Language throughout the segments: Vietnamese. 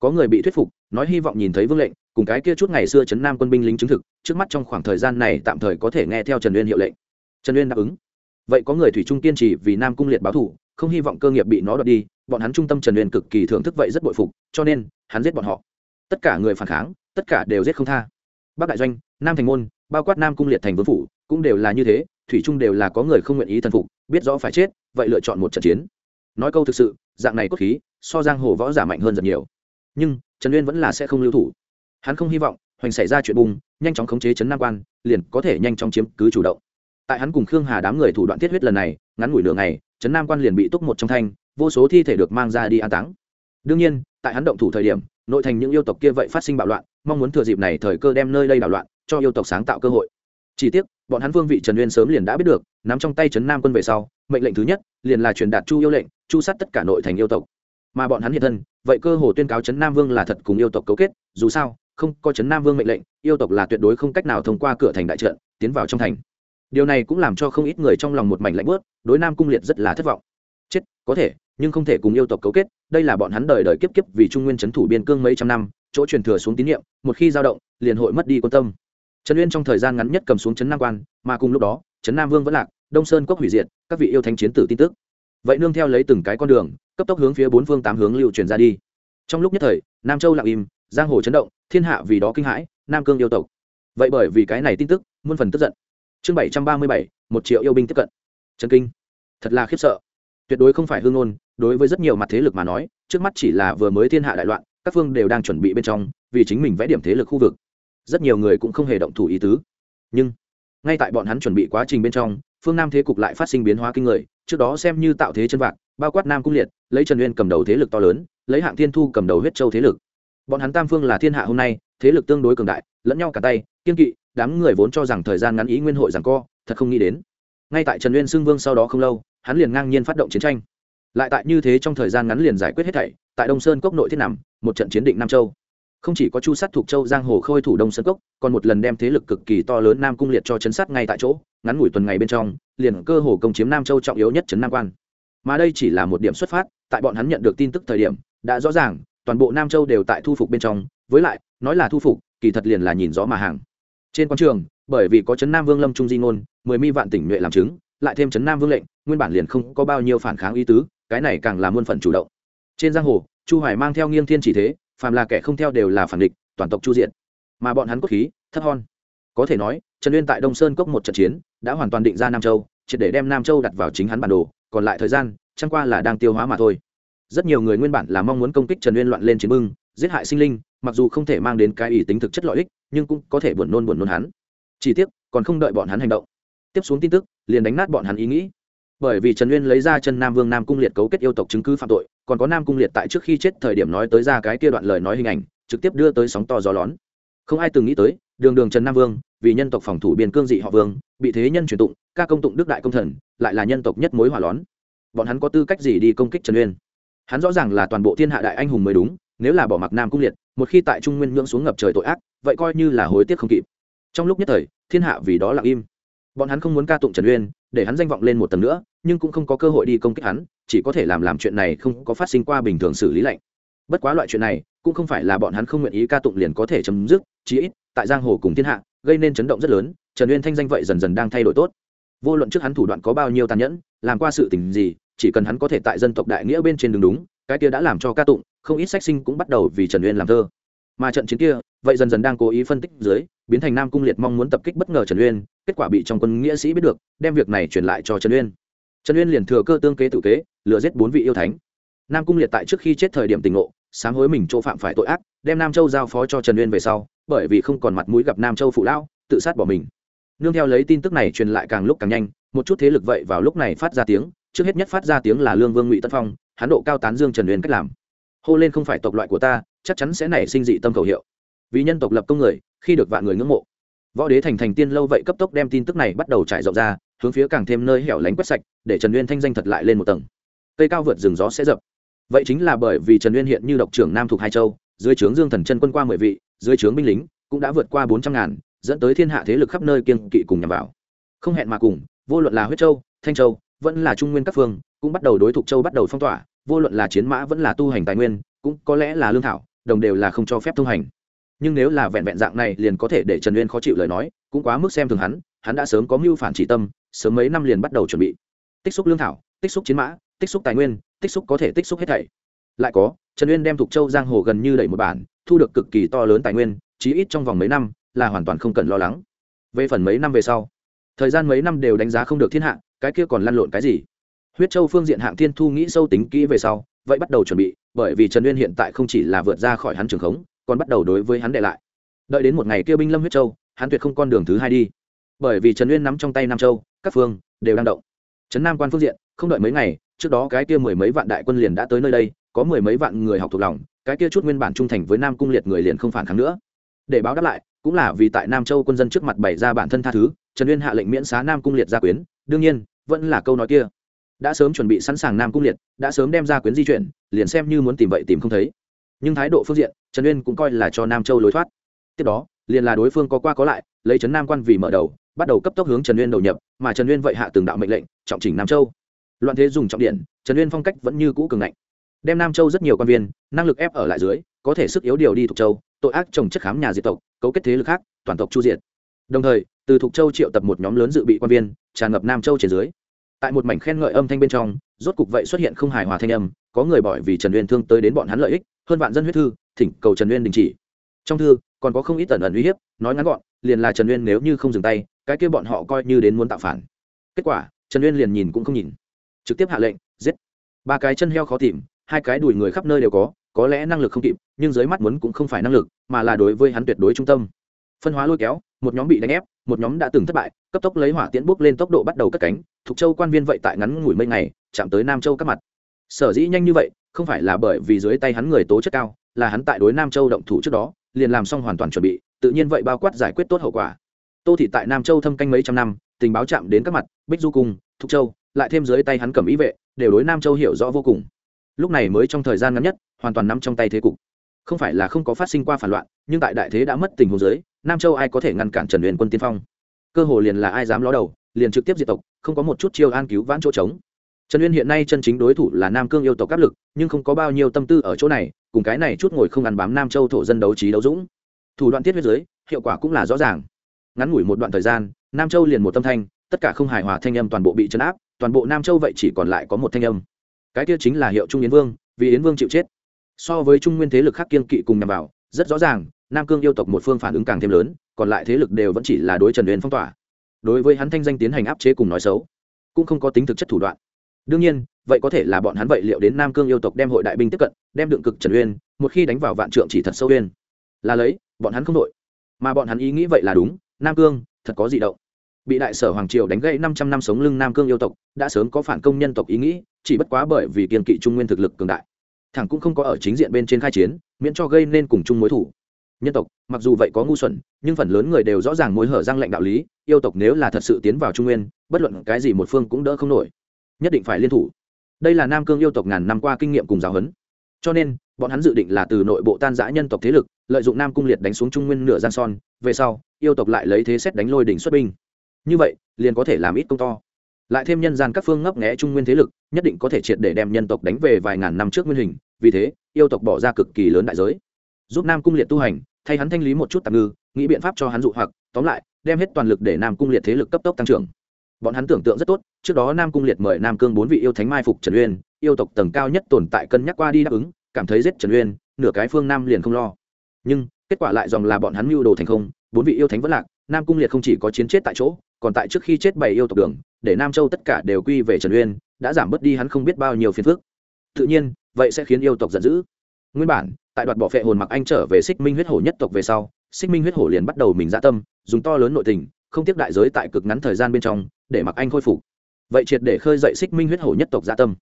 có người bị thuyết phục, nói hy vọng nhìn thấy vương lệnh, cùng cái kia chút ngày xưa trấn nam quân binh lính chứng thực, trước mắt trong khoảng thời gian này tạm thời có thể nghe theo trần uyên hiệu lệnh. Trần uyên đáp ứng. Vậy có người thủy trung kiên trì vì nam cung liệt báo thủ, không hy vọng cơ nghiệp bị nó đoạt đi, bọn hắn trung tâm trần uyên cực kỳ thưởng thức vậy rất bội phục, cho nên, hắn giết bọn họ. Tất cả người phản kháng, tất cả đều giết không tha. Bắc đại doanh, nam thành môn, bao quát nam cung liệt thành vương phủ, cũng đều là như thế, thủy trung đều là có người không nguyện ý thần phục, biết rõ phải chết, vậy lựa chọn một trận chiến. Nói câu thực sự, dạng này cốt khí, so giang hồ võ giả mạnh hơn rất nhiều nhưng trần uyên vẫn là sẽ không lưu thủ hắn không hy vọng hoành xảy ra chuyện bùng, nhanh chóng khống chế trấn nam quan, liền có thể nhanh chóng chiếm cứ chủ động. tại hắn cùng khương hà đám người thủ đoạn tiết huyết lần này, ngắn ngủi nửa ngày, trấn nam quan liền bị túc một trong thanh, vô số thi thể được mang ra đi an táng. đương nhiên, tại hắn động thủ thời điểm, nội thành những yêu tộc kia vậy phát sinh bạo loạn, mong muốn thừa dịp này thời cơ đem nơi đây đảo loạn, cho yêu tộc sáng tạo cơ hội. chỉ tiếc, bọn hắn vương vị trần uyên sớm liền đã biết được, nắm trong tay trấn nam quân về sau, mệnh lệnh thứ nhất liền là truyền đạt chu yêu lệnh, chu sát tất cả nội thành yêu tộc mà bọn hắn hiện thân, vậy cơ hồ tuyên cáo trấn nam vương là thật cùng yêu tộc cấu kết, dù sao, không có trấn nam vương mệnh lệnh, yêu tộc là tuyệt đối không cách nào thông qua cửa thành đại trận, tiến vào trong thành. Điều này cũng làm cho không ít người trong lòng một mảnh lạnh bớt đối nam cung liệt rất là thất vọng. Chết, có thể, nhưng không thể cùng yêu tộc cấu kết, đây là bọn hắn đời đời kiếp kiếp vì trung nguyên c h ấ n thủ biên cương mấy trăm năm, chỗ truyền thừa xuống tín nhiệm, một khi giao động, liền hội mất đi quan tâm. Trần uyên trong thời gian ngắn nhất cầm xuống trấn nam quan, mà cùng lúc đó, trấn nam vương vẫn lạc, đông sơn quốc hủy diệt, các vị yêu thanh chiến tử tin tức vậy nương theo lấy từng cái con đường, cấp tốc hướng phía bốn phương tám hướng lưu truyền ra đi. Trong lúc nhất thời, nam châu lặng im, giang hồ chấn động, thiên hạ vì đó kinh hãi, nam cương yêu tộc. Vậy bởi vì cái này tin tức, muôn phần tức giận. Chương bảy trăm ba mươi bảy, một triệu yêu binh tiếp cận. Trần kinh. Thật là khiếp sợ. Tuyệt đối không phải hương ngôn, đối với rất nhiều mặt thế lực mà nói, trước mắt chỉ là vừa mới thiên hạ đại loạn, các phương đều đang chuẩn bị bên trong, vì chính mình vẽ điểm thế lực khu vực. Rất nhiều người cũng không hề động thủ ý tứ. Nhưng, ngay tại bọn hắn chuẩn bị quá trình bên trong, phương nam thế cục lại phát sinh biến hóa kinh người trước đó xem như tạo thế chân vạc, bao quát nam cung liệt, lấy trần uyên cầm đầu thế lực to lớn, lấy hạng thiên thu cầm đầu huyết châu thế lực. Bọn hắn tam phương là thiên hạ hôm nay, thế lực tương đối cường đại, lẫn nhau cả tay, kiên kỵ, đám người vốn cho rằng thời gian ngắn ý nguyên hội rằng co, thật không nghĩ đến. Ngay tại trần uyên xưng vương sau đó không lâu, hắn liền ngang nhiên phát động chiến tranh. Lại tại như thế trong thời gian ngắn liền giải quyết hết thảy, tại đông sơn cốc nội thiết nằm, một trận chiến định nam châu không chỉ có chu sát thuộc châu giang hồ khôi thủ đông sơn cốc, còn một lần đem thế lực cực kỳ to lớn nam cung liệt cho chấn sát ngay tại chỗ, ngắn ngủi tuần ngày bên trong, liền cơ hồ công chiếm nam châu trọng yếu nhất trấn nam quan. Mà đây chỉ là một điểm xuất phát, tại bọn hắn nhận được tin tức thời điểm, đã rõ ràng, toàn bộ nam châu đều tại thu phục bên trong, với lại, nói là thu phục, kỳ thật liền là nhìn rõ mà hàng. Trên quan trường, bởi vì có trấn nam vương lâm trung di ngôn, mười mi vạn tỉnh nhuệ làm chứng, lại thêm trấn nam vương lệnh, nguyên bản liền không có bao nhiêu phản kháng ý tứ, cái này càng là muôn phần chủ động. Trên giang hồ, chu hoài mang theo nghiêng thiên chỉ thế phàm là kẻ không theo đều là phản địch, toàn tộc chu diện mà bọn hắn cốt khí thấp hon. Có thể nói, trần uyên tại đông sơn cốc một trận chiến, đã hoàn toàn định ra nam châu, triệt để đem nam châu đặt vào chính hắn bản đồ, còn lại thời gian, chẳng qua là đang tiêu hóa mà thôi. Rất nhiều người nguyên bản là mong muốn công kích trần uyên loạn lên chiến bưng, giết hại sinh linh, mặc dù không thể mang đến cái ý tính thực chất lợi ích, nhưng cũng có thể buồn nôn buồn nôn hắn. Chỉ tiếc, còn không đợi bọn hắn hành động. Tiếp xuống tin tức, liền đánh nát bọn hắn ý nghĩ bởi vì trần uyên lấy ra chân nam vương nam cung liệt cấu kết yêu tộc chứng cứ phạm tội, còn có nam cung liệt tại trước khi chết thời điểm nói tới ra cái kia đoạn lời nói hình ảnh, trực tiếp đưa tới sóng to gió lón. Không ai từng nghĩ tới, đường đường trần nam vương, vì nhân tộc phòng thủ biên cương dị họ vương, bị thế nhân truyền tụng, ca công tụng đức đại công thần, lại là nhân tộc nhất mối hỏa lón. Bọn hắn có tư cách gì đi công kích trần uyên? Hắn rõ ràng là toàn bộ thiên hạ đại anh hùng mới đúng, nếu là bỏ mặc nam cung liệt, một khi tại trung nguyên nhưỡng xuống ngập trời tội ác, vậy coi như là hối tiếc không kịp. Trong lúc nhất thời, thiên hạ vì đó lặng im bọn hắn không muốn ca tụng trần uyên, để hắn danh vọng lên một tầng nữa, nhưng cũng không có cơ hội đi công kích hắn, chỉ có thể làm làm chuyện này không có phát sinh qua bình thường xử lý lạnh. bất quá loại chuyện này, cũng không phải là bọn hắn không nguyện ý ca tụng liền có thể chấm dứt, chí ít, tại giang hồ cùng thiên hạ, gây nên chấn động rất lớn, trần uyên thanh danh vậy dần dần đang thay đổi tốt vô luận trước hắn thủ đoạn có bao nhiêu tàn nhẫn, làm qua sự tình gì, chỉ cần hắn có thể tại dân tộc đại nghĩa bên trên đường đúng, cái kia đã làm cho ca tụng, không ít sách sinh cũng bắt đầu vì trần uyên làm thơ mà trận chiến kia vậy dần dần đang cố ý phân tích dưới, biến thành nam cung liệt mong muốn tập kích bất ngờ trần uyên, kết quả bị trong quân nghĩa sĩ biết được, đem việc này truyền lại cho trần uyên. Trần uyên liền thừa cơ tương kế tự kế, lừa giết bốn vị yêu thánh. Nam cung liệt tại trước khi chết thời điểm tình ngộ, sáng hối mình chỗ phạm phải tội ác, đem nam châu giao phó cho trần uyên về sau, bởi vì không còn mặt mũi gặp nam châu phụ lão, tự sát bỏ mình. Nương theo lấy tin tức này truyền lại càng lúc càng nhanh, một chút thế lực vậy vào lúc này phát ra tiếng, trước hết nhất phát ra tiếng là lương vương ngụy tân phong hán độ cao tán dương trần uyên cách làm. Hô lên không phải tộc loại của ta, chắc chắn sẽ nảy sinh dị tâm cầu hiệu vì nhân tộc lập công người, khi được vạn người ngưỡng mộ. Võ đế thành thành tiên lâu vậy cấp tốc đem tin tức này bắt đầu trải rộng ra, hướng phía càng thêm nơi hẻo lánh quét sạch, để trần uyên thanh danh thật lại lên một tầng. Cây cao vượt rừng gió sẽ dập. Vậy chính là bởi vì trần uyên hiện như độc trưởng nam thuộc hai châu, dưới trướng dương thần chân quân qua mười vị, dưới trướng binh lính cũng đã vượt qua bốn trăm ngàn, dẫn tới thiên hạ thế lực khắp nơi kiên kỵ cùng nhằm vào. Không hẹn mà cùng, vô luận là huyết châu, thanh châu, vẫn là trung nguyên các phương, cũng bắt đầu đối thục châu bắt đầu phong tỏa, vô luận là chiến mã vẫn là tu hành tài nguyên, cũng có lẽ là lương thảo, đồng đều là không cho phép thông hành nhưng nếu là vẹn vẹn dạng này liền có thể để trần uyên khó chịu lời nói, cũng quá mức xem thường hắn hắn đã sớm có mưu phản chỉ tâm, sớm mấy năm liền bắt đầu chuẩn bị. Tích xúc lương thảo, tích xúc chiến mã, tích xúc tài nguyên, tích xúc có thể tích xúc hết thảy. Lại có, trần uyên đem thục châu giang hồ gần như đẩy một bản, thu được cực kỳ to lớn tài nguyên, chí ít trong vòng mấy năm, là hoàn toàn không cần lo lắng. Về phần mấy năm về sau, thời gian mấy năm đều đánh giá không được thiên hạ, cái kia còn lăn lộn cái gì? Huyết châu phương diện hạng thiên thu nghĩ sâu tính kỹ về sau, vậy bắt đầu chuẩn bị, bởi vì trần uyên hiện tại không chỉ là vượt ra khỏi hắn trường khống còn bắt đầu đối với hắn đệ lại. Đợi đến một ngày kia binh lâm huyết châu, hắn tuyệt không con đường thứ hai đi. Bởi vì trần uyên nắm trong tay nam châu, các phương đều đang động. Trấn nam quan phương diện, không đợi mấy ngày, trước đó cái kia mười mấy vạn đại quân liền đã tới nơi đây, có mười mấy vạn người học thuộc lòng, cái kia chút nguyên bản trung thành với nam cung liệt người liền không phản kháng nữa. Để báo đáp lại, cũng là vì tại nam châu quân dân trước mặt bày ra bản thân tha thứ, trần uyên hạ lệnh miễn xá nam cung liệt gia quyến, đương nhiên, vẫn là câu nói kia. Đã sớm chuẩn bị sẵn sàng nam cung liệt, đã sớm đem gia quyến di chuyển, liền xem như muốn tìm vậy tìm không thấy nhưng thái độ phương diện, trần uyên cũng coi là cho nam châu lối thoát. Tiếp đó, liền là đối phương có qua có lại, lấy trấn nam quan vì mở đầu, bắt đầu cấp tốc hướng trần uyên đầu nhập, mà trần uyên vậy hạ từng đạo mệnh lệnh, trọng chỉnh nam châu. Loạn thế dùng trọng điện, trần uyên phong cách vẫn như cũ cường ngạnh. Đem nam châu rất nhiều quan viên, năng lực ép ở lại dưới, có thể sức yếu điều đi thuộc châu, tội ác trồng chất khám nhà diệt tộc, cấu kết thế lực khác, toàn tộc chu diệt. Đồng thời, từ thuộc châu triệu tập một nhóm lớn dự bị quan viên, tràn ngập nam châu trên dưới. Tại một mảnh khen ngợi âm thanh bên trong, rốt cục vậy xuất hiện không hài hòa thanh âm, có người bởi vì trần uyên thương tới đến bọn hắn lợi ích hơn vạn dân huyết thư, thỉnh cầu trần uyên đình chỉ. Trong thư, còn có không ít tần ẩn uy hiếp, nói ngắn gọn, liền là trần uyên nếu như không dừng tay, cái kia bọn họ coi như đến muốn tạo phản. Kết quả, trần uyên liền nhìn cũng không nhìn. Trực tiếp hạ lệnh, giết. Ba cái chân heo khó tìm, hai cái đùi người khắp nơi đều có có lẽ năng lực không kịp, nhưng dưới mắt muốn cũng không phải năng lực, mà là đối với hắn tuyệt đối trung tâm. Phân hóa lôi kéo, một nhóm bị đánh ép, một nhóm đã từng thất bại, cấp tốc lấy hỏa tiễn bốc lên tốc độ bắt đầu cất cánh, thục châu quan viên vậy tại ngắn ngủi mấy ngày, chạm tới nam châu các mặt sở dĩ nhanh như vậy, không phải là bởi vì dưới tay hắn người tố chất cao, là hắn tại đối nam châu động thủ trước đó, liền làm xong hoàn toàn chuẩn bị, tự nhiên vậy bao quát giải quyết tốt hậu quả. Tô thị tại nam châu thâm canh mấy trăm năm, tình báo chạm đến các mặt, bích du cung, thục châu, lại thêm dưới tay hắn cầm ý vệ, đều đối nam châu hiểu rõ vô cùng. Lúc này mới trong thời gian ngắn nhất, hoàn toàn nắm trong tay thế cục. Không phải là không có phát sinh qua phản loạn, nhưng tại đại thế đã mất tình huống giới nam châu ai có thể ngăn cản trần huyền quân tiên phong? Cơ hồ liền là ai dám ló đầu, liền trực tiếp diệt tộc, không có một chút chiêu an cứu vãn chỗ trống trần uyên hiện nay chân chính đối thủ là nam cương yêu tộc áp lực, nhưng không có bao nhiêu tâm tư ở chỗ này, cùng cái này chút ngồi không ăn bám nam châu thổ dân đấu trí đấu dũng. Thủ đoạn tiết huyết giới hiệu quả cũng là rõ ràng. Ngắn ngủi một đoạn thời gian, nam châu liền một tâm thanh, tất cả không hài hòa thanh âm toàn bộ bị chấn áp, toàn bộ nam châu vậy chỉ còn lại có một thanh âm. Cái kia chính là hiệu trung yến vương, vì yến vương chịu chết. So với trung nguyên thế lực khác kiên kỵ cùng nhằm vào, rất rõ ràng, nam cương yêu tộc một phương phản ứng càng thêm lớn, còn lại thế lực đều vẫn chỉ là đối trần uyên phong tỏa. Đối với hắn thanh danh tiến hành áp chế cùng nói xấu, cũng không có tính thực chất thủ đoạn đương nhiên, vậy có thể là bọn hắn vậy liệu đến nam cương yêu tộc đem hội đại binh tiếp cận, đem đựng cực trần uyên, một khi đánh vào vạn trượng chỉ thật sâu uyên. Là lấy, bọn hắn không đội. Mà bọn hắn ý nghĩ vậy là đúng, nam cương, thật có gì động. Bị đại sở hoàng triều đánh gãy năm trăm năm sống lưng nam cương yêu tộc, đã sớm có phản công nhân tộc ý nghĩ, chỉ bất quá bởi vì kiên kỵ trung nguyên thực lực cường đại. Thẳng cũng không có ở chính diện bên trên khai chiến, miễn cho gây nên cùng chung mối thủ. Nhân tộc, mặc dù vậy có ngu xuẩn, nhưng phần lớn người đều rõ ràng mối hở răng lệnh đạo lý, yêu tộc nếu là thật sự tiến vào trung nguyên, bất luận cái gì một phương cũng đỡ không nổi nhất định phải liên thủ. Đây là nam cương yêu tộc ngàn năm qua kinh nghiệm cùng giáo huấn. Cho nên, bọn hắn dự định là từ nội bộ tan giã nhân tộc thế lực, lợi dụng nam cung liệt đánh xuống trung nguyên nửa gian son, về sau, yêu tộc lại lấy thế xét đánh lôi đỉnh xuất binh. Như vậy, liền có thể làm ít công to. Lại thêm nhân gian các phương ngấp nghẽ trung nguyên thế lực, nhất định có thể triệt để đem nhân tộc đánh về vài ngàn năm trước nguyên hình, vì thế, yêu tộc bỏ ra cực kỳ lớn đại giới. Giúp nam cung liệt tu hành, thay hắn thanh lý một chút tạm ngư, nghĩ biện pháp cho hắn dụ hoặc, tóm lại, đem hết toàn lực để nam cung liệt thế lực cấp tốc tăng trưởng bọn hắn tưởng tượng rất tốt, trước đó nam cung liệt mời nam cương bốn vị yêu thánh mai phục trần uyên, yêu tộc tầng cao nhất tồn tại cân nhắc qua đi đáp ứng, cảm thấy giết trần uyên, nửa cái phương nam liền không lo. Nhưng, kết quả lại dòng là bọn hắn mưu đồ thành không, bốn vị yêu thánh vẫn lạc, nam cung liệt không chỉ có chiến chết tại chỗ, còn tại trước khi chết bảy yêu tộc đường, để nam châu tất cả đều quy về trần uyên, đã giảm bớt đi hắn không biết bao nhiêu phiền phức. Tự nhiên, vậy sẽ khiến yêu tộc giận dữ. Nguyên bản, tại đoạt bỏ phệ hồn mặc anh trở về xích minh huyết hổ nhất tộc về sau, xích minh huyết hổ liền bắt đầu mình dã tâm, dùng to lớn nội tình không tiếp đại giới tại cực ngắn thời gian bên trong, để mặc anh khôi phục. Vậy triệt để khơi dậy xích minh huyết hổ nhất tộc gia tâm.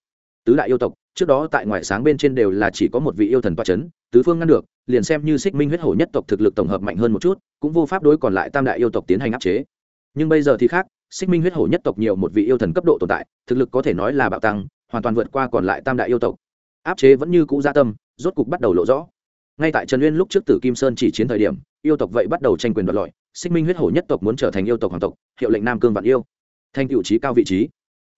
Tứ đại yêu tộc, trước đó tại ngoại sáng bên trên đều là chỉ có một vị yêu thần toa c h ấ n tứ phương ngăn được, liền xem như xích minh huyết hổ nhất tộc thực lực tổng hợp mạnh hơn một chút, cũng vô pháp đối còn lại tam đại yêu tộc tiến hành áp chế. Nhưng bây giờ thì khác, xích minh huyết hổ nhất tộc nhiều một vị yêu thần cấp độ tồn tại, thực lực có thể nói là bạo tăng, hoàn toàn vượt qua còn lại tam đại yêu tộc. Áp chế vẫn như cũ gia tâm, rốt cục bắt đầu lộ rõ. Ngay tại trần uyên lúc trước tử kim sơn chỉ chiến thời điểm yêu tộc vậy bắt đầu tranh quyền đoạt lợi, xích minh huyết hổ nhất tộc muốn trở thành yêu tộc hoàng tộc, hiệu lệnh nam cương vạn yêu. Thành cựu trí cao vị trí.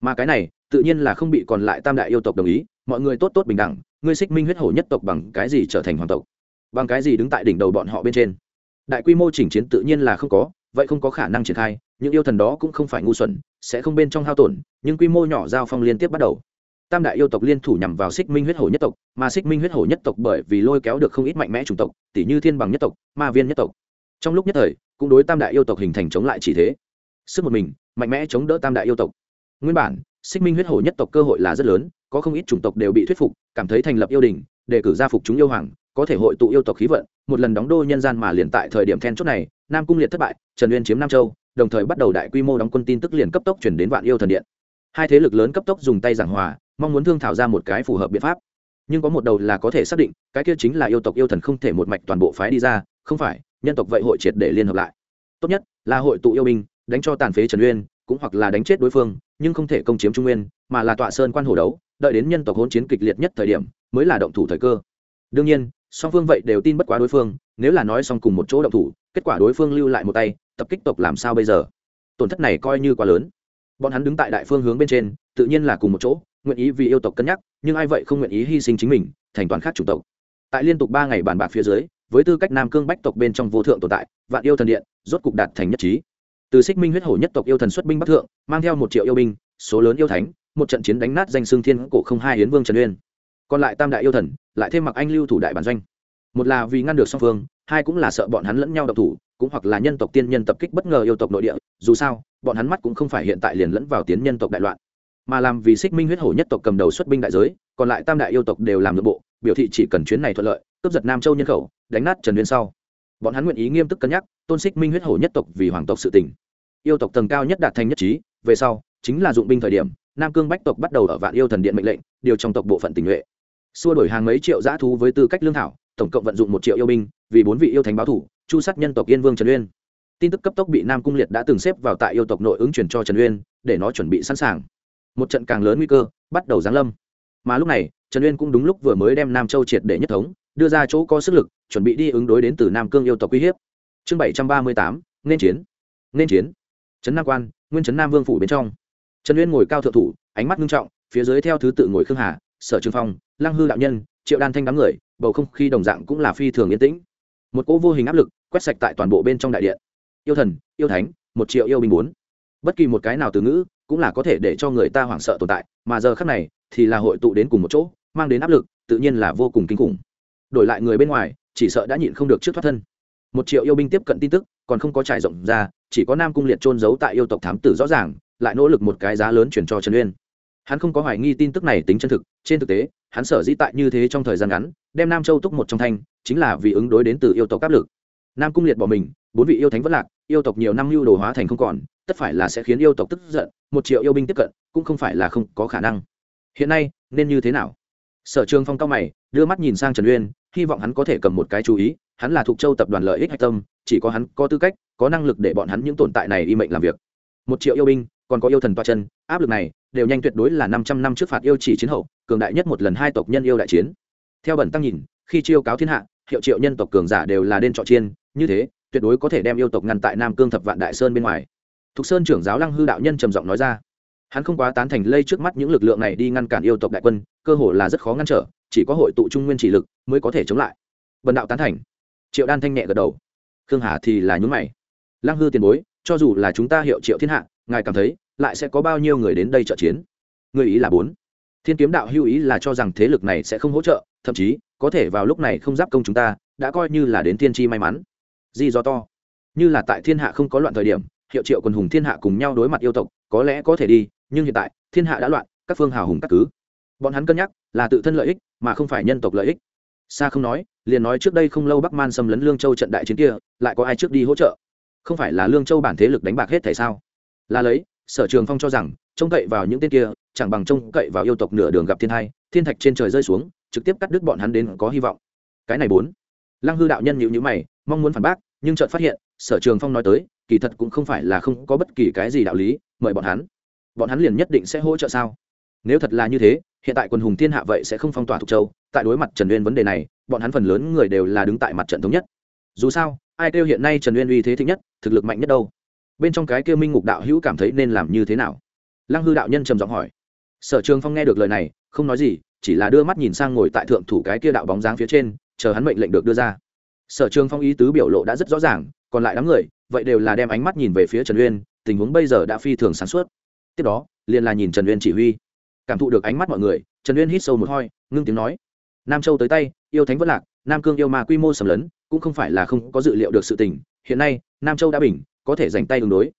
Mà cái này, tự nhiên là không bị còn lại tam đại yêu tộc đồng ý, mọi người tốt tốt bình đẳng, ngươi xích minh huyết hổ nhất tộc bằng cái gì trở thành hoàng tộc? Bằng cái gì đứng tại đỉnh đầu bọn họ bên trên? Đại quy mô chỉnh chiến tự nhiên là không có, vậy không có khả năng triển khai, những yêu thần đó cũng không phải ngu xuẩn, sẽ không bên trong hao tổn, nhưng quy mô nhỏ giao phong liên tiếp bắt đầu tam đại yêu tộc liên thủ nhằm vào xích minh huyết hổ nhất tộc, mà xích minh huyết hổ nhất tộc bởi vì lôi kéo được không ít mạnh mẽ chủng tộc tỷ như thiên bằng nhất tộc, ma viên nhất tộc. Trong lúc nhất thời, cũng đối tam đại yêu tộc hình thành chống lại chỉ thế. Sức một mình, mạnh mẽ chống đỡ tam đại yêu tộc. Nguyên bản, xích minh huyết hổ nhất tộc cơ hội là rất lớn, có không ít chủng tộc đều bị thuyết phục, cảm thấy thành lập yêu đình, để cử gia phục chúng yêu hoàng, có thể hội tụ yêu tộc khí vận, một lần đóng đô nhân gian mà liền tại thời điểm then chốt này, nam cung liệt thất bại, trần uyên chiếm nam châu, đồng thời bắt đầu đại quy mô đóng quân tin tức liền cấp tốc chuyển đến vạn yêu thần điện. Hai thế lực lớn cấp tốc dùng tay giảng hòa mong muốn thương thảo ra một cái phù hợp biện pháp. Nhưng có một đầu là có thể xác định, cái kia chính là yêu tộc yêu thần không thể một mạch toàn bộ phái đi ra, không phải, nhân tộc vậy hội triệt để liên hợp lại. Tốt nhất là hội tụ yêu binh, đánh cho tàn phế trần uyên, cũng hoặc là đánh chết đối phương, nhưng không thể công chiếm trung nguyên, mà là tọa sơn quan hồ đấu, đợi đến nhân tộc hỗn chiến kịch liệt nhất thời điểm, mới là động thủ thời cơ. Đương nhiên, song phương vậy đều tin bất quá đối phương, nếu là nói xong cùng một chỗ động thủ, kết quả đối phương lưu lại một tay, tập kích tộc làm sao bây giờ? Tổn thất này coi như quá lớn. Bọn hắn đứng tại đại phương hướng bên trên, tự nhiên là cùng một chỗ nguyện ý vì yêu tộc cân nhắc, nhưng ai vậy không nguyện ý hy sinh chính mình, thành toàn khác chủng tộc. Tại liên tục ba ngày bàn bạc phía dưới, với tư cách nam cương bách tộc bên trong vô thượng tồn tại, vạn yêu thần điện rốt cục đạt thành nhất trí. Từ xích minh huyết hổ nhất tộc yêu thần xuất binh bắc thượng, mang theo một triệu yêu binh, số lớn yêu thánh, một trận chiến đánh nát danh xương thiên cổ không hai hiến vương trần uyên. Còn lại tam đại yêu thần, lại thêm mặc anh lưu thủ đại bản doanh. Một là vì ngăn được song phương, hai cũng là sợ bọn hắn lẫn nhau độc thủ, cũng hoặc là nhân tộc tiên nhân tập kích bất ngờ yêu tộc nội địa, dù sao, bọn hắn mắt cũng không phải hiện tại liền lẫn vào tiến nhân tộc đại loạn mà làm vì xích minh huyết hổ nhất tộc cầm đầu xuất binh đại giới, còn lại tam đại yêu tộc đều làm nội bộ, biểu thị chỉ cần chuyến này thuận lợi, cướp giật nam châu nhân khẩu, đánh nát trần Nguyên sau. Bọn hắn nguyện ý nghiêm túc cân nhắc, tôn xích minh huyết hổ nhất tộc vì hoàng tộc sự tỉnh yêu tộc tầng cao nhất đạt thành nhất trí, về sau, chính là dụng binh thời điểm, nam cương bách tộc bắt đầu ở vạn yêu thần điện mệnh lệnh, điều trong tộc bộ phận tình nhuệ. Xua đổi hàng mấy triệu giã thú với tư cách lương thảo, tổng cộng vận dụng một triệu yêu binh, vì bốn vị yêu thánh báo thủ, chu sát nhân tộc yên vương trần uyên. Tin tức cấp tốc bị nam cung liệt đã từng xếp vào tại yêu tộc nội ứng chuyển cho trần uyên, để nó chuẩn bị sẵn sàng một trận càng lớn nguy cơ, bắt đầu giáng lâm. Mà lúc này, trần uyên cũng đúng lúc vừa mới đem nam châu triệt để nhất thống, đưa ra chỗ có sức lực, chuẩn bị đi ứng đối đến từ nam cương yêu tộc uy hiếp. Chương bảy trăm ba mươi tám, nên chiến. Nên chiến. Trấn nam quan, nguyên trấn nam vương phủ bên trong. Trần uyên ngồi cao thượng thủ, ánh mắt nghiêm trọng, phía dưới theo thứ tự ngồi khương hà, sở trường phong, lăng hư đạo nhân, triệu đan thanh đám người, bầu không khí đồng dạng cũng là phi thường yên tĩnh. Một cỗ vô hình áp lực quét sạch tại toàn bộ bên trong đại điện. Yêu thần, yêu thánh, một triệu yêu binh bốn. Bất kỳ một cái nào từ ngữ cũng là có thể để cho người ta hoảng sợ tồn tại, mà giờ khác này thì là hội tụ đến cùng một chỗ, mang đến áp lực, tự nhiên là vô cùng kinh khủng. Đổi lại người bên ngoài, chỉ sợ đã nhịn không được trước thoát thân. Một triệu yêu binh tiếp cận tin tức, còn không có trải rộng ra, chỉ có nam cung liệt trôn giấu tại yêu tộc thám tử rõ ràng, lại nỗ lực một cái giá lớn chuyển cho trần uyên. Hắn không có hoài nghi tin tức này tính chân thực, trên thực tế, hắn sở dĩ tại như thế trong thời gian ngắn, đem nam châu túc một trong thanh, chính là vì ứng đối đến từ yêu tộc áp lực. Nam cung liệt bỏ mình bốn vị yêu thánh vẫn lạc, yêu tộc nhiều năm lưu đồ hóa thành không còn, tất phải là sẽ khiến yêu tộc tức giận, một triệu yêu binh tiếp cận, cũng không phải là không có khả năng. Hiện nay, nên như thế nào? Sở trường phong cao mày, đưa mắt nhìn sang trần uyên, hy vọng hắn có thể cầm một cái chú ý, hắn là thuộc châu tập đoàn lợi ích hạch tâm, chỉ có hắn có tư cách, có năng lực để bọn hắn những tồn tại này y mệnh làm việc. Một triệu yêu binh, còn có yêu thần toa chân, áp lực này đều nhanh tuyệt đối là năm trăm năm trước phạt yêu chỉ chiến hậu, cường đại nhất một lần hai tộc nhân yêu đại chiến. Theo bẩn tăng nhìn, khi chiêu cáo thiên hạ, hiệu triệu nhân tộc cường giả đều là đen trọ chiên, như thế tuyệt đối có thể đem yêu tộc ngăn tại nam cương thập vạn đại sơn bên ngoài. Thục sơn trưởng giáo lăng hư đạo nhân trầm giọng nói ra. Hắn không quá tán thành lây trước mắt những lực lượng này đi ngăn cản yêu tộc đại quân, cơ hồ là rất khó ngăn trở, chỉ có hội tụ trung nguyên chỉ lực mới có thể chống lại. Bần đạo tán thành. Triệu đan thanh nhẹ gật đầu. Khương hà thì là nhún mày. Lăng hư tiền bối, cho dù là chúng ta hiệu triệu thiên hạ, ngài cảm thấy lại sẽ có bao nhiêu người đến đây trợ chiến? Người ý là bốn. Thiên kiếm đạo hưu ý là cho rằng thế lực này sẽ không hỗ trợ, thậm chí có thể vào lúc này không giáp công chúng ta, đã coi như là đến thiên tri may mắn gì do to. Như là tại thiên hạ không có loạn thời điểm, hiệu triệu quần hùng thiên hạ cùng nhau đối mặt yêu tộc, có lẽ có thể đi, nhưng hiện tại, thiên hạ đã loạn, các phương hào hùng các cứ. Bọn hắn cân nhắc, là tự thân lợi ích, mà không phải nhân tộc lợi ích. Xa không nói, liền nói trước đây không lâu bắc man xâm lấn lương châu trận đại chiến kia, lại có ai trước đi hỗ trợ? Không phải là lương châu bản thế lực đánh bạc hết thể sao? Là lấy, sở trường phong cho rằng, trông cậy vào những tên kia, chẳng bằng trông cậy vào yêu tộc nửa đường gặp thiên hai, thiên thạch trên trời rơi xuống, trực tiếp cắt đứt bọn hắn đến có hy vọng. Cái này bốn lăng hư đạo nhân nhịu nhữ mày, mong muốn phản bác, nhưng chợt phát hiện, sở trường phong nói tới, kỳ thật cũng không phải là không có bất kỳ cái gì đạo lý, mời bọn hắn. Bọn hắn liền nhất định sẽ hỗ trợ sao? Nếu thật là như thế, hiện tại quân hùng thiên hạ vậy sẽ không phong tỏa thục châu, tại đối mặt trần uyên vấn đề này, bọn hắn phần lớn người đều là đứng tại mặt trận thống nhất. Dù sao, ai kêu hiện nay trần uyên uy thế thích nhất, thực lực mạnh nhất đâu? Bên trong cái kêu minh ngục đạo hữu cảm thấy nên làm như thế nào? Lăng hư đạo nhân trầm giọng hỏi. Sở trường phong nghe được lời này, không nói gì, chỉ là đưa mắt nhìn sang ngồi tại thượng thủ cái kia đạo bóng dáng phía trên chờ hắn mệnh lệnh được đưa ra. Sở trường phong ý tứ biểu lộ đã rất rõ ràng, còn lại đám người, vậy đều là đem ánh mắt nhìn về phía trần uyên, tình huống bây giờ đã phi thường sáng suốt. Tiếp đó, liền là nhìn trần uyên chỉ huy. Cảm thụ được ánh mắt mọi người, trần uyên hít sâu một hoi ngưng tiếng nói. Nam châu tới tay, yêu thánh vất lạc, nam cương yêu ma quy mô sầm lấn cũng không phải là không có dự liệu được sự tình, hiện nay, nam châu đã bình, có thể dành tay ứng đối.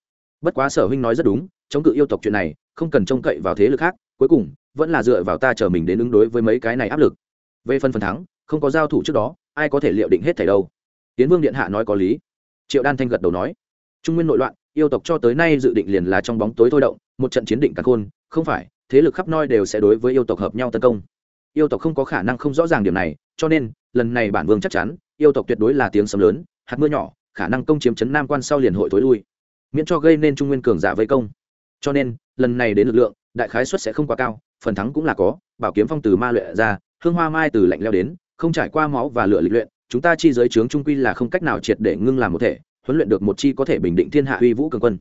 Bất quá sở huynh nói rất đúng, chống cự yêu tộc chuyện này, không cần trông cậy vào thế lực khác, cuối cùng, vẫn là dựa vào ta chờ mình đến ứng đối với mấy cái này áp lực. Về phần phần thắng không có giao thủ trước đó, ai có thể liệu định hết thảy đâu. Tiến vương điện hạ nói có lý. Triệu đan thanh gật đầu nói. Trung nguyên nội loạn, yêu tộc cho tới nay dự định liền là trong bóng tối thôi động, một trận chiến định càng khôn, không phải, thế lực khắp nơi đều sẽ đối với yêu tộc hợp nhau tấn công. Yêu tộc không có khả năng không rõ ràng điểm này, cho nên, lần này bản vương chắc chắn, yêu tộc tuyệt đối là tiếng sấm lớn, hạt mưa nhỏ, khả năng công chiếm chấn nam quan sau liền hội tối lui. Miễn cho gây nên trung nguyên cường giả vây công. Cho nên, lần này đến lực lượng, đại khái suất sẽ không quá cao, phần thắng cũng là có, bảo kiếm phong từ ma luyện ra, hương hoa mai từ lạnh leo đến không trải qua máu và lửa lịch luyện, chúng ta chi giới trướng trung quy là không cách nào triệt để ngưng làm một thể, huấn luyện được một chi có thể bình định thiên hạ uy vũ cường quân.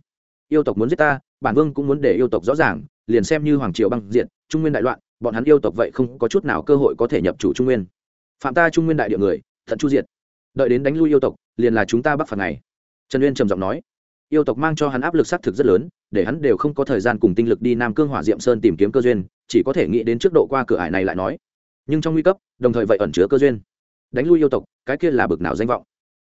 Yêu tộc muốn giết ta, bản vương cũng muốn để yêu tộc rõ ràng, liền xem như hoàng triều băng diện trung nguyên đại loạn, bọn hắn yêu tộc vậy không có chút nào cơ hội có thể nhập chủ trung nguyên. Phạm ta trung nguyên đại địa người, thận chu diệt. Đợi đến đánh lui yêu tộc, liền là chúng ta bắt phạt này trần uyên trầm giọng nói. Yêu tộc mang cho hắn áp lực xác thực rất lớn, để hắn đều không có thời gian cùng tinh lực đi nam cương hỏa diệm sơn tìm kiếm cơ duyên, chỉ có thể nghĩ đến trước độ qua cửa ải này lại nói nhưng trong nguy cấp, đồng thời vậy ẩn chứa cơ duyên. Đánh lui yêu tộc, cái kia là bực nào danh vọng.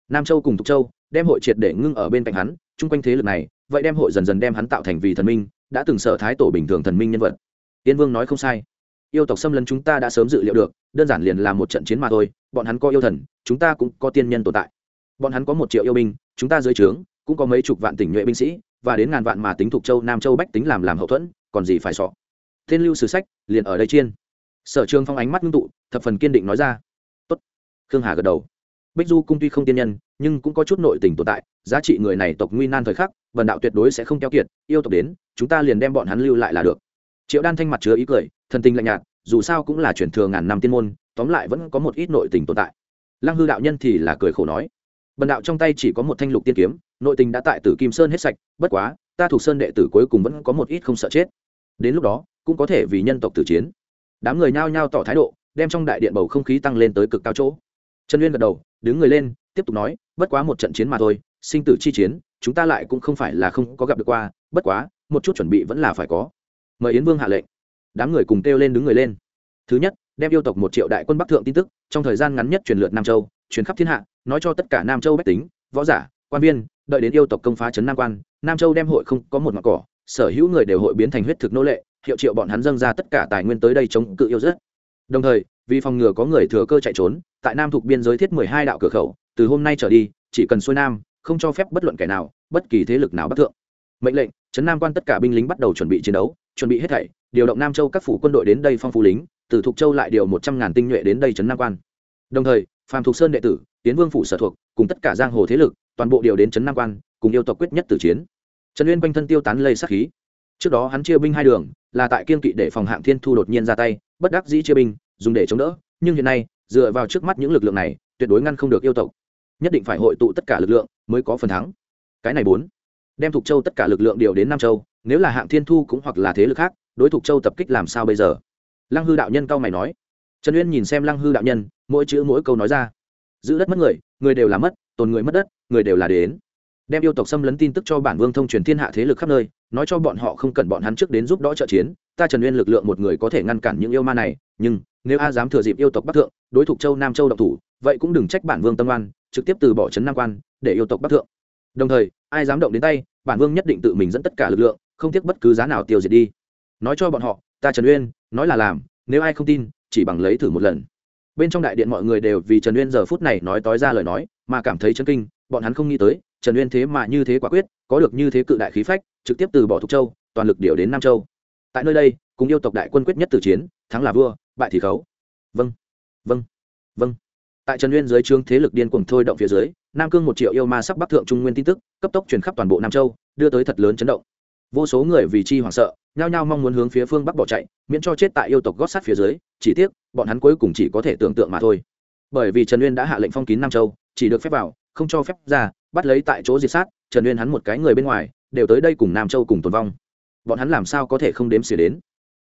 Nam châu cùng thục châu, đem hội triệt để ngưng ở bên cạnh hắn, chung quanh thế lực này, vậy đem hội dần dần đem hắn tạo thành vì thần minh, đã từng sở thái tổ bình thường thần minh nhân vật. Tiên vương nói không sai. Yêu tộc xâm lấn chúng ta đã sớm dự liệu được, đơn giản liền là một trận chiến mà thôi, bọn hắn có yêu thần, chúng ta cũng có tiên nhân tồn tại. Bọn hắn có một triệu yêu binh, chúng ta dưới trướng, cũng có mấy chục vạn tỉnh nhuệ binh sĩ, và đến ngàn vạn mà tính thuộc châu, nam châu bách tính làm làm hậu thuẫn, còn gì phải sọ. Thiên lưu sử sách, liền ở đây chiên sở trường phong ánh mắt ngưng tụ, thập phần kiên định nói ra. Tốt. Khương hà gật đầu. Bích du cung tuy không tiên nhân, nhưng cũng có chút nội tình tồn tại, giá trị người này tộc nguy nan thời khắc, vần đạo tuyệt đối sẽ không keo kiệt, yêu tộc đến, chúng ta liền đem bọn hắn lưu lại là được. Triệu đan thanh mặt chứa ý cười, thần tình lạnh nhạt, dù sao cũng là chuyển thừa ngàn năm tiên môn, tóm lại vẫn có một ít nội tình tồn tại. Lăng hư đạo nhân thì là cười khổ nói, bần đạo trong tay chỉ có một thanh lục tiên kiếm, nội tình đã tại tử kim sơn hết sạch, bất quá, ta thuộc sơn đệ tử cuối cùng vẫn có một ít không sợ chết. Đến lúc đó, cũng có thể vì nhân tộc tử chiến đám người nhao nhao tỏ thái độ, đem trong đại điện bầu không khí tăng lên tới cực cao chỗ. Trần uyên gật đầu, đứng người lên, tiếp tục nói, bất quá một trận chiến mà thôi, sinh tử chi chiến, chúng ta lại cũng không phải là không có gặp được qua, bất quá, một chút chuẩn bị vẫn là phải có. Mời yến vương hạ lệnh. Đám người cùng kêu lên đứng người lên. Thứ nhất, đem yêu tộc một triệu đại quân bắc thượng tin tức, trong thời gian ngắn nhất truyền lượt nam châu, truyền khắp thiên hạ, nói cho tất cả nam châu bách tính, võ giả, quan viên, đợi đến yêu tộc công phá trấn nam quan, nam châu đem hội không có một mặt cỏ, sở hữu người đều hội biến thành huyết thực nô lệ hiệu triệu bọn hắn dâng ra tất cả tài nguyên tới đây chống cự yêu rất đồng thời, vì phòng ngừa có người thừa cơ chạy trốn, tại nam thuộc biên giới thiết mười hai đạo cửa khẩu, từ hôm nay trở đi, chỉ cần xuôi nam, không cho phép bất luận kẻ nào, bất kỳ thế lực nào bất thượng. Mệnh lệnh, trấn nam quan tất cả binh lính bắt đầu chuẩn bị chiến đấu, chuẩn bị hết thảy, điều động nam châu các phủ quân đội đến đây phong phú lính, từ thục châu lại điều một trăm ngàn tinh nhuệ đến đây trấn nam quan. Đồng thời, phàm thục sơn đệ tử, tiến vương phủ sở thuộc, cùng tất cả giang hồ thế lực, toàn bộ điều đến trấn nam quan, cùng yêu tộc quyết nhất tử chiến. Trần uyên quanh thân tiêu tán lây sát khí trước đó hắn chia binh hai đường, là tại kiên kỵ để phòng hạng thiên thu đột nhiên ra tay, bất đắc dĩ chia binh, dùng để chống đỡ. Nhưng hiện nay, dựa vào trước mắt những lực lượng này, tuyệt đối ngăn không được yêu tộc. Nhất định phải hội tụ tất cả lực lượng mới có phần thắng. Cái này bốn, đem thục châu tất cả lực lượng điều đến nam châu, nếu là hạng thiên thu cũng hoặc là thế lực khác, đối thục châu tập kích làm sao bây giờ? Lăng hư đạo nhân cao mày nói. Trần uyên nhìn xem lăng hư đạo nhân, mỗi chữ mỗi câu nói ra. Giữ đất mất người người đều là mất, tồn người mất đất, người đều là đến đem yêu tộc xâm lấn tin tức cho bản vương thông truyền thiên hạ thế lực khắp nơi, nói cho bọn họ không cần bọn hắn trước đến giúp đỡ trợ chiến, ta trần uyên lực lượng một người có thể ngăn cản những yêu ma này, nhưng, nếu a dám thừa dịp yêu tộc bắc thượng, đối thủ châu nam châu độc thủ, vậy cũng đừng trách bản vương tâm oan, trực tiếp từ bỏ trấn nam quan, để yêu tộc bắc thượng. Đồng thời, ai dám động đến tay, bản vương nhất định tự mình dẫn tất cả lực lượng, không tiếc bất cứ giá nào tiêu diệt đi. Nói cho bọn họ, ta trần uyên, nói là làm, nếu ai không tin, chỉ bằng lấy thử một lần. Bên trong đại điện mọi người đều vì trần uyên giờ phút này nói tói ra lời nói, mà cảm thấy chân kinh, bọn hắn không nghĩ tới trần uyên thế mà như thế quả quyết, có được như thế cự đại khí phách, trực tiếp từ bỏ thục châu, toàn lực điều đến nam châu. Tại nơi đây, cùng yêu tộc đại quân quyết nhất từ chiến, thắng là vua, bại thì khấu. Vâng vâng vâng. Tại trần uyên dưới trương thế lực điên cuồng thôi động phía dưới, nam cương một triệu yêu ma sắc bắc thượng trung nguyên tin tức, cấp tốc truyền khắp toàn bộ nam châu, đưa tới thật lớn chấn động. Vô số người vì chi hoảng sợ, nhao nhao mong muốn hướng phía phương bắc bỏ chạy, miễn cho chết tại yêu tộc gót sát phía dưới, chỉ tiếc, bọn hắn cuối cùng chỉ có thể tưởng tượng mà thôi. Bởi vì trần uyên đã hạ lệnh phong kín nam châu, chỉ được phép vào, không cho phép ra bắt lấy tại chỗ diệt sát, trần uyên hắn một cái người bên ngoài, đều tới đây cùng nam châu cùng tồn vong. Bọn hắn làm sao có thể không đếm xỉa đến?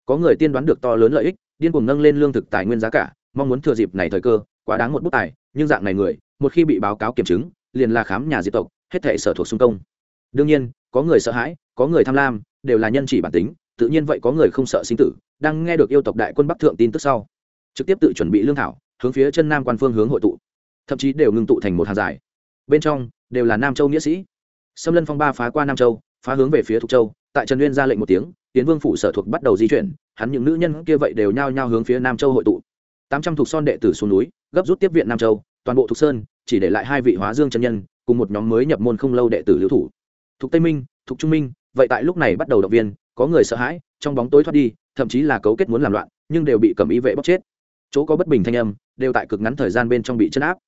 Có người tiên đoán được to lớn lợi ích, điên cuồng nâng lên lương thực tài nguyên giá cả, mong muốn thừa dịp này thời cơ, quá đáng một bút tài, nhưng dạng này người, một khi bị báo cáo kiểm chứng, liền là khám nhà diệt tộc, hết thể sở thuộc xung công. Đương nhiên, có người sợ hãi, có người tham lam, đều là nhân chỉ bản tính, tự nhiên vậy có người không sợ sinh tử, đang nghe được yêu tộc đại quân bắc thượng tin tức sau, trực tiếp tự chuẩn bị lương thảo, hướng phía chân nam quan phương hướng hội tụ, thậm chí đều ngưng tụ thành một hàng dài. Bên trong đều là nam châu nghĩa sĩ. Xâm lân phong ba phá qua nam châu, phá hướng về phía thục châu, tại trần nguyên ra lệnh một tiếng tiến vương phủ sở thuộc bắt đầu di chuyển, hắn những nữ nhân kia vậy đều nhao nhao hướng phía nam châu hội tụ. Tám trăm thục son đệ tử xuống núi, gấp rút tiếp viện nam châu, toàn bộ thục sơn, chỉ để lại hai vị hóa dương chân nhân, cùng một nhóm mới nhập môn không lâu đệ tử lưu thủ. Thục tây minh, thục trung minh, vậy tại lúc này bắt đầu động viên, có người sợ hãi, trong bóng tối thoát đi, thậm chí là cấu kết muốn làm loạn, nhưng đều bị cầm ý vệ bóc chết. Chỗ có bất bình thanh âm, đều tại cực ngắn thời gian bên trong bị chấn áp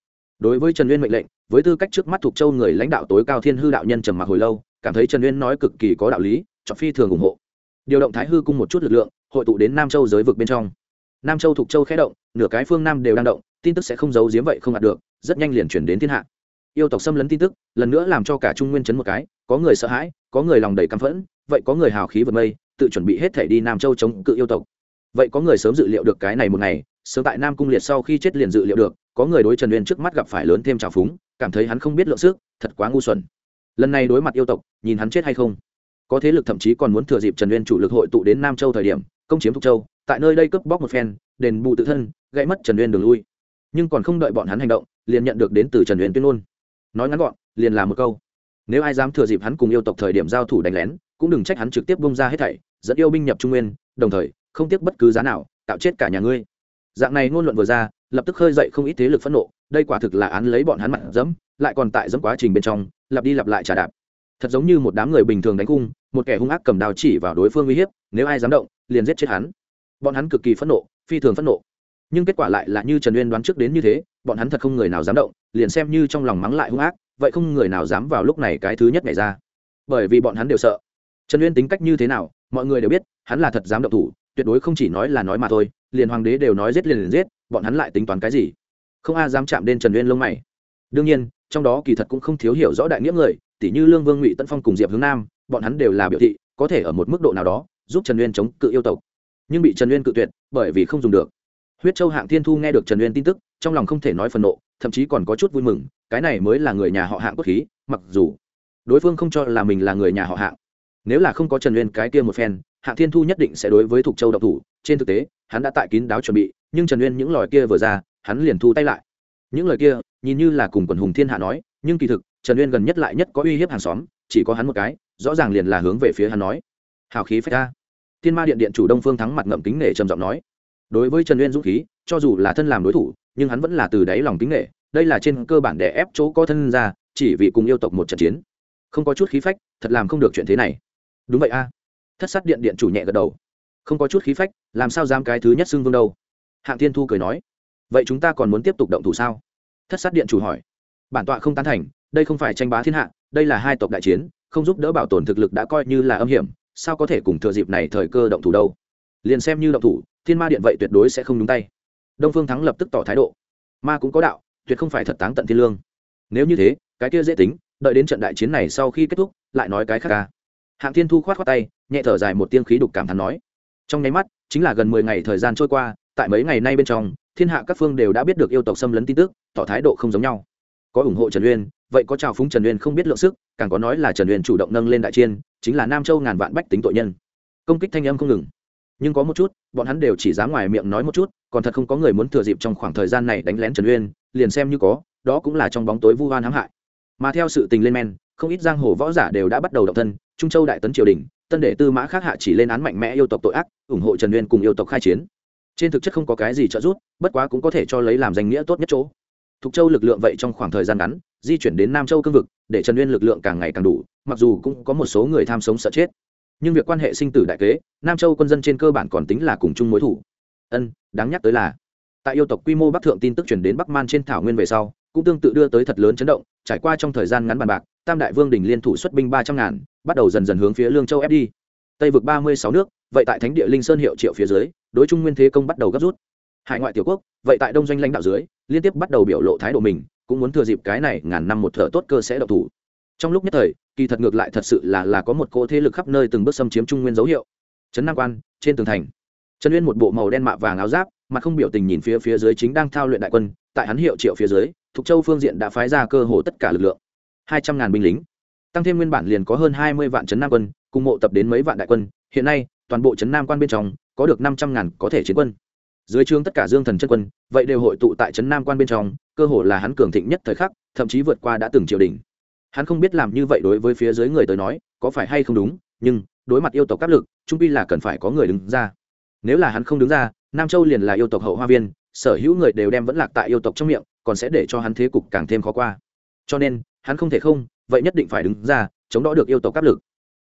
đối với trần uyên mệnh lệnh, với tư cách trước mắt thuộc châu người lãnh đạo tối cao thiên hư đạo nhân trầm mặc hồi lâu, cảm thấy trần uyên nói cực kỳ có đạo lý, chọn phi thường ủng hộ. Điều động thái hư cung một chút lực lượng, hội tụ đến nam châu giới vực bên trong. Nam châu thuộc châu khẽ động, nửa cái phương nam đều đang động, tin tức sẽ không giấu giếm vậy không đạt được, rất nhanh liền chuyển đến thiên hạ. Yêu tộc xâm lấn tin tức, lần nữa làm cho cả trung nguyên chấn một cái, có người sợ hãi, có người lòng đầy căm phẫn, vậy có người hào khí vượt mây, tự chuẩn bị hết thể đi nam châu chống cự yêu tộc. Vậy có người sớm dự liệu được cái này một ngày sớm tại nam cung liệt sau khi chết liền dự liệu được, có người đối trần uyên trước mắt gặp phải lớn thêm trào phúng, cảm thấy hắn không biết lượng sức, thật quá ngu xuẩn. Lần này đối mặt yêu tộc, nhìn hắn chết hay không? Có thế lực thậm chí còn muốn thừa dịp trần uyên chủ lực hội tụ đến nam châu thời điểm, công chiếm thục châu, tại nơi đây cướp bóc một phen, đền bù tự thân, gãy mất trần uyên đường lui. Nhưng còn không đợi bọn hắn hành động, liền nhận được đến từ trần uyên tuyên ngôn. Nói ngắn gọn, liền là một câu. Nếu ai dám thừa dịp hắn cùng yêu tộc thời điểm giao thủ đánh lén, cũng đừng trách hắn trực tiếp bông ra hết thảy, dẫn yêu binh nhập trung nguyên, đồng thời, không tiếc bất cứ giá nào tạo chết cả nhà ngươi dạng này ngôn luận vừa ra, lập tức khơi dậy không ít thế lực phẫn nộ, đây quả thực là án lấy bọn hắn mặt dẫm, lại còn tại dẫm quá trình bên trong, lặp đi lặp lại trả đạp. Thật giống như một đám người bình thường đánh cung, một kẻ hung ác cầm đào chỉ vào đối phương uy hiếp, nếu ai dám động, liền giết chết hắn. Bọn hắn cực kỳ phẫn nộ, phi thường phẫn nộ. Nhưng kết quả lại là như trần uyên đoán trước đến như thế, bọn hắn thật không người nào dám động, liền xem như trong lòng mắng lại hung ác, vậy không người nào dám vào lúc này cái thứ nhất nhảy ra. Bởi vì bọn hắn đều sợ. Trần uyên tính cách như thế nào, mọi người đều biết, hắn là thật dám động thủ tuyệt đối không chỉ nói là nói mà thôi, liền hoàng đế đều nói giết liền liền giết, bọn hắn lại tính toán cái gì? Không ai dám chạm đến trần uyên lông mày. Đương nhiên, trong đó kỳ thật cũng không thiếu hiểu rõ đại nghĩa người tỷ như lương vương ngụy tân phong cùng diệp hướng nam, bọn hắn đều là biểu thị, có thể ở một mức độ nào đó, giúp trần uyên chống cự yêu tộc. Nhưng bị trần uyên cự tuyệt, bởi vì không dùng được. Huyết châu hạng thiên thu nghe được trần uyên tin tức, trong lòng không thể nói phần nộ, thậm chí còn có chút vui mừng, cái này mới là người nhà họ hạng cốt khí, mặc dù đối phương không cho là mình là người nhà họ hạng. Nếu là không có trần uyên cái kia một phen hạng thiên thu nhất định sẽ đối với thục châu độc thủ, trên thực tế, hắn đã tại kín đáo chuẩn bị, nhưng trần uyên những lời kia vừa ra, hắn liền thu tay lại. Những lời kia, nhìn như là cùng quần hùng thiên hạ nói, nhưng kỳ thực, trần uyên gần nhất lại nhất có uy hiếp hàng xóm, chỉ có hắn một cái, rõ ràng liền là hướng về phía hắn nói. Hào khí phách ta. thiên ma điện điện chủ đông phương thắng mặt ngậm kính nể trầm giọng nói. Đối với trần uyên dũng khí, cho dù là thân làm đối thủ, nhưng hắn vẫn là từ đáy lòng kính nể, đây là trên cơ bản để ép chỗ có thân ra, chỉ vì cùng yêu tộc một trận chiến. Không có chút khí phách, thật làm không được chuyện thế này. Đúng vậy a thất sát điện điện chủ nhẹ gật đầu. Không có chút khí phách, làm sao dám cái thứ nhất xưng vương đâu? Hạng thiên thu cười nói. Vậy chúng ta còn muốn tiếp tục động thủ sao? Thất sát điện chủ hỏi. Bản tọa không tán thành, đây không phải tranh bá thiên hạ, đây là hai tộc đại chiến, không giúp đỡ bảo tồn thực lực đã coi như là âm hiểm, sao có thể cùng thừa dịp này thời cơ động thủ đâu? Liền xem như động thủ, thiên ma điện vậy tuyệt đối sẽ không nhúng tay. Đông phương thắng lập tức tỏ thái độ. Ma cũng có đạo, tuyệt không phải thật táng tận thiên lương. Nếu như thế, cái kia dễ tính, đợi đến trận đại chiến này sau khi kết thúc, lại nói cái khác ca hạng thiên thu khoát khoát tay, nhẹ thở dài một tiếng khí đục cảm thán nói. Trong nháy mắt, chính là gần mười ngày thời gian trôi qua, tại mấy ngày nay bên trong, thiên hạ các phương đều đã biết được yêu tộc xâm lấn tin tức, tỏ thái độ không giống nhau. Có ủng hộ trần uyên, vậy có chào phúng trần uyên không biết lượng sức, càng có nói là trần uyên chủ động nâng lên đại chiên, chính là nam châu ngàn vạn bách tính tội nhân. Công kích thanh âm không ngừng. Nhưng có một chút, bọn hắn đều chỉ dám ngoài miệng nói một chút, còn thật không có người muốn thừa dịp trong khoảng thời gian này đánh lén trần uyên, liền xem như có, đó cũng là trong bóng tối vu oan hãm hại. Mà theo sự tình lên men, không ít giang hồ võ giả đều đã bắt đầu động thân trung châu đại tấn triều đình, tân đệ tư mã khác hạ chỉ lên án mạnh mẽ yêu tộc tội ác, ủng hộ trần uyên cùng yêu tộc khai chiến. Trên thực chất không có cái gì trợ giúp, bất quá cũng có thể cho lấy làm danh nghĩa tốt nhất chỗ. Thục châu lực lượng vậy trong khoảng thời gian ngắn, di chuyển đến nam châu cương vực, để trần uyên lực lượng càng ngày càng đủ, mặc dù cũng có một số người tham sống sợ chết. Nhưng việc quan hệ sinh tử đại kế, nam châu quân dân trên cơ bản còn tính là cùng chung mối thủ. Ân, đáng nhắc tới là, tại yêu tộc quy mô bắc thượng tin tức chuyển đến bắc man trên thảo nguyên về sau, cũng tương tự đưa tới thật lớn chấn động, trải qua trong thời gian ngắn bàn bạc tam đại vương đình liên thủ xuất binh ba trăm ngàn, bắt đầu dần dần hướng phía lương châu ép đi. Tây vực ba mươi sáu nước, vậy tại thánh địa linh sơn hiệu triệu phía dưới, đối trung nguyên thế công bắt đầu gấp rút. Hải ngoại tiểu quốc, vậy tại đông doanh lãnh đạo dưới, liên tiếp bắt đầu biểu lộ thái độ mình, cũng muốn thừa dịp cái này ngàn năm một thở tốt cơ sẽ độc thủ. Trong lúc nhất thời, kỳ thật ngược lại thật sự là là có một cỗ thế lực khắp nơi từng bước xâm chiếm trung nguyên dấu hiệu. Trấn nam quan, trên tường thành. Trần uyên một bộ màu đen mạ vàng áo giáp mà không biểu tình nhìn phía phía dưới chính đang thao luyện đại quân, tại hắn hiệu triệu phía dưới, thục châu phương diện đã phái ra cơ hồ tất cả lực lượng hai trăm ngàn binh lính. Tăng thêm nguyên bản liền có hơn hai mươi vạn trấn nam quân, cùng mộ tập đến mấy vạn đại quân, hiện nay, toàn bộ trấn nam quan bên trong, có được năm trăm ngàn có thể chiến quân. Dưới trướng tất cả dương thần chân quân, vậy đều hội tụ tại trấn nam quan bên trong, cơ hồ là hắn cường thịnh nhất thời khắc, thậm chí vượt qua đã từng triều đình. Hắn không biết làm như vậy đối với phía dưới người tới nói, có phải hay không đúng, nhưng, đối mặt yêu tộc áp lực, trung pi là cần phải có người đứng ra. Nếu là hắn không đứng ra, nam châu liền là yêu tộc hậu hoa viên, sở hữu người đều đem vẫn lạc tại yêu tộc trong miệng, còn sẽ để cho hắn thế cục càng thêm khó qua. Cho nên hắn không thể không, vậy nhất định phải đứng ra, chống đỡ được yêu tộc áp lực.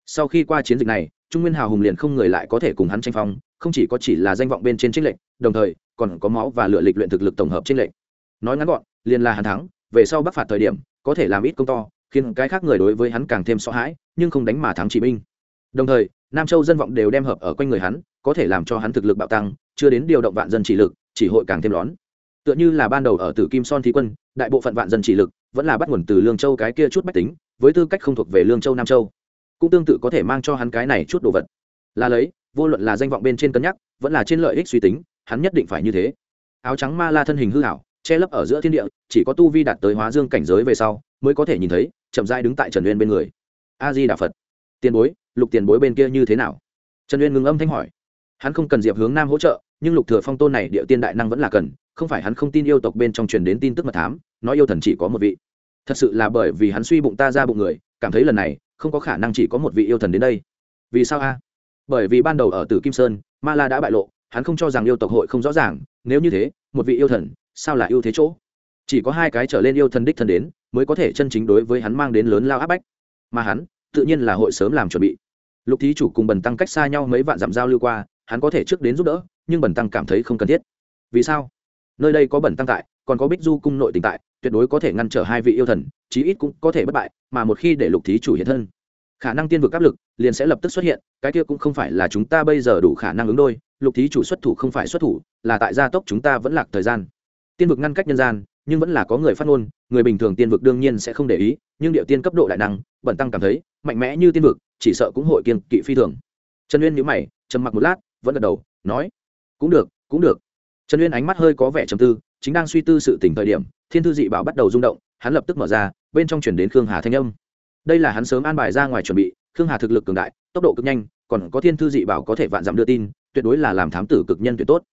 Sau khi qua chiến dịch này, trung nguyên hào hùng liền không người lại có thể cùng hắn tranh phong, không chỉ có chỉ là danh vọng bên trên trích lệnh đồng thời, còn có máu và lựa lịch luyện thực lực tổng hợp trích lệnh nói ngắn gọn, liền là hắn thắng, về sau bắc phạt thời điểm, có thể làm ít công to, khiến cái khác người đối với hắn càng thêm sợ hãi, nhưng không đánh mà thắng chỉ binh. Đồng thời, nam châu dân vọng đều đem hợp ở quanh người hắn, có thể làm cho hắn thực lực bạo tăng, chưa đến điều động vạn dân chỉ lực, chỉ hội càng thêm lón. Tựa như là ban đầu ở tử kim son thí quân, đại bộ phận vạn dân chỉ lực vẫn là bắt nguồn từ lương châu cái kia chút bách tính, với tư cách không thuộc về lương châu nam châu, cũng tương tự có thể mang cho hắn cái này chút đồ vật. Là lấy, vô luận là danh vọng bên trên cân nhắc, vẫn là trên lợi ích suy tính, hắn nhất định phải như thế. Áo trắng ma la thân hình hư hảo che lấp ở giữa thiên địa, chỉ có tu vi đạt tới hóa dương cảnh giới về sau, mới có thể nhìn thấy, chậm dai đứng tại trần uyên bên người. A di đà phật. Tiền bối, lục tiền bối bên kia như thế nào? Trần uyên ngừng âm thanh hỏi. Hắn không cần diệp hướng nam hỗ trợ, nhưng lục thừa phong tôn này địa tiên đại năng vẫn là cần, không phải hắn không tin yêu tộc bên trong truyền đến tin tức mật thám nói yêu thần chỉ có một vị. Thật sự là bởi vì hắn suy bụng ta ra bụng người, cảm thấy lần này, không có khả năng chỉ có một vị yêu thần đến đây. Vì sao a? Bởi vì ban đầu ở tử kim sơn, ma la đã bại lộ, hắn không cho rằng yêu tộc hội không rõ ràng, nếu như thế, một vị yêu thần, sao là yêu thế chỗ? Chỉ có hai cái trở lên yêu thần đích thần đến, mới có thể chân chính đối với hắn mang đến lớn lao áp bách. Mà hắn, tự nhiên là hội sớm làm chuẩn bị. Lục thí chủ cùng bần tăng cách xa nhau mấy vạn dặm giao lưu qua, hắn có thể trước đến giúp đỡ, nhưng bần tăng cảm thấy không cần thiết. Vì sao? Nơi đây có bẩn tăng tại, còn có bích du cung nội tình tại, tuyệt đối có thể ngăn trở hai vị yêu thần, chí ít cũng có thể bất bại, mà một khi để lục thí chủ hiện thân, khả năng tiên vực áp lực liền sẽ lập tức xuất hiện, cái kia cũng không phải là chúng ta bây giờ đủ khả năng ứng đôi, lục thí chủ xuất thủ không phải xuất thủ, là tại gia tốc chúng ta vẫn lạc thời gian. Tiên vực ngăn cách nhân gian, nhưng vẫn là có người phát ngôn, người bình thường tiên vực đương nhiên sẽ không để ý, nhưng điệu tiên cấp độ đại năng, bẩn tăng cảm thấy, mạnh mẽ như tiên vực, chỉ sợ cũng hội kiên kỵ phi thường. Trần uyên nhíu mày, trầm mặc một lát, vẫn gật đầu, nói, cũng được cũng được trần uyên ánh mắt hơi có vẻ trầm tư, chính đang suy tư sự tỉnh thời điểm, thiên thư dị bảo bắt đầu rung động, hắn lập tức mở ra, bên trong chuyển đến khương hà thanh âm. Đây là hắn sớm an bài ra ngoài chuẩn bị, khương hà thực lực cường đại, tốc độ cực nhanh, còn có thiên thư dị bảo có thể vạn dặm đưa tin, tuyệt đối là làm thám tử cực nhân tuyệt tốt.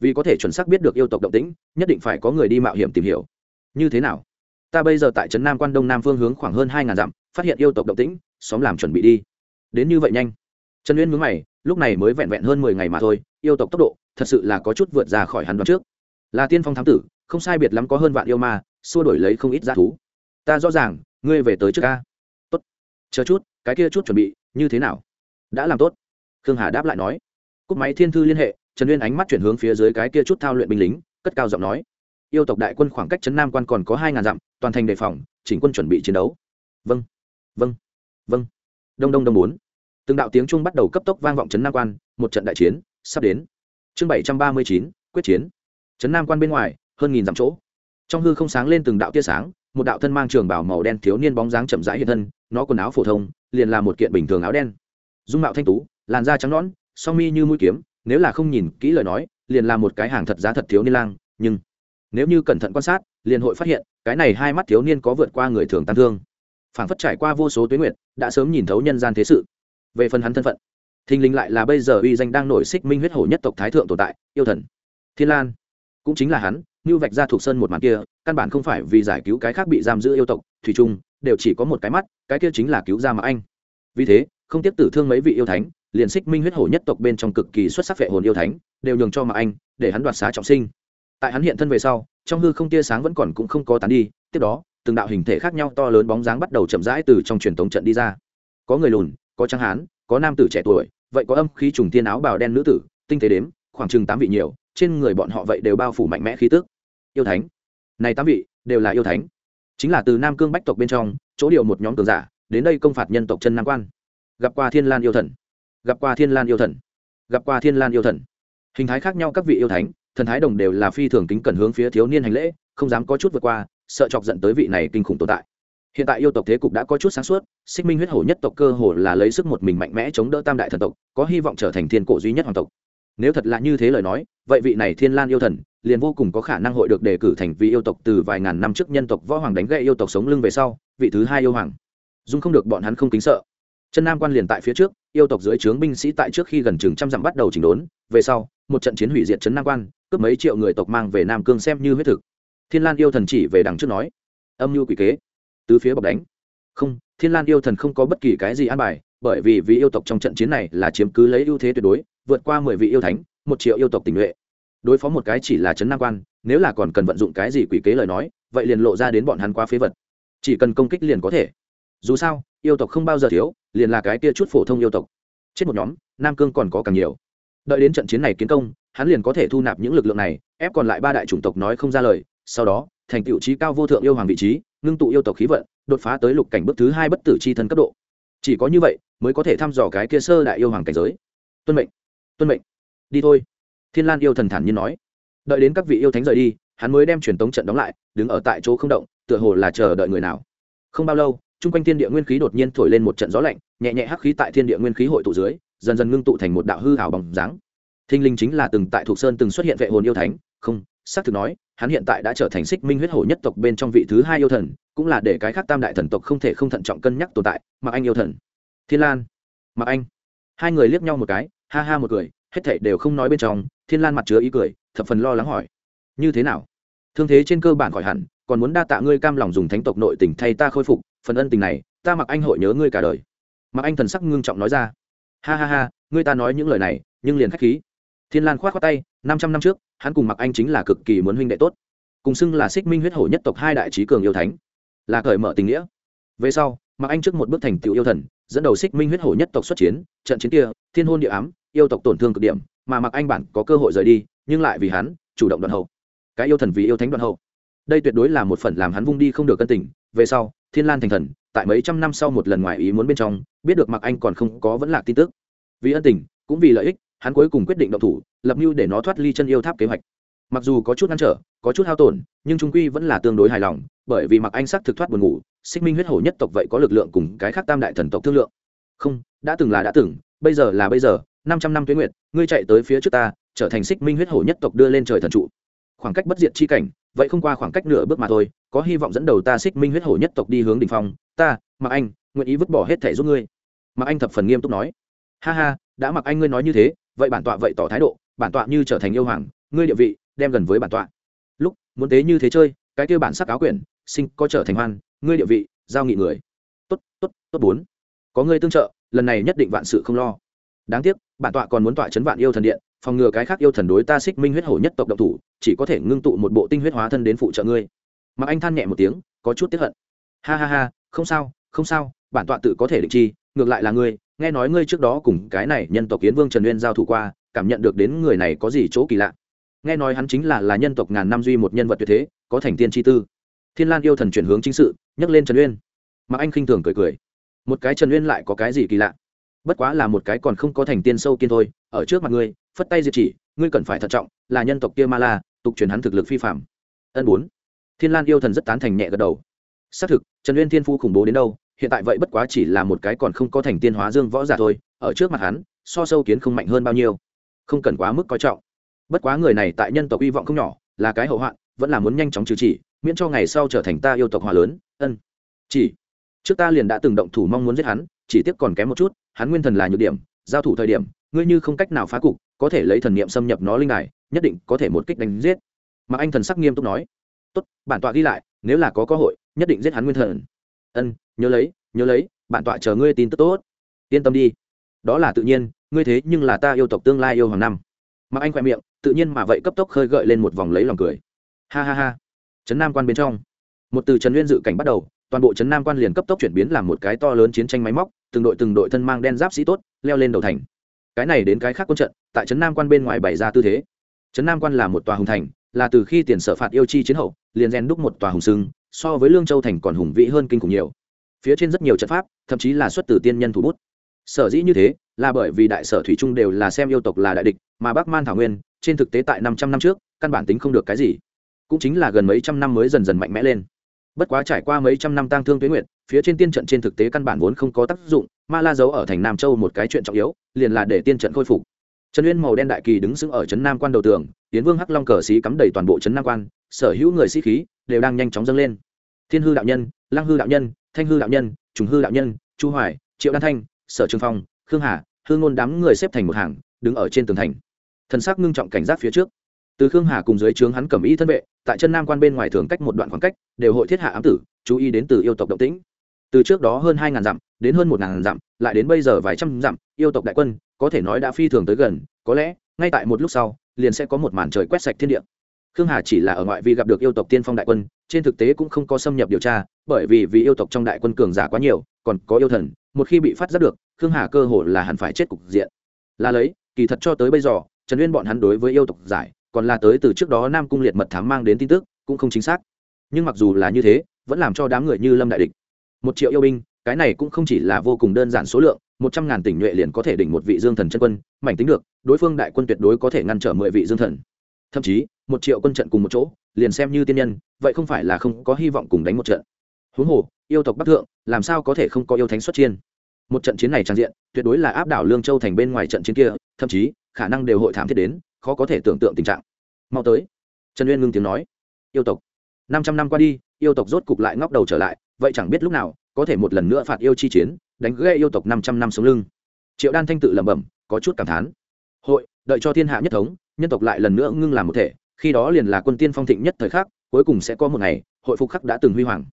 Vì có thể chuẩn xác biết được yêu tộc động tĩnh, nhất định phải có người đi mạo hiểm tìm hiểu. Như thế nào? Ta bây giờ tại trấn nam quan đông nam phương hướng khoảng hơn hai ngàn dặm, phát hiện yêu tộc động tĩnh, xóm làm chuẩn bị đi. Đến như vậy nhanh. Trần uyên mướn mày lúc này mới vẹn vẹn hơn mười ngày mà thôi, yêu tộc tốc độ thật sự là có chút vượt ra khỏi hắn đoạn trước. Là tiên phong thám tử, không sai biệt lắm có hơn vạn yêu ma, xua đổi lấy không ít g thú. Ta rõ ràng, ngươi về tới trước ca. Tốt. Chờ chút, cái kia chút chuẩn bị, như thế nào? Đã làm tốt. Khương hà đáp lại nói. Cúp máy thiên thư liên hệ, trần uyên ánh mắt chuyển hướng phía dưới cái kia chút thao luyện binh lính, cất cao giọng nói. Yêu tộc đại quân khoảng cách trấn nam quan còn có hai ngàn dặm, toàn thành đề phòng, chỉnh quân chuẩn bị chiến đấu. Vâng. Vâng. Vâng. Đông đông đông bốn từng đạo tiếng trung bắt đầu cấp tốc vang vọng trấn nam quan một trận đại chiến sắp đến. Chương bảy trăm ba mươi chín quyết chiến. Trấn nam quan bên ngoài hơn nghìn dặm chỗ. Trong hư không sáng lên từng đạo tia sáng một đạo thân mang trường bảo màu đen thiếu niên bóng dáng chậm rãi hiện thân nó quần áo phổ thông liền là một kiện bình thường áo đen. Dung mạo thanh tú làn da trắng nõn song mi như mũi kiếm nếu là không nhìn kỹ lời nói liền là một cái hàng thật giá thật thiếu niên lang nhưng nếu như cẩn thận quan sát liền hội phát hiện cái này hai mắt thiếu niên có vượt qua người thường tăng thương. Phảng phất trải qua vô số tuyến nguyện, đã sớm nhìn thấu nhân gian thế sự về phần hắn thân phận. Thình lình lại là bây giờ uy danh đang nổi xích minh huyết hổ nhất tộc thái thượng tồn tại, yêu thần. Thiên lan. Cũng chính là hắn như vạch ra thuộc sơn một màn kia, căn bản không phải vì giải cứu cái khác bị giam giữ yêu tộc, thủy trung, đều chỉ có một cái mắt, cái kia chính là cứu ra mà anh. Vì thế, không tiếp tử thương mấy vị yêu thánh, liền xích minh huyết hổ nhất tộc bên trong cực kỳ xuất sắc vệ hồn yêu thánh, đều nhường cho mà anh, để hắn đoạt xá trọng sinh. Tại hắn hiện thân về sau, trong hư không tia sáng vẫn còn cũng không có tán đi, tiếp đó, từng đạo hình thể khác nhau to lớn bóng dáng bắt đầu chậm rãi từ trong truyền thống trận đi ra. Có người lùn có trắng hán, có nam tử trẻ tuổi, vậy có âm khí trùng tiên áo bào đen nữ tử, tinh tế đếm, khoảng chừng tám vị nhiều, trên người bọn họ vậy đều bao phủ mạnh mẽ khí tức. Yêu thánh. Này tám vị, đều là yêu thánh. Chính là từ nam cương bách tộc bên trong, chỗ điều một nhóm cường giả, đến đây công phạt nhân tộc chân nam quan. Gặp qua thiên lan yêu thần. Gặp qua thiên lan yêu thần. Gặp qua thiên lan yêu thần. Hình thái khác nhau các vị yêu thánh, thần thái đồng đều là phi thường kính cẩn hướng phía thiếu niên hành lễ, không dám có chút vượt qua, sợ chọc giận tới vị này kinh khủng tồn tại hiện tại yêu tộc thế cục đã có chút sáng suốt, xích minh huyết hổ nhất tộc cơ hồ là lấy sức một mình mạnh mẽ chống đỡ tam đại thần tộc, có hy vọng trở thành thiên cổ duy nhất hoàng tộc. Nếu thật là như thế lời nói, vậy vị này thiên lan yêu thần, liền vô cùng có khả năng hội được đề cử thành vị yêu tộc từ vài ngàn năm trước nhân tộc võ hoàng đánh gậy yêu tộc sống lưng về sau, vị thứ hai yêu hoàng. Dung không được bọn hắn không kính sợ. Chân nam quan liền tại phía trước, yêu tộc dưới trướng binh sĩ tại trước khi gần chừng trăm dặm bắt đầu chỉnh đốn, về sau, một trận chiến hủy diệt trấn nam quan, cướp mấy triệu người tộc mang về nam cương xem như huyết thực. Thiên lan yêu thần chỉ về đằng trước nói, âm mưu quỷ kế tứ phía bọc đánh. Không, thiên lan yêu thần không có bất kỳ cái gì an bài, bởi vì vì yêu tộc trong trận chiến này là chiếm cứ lấy ưu thế tuyệt đối, vượt qua mười vị yêu thánh, một triệu yêu tộc tình nhuệ. Đối phó một cái chỉ là trấn nam quan, nếu là còn cần vận dụng cái gì quỷ kế lời nói, vậy liền lộ ra đến bọn hắn quá phế vật. Chỉ cần công kích liền có thể. Dù sao, yêu tộc không bao giờ thiếu, liền là cái kia chút phổ thông yêu tộc. Chết một nhóm, nam cương còn có càng nhiều. Đợi đến trận chiến này kiến công, hắn liền có thể thu nạp những lực lượng này, ép còn lại ba đại chủng tộc nói không ra lời, sau đó, thành tựu trí cao vô thượng yêu hoàng vị trí ngưng tụ yêu tộc khí vận, đột phá tới lục cảnh bước thứ hai bất tử c h i thân cấp độ. Chỉ có như vậy mới có thể thăm dò cái kia sơ đại yêu hoàng cảnh giới. Tuân mệnh tuân mệnh. Đi thôi. Thiên lan yêu thần thản nhiên nói. Đợi đến các vị yêu thánh rời đi, hắn mới đem truyền tống trận đóng lại, đứng ở tại chỗ không động, tựa hồ là chờ đợi người nào. Không bao lâu chung quanh thiên địa nguyên khí đột nhiên thổi lên một trận gió lạnh, nhẹ nhẹ hắc khí tại thiên địa nguyên khí hội tụ dưới, dần dần ngưng tụ thành một đạo hư hảo bằng dáng. Thinh linh chính là từng tại thuộc sơn từng xuất hiện vệ hồn yêu thánh. Không, xác thực nói hắn hiện tại đã trở thành xích minh huyết hổ nhất tộc bên trong vị thứ hai yêu thần, cũng là để cái khác tam đại thần tộc không thể không thận trọng cân nhắc tồn tại mặc anh yêu thần. Thiên lan. Mặc anh. Hai người liếc nhau một cái, ha ha một cười, hết thảy đều không nói bên trong, thiên lan mặt chứa ý cười, thập phần lo lắng hỏi. Như thế nào? Thương thế trên cơ bản khỏi hẳn, còn muốn đa tạ ngươi cam lòng dùng thánh tộc nội tình thay ta khôi phục, phần ân tình này, ta mặc anh hội nhớ ngươi cả đời. Mặc anh thần sắc ngưng trọng nói ra. Ha ha ha, ngươi ta nói những lời này, nhưng liền khách khí thiên lan khoát khoác tay, năm trăm năm trước, hắn cùng mặc anh chính là cực kỳ muốn huynh đệ tốt. Cùng xưng là xích minh huyết hổ nhất tộc hai đại trí cường yêu thánh. Là cởi mở tình nghĩa. Về sau mặc anh trước một bước thành tựu yêu thần, dẫn đầu xích minh huyết hổ nhất tộc xuất chiến, trận chiến kia, thiên hôn địa ám, yêu tộc tổn thương cực điểm, mà mặc anh bản có cơ hội rời đi, nhưng lại vì hắn chủ động đoạn hậu. Cái yêu thần vì yêu thánh đoạn hậu. Đây tuyệt đối là một phần làm hắn vung đi không được cân tình. Về sau, thiên lan thành thần, tại mấy trăm năm sau một lần ngoài ý muốn bên trong, biết được mặc anh còn không có vẫn lạc tin tức. Vì ân tình, cũng vì lợi ích hắn cuối cùng quyết định động thủ, lập mưu để nó thoát ly chân yêu tháp kế hoạch. Mặc dù có chút ngăn trở, có chút hao tổn, nhưng trung quy vẫn là tương đối hài lòng, bởi vì mặc anh sắc thực thoát buồn ngủ xích minh huyết hổ nhất tộc vậy có lực lượng cùng cái khác tam đại thần tộc thương lượng. Không, đã từng là đã từng, bây giờ là bây giờ, năm trăm năm tuyến nguyệt, ngươi chạy tới phía trước ta, trở thành xích minh huyết hổ nhất tộc đưa lên trời thần trụ. Khoảng cách bất diệt chi cảnh, vậy không qua khoảng cách nửa bước mà thôi, có hy vọng dẫn đầu ta xích minh huyết hổ nhất tộc đi hướng đ ỉ n h phong. Ta, mặc anh, nguyện ý vứt bỏ hết thẻ giúp ngươi. Mặc anh thập phần nghiêm túc nói. Ha ha, đã mặc anh ngươi nói như thế vậy bản tọa vậy tỏ thái độ, bản tọa như trở thành yêu hoàng, ngươi địa vị, đem gần với bản tọa. Lúc, muốn tế như thế chơi, cái kêu bản sắc áo quyển, sinh có trở thành hoan, ngươi địa vị, giao nghị người. Tốt tốt tốt bốn. Có ngươi tương trợ, lần này nhất định vạn sự không lo. Đáng tiếc, bản tọa còn muốn tọa chấn vạn yêu thần điện, phòng ngừa cái khác yêu thần đối ta xích minh huyết hổ nhất tộc độc thủ, chỉ có thể ngưng tụ một bộ tinh huyết hóa thân đến phụ trợ ngươi. Mặc anh than nhẹ một tiếng, có chút tiếp hận. Ha ha ha, không sao không sao, bản tọa tự có thể định chi, ngược lại là ngươi nghe nói ngươi trước đó cùng cái này nhân tộc kiến vương trần uyên giao thủ qua, cảm nhận được đến người này có gì chỗ kỳ lạ. nghe nói hắn chính là là nhân tộc ngàn năm duy một nhân vật tuyệt thế, có thành tiên tri tư. thiên lan yêu thần chuyển hướng chính sự, nhắc lên trần uyên. mà anh khinh thường cười cười. một cái trần uyên lại có cái gì kỳ lạ? bất quá là một cái còn không có thành tiên sâu kiên thôi, ở trước mặt ngươi, phất tay diệt chỉ, ngươi cần phải thận trọng, là nhân tộc kia ma la, tục truyền hắn thực lực phi phạm. ân bốn. thiên lan yêu thần rất tán thành nhẹ gật đầu. xác thực, trần uyên thiên phu khủng bố đến đâu hiện tại vậy bất quá chỉ là một cái còn không có thành tiên hóa dương võ giả thôi, ở trước mặt hắn, so sâu kiến không mạnh hơn bao nhiêu. Không cần quá mức coi trọng. Bất quá người này tại nhân tộc hy vọng không nhỏ, là cái hậu hoạn, vẫn là muốn nhanh chóng trừ chỉ, miễn cho ngày sau trở thành ta yêu tộc hòa lớn, ân. Chỉ, trước ta liền đã từng động thủ mong muốn giết hắn, chỉ tiếc còn kém một chút, hắn nguyên thần là nhược điểm, giao thủ thời điểm, ngươi như không cách nào phá cục, có thể lấy thần niệm xâm nhập nó linh đài, nhất định có thể một kích đánh giết. Mà anh thần sắc nghiêm túc nói, tốt, bản tọa ghi lại, nếu là có cơ hội, nhất định giết hắn nguyên thần. Ân nhớ lấy nhớ lấy bạn tọa chờ ngươi tin tức tốt. Yên tâm đi. Đó là tự nhiên, ngươi thế nhưng là ta yêu tộc tương lai yêu hoàng năm. Mặc anh khoe miệng, tự nhiên mà vậy cấp tốc khơi gợi lên một vòng lấy lòng cười. Ha ha ha. Trấn nam quan bên trong. Một từ trần nguyên dự cảnh bắt đầu, toàn bộ trấn nam quan liền cấp tốc chuyển biến làm một cái to lớn chiến tranh máy móc, từng đội từng đội thân mang đen giáp sĩ tốt, leo lên đầu thành. Cái này đến cái khác quân trận, tại trấn nam quan bên ngoài bày ra tư thế. Trấn nam quan là một tòa hùng thành, là từ khi tiền sở phạt yêu chi chiến hậu, liền rèn đúc một tòa hùng sưng so với lương châu thành còn hùng vĩ hơn kinh khủng nhiều phía trên rất nhiều trận pháp, thậm chí là xuất từ tiên nhân thủ bút. Sở dĩ như thế, là bởi vì đại sở thủy trung đều là xem yêu tộc là đại địch, mà bắc man thảo nguyên, trên thực tế tại năm trăm năm trước, căn bản tính không được cái gì. Cũng chính là gần mấy trăm năm mới dần dần mạnh mẽ lên. Bất quá trải qua mấy trăm năm tang thương tuyến nguyện phía trên tiên trận trên thực tế căn bản vốn không có tác dụng ma la giấu ở thành nam châu một cái chuyện trọng yếu, liền là để tiên trận khôi phục. Trần uyên màu đen đại kỳ đứng sững ở trấn nam quan đầu tường tiến vương hắc long cờ xí cắm đầy toàn bộ trấn nam quan, sở hữu người sĩ khí, đều đang nhanh chóng dâng lên. Thiên hư đạo nhân, lăng hư đạo nhân thanh hư đạo nhân, trùng hư đạo nhân, chu hoài, triệu đan thanh, sở trường phong, khương hà hương ngôn đám người xếp thành một hàng, đứng ở trên tường thành. Thần sắc ngưng trọng cảnh giác phía trước. Từ khương hà cùng dưới trướng hắn cầm y thân vệ, tại chân nam quan bên ngoài thường cách một đoạn khoảng cách, đều hội thiết hạ ám tử, chú ý đến từ yêu tộc động tĩnh. Từ trước đó hơn hai ngàn dặm, đến hơn một ngàn dặm, lại đến bây giờ vài trăm dặm, yêu tộc đại quân, có thể nói đã phi thường tới gần, có lẽ, ngay tại một lúc sau, liền sẽ có một màn trời quét sạch thiên địa khương hà chỉ là ở ngoại vi gặp được yêu tộc tiên phong đại quân, trên thực tế cũng không có xâm nhập điều tra, bởi vì vì yêu tộc trong đại quân cường giả quá nhiều, còn có yêu thần, một khi bị phát giác được, khương hà cơ hồ là hẳn phải chết cục diện. Là lấy, kỳ thật cho tới bây giờ, trần uyên bọn hắn đối với yêu tộc giải, còn là tới từ trước đó nam cung liệt mật thám mang đến tin tức, cũng không chính xác. Nhưng mặc dù là như thế, vẫn làm cho đám người như lâm đại địch. Một triệu yêu binh, cái này cũng không chỉ là vô cùng đơn giản số lượng, một trăm ngàn tỉnh nhuệ liền có thể đỉnh một vị dương thần chân quân, mảnh tính được, đối phương đại quân tuyệt đối có thể ngăn trở mười vị dương thần thậm chí, một triệu quân trận cùng một chỗ, liền xem như tiên nhân, vậy không phải là không có hy vọng cùng đánh một trận. Huống hồ, yêu tộc bắc thượng, làm sao có thể không có yêu thánh xuất chiên? Một trận chiến này trang diện, tuyệt đối là áp đảo lương châu thành bên ngoài trận chiến kia, thậm chí, khả năng đều hội thảm thiết đến, khó có thể tưởng tượng tình trạng. Mau tới. Trần uyên ngưng tiếng nói. Yêu tộc. Năm trăm năm qua đi, yêu tộc rốt cục lại ngóc đầu trở lại, vậy chẳng biết lúc nào, có thể một lần nữa phạt yêu chi chiến, đánh gây yêu tộc năm trăm năm sống lưng. Triệu đan thanh tự lẩm bẩm, có chút cảm thán. Hội, đợi cho thiên hạ nhất thống nhân tộc lại lần nữa ngưng làm một thể, khi đó liền là quân tiên phong thịnh nhất thời khắc, cuối cùng sẽ có một ngày, hội phục khắc đã từng huy hoàng.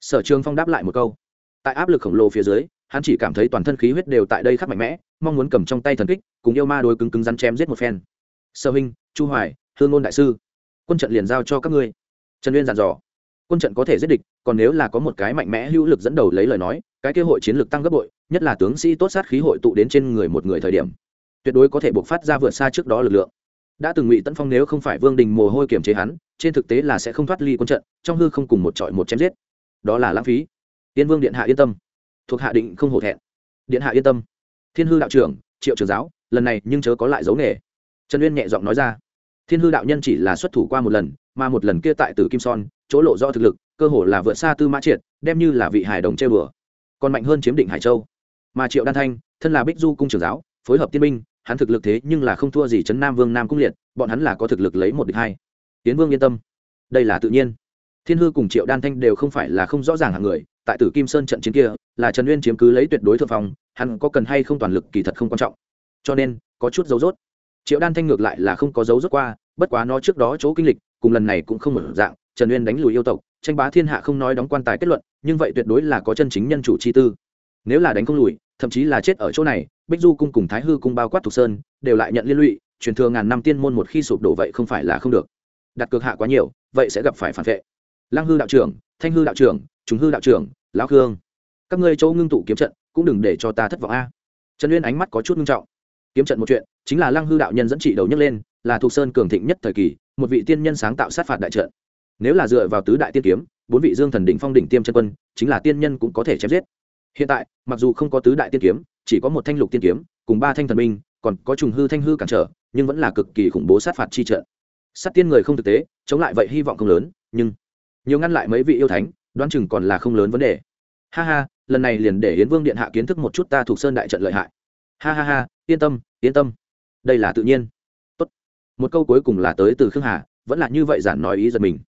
Sở trường phong đáp lại một câu. Tại áp lực khổng lồ phía dưới, hắn chỉ cảm thấy toàn thân khí huyết đều tại đây khắc mạnh mẽ, mong muốn cầm trong tay thần kích, cùng yêu ma đôi cứng cứng rắn chém giết một phen. Sơ huynh, chu hoài, hương ngôn đại sư, quân trận liền giao cho các ngươi. Trần uyên dặn dò. Quân trận có thể giết địch, còn nếu là có một cái mạnh mẽ hữu lực dẫn đầu lấy lời nói, cái kế hội chiến lược tăng gấp bội, nhất là tướng sĩ tốt sát khí hội tụ đến trên người một người thời điểm, tuyệt đối có thể buộc phát ra vượt xa trước đó lực lượng đã từng ngụy tấn phong nếu không phải vương đình mồ hôi kiềm chế hắn, trên thực tế là sẽ không thoát ly quân trận, trong hư không cùng một trọi một chém giết. Đó là lãng phí. Tiên vương điện hạ yên tâm. Thuộc hạ định không hổ thẹn. Điện hạ yên tâm. Thiên hư đạo trưởng, triệu trường giáo, lần này nhưng chớ có lại dấu nghề. Trần uyên nhẹ giọng nói ra. Thiên hư đạo nhân chỉ là xuất thủ qua một lần, mà một lần kia tại tử kim son, chỗ lộ do thực lực, cơ hồ là vượt xa tư mã triệt, đem như là vị hải đồng chơi bừa còn mạnh hơn chiếm định hải châu. Mà triệu đan thanh, thân là bích du cung trường giáo, phối hợp tiên minh hắn thực lực thế nhưng là không thua gì trấn nam vương nam cung liệt bọn hắn là có thực lực lấy một địch hai. Tiến vương yên tâm. Đây là tự nhiên. Thiên hư cùng triệu đan thanh đều không phải là không rõ ràng hạng người tại tử kim sơn trận chiến kia là trần uyên chiếm cứ lấy tuyệt đối thượng phòng, hắn có cần hay không toàn lực kỳ thật không quan trọng. Cho nên có chút dấu dốt. Triệu đan thanh ngược lại là không có dấu dốt qua bất quá nó trước đó chỗ kinh lịch cùng lần này cũng không mở dạng trần uyên đánh lùi yêu tộc tranh bá thiên hạ không nói đóng quan tài kết luận nhưng vậy tuyệt đối là có chân chính nhân chủ chi tư. Nếu là đánh không lùi thậm chí là chết ở chỗ này bích du cung cùng thái hư cung bao quát thục sơn, đều lại nhận liên lụy, truyền thừa ngàn năm tiên môn một khi sụp đổ vậy không phải là không được. Đặt cược hạ quá nhiều, vậy sẽ gặp phải phản vệ. Lăng hư đạo trưởng, thanh hư đạo trưởng chúng hư đạo trưởng, lão khương. Các ngươi châu ngưng tụ kiếm trận, cũng đừng để cho ta thất vọng a. Trần uyên ánh mắt có chút ngưng trọng. Kiếm trận một chuyện, chính là lăng hư đạo nhân dẫn trị đầu nhấc lên, là thuộc sơn cường thịnh nhất thời kỳ, một vị tiên nhân sáng tạo sát phạt đại trận. Nếu là dựa vào tứ đại tiên kiếm, bốn vị dương thần đỉnh phong đỉnh tiêm chân quân, chính là tiên nhân cũng có thể chém giết. Hiện tại, mặc dù không có tứ đại tiên kiếm chỉ có một thanh lục tiên kiếm, cùng ba thanh thần minh, còn có trùng hư thanh hư cản trở, nhưng vẫn là cực kỳ khủng bố sát phạt chi trận. Sát tiên người không thực tế, chống lại vậy hy vọng không lớn, nhưng nhiều ngăn lại mấy vị yêu thánh, đoán chừng còn là không lớn vấn đề. Ha ha, lần này liền để hiến vương điện hạ kiến thức một chút ta thuộc sơn đại trận lợi hại. Ha ha ha, yên tâm yên tâm. Đây là tự nhiên. Tốt. một câu cuối cùng là tới từ khương hà, vẫn là như vậy giản nói ý giật mình.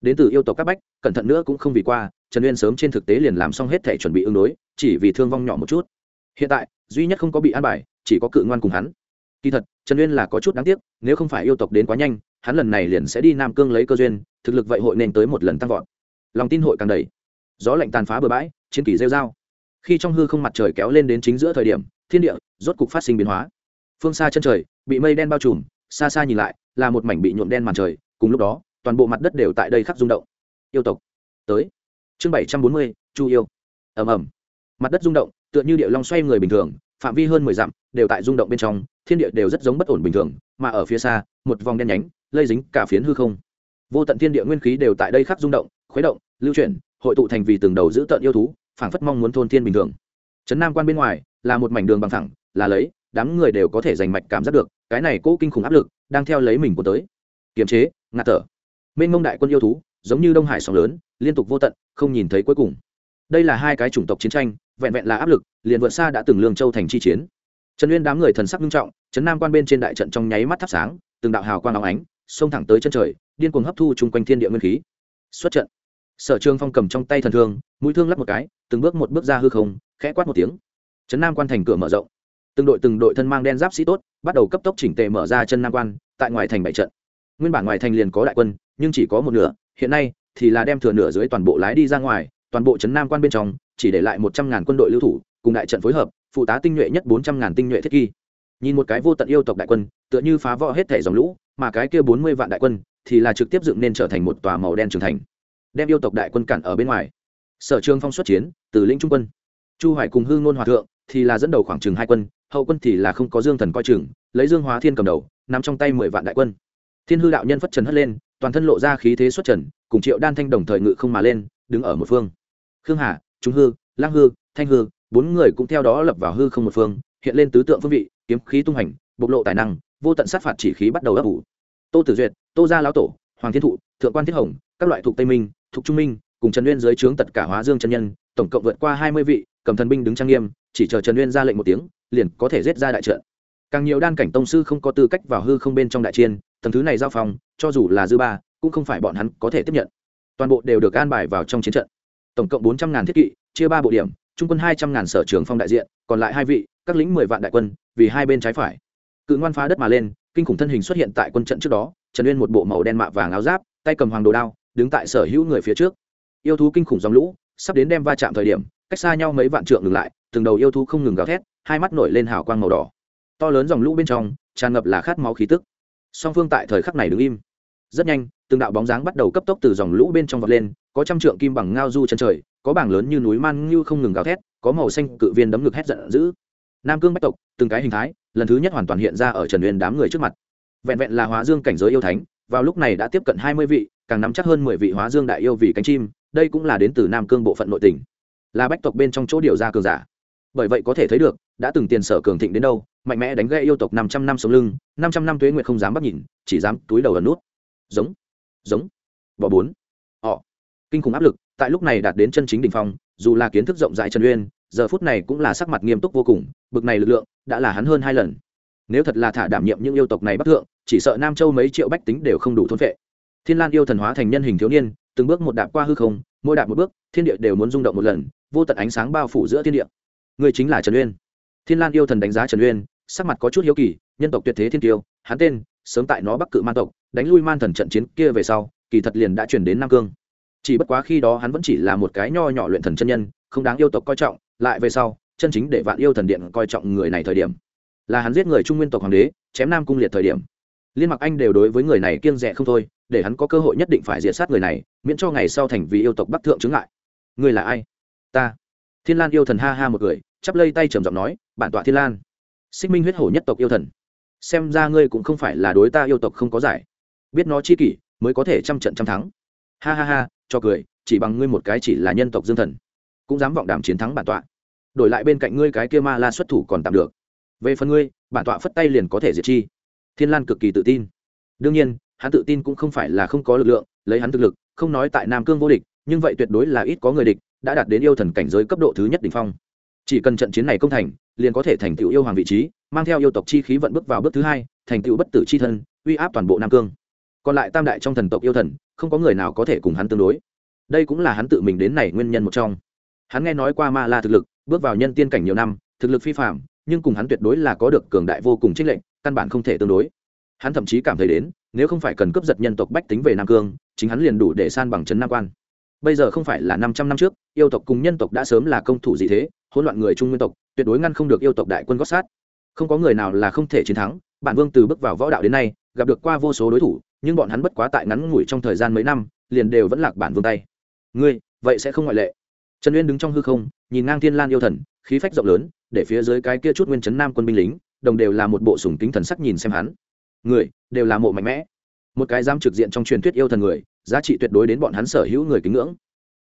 Đến từ yêu tộc các bách, cẩn thận nữa cũng không vì qua, trần uyên sớm trên thực tế liền làm xong hết thể chuẩn bị ứng đối, chỉ vì thương vong nhỏ một chút hiện tại, duy nhất không có bị an bài, chỉ có cự ngoan cùng hắn. Kỳ thật, trần uyên là có chút đáng tiếc, nếu không phải yêu tộc đến quá nhanh, hắn lần này liền sẽ đi nam cương lấy cơ duyên, thực lực vậy hội nên tới một lần tăng vọt. Lòng tin hội càng đầy. Gió lạnh tàn phá bừa bãi, chiến kỳ rêu dao khi trong hư không mặt trời kéo lên đến chính giữa thời điểm, thiên địa rốt cục phát sinh biến hóa. Phương xa chân trời, bị mây đen bao trùm, xa xa nhìn lại, là một mảnh bị nhuộm đen màn trời, cùng lúc đó, toàn bộ mặt đất đều tại đây khắc rung động. Yêu tộc, tới. Chương bảy trăm bốn mươi, chu yêu. Ầm ầm. Mặt đất rung động tựa như điệu long xoay người bình thường, phạm vi hơn mười dặm, đều tại rung động bên trong, thiên địa đều rất giống bất ổn bình thường, mà ở phía xa, một vòng đen nhánh, lây dính cả phiến hư không. Vô tận thiên địa nguyên khí đều tại đây khắc rung động, khuấy động, lưu chuyển, hội tụ thành vì từng đầu giữ tận yêu thú, phảng phất mong muốn thôn thiên bình thường. Trấn nam quan bên ngoài, là một mảnh đường bằng thẳng là lấy, đám người đều có thể giành mạch cảm giác được, cái này cố kinh khủng áp lực, đang theo lấy mình của tới. Kiềm chế, ngạt thở. Mênh mông đại quân yêu thú, giống như đông hải sóng lớn, liên tục vô tận, không nhìn thấy cuối cùng. Đây là hai cái chủng tộc chiến tranh vẹn vẹn là áp lực, liền vượt xa đã từng lương châu thành chi chiến. Trần uyên đám người thần sắc nghiêm trọng, trấn nam quan bên trên đại trận trong nháy mắt thắp sáng, từng đạo hào quang óng ánh, xông thẳng tới chân trời, điên cuồng hấp thu chung quanh thiên địa nguyên khí. Xuất trận. Sở trường phong cầm trong tay thần thương, mũi thương lắp một cái, từng bước một bước ra hư không, khẽ quát một tiếng. Trấn nam quan thành cửa mở rộng. Từng đội từng đội thân mang đen giáp sĩ tốt, bắt đầu cấp tốc chỉnh tề mở ra chân nam quan, tại ngoài thành bảy trận. Nguyên bản ngoài thành liền có đại quân, nhưng chỉ có một nửa, hiện nay thì là đem thừa nửa dưới toàn bộ lái đi ra ngoài, toàn bộ trấn nam quan bên trong chỉ để lại một trăm ngàn quân đội lưu thủ, cùng đại trận phối hợp, phụ tá tinh nhuệ nhất bốn trăm ngàn tinh nhuệ thiết kỳ nhìn một cái vô tận yêu tộc đại quân, tựa như phá vỡ hết thể dòng lũ, mà cái kia bốn mươi vạn đại quân thì là trực tiếp dựng nên trở thành một tòa màu đen trưởng thành, đem yêu tộc đại quân cản ở bên ngoài. Sở trường phong xuất chiến, từ lĩnh trung quân. Chu hoài cùng hương ngôn hòa thượng thì là dẫn đầu khoảng chừng hai quân, hậu quân thì là không có dương thần coi chừng, lấy dương hóa thiên cầm đầu nằm trong tay mười vạn đại quân. Thiên hư đạo nhân phất trần hất lên, toàn thân lộ ra khí thế xuất trần, cùng triệu đan thanh đồng thời ngự không mà lên, đứng ở một phương. Khương hà trung hư lang hư, thanh hư, bốn người cũng theo đó lập vào hư không một phương, hiện lên tứ tượng phương vị, kiếm khí tung hành, bộc lộ tài năng, vô tận sát phạt chỉ khí bắt đầu ấp ủ. Tô tử duyệt, tô gia lão tổ, hoàng thiên thụ, thượng quan thiết hồng, các loại thuộc tây minh, thuộc trung minh, cùng trần uyên dưới trướng tất cả hóa dương chân nhân, tổng cộng vượt qua hai mươi vị, cầm thần binh đứng trang nghiêm, chỉ chờ trần uyên ra lệnh một tiếng, liền có thể giết ra đại trận. Càng nhiều đan cảnh tông sư không có tư cách vào hư không bên trong đại chiên tầng thứ này giao phòng cho dù là dư ba, cũng không phải bọn hắn có thể tiếp nhận. Toàn bộ đều được an bài vào trong chiến trận tổng cộng bốn trăm ngàn thiết kỵ, chia ba bộ điểm, trung quân hai trăm ngàn sở trường phong đại diện, còn lại hai vị, các lính mười vạn đại quân, vì hai bên trái phải. Cự ngoan phá đất mà lên, kinh khủng thân hình xuất hiện tại quân trận trước đó, trần uyên một bộ màu đen mạ vàng áo giáp, tay cầm hoàng đồ đao, đứng tại sở hữu người phía trước. Yêu thú kinh khủng dòng lũ, sắp đến đem va chạm thời điểm, cách xa nhau mấy vạn trượng ngừng lại, từng đầu yêu thú không ngừng gào thét, hai mắt nổi lên hào quang màu đỏ. To lớn dòng lũ bên trong, tràn ngập là khát máu khí tức. Song phương tại thời khắc này đứng im. Rất nhanh, từng đạo bóng dáng bắt đầu cấp tốc từ dòng lũ bên trong vọt lên có trăm trượng kim bằng ngao du chân trời, có bảng lớn như núi man như không ngừng gào thét, có màu xanh cự viên đấm ngực hét giận dữ. Nam cương bách tộc, từng cái hình thái, lần thứ nhất hoàn toàn hiện ra ở trần huyền đám người trước mặt. Vẹn vẹn là hóa dương cảnh giới yêu thánh, vào lúc này đã tiếp cận hai mươi vị, càng nắm chắc hơn mười vị hóa dương đại yêu vì cánh chim, đây cũng là đến từ nam cương bộ phận nội tỉnh là bách tộc bên trong chỗ điều ra cường giả. Bởi vậy có thể thấy được, đã từng tiền sở cường thịnh đến đâu, mạnh mẽ đánh gây yêu tộc năm trăm năm sống lưng, năm trăm năm tuế nguyện không dám bắt nhìn, chỉ dám túi đầu ẩn nút. Giống giống. Bỏ bốn kinh khủng áp lực, tại lúc này đạt đến chân chính đỉnh phong, dù là kiến thức rộng rãi trần uyên, giờ phút này cũng là sắc mặt nghiêm túc vô cùng, bực này lực lượng đã là hắn hơn hai lần. Nếu thật là thả đảm nhiệm những yêu tộc này bắc thượng, chỉ sợ nam châu mấy triệu bách tính đều không đủ thôn vệ thiên lan yêu thần hóa thành nhân hình thiếu niên, từng bước một đạp qua hư không, mỗi đạp một bước, thiên địa đều muốn rung động một lần, vô tận ánh sáng bao phủ giữa thiên địa. Người chính là trần uyên. Thiên lan yêu thần đánh giá trần uyên, sắc mặt có chút hiếu kỳ, nhân tộc tuyệt thế thiên tiêu, hắn tên, sớm tại nó bắc cự man tộc, đánh lui man thần trận chiến kia về sau, kỳ thật liền đã chuyển đến nam cương chỉ bất quá khi đó hắn vẫn chỉ là một cái nho nhỏ luyện thần chân nhân, không đáng yêu tộc coi trọng, lại về sau, chân chính để vạn yêu thần điện coi trọng người này thời điểm. Là hắn giết người trung nguyên tộc hoàng đế, chém nam cung liệt thời điểm. Liên mặc anh đều đối với người này kiêng rẻ không thôi, để hắn có cơ hội nhất định phải diệt sát người này, miễn cho ngày sau thành vì yêu tộc bắc thượng chứng lại người là ai? Ta. Thiên lan yêu thần ha ha một người chắp lây tay trầm giọng nói, bản tọa thiên lan. Xích minh huyết hổ nhất tộc yêu thần. Xem ra ngươi cũng không phải là đối ta yêu tộc không có giải. Biết nó chi kỷ, mới có thể trăm trận trăm thắng ha ha ha, cho cười, chỉ bằng ngươi một cái chỉ là nhân tộc dương thần, cũng dám vọng đảm chiến thắng bản tọa. Đổi lại bên cạnh ngươi cái kia ma la xuất thủ còn tạm được. Về phần ngươi, bản tọa phất tay liền có thể diệt chi. Thiên lan cực kỳ tự tin. Đương nhiên, hắn tự tin cũng không phải là không có lực lượng, lấy hắn thực lực, không nói tại nam cương vô địch, nhưng vậy tuyệt đối là ít có người địch, đã đạt đến yêu thần cảnh giới cấp độ thứ nhất đ ỉ n h phong. Chỉ cần trận chiến này công thành, liền có thể thành tựu yêu hoàng vị trí, mang theo yêu tộc chi khí vận bước vào bước thứ hai, thành tựu bất tử chi thân, uy áp toàn bộ nam cương còn lại tam đại trong thần tộc yêu thần, không có người nào có thể cùng hắn tương đối. Đây cũng là hắn tự mình đến này nguyên nhân một trong. Hắn nghe nói qua ma la thực lực, bước vào nhân tiên cảnh nhiều năm, thực lực phi phạm nhưng cùng hắn tuyệt đối là có được cường đại vô cùng trích lệnh căn bản không thể tương đối. Hắn thậm chí cảm thấy đến, nếu không phải cần cướp giật nhân tộc bách tính về nam cương, chính hắn liền đủ để san bằng chấn nam quan. Bây giờ không phải là năm trăm năm trước, yêu tộc cùng nhân tộc đã sớm là công thủ gì thế, hỗn loạn người trung nguyên tộc, tuyệt đối ngăn không được yêu tộc đại quân gót sát. Không có người nào là không thể chiến thắng, bản vương từ bước vào võ đạo đến nay, gặp được qua vô số đối thủ nhưng bọn hắn bất quá tại ngắn ngủi trong thời gian mấy năm, liền đều vẫn lạc bản vương tay. Ngươi, vậy sẽ không ngoại lệ. Trần uyên đứng trong hư không, nhìn ngang thiên lan yêu thần, khí phách rộng lớn, để phía dưới cái kia chút nguyên chấn nam quân binh lính, đồng đều là một bộ sùng kính thần sắc nhìn xem hắn. Người, đều là mộ mạnh mẽ. Một cái dám trực diện trong truyền thuyết yêu thần người, giá trị tuyệt đối đến bọn hắn sở hữu người kính ngưỡng.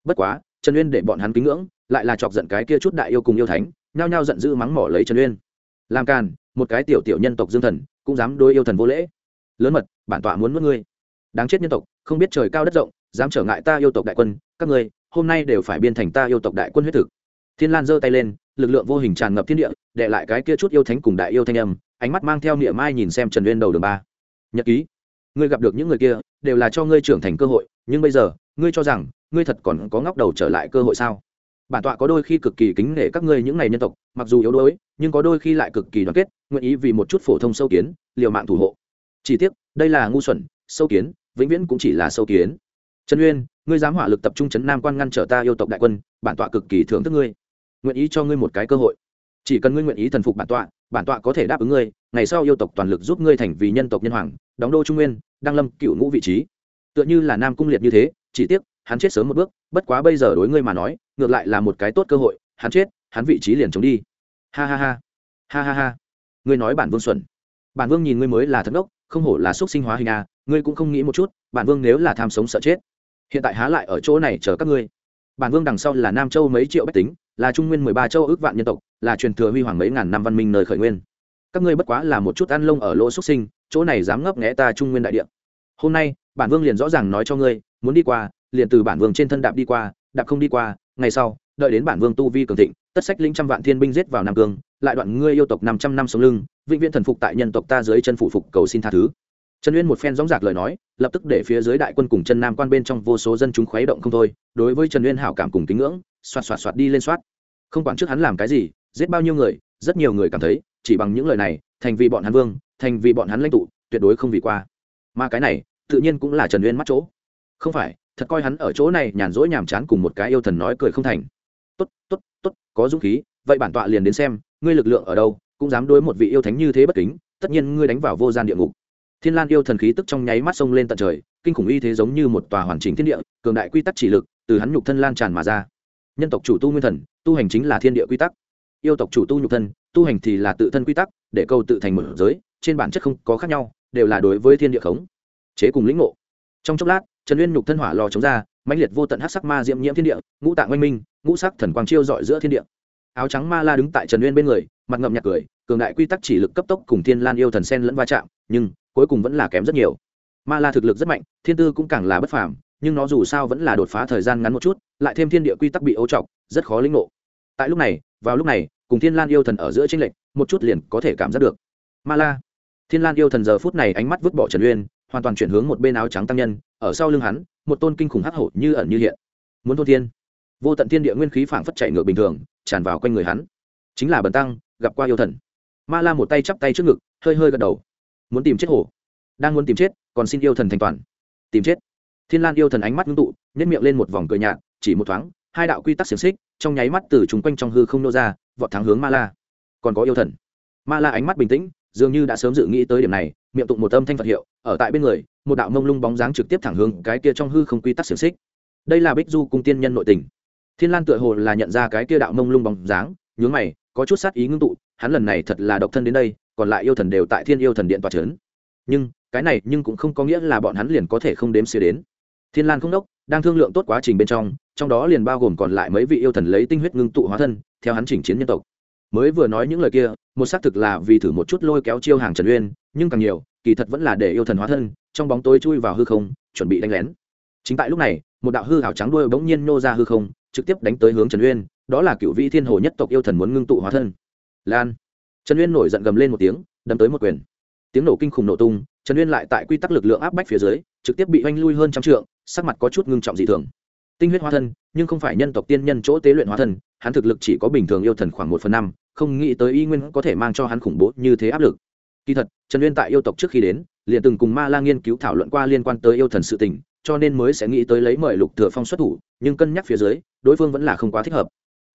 Bất quá, trần uyên để bọn hắn kính ngưỡng, lại là chọc giận cái kia chút đại yêu cùng yêu thánh, nhao nhao giận dữ mắng mỏ lấy trần uyên. Làm càn, một cái tiểu tiểu nhân tộc dương thần, cũng dám đối yêu thần vô lễ lớn mật, bản tọa muốn mất ngươi. Đáng chết nhân tộc, không biết trời cao đất rộng, dám trở ngại ta yêu tộc đại quân, các ngươi, hôm nay đều phải biên thành ta yêu tộc đại quân huyết thực. Thiên lan giơ tay lên, lực lượng vô hình tràn ngập thiên địa, đệ lại cái kia chút yêu thánh cùng đại yêu thanh âm, ánh mắt mang theo niệm mai nhìn xem trần uyên đầu đường ba. Nhật ký, ngươi gặp được những người kia, đều là cho ngươi trưởng thành cơ hội, nhưng bây giờ, ngươi cho rằng, ngươi thật còn có ngóc đầu trở lại cơ hội sao? Bản tọa có đôi khi cực kỳ kính nể các ngươi những ngày nhân tộc, mặc dù yếu đuối, nhưng có đôi khi lại cực kỳ đoàn kết, nguyện ý vì một chút phổ thông sâu kiến, liều mạng thủ hộ chỉ tiếc, đây là ngu xuẩn, sâu kiến, vĩnh viễn cũng chỉ là sâu kiến. Trần uyên, ngươi dám hỏa lực tập trung chấn nam quan ngăn trở ta yêu tộc đại quân, bản tọa cực kỳ thưởng thức ngươi. Nguyện ý cho ngươi một cái cơ hội. Chỉ cần ngươi nguyện ý thần phục bản tọa bản tọa có thể đáp ứng ngươi, ngày sau yêu tộc toàn lực giúp ngươi thành vì nhân tộc nhân hoàng, đóng đô trung nguyên, đăng lâm cựu ngũ vị trí. Tựa như là nam cung liệt như thế, chỉ tiếc, hắn chết sớm một bước, bất quá bây giờ đối ngươi mà nói, ngược lại là một cái tốt cơ hội, hắn chết, hắn vị trí liền chống đi. Ha ha ha. Ha ha ha. Ngươi nói bản vương xuẩn. Bản vương nhìn ngươi mới là thất đốc không hổ là xúc sinh hóa hình a, ngươi cũng không nghĩ một chút, bản vương nếu là tham sống sợ chết, hiện tại há lại ở chỗ này chờ các ngươi. Bản vương đằng sau là nam châu mấy triệu bách tính, là trung nguyên mười ba châu ước vạn nhân tộc, là truyền thừa huy hoàng mấy ngàn năm văn minh nơi khởi nguyên. Các ngươi bất quá là một chút ăn lông ở lỗ xuất sinh, chỗ này dám ngấp nghẽ ta trung nguyên đại địa. Hôm nay, bản vương liền rõ ràng nói cho ngươi, muốn đi qua, liền từ bản vương trên thân đạp đi qua, đạp không đi qua, ngày sau đợi đến bản vương tu vi cường thịnh, tất sách linh trăm vạn thiên binh giết vào nam cương, lại đoạn ngươi yêu tộc năm trăm năm sống lưng, vĩnh viễn thần phục tại nhân tộc ta dưới chân phụ phục cầu xin tha thứ. Trần uyên một phen dóng dạc lời nói, lập tức để phía dưới đại quân cùng chân nam quan bên trong vô số dân chúng khuấy động không thôi, đối với trần uyên hảo cảm cùng kính ngưỡng, xoạt xoạt xoạt đi lên soát không quản trước hắn làm cái gì, giết bao nhiêu người, rất nhiều người cảm thấy, chỉ bằng những lời này, thành vì bọn hắn vương, thành vì bọn hắn lãnh tụ, tuyệt đối không vì qua. Mà cái này, tự nhiên cũng là trần uyên mắt chỗ. Không phải, thật coi hắn ở chỗ này nhàn rỗi nhàm chán cùng một cái yêu thần nói cười không thành tốt tốt tốt, có dũng khí, vậy bản tọa liền đến xem, ngươi lực lượng ở đâu, cũng dám đối một vị yêu thánh như thế bất kính, tất nhiên ngươi đánh vào vô gian địa ngục. Thiên lan yêu thần khí tức trong nháy mắt sông lên tận trời, kinh khủng y thế giống như một tòa hoàn chỉnh thiên địa, cường đại quy tắc chỉ lực từ hắn nhục thân lan tràn mà ra. Nhân tộc chủ tu nguyên thần, tu hành chính là thiên địa quy tắc. Yêu tộc chủ tu nhục thân, tu hành thì là tự thân quy tắc, để câu tự thành một giới, trên bản chất không có khác nhau, đều là đối với thiên địa khống, chế cùng lĩnh ngộ. Trong chốc lát, trần uyên nhục thân hỏa lò chống ra mãnh liệt vô tận hắc sắc ma diễm nhiễm thiên địa, ngũ tạng oanh minh, ngũ sắc thần quang chiêu dọi giữa thiên địa. Áo trắng ma la đứng tại trần uyên bên người, mặt ngậm nhạc cười, cường đại quy tắc chỉ lực cấp tốc cùng thiên lan yêu thần sen lẫn va chạm, nhưng cuối cùng vẫn là kém rất nhiều. Ma la thực lực rất mạnh, thiên tư cũng càng là bất phàm, nhưng nó dù sao vẫn là đột phá thời gian ngắn một chút, lại thêm thiên địa quy tắc bị ấu trọc, rất khó lĩnh ngộ. Tại lúc này, vào lúc này, cùng thiên lan yêu thần ở giữa tranh lệch, một chút liền có thể cảm giác được. Ma la. Thiên lan yêu thần giờ phút này ánh mắt vứt bỏ trần uyên, hoàn toàn chuyển hướng một bên áo trắng tăng nhân, ở sau lưng hắn một tôn kinh khủng hắc hổ như ẩn như hiện. Muốn thôn thiên. Vô tận thiên địa nguyên khí phảng phất chạy ngược bình thường, tràn vào quanh người hắn. Chính là bần tăng, gặp qua yêu thần. Ma la một tay chắp tay trước ngực, hơi hơi gật đầu. Muốn tìm chết hổ. Đang muốn tìm chết, còn xin yêu thần thành toàn. Tìm chết. Thiên lan yêu thần ánh mắt ngưng tụ nhét miệng lên một vòng cười nhạt, chỉ một thoáng, hai đạo quy tắc xiềng xích, trong nháy mắt từ chúng quanh trong hư không nô ra, vọt thắng hướng ma la. Còn có yêu thần. Ma la ánh mắt bình tĩnh dường như đã sớm dự nghĩ tới điểm này, miệng tụng một âm thanh phật hiệu, ở tại bên người, một đạo mông lung bóng dáng trực tiếp thẳng hướng cái kia trong hư không quy tắc xiềng xích. Đây là bích du cung tiên nhân nội tình. Thiên lan tựa hồ là nhận ra cái kia đạo mông lung bóng dáng, nhướng mày, có chút sát ý ngưng tụ, hắn lần này thật là độc thân đến đây, còn lại yêu thần đều tại thiên yêu thần điện tòa trấn. Nhưng, cái này nhưng cũng không có nghĩa là bọn hắn liền có thể không đếm xỉa đến. Thiên lan không đốc, đang thương lượng tốt quá trình bên trong trong đó liền bao gồm còn lại mấy vị yêu thần lấy tinh huyết ngưng tụ hóa thân, theo hắn chỉnh chiến nhân tộc mới vừa nói những lời kia, một xác thực là vì thử một chút lôi kéo chiêu hàng trần uyên, nhưng càng nhiều, kỳ thật vẫn là để yêu thần hóa thân, trong bóng tối chui vào hư không, chuẩn bị đánh lén. Chính tại lúc này, một đạo hư hảo trắng đuôi bỗng nhiên nô ra hư không, trực tiếp đánh tới hướng trần uyên, đó là cựu vị thiên hồ nhất tộc yêu thần muốn ngưng tụ hóa thân. Lan. Trần uyên nổi giận gầm lên một tiếng, đâm tới một quyền. Tiếng nổ kinh khủng nổ tung, trần uyên lại tại quy tắc lực lượng áp bách phía dưới, trực tiếp bị oanh lui hơn trăm trượng, sắc mặt có chút ngưng trọng dị thường tinh huyết hóa thân, nhưng không phải nhân tộc tiên nhân chỗ tế luyện hóa thân, hắn thực lực chỉ có bình thường yêu thần khoảng một phần năm, không nghĩ tới y nguyên có thể mang cho hắn khủng bố như thế áp lực. Kỳ thật, trần uyên tại yêu tộc trước khi đến, liền từng cùng ma la nghiên cứu thảo luận qua liên quan tới yêu thần sự tình, cho nên mới sẽ nghĩ tới lấy mời lục thừa phong xuất thủ, nhưng cân nhắc phía dưới, đối phương vẫn là không quá thích hợp.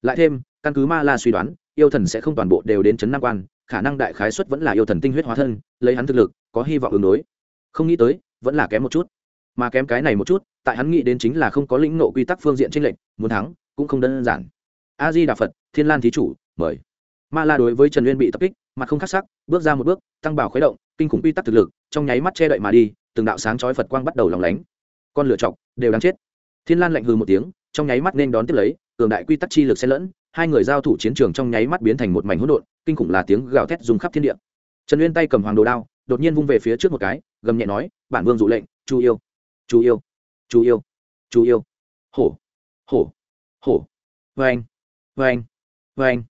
Lại thêm, căn cứ ma la suy đoán, yêu thần sẽ không toàn bộ đều đến chấn nam quan, khả năng đại khái xuất vẫn là yêu thần tinh huyết hóa thân, lấy hắn thực lực, có hy vọng ứng đối. Không nghĩ tới, vẫn là kém một chút mà kém cái này một chút, tại hắn nghĩ đến chính là không có lĩnh nộ quy tắc phương diện tranh lệch, muốn thắng, cũng không đơn giản. A di đà phật thiên lan thí chủ, mời. Ma la đối với trần uyên bị tập kích, mặt không khắc sắc, bước ra một bước, tăng bảo khuấy động, kinh khủng quy tắc thực lực, trong nháy mắt che đậy mà đi, từng đạo sáng chói phật quang bắt đầu lòng lánh. Con lửa chọc, đều đáng chết. Thiên lan lạnh hừ một tiếng, trong nháy mắt nên đón tiếp lấy, cường đại quy tắc chi lực xen lẫn, hai người giao thủ chiến trường trong nháy mắt biến thành một mảnh hỗn độn, kinh khủng là tiếng gào thét dùng khắp thiên địa. Trần uyên tay cầm hoàng đồ đao, đột nhiên vung về phía trước một cái, gầm nhẹ nói, bản vương dụ lệnh, chu yêu chú yêu. Chú yêu. Chú yêu. Hổ. Hổ. Hổ. Vê anh vê anh vê anh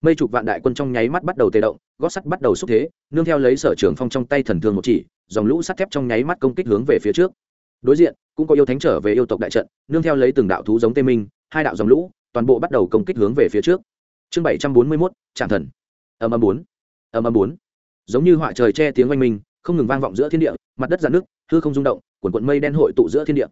mây chục vạn đại quân trong nháy mắt bắt đầu tê động, gót sắt bắt đầu xúc thế, nương theo lấy sở trường phong trong tay thần thương một chỉ, dòng lũ sắt thép trong nháy mắt công kích hướng về phía trước. Đối diện, cũng có yêu thánh trở về yêu tộc đại trận, nương theo lấy từng đạo thú giống tê minh, hai đạo dòng lũ, toàn bộ bắt đầu công kích hướng về phía trước. Chương bảy trăm bốn mươi mốt trạm thần. Âm âm bốn. Âm âm bốn. Giống như họa trời che tiếng oanh minh, không ngừng vang vọng giữa thiên địa, mặt đất giàn nước hư không rung động quần quận mây đen hội tụ giữa thiên địa.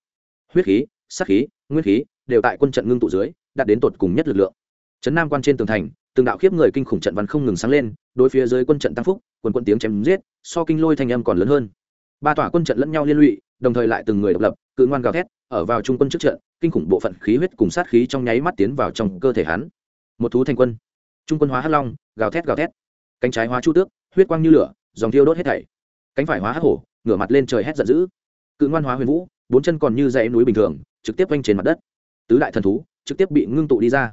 Huyết khí sắc khí, nguyên khí đều tại quân trận ngưng tụ dưới, đạt đến tột cùng nhất lực lượng. Trấn nam quan trên tường thành, từng đạo khiếp người kinh khủng trận văn không ngừng sáng lên, đối phía dưới quân trận tăng phúc, quần quân tiếng chém giết, so kinh lôi thanh âm còn lớn hơn. Ba tòa quân trận lẫn nhau liên lụy, đồng thời lại từng người độc lập, cự ngoan gào thét, ở vào trung quân trước trận, kinh khủng bộ phận khí huyết cùng sát khí trong nháy mắt tiến vào trong cơ thể hắn. Một thú thành quân. Trung quân hóa hắc long, gào thét gào thét. Cánh trái hóa chu tước, huyết quang như lửa, dòng thiêu đốt hết thảy. Cánh phải hóa hắc hổ, ngửa mặt lên trời hét giận dữ cự ngoan hóa huyền vũ, bốn chân còn như dãy núi bình thường, trực tiếp quanh trên mặt đất. Tứ đại thần thú trực tiếp bị ngưng tụ đi ra.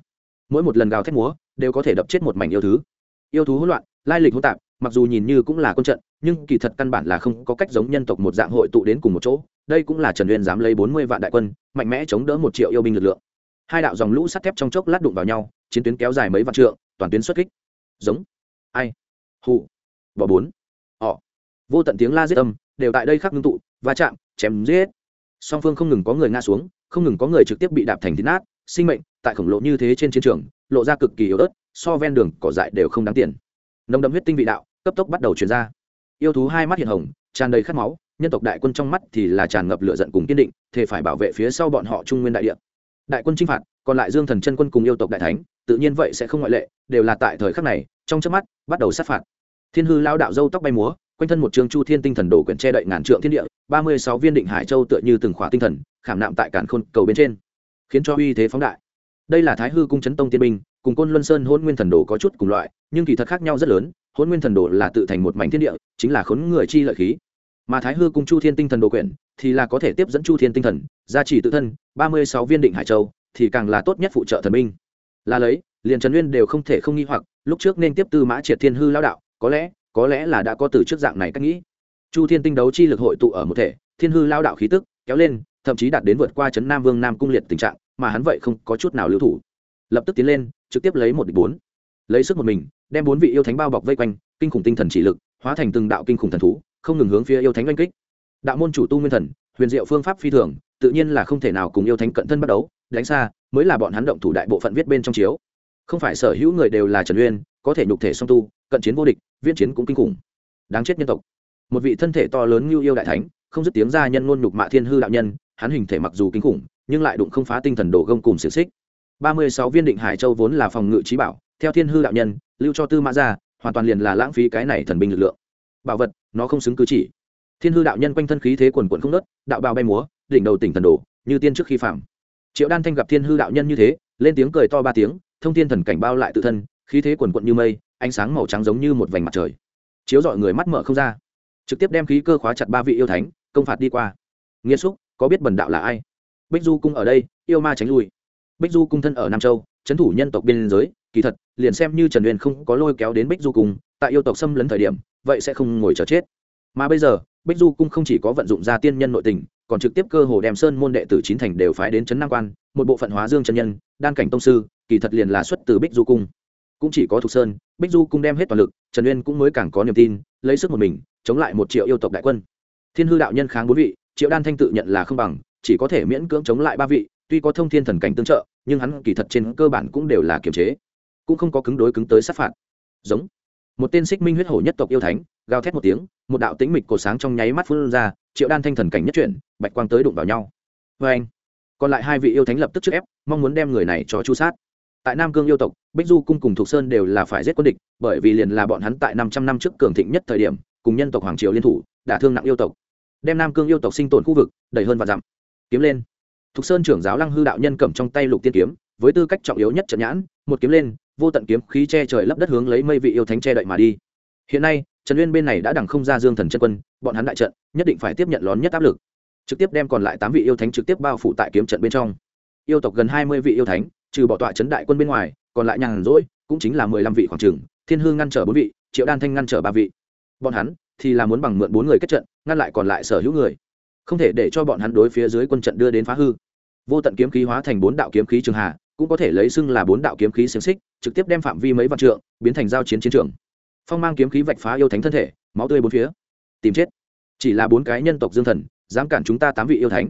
Mỗi một lần gào thét múa đều có thể đập chết một mảnh yêu thứ. Yêu thú hỗn loạn, lai lịch hỗn tạp, mặc dù nhìn như cũng là quân trận, nhưng kỳ thật căn bản là không có cách giống nhân tộc một dạng hội tụ đến cùng một chỗ. Đây cũng là trần uyên dám lấy bốn mươi vạn đại quân, mạnh mẽ chống đỡ một triệu yêu binh lực lượng. Hai đạo dòng lũ sắt thép trong chốc lát đụng vào nhau, chiến tuyến kéo dài mấy vạn trượng, toàn tuyến xuất kích. Giống. Ai. Hụ bỏ bốn. Họ. Vô tận tiếng la giết âm, đều tại đây khắc ngưng tụ va chạm, chém giết. Song phương không ngừng có người ngã xuống, không ngừng có người trực tiếp bị đạp thành thịt nát. Sinh mệnh, tại khổng lồ như thế trên chiến trường, lộ ra cực kỳ yếu ớt, so ven đường cỏ dại đều không đáng tiền. Nồng đậm huyết tinh vị đạo, cấp tốc bắt đầu chuyển ra. Yêu thú hai mắt hiện hồng, tràn đầy khát máu, nhân tộc đại quân trong mắt thì là tràn ngập lửa giận cùng kiên định, thề phải bảo vệ phía sau bọn họ trung nguyên đại địa. Đại quân chinh phạt, còn lại dương thần chân quân cùng yêu tộc đại thánh, tự nhiên vậy sẽ không ngoại lệ, đều là tại thời khắc này, trong trước mắt, bắt đầu sát phạt. Thiên hư lao đạo dâu tóc bay múa quanh thân một trường chu thiên tinh thần đồ quyển che đậy ngàn trượng thiên địa, ba mươi sáu viên định hải châu tựa như từng khỏa tinh thần, khảm nạm tại cản khôn cầu bên trên, khiến cho uy thế phóng đại. Đây là thái hư cung chấn tông tiên binh, cùng côn luân sơn hôn nguyên thần đồ có chút cùng loại, nhưng kỳ thật khác nhau rất lớn hôn nguyên thần đồ là tự thành một mảnh thiên địa, chính là khốn người chi lợi khí. Mà thái hư cung chu thiên tinh thần đồ quyển thì là có thể tiếp dẫn chu thiên tinh thần, gia trì tự thân, ba mươi sáu viên định hải châu thì càng là tốt nhất phụ trợ thần binh. Là lấy, liền trần nguyên đều không thể không nghi hoặc, lúc trước nên tiếp tư mã triệt thiên hư lao đạo, có lẽ có lẽ là đã có từ trước dạng này cách nghĩ. Chu thiên tinh đấu chi lực hội tụ ở một thể, thiên hư lao đạo khí tức kéo lên, thậm chí đạt đến vượt qua trấn nam vương nam cung liệt tình trạng, mà hắn vậy không có chút nào lưu thủ. Lập tức tiến lên, trực tiếp lấy một địch bốn. Lấy sức một mình, đem bốn vị yêu thánh bao bọc vây quanh, kinh khủng tinh thần chỉ lực, hóa thành từng đạo kinh khủng thần thú, không ngừng hướng phía yêu thánh oanh kích. Đạo môn chủ tu nguyên thần, huyền diệu phương pháp phi thường, tự nhiên là không thể nào cùng yêu thánh cận thân bắt đấu, đánh xa, mới là bọn hắn động thủ đại bộ phận viết bên trong chiếu. Không phải sở hữu người đều là trần uyên có thể nhục thể song tu, cận chiến vô địch, viễn chiến cũng kinh khủng. Đáng chết nhân tộc. Một vị thân thể to lớn như yêu đại thánh, không dứt tiếng ra nhân ngôn nhục mạ thiên hư đạo nhân, hắn hình thể mặc dù kinh khủng, nhưng lại đụng không phá tinh thần đồ gông cùng xiềng xích. Ba mươi sáu viên định hải châu vốn là phòng ngự trí bảo, theo thiên hư đạo nhân, lưu cho tư mã ra, hoàn toàn liền là lãng phí cái này thần binh lực lượng. Bảo vật, nó không xứng cứ chỉ. Thiên hư đạo nhân quanh thân khí thế quần quận không nớt đạo bào bay múa, đỉnh đầu tỉnh thần đồ, như tiên trước khi phạm. Triệu đan thanh gặp thiên hư đạo nhân như thế, lên tiếng cười to ba tiếng, thông thiên thần cảnh bao lại tự thân khí thế quần quận như mây, ánh sáng màu trắng giống như một vành mặt trời. Chiếu dọi người mắt mở không ra. Trực tiếp đem khí cơ khóa chặt ba vị yêu thánh, công phạt đi qua. Nghĩa xúc, có biết bần đạo là ai? Bích du cung ở đây, yêu ma tránh lui. Bích du cung thân ở nam châu trấn thủ nhân tộc biên giới, kỳ thật, liền xem như trần uyên không có lôi kéo đến bích du cung, tại yêu tộc xâm lấn thời điểm, vậy sẽ không ngồi chờ chết. Mà bây giờ, bích du cung không chỉ có vận dụng ra tiên nhân nội tình, còn trực tiếp cơ hồ đem sơn môn đệ tử chín thành đều phái đến trấn nam quan, một bộ phận hóa dương chân nhân, đan cảnh tông sư, kỳ thật liền là xuất từ bích du cung cũng chỉ có thục sơn, bích du cung đem hết toàn lực, trần uyên cũng mới càng có niềm tin, lấy sức một mình, chống lại một triệu yêu tộc đại quân. Thiên hư đạo nhân kháng bốn vị, triệu đan thanh tự nhận là không bằng, chỉ có thể miễn cưỡng chống lại ba vị, tuy có thông thiên thần cảnh tương trợ, nhưng hắn kỳ thật trên cơ bản cũng đều là kiềm chế, cũng không có cứng đối cứng tới sát phạt. Giống. Một tên xích minh huyết hổ nhất tộc yêu thánh, gào thét một tiếng, một đạo tĩnh mịch cổ sáng trong nháy mắt phun ra, triệu đan thanh thần cảnh nhất chuyển, bạch quang tới đụng vào nhau. Vê anh còn lại hai vị yêu thánh lập tức trước ép, mong muốn đem người này cho chu sát tại nam cương yêu tộc, bích du cung cùng thục sơn đều là phải giết quân địch, bởi vì liền là bọn hắn tại năm trăm năm trước cường thịnh nhất thời điểm, cùng nhân tộc hoàng triều liên thủ, đả thương nặng yêu tộc. Đem nam cương yêu tộc sinh tồn khu vực đầy hơn và dặm. Kiếm lên. Thục sơn trưởng giáo lăng hư đạo nhân cầm trong tay lục tiên kiếm, với tư cách trọng yếu nhất trận nhãn, một kiếm lên, vô tận kiếm khí che trời lấp đất hướng lấy mây vị yêu thánh che đậy mà đi. Hiện nay, trần uyên bên này đã đẳng không ra dương thần chân quân, bọn hắn đại trận, nhất định phải tiếp nhận lón nhất áp lực. Trực tiếp đem còn lại tám vị yêu thánh trực tiếp bao phủ tại kiếm trận bên trong. Yêu tộc gần hai mươi vị yêu thánh trừ bỏ tọa chấn đại quân bên ngoài, còn lại nhàn rỗi cũng chính là mười lăm vị khoảng trừng thiên hương ngăn trở bốn vị, triệu đan thanh ngăn trở ba vị. Bọn hắn thì là muốn bằng mượn bốn người kết trận, ngăn lại còn lại sở hữu người. Không thể để cho bọn hắn đối phía dưới quân trận đưa đến phá hư. Vô tận kiếm khí hóa thành bốn đạo kiếm khí trường hà, cũng có thể lấy xưng là bốn đạo kiếm khí xiềng xích, trực tiếp đem phạm vi mấy vạn trượng biến thành giao chiến chiến trường. Phong mang kiếm khí vạch phá yêu thánh thân thể, máu tươi bốn phía. Tìm chết. Chỉ là bốn cái nhân tộc dương thần, dám cản chúng ta tám vị yêu thánh.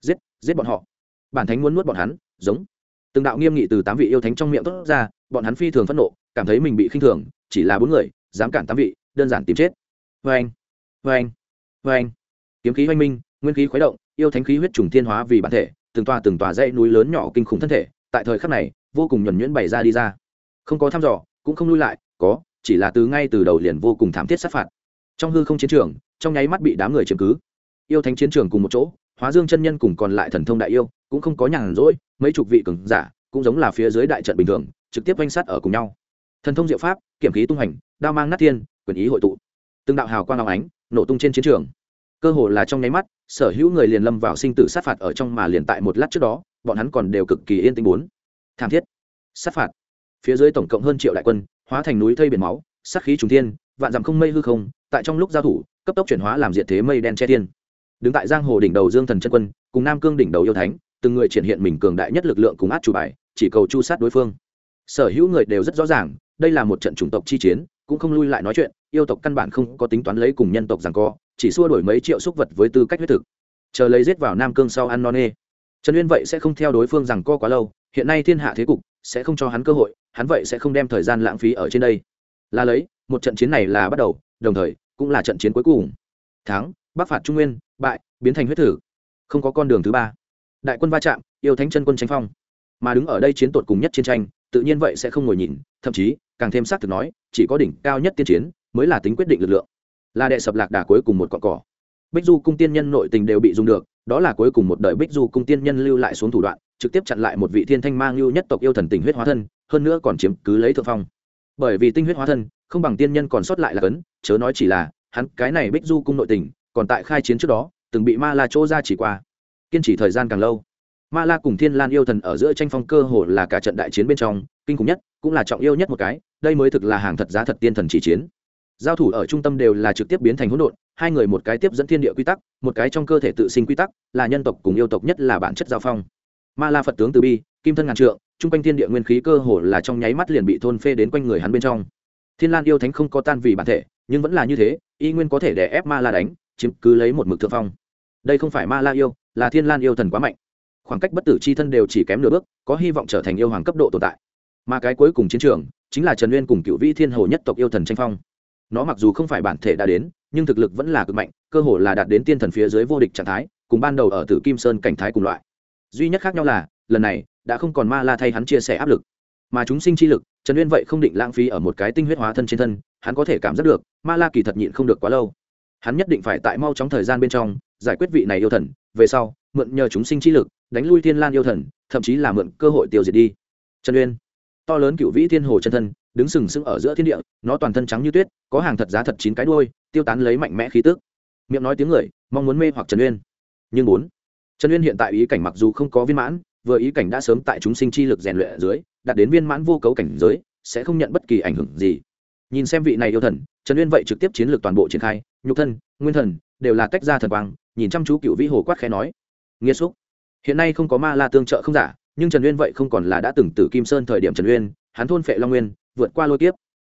Giết giết bọn họ. Bản thánh muốn nuốt bọn hắn, giống từng đạo nghiêm nghị từ tám vị yêu thánh trong miệng tốt ra, bọn hắn phi thường phẫn nộ, cảm thấy mình bị khinh thường, chỉ là bốn người, dám cản tám vị, đơn giản tìm chết. Vê anh vê anh vê anh. Kiếm khí oanh minh, nguyên khí khuấy động, yêu thánh khí huyết trùng thiên hóa vì bản thể, từng tòa từng tòa dãy núi lớn nhỏ kinh khủng thân thể, tại thời khắc này, vô cùng nhuẩn nhuyễn bày ra đi ra. Không có thăm dò, cũng không lui lại, có, chỉ là từ ngay từ đầu liền vô cùng thảm thiết sát phạt. Trong hư không chiến trường, trong nháy mắt bị đám người chiếm cứ. Yêu thánh chiến trường cùng một chỗ, hóa dương chân nhân cùng còn lại thần thông đại yêu cũng không có nhàn rỗi, mấy chục vị cường giả cũng giống là phía dưới đại trận bình thường, trực tiếp oanh sát ở cùng nhau. Thần thông diệu pháp, kiểm khí tung hành, đao mang nát thiên, quyền ý hội tụ. Từng đạo hào quang long ánh, nổ tung trên chiến trường. Cơ hồ là trong nháy mắt, sở hữu người liền lâm vào sinh tử sát phạt ở trong mà liền tại một lát trước đó, bọn hắn còn đều cực kỳ yên tĩnh bốn. Thảm thiết. Sát phạt. Phía dưới tổng cộng hơn triệu đại quân, hóa thành núi thây biển máu, sát khí trùng thiên, vạn dặm không mây hư không, tại trong lúc giao thủ, cấp tốc chuyển hóa làm diện thế mây đen che thiên. Đứng tại giang hồ đỉnh đầu dương thần chân quân, cùng nam cương đỉnh đầu yêu thánh từng người triển hiện mình cường đại nhất lực lượng cùng át chủ bài, chỉ cầu chu sát đối phương. Sở hữu người đều rất rõ ràng, đây là một trận chủng tộc chi chiến, cũng không lui lại nói chuyện, yêu tộc căn bản không có tính toán lấy cùng nhân tộc rằng co, chỉ xua đổi mấy triệu xúc vật với tư cách huyết thực. Chờ lấy giết vào nam cương sau ăn non nê. Trần uyên vậy sẽ không theo đối phương rằng co quá lâu, hiện nay thiên hạ thế cục sẽ không cho hắn cơ hội, hắn vậy sẽ không đem thời gian lãng phí ở trên đây. Là lấy, một trận chiến này là bắt đầu, đồng thời, cũng là trận chiến cuối cùng. Thắng, bắc phạt trung nguyên, bại, biến thành huyết thử không có con đường thứ ba đại quân va chạm, yêu thánh chân quân tranh phong. Mà đứng ở đây chiến tột cùng nhất chiến tranh, tự nhiên vậy sẽ không ngồi nhìn, thậm chí, càng thêm xác thực nói, chỉ có đỉnh cao nhất tiên chiến mới là tính quyết định lực lượng. Là đệ sập lạc đà cuối cùng một cọn cỏ. Bích du cung tiên nhân nội tình đều bị dùng được, đó là cuối cùng một đời bích du cung tiên nhân lưu lại xuống thủ đoạn, trực tiếp chặn lại một vị thiên thanh mang lưu nhất tộc yêu thần tình huyết hóa thân, hơn nữa còn chiếm cứ lấy thượng phong. Bởi vì tinh huyết hóa thân, không bằng tiên nhân còn sót lại là cấn, chớ nói chỉ là, hắn cái này bích du cung nội tình, còn tại khai chiến trước đó, từng bị ma la chỗ ra chỉ qua kiên trì thời gian càng lâu. Ma la cùng thiên lan yêu thần ở giữa tranh phong cơ hồ là cả trận đại chiến bên trong, kinh khủng nhất, cũng là trọng yêu nhất một cái, đây mới thực là hàng thật giá thật tiên thần chỉ chiến. Giao thủ ở trung tâm đều là trực tiếp biến thành hỗn độn, hai người một cái tiếp dẫn thiên địa quy tắc, một cái trong cơ thể tự sinh quy tắc, là nhân tộc cùng yêu tộc nhất là bản chất giao phong. Ma la phật tướng từ bi, kim thân ngàn trượng chung quanh thiên địa nguyên khí cơ hồ là trong nháy mắt liền bị thôn phê đến quanh người hắn bên trong. Thiên lan yêu thánh không có tan vì bản thể, nhưng vẫn là như thế, y nguyên có thể đè ép ma la đánh, chiếm cứ lấy một mực thượng phong. Đây không phải ma la yêu là thiên lan yêu thần quá mạnh. Khoảng cách bất tử c h i thân đều chỉ kém nửa bước, có hy vọng trở thành yêu hoàng cấp độ tồn tại. Mà cái cuối cùng chiến trường, chính là trần uyên cùng cựu vĩ thiên hồ nhất tộc yêu thần tranh phong. Nó mặc dù không phải bản thể đã đến, nhưng thực lực vẫn là cực mạnh, cơ hồ là đạt đến tiên thần phía dưới vô địch trạng thái, cùng ban đầu ở tử kim sơn cảnh thái cùng loại. Duy nhất khác nhau là, lần này, đã không còn ma la thay hắn chia sẻ áp lực. Mà chúng sinh chi lực, trần uyên vậy không định lãng phí ở một cái tinh huyết hóa thân trên thân, hắn có thể cảm giác được, ma la kỳ thật nhịn không được quá lâu. Hắn nhất định phải tại mau chóng thời gian bên trong giải quyết vị này yêu thần, về sau, mượn nhờ chúng sinh chi lực, đánh lui thiên lan yêu thần, thậm chí là mượn cơ hội tiêu diệt đi. Trần uyên, to lớn cựu vĩ thiên hồ chân thân, đứng sừng sững ở giữa thiên địa, nó toàn thân trắng như tuyết, có hàng thật giá thật chín cái đuôi, tiêu tán lấy mạnh mẽ khí tức. Miệng nói tiếng người, mong muốn mê hoặc trần uyên. Nhưng bốn, trần uyên hiện tại ý cảnh mặc dù không có viên mãn, vừa ý cảnh đã sớm tại chúng sinh chi lực rèn luyện ở dưới, đạt đến viên mãn vô cấu cảnh giới, sẽ không nhận bất kỳ ảnh hưởng gì. Nhìn xem vị này yêu thần, trần uyên vậy trực tiếp chiến lược toàn bộ triển khai, nhục thân, nguyên thần, đều là tách ra thần quang nhìn chăm chú cựu vĩ hồ quát khẽ nói nghiêm xúc, hiện nay không có ma la tương trợ không giả, nhưng trần uyên vậy không còn là đã từng từ kim sơn thời điểm trần uyên, hắn thôn phệ long nguyên, vượt qua lôi kiếp.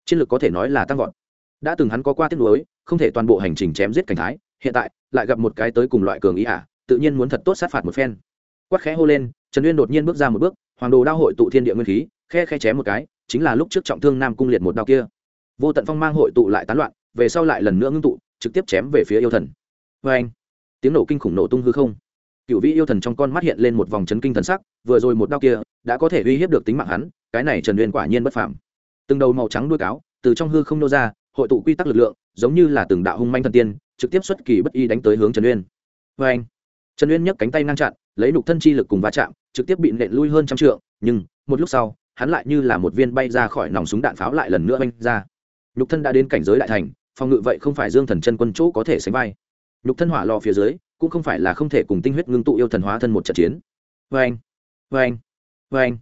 Chiến lược có thể nói là tăng vọt. Đã từng hắn có qua tiết lối không thể toàn bộ hành trình chém giết cảnh thái, hiện tại lại gặp một cái tới cùng loại cường ý ả, tự nhiên muốn thật tốt sát phạt một phen. Quát khẽ hô lên, trần uyên đột nhiên bước ra một bước, hoàng đồ đao hội tụ thiên địa nguyên khí, khe khe chém một cái, chính là lúc trước trọng thương nam cung liệt một đao kia. Vô tận phong mang hội tụ lại tán loạn, về sau lại lần nữa ngưng tụ, trực tiếp chém về phía yêu thần. Vê anh tiếng nổ kinh khủng nổ tung hư không. Cựu vị yêu thần trong con mắt hiện lên một vòng chấn kinh thần sắc, vừa rồi một đao kia, đã có thể uy hiếp được tính mạng hắn, cái này trần uyên quả nhiên bất phàm. Từng đầu màu trắng đuôi cáo, từ trong hư không nô ra, hội tụ quy tắc lực lượng, giống như là từng đạo hung manh thần tiên, trực tiếp xuất kỳ bất y đánh tới hướng trần uyên. Vê anh, trần uyên nhấc cánh tay ngăn chặn, lấy nục thân chi lực cùng va chạm, trực tiếp bị nện lui hơn trăm trượng, nhưng, một lúc sau, hắn lại như là một viên bay ra khỏi nòng súng đạn pháo lại lần nữa oanh ra. Nhục thân đã đến cảnh giới đại thành, phòng ngự vậy không phải dương thần chân quân chỗ có thể sánh vai nhục thân hỏa lò phía dưới, cũng không phải là không thể cùng tinh huyết ngưng tụ yêu thần hóa thân một trận chiến. Vê anh vê anh vê anh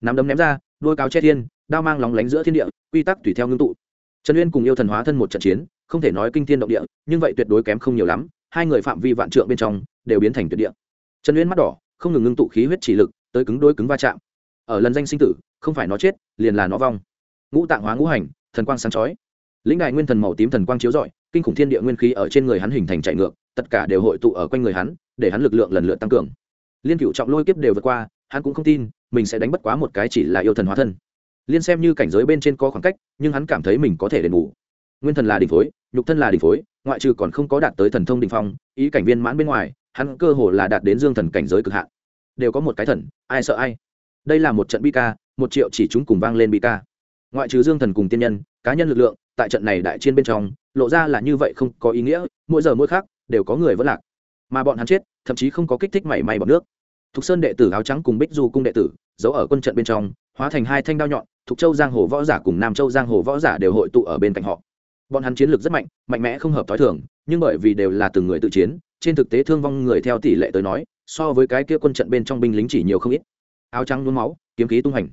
nắm đấm ném ra, đôi cáo che thiên, đao mang lóng lánh giữa thiên địa, quy tắc tùy theo ngưng tụ. Trần uyên cùng yêu thần hóa thân một trận chiến, không thể nói kinh thiên động địa, nhưng vậy tuyệt đối kém không nhiều lắm, hai người phạm vi vạn trượng bên trong, đều biến thành tuyệt địa. Trần uyên mắt đỏ, không ngừng ngưng tụ khí huyết chỉ lực, tới cứng đôi cứng va chạm. Ở lần danh sinh tử, không phải nó chết, liền là nó vong. Ngũ tạng hóa ngũ hành, thần quang sáng chói. Lĩnh đại nguyên thần màu tím thần quang chiếu rọi kinh khủng thiên địa nguyên khí ở trên người hắn hình thành chạy ngược, tất cả đều hội tụ ở quanh người hắn, để hắn lực lượng lần lượt tăng cường. Liên cựu trọng lôi kiếp đều vượt qua, hắn cũng không tin, mình sẽ đánh bất quá một cái chỉ là yêu thần hóa thân. Liên xem như cảnh giới bên trên có khoảng cách, nhưng hắn cảm thấy mình có thể đền bù. Nguyên thần là đỉnh phối, nhục thân là đỉnh phối, ngoại trừ còn không có đạt tới thần thông đỉnh phong, ý cảnh viên mãn bên ngoài, hắn cơ hồ là đạt đến dương thần cảnh giới cực hạn. Đều có một cái thần, ai sợ ai. Đây là một trận bi ca, một triệu chỉ chúng cùng vang lên bi ca. Ngoại trừ dương thần cùng tiên nhân, cá nhân lực lượng, tại trận này đại chiến bên trong lộ ra là như vậy không có ý nghĩa, mỗi giờ mỗi khác đều có người vẫn lạc. Mà bọn hắn chết, thậm chí không có kích thích mảy may bọc nước. Thục sơn đệ tử áo trắng cùng bích du cung đệ tử, giấu ở quân trận bên trong, hóa thành hai thanh đao nhọn, thục châu giang hồ võ giả cùng nam châu giang hồ võ giả đều hội tụ ở bên cạnh họ. Bọn hắn chiến lược rất mạnh mạnh mẽ không hợp t h ó i thường, nhưng bởi vì đều là từng người tự chiến, trên thực tế thương vong người theo tỷ lệ tới nói, so với cái kia quân trận bên trong binh lính chỉ nhiều không ít. Áo trắng nhuốm máu, kiếm khí tung hành.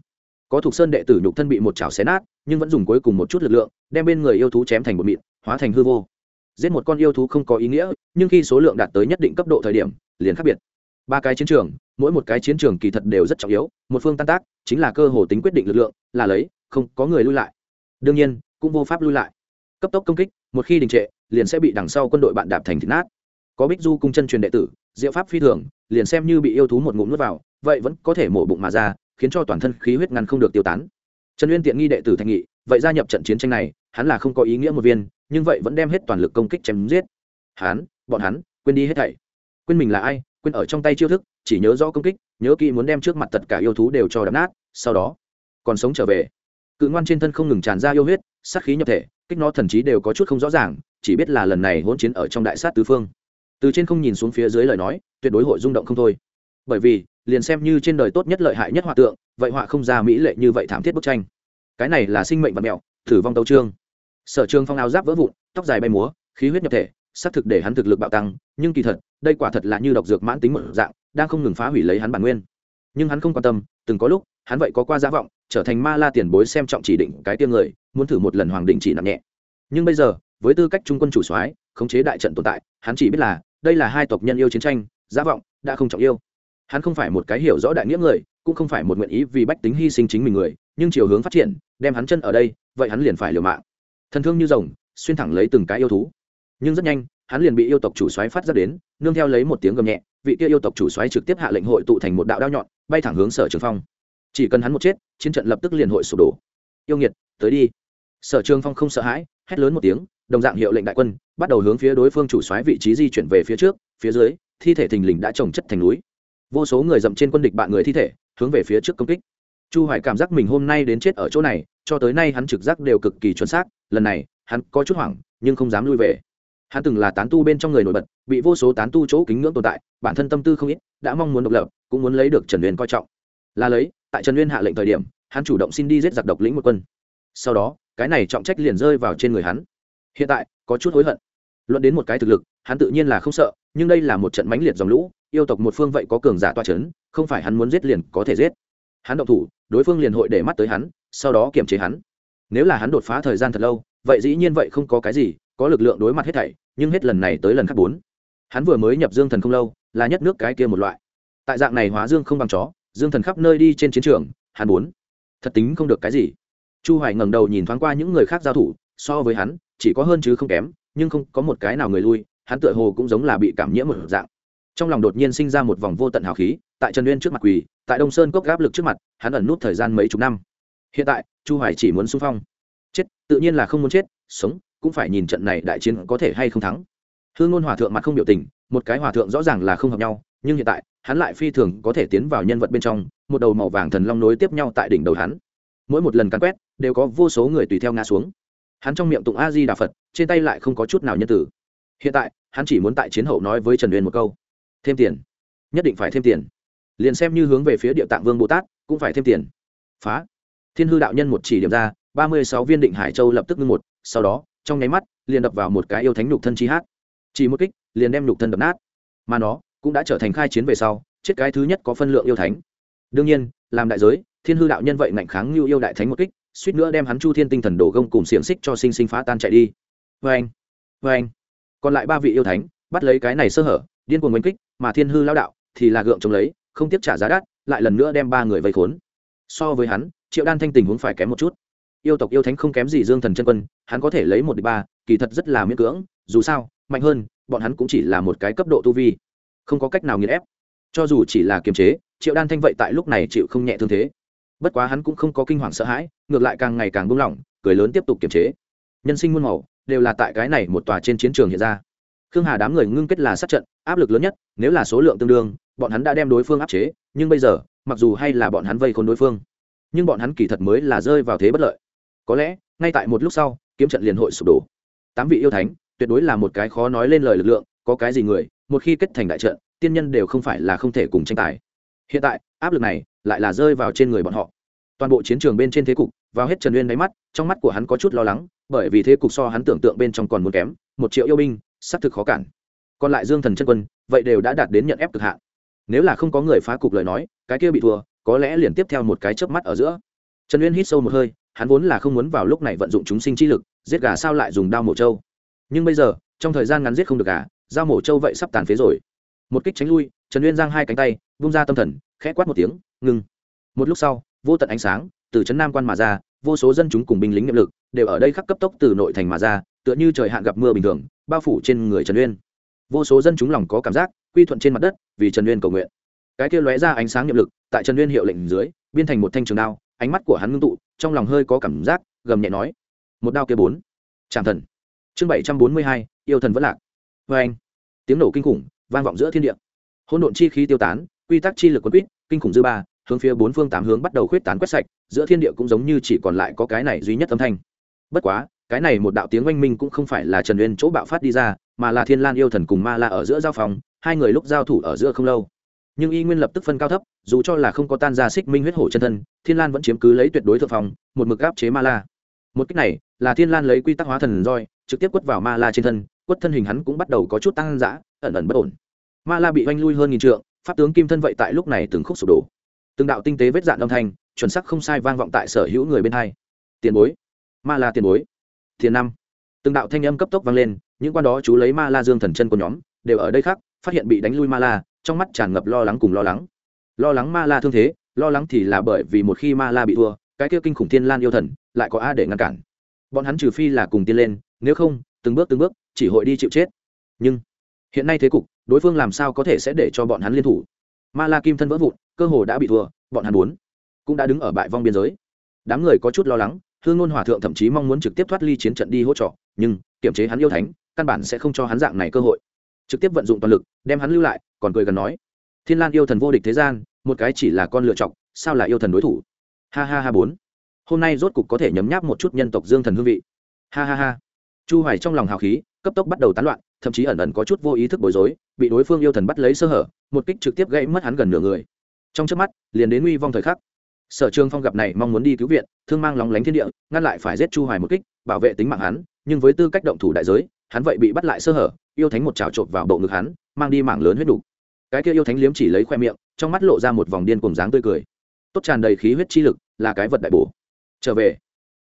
Có thục sơn đệ tử nhục thân bị một chảo xé nát, nhưng vẫn dùng cuối cùng một chút lực lượng, đem bên người yêu thú chém thành một mịn hóa thành hư vô. Giết một con yêu thú không có ý nghĩa, nhưng khi số lượng đạt tới nhất định cấp độ thời điểm, liền khác biệt. Ba cái chiến trường, mỗi một cái chiến trường kỳ thật đều rất trọng yếu, một phương tan tác, chính là cơ hồ tính quyết định lực lượng, là lấy, không có người lui lại. Đương nhiên, cũng vô pháp lui lại. Cấp tốc công kích, một khi đình trệ, liền sẽ bị đằng sau quân đội bạn đạp thành thịt nát. Có bích du cung chân truyền đệ tử, diệu pháp phi thường, liền xem như bị yêu thú một ngụm nuốt vào, vậy vẫn có thể mổ bụng mà ra, khiến cho toàn thân khí huyết ngăn không được tiêu tán. Trần uyên tiện nghi đệ tử thành nghị, vậy gia nhập trận chiến tranh này, hắn là không có ý nghĩa một viên nhưng vậy vẫn đem hết toàn lực công kích chém giết. Hắn bọn hắn, quên đi hết thảy. Quên mình là ai, quên ở trong tay chiêu thức, chỉ nhớ rõ công kích, nhớ kỹ muốn đem trước mặt tất cả yêu thú đều cho đập nát, sau đó còn sống trở về. Cự ngoan trên thân không ngừng tràn ra yêu huyết, sát khí nhập thể, kích nó thần trí đều có chút không rõ ràng, chỉ biết là lần này hỗn chiến ở trong đại sát tứ phương. Từ trên không nhìn xuống phía dưới lời nói, tuyệt đối hội rung động không thôi. Bởi vì, liền xem như trên đời tốt nhất lợi hại nhất họa tượng, vậy họa không ra mỹ lệ như vậy thảm thiết bức tranh. Cái này là sinh mệnh vật mẹo, thử vong tấu trương sở trường phong áo giáp vỡ vụn, tóc dài bay múa, khí huyết nhập thể, xác thực để hắn thực lực bạo tăng, nhưng kỳ thật, đây quả thật là như độc dược mãn tính một dạng, đang không ngừng phá hủy lấy hắn bản nguyên. Nhưng hắn không quan tâm, từng có lúc, hắn vậy có qua giả vọng, trở thành ma la tiền bối xem trọng chỉ định cái tiêm người, muốn thử một lần hoàng định chỉ nặng nhẹ. Nhưng bây giờ, với tư cách trung quân chủ soái, khống chế đại trận tồn tại, hắn chỉ biết là, đây là hai tộc nhân yêu chiến tranh, giả vọng đã không trọng yêu. Hắn không phải một cái hiểu rõ đại nghĩa người, cũng không phải một nguyện ý vì bách tính hy sinh chính mình người, nhưng chiều hướng phát triển, đem hắn chân ở đây, vậy hắn liền phải liều mạng thần thương như rồng, xuyên thẳng lấy từng cái yêu thú. Nhưng rất nhanh, hắn liền bị yêu tộc chủ soái phát ra đến, nương theo lấy một tiếng gầm nhẹ, vị kia yêu tộc chủ soái trực tiếp hạ lệnh hội tụ thành một đạo đao nhọn, bay thẳng hướng sở trường phong. Chỉ cần hắn một chết, chiến trận lập tức liền hội sụp đổ. Yêu nghiệt, tới đi. Sở trường phong không sợ hãi, hét lớn một tiếng, đồng dạng hiệu lệnh đại quân, bắt đầu hướng phía đối phương chủ soái vị trí di chuyển về phía trước, phía dưới, thi thể thình lình đã trồng chất thành núi. Vô số người dậm trên quân địch bạn người thi thể, hướng về phía trước công kích. Chu hoài cảm giác mình hôm nay đến chết ở chỗ này cho tới nay hắn trực giác đều cực kỳ chuẩn xác, lần này, hắn có chút hoảng, nhưng không dám lui về. Hắn từng là tán tu bên trong người nổi bật, bị vô số tán tu chỗ kính ngưỡng tồn tại, bản thân tâm tư không ít, đã mong muốn độc lập, cũng muốn lấy được trần uyên coi trọng. Là lấy, tại trần uyên hạ lệnh thời điểm, hắn chủ động xin đi giết giặc độc lĩnh một quân. Sau đó, cái này trọng trách liền rơi vào trên người hắn. Hiện tại, có chút hối hận. Luận đến một cái thực lực, hắn tự nhiên là không sợ, nhưng đây là một trận mãnh liệt dòng lũ, yêu tộc một phương vậy có cường giả toa c h ấ n không phải hắn muốn giết liền có thể giết. Hắn động thủ, đối phương liền hội để mắt tới hắn sau đó kiểm chế hắn. Nếu là hắn đột phá thời gian thật lâu, vậy dĩ nhiên vậy không có cái gì, có lực lượng đối mặt hết thảy, nhưng hết lần này tới lần khác bốn. Hắn vừa mới nhập dương thần không lâu, là nhất nước cái kia một loại. Tại dạng này hóa dương không bằng chó, dương thần khắp nơi đi trên chiến trường, hắn bốn. Thật tính không được cái gì. Chu hoài ngẩng đầu nhìn thoáng qua những người khác giao thủ, so với hắn, chỉ có hơn chứ không kém, nhưng không có một cái nào người lui, hắn tựa hồ cũng giống là bị cảm nhiễm một dạng. Trong lòng đột nhiên sinh ra một vòng vô tận hào khí, tại trần uyên trước mặt quỳ, tại đông sơn cốc gáp lực trước mặt, hắn ẩn nút thời gian mấy chục năm hiện tại, chu hoài chỉ muốn xung phong. Chết, tự nhiên là không muốn chết, sống, cũng phải nhìn trận này đại chiến có thể hay không thắng. Hương ngôn hòa thượng mặt không biểu tình, một cái hòa thượng rõ ràng là không hợp nhau, nhưng hiện tại, hắn lại phi thường có thể tiến vào nhân vật bên trong, một đầu màu vàng thần long nối tiếp nhau tại đỉnh đầu hắn. Mỗi một lần cắn quét, đều có vô số người tùy theo ngã xuống. Hắn trong miệng tụng a di đà phật, trên tay lại không có chút nào nhân tử. Hiện tại, hắn chỉ muốn tại chiến hậu nói với trần uyên một câu. Thêm tiền. Nhất định phải thêm tiền. Liền xem như hướng về phía địa tạng vương bồ tát, cũng phải thêm tiền. Phá thiên hư đạo nhân một chỉ điểm ra, ba mươi sáu viên định hải châu lập tức ngưng một, sau đó, trong nháy mắt, liền đập vào một cái yêu thánh nhục thân chi hát. Chỉ một kích, liền đem nhục thân đập nát. Mà nó cũng đã trở thành khai chiến về sau, chết cái thứ nhất có phân lượng yêu thánh. Đương nhiên, làm đại giới, thiên hư đạo nhân vậy ngạnh kháng như yêu đại thánh một kích, suýt nữa đem hắn chu thiên tinh thần đổ gông cùng xiềng xích cho sinh sinh phá tan chạy đi. Vê anh vê anh còn lại ba vị yêu thánh, bắt lấy cái này sơ hở, điên cuồng oanh kích, mà thiên hư lao đạo thì là gượng chống lấy, không tiếp trả giá đắt, lại lần nữa đem ba người vây khốn so với hắn, triệu đan thanh tình huống phải kém một chút. Yêu tộc yêu thánh không kém gì dương thần chân quân, hắn có thể lấy một đ ba, kỳ thật rất là miễn cưỡng, dù sao, mạnh hơn, bọn hắn cũng chỉ là một cái cấp độ tu vi. Không có cách nào nghiền ép. Cho dù chỉ là kiềm chế, triệu đan thanh vậy tại lúc này chịu không nhẹ thương thế. Bất quá hắn cũng không có kinh hoàng sợ hãi, ngược lại càng ngày càng buông lỏng, cười lớn tiếp tục kiềm chế. Nhân sinh muôn màu, đều là tại cái này một tòa trên chiến trường hiện ra. Khương hà đám người ngưng kết là sát trận, áp lực lớn nhất, nếu là số lượng tương đương, bọn hắn đã đem đối phương áp chế, nhưng bây giờ mặc dù hay là bọn hắn vây khốn đối phương, nhưng bọn hắn kỳ thật mới là rơi vào thế bất lợi. Có lẽ, ngay tại một lúc sau, kiếm trận liền hội sụp đổ. Tám vị yêu thánh, tuyệt đối là một cái khó nói lên lời lực lượng, có cái gì người, một khi kết thành đại trận, tiên nhân đều không phải là không thể cùng tranh tài. Hiện tại, áp lực này lại là rơi vào trên người bọn họ. Toàn bộ chiến trường bên trên thế cục, vào hết trần uyên đáy mắt, trong mắt của hắn có chút lo lắng, bởi vì thế cục so hắn tưởng tượng bên trong còn muốn kém, một triệu yêu binh, xác thực khó cản. Còn lại dương thần chân quân, vậy đều đã đạt đến nhận ép cực hạn nếu là không có người phá cục lời nói, cái kia bị thua, có lẽ liền tiếp theo một cái chớp mắt ở giữa. Trần uyên hít sâu một hơi, hắn vốn là không muốn vào lúc này vận dụng chúng sinh chi lực, giết gà sao lại dùng đao mổ trâu. Nhưng bây giờ, trong thời gian ngắn giết không được gà dao mổ trâu vậy sắp tàn phế rồi. Một kích tránh lui, trần uyên giang hai cánh tay, vung ra tâm thần, khẽ quát một tiếng, ngừng. một lúc sau, vô tận ánh sáng từ trấn nam quan mà ra, vô số dân chúng cùng binh lính nhiệm lực đều ở đây khắc cấp tốc từ nội thành mà ra, tựa như trời hạn gặp mưa bình thường, bao phủ trên người trần uyên vô số dân chúng lòng có cảm giác, quy thuận trên mặt đất, vì trần uyên cầu nguyện. Cái kia lóe ra ánh sáng nhiệm lực, tại trần uyên hiệu lệnh dưới, biên thành một thanh trường đao, ánh mắt của hắn ngưng tụ, trong lòng hơi có cảm giác, gầm nhẹ nói, một đao kia bốn. Tràng thần. Chương bảy trăm bốn mươi hai, yêu thần vẫn lạc. Vê anh, tiếng nổ kinh khủng, vang vọng giữa thiên địa. Hỗn độn chi khí tiêu tán, quy tắc chi lực quân quýt, kinh khủng dư ba, hướng phía bốn phương tám hướng bắt đầu khuyết tán quét sạch, giữa thiên địa cũng giống như chỉ còn lại có cái này duy nhất âm thanh. Bất quá, cái này một đạo tiếng oanh minh cũng không phải là trần uyên chỗ bạo phát đi ra mà là thiên lan yêu thần cùng ma la ở giữa giao phòng hai người lúc giao thủ ở giữa không lâu. Nhưng y nguyên lập tức phân cao thấp, dù cho là không có tan ra xích minh huyết hổ chân thân, thiên lan vẫn chiếm cứ lấy tuyệt đối thượng phòng một mực áp chế ma la. Một cách này, là thiên lan lấy quy tắc hóa thần roi, trực tiếp quất vào ma la trên thân, quất thân hình hắn cũng bắt đầu có chút tăng dã, ẩn ẩn bất ổn. Ma la bị oanh lui hơn nghìn trượng, pháp tướng kim thân vậy tại lúc này từng khúc sụp đổ. Từng đạo tinh tế vết dạn âm thanh, chuẩn sắc không sai vang vọng tại sở hữu người bên hai. Tiền bối. Ma la tiền bối. Thiền năm. Từng đạo thanh âm cấp tốc vang lên những quan đó chú lấy ma la dương thần chân của nhóm, đều ở đây khác phát hiện bị đánh lui ma la, trong mắt tràn ngập lo lắng cùng lo lắng. Lo lắng ma la thương thế, lo lắng thì là bởi vì một khi ma la bị thua, cái kia kinh khủng thiên lan yêu thần lại có a để ngăn cản. Bọn hắn trừ phi là cùng tiên lên, nếu không, từng bước từng bước, chỉ hội đi chịu chết. Nhưng, hiện nay thế cục, đối phương làm sao có thể sẽ để cho bọn hắn liên thủ? Ma la kim thân vỡ vụn, cơ hồ đã bị thua, bọn hắn muốn cũng đã đứng ở bại vong biên giới. Đám người có chút lo lắng, hương ngôn hòa thượng thậm chí mong muốn trực tiếp thoát ly chiến trận đi hỗ trợ, nhưng kiểm chế hắn yêu thánh căn bản sẽ không cho hắn dạng này cơ hội. Trực tiếp vận dụng toàn lực, đem hắn lưu lại, còn cười gần nói, thiên lan yêu thần vô địch thế gian, một cái chỉ là con lựa chọc, sao là yêu thần đối thủ? Ha ha ha bốn. Hôm nay rốt cục có thể nhấm nháp một chút nhân tộc dương thần hương vị. Ha ha ha. Chu hoài trong lòng hào khí, cấp tốc bắt đầu tán loạn, thậm chí ẩn ẩn có chút vô ý thức bối rối, bị đối phương yêu thần bắt lấy sơ hở, một kích trực tiếp gãy mất hắn gần nửa người. Trong trước mắt, liền đến nguy vong thời khắc. Sở trường phong gặp này mong muốn đi cứu viện, thương mang lóng lánh thiên địa, ngăn lại phải giết chu hoài một kích, bảo vệ tính mạng hắn, nhưng với tư cách động thủ đại giới hắn vậy bị bắt lại sơ hở, yêu thánh một trào trộn vào bộ ngực hắn, mang đi mảng lớn huyết đủ cái kia yêu thánh liếm chỉ lấy khoe miệng, trong mắt lộ ra một vòng điên cùng dáng tươi cười. Tốt tràn đầy khí huyết chi lực, là cái vật đại bổ. Trở về.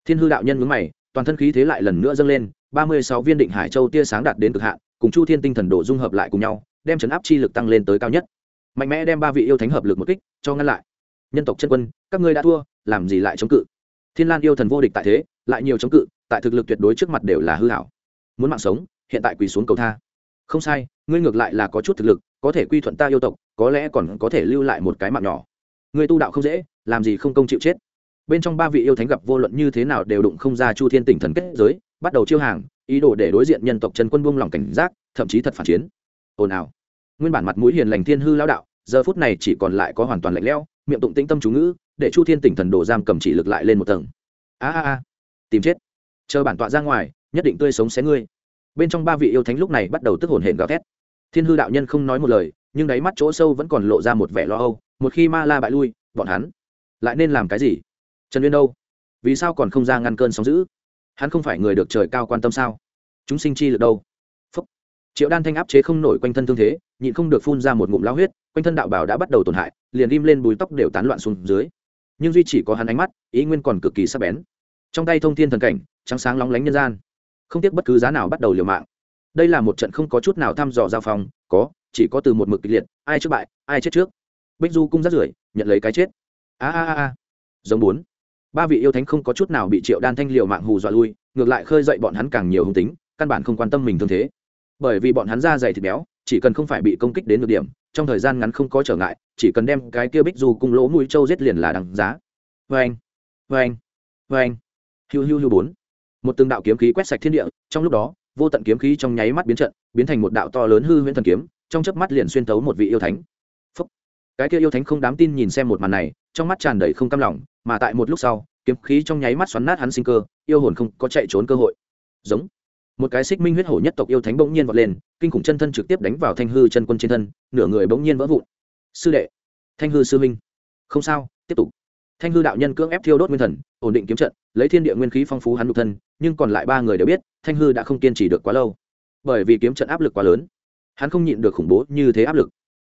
Thiên hư đạo nhân mướn mày, toàn thân khí thế lại lần nữa dâng lên, ba mươi sáu viên định hải châu tia sáng đạt đến cực hạn, cùng chu thiên tinh thần độ dung hợp lại cùng nhau, đem chấn áp chi lực tăng lên tới cao nhất. Mạnh mẽ đem ba vị yêu thánh hợp lực một kích, cho ngăn lại. Nhân tộc chân quân, các ngươi đã thua, làm gì lại chống cự? Thiên lan yêu thần vô địch tại thế, lại nhiều chống cự, tại thực lực tuyệt đối trước mặt đều là hư hảo muốn mạng sống, hiện tại quỳ xuống cầu tha. Không sai, ngươi ngược lại là có chút thực lực, có thể quy thuận ta yêu tộc, có lẽ còn có thể lưu lại một cái mạng nhỏ. Ngươi tu đạo không dễ, làm gì không công chịu chết. Bên trong ba vị yêu thánh gặp vô luận như thế nào đều đụng không ra chu thiên tỉnh thần kết giới, bắt đầu chiêu hàng, ý đồ để đối diện nhân tộc trần quân buông lỏng cảnh giác, thậm chí thật phản chiến. Ồn ào. Nguyên bản mặt mũi hiền lành thiên hư lao đạo, giờ phút này chỉ còn lại có hoàn toàn lạnh lẽo, miệng tụng tĩnh tâm chú ngữ, để chu thiên tỉnh thần đồ giam cầm chỉ lực lại lên một tầng. A a a. Tìm chết. Chờ bản tọa ra ngoài nhất định tươi sống xé ngươi. Bên trong ba vị yêu thánh lúc này bắt đầu tức hồn hển gào thét. Thiên hư đạo nhân không nói một lời, nhưng đáy mắt chỗ sâu vẫn còn lộ ra một vẻ lo âu, một khi ma la bại lui, bọn hắn lại nên làm cái gì? Trần uyên đâu? Vì sao còn không ra ngăn cơn sóng giữ hắn không phải người được trời cao quan tâm sao? Chúng sinh chi lực đâu? Phúc. triệu đan thanh áp chế không nổi quanh thân thương thế, nhịn không được phun ra một ngụm lao huyết, quanh thân đạo bảo đã bắt đầu tổn hại, liền ghim lên bùi tóc đều tán loạn xuống dưới. Nhưng duy chỉ có hắn ánh mắt, ý nguyên còn cực kỳ sắc bén. Trong tay thông thiên thần cảnh, trắng sáng lóng lánh nhân gian không tiếc bất cứ giá nào bắt đầu liều mạng. Đây là một trận không có chút nào thăm dò giao phong, có, chỉ có từ một mực kịch liệt, ai trước bại, ai chết trước. Bích du cung rắt rưởi, nhận lấy cái chết. A a a giống bốn. Ba vị yêu thánh không có chút nào bị triệu đan thanh liều mạng hù dọa lui, ngược lại khơi dậy bọn hắn càng nhiều hung tính, căn bản không quan tâm mình thương thế. Bởi vì bọn hắn da dày thịt béo, chỉ cần không phải bị công kích đến được điểm, trong thời gian ngắn không có trở ngại, chỉ cần đem cái kia bích Du cung lỗ mũi trâu giết liền là đằng giá. Vê anh vê anh vê anh hiu hiu hiu bốn một từng đạo kiếm khí quét sạch thiên địa, trong lúc đó, vô tận kiếm khí trong nháy mắt biến trận, biến thành một đạo to lớn hư huyễn thần kiếm, trong chớp mắt liền xuyên tấu một vị yêu thánh. Phúc. cái kia yêu thánh không dám tin nhìn xem một màn này, trong mắt tràn đầy không cam lòng, mà tại một lúc sau, kiếm khí trong nháy mắt xoắn nát hắn sinh cơ, yêu hồn không có chạy trốn cơ hội. Giống. Một cái xích minh huyết hổ nhất tộc yêu thánh bỗng nhiên vọt lên, kinh khủng chân thân trực tiếp đánh vào thanh hư chân quân trên thân, nửa người bỗng nhiên vỡ vụn. Sư đệ. Thanh hư sư minh không sao, tiếp tục thanh hư đạo nhân cưỡng ép thiêu đốt nguyên thần ổn định kiếm trận lấy thiên địa nguyên khí phong phú hắn nhục thân nhưng còn lại ba người đều biết thanh hư đã không kiên trì được quá lâu. Bởi vì kiếm trận áp lực quá lớn hắn không nhịn được khủng bố như thế áp lực.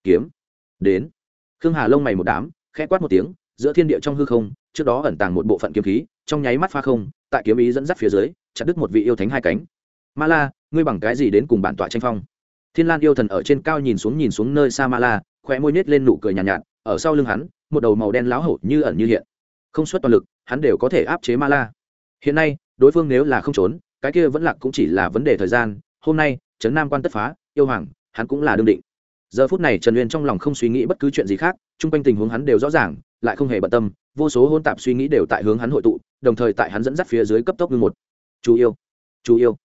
Kiếm. Đến. Khương hà lông mày một đám khẽ quát một tiếng giữa thiên địa trong hư không trước đó ẩn tàng một bộ phận kiếm khí trong nháy mắt pha không tại kiếm ý dẫn dắt phía dưới chặt đứt một vị yêu thánh hai cánh. Ma la ngươi bằng cái gì đến cùng bản tọa tranh phong? Thiên lan yêu thần ở trên cao nhìn xuống nhìn xuống nơi xa ma la khóe môi nết lên nụ cười nhàn nhạt, nhạt ở sau lưng hắn, một đầu màu đen láo hổ như ẩn như hiện. Không xuất toàn lực, hắn đều có thể áp chế ma la. Hiện nay, đối phương nếu là không trốn, cái kia vẫn lạc cũng chỉ là vấn đề thời gian. Hôm nay, trấn nam quan tất phá, yêu hoàng, hắn cũng là đương định. Giờ phút này trần uyên trong lòng không suy nghĩ bất cứ chuyện gì khác, chung quanh tình huống hắn đều rõ ràng, lại không hề bận tâm, vô số hôn tạp suy nghĩ đều tại hướng hắn hội tụ, đồng thời tại hắn dẫn dắt phía dưới cấp tốc ngưng một. Chú yêu chú yêu.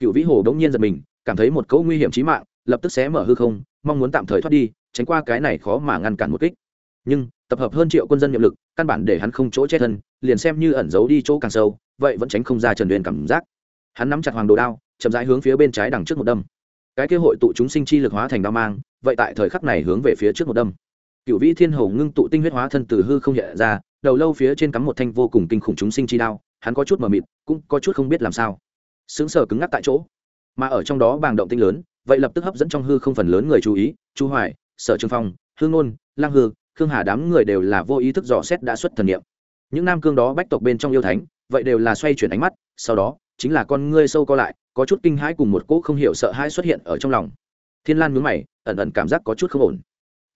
Cựu vĩ hồ đống nhiên giật mình, cảm thấy một cấu nguy hiểm trí mạng, lập tức xé mở hư không, mong muốn tạm thời thoát đi, tránh qua cái này khó mà ngăn cản một kích nhưng tập hợp hơn triệu quân dân nhiệm lực, căn bản để hắn không chỗ che thân, liền xem như ẩn giấu đi chỗ càng sâu, vậy vẫn tránh không ra trần uyên cảm giác. Hắn nắm chặt hoàng đồ đao, chậm rãi hướng phía bên trái đằng trước một đâm. Cái kế hội tụ chúng sinh chi lực hóa thành đao mang, vậy tại thời khắc này hướng về phía trước một đâm. Cựu vĩ thiên hầu ngưng tụ tinh huyết hóa thân từ hư không hiện ra, đầu lâu phía trên cắm một thanh vô cùng kinh khủng chúng sinh chi đao, hắn có chút mờ mịt, cũng có chút không biết làm sao. Sững sờ cứng ngắc tại chỗ. Mà ở trong đó bàng động tinh lớn, vậy lập tức hấp dẫn trong hư không phần lớn người chú ý, chu hoài, sở trường phong, hương nôn, lang hư khương hà đám người đều là vô ý thức dò xét đã xuất thần niệm. Những nam cương đó bách tộc bên trong yêu thánh, vậy đều là xoay chuyển ánh mắt, sau đó, chính là con ngươi sâu co lại, có chút kinh hãi cùng một cỗ không hiểu sợ hãi xuất hiện ở trong lòng. Thiên lan nhướng mày, ẩn ẩn cảm giác có chút không ổn.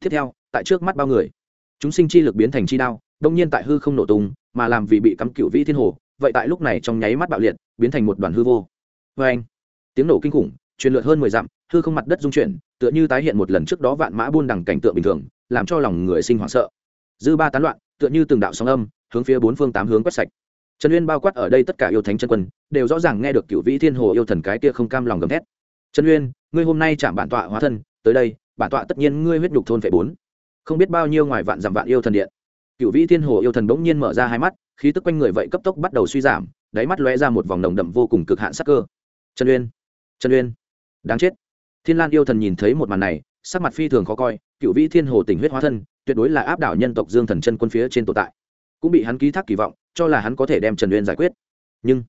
Tiếp theo, tại trước mắt bao người, chúng sinh chi lực biến thành chi đao, đông nhiên tại hư không nổ tung, mà làm vì bị cắm cựu vĩ thiên hồ, vậy tại lúc này trong nháy mắt bạo liệt, biến thành một đoàn hư vô. Vê anh tiếng nổ kinh khủng, truyền lượt hơn mười dặm, hư không mặt đất dung chuyển, tựa như tái hiện một lần trước đó vạn mã buôn đằng cảnh tượng bình thường làm cho lòng người sinh hoảng sợ. Dư ba tán loạn, tựa như từng đạo sóng âm, hướng phía bốn phương tám hướng quét sạch. Trần uyên bao quát ở đây tất cả yêu thánh chân quân, đều rõ ràng nghe được cựu vĩ thiên hồ yêu thần cái kia không cam lòng gầm thét. Trần uyên, ngươi hôm nay chạm bản tọa hóa thân, tới đây, bản tọa tất nhiên ngươi huyết nhục thôn vệ bốn. Không biết bao nhiêu ngoài vạn dặm vạn yêu thần điện. Cựu vĩ thiên hồ yêu thần bỗng nhiên mở ra hai mắt, khí tức quanh người vậy cấp tốc bắt đầu suy giảm, đáy mắt lóe ra một vòng nồng đậm vô cùng cực hạn sắc cơ. Trần uyên trần uyên, đáng chết. Thiên lan yêu thần nhìn thấy một màn này, sắc mặt phi thường khó coi cựu vĩ thiên hồ tình huyết hóa thân, tuyệt đối là áp đảo nhân tộc dương thần chân quân phía trên tồn tại. Cũng bị hắn ký thác kỳ vọng, cho là hắn có thể đem trần uyên giải quyết. Nhưng,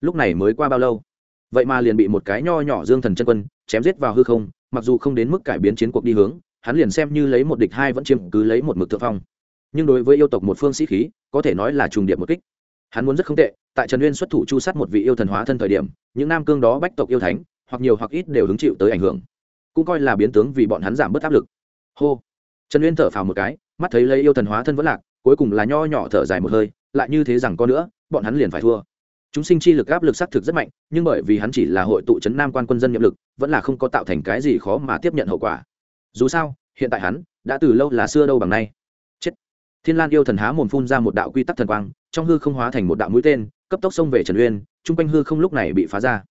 lúc này mới qua bao lâu? Vậy mà liền bị một cái nho nhỏ dương thần chân quân chém giết vào hư không, mặc dù không đến mức cải biến chiến cuộc đi hướng, hắn liền xem như lấy một địch hai vẫn chiếm cứ lấy một mực thượng phong. Nhưng đối với yêu tộc một phương sĩ khí, có thể nói là trùng điệp một kích. Hắn muốn rất không tệ, tại trần uyên xuất thủ chu sát một vị yêu thần hóa thân thời điểm, những nam cương đó bách tộc yêu thánh, hoặc nhiều hoặc ít đều hứng chịu tới ảnh hưởng. Cũng coi là biến tướng vì bọn hắn giảm bớt áp lực hô. Trần uyên thở phào một cái, mắt thấy lấy yêu thần hóa thân vẫn lạc, cuối cùng là nho nhỏ thở dài một hơi, lại như thế rằng có nữa, bọn hắn liền phải thua. Chúng sinh chi lực áp lực xác thực rất mạnh, nhưng bởi vì hắn chỉ là hội tụ chấn nam quan quân dân nhiệm lực, vẫn là không có tạo thành cái gì khó mà tiếp nhận hậu quả. Dù sao, hiện tại hắn đã từ lâu là xưa đâu bằng nay. Chết. Thiên lan yêu thần há mồm phun ra một đạo quy tắc thần quang, trong hư không hóa thành một đạo mũi tên, cấp tốc xông về trần uyên, chung quanh hư không lúc này bị phá ra.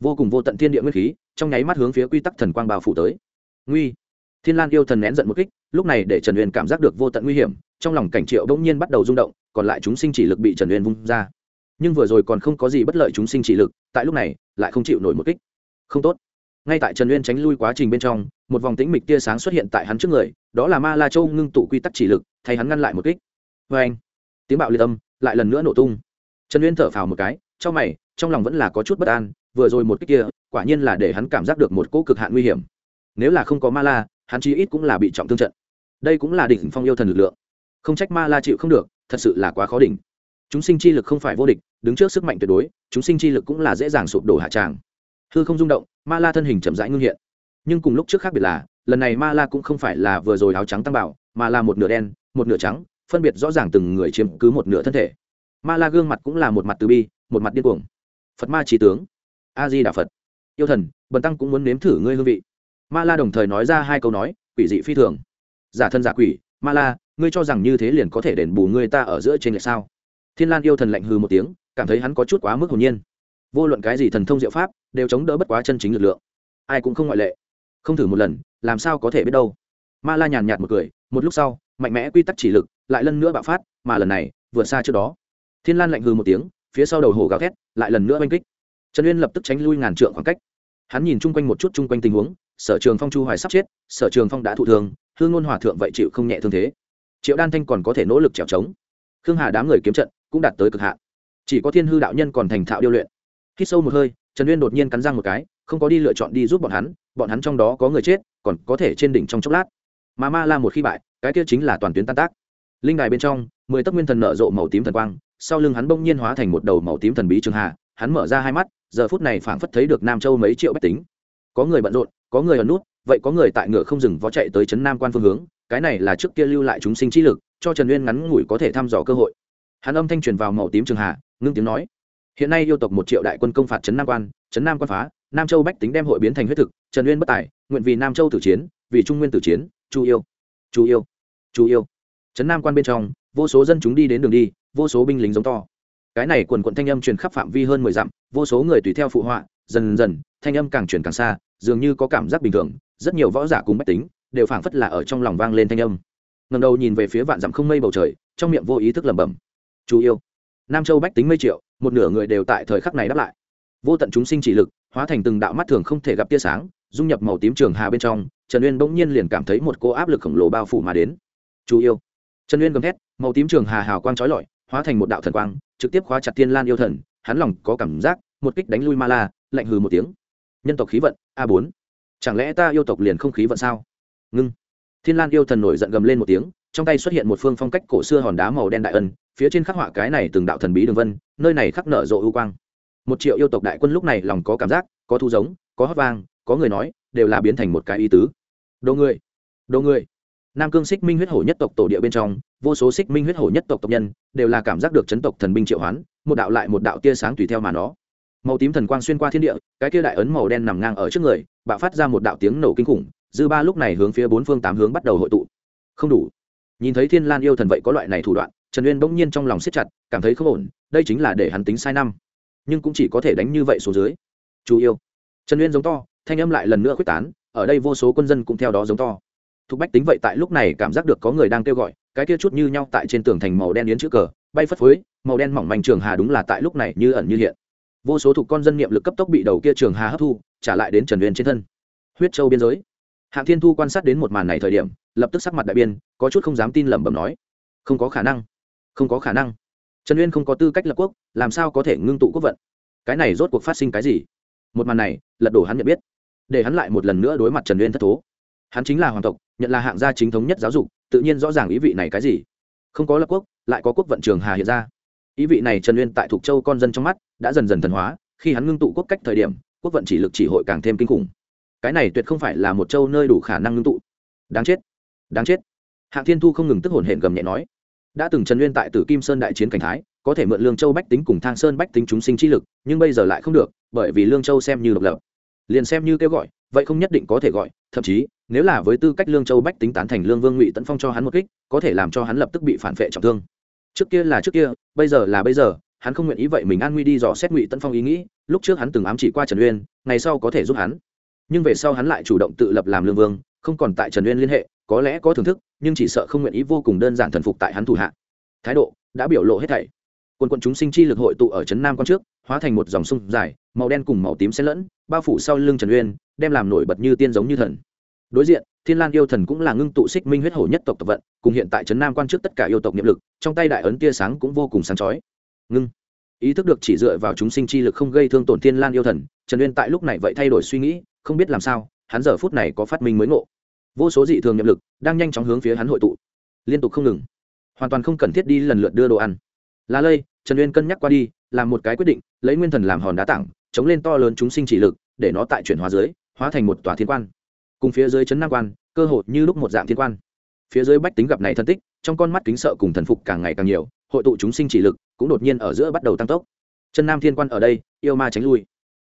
Vô cùng vô tận thiên địa nguyên khí, trong nháy mắt hướng phía quy tắc thần quang bao phủ tới. Nguy thiên lan yêu thần nén giận một kích, lúc này để trần uyên cảm giác được vô tận nguy hiểm, trong lòng cảnh triệu bỗng nhiên bắt đầu rung động, còn lại chúng sinh chỉ lực bị trần uyên vung ra. Nhưng vừa rồi còn không có gì bất lợi chúng sinh chỉ lực, tại lúc này, lại không chịu nổi một kích. Không tốt. Ngay tại trần uyên tránh lui quá trình bên trong, một vòng tĩnh mịch tia sáng xuất hiện tại hắn trước người, đó là ma la châu ngưng tụ quy tắc chỉ lực, thay hắn ngăn lại một kích. Vê anh tiếng bạo liệt âm lại lần nữa nổ tung. Trần uyên thở phào một cái, trong mày, trong lòng vẫn là có chút bất an, vừa rồi một kích kia, quả nhiên là để hắn cảm giác được một cỗ cực hạn nguy hiểm. Nếu là không có ma la hắn chí ít cũng là bị trọng thương trận. Đây cũng là đỉnh phong yêu thần lực lượng. Không trách ma la chịu không được, thật sự là quá khó đỉnh. Chúng sinh chi lực không phải vô địch, đứng trước sức mạnh tuyệt đối, chúng sinh chi lực cũng là dễ dàng sụp đổ hạ tràng. Hư không rung động, ma la thân hình chậm rãi ngưng hiện. Nhưng cùng lúc trước khác biệt là, lần này ma la cũng không phải là vừa rồi áo trắng tăng bảo, mà là một nửa đen, một nửa trắng, phân biệt rõ ràng từng người chiếm cứ một nửa thân thể. Ma la gương mặt cũng là một mặt từ bi, một mặt điên cuồng. Phật ma trí tướng. A di đà phật. Yêu thần, bần tăng cũng muốn nếm thử ngươi hương vị ma la đồng thời nói ra hai câu nói, quỷ dị phi thường. Giả thân giả quỷ, ma la, ngươi cho rằng như thế liền có thể đền bù ngươi ta ở giữa trên lệch sao? Thiên lan yêu thần lạnh hư một tiếng, cảm thấy hắn có chút quá mức hồn nhiên. Vô luận cái gì thần thông diệu pháp, đều chống đỡ bất quá chân chính lực lượng. Ai cũng không ngoại lệ. Không thử một lần, làm sao có thể biết đâu? Ma la nhàn nhạt một cười, một lúc sau, mạnh mẽ quy tắc chỉ lực, lại lần nữa bạo phát, mà lần này, vượt xa trước đó. Thiên lan lạnh hư một tiếng, phía sau đầu hổ gào thét, lại lần nữa oanh kích. Trần uyên lập tức tránh lui ngàn trượng khoảng cách. Hắn nhìn chung quanh một chút chung quanh tình huống sở trường phong chu hoài sắp chết sở trường phong đã thụ thương, hương ngôn hòa thượng vậy chịu không nhẹ thương thế. Triệu đan thanh còn có thể nỗ lực trèo trống. Khương hà đám người kiếm trận cũng đạt tới cực hạn. Chỉ có thiên hư đạo nhân còn thành thạo điêu luyện. Khi sâu một hơi trần uyên đột nhiên cắn răng một cái không có đi lựa chọn đi giúp bọn hắn bọn hắn trong đó có người chết còn có thể trên đỉnh trong chốc lát. Mà ma la một khi bại cái kia chính là toàn tuyến tan tác. Linh đài bên trong mười tấc nguyên thần nở rộ màu tím thần quang sau lưng hắn bỗng nhiên hóa thành một đầu màu tím thần bí trường hà hắn mở ra hai mắt giờ phút này phảng phất thấy được nam châu mấy triệu bách tính. Có người bận rộn có người ở nút, vậy có người tại ngựa không dừng vó chạy tới trấn nam quan phương hướng, cái này là trước kia lưu lại chúng sinh trí lực, cho trần uyên ngắn ngủi có thể thăm dò cơ hội. Hắn âm thanh truyền vào màu tím trường hà ngưng tiếng nói. Hiện nay yêu tộc một triệu đại quân công phạt trấn nam quan trấn nam quan phá, nam châu bách tính đem hội biến thành huyết thực, trần uyên bất tài, nguyện vì nam châu tử chiến, vì trung nguyên tử chiến, chu yêu chu yêu chu yêu. Trấn nam quan bên trong, vô số dân chúng đi đến đường đi, vô số binh lính giống to. Cái này quần quận thanh âm truyền khắp phạm vi hơn mười dặm, vô số người tùy theo phụ họa, dần dần, thanh âm càng truyền càng xa dường như có cảm giác bình thường, rất nhiều võ giả cùng bách tính đều phảng phất là ở trong lòng vang lên thanh âm. Ngầm đầu nhìn về phía vạn dặm không mây bầu trời, trong miệng vô ý thức lẩm bẩm, chú yêu. Nam châu bách tính mây triệu, một nửa người đều tại thời khắc này đáp lại. Vô tận chúng sinh chỉ lực, hóa thành từng đạo mắt thường không thể gặp tia sáng, dung nhập màu tím trường hà bên trong, trần uyên bỗng nhiên liền cảm thấy một cô áp lực khổng lồ bao phủ mà đến. Chú yêu. Trần uyên gầm thét, màu tím trường hà hào quang trói lọi, hóa thành một đạo thần quang, trực tiếp khóa chặt thiên lan yêu thần, hắn lòng có cảm giác, một kích đánh lui ma la, lạnh hừ một tiếng. Nhân tộc khí vận a bốn. Chẳng lẽ ta yêu tộc liền không khí vận sao? Ngưng. Thiên lan yêu thần nổi giận gầm lên một tiếng, trong tay xuất hiện một phương phong cách cổ xưa hòn đá màu đen đại ân, phía trên khắc họa cái này từng đạo thần bí đường vân, nơi này khắc nở rộ ưu quang. Một triệu yêu tộc đại quân lúc này lòng có cảm giác, có thu giống, có hót vang, có người nói, đều là biến thành một cái ý tứ. Đồ người. Đồ người. Nam cương xích minh huyết hổ nhất tộc tổ địa bên trong, vô số xích minh huyết hổ nhất tộc tộc nhân, đều là cảm giác được chấn tộc thần binh triệu hoán, một đạo lại một đạo tia sáng tùy theo mà nó màu tím thần quang xuyên qua thiên địa, cái kia đại ấn màu đen nằm ngang ở trước người, bạo phát ra một đạo tiếng nổ kinh khủng, dư ba lúc này hướng phía bốn phương tám hướng bắt đầu hội tụ. Không đủ. Nhìn thấy thiên lan yêu thần vậy có loại này thủ đoạn, trần uyên bỗng nhiên trong lòng siết chặt, cảm thấy không ổn, đây chính là để hắn tính sai năm. Nhưng cũng chỉ có thể đánh như vậy xuống dưới. Chú yêu. Trần uyên giống to, thanh âm lại lần nữa quyết tán, ở đây vô số quân dân cũng theo đó giống to. Thục bách tính vậy tại lúc này cảm giác được có người đang kêu gọi, cái kia chút như nhau tại trên tường thành màu đen yến chữ cờ, bay phất phới, màu đen mỏng manh trường hà đúng là tại lúc này như ẩn như hiện vô số thuộc con dân niệm lực cấp tốc bị đầu kia trường hà hấp thu, trả lại đến trần uyên trên thân. Huyết châu biên giới. Hạng thiên thu quan sát đến một màn này thời điểm, lập tức sắc mặt đại biên có chút không dám tin lẩm bẩm nói, không có khả năng, không có khả năng. Trần uyên không có tư cách lập quốc, làm sao có thể ngưng tụ quốc vận? Cái này rốt cuộc phát sinh cái gì? Một màn này, lật đổ hắn nhận biết. Để hắn lại một lần nữa đối mặt trần uyên thất thố. Hắn chính là hoàng tộc, nhận là hạng gia chính thống nhất giáo dục, tự nhiên rõ ràng ý vị này cái gì. Không có lập quốc, lại có quốc vận trường hà hiện ra ý vị này trần uyên tại thục châu con dân trong mắt đã dần dần thần hóa, khi hắn ngưng tụ quốc cách thời điểm, quốc vận chỉ lực chỉ hội càng thêm kinh khủng. Cái này tuyệt không phải là một châu nơi đủ khả năng ngưng tụ. Đáng chết đáng chết. Hạng thiên thu không ngừng tức hồn hển gầm nhẹ nói. Đã từng trần uyên tại tử kim sơn đại chiến cảnh thái, có thể mượn lương châu bách tính cùng thang sơn bách tính chúng sinh chi lực, nhưng bây giờ lại không được, bởi vì lương châu xem như độc lập. Liền xem như kêu gọi, vậy không nhất định có thể gọi, thậm chí, nếu là với tư cách lương châu bách tính tán thành lương vương ngụy tấn phong cho hắn một kích, có thể làm cho hắn lập tức bị phản vệ trọng thương trước kia là trước kia, bây giờ là bây giờ, hắn không nguyện ý vậy mình an nguy đi dò xét ngụy tân phong ý nghĩ, lúc trước hắn từng ám chỉ qua trần uyên, ngày sau có thể giúp hắn. Nhưng về sau hắn lại chủ động tự lập làm lương vương, không còn tại trần uyên liên hệ, có lẽ có thưởng thức, nhưng chỉ sợ không nguyện ý vô cùng đơn giản thần phục tại hắn thủ hạ. Thái độ đã biểu lộ hết thảy. Quân quân chúng sinh chi lực hội tụ ở trấn nam quan trước, hóa thành một dòng sông dài, màu đen cùng màu tím xen lẫn, bao phủ sau lưng trần uyên, đem làm nổi bật như tiên giống như thần đối diện, thiên lan yêu thần cũng là ngưng tụ xích minh huyết hổ nhất tộc tập vận, cùng hiện tại trấn nam quan trước tất cả yêu tộc nhiệm lực, trong tay đại ấn tia sáng cũng vô cùng sáng chói. Ngưng. Ý thức được chỉ dựa vào chúng sinh chi lực không gây thương tổn thiên lan yêu thần, trần uyên tại lúc này vậy thay đổi suy nghĩ, không biết làm sao, hắn giờ phút này có phát minh mới ngộ. Vô số dị thường nhiệm lực đang nhanh chóng hướng phía hắn hội tụ. Liên tục không ngừng. Hoàn toàn không cần thiết đi lần lượt đưa đồ ăn. Là lây, trần uyên cân nhắc qua đi, làm một cái quyết định, lấy nguyên thần làm hòn đá tảng, chống lên to lớn chúng sinh chỉ lực, để nó tại chuyển hóa dưới, hóa thành một tòa thiên quan cùng phía dưới trấn nam quan, cơ hội như lúc một dạng thiên quan. Phía dưới bách tính gặp này thân tích, trong con mắt kính sợ cùng thần phục càng ngày càng nhiều, hội tụ chúng sinh chỉ lực cũng đột nhiên ở giữa bắt đầu tăng tốc. Chân nam thiên quan ở đây, yêu ma tránh lui.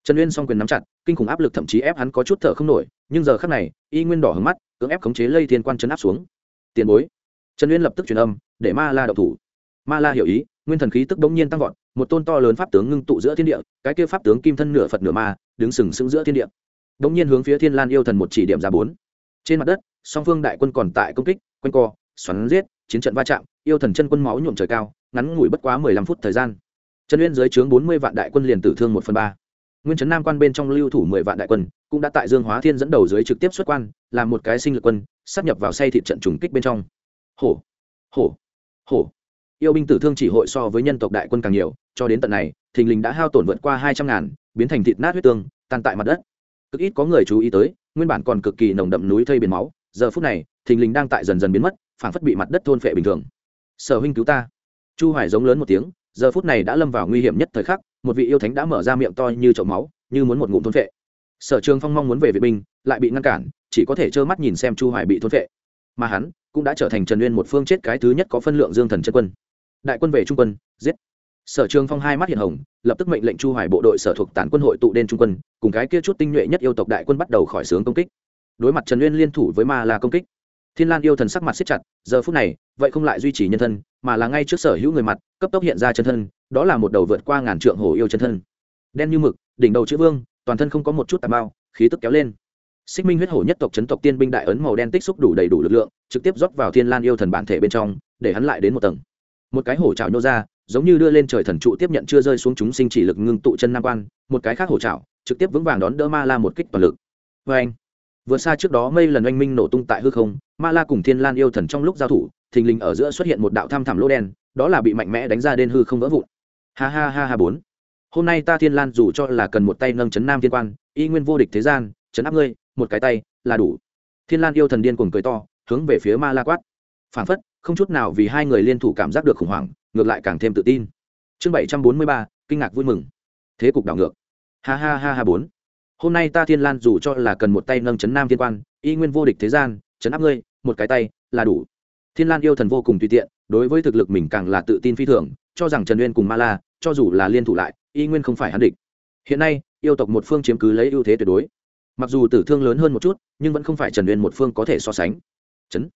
Trần uyên song quyền nắm chặt, kinh khủng áp lực thậm chí ép hắn có chút thở không nổi, nhưng giờ khắc này, y nguyên đỏ hứng mắt, cưỡng ép khống chế lây thiên quan chấn áp xuống. Tiền bối. Trần uyên lập tức truyền âm, để ma la đậu thủ. Ma la hiểu ý, nguyên thần khí tức đống nhiên tăng vọt, một tôn to lớn pháp tướng ngưng tụ giữa thiên địa, cái kia pháp tướng kim thân nửa phật nửa ma, đứng sừng sững giữa thiên địa đống nhiên hướng phía thiên lan yêu thần một chỉ điểm ra bốn. Trên mặt đất, song phương đại quân còn tại công kích, quanh co, xoắn giết, chiến trận va chạm, yêu thần chân quân máu nhuộm trời cao, ngắn ngủi bất quá mười lăm phút thời gian. Trần uyên dưới trướng bốn mươi vạn đại quân liền tử thương một phần ba. Nguyên trấn nam quan bên trong lưu thủ mười vạn đại quân, cũng đã tại dương hóa thiên dẫn đầu dưới trực tiếp xuất quan, làm một cái sinh lực quân, sắp nhập vào say thị trận trùng kích bên trong. Hổ hổ hổ. Yêu binh tử thương chỉ hội so với nhân tộc đại quân càng nhiều, cho đến tận này, thình lình đã hao tổn vượt qua hai trăm ngàn, biến thành thịt nát huyết tương, tan tại mặt đất cực ít có người chú ý tới, nguyên bản còn cực kỳ nồng đậm núi thây biển máu, giờ phút này, thình lình đang tại dần dần biến mất, phảng phất bị mặt đất thôn phệ bình thường. Sở huynh cứu ta. Chu hoài giống lớn một tiếng, giờ phút này đã lâm vào nguy hiểm nhất thời khắc, một vị yêu thánh đã mở ra miệng to như chậu máu, như muốn một ngụm thôn phệ. Sở trường phong mong muốn về vệ binh, lại bị ngăn cản, chỉ có thể trơ mắt nhìn xem chu hoài bị thôn phệ. Mà hắn cũng đã trở thành trần nguyên một phương chết cái thứ nhất có phân lượng dương thần chân quân. Đại quân về trung quân, giết sở trường phong hai mắt hiện hồng, lập tức mệnh lệnh chu hoài bộ đội sở thuộc tản quân hội tụ đen trung quân, cùng cái kia chút tinh nhuệ nhất yêu tộc đại quân bắt đầu khỏi sướng công kích. Đối mặt trần nguyên liên thủ với ma là công kích, thiên lan yêu thần sắc mặt siết chặt, giờ phút này, vậy không lại duy trì nhân thân, mà là ngay trước sở hữu người mặt, cấp tốc hiện ra chân thân, đó là một đầu vượt qua ngàn trượng hổ yêu chân thân. Đen như mực, đỉnh đầu chữ vương, toàn thân không có một chút tà bao khí tức kéo lên. Xích minh huyết hổ nhất tộc chấn tộc tiên binh đại ấn màu đen tích xúc đủ đầy đủ lực lượng, trực tiếp rót vào thiên lan yêu thần bản thể bên trong, để hắn lại đến một tầng. Một cái hổ trào nhô ra giống như đưa lên trời thần trụ tiếp nhận chưa rơi xuống chúng sinh chỉ lực ngưng tụ chân nam quan, một cái khác hổ trảo, trực tiếp vững vàng đón đỡ ma la một kích toàn lực. Vê anh, vừa xa trước đó mây lần oanh minh nổ tung tại hư không, ma la cùng thiên lan yêu thần trong lúc giao thủ, thình lình ở giữa xuất hiện một đạo tham thẳm lỗ đen, đó là bị mạnh mẽ đánh ra đen hư không vỡ vụn. Ha ha ha ha bốn. Hôm nay ta thiên lan dù cho là cần một tay nâng chấn nam thiên quan, y nguyên vô địch thế gian, chấn áp ngươi, một cái tay là đủ. Thiên lan yêu thần điên cuồng cười to, hướng về phía ma la quát. Phản phất, không chút nào vì hai người liên thủ cảm giác được khủng hoảng ngược lại càng thêm tự tin. Chương bảy trăm bốn mươi ba, kinh ngạc vui mừng. Thế cục đảo ngược. Ha ha ha ha bốn. Hôm nay ta thiên lan dù cho là cần một tay nâng chấn nam thiên quan, y nguyên vô địch thế gian, chấn áp ngươi, một cái tay là đủ. Thiên lan yêu thần vô cùng tùy tiện, đối với thực lực mình càng là tự tin phi thường, cho rằng trần uyên cùng ma la, cho dù là liên thủ lại, y nguyên không phải hắn địch. Hiện nay, yêu tộc một phương chiếm cứ lấy ưu thế tuyệt đối. Mặc dù tử thương lớn hơn một chút, nhưng vẫn không phải trần uyên một phương có thể so sánh. Trấn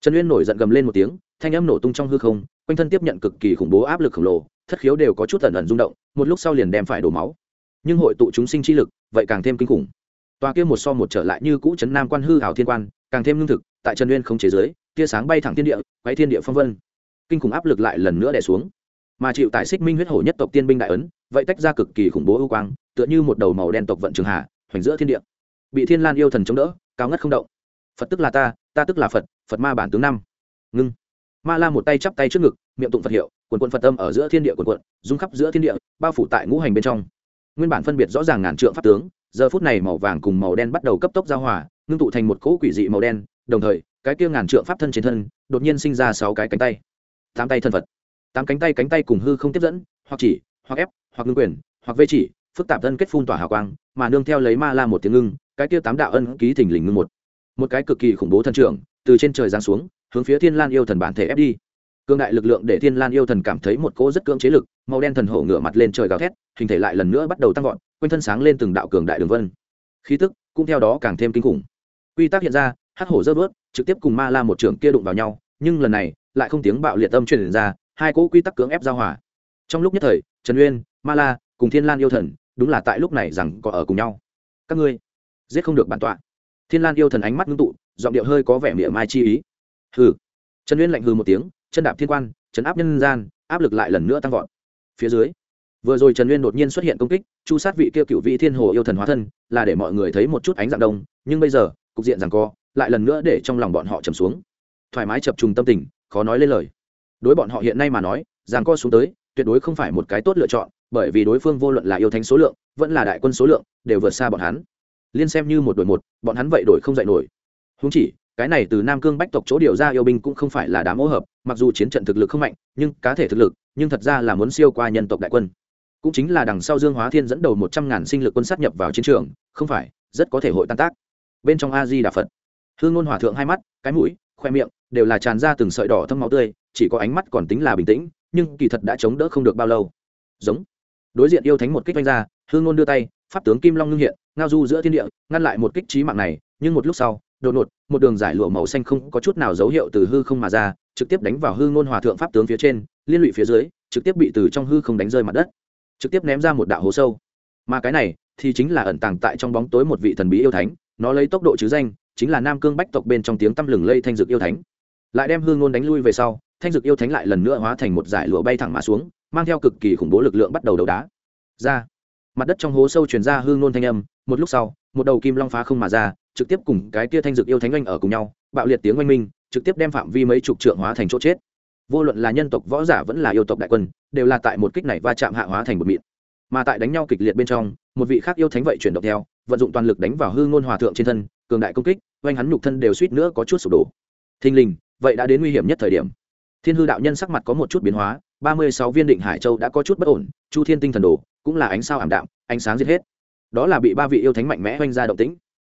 trần uyên nổi giận gầm lên một tiếng, thanh âm nổ tung trong hư không quanh thân tiếp nhận cực kỳ khủng bố áp lực khổng lồ, thất khiếu đều có chút tần ẩn rung động, một lúc sau liền đem phải đổ máu. Nhưng hội tụ chúng sinh chi lực, vậy càng thêm kinh khủng. Tòa kia một so một trở lại như cũ trấn nam quan hư hào thiên quan, càng thêm lương thực, tại trần uyên không chế giới, tia sáng bay thẳng thiên địa quay thiên địa phong vân. Kinh khủng áp lực lại lần nữa đè xuống. Mà chịu tại xích minh huyết hổ nhất tộc tiên binh đại ấn, vậy tách ra cực kỳ khủng bố ưu quang, tựa như một đầu màu đen tộc vận trường hạ, hoành giữa thiên địa. Bị thiên lan yêu thần chống đỡ, cao ngất không động. Phật tức là ta ta tức là phật phật ma bản tướng năm. Ngưng ma la một tay chắp tay trước ngực, miệng tụng phật hiệu, quần quận phật tâm ở giữa thiên địa quần quận, rung khắp giữa thiên địa, bao phủ tại ngũ hành bên trong. Nguyên bản phân biệt rõ ràng ngàn trượng pháp tướng, giờ phút này màu vàng cùng màu đen bắt đầu cấp tốc giao hòa, ngưng tụ thành một cỗ quỷ dị màu đen, đồng thời, cái kia ngàn trượng pháp thân trên thân, đột nhiên sinh ra sáu cái cánh tay. Tám tay thân phật. Tám cánh tay cánh tay cùng hư không tiếp dẫn, hoặc chỉ, hoặc ép, hoặc ngưng quyền, hoặc vây chỉ, phức tạp thân kết phun tỏa hào quang, mà nương theo lấy ma la một tiếng ngưng, cái kia tám đạo ân ký thình lình ngưng một. Một cái cực kỳ khủng bố thân trưởng, từ trên trời giáng xuống hướng phía thiên lan yêu thần bản thể ép đi. Cương đại lực lượng để thiên lan yêu thần cảm thấy một cỗ rất cưỡng chế lực, màu đen thần hổ ngửa mặt lên trời gào thét, hình thể lại lần nữa bắt đầu tăng vọt, quanh thân sáng lên từng đạo cường đại đường vân. Khí tức cũng theo đó càng thêm kinh khủng. Quy tắc hiện ra, hắc hổ rớt vớt trực tiếp cùng ma la một trưởng kia đụng vào nhau, nhưng lần này lại không tiếng bạo liệt âm truyền ra, hai cỗ quy tắc cưỡng ép giao hòa. Trong lúc nhất thời, trần uyên, ma la cùng thiên lan yêu thần, đúng là tại lúc này rằng có ở cùng nhau. Các ngươi giết không được bản tọa. Thiên lan yêu thần ánh mắt ngưng tụ, giọng điệu hơi có vẻ mỉa mai chi ý hừ. Trần uyên lạnh hừ một tiếng, chân đạp thiên quan chấn áp nhân gian, áp lực lại lần nữa tăng vọt. Phía dưới, vừa rồi trần uyên đột nhiên xuất hiện công kích, chu sát vị kia cựu vị thiên hồ yêu thần hóa thân, là để mọi người thấy một chút ánh dạng đông, nhưng bây giờ, cục diện rằng co, lại lần nữa để trong lòng bọn họ trầm xuống. Thoải mái chập trùng tâm tình, khó nói lên lời. Đối bọn họ hiện nay mà nói rằng co xuống tới, tuyệt đối không phải một cái tốt lựa chọn, bởi vì đối phương vô luận là yêu thánh số lượng, vẫn là đại quân số lượng, đều vượt xa bọn hắn. Liên xem như một đội một, bọn hắn vậy đổi không dạy nổi. Húng chỉ cái này từ nam cương bách tộc chỗ điều ra yêu binh cũng không phải là đám ô hợp, mặc dù chiến trận thực lực không mạnh, nhưng cá thể thực lực, nhưng thật ra là muốn siêu qua nhân tộc đại quân. Cũng chính là đằng sau dương hóa thiên dẫn đầu một trăm ngàn sinh lực quân sát nhập vào chiến trường, không phải, rất có thể hội tan tác. Bên trong a di đà phật. Hương ngôn hòa thượng hai mắt, cái mũi, khoe miệng, đều là tràn ra từng sợi đỏ thâm máu tươi, chỉ có ánh mắt còn tính là bình tĩnh, nhưng kỳ thật đã chống đỡ không được bao lâu. Giống. Đối diện yêu thánh một kích vanh ra, hương ngôn đưa tay, pháp tướng kim long ngưng hiện, ngao du giữa thiên địa, ngăn lại một kích trí mạng này, nhưng một lúc sau đột ngột, một đường giải lụa màu xanh không có chút nào dấu hiệu từ hư không mà ra, trực tiếp đánh vào hư ngôn hòa thượng pháp tướng phía trên, liên lụy phía dưới, trực tiếp bị từ trong hư không đánh rơi mặt đất. Trực tiếp ném ra một đạo hố sâu. Mà cái này thì chính là ẩn tàng tại trong bóng tối một vị thần bí yêu thánh, nó lấy tốc độ chứ danh, chính là nam cương bách tộc bên trong tiếng tăm lừng lây thanh dực yêu thánh. Lại đem hương ngôn đánh lui về sau, thanh dực yêu thánh lại lần nữa hóa thành một giải lụa bay thẳng mà xuống, mang theo cực kỳ khủng bố lực lượng bắt đầu đầu đá. Ra, mặt đất trong hố sâu truyền ra hương ngôn thanh âm, một lúc sau, một đầu kim long phá không mà ra trực tiếp cùng cái kia thanh dược yêu thánh oanh ở cùng nhau, bạo liệt tiếng oanh minh, trực tiếp đem phạm vi mấy chục trượng hóa thành chỗ chết. Vô luận là nhân tộc võ giả vẫn là yêu tộc đại quân, đều là tại một kích này va chạm hạ hóa thành một mịn. Mà tại đánh nhau kịch liệt bên trong, một vị khác yêu thánh vậy chuyển động theo, vận dụng toàn lực đánh vào hư ngôn hòa thượng trên thân, cường đại công kích, oanh hắn nhục thân đều suýt nữa có chút sụp đổ. Thình lình, vậy đã đến nguy hiểm nhất thời điểm. Thiên hư đạo nhân sắc mặt có một chút biến hóa, ba mươi sáu viên định hải châu đã có chút bất ổn, chu thiên tinh thần đồ cũng là ánh sao ảm đạm, ánh sáng giết hết. Đó là bị ba vị yêu thánh mạnh mẽ oanh ra động tĩnh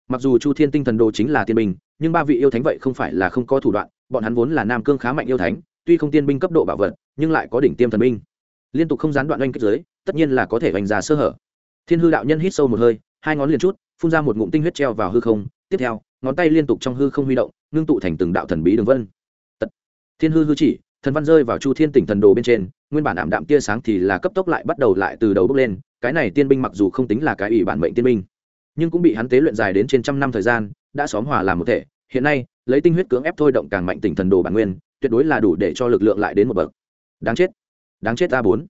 mặc dù chu thiên tinh thần đồ chính là tiên binh, nhưng ba vị yêu thánh vậy không phải là không có thủ đoạn, bọn hắn vốn là nam cương khá mạnh yêu thánh, tuy không tiên binh cấp độ bảo vật, nhưng lại có đỉnh tiêm thần binh. Liên tục không gián đoạn oanh kích giới tất nhiên là có thể oanh ra sơ hở. Thiên hư đạo nhân hít sâu một hơi, hai ngón liền chút, phun ra một ngụm tinh huyết treo vào hư không. Tiếp theo, ngón tay liên tục trong hư không huy động, ngưng tụ thành từng đạo thần bí đường vân. Tật. thiên hư hư chỉ, thần văn rơi vào chu thiên tỉnh thần đồ bên trên, nguyên bản ảm đạm tia sáng thì là cấp tốc lại bắt đầu lại từ đầu bước lên, cái này tiên binh mặc dù không tính là cái ủy bản mệnh tiên binh nhưng cũng bị hắn tế luyện dài đến trên trăm năm thời gian, đã xóm hòa làm một thể. Hiện nay, lấy tinh huyết cưỡng ép thôi động càng mạnh tỉnh thần đồ bản nguyên, tuyệt đối là đủ để cho lực lượng lại đến một bậc. Đáng chết. Đáng chết ta bốn.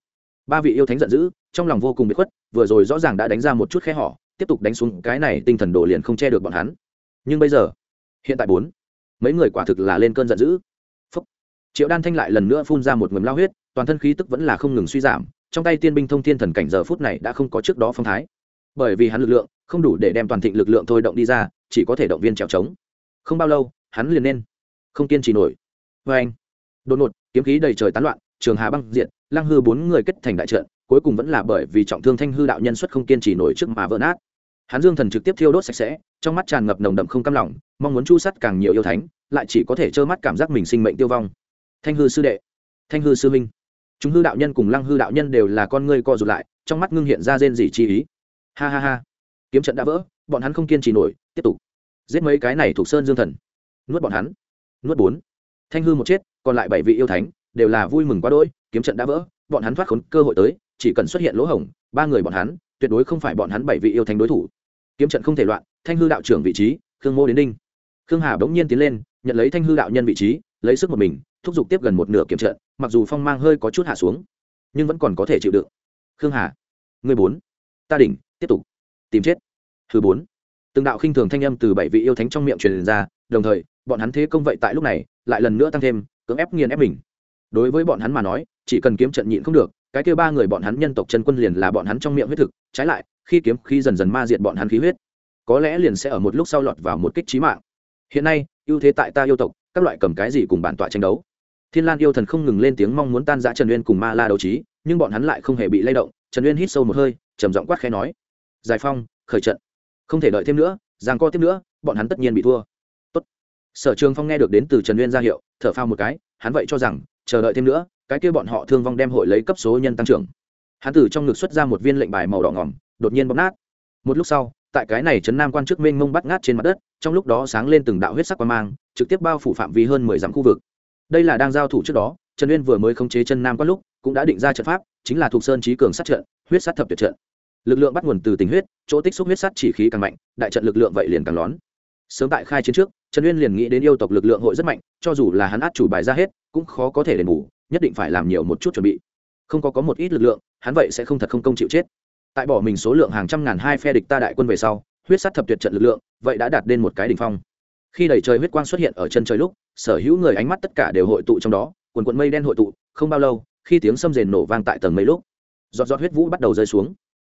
Ba vị yêu thánh giận dữ, trong lòng vô cùng bị khuất, vừa rồi rõ ràng đã đánh ra một chút khe họ tiếp tục đánh xuống cái này tinh thần đồ liền không che được bọn hắn. Nhưng bây giờ, hiện tại bốn. Mấy người quả thực là lên cơn giận dữ. Phúc. triệu đan thanh lại lần nữa phun ra một ngầm lao huyết, toàn thân khí tức vẫn là không ngừng suy giảm, trong tay tiên binh thông thiên thần cảnh giờ phút này đã không có trước đó phong thái. Bởi vì hắn lực lượng không đủ để đem toàn thịnh lực lượng thôi động đi ra, chỉ có thể động viên trèo trống. Không bao lâu, hắn liền nên không kiên trì nổi. Vê anh, đột ngột, kiếm khí đầy trời tán loạn, trường hà băng diện lăng hư bốn người kết thành đại trận, cuối cùng vẫn là bởi vì trọng thương thanh hư đạo nhân xuất không kiên trì nổi trước mà vỡ nát. Hắn dương thần trực tiếp thiêu đốt sạch sẽ, trong mắt tràn ngập nồng đậm không cam lòng, mong muốn chu sắt càng nhiều yêu thánh, lại chỉ có thể trơ mắt cảm giác mình sinh mệnh tiêu vong. Thanh hư sư đệ, thanh hư sư minh chúng hư đạo nhân cùng lăng hư đạo nhân đều là con ngươi co rụt lại, trong mắt ngưng hiện ra rên gì chi ý. Ha ha ha kiếm trận đã vỡ, bọn hắn không kiên trì nổi, tiếp tục. Giết mấy cái này thuộc sơn dương thần. Nuốt bọn hắn. Nuốt bốn. Thanh hư một chết, còn lại bảy vị yêu thánh, đều là vui mừng quá đỗi, kiếm trận đã vỡ, bọn hắn thoát khốn, cơ hội tới, chỉ cần xuất hiện lỗ hổng, ba người bọn hắn, tuyệt đối không phải bọn hắn bảy vị yêu thánh đối thủ. Kiếm trận không thể loạn, thanh hư đạo trưởng vị trí, khương mô đến đinh. Khương hà bỗng nhiên tiến lên, nhận lấy thanh hư đạo nhân vị trí, lấy sức một mình, thúc giục tiếp gần một nửa kiếm trận, mặc dù phong mang hơi có chút hạ xuống, nhưng vẫn còn có thể chịu đựng. Khương hà người bốn. Ta đỉnh, tiếp tục. Tìm chết thứ bốn, từng đạo khinh thường thanh âm từ bảy vị yêu thánh trong miệng truyền ra, đồng thời, bọn hắn thế công vậy tại lúc này, lại lần nữa tăng thêm, cưỡng ép nghiền ép mình. Đối với bọn hắn mà nói, chỉ cần kiếm trận nhịn không được, cái kêu ba người bọn hắn nhân tộc chân quân liền là bọn hắn trong miệng huyết thực, trái lại, khi kiếm khi dần dần ma diệt bọn hắn khí huyết, có lẽ liền sẽ ở một lúc sau lọt vào một kích trí mạng. Hiện nay, ưu thế tại ta yêu tộc, các loại cầm cái gì cùng bản tọa tranh đấu. Thiên lan yêu thần không ngừng lên tiếng mong muốn tan giã trần uyên cùng ma la đấu trí, nhưng bọn hắn lại không hề bị lay động, trần uyên hít sâu một hơi, trầm giọng quát khẽ nói, giải phong, khởi trận không thể đợi thêm nữa giang co tiếp nữa, bọn hắn tất nhiên bị thua. Tốt. sở trường phong nghe được đến từ trần uyên ra hiệu, thở phao một cái, hắn vậy cho rằng, chờ đợi thêm nữa, cái kia bọn họ thương vong đem hội lấy cấp số nhân tăng trưởng. Hắn từ trong ngực xuất ra một viên lệnh bài màu đỏ ngỏm, đột nhiên bóp nát. Một lúc sau, tại cái này trấn nam quan chức mênh mông bắt ngát trên mặt đất, trong lúc đó sáng lên từng đạo huyết sắc quan mang, trực tiếp bao phủ phạm vi hơn mười dặm khu vực. Đây là đang giao thủ trước đó, trần uyên vừa mới khống chế chân nam quan lúc, cũng đã định ra trận pháp, chính là thuộc sơn trí cường sát trận, huyết sát thập tuyệt trận lực lượng bắt nguồn từ tình huyết, chỗ tích xúc huyết sắt chỉ khí càng mạnh, đại trận lực lượng vậy liền càng lón. Sớm tại khai chiến trước, trần uyên liền nghĩ đến yêu tộc lực lượng hội rất mạnh, cho dù là hắn át chủ bài ra hết, cũng khó có thể đền bù, nhất định phải làm nhiều một chút chuẩn bị. Không có có một ít lực lượng, hắn vậy sẽ không thật không công chịu chết. Tại bỏ mình số lượng hàng trăm ngàn hai phe địch ta đại quân về sau, huyết sắt thập tuyệt trận lực lượng, vậy đã đạt đến một cái đỉnh phong. Khi đầy trời huyết quang xuất hiện ở chân trời lúc, sở hữu người ánh mắt tất cả đều hội tụ trong đó, quần quận mây đen hội tụ, không bao lâu, khi tiếng xâm rền nổ vang tại tầng mây lúc, giọt giọt huyết vũ bắt đầu rơi xuống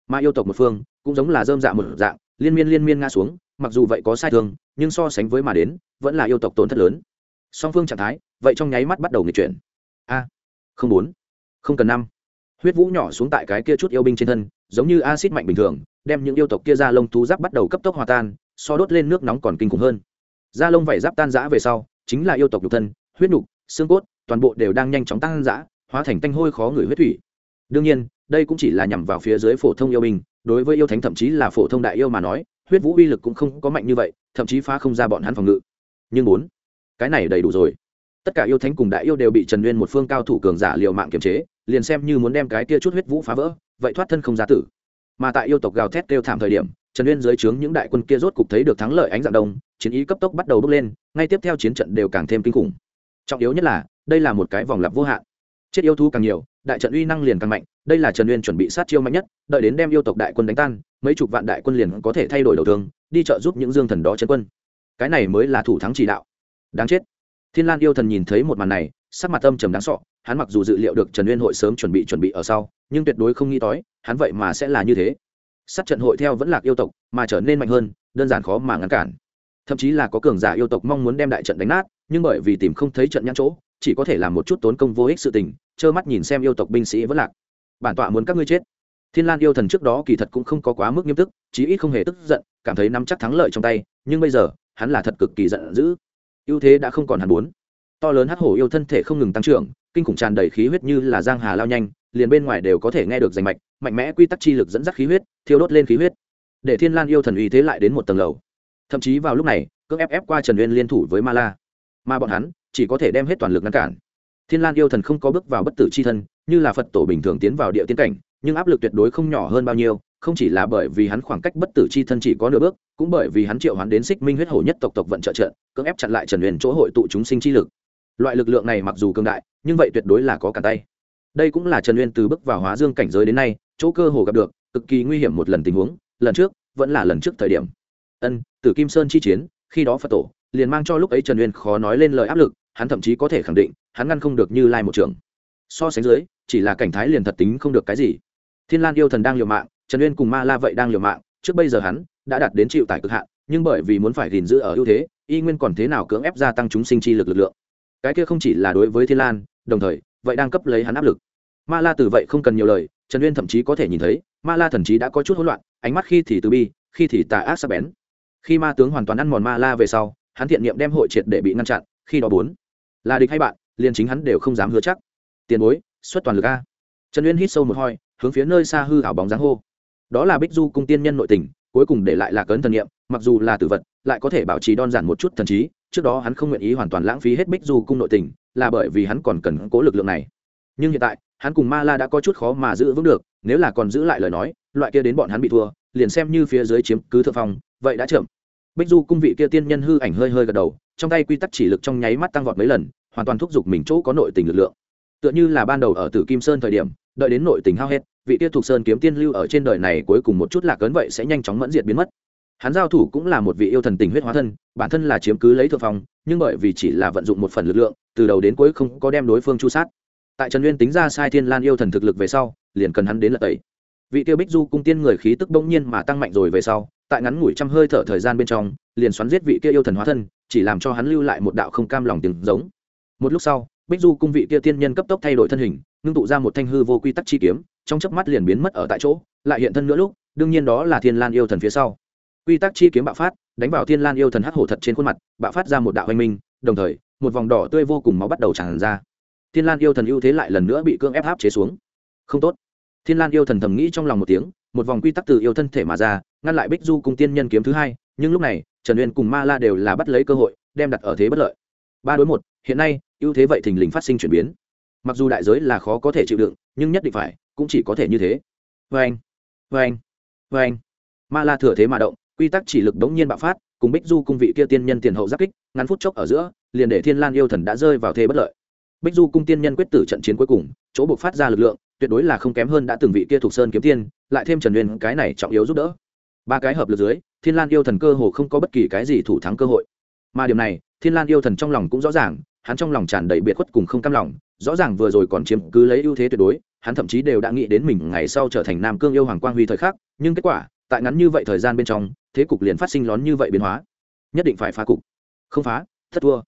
mà yêu tộc một phương cũng giống là dơm dạ một dạng, liên miên liên miên ngã xuống, mặc dù vậy có sai thường, nhưng so sánh với mà đến, vẫn là yêu tộc tổn thất lớn. Song phương trạng thái, vậy trong nháy mắt bắt đầu nghịch chuyển. A, không bốn, không cần năm. Huyết vũ nhỏ xuống tại cái kia chút yêu binh trên thân, giống như acid mạnh bình thường, đem những yêu tộc kia ra lông thú giáp bắt đầu cấp tốc hòa tan, so đốt lên nước nóng còn kinh khủng hơn. Da lông vảy giáp tan giã về sau, chính là yêu tộc nhục thân, huyết nhục, xương cốt, toàn bộ đều đang nhanh chóng tăng giã hóa thành tanh hôi khó người huyết thủy đương nhiên, đây cũng chỉ là nhằm vào phía dưới phổ thông yêu binh, đối với yêu thánh thậm chí là phổ thông đại yêu mà nói, huyết vũ uy lực cũng không có mạnh như vậy, thậm chí phá không ra bọn hắn phòng ngự. Nhưng bốn, cái này đầy đủ rồi. Tất cả yêu thánh cùng đại yêu đều bị trần nguyên một phương cao thủ cường giả liều mạng kiềm chế, liền xem như muốn đem cái kia chút huyết vũ phá vỡ, vậy thoát thân không ra tử. Mà tại yêu tộc gào thét kêu thảm thời điểm, trần nguyên dưới trướng những đại quân kia rốt cục thấy được thắng lợi ánh dạng đông, chiến ý cấp tốc bắt đầu bước lên, ngay tiếp theo chiến trận đều càng thêm kinh khủng. Trọng yếu nhất là, đây là một cái vòng lặp vô hạn. Chết yêu thú càng nhiều đại trận uy năng liền càng mạnh, đây là trần uyên chuẩn bị sát chiêu mạnh nhất, đợi đến đem yêu tộc đại quân đánh tan, mấy chục vạn đại quân liền có thể thay đổi đầu thương, đi trợ giúp những dương thần đó chân quân. Cái này mới là thủ thắng chỉ đạo. Đáng chết. Thiên lan yêu thần nhìn thấy một màn này, sắc mặt âm trầm đáng sọ hắn mặc dù dự liệu được trần uyên hội sớm chuẩn bị chuẩn bị ở sau, nhưng tuyệt đối không nghĩ tới, hắn vậy mà sẽ là như thế. Sát trận hội theo vẫn lạc yêu tộc, mà trở nên mạnh hơn, đơn giản khó mà ngăn cản. Thậm chí là có cường giả yêu tộc mong muốn đem đại trận đánh nát, nhưng bởi vì tìm không thấy trận nhãn chỗ, chỉ có thể làm một chút tốn công vô ích sự tình trơ mắt nhìn xem yêu tộc binh sĩ vẫn lạc. Bản tọa muốn các ngươi chết. Thiên lan yêu thần trước đó kỳ thật cũng không có quá mức nghiêm túc, chí ít không hề tức giận, cảm thấy nắm chắc thắng lợi trong tay, nhưng bây giờ, hắn là thật cực kỳ giận dữ. Ưu thế đã không còn hắn muốn. To lớn hắc hổ yêu thân thể không ngừng tăng trưởng, kinh khủng tràn đầy khí huyết như là giang hà lao nhanh, liền bên ngoài đều có thể nghe được rành mạch, mạnh mẽ quy tắc chi lực dẫn dắt khí huyết, thiêu đốt lên khí huyết. Để thiên lan yêu thần uy thế lại đến một tầng lầu. Thậm chí vào lúc này, cưỡng ép ép qua trần uyên liên thủ với ma la. Mà bọn hắn chỉ có thể đem hết toàn lực ngăn cản thiên lan yêu thần không có bước vào bất tử c h i thân, như là phật tổ bình thường tiến vào địa tiến cảnh, nhưng áp lực tuyệt đối không nhỏ hơn bao nhiêu, không chỉ là bởi vì hắn khoảng cách bất tử c h i thân chỉ có nửa bước, cũng bởi vì hắn triệu hắn đến xích minh huyết hổ nhất tộc tộc vận trợ trợ, cưỡng ép chặn lại trần huyền chỗ hội tụ chúng sinh chi lực. Loại lực lượng này mặc dù cường đại, nhưng vậy tuyệt đối là có cả tay. Đây cũng là trần huyền từ bước vào hóa dương cảnh giới đến nay, chỗ cơ hồ gặp được, cực kỳ nguy hiểm một lần tình huống, lần trước, vẫn là lần trước thời điểm. Ân, tử kim sơn chi chiến, khi đó phật tổ, liền mang cho lúc ấy trần uyên khó nói lên lời áp lực, hắn thậm chí có thể khẳng định hắn ngăn không được như lai một trường so sánh dưới, chỉ là cảnh thái liền thật tính không được cái gì. Thiên lan yêu thần đang liều mạng, trần uyên cùng ma la vậy đang liều mạng, trước bây giờ hắn đã đạt đến chịu tải cực hạn, nhưng bởi vì muốn phải gìn giữ ở ưu thế, y nguyên còn thế nào cưỡng ép gia tăng chúng sinh chi lực lực lượng. Cái kia không chỉ là đối với thiên lan, đồng thời, vậy đang cấp lấy hắn áp lực. Ma la từ vậy không cần nhiều lời, trần uyên thậm chí có thể nhìn thấy, ma la thần chí đã có chút hỗn loạn, ánh mắt khi thì từ bi, khi thì tà ác sắc bén. Khi ma tướng hoàn toàn ăn mòn ma la về sau, hắn thiện niệm đem hội triệt để bị ngăn chặn, khi đó bốn, là địch hay bạn liền chính hắn đều không dám hứa chắc. Tiền bối, xuất toàn lực a. Trần uyên hít sâu một hoi hướng phía nơi xa hư ảo bóng dáng hô. Đó là bích du cung tiên nhân nội tình, cuối cùng để lại là cấn thần niệm, mặc dù là tử vật, lại có thể bảo trì đơn giản một chút thần trí, trước đó hắn không nguyện ý hoàn toàn lãng phí hết bích du cung nội tình, là bởi vì hắn còn cần cố lực lượng này. Nhưng hiện tại, hắn cùng ma la đã có chút khó mà giữ vững được, nếu là còn giữ lại lời nói, loại kia đến bọn hắn bị thua, liền xem như phía dưới chiếm cứ thượng phong, vậy đã chậm. Bích du cung vị kia tiên nhân hư ảnh hơi hơi gật đầu, trong tay quy tắc chỉ lực trong nháy mắt tăng vọt mấy lần hoàn toàn thúc giục mình chỗ có nội tình lực lượng. Tựa như là ban đầu ở tử kim sơn thời điểm, đợi đến nội tình hao hết, vị tiết thuộc sơn kiếm tiên lưu ở trên đời này cuối cùng một chút lạc ấn vậy sẽ nhanh chóng mẫn diệt biến mất. Hắn giao thủ cũng là một vị yêu thần tình huyết hóa thân, bản thân là chiếm cứ lấy thượng phong, nhưng bởi vì chỉ là vận dụng một phần lực lượng, từ đầu đến cuối không có đem đối phương chu sát. Tại trần Uyên tính ra sai thiên lan yêu thần thực lực về sau, liền cần hắn đến lật tẩy. Vị tiêu bích du cung tiên người khí tức bỗng nhiên mà tăng mạnh rồi về sau, tại ngắn ngủi trăm hơi thở thời gian bên trong, liền xoắn giết vị kia yêu thần hóa thân, chỉ làm cho hắn lưu lại một đạo không cam lòng tiếng giống một lúc sau, bích du cung vị kia tiên nhân cấp tốc thay đổi thân hình, ngưng tụ ra một thanh hư vô quy tắc chi kiếm, trong chớp mắt liền biến mất ở tại chỗ, lại hiện thân nữa lúc, đương nhiên đó là thiên lan yêu thần phía sau. Quy tắc chi kiếm bạo phát, đánh vào thiên lan yêu thần hắc hổ thật trên khuôn mặt, bạo phát ra một đạo hoành minh, đồng thời, một vòng đỏ tươi vô cùng máu bắt đầu tràn ra. Thiên lan yêu thần ưu thế lại lần nữa bị cương ép áp chế xuống. Không tốt. Thiên lan yêu thần thầm nghĩ trong lòng một tiếng, một vòng quy tắc từ yêu thân thể mà ra, ngăn lại bích du cùng tiên nhân kiếm thứ hai, nhưng lúc này, trần uyên cùng ma la đều là bắt lấy cơ hội, đem đặt ở thế bất lợi. Ba đối một hiện nay, ưu thế vậy thình lình phát sinh chuyển biến. Mặc dù đại giới là khó có thể chịu đựng, nhưng nhất định phải, cũng chỉ có thể như thế. Vê anh vê anh vê anh. Ma la thừa thế mà động, quy tắc chỉ lực đống nhiên bạo phát, cùng bích du cung vị kia tiên nhân tiền hậu giáp kích, ngắn phút chốc ở giữa, liền để thiên lan yêu thần đã rơi vào thế bất lợi. Bích du cung tiên nhân quyết tử trận chiến cuối cùng, chỗ buộc phát ra lực lượng, tuyệt đối là không kém hơn đã từng vị kia thuộc sơn kiếm tiên, lại thêm trần uyên cái này trọng yếu giúp đỡ. Ba cái hợp lực dưới, thiên lan yêu thần cơ hồ không có bất kỳ cái gì thủ thắng cơ hội mà điểm này, thiên lan yêu thần trong lòng cũng rõ ràng, hắn trong lòng tràn đầy biệt khuất cùng không cam lòng, rõ ràng vừa rồi còn chiếm cứ lấy ưu thế tuyệt đối, hắn thậm chí đều đã nghĩ đến mình ngày sau trở thành nam cương yêu hoàng quang huy thời khắc, nhưng kết quả, tại ngắn như vậy thời gian bên trong, thế cục liền phát sinh lón như vậy biến hóa. Nhất định phải phá cục. Không phá, thất thua.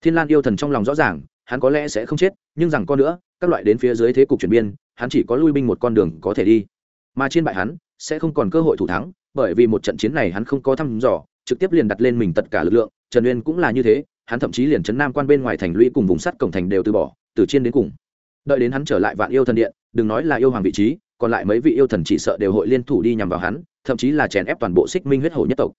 Thiên lan yêu thần trong lòng rõ ràng, hắn có lẽ sẽ không chết, nhưng rằng con nữa, các loại đến phía dưới thế cục chuyển biên hắn chỉ có lui binh một con đường có thể đi. Mà trên bại hắn, sẽ không còn cơ hội thủ thắng, bởi vì một trận chiến này hắn không có thăm dò, trực tiếp liền đặt lên mình tất cả lực lượng trần uyên cũng là như thế, hắn thậm chí liền trấn nam quan bên ngoài thành lũy cùng vùng sắt cổng thành đều từ bỏ, từ trên đến cùng. Đợi đến hắn trở lại vạn yêu thần điện, đừng nói là yêu hoàng vị trí, còn lại mấy vị yêu thần chỉ sợ đều hội liên thủ đi nhằm vào hắn, thậm chí là chèn ép toàn bộ xích minh huyết hổ nhất tộc.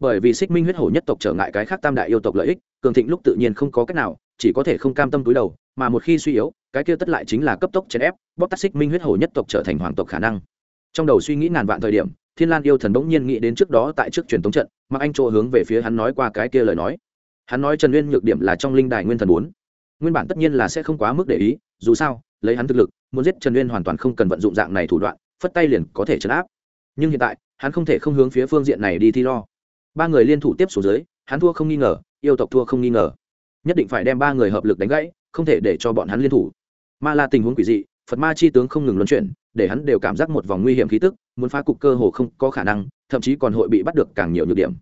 Bởi vì xích minh huyết hổ nhất tộc trở ngại cái khác tam đại yêu tộc lợi ích, cường thịnh lúc tự nhiên không có cách nào, chỉ có thể không cam tâm túi đầu, mà một khi suy yếu, cái kia tất lại chính là cấp tốc chèn ép bóc tát xích minh huyết hổ nhất tộc trở thành hoàng tộc khả năng. Trong đầu suy nghĩ ngàn vạn thời điểm thiên lan yêu thần bỗng nhiên nghĩ đến trước đó tại trước truyền thống trận mặc anh chỗ hướng về phía hắn nói qua cái kia lời nói. Hắn nói trần Nguyên nhược điểm là trong linh đài nguyên thần bốn. Nguyên bản tất nhiên là sẽ không quá mức để ý, dù sao, lấy hắn thực lực, muốn giết trần Nguyên hoàn toàn không cần vận dụng dạng này thủ đoạn, phất tay liền có thể chấn áp. Nhưng hiện tại, hắn không thể không hướng phía phương diện này đi thi lo. Ba người liên thủ tiếp xuống dưới, hắn thua không nghi ngờ, yêu tộc thua không nghi ngờ. Nhất định phải đem ba người hợp lực đánh gãy, không thể để cho bọn hắn liên thủ. Ma la tình huống quỷ dị phật ma chi tướng không ngừng luân chuyển, để hắn đều cảm giác một vòng nguy hiểm khí tức, muốn phá cục cơ hồ không có khả năng, thậm chí còn hội bị bắt được càng nhiều nhược điểm.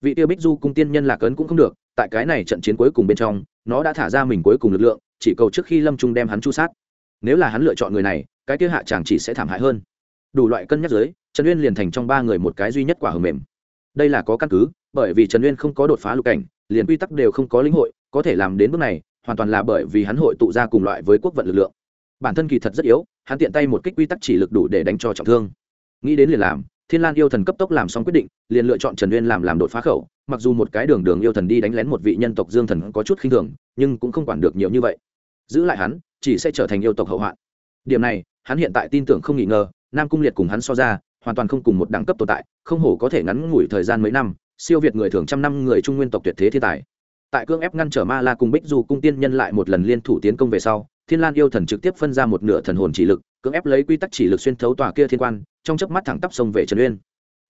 Vị tiêu bích du cung tiên nhân lạc ấn cũng không được, tại cái này trận chiến cuối cùng bên trong, nó đã thả ra mình cuối cùng lực lượng, chỉ cầu trước khi lâm trung đem hắn chu sát. Nếu là hắn lựa chọn người này, cái kia hạ chàng chỉ sẽ thảm hại hơn. Đủ loại cân nhắc giới, trần uyên liền thành trong ba người một cái duy nhất quả hầm mềm. Đây là có căn cứ, bởi vì trần uyên không có đột phá lục cảnh, liền quy tắc đều không có lĩnh hội, có thể làm đến bước này, hoàn toàn là bởi vì hắn hội tụ ra cùng loại với quốc vận lực lượng bản thân kỳ thật rất yếu, hắn tiện tay một kích quy tắc chỉ lực đủ để đánh cho trọng thương. Nghĩ đến liền làm, thiên lan yêu thần cấp tốc làm xong quyết định, liền lựa chọn trần uyên làm làm đột phá khẩu, mặc dù một cái đường đường yêu thần đi đánh lén một vị nhân tộc dương thần có chút khinh thường, nhưng cũng không quản được nhiều như vậy. Giữ lại hắn, chỉ sẽ trở thành yêu tộc hậu hoạn. Điểm này, hắn hiện tại tin tưởng không nghi ngờ, nam cung liệt cùng hắn so ra, hoàn toàn không cùng một đẳng cấp tồn tại, không hổ có thể ngắn ngủi thời gian mấy năm, siêu việt người thường trăm năm người trung nguyên tộc tuyệt thế thiên tài. Tại cương ép ngăn trở ma la cùng bích du cung tiên nhân lại một lần liên thủ tiến công về sau thiên lan yêu thần trực tiếp phân ra một nửa thần hồn chỉ lực, cưỡng ép lấy quy tắc chỉ lực xuyên thấu tòa kia thiên quan, trong chớp mắt thẳng tắp sông về trần uyên.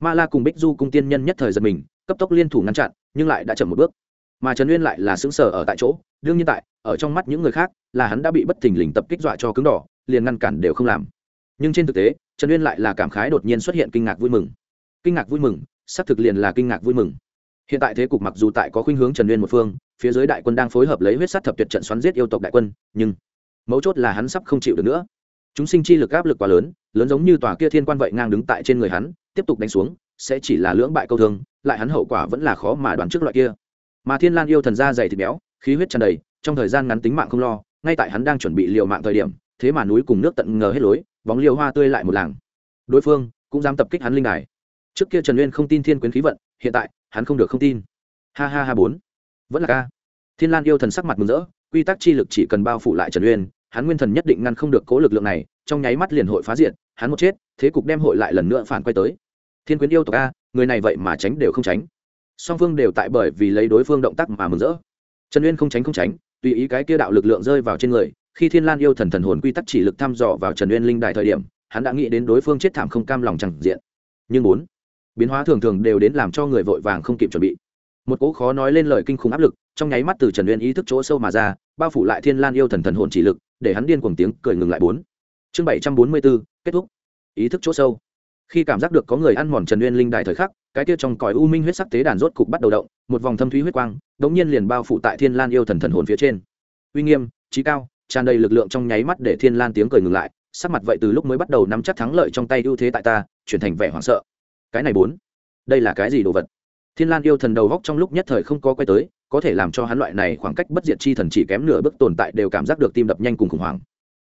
Ma la cùng bích du cung tiên nhân nhất thời giật mình, cấp tốc liên thủ ngăn chặn, nhưng lại đã chậm một bước. Mà trần uyên lại là xứng sở ở tại chỗ, đương nhiên tại, ở trong mắt những người khác, là hắn đã bị bất thình lình tập kích dọa cho cứng đỏ, liền ngăn cản đều không làm. Nhưng trên thực tế, trần uyên lại là cảm khái đột nhiên xuất hiện kinh ngạc vui mừng. Kinh ngạc vui mừng, xác thực liền là kinh ngạc vui mừng. Hiện tại thế cục mặc dù tại có khuynh hướng trần uyên một phương, phía dưới đại quân đang phối hợp lấy huyết sát thập tuyệt trận xoắn giết yêu tộc đại quân, nhưng mấu chốt là hắn sắp không chịu được nữa. Chúng sinh chi lực áp lực quá lớn lớn giống như tòa kia thiên quan vậy ngang đứng tại trên người hắn, tiếp tục đánh xuống, sẽ chỉ là lưỡng bại câu thương, lại hắn hậu quả vẫn là khó mà đoán trước loại kia. Mà thiên lan yêu thần ra dày thịt béo, khí huyết tràn đầy, trong thời gian ngắn tính mạng không lo, ngay tại hắn đang chuẩn bị liều mạng thời điểm, thế mà núi cùng nước tận ngờ hết lối, bóng liều hoa tươi lại một làng. Đối phương cũng dám tập kích hắn linh đài. Trước kia trần uyên không tin thiên quyến khí vận, hiện tại hắn không được không tin. Ha ha ha bốn. Vẫn là ca. Thiên lan yêu thần sắc mặt mừng rỡ, quy tắc chi lực chỉ cần bao phủ lại trần uyên hắn nguyên thần nhất định ngăn không được cố lực lượng này, trong nháy mắt liền hội phá diện hắn một chết, thế cục đem hội lại lần nữa phản quay tới. Thiên quyến yêu tộc a, người này vậy mà tránh đều không tránh. Song phương đều tại bởi vì lấy đối phương động tác mà mừng rỡ. Trần uyên không tránh không tránh, tùy ý cái kia đạo lực lượng rơi vào trên người, khi thiên lan yêu thần thần hồn quy tắc chỉ lực thăm dò vào trần uyên linh đại thời điểm, hắn đã nghĩ đến đối phương chết thảm không cam lòng chẳng diện. Nhưng bốn, biến hóa thường thường đều đến làm cho người vội vàng không kịp chuẩn bị. Một cỗ khó nói lên lời kinh khủng áp lực, trong nháy mắt từ trần uyên ý thức chỗ sâu mà ra, bao phủ lại thiên lan yêu thần thần hồn chỉ lực để hắn điên cuồng tiếng cười ngừng lại bốn. Chương bảy trăm bốn mươi bốn, kết thúc. Ý thức chỗ sâu. Khi cảm giác được có người ăn mòn trần uyên linh đài thời khắc, cái kia trong còi u minh huyết sắc tế đàn rốt cục bắt đầu động, một vòng thâm thúy huyết quang, đống nhiên liền bao phủ tại thiên lan yêu thần thần hồn phía trên. Uy nghiêm, trí cao, tràn đầy lực lượng trong nháy mắt để thiên lan tiếng cười ngừng lại, sắc mặt vậy từ lúc mới bắt đầu nắm chắc thắng lợi trong tay ưu thế tại ta, chuyển thành vẻ hoảng sợ. Cái này bốn, đây là cái gì đồ vật? Thiên lan yêu thần đầu góc trong lúc nhất thời không có quay tới có thể làm cho hắn loại này khoảng cách bất diệt chi thần chỉ kém nửa bước tồn tại đều cảm giác được tim đập nhanh cùng khủng hoảng.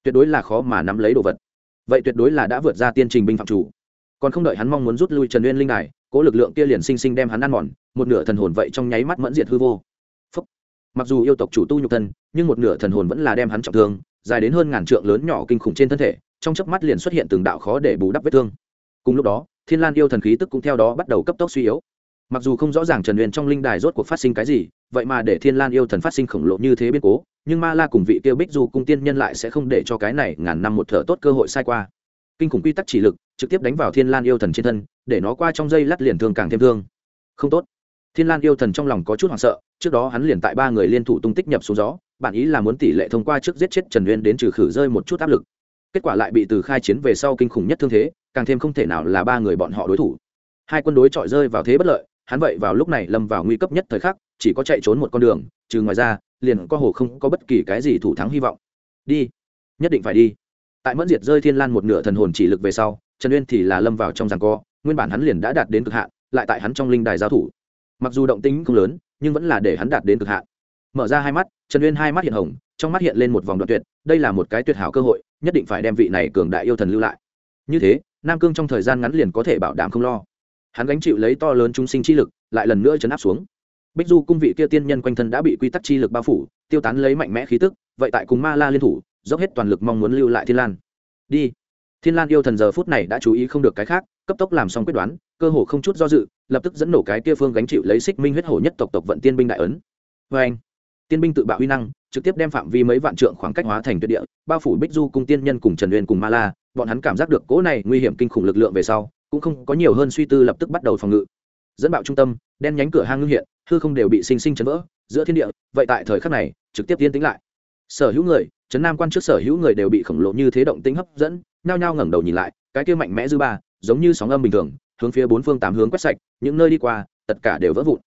Tuyệt đối là khó mà nắm lấy đồ vật. Vậy tuyệt đối là đã vượt ra tiên trình binh phạm chủ. Còn không đợi hắn mong muốn rút lui trần uyên linh đài, cố lực lượng kia liền sinh sinh đem hắn ăn mòn, một nửa thần hồn vậy trong nháy mắt mẫn diệt hư vô. Phúc. mặc dù yêu tộc chủ tu nhục thân, nhưng một nửa thần hồn vẫn là đem hắn trọng thương, dài đến hơn ngàn trượng lớn nhỏ kinh khủng trên thân thể, trong chớp mắt liền xuất hiện từng đạo khó để bù đắp vết thương. Cùng lúc đó, thiên lan yêu thần khí tức cũng theo đó bắt đầu cấp tốc suy yếu mặc dù không rõ ràng trần huyền trong linh đài rốt cuộc phát sinh cái gì, vậy mà để thiên lan yêu thần phát sinh khổng lồ như thế biến cố, nhưng ma la cùng vị tiêu bích du cung tiên nhân lại sẽ không để cho cái này ngàn năm một thở tốt cơ hội sai qua. Kinh khủng quy tắc chỉ lực, trực tiếp đánh vào thiên lan yêu thần trên thân, để nó qua trong dây lắt liền thương càng thêm thương. Không tốt. Thiên lan yêu thần trong lòng có chút hoảng sợ, trước đó hắn liền tại ba người liên thủ tung tích nhập xuống gió bản ý là muốn tỷ lệ thông qua trước giết chết trần uyên đến trừ khử rơi một chút áp lực. Kết quả lại bị từ khai chiến về sau kinh khủng nhất thương thế, càng thêm không thể nào là ba người bọn họ đối thủ. Hai quân đối chọi rơi vào thế bất lợi hắn vậy vào lúc này lâm vào nguy cấp nhất thời khắc, chỉ có chạy trốn một con đường, trừ ngoài ra, liền có hồ không có bất kỳ cái gì thủ thắng hy vọng. Đi, nhất định phải đi. Tại mẫn diệt rơi thiên lan một nửa thần hồn chỉ lực về sau, trần uyên thì là lâm vào trong giằng co, nguyên bản hắn liền đã đạt đến cực hạn, lại tại hắn trong linh đài giao thủ. Mặc dù động tính không lớn, nhưng vẫn là để hắn đạt đến cực hạn. Mở ra hai mắt, trần uyên hai mắt hiện hồng, trong mắt hiện lên một vòng đoạn tuyệt, đây là một cái tuyệt hảo cơ hội, nhất định phải đem vị này cường đại yêu thần lưu lại. Như thế, nam cương trong thời gian ngắn liền có thể bảo đảm không lo hắn gánh chịu lấy to lớn chúng sinh chi lực, lại lần nữa chấn áp xuống. Bích du cung vị kia tiên nhân quanh thân đã bị quy tắc chi lực bao phủ, tiêu tán lấy mạnh mẽ khí tức, vậy tại cùng ma la liên thủ, dốc hết toàn lực mong muốn lưu lại thiên lan. Đi. Thiên lan yêu thần giờ phút này đã chú ý không được cái khác, cấp tốc làm xong quyết đoán, cơ hồ không chút do dự, lập tức dẫn nổ cái kia phương gánh chịu lấy xích minh huyết hổ nhất tộc tộc vận tiên binh đại ấn. Vê anh, tiên binh tự bạo uy năng, trực tiếp đem phạm vi mấy vạn trượng khoảng cách hóa thành tuyệt địa, bao phủ bích du cung tiên nhân cùng trần uyên cùng ma la, bọn hắn cảm giác được cỗ này nguy hiểm kinh khủng lực lượng về sau cũng không có nhiều hơn suy tư lập tức bắt đầu phòng ngự. Dẫn bạo trung tâm, đen nhánh cửa hang ngưng hiện, hư không đều bị sinh sinh chấn vỡ, giữa thiên địa, vậy tại thời khắc này, trực tiếp tiên tính lại. Sở hữu người trấn nam quan trước sở hữu người đều bị khổng lồ như thế động tính hấp dẫn, nhao nhao ngẩng đầu nhìn lại, cái kia mạnh mẽ dư ba, giống như sóng âm bình thường, hướng phía bốn phương tám hướng quét sạch, những nơi đi qua, tất cả đều vỡ vụn.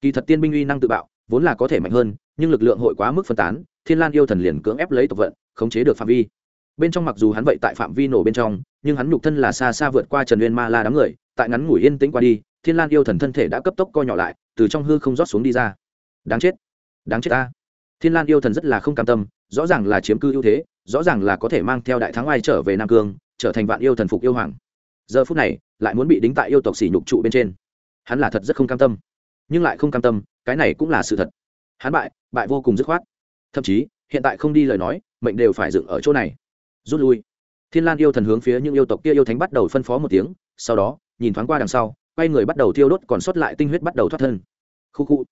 Kỳ thật tiên binh uy năng tự bạo, vốn là có thể mạnh hơn, nhưng lực lượng hội quá mức phân tán, thiên lan yêu thần liền cưỡng ép lấy tộc vận, khống chế được phạm vi bên trong mặc dù hắn vậy tại phạm vi nổ bên trong, nhưng hắn nhục thân là xa xa vượt qua trần uyên ma la đám người, tại ngắn ngủi yên tĩnh qua đi, thiên lan yêu thần thân thể đã cấp tốc co nhỏ lại, từ trong hư không rót xuống đi ra. Đáng chết đáng chết ta. Thiên lan yêu thần rất là không cam tâm, rõ ràng là chiếm cư ưu thế, rõ ràng là có thể mang theo đại thắng ai trở về nam cương, trở thành vạn yêu thần phục yêu hoàng. Giờ phút này, lại muốn bị đính tại yêu tộc xỉ nhục trụ bên trên. Hắn là thật rất không cam tâm, nhưng lại không cam tâm, cái này cũng là sự thật. Hắn bại bại vô cùng dứt khoát. Thậm chí, hiện tại không đi lời nói, mệnh đều phải dựng ở chỗ này rút lui. Thiên lan yêu thần hướng phía những yêu tộc kia yêu thánh bắt đầu phân phó một tiếng, sau đó, nhìn thoáng qua đằng sau, quay người bắt đầu thiêu đốt còn sót lại tinh huyết bắt đầu thoát thân. Khu khu.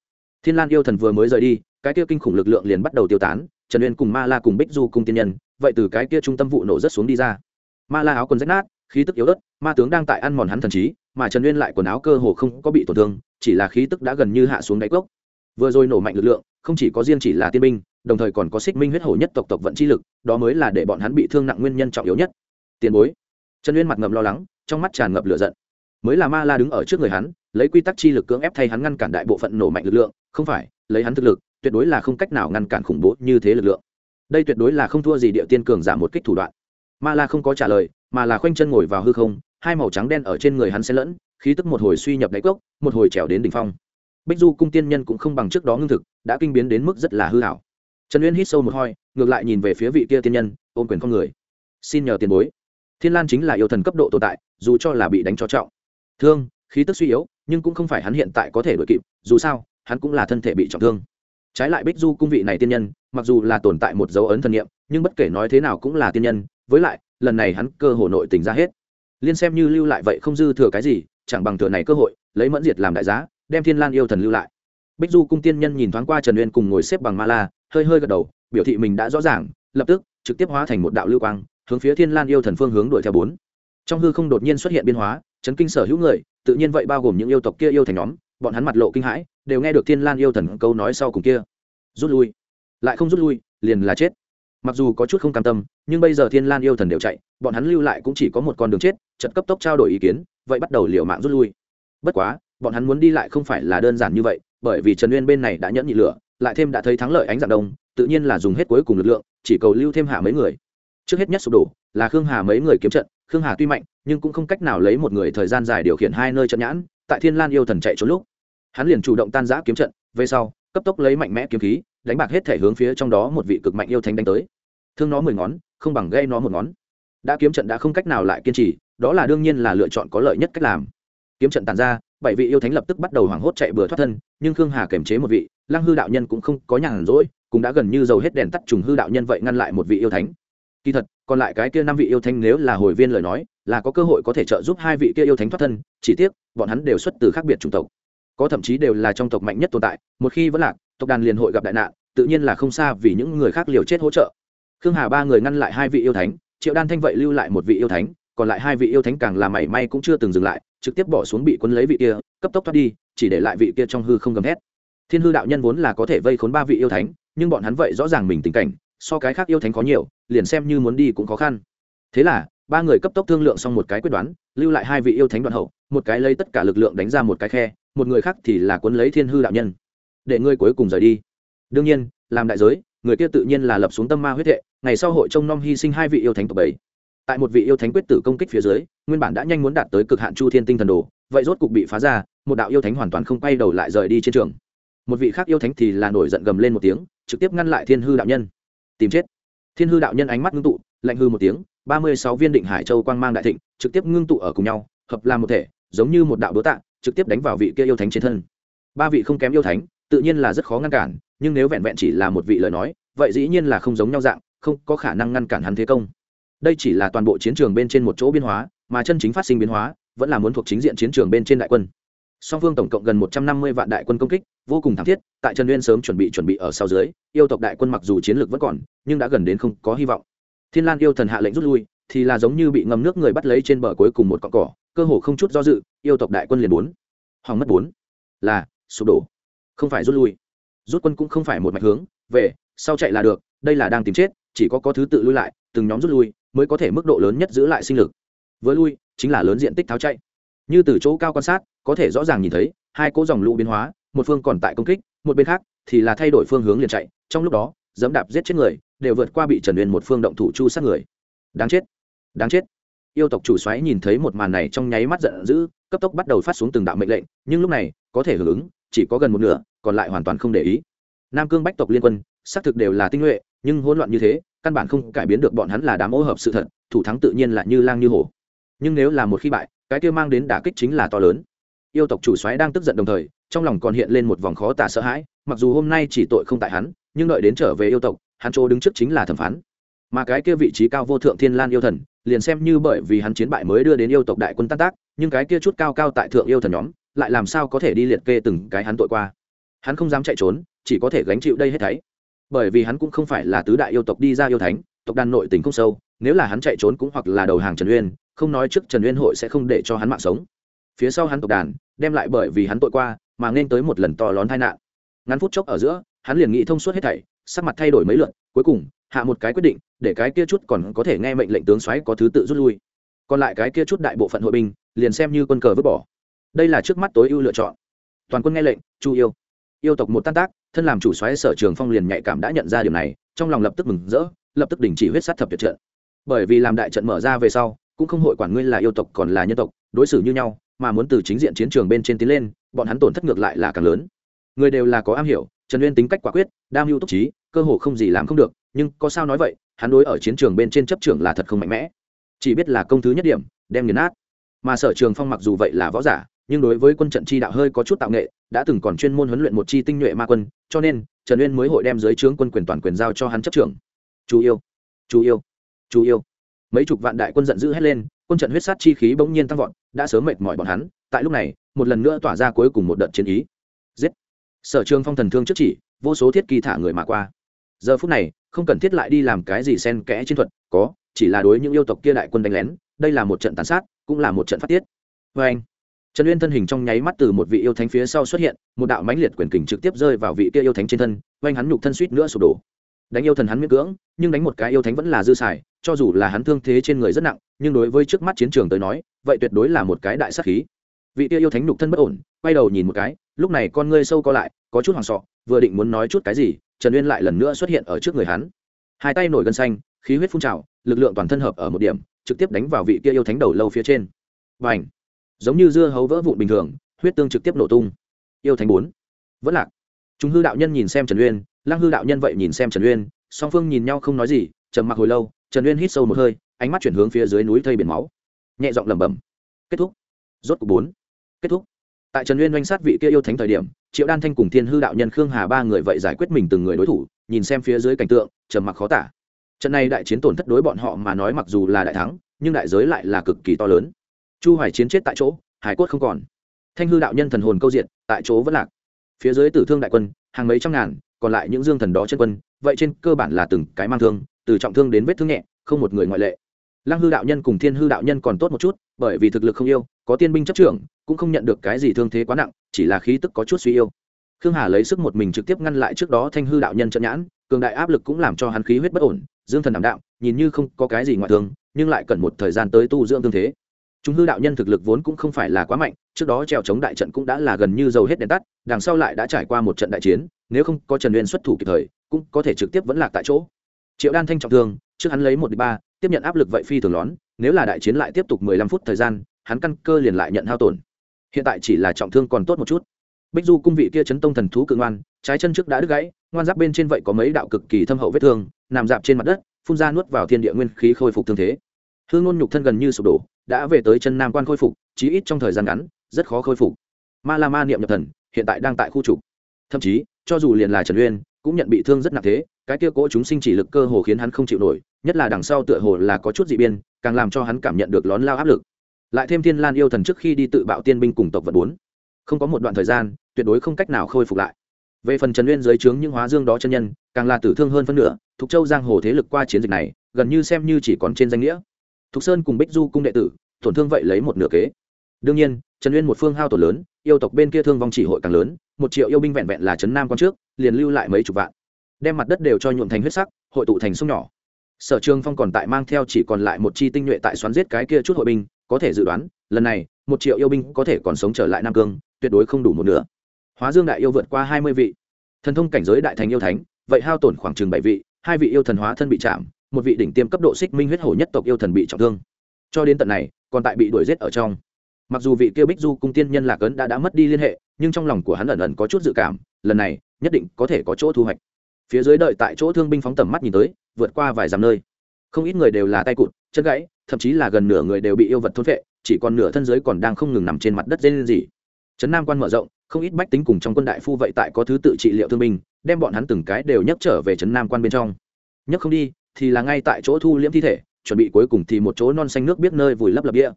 Thiên lan yêu thần vừa mới rời đi, cái kia kinh khủng lực lượng liền bắt đầu tiêu tán, trần uyên cùng ma la cùng bích du cùng tiên nhân, vậy từ cái kia trung tâm vụ nổ rất xuống đi ra. Ma la áo quần rách nát, khí tức yếu ớt, ma tướng đang tại ăn mòn hắn thần trí, mà trần uyên lại quần áo cơ hồ không có bị tổn thương, chỉ là khí tức đã gần như hạ xuống đáy cốc. Vừa rồi nổ mạnh lực lượng không chỉ có riêng chỉ là tiên binh, đồng thời còn có xích minh huyết hổ nhất tộc tộc vận chi lực, đó mới là để bọn hắn bị thương nặng nguyên nhân trọng yếu nhất. Tiền bối. Trần uyên mặt ngầm lo lắng, trong mắt tràn ngập lửa giận. Mới là ma la đứng ở trước người hắn, lấy quy tắc chi lực cưỡng ép thay hắn ngăn cản đại bộ phận nổ mạnh lực lượng, không phải, lấy hắn thực lực, tuyệt đối là không cách nào ngăn cản khủng bố như thế lực lượng. Đây tuyệt đối là không thua gì địa tiên cường giả một kích thủ đoạn. Ma la không có trả lời, mà là khoanh chân ngồi vào hư không, hai màu trắng đen ở trên người hắn xen lẫn, khí tức một hồi suy nhập đáy cốc, một hồi trèo đến đỉnh phong. Bích du cung tiên nhân cũng không bằng trước đó ngưng thực đã kinh biến đến mức rất là hư hảo. Trần uyên hít sâu một hoi ngược lại nhìn về phía vị kia tiên nhân, ôm quyền con người. Xin nhờ tiền bối. Thiên lan chính là yêu thần cấp độ tồn tại, dù cho là bị đánh cho trọng. Thương, khí tức suy yếu, nhưng cũng không phải hắn hiện tại có thể đ ổ i kịp, dù sao, hắn cũng là thân thể bị trọng thương. Trái lại bích du cung vị này tiên nhân, mặc dù là tồn tại một dấu ấn thần nghiệm nhưng bất kể nói thế nào cũng là tiên nhân, với lại, lần này hắn cơ hồ nội tình ra hết. Liên xem như lưu lại vậy không dư thừa cái gì, chẳng bằng thừa này cơ hội, lấy mẫn diệt làm đại giá, đem thiên lan yêu thần lưu lại bích du cung tiên nhân nhìn thoáng qua trần uyên cùng ngồi xếp bằng ma la, hơi hơi gật đầu, biểu thị mình đã rõ ràng, lập tức, trực tiếp hóa thành một đạo lưu quang, hướng phía thiên lan yêu thần phương hướng đuổi theo bốn. Trong hư không đột nhiên xuất hiện biến hóa, chấn kinh sở hữu người, tự nhiên vậy bao gồm những yêu tộc kia yêu thành nhóm, bọn hắn mặt lộ kinh hãi, đều nghe được thiên lan yêu thần câu nói sau cùng kia. Rút lui. Lại không rút lui, liền là chết. Mặc dù có chút không cam tâm, nhưng bây giờ thiên lan yêu thần đều chạy, bọn hắn lưu lại cũng chỉ có một con đường chết trận cấp tốc trao đổi ý kiến, vậy bắt đầu liều mạng rút lui. Bất quá, bọn hắn muốn đi lại không phải là đơn giản như vậy bởi vì trần uyên bên này đã nhẫn nhị lửa, lại thêm đã thấy thắng lợi ánh dạng đông, tự nhiên là dùng hết cuối cùng lực lượng, chỉ cầu lưu thêm hạ mấy người. Trước hết nhất sụp đổ, là khương hà mấy người kiếm trận, khương hà tuy mạnh, nhưng cũng không cách nào lấy một người thời gian dài điều khiển hai nơi trận nhãn, tại thiên lan yêu thần chạy trốn lúc, hắn liền chủ động tan giã kiếm trận, về sau, cấp tốc lấy mạnh mẽ kiếm khí, đánh bạc hết thể hướng phía trong đó một vị cực mạnh yêu thánh đánh tới. Thương nó mười ngón, không bằng gây nó một ngón. Đã kiếm trận đã không cách nào lại kiên trì, đó là đương nhiên là lựa chọn có lợi nhất cách làm. Kiếm trận tàn ra bảy vị yêu thánh lập tức bắt đầu hoảng hốt chạy bừa thoát thân, nhưng khương hà kềm chế một vị, lăng hư đạo nhân cũng không có nhàn rỗi, cũng đã gần như dầu hết đèn tắt trùng hư đạo nhân vậy ngăn lại một vị yêu thánh. Kỳ thật, còn lại cái kia năm vị yêu thánh nếu là hồi viên lời nói, là có cơ hội có thể trợ giúp hai vị kia yêu thánh thoát thân, chỉ tiếc, bọn hắn đều xuất từ khác biệt chủng tộc. Có thậm chí đều là trong tộc mạnh nhất tồn tại, một khi vẫn lạc, tộc đàn liền hội gặp đại nạn, tự nhiên là không xa vì những người khác liều chết hỗ trợ. Khương hà ba người ngăn lại hai vị yêu thánh, triệu đan thanh vậy lưu lại một vị yêu thánh còn lại hai vị yêu thánh càng là mảy may cũng chưa từng dừng lại, trực tiếp bỏ xuống bị quân lấy vị kia, cấp tốc thoát đi, chỉ để lại vị kia trong hư không gầm hét thiên hư đạo nhân vốn là có thể vây khốn ba vị yêu thánh, nhưng bọn hắn vậy rõ ràng mình tình cảnh, so cái khác yêu thánh có nhiều, liền xem như muốn đi cũng khó khăn. Thế là, ba người cấp tốc thương lượng xong một cái quyết đoán, lưu lại hai vị yêu thánh đoạn hậu, một cái lấy tất cả lực lượng đánh ra một cái khe, một người khác thì là quân lấy thiên hư đạo nhân. Để ngươi cuối cùng rời đi. Đương nhiên, làm đại giới, người kia tự nhiên là lập xuống tâm ma huyết hệ, ngày sau hội trông nom hy sinh hai vị yêu thánh tộc bảy tại một vị yêu thánh quyết tử công kích phía dưới, nguyên bản đã nhanh muốn đạt tới cực hạn chu thiên tinh thần đồ, vậy rốt cục bị phá ra, một đạo yêu thánh hoàn toàn không quay đầu lại rời đi trên trường. Một vị khác yêu thánh thì là nổi giận gầm lên một tiếng, trực tiếp ngăn lại thiên hư đạo nhân. Tìm chết. Thiên hư đạo nhân ánh mắt ngưng tụ, lạnh hư một tiếng, ba mươi sáu viên định hải châu quang mang đại thịnh, trực tiếp ngưng tụ ở cùng nhau, hợp làm một thể, giống như một đạo đố tạ, trực tiếp đánh vào vị kia yêu thánh trên thân. Ba vị không kém yêu thánh, tự nhiên là rất khó ngăn cản, nhưng nếu vẹn vẹn chỉ là một vị lời nói, vậy dĩ nhiên là không giống nhau dạng, không có khả năng ngăn cản hắn thế công đây chỉ là toàn bộ chiến trường bên trên một chỗ biến hóa, mà chân chính phát sinh biến hóa vẫn là muốn thuộc chính diện chiến trường bên trên đại quân. Song phương tổng cộng gần một trăm năm mươi vạn đại quân công kích, vô cùng thảm thiết, tại trần nguyên sớm chuẩn bị chuẩn bị ở sau dưới, yêu tộc đại quân mặc dù chiến lược vẫn còn, nhưng đã gần đến không có hy vọng. Thiên lan yêu thần hạ lệnh rút lui, thì là giống như bị ngâm nước người bắt lấy trên bờ cuối cùng một cọn cỏ, cơ hồ không chút do dự, yêu tộc đại quân liền bốn. Hỏng mất bốn. Là, sụp đổ. Không phải rút lui. Rút quân cũng không phải một mạch hướng, về, sau chạy là được, đây là đang tìm chết, chỉ có có thứ tự lui lại, từng nhóm rút lui mới có thể mức độ lớn nhất giữ lại sinh lực. Với lui, chính là lớn diện tích tháo chạy. Như từ chỗ cao quan sát, có thể rõ ràng nhìn thấy, hai cỗ dòng lũ biến hóa, một phương còn tại công kích, một bên khác thì là thay đổi phương hướng liền chạy, trong lúc đó, dẫm đạp giết chết người, đều vượt qua bị trần uyên một phương động thủ chu sát người. Đáng chết đáng chết. Yêu tộc chủ xoáy nhìn thấy một màn này trong nháy mắt giận dữ, cấp tốc bắt đầu phát xuống từng đạo mệnh lệnh, nhưng lúc này, có thể hưởng ứng, chỉ có gần một nửa, còn lại hoàn toàn không để ý. Nam cương bách tộc liên quân, xác thực đều là tinh nhuệ, nhưng hỗn loạn như thế căn bản không cải biến được bọn hắn là đám ô hợp sự thật, thủ thắng tự nhiên là như lang như hổ. Nhưng nếu là một khi bại, cái kia mang đến đả kích chính là to lớn. Yêu tộc chủ xoáy đang tức giận đồng thời, trong lòng còn hiện lên một vòng khó tả sợ hãi, mặc dù hôm nay chỉ tội không tại hắn, nhưng đợi đến trở về yêu tộc, hắn chỗ đứng trước chính là thẩm phán. Mà cái kia vị trí cao vô thượng thiên lan yêu thần, liền xem như bởi vì hắn chiến bại mới đưa đến yêu tộc đại quân tan tác, nhưng cái kia chút cao cao tại thượng yêu thần nhóm, lại làm sao có thể đi liệt kê từng cái hắn tội qua. Hắn không dám chạy trốn, chỉ có thể gánh chịu đây hết thảy bởi vì hắn cũng không phải là tứ đại yêu tộc đi ra yêu thánh, tộc đàn nội tình không sâu, nếu là hắn chạy trốn cũng hoặc là đầu hàng trần uyên, không nói trước trần uyên hội sẽ không để cho hắn mạng sống. Phía sau hắn tộc đàn, đem lại bởi vì hắn tội qua, mà nên tới một lần to lớn tai nạn. Ngắn phút chốc ở giữa, hắn liền nghĩ thông suốt hết thảy, sắc mặt thay đổi mấy lượt, cuối cùng, hạ một cái quyết định, để cái kia chút còn có thể nghe mệnh lệnh tướng xoáy có thứ tự rút lui. Còn lại cái kia chút đại bộ phận hội binh, liền xem như quân cờ vứt bỏ. Đây là trước mắt tối ưu lựa chọn. Toàn quân nghe lệnh, chu yêu. Yêu tộc một tan tác thân làm chủ xoáy sở trường phong liền nhạy cảm đã nhận ra điều này, trong lòng lập tức mừng rỡ, lập tức đình chỉ huyết sát thập tuyệt trận. Bởi vì làm đại trận mở ra về sau, cũng không hội quản ngươi là yêu tộc còn là nhân tộc, đối xử như nhau, mà muốn từ chính diện chiến trường bên trên tiến lên, bọn hắn tổn thất ngược lại là càng lớn. Người đều là có am hiểu, trần uyên tính cách quả quyết, đam mưu túc trí, cơ hồ không gì làm không được, nhưng có sao nói vậy, hắn đối ở chiến trường bên trên chấp trường là thật không mạnh mẽ. Chỉ biết là công thứ nhất điểm, đem nghiền nát. Mà sở trường phong mặc dù vậy là võ giả nhưng đối với quân trận chi đạo hơi có chút tạo nghệ, đã từng còn chuyên môn huấn luyện một chi tinh nhuệ ma quân, cho nên, trần uyên mới hội đem dưới trướng quân quyền toàn quyền giao cho hắn chấp trưởng. Chú yêu chú yêu chú yêu. Mấy chục vạn đại quân giận dữ hét lên, quân trận huyết sát chi khí bỗng nhiên tăng vọt, đã sớm mệt mỏi bọn hắn, tại lúc này, một lần nữa tỏa ra cuối cùng một đợt chiến ý. Giết! Sở trường phong thần thương trước chỉ, vô số thiết kỳ thả người mà qua. Giờ phút này, không cần thiết lại đi làm cái gì xen kẽ chiến thuật, có, chỉ là đối những yêu tộc kia đại quân đánh lén, đây là một trận tàn sát, cũng là một trận phát tiết. Vê anh trần uyên thân hình trong nháy mắt từ một vị yêu thánh phía sau xuất hiện, một đạo mãnh liệt quyền kình trực tiếp rơi vào vị kia yêu thánh trên thân, oanh hắn nhục thân suýt nữa sụp đổ. Đánh yêu thần hắn miễn cưỡng, nhưng đánh một cái yêu thánh vẫn là dư xài, cho dù là hắn thương thế trên người rất nặng, nhưng đối với trước mắt chiến trường tới nói, vậy tuyệt đối là một cái đại sắc khí. Vị kia yêu thánh nhục thân bất ổn, quay đầu nhìn một cái, lúc này con ngươi sâu co lại, có chút hoảng sọ, vừa định muốn nói chút cái gì, trần uyên lại lần nữa xuất hiện ở trước người hắn. Hai tay nổi gân xanh, khí huyết phun trào, lực lượng toàn thân hợp ở một điểm, trực tiếp đánh vào vị kia yêu thánh đầu lâu phía trên. Và ảnh giống như dưa hấu vỡ vụn bình thường, huyết tương trực tiếp nổ tung. Yêu thánh bốn. Vẫn lạc. Chúng hư đạo nhân nhìn xem trần uyên, lăng hư đạo nhân vậy nhìn xem trần uyên, song phương nhìn nhau không nói gì, trầm mặc hồi lâu, trần uyên hít sâu một hơi, ánh mắt chuyển hướng phía dưới núi thây biển máu. Nhẹ giọng lẩm bẩm. Kết thúc. Rốt cuộc bốn. Kết thúc. Tại trần uyên oanh sát vị kia yêu thánh thời điểm, triệu đan thanh cùng thiên hư đạo nhân khương hà ba người vậy giải quyết mình từng người đối thủ, nhìn xem phía dưới cảnh tượng, trầm mặc khó tả. Trận này đại chiến tổn thất đối bọn họ mà nói mặc dù là đại thắng, nhưng đại giới lại là cực kỳ to lớn chu hoài chiến chết tại chỗ, hải cốt không còn. Thanh hư đạo nhân thần hồn câu diện tại chỗ vẫn lạc. Phía dưới tử thương đại quân, hàng mấy trăm ngàn, còn lại những dương thần đó chân quân, vậy trên cơ bản là từng cái mang thương, từ trọng thương đến vết thương nhẹ, không một người ngoại lệ. Lăng hư đạo nhân cùng thiên hư đạo nhân còn tốt một chút, bởi vì thực lực không yêu, có tiên binh chấp trưởng, cũng không nhận được cái gì thương thế quá nặng, chỉ là khí tức có chút suy yêu khương hà lấy sức một mình trực tiếp ngăn lại trước đó thanh hư đạo nhân trận nhãn, cường đại áp lực cũng làm cho hắn khí huyết bất ổn, dương thần đảm đạo, nhìn như không có cái gì ngoại thương, nhưng lại cần một thời gian tới tu dưỡng thương thế chúng hư đạo nhân thực lực vốn cũng không phải là quá mạnh, trước đó trèo chống đại trận cũng đã là gần như dầu hết đèn tắt, đằng sau lại đã trải qua một trận đại chiến, nếu không có trần uyên xuất thủ kịp thời, cũng có thể trực tiếp vẫn lạc tại chỗ. Triệu đan thanh trọng thương, trước hắn lấy một đ ba, tiếp nhận áp lực vậy phi thường lón, nếu là đại chiến lại tiếp tục mười lăm phút thời gian, hắn căn cơ liền lại nhận hao tổn. Hiện tại chỉ là trọng thương còn tốt một chút. Bích du cung vị kia chấn tông thần thú cự ngoan, trái chân trước đã đứt gãy, ngoan giáp bên trên vậy có mấy đạo cực kỳ thâm hậu vết thương, nằm dạp trên mặt đất, phun ra nuốt vào thiên địa nguyên khí khôi phục thương thế. Hương ngôn nhục thân gần như sụp đổ đã về tới chân nam quan khôi phục, chí ít trong thời gian ngắn, rất khó khôi phục. Ma la ma niệm nhập thần, hiện tại đang tại khu trục. Thậm chí, cho dù liền là trần uyên, cũng nhận bị thương rất nặng thế, cái kia cỗ chúng sinh chỉ lực cơ hồ khiến hắn không chịu nổi, nhất là đằng sau tựa hồ là có chút dị biên, càng làm cho hắn cảm nhận được lón lao áp lực. Lại thêm thiên lan yêu thần trước khi đi tự bạo tiên binh cùng tộc vật bốn. Không có một đoạn thời gian, tuyệt đối không cách nào khôi phục lại. Về phần trần uyên dưới trướng những hóa dương đó chân nhân, càng là tử thương hơn phân nửa thục châu giang hồ thế lực qua chiến dịch này, gần như xem như chỉ còn trên danh nghĩa thục sơn cùng bích du cung đệ tử, tổn thương vậy lấy một nửa kế. Đương nhiên, trần uyên một phương hao tổn lớn, yêu tộc bên kia thương vong chỉ hội càng lớn, một triệu yêu binh vẹn vẹn là trấn nam quan trước, liền lưu lại mấy chục vạn. Đem mặt đất đều cho nhuộm thành huyết sắc, hội tụ thành sông nhỏ. Sở trường phong còn tại mang theo chỉ còn lại một chi tinh nhuệ tại xoắn giết cái kia chút hội binh, có thể dự đoán, lần này, một triệu yêu binh có thể còn sống trở lại nam cương, tuyệt đối không đủ một nửa. Hóa dương đại yêu vượt qua hai mươi vị. Thần thông cảnh giới đại thành yêu thánh, vậy hao tổn khoảng chừng bảy vị, hai vị yêu thần hóa thân bị chạm một vị đỉnh tiêm cấp độ xích minh huyết hổ nhất tộc yêu thần bị trọng thương. Cho đến tận này, còn tại bị đuổi giết ở trong. Mặc dù vị kia bích du cung tiên nhân lạc ấn đã đã mất đi liên hệ, nhưng trong lòng của hắn ẩn ẩn có chút dự cảm, lần này, nhất định có thể có chỗ thu hoạch. Phía dưới đợi tại chỗ thương binh phóng tầm mắt nhìn tới, vượt qua vài dặm nơi. Không ít người đều là tay cụt, chân gãy, thậm chí là gần nửa người đều bị yêu vật thôn vệ chỉ còn nửa thân giới còn đang không ngừng nằm trên mặt đất dây lên gì trấn nam quan mở rộng, không ít bách tính cùng trong quân đại phu vậy tại có thứ tự trị liệu thương binh, đem bọn hắn từng cái đều nhấc trở về trấn nam quan bên trong. Nhấc không đi thì là ngay tại chỗ thu liễm thi thể, chuẩn bị cuối cùng thì một chỗ non xanh nước biết nơi vùi lấp lập địa.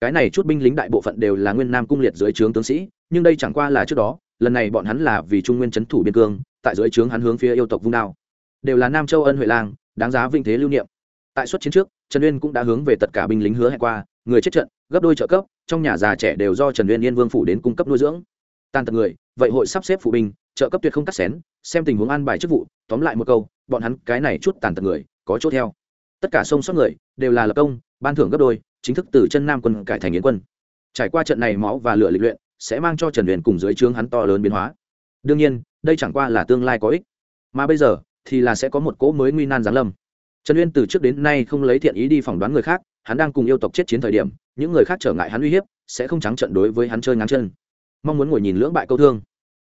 Cái này chút binh lính đại bộ phận đều là nguyên nam cung liệt dưới trướng tướng sĩ, nhưng đây chẳng qua là trước đó, lần này bọn hắn là vì trung nguyên c thủ biên cương, tại dưới trướng hắn hướng phía yêu tộc vung đao. Đều là nam châu ân huệ lang, đáng giá vinh thế lưu niệm. Tại suất chiến trước, trần uyên cũng đã hướng về tất cả binh lính hứa hẹn qua, người chết trận, gấp đôi trợ cấp, trong nhà già trẻ đều do trần uyên yên vương phủ đến cung cấp nuôi dưỡng. Tàn tật người, vậy hội sắp xếp phụ binh, trợ cấp tuyệt không cắt xén, xem tình huống an bài chức vụ, tóm lại một câu, bọn hắn cái này chút tàn tật người có chỗ theo. Tất cả sông sót người đều là lập công, ban thưởng gấp đôi, chính thức từ chân nam quân cải thành yến quân. Trải qua trận này máu và lửa lịch luyện, sẽ mang cho trần huyền cùng dưới trướng hắn to lớn biến hóa. Đương nhiên, đây chẳng qua là tương lai có ích. Mà bây giờ thì là sẽ có một cỗ mới nguy nan giáng lâm. Trần uyên từ trước đến nay không lấy thiện ý đi phỏng đoán người khác, hắn đang cùng yêu tộc chết chiến thời điểm, những người khác trở ngại hắn uy hiếp, sẽ không trắng trận đối với hắn chơi ngắn chân. Mong muốn ngồi nhìn lưỡng bại câu thương.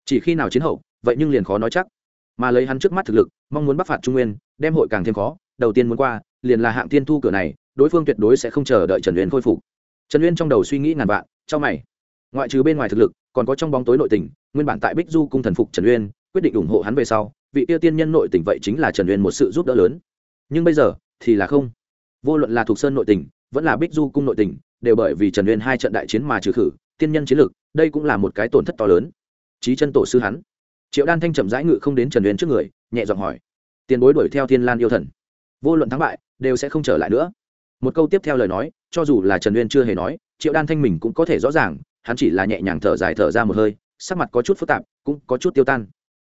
Chỉ khi nào chiến hậu, vậy nhưng liền khó nói chắc. Mà lấy hắn trước mắt thực lực, mong muốn bắc phạt trung nguyên, đem hội càng thêm khó đầu tiên muốn qua, liền là hạng tiên thu cửa này, đối phương tuyệt đối sẽ không chờ đợi trần uyên khôi phục. Trần uyên trong đầu suy nghĩ ngàn vạn trong mày. Ngoại trừ bên ngoài thực lực, còn có trong bóng tối nội tình, nguyên bản tại bích du cung thần phục trần uyên, quyết định ủng hộ hắn về sau, vị tiêu tiên nhân nội tình vậy chính là trần uyên một sự giúp đỡ lớn. Nhưng bây giờ, thì là không. Vô luận là thuộc sơn nội tình, vẫn là bích du cung nội tình, đều bởi vì trần uyên hai trận đại chiến mà trừ khử, tiên nhân chiến lược đây cũng là một cái tổn thất to lớn. Trí chân tổ sư hắn. Triệu đan thanh chậm rãi ngự không đến trần uyên trước người, nhẹ giọng hỏi. Tiền bối đuổi theo thiên lan yêu thần vô luận thắng bại, đều sẽ không trở lại nữa. Một câu tiếp theo lời nói, cho dù là trần uyên chưa hề nói, triệu đan thanh mình cũng có thể rõ ràng, hắn chỉ là nhẹ nhàng thở dài thở ra một hơi, sắc mặt có chút phức tạp, cũng có chút tiêu tan.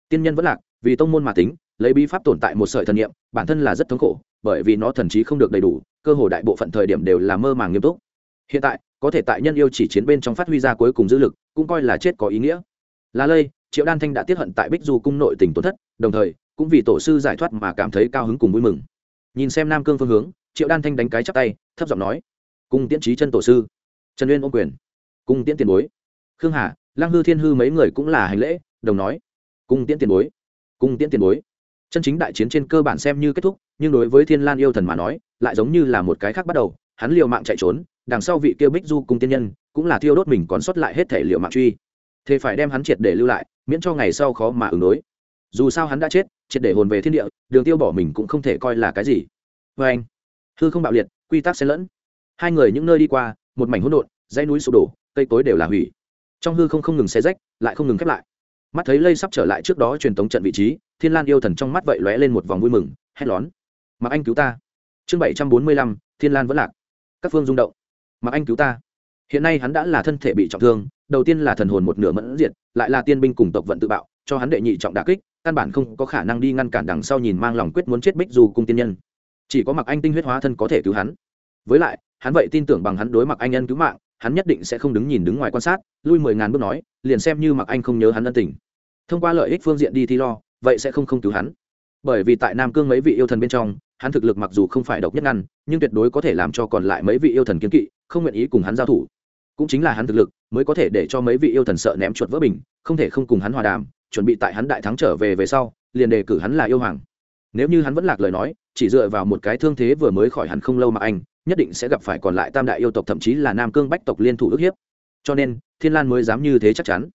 Tiên nhân vẫn lạc, vì tông môn mà tính, lấy bí pháp tồn tại một sợi thần niệm, bản thân là rất thống khổ, bởi vì nó thần trí không được đầy đủ, cơ hồ đại bộ phận thời điểm đều là mơ màng nghiêm túc. Hiện tại, có thể tại nhân yêu chỉ chiến bên trong phát huy ra cuối cùng dư lực, cũng coi là chết có ý nghĩa. Là lây, triệu đan thanh đã tiết hận tại bích du cung nội tình tổn thất, đồng thời, cũng vì tổ sư giải thoát mà cảm thấy cao hứng cùng vui mừng nhìn xem nam cương phương hướng, triệu đan thanh đánh cái chắp tay, thấp giọng nói cung tiễn trí chân tổ sư, trần uyên ôm quyền cung tiễn tiền bối. Khương hà, lăng hư thiên hư mấy người cũng là hành lễ, đồng nói cung tiễn tiền bối cung tiễn tiền bối. Chân chính đại chiến trên cơ bản xem như kết thúc, nhưng đối với thiên lan yêu thần mà nói, lại giống như là một cái khác bắt đầu, hắn liều mạng chạy trốn, đằng sau vị kia bích du cung tiên nhân cũng là thiêu đốt mình còn sót lại hết thể liều mạng truy. Thế phải đem hắn triệt để lưu lại, miễn cho ngày sau khó mà ứng đối dù sao hắn đã chết, triệt để hồn về thiên địa, đường tiêu bỏ mình cũng không thể coi là cái gì. Vê anh, hư không bạo liệt, quy tắc xen lẫn. Hai người những nơi đi qua, một mảnh hỗn độn, dãy núi sụp đổ, cây cối đều là hủy. Trong hư không không ngừng xe rách, lại không ngừng khép lại. Mắt thấy lây sắp trở lại trước đó truyền tống trận vị trí, thiên lan yêu thần trong mắt vậy lóe lên một vòng vui mừng, hét lón mặc anh cứu ta. Chương bảy trăm bốn mươi lăm, thiên lan vẫn lạc. Các phương rung động. Mặc anh cứu ta. Hiện nay hắn đã là thân thể bị trọng thương, đầu tiên là thần hồn một nửa mẫn diệt, lại là tiên binh cùng tộc vận tự bạo, cho hắn đệ nhị trọng đà kích căn bản không có khả năng đi ngăn cản đằng sau nhìn mang lòng quyết muốn chết bích dù cung tiên nhân. Chỉ có mặc anh tinh huyết hóa thân có thể cứu hắn. Với lại, hắn vậy tin tưởng bằng hắn đối mặc anh nhân cứu mạng, hắn nhất định sẽ không đứng nhìn đứng ngoài quan sát, lui mười ngàn bước nói, liền xem như mặc anh không nhớ hắn ân tình. Thông qua lợi ích phương diện đi thi lo, vậy sẽ không không cứu hắn. Bởi vì tại nam cương mấy vị yêu thần bên trong, hắn thực lực mặc dù không phải độc nhất ngăn, nhưng tuyệt đối có thể làm cho còn lại mấy vị yêu thần kiến kỵ, không nguyện ý cùng hắn giao thủ. Cũng chính là hắn thực lực, mới có thể để cho mấy vị yêu thần sợ ném chuột vỡ bình, không thể không cùng hắn hòa đàm chuẩn bị tại hắn đại thắng trở về về sau, liền đề cử hắn là yêu hoàng. Nếu như hắn vẫn lạc lời nói, chỉ dựa vào một cái thương thế vừa mới khỏi hắn không lâu mà anh, nhất định sẽ gặp phải còn lại tam đại yêu tộc thậm chí là nam cương bách tộc liên thủ ức hiếp. Cho nên, thiên lan mới dám như thế chắc chắn.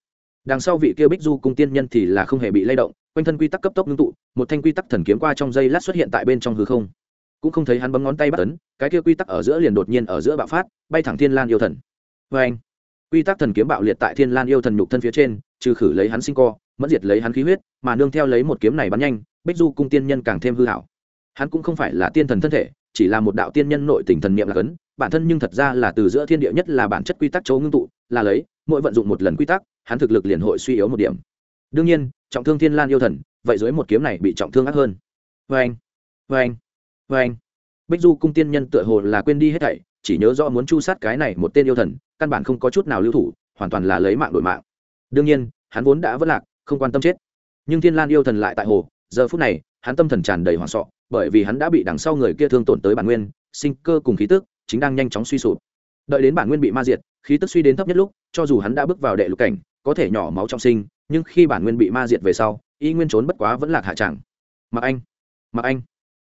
Đằng sau vị kia bích du cung tiên nhân thì là không hề bị lay động, quanh thân quy tắc cấp tốc ngưng tụ, một thanh quy tắc thần kiếm qua trong dây lát xuất hiện tại bên trong hư không. Cũng không thấy hắn bấm ngón tay bắt tấn cái kia quy tắc ở giữa liền đột nhiên ở giữa bạo phát, bay thẳng thiên lan yêu thần. Vê anh quy tắc thần kiếm bạo liệt tại thiên lan yêu thần nhục thân phía trên, trừ khử lấy hắn sinh co mẫn diệt lấy hắn khí huyết, mà nương theo lấy một kiếm này bắn nhanh, bích du cung tiên nhân càng thêm hư hảo. Hắn cũng không phải là tiên thần thân thể, chỉ là một đạo tiên nhân nội tình thần niệm là cấn, bản thân nhưng thật ra là từ giữa thiên địa nhất là bản chất quy tắc chấu ngưng tụ, là lấy, mỗi vận dụng một lần quy tắc, hắn thực lực liền hội suy yếu một điểm. Đương nhiên, trọng thương thiên lan yêu thần, vậy dưới một kiếm này bị trọng thương ác hơn. Vê anh vê anh vê anh bích du cung tiên nhân tựa hồ là quên đi hết thảy, chỉ nhớ rõ muốn chu sát cái này một tên yêu thần, căn bản không có chút nào lưu thủ, hoàn toàn là lấy mạng đổi mạng. Đương nhiên, hắn vốn đã vất lạc không quan tâm chết. Nhưng thiên lan yêu thần lại tại hồ, giờ phút này, hắn tâm thần tràn đầy hoảng sọ, bởi vì hắn đã bị đằng sau người kia thương tổn tới bản nguyên, sinh cơ cùng khí tức chính đang nhanh chóng suy sụp. Đợi đến bản nguyên bị ma diệt, khí tức suy đến thấp nhất lúc, cho dù hắn đã bước vào đệ lục cảnh, có thể nhỏ máu trong sinh, nhưng khi bản nguyên bị ma diệt về sau, y nguyên trốn bất quá vẫn lạc hạ tràng mặc anh mặc anh,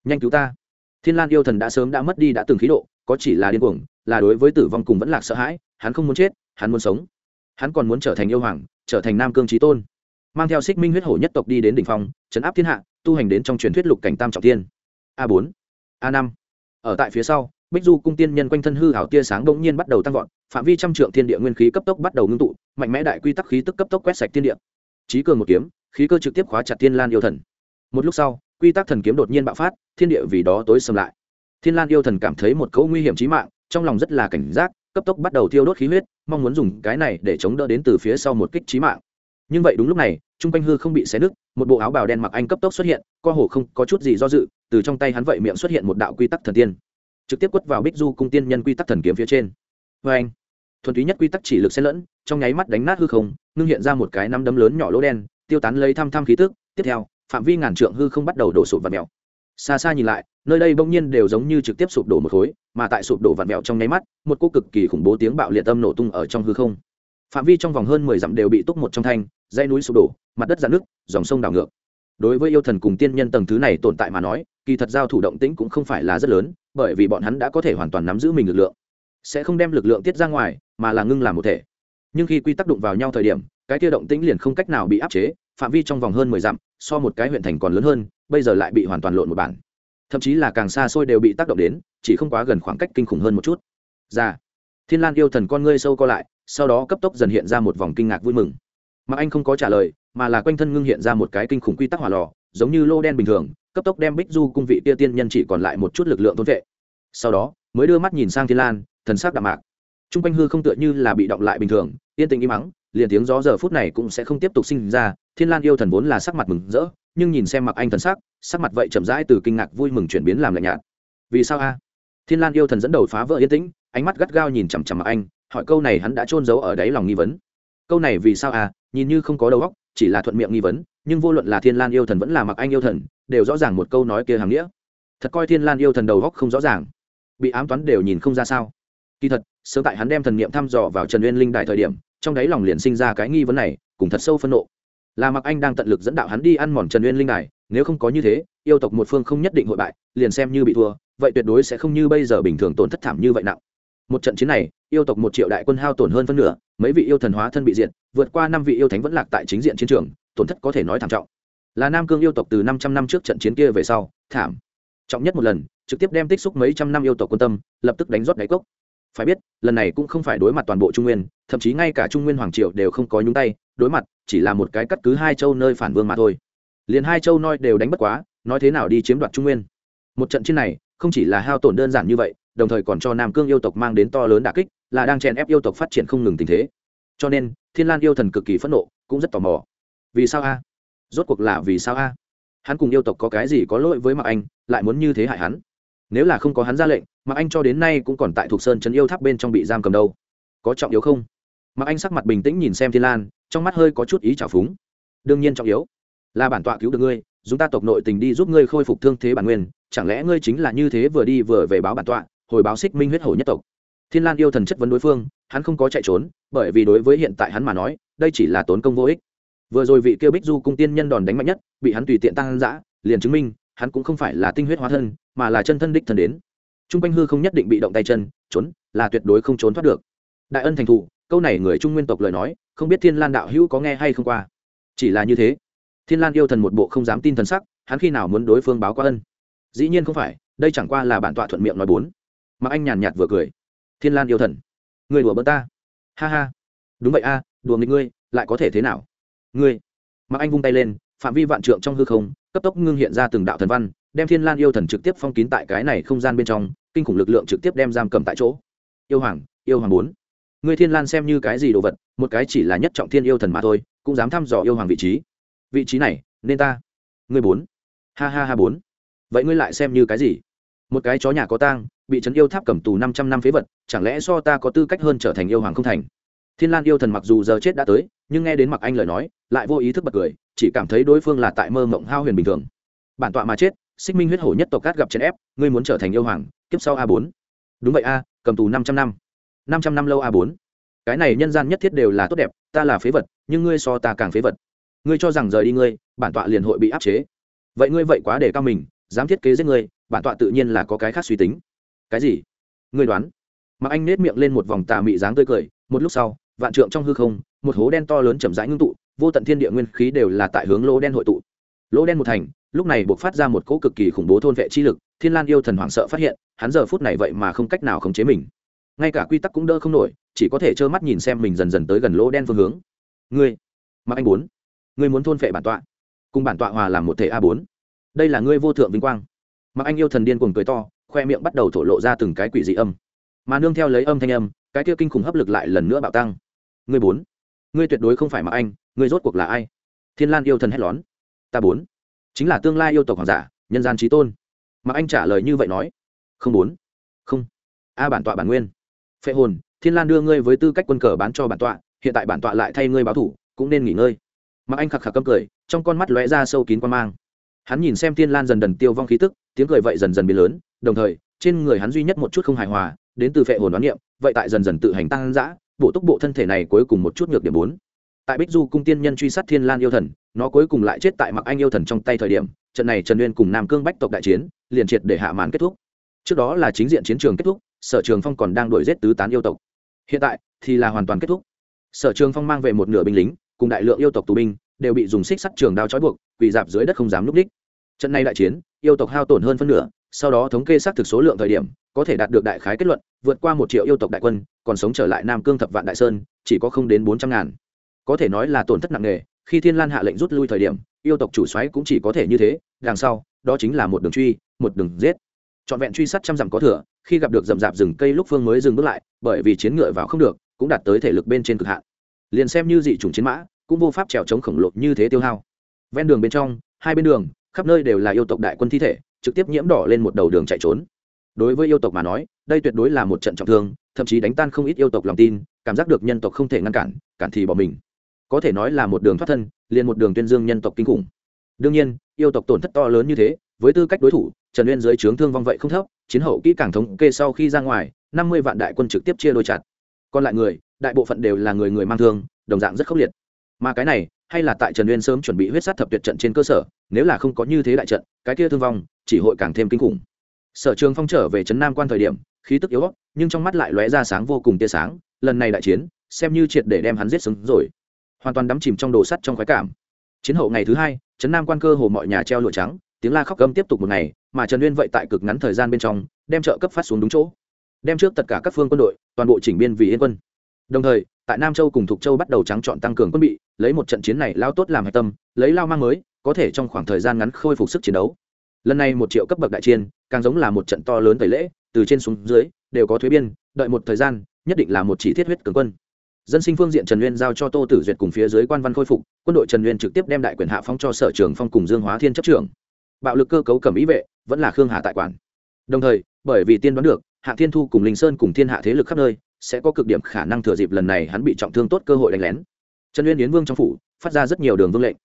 nhanh cứu ta. Thiên lan yêu thần đã sớm đã mất đi đã từng khí độ, có chỉ là điên cuồng, là đối với tử vong cùng vẫn lạc sợ hãi, hắn không muốn chết, hắn muốn sống. Hắn còn muốn trở thành yêu hoàng, trở thành nam cương trí tôn mang theo xích minh huyết hổ nhất tộc đi đến đ ỉ n h phong, chấn áp thiên hạ, tu hành đến trong truyền thuyết lục cảnh tam trọng tiên a bốn, a năm. Ở tại phía sau, bích du cung tiên nhân quanh thân hư hảo tia sáng bỗng nhiên bắt đầu tăng vọt, phạm vi trăm trượng thiên địa nguyên khí cấp tốc bắt đầu ngưng tụ, mạnh mẽ đại quy tắc khí tức cấp tốc quét sạch thiên địa. Trí cường một kiếm, khí cơ trực tiếp khóa chặt thiên lan yêu thần. Một lúc sau, quy tắc thần kiếm đột nhiên bạo phát, thiên địa vì đó tối xâm lại. Thiên lan yêu thần cảm thấy một cấu nguy hiểm trí mạng, trong lòng rất là cảnh giác, cấp tốc bắt đầu thiêu đốt khí huyết, mong muốn dùng cái này để chống đỡ đến từ phía sau một kích trí mạng nhưng vậy đúng lúc này trung quanh hư không bị xé nứt, một bộ áo bào đen mặc anh cấp tốc xuất hiện, co hồ không có chút gì do dự, từ trong tay hắn vậy miệng xuất hiện một đạo quy tắc thần tiên. Trực tiếp quất vào bích du cung tiên nhân quy tắc thần kiếm phía trên. Vê anh, thuần túy nhất quy tắc chỉ lực xen lẫn, trong nháy mắt đánh nát hư không, ngưng hiện ra một cái năm đấm lớn nhỏ lỗ đen, tiêu tán lấy thăm thăm khí tức. Tiếp theo, phạm vi ngàn trượng hư không bắt đầu đổ sụp và mèo xa xa nhìn lại, nơi đây bỗng nhiên đều giống như trực tiếp sụp đổ một khối, mà tại sụp đổ vặn mèo trong nháy mắt, một cô cực kỳ khủng bố tiếng bạo liệt âm nổ tung ở trong hư không phạm vi trong vòng hơn mười dặm đều bị túc một trong thanh, dãy núi sụp đổ, mặt đất dạn nước dòng sông đảo ngược. Đối với yêu thần cùng tiên nhân tầng thứ này tồn tại mà nói, kỳ thật giao thủ động tĩnh cũng không phải là rất lớn, bởi vì bọn hắn đã có thể hoàn toàn nắm giữ mình lực lượng. Sẽ không đem lực lượng tiết ra ngoài, mà là ngưng làm một thể. Nhưng khi quy tắc đụng vào nhau thời điểm, cái kia động tĩnh liền không cách nào bị áp chế, phạm vi trong vòng hơn mười dặm, so một cái huyện thành còn lớn hơn, bây giờ lại bị hoàn toàn lộn một bản. Thậm chí là càng xa xôi đều bị tác động đến, chỉ không quá gần khoảng cách kinh khủng hơn một chút. Ra thiên lan yêu thần con ngươi sâu co lại sau đó cấp tốc dần hiện ra một vòng kinh ngạc vui mừng. Mà anh không có trả lời, mà là quanh thân ngưng hiện ra một cái kinh khủng quy tắc hỏa lò, giống như lô đen bình thường, cấp tốc đem bích du cung vị tia tiên nhân chỉ còn lại một chút lực lượng thôn vệ. Sau đó, mới đưa mắt nhìn sang thiên lan, thần sắc đạm mạc. T r u n g quanh hư không tựa như là bị động lại bình thường, yên tĩnh im mắng liền tiếng gió giờ phút này cũng sẽ không tiếp tục sinh ra, thiên lan yêu thần vốn là sắc mặt mừng rỡ, nhưng nhìn xem mặc anh thần sắc sắc mặt vậy chậm rãi từ kinh ngạc vui mừng chuyển biến làm lạnh nhạt. Vì sao a? Thiên lan yêu thần dẫn đầu phá vỡ yên tĩnh, ánh mắt gắt gao nhìn chằm chằm mặc anh hỏi câu này hắn đã trôn giấu ở đáy lòng nghi vấn. Câu này vì sao à? nhìn như không có đầu óc, chỉ là thuận miệng nghi vấn, nhưng vô luận là thiên lan yêu thần vẫn là mặc anh yêu thần, đều rõ ràng một câu nói kia hàm nghĩa. Thật coi thiên lan yêu thần đầu óc không rõ ràng. Bị ám toán đều nhìn không ra sao. Kỳ thật, sớm tại hắn đem thần niệm thăm dò vào trần uyên linh đại thời điểm, trong đáy lòng liền sinh ra cái nghi vấn này, cùng thật sâu phân nộ. Là mặc anh đang tận lực dẫn đạo hắn đi ăn mòn trần uyên linh đài, nếu không có như thế, yêu tộc một phương không nhất định hội bại, liền xem như bị thua, vậy tuyệt đối sẽ không như bây giờ bình thường tổn thất thảm như vậy nặng một trận chiến này, yêu tộc một triệu đại quân hao tổn hơn phân nửa, mấy vị yêu thần hóa thân bị diệt, vượt qua năm vị yêu thánh vẫn lạc tại chính diện chiến trường, tổn thất có thể nói thảm trọng. Là nam cương yêu tộc từ năm trăm năm trước trận chiến kia về sau, thảm. Trọng nhất một lần, trực tiếp đem tích xúc mấy trăm năm yêu tộc quân tâm, lập tức đánh rót đáy cốc. Phải biết, lần này cũng không phải đối mặt toàn bộ trung nguyên, thậm chí ngay cả trung nguyên hoàng triều đều không có nhúng tay, đối mặt, chỉ là một cái cắt cứ hai châu nơi phản vương mà thôi. Liền hai châu noi đều đánh bất quá, nói thế nào đi chiếm đoạt trung nguyên. Một trận chiến này, không chỉ là hao tổn đơn giản như vậy đồng thời còn cho nam cương yêu tộc mang đến to lớn đà kích, là đang chèn ép yêu tộc phát triển không ngừng tình thế. Cho nên, thiên lan yêu thần cực kỳ phẫn nộ, cũng rất tò mò. Vì sao a? Rốt cuộc là vì sao a? Hắn cùng yêu tộc có cái gì có lỗi với mạc anh, lại muốn như thế hại hắn? Nếu là không có hắn ra lệnh, mạc anh cho đến nay cũng còn tại thuộc sơn trấn yêu tháp bên trong bị giam cầm đâu. Có trọng yếu không? Mạc anh sắc mặt bình tĩnh nhìn xem thiên lan, trong mắt hơi có chút ý trào phúng. Đương nhiên trọng yếu. Là bản tọa cứu được ngươi, dùng ta tộc nội tình đi giúp ngươi khôi phục thương thế bản nguyên, chẳng lẽ ngươi chính là như thế vừa đi vừa về báo bản tọa hồi báo xích minh huyết hổ nhất tộc. Thiên lan yêu thần chất vấn đối phương, hắn không có chạy trốn, bởi vì đối với hiện tại hắn mà nói, đây chỉ là tốn công vô ích. Vừa rồi vị kêu bích du cung tiên nhân đòn đánh mạnh nhất, bị hắn tùy tiện tăng giã liền chứng minh, hắn cũng không phải là tinh huyết hóa thân, mà là chân thân đích thần đến. T r u n g quanh hư không nhất định bị động tay chân, trốn, là tuyệt đối không trốn thoát được. Đại ân thành thụ câu này người trung nguyên tộc lời nói, không biết thiên lan đạo hữu có nghe hay không qua. Chỉ là như thế, thiên lan yêu thần một bộ không dám tin thần sắc, hắn khi nào muốn đối phương báo qua ân? Dĩ nhiên không phải, đây chẳng qua là bản tọa thuận miệng nói bốn mà anh nhàn nhạt vừa cười. Thiên lan yêu thần người đùa bỡn ta. Ha ha. Đúng vậy a, đùa nghịch ngươi, lại có thể thế nào? Ngươi. Mà anh vung tay lên, phạm vi vạn trượng trong hư không, cấp tốc ngưng hiện ra từng đạo thần văn, đem thiên lan yêu thần trực tiếp phong kín tại cái này không gian bên trong, kinh khủng lực lượng trực tiếp đem giam cầm tại chỗ. Yêu hoàng yêu hoàng bốn. Ngươi thiên lan xem như cái gì đồ vật, một cái chỉ là nhất trọng thiên yêu thần mà thôi, cũng dám thăm dò yêu hoàng vị trí. Vị trí này, nên ta. Ngươi bốn. Ha ha ha bốn. Vậy ngươi lại xem như cái gì? Một cái chó nhà có tang bị trấn yêu tháp cầm tù năm trăm năm phế vật, chẳng lẽ so ta có tư cách hơn trở thành yêu hoàng không thành? Thiên lan yêu thần mặc dù giờ chết đã tới, nhưng nghe đến mặc anh lời nói, lại vô ý thức bật cười, chỉ cảm thấy đối phương là tại mơ mộng hao huyền bình thường. Bản tọa mà chết, xích minh huyết hổ nhất tộc cát gặp chèn ép, ngươi muốn trở thành yêu hoàng, kiếp sau a bốn. Đúng vậy a, cầm tù năm trăm năm. Năm trăm năm lâu a bốn. Cái này nhân gian nhất thiết đều là tốt đẹp, ta là phế vật, nhưng ngươi so ta càng phế vật. Ngươi cho rằng rời đi ngươi, bản tọa liền hội bị áp chế. Vậy ngươi vậy quá để cao mình, dám thiết kế giết ngươi, bản tọa tự nhiên là có cái khác suy tính cái gì? Ngươi đoán. Mà anh nết miệng lên một vòng tà mị dáng tươi cười, một lúc sau, vạn trượng trong hư không, một hố đen to lớn chậm rãi ngưng tụ, vô tận thiên địa nguyên khí đều là tại hướng lỗ đen hội tụ. Lỗ đen một thành, lúc này buộc phát ra một cỗ cực kỳ khủng bố thôn vệ chi lực, thiên lan yêu thần hoảng sợ phát hiện, hắn giờ phút này vậy mà không cách nào khống chế mình. Ngay cả quy tắc cũng đỡ không nổi, chỉ có thể trơ mắt nhìn xem mình dần dần tới gần lỗ đen phương hướng. Ngươi mặc anh bốn, ngươi muốn thôn vệ bản tọa, cùng bản tọa hòa làm một thể a bốn. Đây là ngươi vô thượng vinh quang. Mặc anh yêu thần điên cuồng cười to khoe miệng bắt đầu thổ lộ ra từng cái quỷ dị âm. Mà nương theo lấy âm thanh âm, cái kia kinh khủng hấp lực lại lần nữa bạo tăng. Ngươi bốn, ngươi tuyệt đối không phải mặc anh, ngươi rốt cuộc là ai? Thiên lan yêu thần hét lón. Ta bốn, chính là tương lai yêu tộc hoàng giả, nhân gian trí tôn. Mặc anh trả lời như vậy nói. Không bốn, không. A bản tọa bản nguyên. Phệ hồn, thiên lan đưa ngươi với tư cách quân cờ bán cho bản tọa, hiện tại bản tọa lại thay ngươi báo thủ, cũng nên nghỉ ngơi. Mặc anh khạc khạc câm cười, trong con mắt lóe ra sâu kín quan mang. Hắn nhìn xem thiên lan dần dần tiêu vong khí tức, tiếng cười vậy dần dần biến lớn đồng thời, trên người hắn duy nhất một chút không hài hòa, đến từ phệ hồn đoán niệm, vậy tại dần dần tự hành tăng dã bộ tốc bộ thân thể này cuối cùng một chút nhược điểm bốn. Tại bích du cung tiên nhân truy sát thiên lan yêu thần, nó cuối cùng lại chết tại mặc anh yêu thần trong tay thời điểm, trận này trần uyên cùng nam cương bách tộc đại chiến, liền triệt để hạ màn kết thúc. Trước đó là chính diện chiến trường kết thúc, sở trường phong còn đang đuổi giết tứ tán yêu tộc. Hiện tại thì là hoàn toàn kết thúc. Sở trường phong mang về một nửa binh lính, cùng đại lượng yêu tộc tù binh, đều bị dùng xích sắt trường đao trói buộc bị dạp dưới đất không dám núp đích. Trận này đại chiến, yêu tộc hao tổn hơn phân nửa sau đó thống kê xác thực số lượng thời điểm, có thể đạt được đại khái kết luận, vượt qua một triệu yêu tộc đại quân, còn sống trở lại nam cương thập vạn đại sơn, chỉ có không đến bốn trăm ngàn. Có thể nói là tổn thất nặng nề, khi thiên lan hạ lệnh rút lui thời điểm, yêu tộc chủ xoáy cũng chỉ có thể như thế, đằng sau, đó chính là một đường truy, một đường giết. Trọn vẹn truy sát trăm dặm có thừa, khi gặp được rậm rạp rừng cây lúc phương mới dừng bước lại, bởi vì chiến ngựa vào không được, cũng đạt tới thể lực bên trên cực hạn. Liền xem như dị chủng chiến mã, cũng vô pháp trèo chống khổng lồ như thế tiêu hao. Ven đường bên trong, hai bên đường, khắp nơi đều là yêu tộc đại quân thi thể trực tiếp nhiễm đỏ lên một đầu đường chạy trốn. Đối với yêu tộc mà nói, đây tuyệt đối là một trận trọng thương, thậm chí đánh tan không ít yêu tộc lòng tin, cảm giác được nhân tộc không thể ngăn cản cản thì bỏ mình. Có thể nói là một đường thoát thân, liền một đường tuyên dương nhân tộc kinh khủng. Đương nhiên, yêu tộc tổn thất to lớn như thế, với tư cách đối thủ, trần uyên dưới trướng thương vong vậy không thấp, chiến hậu kỹ càng thống kê sau khi ra ngoài, năm mươi vạn đại quân trực tiếp chia đôi chặt. Còn lại người, đại bộ phận đều là người người mang thương, đồng dạng rất khốc liệt. Mà cái này, hay là tại trần uyên sớm chuẩn bị huyết sát thập tuyệt trận trên cơ sở, nếu là không có như thế đại trận, cái kia thương vong chỉ hội càng thêm kinh khủng. Sở trường phong trở về trấn nam quan thời điểm, khí tức yếu ớt, nhưng trong mắt lại lóe ra sáng vô cùng tia sáng, lần này đại chiến, xem như triệt để đem hắn giết xứng rồi. Hoàn toàn đắm chìm trong đồ sắt trong khoái cảm. Chiến hậu ngày thứ hai, trấn nam quan cơ hồ mọi nhà treo lụa trắng, tiếng la khóc gầm tiếp tục một ngày, mà trần uyên vậy tại cực ngắn thời gian bên trong, đem trợ cấp phát xuống đúng chỗ. Đem trước tất cả các phương quân đội, toàn bộ chỉnh biên vì yên quân. Đồng thời, tại nam châu cùng thục châu bắt đầu trắng chọn tăng cường quân bị, lấy một trận chiến này lao tốt làm hạch tâm, lấy lao mang mới, có thể trong khoảng thời gian ngắn khôi phục sức chiến đấu lần này một triệu cấp bậc đại chiên càng giống là một trận to lớn tẩy lễ, từ trên xuống dưới, đều có thuế biên, đợi một thời gian, nhất định là một chỉ thiết huyết cường quân. Dân sinh phương diện trần nguyên giao cho tô tử duyệt cùng phía dưới quan văn khôi phục, quân đội trần nguyên trực tiếp đem đại quyền hạ phong cho sở trường phong cùng dương hóa thiên chấp trưởng. Bạo lực cơ cấu cầm ý vệ, vẫn là khương hà tại quản. Đồng thời, bởi vì tiên đoán được, hạ thiên thu cùng linh sơn cùng thiên hạ thế lực khắp nơi, sẽ có cực điểm khả năng thừa dịp lần này hắn bị trọng thương tốt cơ hội đánh lén. Trần nguyên yến vương trong phủ, phát ra rất nhiều đường vương lệnh.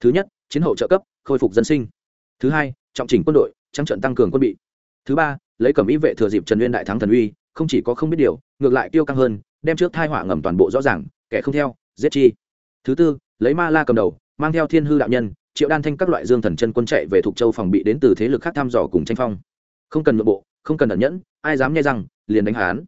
Thứ nhất, chiến hậu trợ cấp, khôi phục dân sinh. Thứ hai trọng chỉnh quân đội, trắng trận tăng cường quân bị. Thứ ba, lấy cẩm ý vệ thừa dịp trần uyên đại thắng thần uy, không chỉ có không biết điều, ngược lại tiêu căng hơn, đem trước thai họa ngầm toàn bộ rõ ràng, kẻ không theo, giết chi. Thứ tư, lấy ma la cầm đầu, mang theo thiên hư đạo nhân, triệu đan thanh các loại dương thần chân quân chạy về thuộc châu phòng bị đến từ thế lực khác thăm dò cùng tranh phong. Không cần nội bộ, không cần ẩn nhẫn, ai dám nghe rằng liền đánh hán.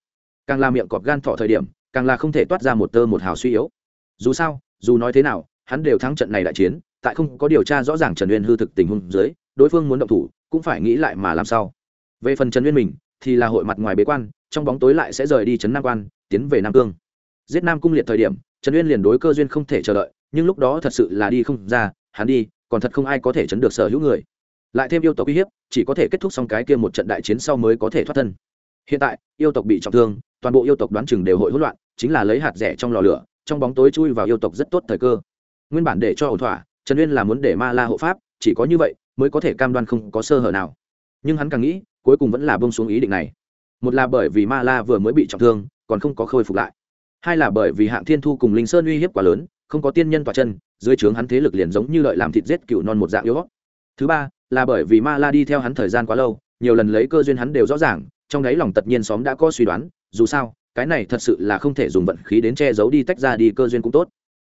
Càng là miệng cọp gan thọ thời điểm, càng là không thể toát ra một tơ một hào suy yếu. Dù sao, dù nói thế nào, hắn đều thắng trận này đại chiến, tại không có điều tra rõ ràng trần uyên hư thực tình huống dưới đối phương muốn động thủ, cũng phải nghĩ lại mà làm sao. Về phần trần uyên mình thì là hội mặt ngoài bế quan, trong bóng tối lại sẽ rời đi trấn nam quan, tiến về nam cương. Giết nam cung liệt thời điểm, trần uyên liền đối cơ duyên không thể chờ đợi, nhưng lúc đó thật sự là đi không ra, hắn đi, còn thật không ai có thể chấn được sở hữu người. Lại thêm yêu tộc uy hiếp, chỉ có thể kết thúc xong cái kia một trận đại chiến sau mới có thể thoát thân. Hiện tại, yêu tộc bị trọng thương, toàn bộ yêu tộc đoán chừng đều hội hỗn loạn, chính là lấy hạt rẻ trong lò lửa, trong bóng tối chui vào yêu tộc rất tốt thời cơ. Nguyên bản để cho ổn thỏa, trần uyên là muốn để ma la hộ pháp, chỉ có như vậy mới có thể cam đoan không có sơ hở nào. Nhưng hắn càng nghĩ, cuối cùng vẫn là bông xuống ý định này. Một là bởi vì ma la vừa mới bị trọng thương, còn không có khôi phục lại. Hai là bởi vì hạng thiên thu cùng linh sơn uy hiếp quá lớn, không có tiên nhân tỏa chân, dưới trướng hắn thế lực liền giống như lợi làm thịt giết cựu non một dạng yếu thứ ba, là bởi vì ma la đi theo hắn thời gian quá lâu, nhiều lần lấy cơ duyên hắn đều rõ ràng, trong đáy lòng tất nhiên xóm đã có suy đoán, dù sao, cái này thật sự là không thể dùng vận khí đến che giấu đi tách ra đi cơ duyên cũng tốt.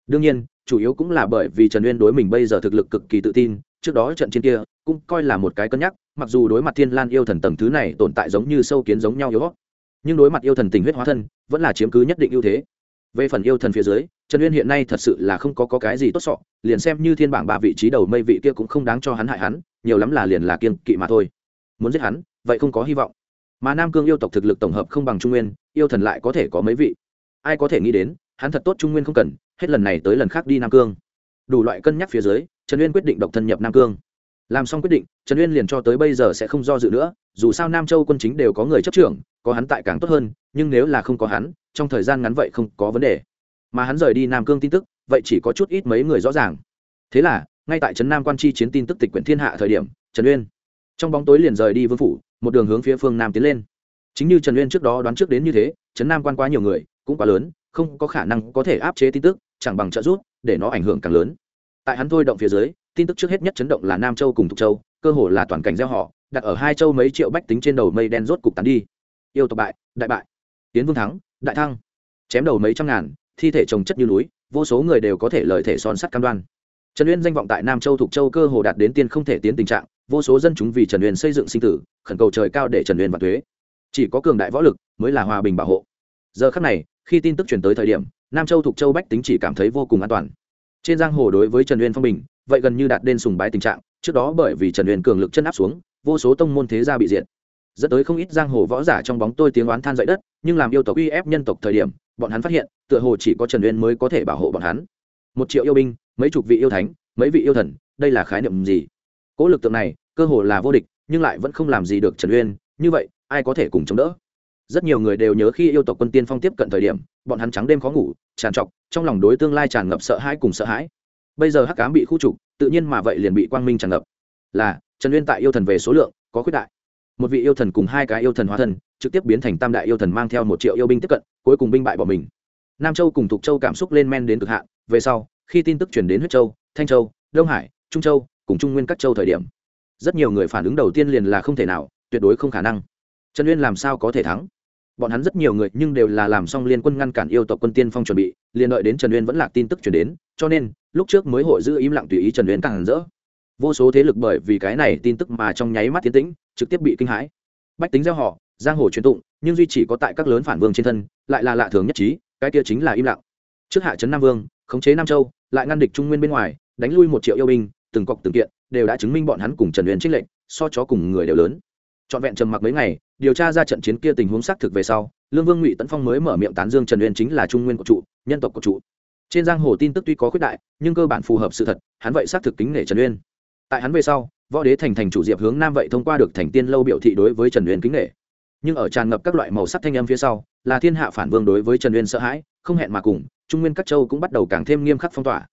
Đương nhiên, chủ yếu cũng là bởi vì trần uyên đối mình bây giờ thực lực cực kỳ tự tin trước đó trận chiến kia cũng coi là một cái cân nhắc mặc dù đối mặt thiên lan yêu thần tầng thứ này tồn tại giống như sâu kiến giống nhau yếu nhưng đối mặt yêu thần tình huyết hóa thân vẫn là chiếm cứ nhất định ưu thế. Về phần yêu thần phía dưới trần uyên hiện nay thật sự là không có, có cái gì tốt sọ liền xem như thiên bảng ba vị trí đầu mây vị kia cũng không đáng cho hắn hại hắn nhiều lắm là liền là kiên kỵ mà thôi. Muốn giết hắn vậy không có hy vọng. Mà nam cương yêu tộc thực lực tổng hợp không bằng trung nguyên yêu thần lại có thể có mấy vị? Ai có thể nghĩ đến hắn thật tốt trung nguyên không cần hết lần này tới lần khác đi nam cương. Đủ loại cân nhắc phía dưới trần uyên quyết định độc thân nhập nam cương. Làm xong quyết định, trần uyên liền cho tới bây giờ sẽ không do dự nữa, dù sao nam châu quân chính đều có người chấp trưởng, có hắn tại càng tốt hơn, nhưng nếu là không có hắn, trong thời gian ngắn vậy không có vấn đề. Mà hắn rời đi nam cương tin tức, vậy chỉ có chút ít mấy người rõ ràng. Thế là, ngay tại trấn nam quan chi chiến tin tức tịch quyển thiên hạ thời điểm, trần uyên trong bóng tối liền rời đi vương phủ, một đường hướng phía phương nam tiến lên. Chính như trần uyên trước đó đoán trước đến như thế, trấn nam quan quá nhiều người, cũng quá lớn, không có khả năng có thể áp chế tin tức, chẳng bằng trợ giúp, để nó ảnh hưởng càng lớn tại hắn thôi động phía dưới, tin tức trước hết nhất chấn động là nam châu cùng thục châu, cơ hồ là toàn cảnh gieo họ, đặt ở hai châu mấy triệu bách tính trên đầu mây đen rốt cục tán đi. Yêu tộc bại, đại bại. Tiến vương thắng, đại thăng. Chém đầu mấy trăm ngàn, thi thể trồng chất như núi, vô số người đều có thể lời thể son sắt cam đoan. Trần uyên danh vọng tại nam châu thục châu cơ hồ đạt đến tiên không thể tiến tình trạng, vô số dân chúng vì trần uyên xây dựng sinh tử, khẩn cầu trời cao để trần uyên và thuế chỉ có cường đại võ lực mới là hòa bình bảo hộ. Giờ khắc này, khi tin tức truyền tới thời điểm, nam châu thục châu bách tính chỉ cảm thấy vô cùng an toàn trên giang hồ đối với trần uyên phong bình, vậy gần như đạt đến sùng bái tình trạng, trước đó bởi vì trần uyên cường lực chân áp xuống, vô số tông môn thế gia bị diệt. Dẫn tới không ít giang hồ võ giả trong bóng tôi tiếng oán than dậy đất, nhưng làm yêu tộc uy ép nhân tộc thời điểm, bọn hắn phát hiện, tựa hồ chỉ có trần uyên mới có thể bảo hộ bọn hắn. Một triệu yêu binh, mấy chục vị yêu thánh, mấy vị yêu thần, đây là khái niệm gì? Cỗ lực tượng này, cơ hồ là vô địch, nhưng lại vẫn không làm gì được trần uyên, như vậy, ai có thể cùng chống đỡ? Rất nhiều người đều nhớ khi yêu tộc quân tiên phong tiếp cận thời điểm, bọn hắn trắng đêm khó ngủ, tràn trọc, trong lòng đối tương lai tràn ngập sợ hãi cùng sợ hãi. Bây giờ hắc cám bị khu trục, tự nhiên mà vậy liền bị quang minh tràn ngập. Là, trần uyên tại yêu thần về số lượng có khuyết đại. Một vị yêu thần cùng hai cái yêu thần hóa thần trực tiếp biến thành tam đại yêu thần mang theo một triệu yêu binh tiếp cận, cuối cùng binh bại bỏ mình. Nam châu cùng thục châu cảm xúc lên men đến cực hạn, về sau, khi tin tức chuyển đến huyết châu, thanh châu, đông hải, trung châu, cùng trung nguyên các châu thời điểm, rất nhiều người phản ứng đầu tiên liền là không thể nào, tuyệt đối không khả năng. Trần uyên làm sao có thể thắng? Bọn hắn rất nhiều người nhưng đều là làm xong liên quân ngăn cản yêu tộc quân tiên phong chuẩn bị, liền đợi đến trần uyên vẫn là tin tức chuyển đến, cho nên, lúc trước mới hội giữ im lặng tùy ý trần uyên càng hẳn rỡ. Vô số thế lực bởi vì cái này tin tức mà trong nháy mắt tiến tĩnh, trực tiếp bị kinh hãi. Bách tính gieo họ, giang hồ truyền tụng, nhưng duy chỉ có tại các lớn phản vương trên thân, lại là lạ thường nhất trí, cái kia chính là im lặng. Trước hạ trấn nam vương, khống chế nam châu, lại ngăn địch trung nguyên bên ngoài, đánh lui một triệu yêu binh, từng cọc từng kiện, đều đã chứng minh bọn hắn cùng trần uyên trích lệnh so chó cùng người đều lớn trọn vẹn trầm mặc mấy ngày, điều tra ra trận chiến kia tình huống xác thực về sau, lương vương ngụy tấn phong mới mở miệng tán dương trần uyên chính là trung nguyên của trụ, nhân tộc của trụ. Trên giang hồ tin tức tuy có khuyết đại, nhưng cơ bản phù hợp sự thật, hắn vậy xác thực kính nể trần uyên. Tại hắn về sau, võ đế thành thành chủ diệp hướng nam vậy thông qua được thành tiên lâu biểu thị đối với trần uyên kính nể. Nhưng ở tràn ngập các loại màu sắc thanh âm phía sau, là thiên hạ phản vương đối với trần uyên sợ hãi, không hẹn mà cùng, trung nguyên các châu cũng bắt đầu càng thêm nghiêm khắc phong tỏa.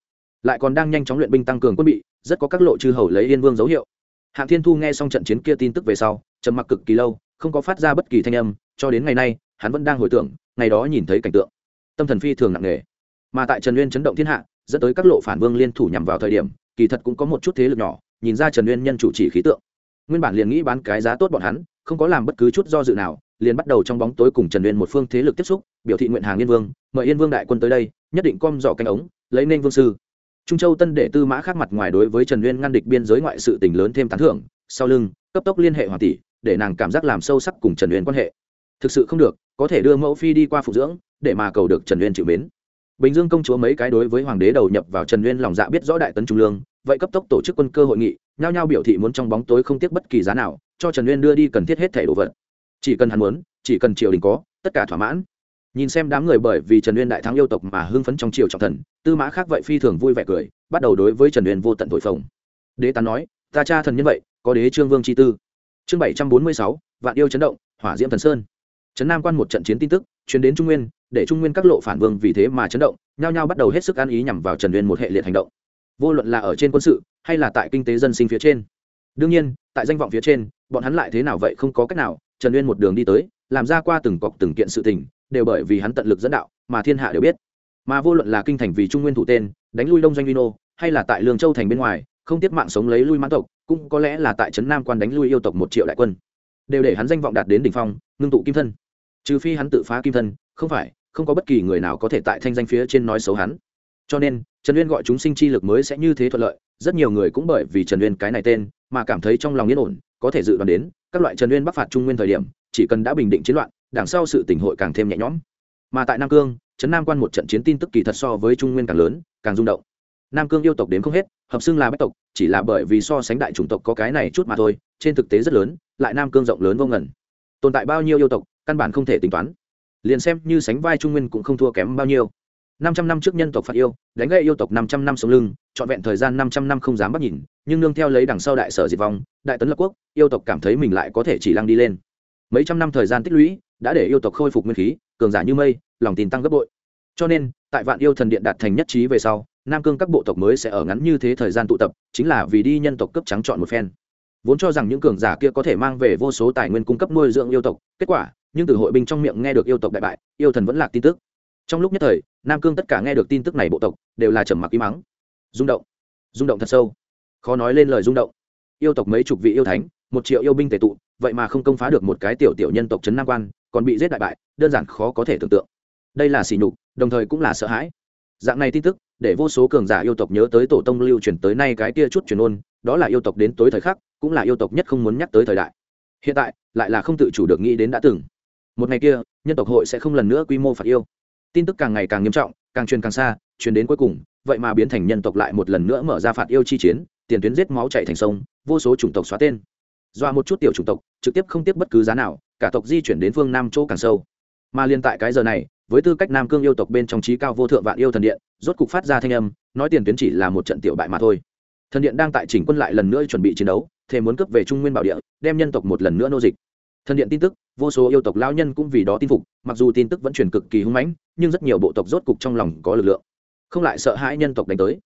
Lại còn đang nhanh chóng luyện binh tăng cường quân bị, rất có các lộ chư hầu lấy yên vương dấu hiệu. Hạng thiên thu nghe xong trận chiến kia tin tức về sau trầm mặc cực kỳ lâu, không có phát ra bất kỳ thanh âm, cho đến ngày nay, hắn vẫn đang hồi tưởng, ngày đó nhìn thấy cảnh tượng. Tâm thần phi thường nặng nề. Mà tại trần uyên chấn động thiên hạ, dẫn tới các lộ phản vương liên thủ nhằm vào thời điểm, kỳ thật cũng có một chút thế lực nhỏ, nhìn ra trần uyên nhân chủ chỉ khí tượng. Nguyên bản liền nghĩ bán cái giá tốt bọn hắn, không có làm bất cứ chút do dự nào, liền bắt đầu trong bóng tối cùng trần uyên một phương thế lực tiếp xúc, biểu thị nguyện hàng yên vương, mời yên vương đại quân tới đây, nhất định com dọ canh ống, lấy nên vương sư. Trung châu tân đệ tư mã khác mặt ngoài đối với trần uyên ngăn địch biên giới ngoại sự tình lớn thêm tán thưởng, sau lưng, cấp tốc liên hệ hoàng tỷ để nàng cảm giác làm sâu sắc cùng trần uyên quan hệ. Thực sự không được, có thể đưa mẫu phi đi qua phục dưỡng, để mà cầu được trần uyên chịu mến. Bình dương công chúa mấy cái đối với hoàng đế đầu nhập vào trần uyên lòng dạ biết rõ đại tấn trung lương, vậy cấp tốc tổ chức quân cơ hội nghị, nhao nhao biểu thị muốn trong bóng tối không tiếc bất kỳ giá nào, cho trần uyên đưa đi cần thiết hết thẻ đồ vật. Chỉ cần hắn muốn, chỉ cần triều đình có, tất cả thỏa mãn. Nhìn xem đám người bởi vì trần uyên đại thắng yêu tộc mà hưng phấn trong triều trọng thần, tư mã khác vậy phi thường vui vẻ cười, bắt đầu đối với trần uyên vô tận thổi phồng. Đế tán nói, ta cha thần nhân vậy, có đế trương vương chi tư chương bảy trăm bốn mươi sáu, vạn yêu chấn động, hỏa diễm thần sơn. Trấn nam quan một trận chiến tin tức chuyến đến trung nguyên, để trung nguyên các lộ phản vương vì thế mà chấn động, nhao nhao bắt đầu hết sức ăn ý nhằm vào trần uyên một hệ liệt hành động. Vô luận là ở trên quân sự, hay là tại kinh tế dân sinh phía trên. Đương nhiên, tại danh vọng phía trên, bọn hắn lại thế nào vậy không có cách nào, trần uyên một đường đi tới, làm ra qua từng cọc từng kiện sự tình, đều bởi vì hắn tận lực dẫn đạo, mà thiên hạ đều biết. Mà vô luận là kinh thành vì trung nguyên thủ tên, đánh lui đông doanh vino hay là tại lương châu thành bên ngoài, không tiếp mạng sống lấy lui mãn tộc cũng có lẽ là tại trấn nam quan đánh lui yêu tộc một triệu đại quân. Đều để hắn danh vọng đạt đến đỉnh phong, ngưng tụ kim thân. Trừ phi hắn tự phá kim thân, không phải, không có bất kỳ người nào có thể tại thanh danh phía trên nói xấu hắn. Cho nên, trần uyên gọi chúng sinh chi lực mới sẽ như thế thuận lợi, rất nhiều người cũng bởi vì trần uyên cái này tên mà cảm thấy trong lòng yên ổn, có thể dự đoán đến, các loại trần uyên bắc phạt trung nguyên thời điểm, chỉ cần đã bình định chiến loạn, đằng sau sự tỉnh hội càng thêm nhẹ nhõm. Mà tại nam cương, trấn nam quan một trận chiến tin tức kỳ thật so với trung nguyên càng lớn, càng rung động. Nam cương yêu tộc đến không hết, hợp xưng là bách tộc chỉ là bởi vì so sánh đại chủng tộc có cái này chút mà thôi, trên thực tế rất lớn, lại nam cương rộng lớn vô ngần. Tồn tại bao nhiêu yêu tộc, căn bản không thể tính toán. Liền xem như sánh vai trung nguyên cũng không thua kém bao nhiêu. Năm trăm năm trước nhân tộc phạt yêu, đánh gây yêu tộc năm trăm năm sống lưng, trọn vẹn thời gian năm trăm năm không dám bắt nhìn, nhưng nương theo lấy đằng sau đại sở diệt vong, đại tấn lập quốc, yêu tộc cảm thấy mình lại có thể chỉ lăng đi lên. Mấy trăm năm thời gian tích lũy, đã để yêu tộc khôi phục nguyên khí, cường giả như mây, lòng tin tăng gấp bội. Cho nên, tại vạn yêu thần điện đạt thành nhất trí về sau nam cương các bộ tộc mới sẽ ở ngắn như thế thời gian tụ tập, chính là vì đi nhân tộc cấp trắng chọn một phen. Vốn cho rằng những cường giả kia có thể mang về vô số tài nguyên cung cấp nuôi dưỡng yêu tộc, kết quả, nhưng từ hội binh trong miệng nghe được yêu tộc đại bại, yêu thần vẫn lạc tin tức. Trong lúc nhất thời, nam cương tất cả nghe được tin tức này bộ tộc, đều là trầm mặc im mắng. Rung động. Rung động thật sâu. Khó nói lên lời rung động. Yêu tộc mấy chục vị yêu thánh, một triệu yêu binh tề tụ, vậy mà không công phá được một cái tiểu tiểu nhân tộc trấn nam quan, còn bị giết đại bại, đơn giản khó có thể tưởng tượng. Đây là sỉ nhục, đồng thời cũng là sợ hãi. Dạng này tin tức để vô số cường giả yêu tộc nhớ tới tổ tông lưu truyền tới nay cái kia chút truyền ôn, đó là yêu tộc đến tối thời khắc, cũng là yêu tộc nhất không muốn nhắc tới thời đại. Hiện tại, lại là không tự chủ được nghĩ đến đã từng. Một ngày kia, nhân tộc hội sẽ không lần nữa quy mô phạt yêu. Tin tức càng ngày càng nghiêm trọng, càng truyền càng xa, truyền đến cuối cùng, vậy mà biến thành nhân tộc lại một lần nữa mở ra phạt yêu chi chiến, tiền tuyến giết máu chạy thành sông, vô số chủng tộc xóa tên. Doa một chút tiểu chủng tộc, trực tiếp không tiếp bất cứ giá nào, cả tộc di chuyển đến phương nam chỗ càng sâu. Mà liên tại cái giờ này, với tư cách nam cương yêu tộc bên trong trí cao vô thượng vạn yêu thần điện rốt cục phát ra thanh âm, nói tiền tuyến chỉ là một trận tiểu bại mà thôi. Thần điện đang tại chỉnh quân lại lần nữa chuẩn bị chiến đấu, thề muốn cướp về trung nguyên bảo địa, đem nhân tộc một lần nữa nô dịch. Thần điện tin tức, vô số yêu tộc lao nhân cũng vì đó tin phục, mặc dù tin tức vẫn truyền cực kỳ hung mãnh, nhưng rất nhiều bộ tộc rốt cục trong lòng có lực lượng. Không lại sợ hãi nhân tộc đánh tới.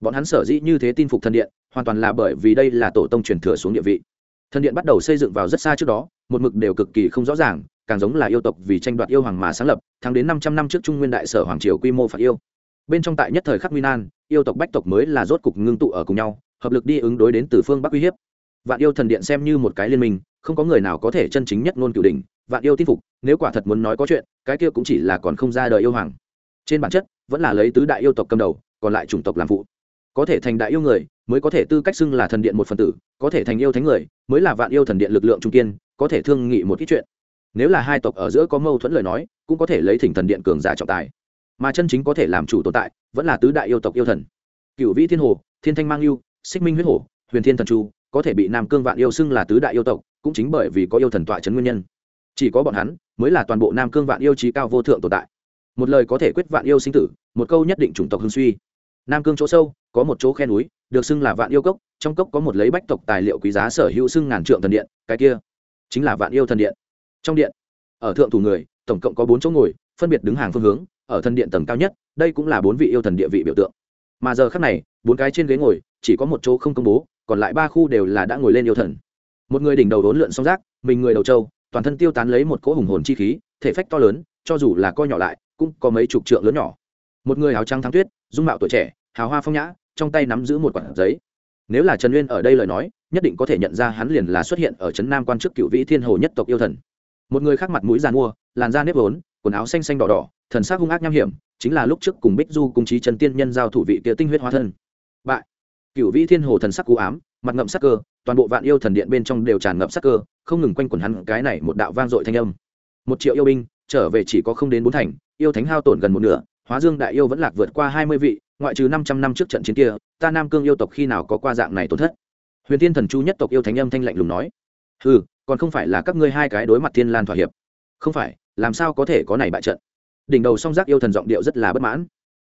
Bọn hắn sở dĩ như thế tin phục thần điện, hoàn toàn là bởi vì đây là tổ tông truyền thừa xuống địa vị. Thần điện bắt đầu xây dựng vào rất xa trước đó, một mực đều cực kỳ không rõ ràng, càng giống là yêu tộc vì tranh đoạt yêu hoàng mà sáng lập, thắng đến năm trăm năm trước trung nguyên đại sở hoàng triều quy mô phạt yêu bên trong tại nhất thời khắc nguy nan, yêu tộc bách tộc mới là rốt cục ngưng tụ ở cùng nhau, hợp lực đi ứng đối đến từ phương bắc uy hiếp. Vạn yêu thần điện xem như một cái liên minh, không có người nào có thể chân chính nhất ngôn cửu đình vạn yêu tin phục, nếu quả thật muốn nói có chuyện, cái kia cũng chỉ là còn không ra đời yêu hoàng. Trên bản chất, vẫn là lấy tứ đại yêu tộc cầm đầu, còn lại chủng tộc làm phụ. Có thể thành đại yêu người, mới có thể tư cách xưng là thần điện một phần tử, có thể thành yêu thánh người, mới là vạn yêu thần điện lực lượng trung kiên, có thể thương nghị một ít chuyện. Nếu là hai tộc ở giữa có mâu thuẫn lời nói, cũng có thể lấy thỉnh thần điện cường giả trọng tài mà chân chính có thể làm chủ tồn tại vẫn là tứ đại yêu tộc yêu thần. Cựu vĩ thiên hồ, thiên thanh mang yêu, xích minh huyết hồ, huyền thiên thần chu, có thể bị nam cương vạn yêu xưng là tứ đại yêu tộc, cũng chính bởi vì có yêu thần tọa chấn nguyên nhân. Chỉ có bọn hắn mới là toàn bộ nam cương vạn yêu trí cao vô thượng tồn tại. Một lời có thể quyết vạn yêu sinh tử, một câu nhất định chủng tộc hương suy. Nam cương chỗ sâu, có một chỗ khe núi, được xưng là vạn yêu cốc, trong cốc có một lấy bách tộc tài liệu quý giá sở hữu xưng ngàn trượng thần điện, cái kia chính là vạn yêu thần điện. Trong điện, ở thượng thủ người, tổng cộng có bốn chỗ ngồi, phân biệt đứng hàng phương hướng ở thần điện tầng cao nhất, đây cũng là bốn vị yêu thần địa vị biểu tượng. Mà giờ khác này, bốn cái trên ghế ngồi, chỉ có một chỗ không công bố, còn lại ba khu đều là đã ngồi lên yêu thần. Một người đỉnh đầu đốn lượn song rác mình người đầu trâu, toàn thân tiêu tán lấy một cỗ hùng hồn chi khí, thể phách to lớn, cho dù là co nhỏ lại, cũng có mấy chục trượng lớn nhỏ. Một người áo trắng thắng tuyết, dung mạo tuổi trẻ, hào hoa phong nhã, trong tay nắm giữ một quản giấy. Nếu là trần uyên ở đây lời nói, nhất định có thể nhận ra hắn liền là xuất hiện ở trấn nam quan chức cựu vĩ thiên hồ nhất tộc yêu thần. Một người khác mặt mũi giàn mua, làn da nếp vốn quần áo xanh xanh đỏ đỏ, thần sắc hung ác nham hiểm, chính là lúc trước cùng bích du cùng chí trần tiên nhân giao thủ vị kia tinh huyết hóa thân. Bại. Cựu vĩ thiên hồ thần sắc cú ám, mặt ngậm sắc cơ, toàn bộ vạn yêu thần điện bên trong đều tràn ngập sắc cơ, không ngừng quanh quẩn hắn cái này một đạo vang dội thanh âm. Một triệu yêu binh, trở về chỉ có không đến bốn thành, yêu thánh hao tổn gần một nửa, hóa dương đại yêu vẫn lạc vượt qua hai mươi vị, ngoại trừ năm trăm năm trước trận chiến kia, ta nam cương yêu tộc khi nào có qua dạng này tổn thất? Huyền tiên thần chu nhất tộc yêu thánh âm thanh lạnh lùng nói. Ừ còn không phải là các ngươi hai cái đối mặt thiên lan thỏa hiệp. Không phải làm sao có thể có này bại trận? Đỉnh đầu song giác yêu thần giọng điệu rất là bất mãn.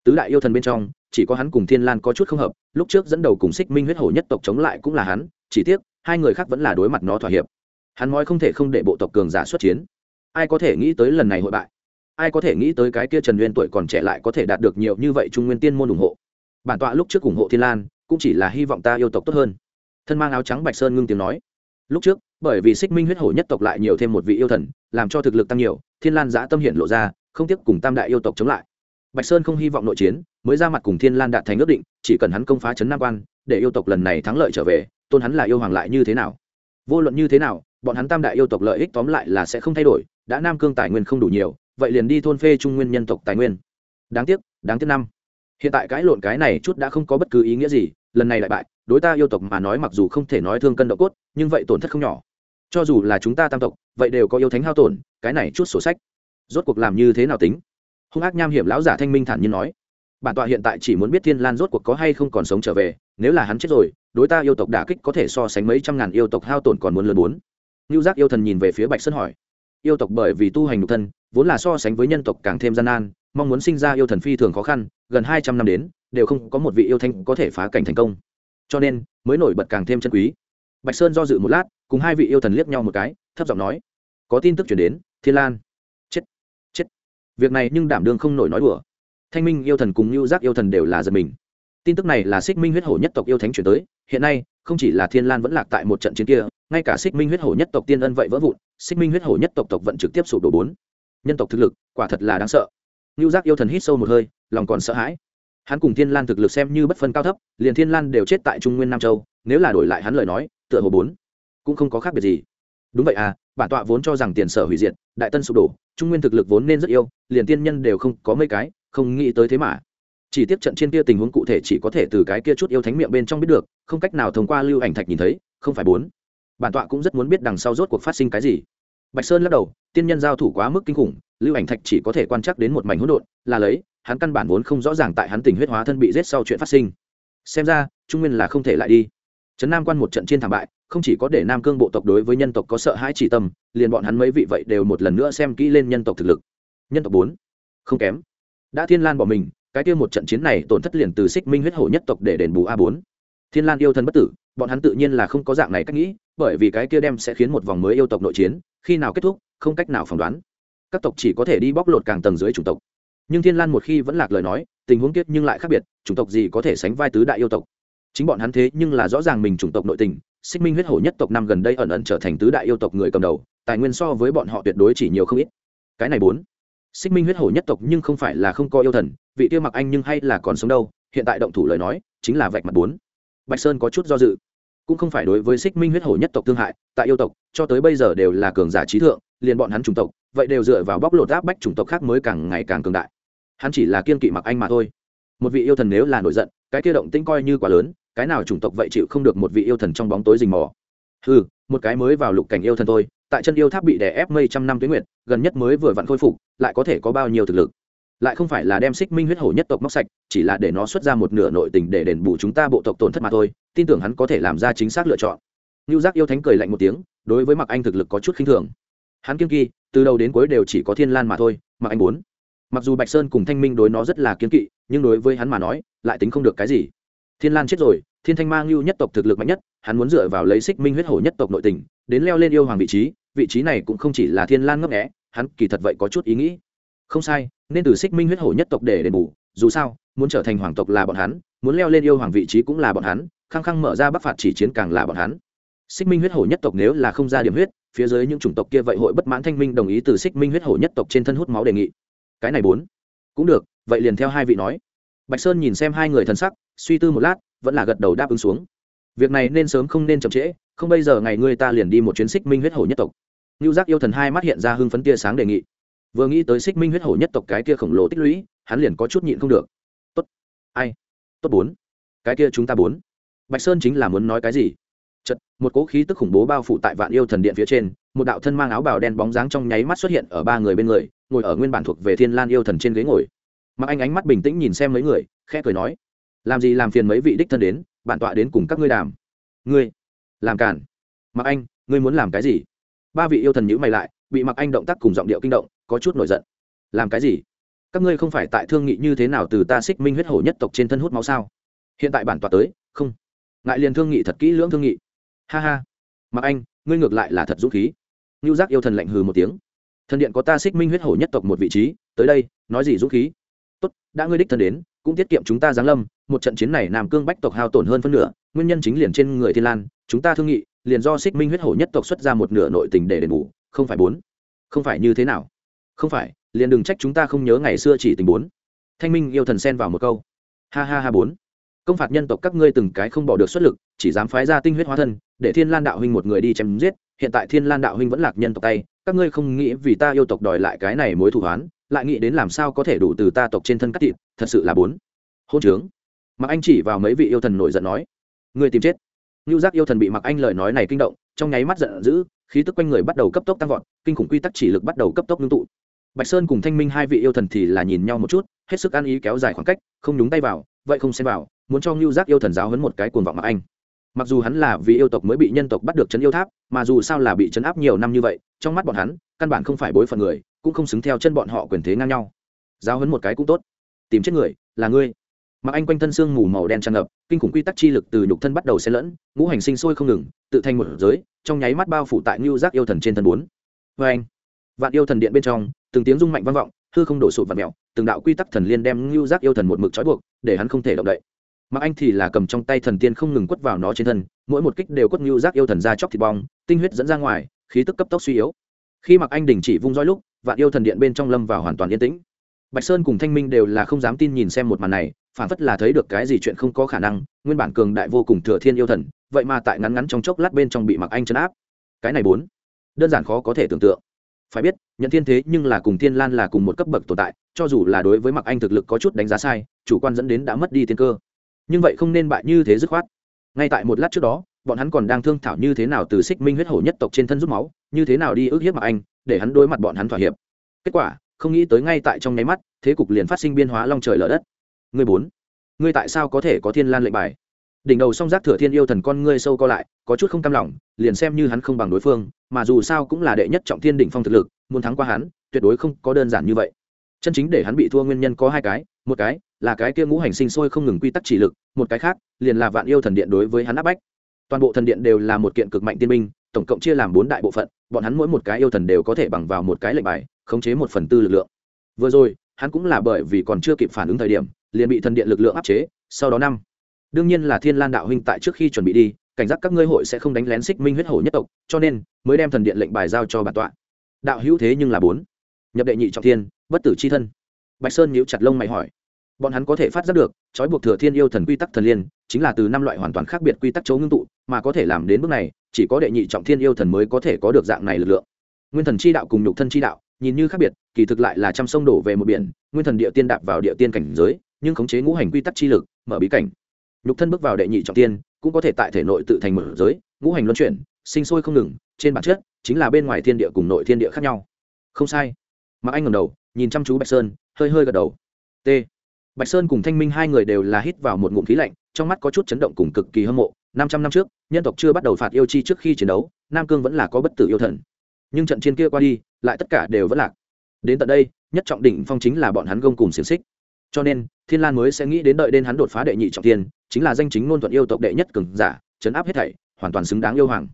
Tứ đại yêu thần bên trong, chỉ có hắn cùng thiên lan có chút không hợp, lúc trước dẫn đầu cùng xích minh huyết hổ nhất tộc chống lại cũng là hắn, chỉ tiếc, hai người khác vẫn là đối mặt nó thỏa hiệp. Hắn nói không thể không để bộ tộc cường giả xuất chiến. Ai có thể nghĩ tới lần này hội bại? Ai có thể nghĩ tới cái kia trần nguyên tuổi còn trẻ lại có thể đạt được nhiều như vậy trung nguyên tiên môn ủng hộ? Bản tọa lúc trước ủng hộ thiên lan, cũng chỉ là hy vọng ta yêu tộc tốt hơn. Thân mang áo trắng bạch sơn ngưng tiếng nói. Lúc trước bởi vì xích minh huyết hổ nhất tộc lại nhiều thêm một vị yêu thần, làm cho thực lực tăng nhiều, thiên lan giã tâm hiện lộ ra, không tiếp cùng tam đại yêu tộc chống lại. Bạch sơn không hy vọng nội chiến, mới ra mặt cùng thiên lan đạt thành ước định, chỉ cần hắn công phá trấn nam quan, để yêu tộc lần này thắng lợi trở về, tôn hắn là yêu hoàng lại như thế nào? Vô luận như thế nào, bọn hắn tam đại yêu tộc lợi ích tóm lại là sẽ không thay đổi, đã nam cương tài nguyên không đủ nhiều, vậy liền đi thôn phê trung nguyên nhân tộc tài nguyên. Đáng tiếc đáng tiếc năm. Hiện tại cãi lộn cái này chút đã không có bất cứ ý nghĩa gì, lần này lại bại, đối ta yêu tộc mà nói mặc dù không thể nói thương cân độ cốt, nhưng vậy tổn thất không nhỏ cho dù là chúng ta tam tộc, vậy đều có yêu thánh hao tổn, cái này chút sổ sách. Rốt cuộc làm như thế nào tính? Hung ác nham hiểm lão giả thanh minh thản nhiên nói. Bản tọa hiện tại chỉ muốn biết thiên lan rốt cuộc có hay không còn sống trở về, nếu là hắn chết rồi, đối ta yêu tộc đả kích có thể so sánh mấy trăm ngàn yêu tộc hao tổn còn muốn lớn bốn. Ngưu giác yêu thần nhìn về phía bạch sơn hỏi. Yêu tộc bởi vì tu hành nhục thân, vốn là so sánh với nhân tộc càng thêm gian nan, mong muốn sinh ra yêu thần phi thường khó khăn, gần hai trăm năm đến, đều không có một vị yêu thanh có thể phá cảnh thành công. Cho nên, mới nổi bật càng thêm chân quý. Bạch sơn do dự một lát cùng hai vị yêu thần liếc nhau một cái, thấp giọng nói, có tin tức chuyển đến, thiên lan. Chết chết. Việc này nhưng đảm đương không nổi nói đùa. Thanh minh yêu thần cùng lưu giác yêu thần đều là giật mình. Tin tức này là xích minh huyết hổ nhất tộc yêu thánh chuyển tới, hiện nay, không chỉ là thiên lan vẫn lạc tại một trận chiến kia, ngay cả xích minh huyết hổ nhất tộc tiên ân vậy vỡ vụn xích minh huyết hổ nhất tộc tộc vận trực tiếp sụp đổ bốn. Nhân tộc thực lực, quả thật là đáng sợ. Lưu giác yêu thần hít sâu một hơi, lòng còn sợ hãi. Hắn cùng thiên lan thực lực xem như bất phân cao thấp, liền thiên lan đều chết tại trung nguyên nam châu, nếu là đổi lại hắn lời nói, tựa hồ bốn cũng không có khác biệt gì. Đúng vậy à bản tọa vốn cho rằng tiền sở hủy diệt, đại tân sụp đổ, trung nguyên thực lực vốn nên rất yêu, liền tiên nhân đều không có mấy cái, không nghĩ tới thế mà. Chỉ tiếp trận trên kia tình huống cụ thể chỉ có thể từ cái kia chút yêu thánh miệng bên trong biết được, không cách nào thông qua lưu ảnh thạch nhìn thấy, không phải bốn. Bản tọa cũng rất muốn biết đằng sau rốt cuộc phát sinh cái gì. Bạch sơn lắc đầu, tiên nhân giao thủ quá mức kinh khủng, lưu ảnh thạch chỉ có thể quan trắc đến một mảnh hỗn độn, là lấy, hắn căn bản vốn không rõ ràng tại hắn tình huyết hóa thân bị giết sau chuyện phát sinh. Xem ra, trung nguyên là không thể lại đi. Trấn nam quan một trận trên thảm bại không chỉ có để nam cương bộ tộc đối với nhân tộc có sợ hãi chỉ tâm, liền bọn hắn mấy vị vậy đều một lần nữa xem kỹ lên nhân tộc thực lực. Nhân tộc bốn, không kém. Đã thiên lan bỏ mình, cái kia một trận chiến này tổn thất liền từ xích minh huyết hổ nhất tộc để đền bù a bốn. Thiên lan yêu thân bất tử, bọn hắn tự nhiên là không có dạng này cách nghĩ, bởi vì cái kia đem sẽ khiến một vòng mới yêu tộc nội chiến, khi nào kết thúc, không cách nào phỏng đoán. Các tộc chỉ có thể đi bóc lột càng tầng dưới chủng tộc. Nhưng thiên lan một khi vẫn lạc lời nói, tình huống kiết nhưng lại khác biệt, chủng tộc gì có thể sánh vai tứ đại yêu tộc? Chính bọn hắn thế nhưng là rõ ràng mình chủng tộc nội tình xích minh huyết hổ nhất tộc năm gần đây ẩn ẩn trở thành tứ đại yêu tộc người cầm đầu, tài nguyên so với bọn họ tuyệt đối chỉ nhiều không ít. Cái này bốn. Xích minh huyết hổ nhất tộc nhưng không phải là không có yêu thần, vị tiêu mặc anh nhưng hay là còn sống đâu, hiện tại động thủ lời nói, chính là vạch mặt bốn. Bạch sơn có chút do dự. Cũng không phải đối với xích minh huyết hổ nhất tộc thương hại, tại yêu tộc, cho tới bây giờ đều là cường giả trí thượng, liền bọn hắn chủng tộc, vậy đều dựa vào bóc lột áp bách chủng tộc khác mới càng ngày càng cường đại. Hắn chỉ là kiên kỵ mặc anh mà thôi. Một vị yêu thần nếu là nổi giận, cái kia động tĩnh coi như quá lớn cái nào chủng tộc vậy chịu không được một vị yêu thần trong bóng tối rình mò ừ một cái mới vào lục cảnh yêu thần thôi tại chân yêu tháp bị đè ép mây trăm năm tuyến nguyện, gần nhất mới vừa vặn khôi phục lại có thể có bao nhiêu thực lực lại không phải là đem xích minh huyết hổ nhất tộc móc sạch chỉ là để nó xuất ra một nửa nội tình để đền bù chúng ta bộ tộc tổn thất mà thôi tin tưởng hắn có thể làm ra chính xác lựa chọn Nưu Giác yêu thánh cười lạnh một tiếng, đối với Mặc Anh thực lực có chút khinh thường. Hắn kiên kỳ, từ đầu đến cuối đều chỉ có Thiên Lan mà thôi, Mặc Anh muốn. Mặc dù Bạch Sơn cùng Thanh Minh đối nó rất là kiên kỵ, nhưng đối với hắn mà nói, lại tính không được cái gì. Thiên Lan chết rồi, Thiên Thanh Mang lưu nhất tộc thực lực mạnh nhất, hắn muốn dựa vào lấy Xích Minh huyết hổ nhất tộc nội tình, đến leo lên yêu hoàng vị trí, vị trí này cũng không chỉ là Thiên Lan ngấp nghẽ hắn kỳ thật vậy có chút ý nghĩ. Không sai, nên từ Xích Minh huyết hổ nhất tộc để đền bù, dù sao, muốn trở thành hoàng tộc là bọn hắn, muốn leo lên yêu hoàng vị trí cũng là bọn hắn, khăng khăng mở ra bắc phạt chỉ chiến càng là bọn hắn. Xích minh huyết hổ nhất tộc nếu là không ra điểm huyết phía dưới những chủng tộc kia vậy hội bất mãn thanh minh đồng ý từ xích minh huyết hổ nhất tộc trên thân hút máu đề nghị. Cái này bốn. Cũng được vậy liền theo hai vị nói. Bạch sơn nhìn xem hai người thân sắc suy tư một lát, vẫn là gật đầu đáp ứng xuống. Việc này nên sớm không nên chậm trễ, không bây giờ ngày ngươi ta liền đi một chuyến xích minh huyết hổ nhất tộc. Ngưu giác yêu thần hai mắt hiện ra hưng phấn tia sáng đề nghị. Vừa nghĩ tới xích minh huyết hổ nhất tộc cái kia khổng lồ tích lũy, hắn liền có chút nhịn không được. Tốt. Ai? Tốt bốn. Cái kia chúng ta bốn. Bạch sơn chính là muốn nói cái gì? Chật một cỗ khí tức khủng bố bao phủ tại vạn yêu thần điện phía trên, một đạo thân mang áo bào đen bóng dáng trong nháy mắt xuất hiện ở ba người bên người, ngồi ở nguyên bản thuộc về thiên lan yêu thần trên ghế ngồi. Mặc anh ánh mắt bình tĩnh nhìn xem mấy người, khẽ cười nói làm gì làm phiền mấy vị đích thân đến, bản tọa đến cùng các ngươi đàm. Ngươi, làm cản mặc anh, ngươi muốn làm cái gì? Ba vị yêu thần nhữ mày lại, bị mặc anh động tác cùng giọng điệu kinh động, có chút nổi giận. Làm cái gì? Các ngươi không phải tại thương nghị như thế nào từ ta xích minh huyết hổ nhất tộc trên thân hút máu sao? Hiện tại bản tọa tới, không. Ngại liền thương nghị thật kỹ lưỡng thương nghị. Ha ha. Mặc anh, ngươi ngược lại là thật dũng khí. Ngưu giác yêu thần lạnh hừ một tiếng. Thần điện có ta xích minh huyết hổ nhất tộc một vị trí, tới đây, nói gì dũng khí? Tốt, đã ngươi đích thân đến cũng tiết kiệm chúng ta giáng lâm, một trận chiến này nam cương bách tộc hao tổn hơn phân nửa, nguyên nhân chính liền trên người thiên lan, chúng ta thương nghị, liền do xích minh huyết hổ nhất tộc xuất ra một nửa nội tình để đền bù, không phải bốn. Không phải như thế nào? Không phải, liền đừng trách chúng ta không nhớ ngày xưa chỉ tình bốn. Thanh minh yêu thần xen vào một câu. Ha ha ha bốn. Công phạt nhân tộc các ngươi từng cái không bỏ được xuất lực, chỉ dám phái ra tinh huyết hóa thân, để thiên lan đạo huynh một người đi chém giết, hiện tại thiên lan đạo huynh vẫn lạc nhân tộc tay, các ngươi không nghĩ vì ta yêu tộc đòi lại cái này mối thủ hoán lại nghĩ đến làm sao có thể đủ từ ta tộc trên thân cắt thịt, thật sự là bốn. Hôn trướng. Mặc anh chỉ vào mấy vị yêu thần nổi giận nói người tìm chết. Ngưu giác yêu thần bị mặc anh lời nói này kinh động, trong nháy mắt giận dữ, khí tức quanh người bắt đầu cấp tốc tăng vọt, kinh khủng quy tắc chỉ lực bắt đầu cấp tốc ngưng tụ. Bạch sơn cùng thanh minh hai vị yêu thần thì là nhìn nhau một chút, hết sức ăn ý kéo dài khoảng cách, không nhúng tay vào, vậy không xem vào, muốn cho ngưu giác yêu thần giáo hấn một cái cuồng vọng mặc anh. Mặc dù hắn là vì yêu tộc mới bị nhân tộc bắt được chấn yêu tháp, mà dù sao là bị chấn áp nhiều năm như vậy, trong mắt bọn hắn, căn bản không phải bối phận người cũng không xứng theo chân bọn họ quyền thế ngang nhau. Giáo hấn một cái cũng tốt. Tìm chết người, là ngươi. Mặc anh quanh thân xương mù màu đen tràn ngập, kinh khủng quy tắc chi lực từ nhục thân bắt đầu xen lẫn, ngũ hành sinh sôi không ngừng, tự thành một giới, trong nháy mắt bao phủ tại ngưu giác yêu thần trên thân bốn. Vê anh, vạn yêu thần điện bên trong, từng tiếng rung mạnh vang vọng, hư không đổ sụt vạt mèo, từng đạo quy tắc thần liên đem ngưu giác yêu thần một mực trói buộc, để hắn không thể động đậy. Mặc anh thì là cầm trong tay thần tiên không ngừng quất vào nó trên thân, mỗi một kích đều quất ngưu giác yêu thần ra chóc thịt bong, tinh huyết dẫn ra ngoài, khí tức cấp tốc suy yếu. Khi mặc anh đình chỉ vung roi lúc vạn yêu thần điện bên trong lâm vào hoàn toàn yên tĩnh. Bạch sơn cùng thanh minh đều là không dám tin nhìn xem một màn này, phản phất là thấy được cái gì chuyện không có khả năng, nguyên bản cường đại vô cùng thừa thiên yêu thần, vậy mà tại ngắn ngắn trong chốc lát bên trong bị mặc anh chấn áp. Cái này bốn, đơn giản khó có thể tưởng tượng. Phải biết nhận thiên thế nhưng là cùng thiên lan là cùng một cấp bậc tồn tại, cho dù là đối với mặc anh thực lực có chút đánh giá sai, chủ quan dẫn đến đã mất đi tiên cơ. Nhưng vậy không nên bại như thế dứt khoát. Ngay tại một lát trước đó, bọn hắn còn đang thương thảo như thế nào từ xích minh huyết hổ nhất tộc trên thân rút máu, như thế nào đi ước hiếp mặc anh để hắn đối mặt bọn hắn thỏa hiệp. Kết quả, không nghĩ tới ngay tại trong nháy mắt, thế cục liền phát sinh biên hóa long trời lở đất. Ngươi bốn, ngươi tại sao có thể có thiên lan lệnh bài? Đỉnh đầu song giác thừa thiên yêu thần con ngươi sâu co lại, có chút không cam lòng, liền xem như hắn không bằng đối phương, mà dù sao cũng là đệ nhất trọng thiên đỉnh phong thực lực, muốn thắng qua hắn, tuyệt đối không có đơn giản như vậy. Chân chính để hắn bị thua nguyên nhân có hai cái, một cái là cái kia ngũ hành sinh sôi không ngừng quy tắc chỉ lực, một cái khác liền là vạn yêu thần điện đối với hắn áp bách. Toàn bộ thần điện đều là một kiện cực mạnh tiên minh tổng cộng chia làm bốn đại bộ phận, bọn hắn mỗi một cái yêu thần đều có thể bằng vào một cái lệnh bài, khống chế một phần tư lực lượng. Vừa rồi, hắn cũng là bởi vì còn chưa kịp phản ứng thời điểm, liền bị thần điện lực lượng áp chế, sau đó năm. Đương nhiên là thiên lan đạo huynh tại trước khi chuẩn bị đi, cảnh giác các ngươi hội sẽ không đánh lén xích minh huyết hổ nhất tộc, cho nên mới đem thần điện lệnh bài giao cho bản tọa. Đạo hữu thế nhưng là bốn. Nhập đệ nhị trọng thiên, bất tử c h i thân. Bạch sơn nhíu chặt lông mày hỏi. Bọn hắn có thể phát giác được, trói buộc thừa thiên yêu thần quy tắc thần liên, chính là từ năm loại hoàn toàn khác biệt quy tắc chấu ngưng tụ, mà có thể làm đến bước này chỉ có đệ nhị trọng thiên yêu thần mới có thể có được dạng này lực lượng. Nguyên thần chi đạo cùng nhục thân chi đạo, nhìn như khác biệt, kỳ thực lại là trăm sông đổ về một biển, nguyên thần địa tiên đạp vào địa tiên cảnh giới, nhưng khống chế ngũ hành quy tắc chi lực, mở bí cảnh. Nhục thân bước vào đệ nhị trọng tiên cũng có thể tại thể nội tự thành mở giới, ngũ hành luân chuyển, sinh sôi không ngừng, trên bản chất, chính là bên ngoài thiên địa cùng nội thiên địa khác nhau. Không sai. Mà anh ngầm đầu, nhìn chăm chú bạch sơn, hơi hơi gật đầu. T. Bạch sơn cùng thanh minh hai người đều là hít vào một ngụm khí lạnh, trong mắt có chút chấn động cùng cực kỳ hâm mộ năm trăm năm trước, nhân tộc chưa bắt đầu phạt yêu chi trước khi chiến đấu, nam cương vẫn là có bất tử yêu thần. Nhưng trận chiến kia qua đi, lại tất cả đều vẫn lạc. Đến tận đây, nhất trọng đỉnh phong chính là bọn hắn gông cùng xiềng xích. Cho nên, thiên lan mới sẽ nghĩ đến đợi đến hắn đột phá đệ nhị trọng tiên, chính là danh chính ngôn thuận yêu tộc đệ nhất cường giả, chấn áp hết thảy, hoàn toàn xứng đáng yêu hoàng.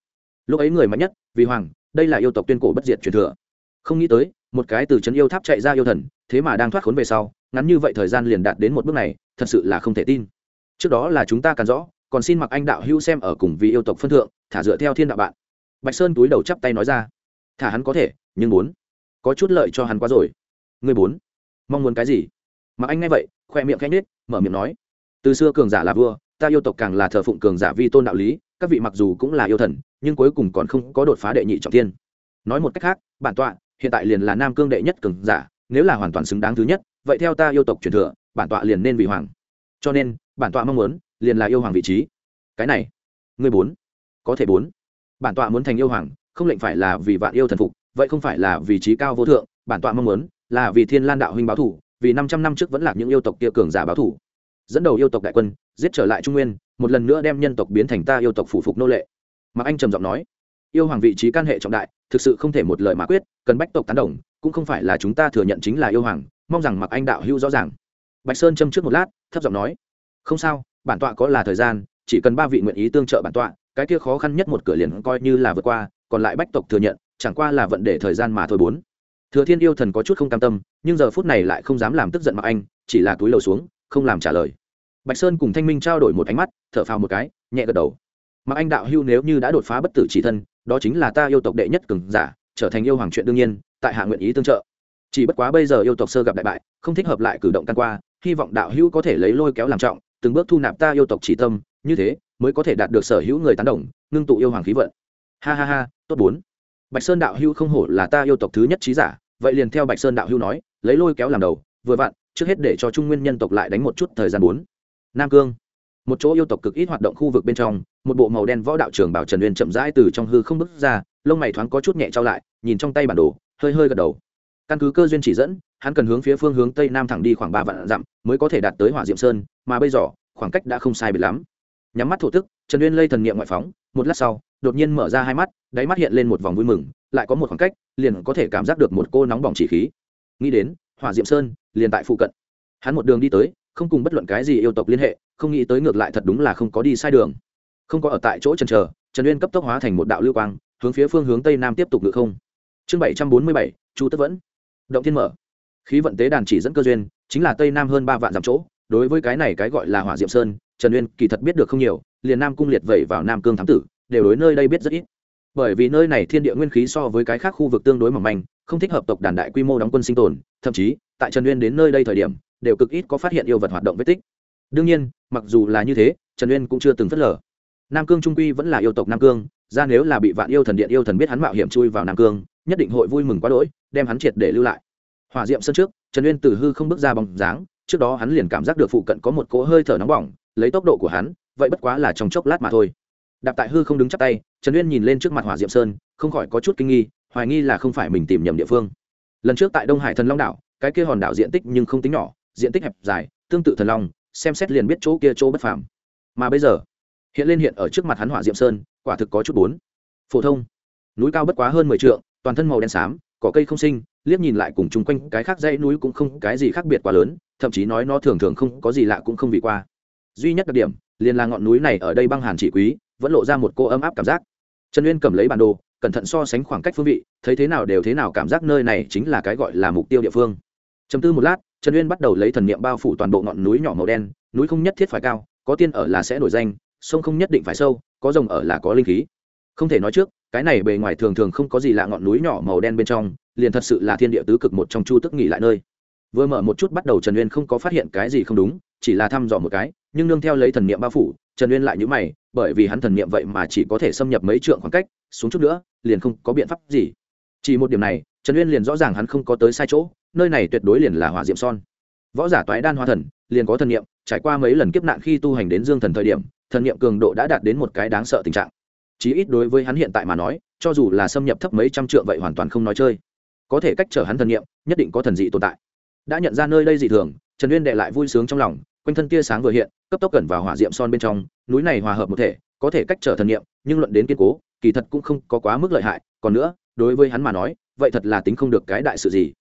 Lúc ấy người mạnh nhất, vì hoàng, đây là yêu tộc tuyên cổ bất diệt truyền thừa. Không nghĩ tới, một cái từ trấn yêu tháp chạy ra yêu thần, thế mà đang thoát khốn về sau, ngắn như vậy thời gian liền đạt đến một bước này, thật sự là không thể tin. Trước đó là chúng ta cần rõ còn xin mặc anh đạo hữu xem ở cùng vì yêu tộc phân thượng, thả dựa theo thiên đạo bạn. Bạch sơn túi đầu chắp tay nói ra. Thả hắn có thể, nhưng muốn. Có chút lợi cho hắn quá rồi. Người bốn mong muốn cái gì? Mà anh nghe vậy, khoe miệng khẽ nết mở miệng nói. Từ xưa cường giả là vua, ta yêu tộc càng là thờ phụng cường giả vi tôn đạo lý, các vị mặc dù cũng là yêu thần, nhưng cuối cùng còn không có đột phá đệ nhị trọng tiên nói một cách khác, bản tọa, hiện tại liền là nam cương đệ nhất cường giả, nếu là hoàn toàn xứng đáng thứ nhất, vậy theo ta yêu tộc truyền thừa, bản tọa liền nên vị hoàng. Cho nên, bản tọa mong muốn liền là yêu hoàng vị trí. Cái này, ngươi bốn, có thể bốn. Bản tọa muốn thành yêu hoàng, không lệnh phải là vì vạn yêu thần phục, vậy không phải là vị trí cao vô thượng, bản tọa mong muốn là vì thiên lan đạo huynh báo thủ, vì năm trăm năm trước vẫn là những yêu tộc kia cường giả báo thủ. Dẫn đầu yêu tộc đại quân, giết trở lại trung nguyên, một lần nữa đem nhân tộc biến thành ta yêu tộc phủ phục nô lệ. Mạc anh trầm giọng nói, yêu hoàng vị trí can hệ trọng đại, thực sự không thể một lời mà quyết, cần bách tộc tán đồng, cũng không phải là chúng ta thừa nhận chính là yêu hoàng, mong rằng mạc anh đạo hữu rõ ràng. Bạch sơn châm trước một lát, thấp giọng nói, không sao bản tọa có là thời gian, chỉ cần ba vị nguyện ý tương trợ bản tọa, cái kia khó khăn nhất một cửa liền coi như là vượt qua, còn lại bách tộc thừa nhận, chẳng qua là vận để thời gian mà thôi bốn. Thừa thiên yêu thần có chút không cam tâm, nhưng giờ phút này lại không dám làm tức giận mặc anh, chỉ là túi lầu xuống, không làm trả lời. Bạch sơn cùng thanh minh trao đổi một ánh mắt, thở phào một cái, nhẹ gật đầu. Mặc anh đạo hưu nếu như đã đột phá bất tử chỉ thân, đó chính là ta yêu tộc đệ nhất cường giả, trở thành yêu hoàng chuyện đương nhiên, tại hạ nguyện ý tương trợ. Chỉ bất quá bây giờ yêu tộc sơ gặp đại bại, không thích hợp lại cử động căn qua, hy vọng đạo hữu có thể lấy lôi kéo làm trọng từng bước thu nạp ta yêu tộc chỉ tâm, như thế mới có thể đạt được sở hữu người tán đồng, ngưng tụ yêu hoàng khí vận. Ha ha ha, tốt bốn. Bạch sơn đạo hữu không hổ là ta yêu tộc thứ nhất trí giả, vậy liền theo bạch sơn đạo hữu nói, lấy lôi kéo làm đầu, vừa vặn, trước hết để cho trung nguyên nhân tộc lại đánh một chút thời gian bốn. Nam cương. Một chỗ yêu tộc cực ít hoạt động khu vực bên trong, một bộ màu đen võ đạo trưởng bảo trần uyên chậm rãi từ trong hư không bước ra, lông mày thoáng có chút nhẹ trao lại, nhìn trong tay bản đồ, hơi hơi gật đầu. Căn cứ cơ duyên chỉ dẫn hắn cần hướng phía phương hướng tây nam thẳng đi khoảng ba vạn dặm mới có thể đạt tới hỏa diệm sơn, mà bây giờ, khoảng cách đã không sai biệt lắm. Nhắm mắt thổ tức trần uyên lây thần niệm ngoại phóng, một lát sau, đột nhiên mở ra hai mắt, đáy mắt hiện lên một vòng vui mừng, lại có một khoảng cách, liền có thể cảm giác được một cô nóng bỏng chỉ khí. Nghĩ đến, hỏa diệm sơn, liền tại phụ cận. Hắn một đường đi tới, không cùng bất luận cái gì yêu tộc liên hệ, không nghĩ tới ngược lại thật đúng là không có đi sai đường. Không có ở tại chỗ trần chờ, trần uyên cấp tốc hóa thành một đạo lưu quang, hướng phía phương hướng tây nam tiếp tục ngự không. Chương bảy trăm bốn mươi bảy, chu tất vẫn. Động thiên mở khí vận tế đàn chỉ dẫn cơ duyên, chính là tây nam hơn ba vạn dặm chỗ, đối với cái này cái gọi là hỏa diệm sơn, trần uyên kỳ thật biết được không nhiều, liền nam cung liệt vẩy vào nam cương thám tử, đều đối nơi đây biết rất ít. Bởi vì nơi này thiên địa nguyên khí so với cái khác khu vực tương đối mỏng manh, không thích hợp tộc đàn đại quy mô đóng quân sinh tồn, thậm chí, tại trần uyên đến nơi đây thời điểm, đều cực ít có phát hiện yêu vật hoạt động vết tích. Đương nhiên, mặc dù là như thế, trần uyên cũng chưa từng phớt lờ. Nam cương trung quy vẫn là yêu tộc nam cương, ra nếu là bị vạn yêu thần điện yêu thần biết hắn mạo hiểm chui vào nam cương, nhất định hội vui mừng quá đỗi, đem hắn triệt để lưu lại hòa diệm sân trước, trần uyên từ hư không bước ra bóng dáng, trước đó hắn liền cảm giác được phụ cận có một cỗ hơi thở nóng bỏng, lấy tốc độ của hắn, vậy bất quá là trong chốc lát mà thôi. Đạp tại hư không đứng chắp tay, trần uyên nhìn lên trước mặt hỏa diệm sơn, không khỏi có chút kinh nghi, hoài nghi là không phải mình tìm nhầm địa phương. Lần trước tại đông hải thần long đảo, cái kia hòn đảo diện tích nhưng không tính nhỏ, diện tích hẹp dài, tương tự thần long, xem xét liền biết chỗ kia chỗ bất phàm. Mà bây giờ, hiện lên hiện ở trước mặt hắn hỏa diệm sơn, quả thực có chút bốn. Phổ thông, núi cao bất quá hơn mười t toàn thân màu đen xám cỏ cây không sinh, liếc nhìn lại cùng chung quanh cái khác dãy núi cũng không cái gì khác biệt quá lớn, thậm chí nói nó thường thường không có gì lạ cũng không vì qua. Duy nhất đặc điểm, liền là ngọn núi này ở đây băng hàn chỉ quý, vẫn lộ ra một cô ấm áp cảm giác. Trần uyên cầm lấy bản đồ, cẩn thận so sánh khoảng cách phương vị, thấy thế nào đều thế nào cảm giác nơi này chính là cái gọi là mục tiêu địa phương. Chấm tư một lát, trần uyên bắt đầu lấy thần niệm bao phủ toàn bộ ngọn núi nhỏ màu đen, núi không nhất thiết phải cao, có tiên ở là sẽ nổi danh, sông không nhất định phải sâu, có rồng ở là có linh khí không thể nói trước, cái này bề ngoài thường thường không có gì lạ ngọn núi nhỏ màu đen bên trong, liền thật sự là thiên địa tứ cực một trong chu tức nghỉ lại nơi. Vừa mở một chút bắt đầu trần uyên không có phát hiện cái gì không đúng, chỉ là thăm dò một cái, nhưng nương theo lấy thần niệm bao phủ, trần uyên lại nhữ mày, bởi vì hắn thần niệm vậy mà chỉ có thể xâm nhập mấy trượng khoảng cách, xuống chút nữa, liền không có biện pháp gì. Chỉ một điểm này, trần uyên liền rõ ràng hắn không có tới sai chỗ, nơi này tuyệt đối liền là hỏa diệm son. Võ giả toái đan hoa thần, liền có thần niệm, trải qua mấy lần kiếp nạn khi tu hành đến dương thần thời điểm, thần niệm cường độ đã đạt đến một cái đáng sợ tình trạng chí ít đối với hắn hiện tại mà nói, cho dù là xâm nhập thấp mấy trăm trượng vậy hoàn toàn không nói chơi. Có thể cách trở hắn thần niệm, nhất định có thần dị tồn tại. Đã nhận ra nơi đây dị thường, trần uyên đệ lại vui sướng trong lòng, quanh thân tia sáng vừa hiện, cấp tốc cẩn vào hỏa diệm son bên trong, núi này hòa hợp một thể, có thể cách trở thần niệm, nhưng luận đến kiên cố, kỳ thật cũng không có quá mức lợi hại, còn nữa, đối với hắn mà nói, vậy thật là tính không được cái đại sự gì.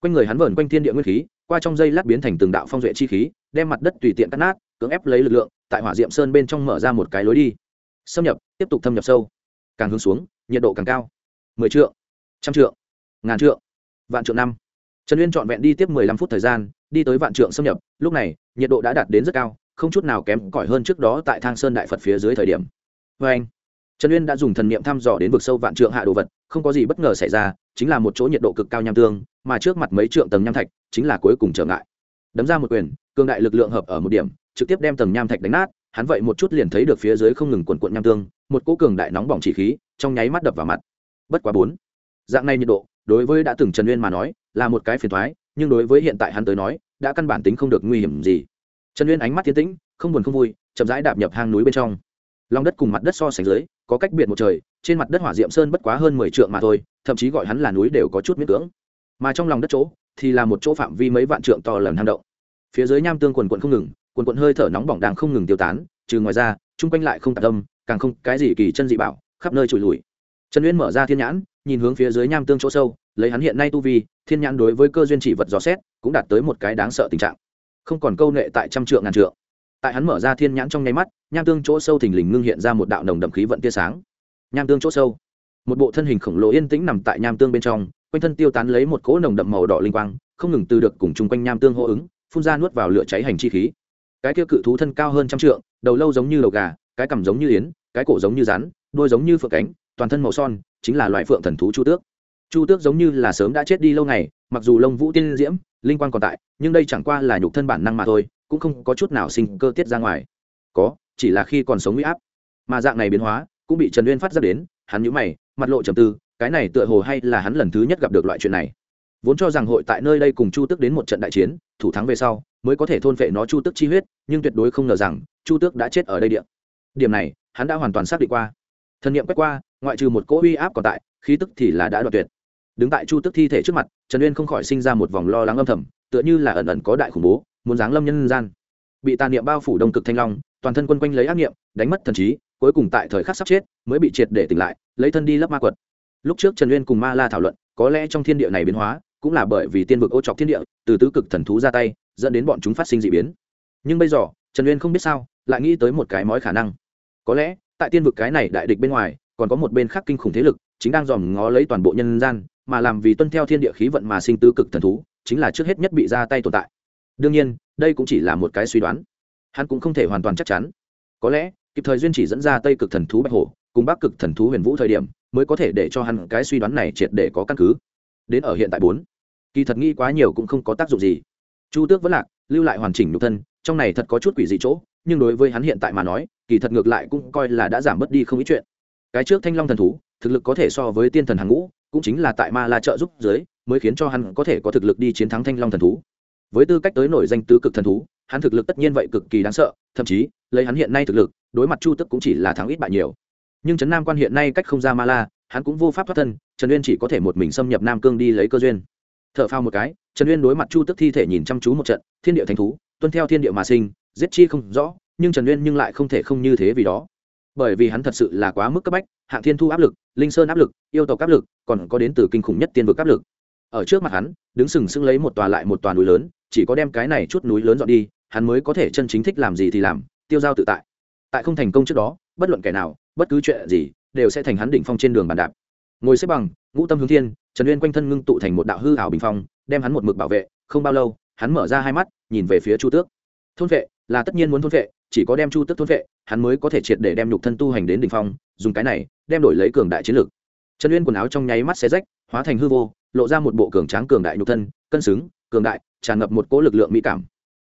Quanh người hắn vờn quanh thiên địa nguyên khí, qua trong dây lát biến thành từng đạo phong duệ chi khí, đem mặt đất tùy tiện cắt nát, cưỡng ép lấy lực lượng, tại hỏa diệm sơn bên trong mở ra một cái lối đi. Xâm nhập tiếp tục thâm nhập sâu. Càng hướng xuống, nhiệt độ càng cao. Mười triệu trăm triệu ngàn triệu vạn triệu năm. Trần uyên trọn vẹn đi tiếp mười lăm phút thời gian, đi tới vạn trượng xâm nhập. Lúc này, nhiệt độ đã đạt đến rất cao, không chút nào kém cỏi hơn trước đó tại thang sơn đại phật phía dưới thời điểm. Vê anh, trần uyên đã dùng thần niệm thăm dò đến vực sâu vạn trượng hạ đồ vật, không có gì bất ngờ xảy ra, chính là một chỗ nhiệt độ cực cao nham tương, mà trước mặt mấy trượng tầng nham thạch, chính là cuối cùng trở ngại. Đấm ra một quyền, cường đại lực lượng hợp ở một điểm, trực tiếp đem tầng nham thạch đánh nát hắn vậy một chút liền thấy được phía dưới không ngừng quần quận nham tương, một cỗ cường đại nóng bỏng chỉ khí trong nháy mắt đập vào mặt. Bất quá bốn, dạng này nhiệt độ, đối với đã từng trần uyên mà nói, là một cái phiền thoái nhưng đối với hiện tại hắn tới nói, đã căn bản tính không được nguy hiểm gì. Trần uyên ánh mắt tiến tĩnh, không buồn không vui, chậm rãi đạp nhập hang núi bên trong. Lòng đất cùng mặt đất so sánh dưới, có cách biệt một trời, trên mặt đất hỏa diệm sơn bất quá hơn mười trượng mà thôi, thậm chí gọi hắn là núi đều có chút miễn cưỡng. Mà trong lòng đất chỗ, thì là một chỗ phạm vi mấy vạn trượng to lần hang động. Phía dưới nham tương quần quận không ngừng quần quận hơi thở nóng bỏng đang không ngừng tiêu tán, trừ ngoài ra, chung quanh lại không tạc tâm càng không cái gì kỳ chân dị bảo, khắp nơi trùi lùi. Trần uyên mở ra thiên nhãn, nhìn hướng phía dưới nham tương chỗ sâu, lấy hắn hiện nay tu vi, thiên nhãn đối với cơ duyên chỉ vật dò xét, cũng đạt tới một cái đáng sợ tình trạng. Không còn câu nệ tại trăm trượng ngàn trượng. Tại hắn mở ra thiên nhãn trong nháy mắt, nham tương chỗ sâu thình lình ngưng hiện ra một đạo nồng đậm khí vận tia sáng. Nham tương chỗ sâu, một bộ thân hình khổng lồ yên tĩnh nằm tại nham tương bên trong, quanh thân tiêu tán lấy một cỗ nồng đậm màu đỏ linh quang, không ngừng từ được cùng chung quanh nham tương hô ứng, phun ra nuốt vào lửa cháy hành chi khí cái kia cự thú thân cao hơn trăm trượng, đầu lâu giống như đầu gà, cái cằm giống như yến, cái cổ giống như rắn, đuôi giống như phượng cánh, toàn thân màu son, chính là loại phượng thần thú chu tước. Chu tước giống như là sớm đã chết đi lâu ngày, mặc dù lông vũ tiên diễm, linh quan còn tại, nhưng đây chẳng qua là nhục thân bản năng mà thôi, cũng không có chút nào sinh cơ tiết ra ngoài. Có, chỉ là khi còn sống huy áp, mà dạng này biến hóa cũng bị trần uyên phát ra đến, hắn nhũ mày, mặt lộ trầm tư, cái này tựa hồ hay là hắn lần thứ nhất gặp được loại chuyện này. Vốn cho rằng hội tại nơi đây cùng chu tước đến một trận đại chiến, thủ thắng về sau mới có thể thôn phệ nó chu tước chi huyết, nhưng tuyệt đối không ngờ rằng, chu tước đã chết ở đây điện điểm này, hắn đã hoàn toàn xác định qua. Thần nghiệm quét qua, ngoại trừ một cỗ uy áp còn tại, khí tức thì là đã đoạt tuyệt. Đứng tại chu Tước thi thể trước mặt, trần uyên không khỏi sinh ra một vòng lo lắng âm thầm, tựa như là ẩn ẩn có đại khủng bố, muốn giáng lâm nhân gian. Bị tàn niệm bao phủ đông cực thanh long, toàn thân quân quanh lấy ác niệm, đánh mất thần trí, cuối cùng tại thời khắc sắp chết, mới bị triệt để tỉnh lại, lấy thân đi lấp ma quật. Lúc trước trần uyên cùng ma la thảo luận, có lẽ trong thiên địa này biến hóa, cũng là bởi vì tiên vực ô trọc thiên địa, từ tứ cực thần thú ra tay dẫn đến bọn chúng phát sinh d ị biến. Nhưng bây giờ, trần uyên không biết sao, lại nghĩ tới một cái mói khả năng. Có lẽ, tại tiên vực cái này đại địch bên ngoài, còn có một bên khác kinh khủng thế lực, chính đang dòm ngó lấy toàn bộ nhân gian, mà làm vì tuân theo thiên địa khí vận mà sinh tứ cực thần thú, chính là trước hết nhất bị ra tay tồn tại. Đương nhiên, đây cũng chỉ là một cái suy đoán. Hắn cũng không thể hoàn toàn chắc chắn. Có lẽ, kịp thời duyên chỉ dẫn ra tây cực thần thú bạch hổ, cùng bắc cực thần thú huyền vũ thời điểm, mới có thể để cho hắn cái suy đoán này triệt để có căn cứ. Đến ở hiện tại bốn, kỳ thật nghĩ quá nhiều cũng không có tác dụng gì chu tước vẫn lạc, lưu lại hoàn chỉnh nhục thân, trong này thật có chút quỷ dị chỗ, nhưng đối với hắn hiện tại mà nói, kỳ thật ngược lại cũng coi là đã giảm bớt đi không ít chuyện. Cái trước thanh long thần thú, thực lực có thể so với tiên thần hàng ngũ, cũng chính là tại ma la trợ giúp dưới, mới khiến cho hắn có thể có thực lực đi chiến thắng thanh long thần thú. Với tư cách tới nổi danh tứ cực thần thú, hắn thực lực tất nhiên vậy cực kỳ đáng sợ, thậm chí, lấy hắn hiện nay thực lực, đối mặt chu tức cũng chỉ là thắng ít bại nhiều. Nhưng trấn nam quan hiện nay cách không ra ma la, hắn cũng vô pháp thoát thân, trần uyên chỉ có thể một mình xâm nhập nam cương đi lấy cơ duyên. T h ở phao một cái trần uyên đối mặt chu tức thi thể nhìn chăm chú một trận, thiên địa thành thú, tuân theo thiên địa mà sinh, giết chi không rõ, nhưng trần uyên nhưng lại không thể không như thế vì đó. Bởi vì hắn thật sự là quá mức cấp bách, hạng thiên thu áp lực, linh sơn áp lực, yêu tộc áp lực, còn có đến từ kinh khủng nhất tiên vực áp lực. Ở trước mặt hắn, đứng sừng sững lấy một tòa lại một tòa núi lớn, chỉ có đem cái này chút núi lớn dọn đi, hắn mới có thể chân chính thích làm gì thì làm, tiêu giao tự tại. Tại không thành công trước đó, bất luận kẻ nào, bất cứ chuyện gì, đều sẽ thành hắn định phong trên đường bàn đạp. Ngồi xếp bằng, ngũ tâm hướng thiên trần uyên quanh thân ngưng tụ thành một đạo hư ảo bình phong, đem hắn một mực bảo vệ, không bao lâu, hắn mở ra hai mắt, nhìn về phía chu tước. Thôn vệ, là tất nhiên muốn thôn vệ, chỉ có đem chu tước thôn vệ, hắn mới có thể triệt để đem nhục thân tu hành đến đ ỉ n h phong, dùng cái này, đem đổi lấy cường đại chiến lược trần uyên quần áo trong nháy mắt xé rách, hóa thành hư vô, lộ ra một bộ cường tráng cường đại nhục thân, cân xứng, cường đại, tràn ngập một cỗ lực lượng mỹ cảm.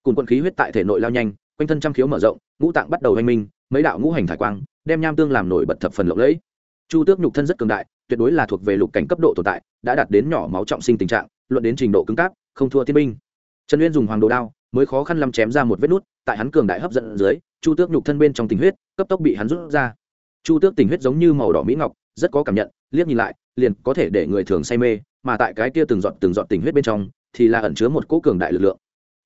Cùng quân khí huyết tại thể nội lao nhanh, quanh thân trăm khiếu mở rộng, ngũ tạng bắt đầu oanh minh, mấy đạo ngũ hành thải quang, đem nham tương làm nổi bật thập phần lộng lẫy. Chu tước nhục thân rất cường đại tuyệt đối là thuộc về lục cảnh cấp độ tồn tại, đã đạt đến nhỏ máu trọng sinh tình trạng, luận đến trình độ cứng cáp, không thua thiên binh trần uyên dùng hoàng đồ đao, mới khó khăn lắm chém ra một vết nút, tại hắn cường đại hấp dẫn dưới, chu tước nhục thân bên trong tình huyết, cấp tốc bị hắn rút ra. Chu tước tình huyết giống như màu đỏ mỹ ngọc, rất có cảm nhận, liếc nhìn lại, liền có thể để người thường say mê, mà tại cái kia từng giọt từng giọt tình huyết bên trong, thì là ẩn chứa một cỗ cường đại lực lượng.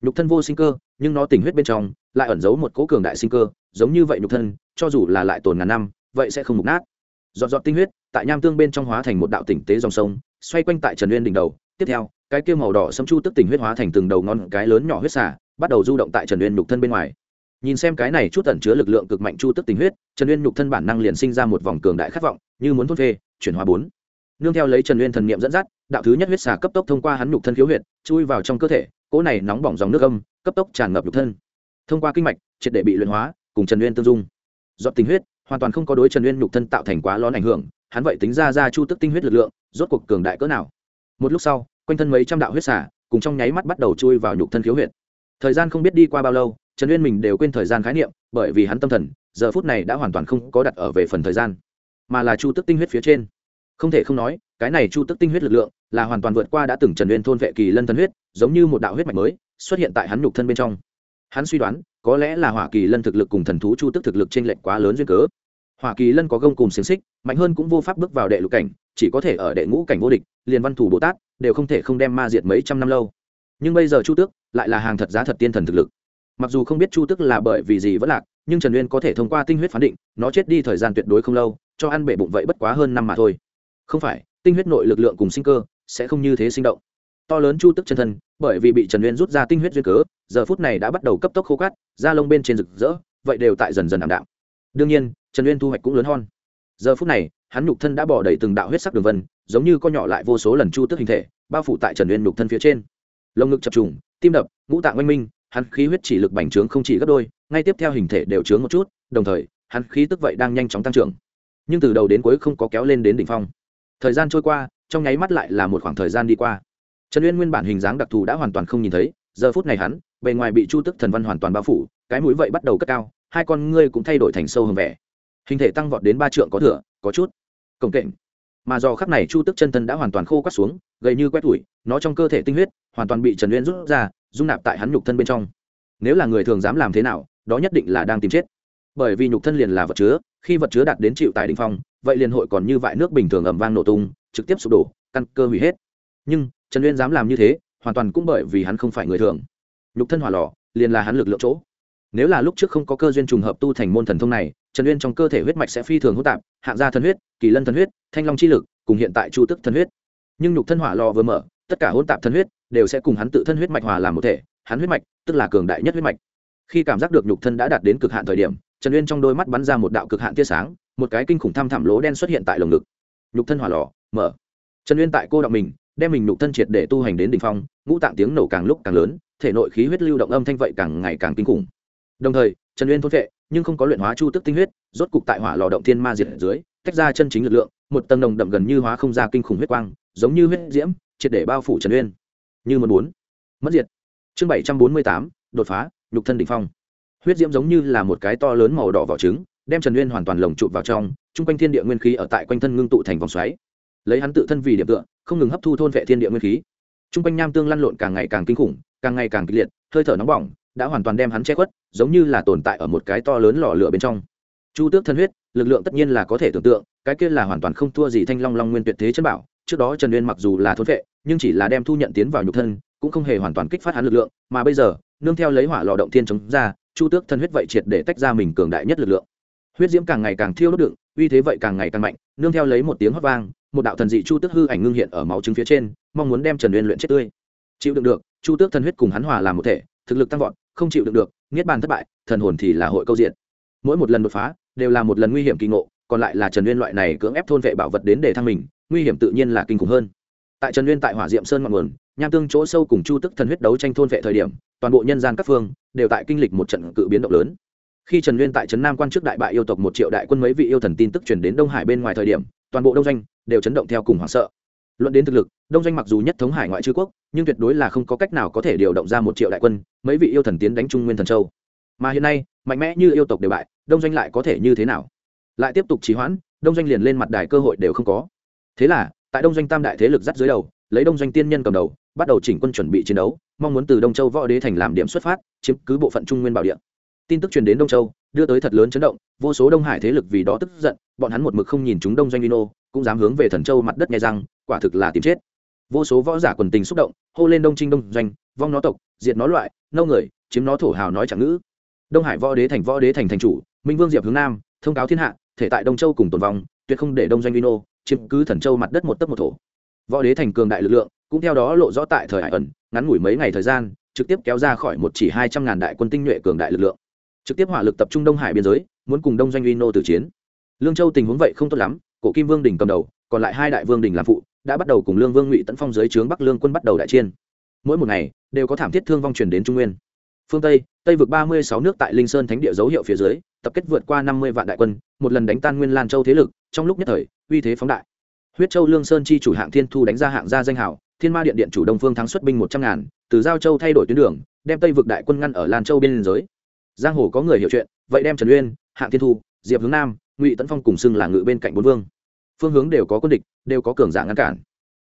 Nhục thân vô sinh cơ, nhưng nó tình huyết bên trong, lại ẩn giấu một cỗ cường đại sinh cơ, giống như vậy nhục thân, cho dù là lại tồn ngàn năm, vậy sẽ không mục nát. Giọt giọt tinh huyết tại nham tương bên trong hóa thành một đạo tỉnh tế dòng sông, xoay quanh tại trần uyên đỉnh đầu. Tiếp theo, cái kia màu đỏ sâm chu tức tỉnh huyết hóa thành từng đầu ngon cái lớn nhỏ huyết xả bắt đầu du động tại trần uyên nhục thân bên ngoài. Nhìn xem cái này chút tẩn chứa lực lượng cực mạnh chu tức tình huyết, trần uyên nhục thân bản năng liền sinh ra một vòng cường đại khát vọng, như muốn thốt phê, chuyển hóa bốn. Nương theo lấy trần uyên thần niệm dẫn dắt, đạo thứ nhất huyết xà cấp tốc thông qua hắn nhục thân khiếu huyệt, chui vào trong cơ thể, cỗ này nóng bỏng dòng nước âm, cấp tốc tràn ngập nhục thân. Thông qua kinh mạch, triệt để bị luyện hóa, cùng trần uyên tương dung. Dọn tình huyết, hoàn toàn không có đối trần uyên nhục thân tạo thành quá lón ảnh hưởng hắn vậy tính ra ra chu tức tinh huyết lực lượng, rốt cuộc cường đại cỡ nào? Một lúc sau, quanh thân mấy trăm đạo huyết xả cùng trong nháy mắt bắt đầu chui vào nhục thân khiếu huyệt. Thời gian không biết đi qua bao lâu, trần uyên mình đều quên thời gian khái niệm, bởi vì hắn tâm thần, giờ phút này đã hoàn toàn không có đặt ở về phần thời gian, mà là chu tức tinh huyết phía trên. Không thể không nói, cái này chu tức tinh huyết lực lượng là hoàn toàn vượt qua đã từng trần uyên thôn vệ kỳ lân thần huyết, giống như một đạo huyết mạch mới, xuất hiện tại hắn nhục thân bên trong. Hắn suy đoán, có lẽ là hỏa kỳ lân thực lực cùng thần thú chu tức thực lực t r ê n lệch quá lớn duyên cớ hỏa kỳ lân có gông cùng xiềng xích, mạnh hơn cũng vô pháp bước vào đệ lục cảnh, chỉ có thể ở đệ ngũ cảnh vô địch liền văn thủ bồ tát, đều không thể không đem ma diệt mấy trăm năm lâu. Nhưng bây giờ chu tước lại là hàng thật giá thật tiên thần thực lực. Mặc dù không biết chu Tước là bởi vì gì vẫn lạc, nhưng trần uyên có thể thông qua tinh huyết phán định, nó chết đi thời gian tuyệt đối không lâu, cho ăn bể bụng vậy bất quá hơn năm mà thôi. Không phải, tinh huyết nội lực lượng cùng sinh cơ sẽ không như thế sinh động. To lớn chu tức chân thân, bởi vì bị trần uyên rút ra tinh huyết duyên cớ, giờ phút này đã bắt đầu cấp tốc khô cát, da lông bên trên rực rỡ, vậy đều tại dần dần ảm đạm. Đương nhiên trần uyên thu hoạch cũng lớn hon. Giờ phút này, hắn nhục thân đã bỏ đầy từng đạo huyết sắc đường vân, giống như co nhỏ lại vô số lần chu tức hình thể, bao phủ tại trần uyên nhục thân phía trên. Lồng ngực chập trùng, tim đập, ngũ tạng oanh minh, hắn khí huyết chỉ lực bành trướng không chỉ gấp đôi, ngay tiếp theo hình thể đều trướng một chút, đồng thời, hắn khí tức vậy đang nhanh chóng tăng trưởng. Nhưng từ đầu đến cuối không có kéo lên đến đỉnh phong. Thời gian trôi qua, trong nháy mắt lại là một khoảng thời gian đi qua. Trần uyên nguyên bản hình dáng đặc thù đã hoàn toàn không nhìn thấy, giờ phút này hắn, bề ngoài bị chu tức thần văn hoàn toàn bao phủ, cái mũi vậy bắt đầu cất cao, hai con ngươi cũng thay đổi thành sâu hơn vẻ hình thể tăng vọt đến ba trượng có thửa có chút cổng kệnh mà do khắc này chu tức chân thân đã hoàn toàn khô quát xuống, gầy như quét tủi, nó trong cơ thể tinh huyết hoàn toàn bị trần uyên rút ra, dung nạp tại hắn nhục thân bên trong. Nếu là người thường dám làm thế nào, đó nhất định là đang tìm chết. Bởi vì nhục thân liền là vật chứa, khi vật chứa đạt đến chịu tại đ ỉ n h phong, vậy liền hội còn như vại nước bình thường ẩm vang nổ tung, trực tiếp sụp đổ, căn cơ hủy hết. Nhưng, trần uyên dám làm như thế, hoàn toàn cũng bởi vì hắn không phải người thường. Nhục thân hỏa lò, liền là hắn lực lượng chỗ nếu là lúc trước không có cơ duyên trùng hợp tu thành môn thần thông này, trần uyên trong cơ thể huyết mạch sẽ phi thường hỗn tạp, hạng gia thần huyết, kỳ lân thần huyết, thanh long chi lực, cùng hiện tại chu tức thần huyết. Nhưng nhục thân hỏa lò vừa mở, tất cả hỗn tạp thần huyết đều sẽ cùng hắn tự thân huyết mạch hòa làm một thể, hắn huyết mạch, tức là cường đại nhất huyết mạch. Khi cảm giác được nhục thân đã đạt đến cực hạn thời điểm, trần uyên trong đôi mắt bắn ra một đạo cực hạn tia sáng, một cái kinh khủng thăm thẳm lỗ đen xuất hiện tại lồng ngực. Nhục thân hỏa lò, mở. Trần uyên tại cô động mình, đem mình nhục thân triệt để tu hành đến đ ỉ n h phong, ngũ tạng tiếng nổ càng lúc càng lớn, thể nội khí huyết lưu động âm thanh vậy càng ngày càng kinh khủng đồng thời, trần uyên thôn vệ nhưng không có luyện hóa chu tức tinh huyết, rốt cục tại hỏa lò động thiên ma diệt ở dưới, tách ra chân chính lực lượng, một tầng đồng đậm gần như hóa không ra kinh khủng huyết quang, giống như huyết diễm, triệt để bao phủ trần uyên. Như một bốn. Mất diệt. Chương bảy trăm bốn mươi tám, đột phá, nhục thân đ ỉ n h phong. Huyết diễm giống như là một cái to lớn màu đỏ vỏ trứng, đem trần uyên hoàn toàn lồng trụt vào trong, chung quanh thiên địa nguyên khí ở tại quanh thân ngưng tụ thành vòng xoáy. Lấy hắn tự thân vì điểm tựa, không ngừng hấp thu thôn vệ thiên địa nguyên khí. Chung quanh nham tương lăn lộn càng ngày càng kinh khủng, càng ngày càng kịch liệt, hơi thở nóng bỏng đã hoàn toàn đem hắn che khuất, giống như là tồn tại ở một cái to lớn lò lửa bên trong. Chu tước thân huyết, lực lượng tất nhiên là có thể tưởng tượng, cái kia là hoàn toàn không thua gì thanh long long nguyên tuyệt thế chân bảo. Trước đó trần uyên mặc dù là thôn vệ, nhưng chỉ là đem thu nhận tiến vào nhục thân, cũng không hề hoàn toàn kích phát hắn lực lượng, mà bây giờ, nương theo lấy hỏa lò động thiên chống ra, chu tước thân huyết vậy triệt để tách ra mình cường đại nhất lực lượng. Huyết diễm càng ngày càng thiêu đốt đựng, uy thế vậy càng ngày càng mạnh, nương theo lấy một tiếng hót vang, một đạo thần dị chu tước hư ảnh ngưng hiện ở máu trứng phía trên, mong muốn đem trần uyên luyện chết tươi. Chịu đựng được, chu tước thân huyết cùng hắn hòa làm một thể, thực lực tăng vọt không chịu đựng được, niết bàn thất bại, thần hồn thì là hội câu diện. Mỗi một lần đột phá, đều là một lần nguy hiểm kỳ ngộ, còn lại là trần uyên loại này cưỡng ép thôn vệ bảo vật đến để thăng mình, nguy hiểm tự nhiên là kinh khủng hơn. Tại trần uyên tại hỏa diệm sơn ngọn nguồn, nham tương chỗ sâu cùng chu tức thần huyết đấu tranh thôn vệ thời điểm, toàn bộ nhân gian các phương, đều tại kinh lịch một trận cự biến động lớn. Khi trần uyên tại trấn nam quan trước đại bại yêu tộc một triệu đại quân mấy vị yêu thần tin tức truyền đến đông hải bên ngoài thời điểm, toàn bộ đông doanh đều chấn động theo cùng hoảng sợ luận đến thực lực, đông doanh mặc dù nhất thống hải ngoại chư quốc, nhưng tuyệt đối là không có cách nào có thể điều động ra một triệu đại quân, mấy vị yêu thần tiến đánh trung nguyên thần châu. Mà hiện nay, mạnh mẽ như yêu tộc đều bại, đông doanh lại có thể như thế nào? Lại tiếp tục trì hoãn, đông doanh liền lên mặt đài cơ hội đều không có. Thế là, tại đông doanh tam đại thế lực dắt dưới đầu, lấy đông doanh tiên nhân cầm đầu, bắt đầu chỉnh quân chuẩn bị chiến đấu, mong muốn từ đông châu võ đế thành làm điểm xuất phát, chiếm cứ bộ phận trung nguyên bảo địa. Tin tức truyền đến đông châu, đưa tới thật lớn chấn động, vô số đông hải thế lực vì đó tức giận, bọn hắn một mực không nhìn chúng đông doanh vino cũng dám hướng về thần châu mặt đất nghe rằng quả thực là tìm chết. Vô số võ giả quần tình xúc động, hô lên đông trinh đông doanh, vong nó tộc, diệt nó loại nâu người, chiếm nó thổ hào nói chẳng ngữ. Đông hải võ đế thành võ đế thành thành chủ, minh vương diệp hướng nam, thông cáo thiên hạ, thể tại đông châu cùng tồn vong, tuyệt không để đông doanh vino chiếm cứ thần châu mặt đất một tấc một thổ. Võ đế thành cường đại lực lượng, cũng theo đó lộ rõ tại thời hải ẩn, ngắn ngủi mấy ngày thời gian, trực tiếp kéo ra khỏi một chỉ hai trăm ngàn đại quân tinh nhuệ cường đại lực lượng. Trực tiếp hỏa lực tập trung đông hải biên giới, muốn cùng đông doanh vino từ tử chiến. Lương châu tình huống vậy không tốt lắm cổ kim vương đình cầm đầu, còn lại hai đại vương đình làm phụ, đã bắt đầu cùng lương vương ngụy tấn phong dưới trướng bắc lương quân bắt đầu đại chiên mỗi một ngày, đều có thảm thiết thương vong truyền đến trung nguyên. Phương tây tây vực ba mươi sáu nước tại linh sơn thánh địa dấu hiệu phía dưới, tập kết vượt qua năm mươi vạn đại quân, một lần đánh tan nguyên lan châu thế lực, trong lúc nhất thời, uy thế phóng đại. Huyết châu lương sơn chi chủ hạng thiên thu đánh ra hạng gia danh hảo thiên ma điện điện chủ đông phương thắng xuất binh một trăm ngàn, từ giao châu thay đổi tuyến đường, đem tây vực đại quân ngăn ở lan châu biên giới. Giang hồ có người hiểu chuyện, vậy đem trần uyên, hạng thiên thu, diệp hướng nam ngụy tấn phong cùng xưng là ngự bên cạnh bốn vương phương hướng đều có quân địch đều có cường giả ngăn cản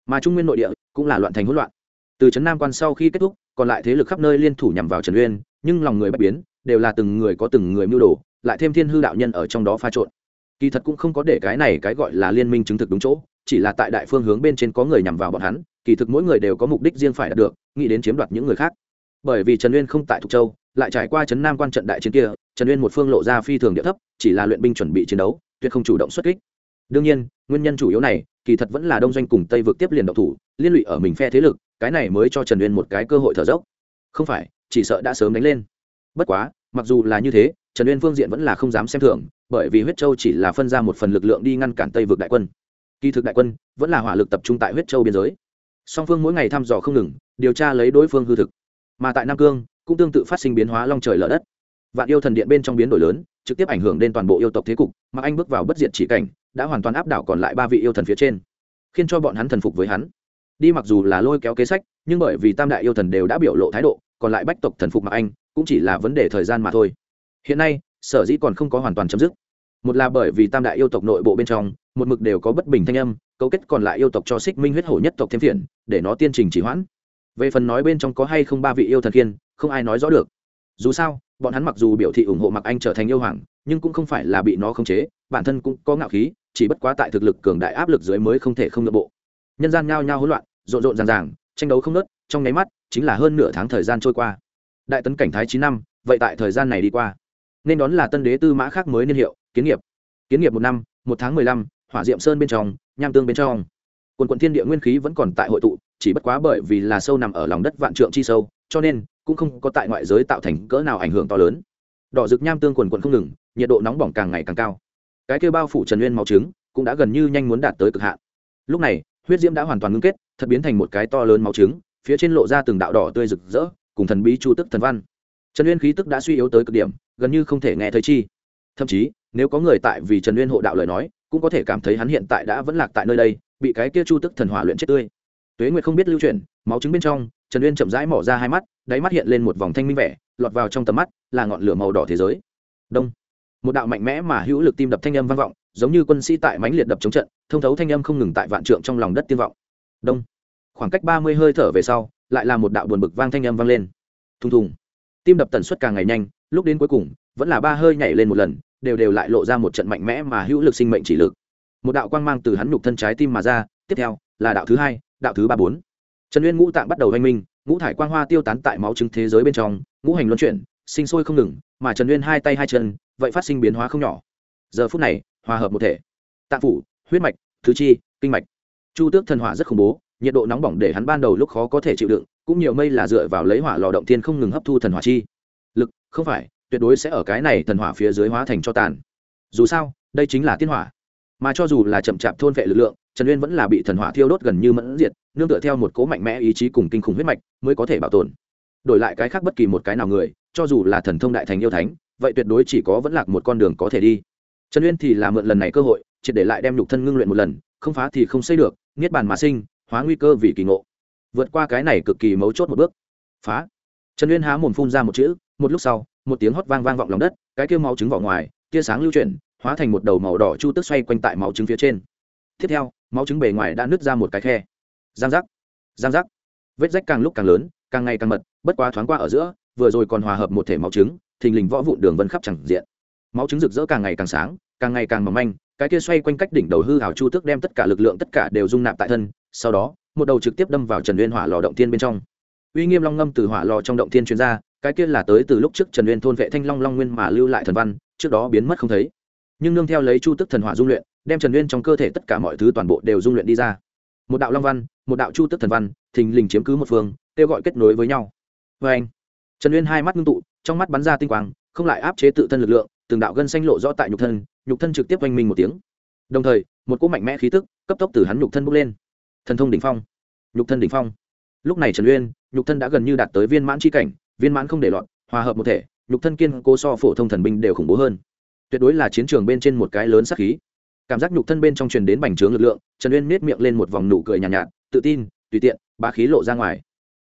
mà trung nguyên nội địa cũng là loạn thành hỗn loạn từ trấn nam quan sau khi kết thúc còn lại thế lực khắp nơi liên thủ nhằm vào trần uyên nhưng lòng người bất biến đều là từng người có từng người mưu đồ lại thêm thiên hư đạo nhân ở trong đó pha trộn kỳ thật cũng không có để cái này cái gọi là liên minh chứng thực đúng chỗ chỉ là tại đại phương hướng bên trên có người nhằm vào bọn hắn kỳ thực mỗi người đều có mục đích riêng phải đạt được nghĩ đến chiếm đoạt những người khác bởi vì trần uyên không tại thục châu lại trải qua trấn nam quan trận đại chiến kia, trần uyên một phương lộ ra phi thường địa thấp, chỉ là luyện binh chuẩn bị chiến đấu, tuyệt không chủ động xuất kích. Đương nhiên, nguyên nhân chủ yếu này, kỳ thật vẫn là đông doanh cùng tây vực tiếp liền độc thủ, liên lụy ở mình phe thế lực, cái này mới cho trần uyên một cái cơ hội thở dốc. Không phải, chỉ sợ đã sớm đánh lên. Bất quá, mặc dù là như thế, trần uyên phương diện vẫn là không dám xem thường, bởi vì huyết châu chỉ là phân ra một phần lực lượng đi ngăn cản tây vực đại quân. Kỳ thực đại quân vẫn là hỏa lực tập trung tại huyết châu biên giới. Song phương mỗi ngày thăm dò không ngừng, điều tra lấy đối phương hư thực. Mà tại nam cương cũng tương tự phát sinh biến hóa long trời lở đất. Vạn yêu thần điện bên trong biến đổi lớn, trực tiếp ảnh hưởng đến toàn bộ yêu tộc thế cục, mà anh bước vào bất diệt chỉ cảnh, đã hoàn toàn áp đảo còn lại ba vị yêu thần phía trên, khiến cho bọn hắn thần phục với hắn. Đi mặc dù là lôi kéo kế sách, nhưng bởi vì tam đại yêu thần đều đã biểu lộ thái độ, còn lại bách tộc thần phục mà anh, cũng chỉ là vấn đề thời gian mà thôi. Hiện nay, sở dĩ còn không có hoàn toàn chấm dứt. Một là bởi vì tam đại yêu tộc nội bộ bên trong, một mực đều có bất bình thanh âm, cấu kết còn lại yêu tộc cho xích minh huyết hổ nhất tộc thêm phiền, để nó tiên trình chỉ hoãn. Về phần nói bên trong có hay không ba vị yêu thần kiên không ai nói rõ được. Dù sao, bọn hắn mặc dù biểu thị ủng hộ mặc anh trở thành yêu hoàng, nhưng cũng không phải là bị nó khống chế, bản thân cũng có ngạo khí, chỉ bất quá tại thực lực cường đại áp lực dưới mới không thể không nội bộ. Nhân gian nhao nhao hỗn loạn, rộn rộn ràng ràng, tranh đấu không nớt trong nháy mắt, chính là hơn nửa tháng thời gian trôi qua. Đại tấn cảnh thái chín năm, vậy tại thời gian này đi qua, nên đón là tân đế tư mã khác mới niên hiệu, kiến nghiệp. Kiến nghiệp một năm, một tháng mười lăm, hỏa diệm sơn bên trong, nham tương bên trong. Quần quận thiên địa nguyên khí vẫn còn tại hội tụ, chỉ bất quá bởi vì là sâu nằm ở lòng đất vạn trượng chi sâu cho nên cũng không có tại ngoại giới tạo thành cỡ nào ảnh hưởng to lớn. Đỏ rực nham tương quần quần không ngừng, nhiệt độ nóng bỏng càng ngày càng cao. Cái kêu bao phủ trần nguyên máu trứng cũng đã gần như nhanh muốn đạt tới cực hạn. Lúc này, huyết diễm đã hoàn toàn ngưng kết, thật biến thành một cái to lớn máu trứng, phía trên lộ ra từng đạo đỏ tươi rực rỡ, cùng thần bí chu tức thần văn. Trần uyên khí tức đã suy yếu tới cực điểm, gần như không thể nghe thấy chi. Thậm chí, nếu có người tại vì trần uyên hộ đạo lời nói, cũng có thể cảm thấy hắn hiện tại đã vẫn lạc tại nơi đây, bị cái kia chu tức thần hỏa luyện chết tươi. Tuế nguyệt không biết lưu chuyển máu trứng bên trong trần uyên chậm rãi mỏ ra hai mắt, đáy mắt hiện lên một vòng thanh minh vẻ, lọt vào trong tầm mắt, là ngọn lửa màu đỏ thế giới. Đông. Một đạo mạnh mẽ mà hữu lực tim đập thanh âm vang vọng, giống như quân sĩ tại mánh liệt đập chống trận, thông thấu thanh âm không ngừng tại vạn trượng trong lòng đất tiên vọng. Đông. Khoảng cách ba mươi hơi thở về sau, lại là một đạo buồn bực vang thanh âm vang lên. Thùng thùng. Tim đập tần suất càng ngày nhanh, lúc đến cuối cùng, vẫn là ba hơi nhảy lên một lần, đều đều lại lộ ra một trận mạnh mẽ mà hữu lực sinh mệnh chỉ lực. Một đạo quang mang từ hắn nhục thân trái tim mà ra, tiếp theo là đạo thứ hai, đạo thứ ba bốn trần uyên ngũ tạng bắt đầu oanh minh, ngũ thải quang hoa tiêu tán tại máu trứng thế giới bên trong, ngũ hành luân chuyển, sinh sôi không ngừng, mà trần uyên hai tay hai chân, vậy phát sinh biến hóa không nhỏ. Giờ phút này, hòa hợp một thể. Tạng phủ, huyết mạch thứ chi, kinh mạch. Chu tước thần hỏa rất khủng bố, nhiệt độ nóng bỏng để hắn ban đầu lúc khó có thể chịu đựng, cũng nhiều mây là dựa vào lấy hỏa lò động thiên không ngừng hấp thu thần hỏa chi. Lực, không phải, tuyệt đối sẽ ở cái này thần hỏa phía dưới hóa thành cho tàn. Dù sao, đây chính là tiên hỏa. Mà cho dù là chậm chạp thôn vệ lực lượng trần uyên vẫn là bị thần hỏa thiêu đốt gần như mẫn diệt, nương tựa theo một cố mạnh mẽ ý chí cùng kinh khủng huyết mạch mới có thể bảo tồn. Đổi lại cái khác bất kỳ một cái nào người, cho dù là thần thông đại thành yêu thánh, vậy tuyệt đối chỉ có vẫn lạc một con đường có thể đi. Trần uyên thì là mượn lần này cơ hội chỉ để lại đem nhục thân ngưng luyện một lần, không phá thì không xây được, niết bàn mà sinh, hóa nguy cơ vì kỳ ngộ. Vượt qua cái này cực kỳ mấu chốt một bước. Phá. Trần uyên há mồm phun ra một chữ, một lúc sau, một tiếng hót vang vang vọng lòng đất, cái kêu máu trứng vỏ ngoài, tia sáng lưu chuyển, hóa thành một đầu màu đỏ chu tức xoay quanh tại máu trứng phía trên. Tiếp theo máu trứng bề ngoài đã nứt ra một cái khe. Giang giác giang giác. Vết rách càng lúc càng lớn, càng ngày càng mật, bất quá thoáng qua ở giữa, vừa rồi còn hòa hợp một thể máu trứng, thình lình võ vụn đường vân khắp chẳng diện. Máu trứng rực rỡ càng ngày càng sáng, càng ngày càng mỏng manh, cái kia xoay quanh cách đỉnh đầu hư hào chu tước đem tất cả lực lượng tất cả đều dung nạp tại thân, sau đó, một đầu trực tiếp đâm vào trần uyên hỏa lò động tiên bên trong. Uy nghiêm long ngâm từ hỏa lò trong động tiên chuyên gia cái kia là tới từ lúc trước trần uyên thôn vệ thanh long long nguyên mà lưu lại thần văn, trước đó biến mất không thấy nhưng nương theo lấy chu tức thần hỏa dung luyện, đem trần uyên trong cơ thể tất cả mọi thứ toàn bộ đều dung luyện đi ra. Một đạo long văn, một đạo chu tức thần văn, thình lình chiếm cứ một phương, kêu gọi kết nối với nhau. Vê anh, trần uyên hai mắt ngưng tụ, trong mắt bắn ra tinh quang, không lại áp chế tự thân lực lượng, từng đạo gân xanh lộ rõ tại nhục thân nhục thân trực tiếp oanh minh một tiếng. Đồng thời, một cỗ mạnh mẽ khí tức, cấp tốc từ hắn nhục thân bốc lên. Thần thông đỉnh phong. Nhục thân đỉnh phong. Lúc này trần uyên, nhục thân đã gần như đạt tới viên mãn c h i cảnh, viên mãn không để lọt hòa hợp một thể, nhục thân kiên cố so phổ thông thần binh đều khủng bố hơn tuyệt đối là chiến trường bên trên một cái lớn sắc khí. Cảm giác nhục thân bên trong truyền đến bành trướng lực lượng trần uyên nết miệng lên một vòng nụ cười nhàn nhạt, nhạt tự tin tùy tiện ba khí lộ ra ngoài.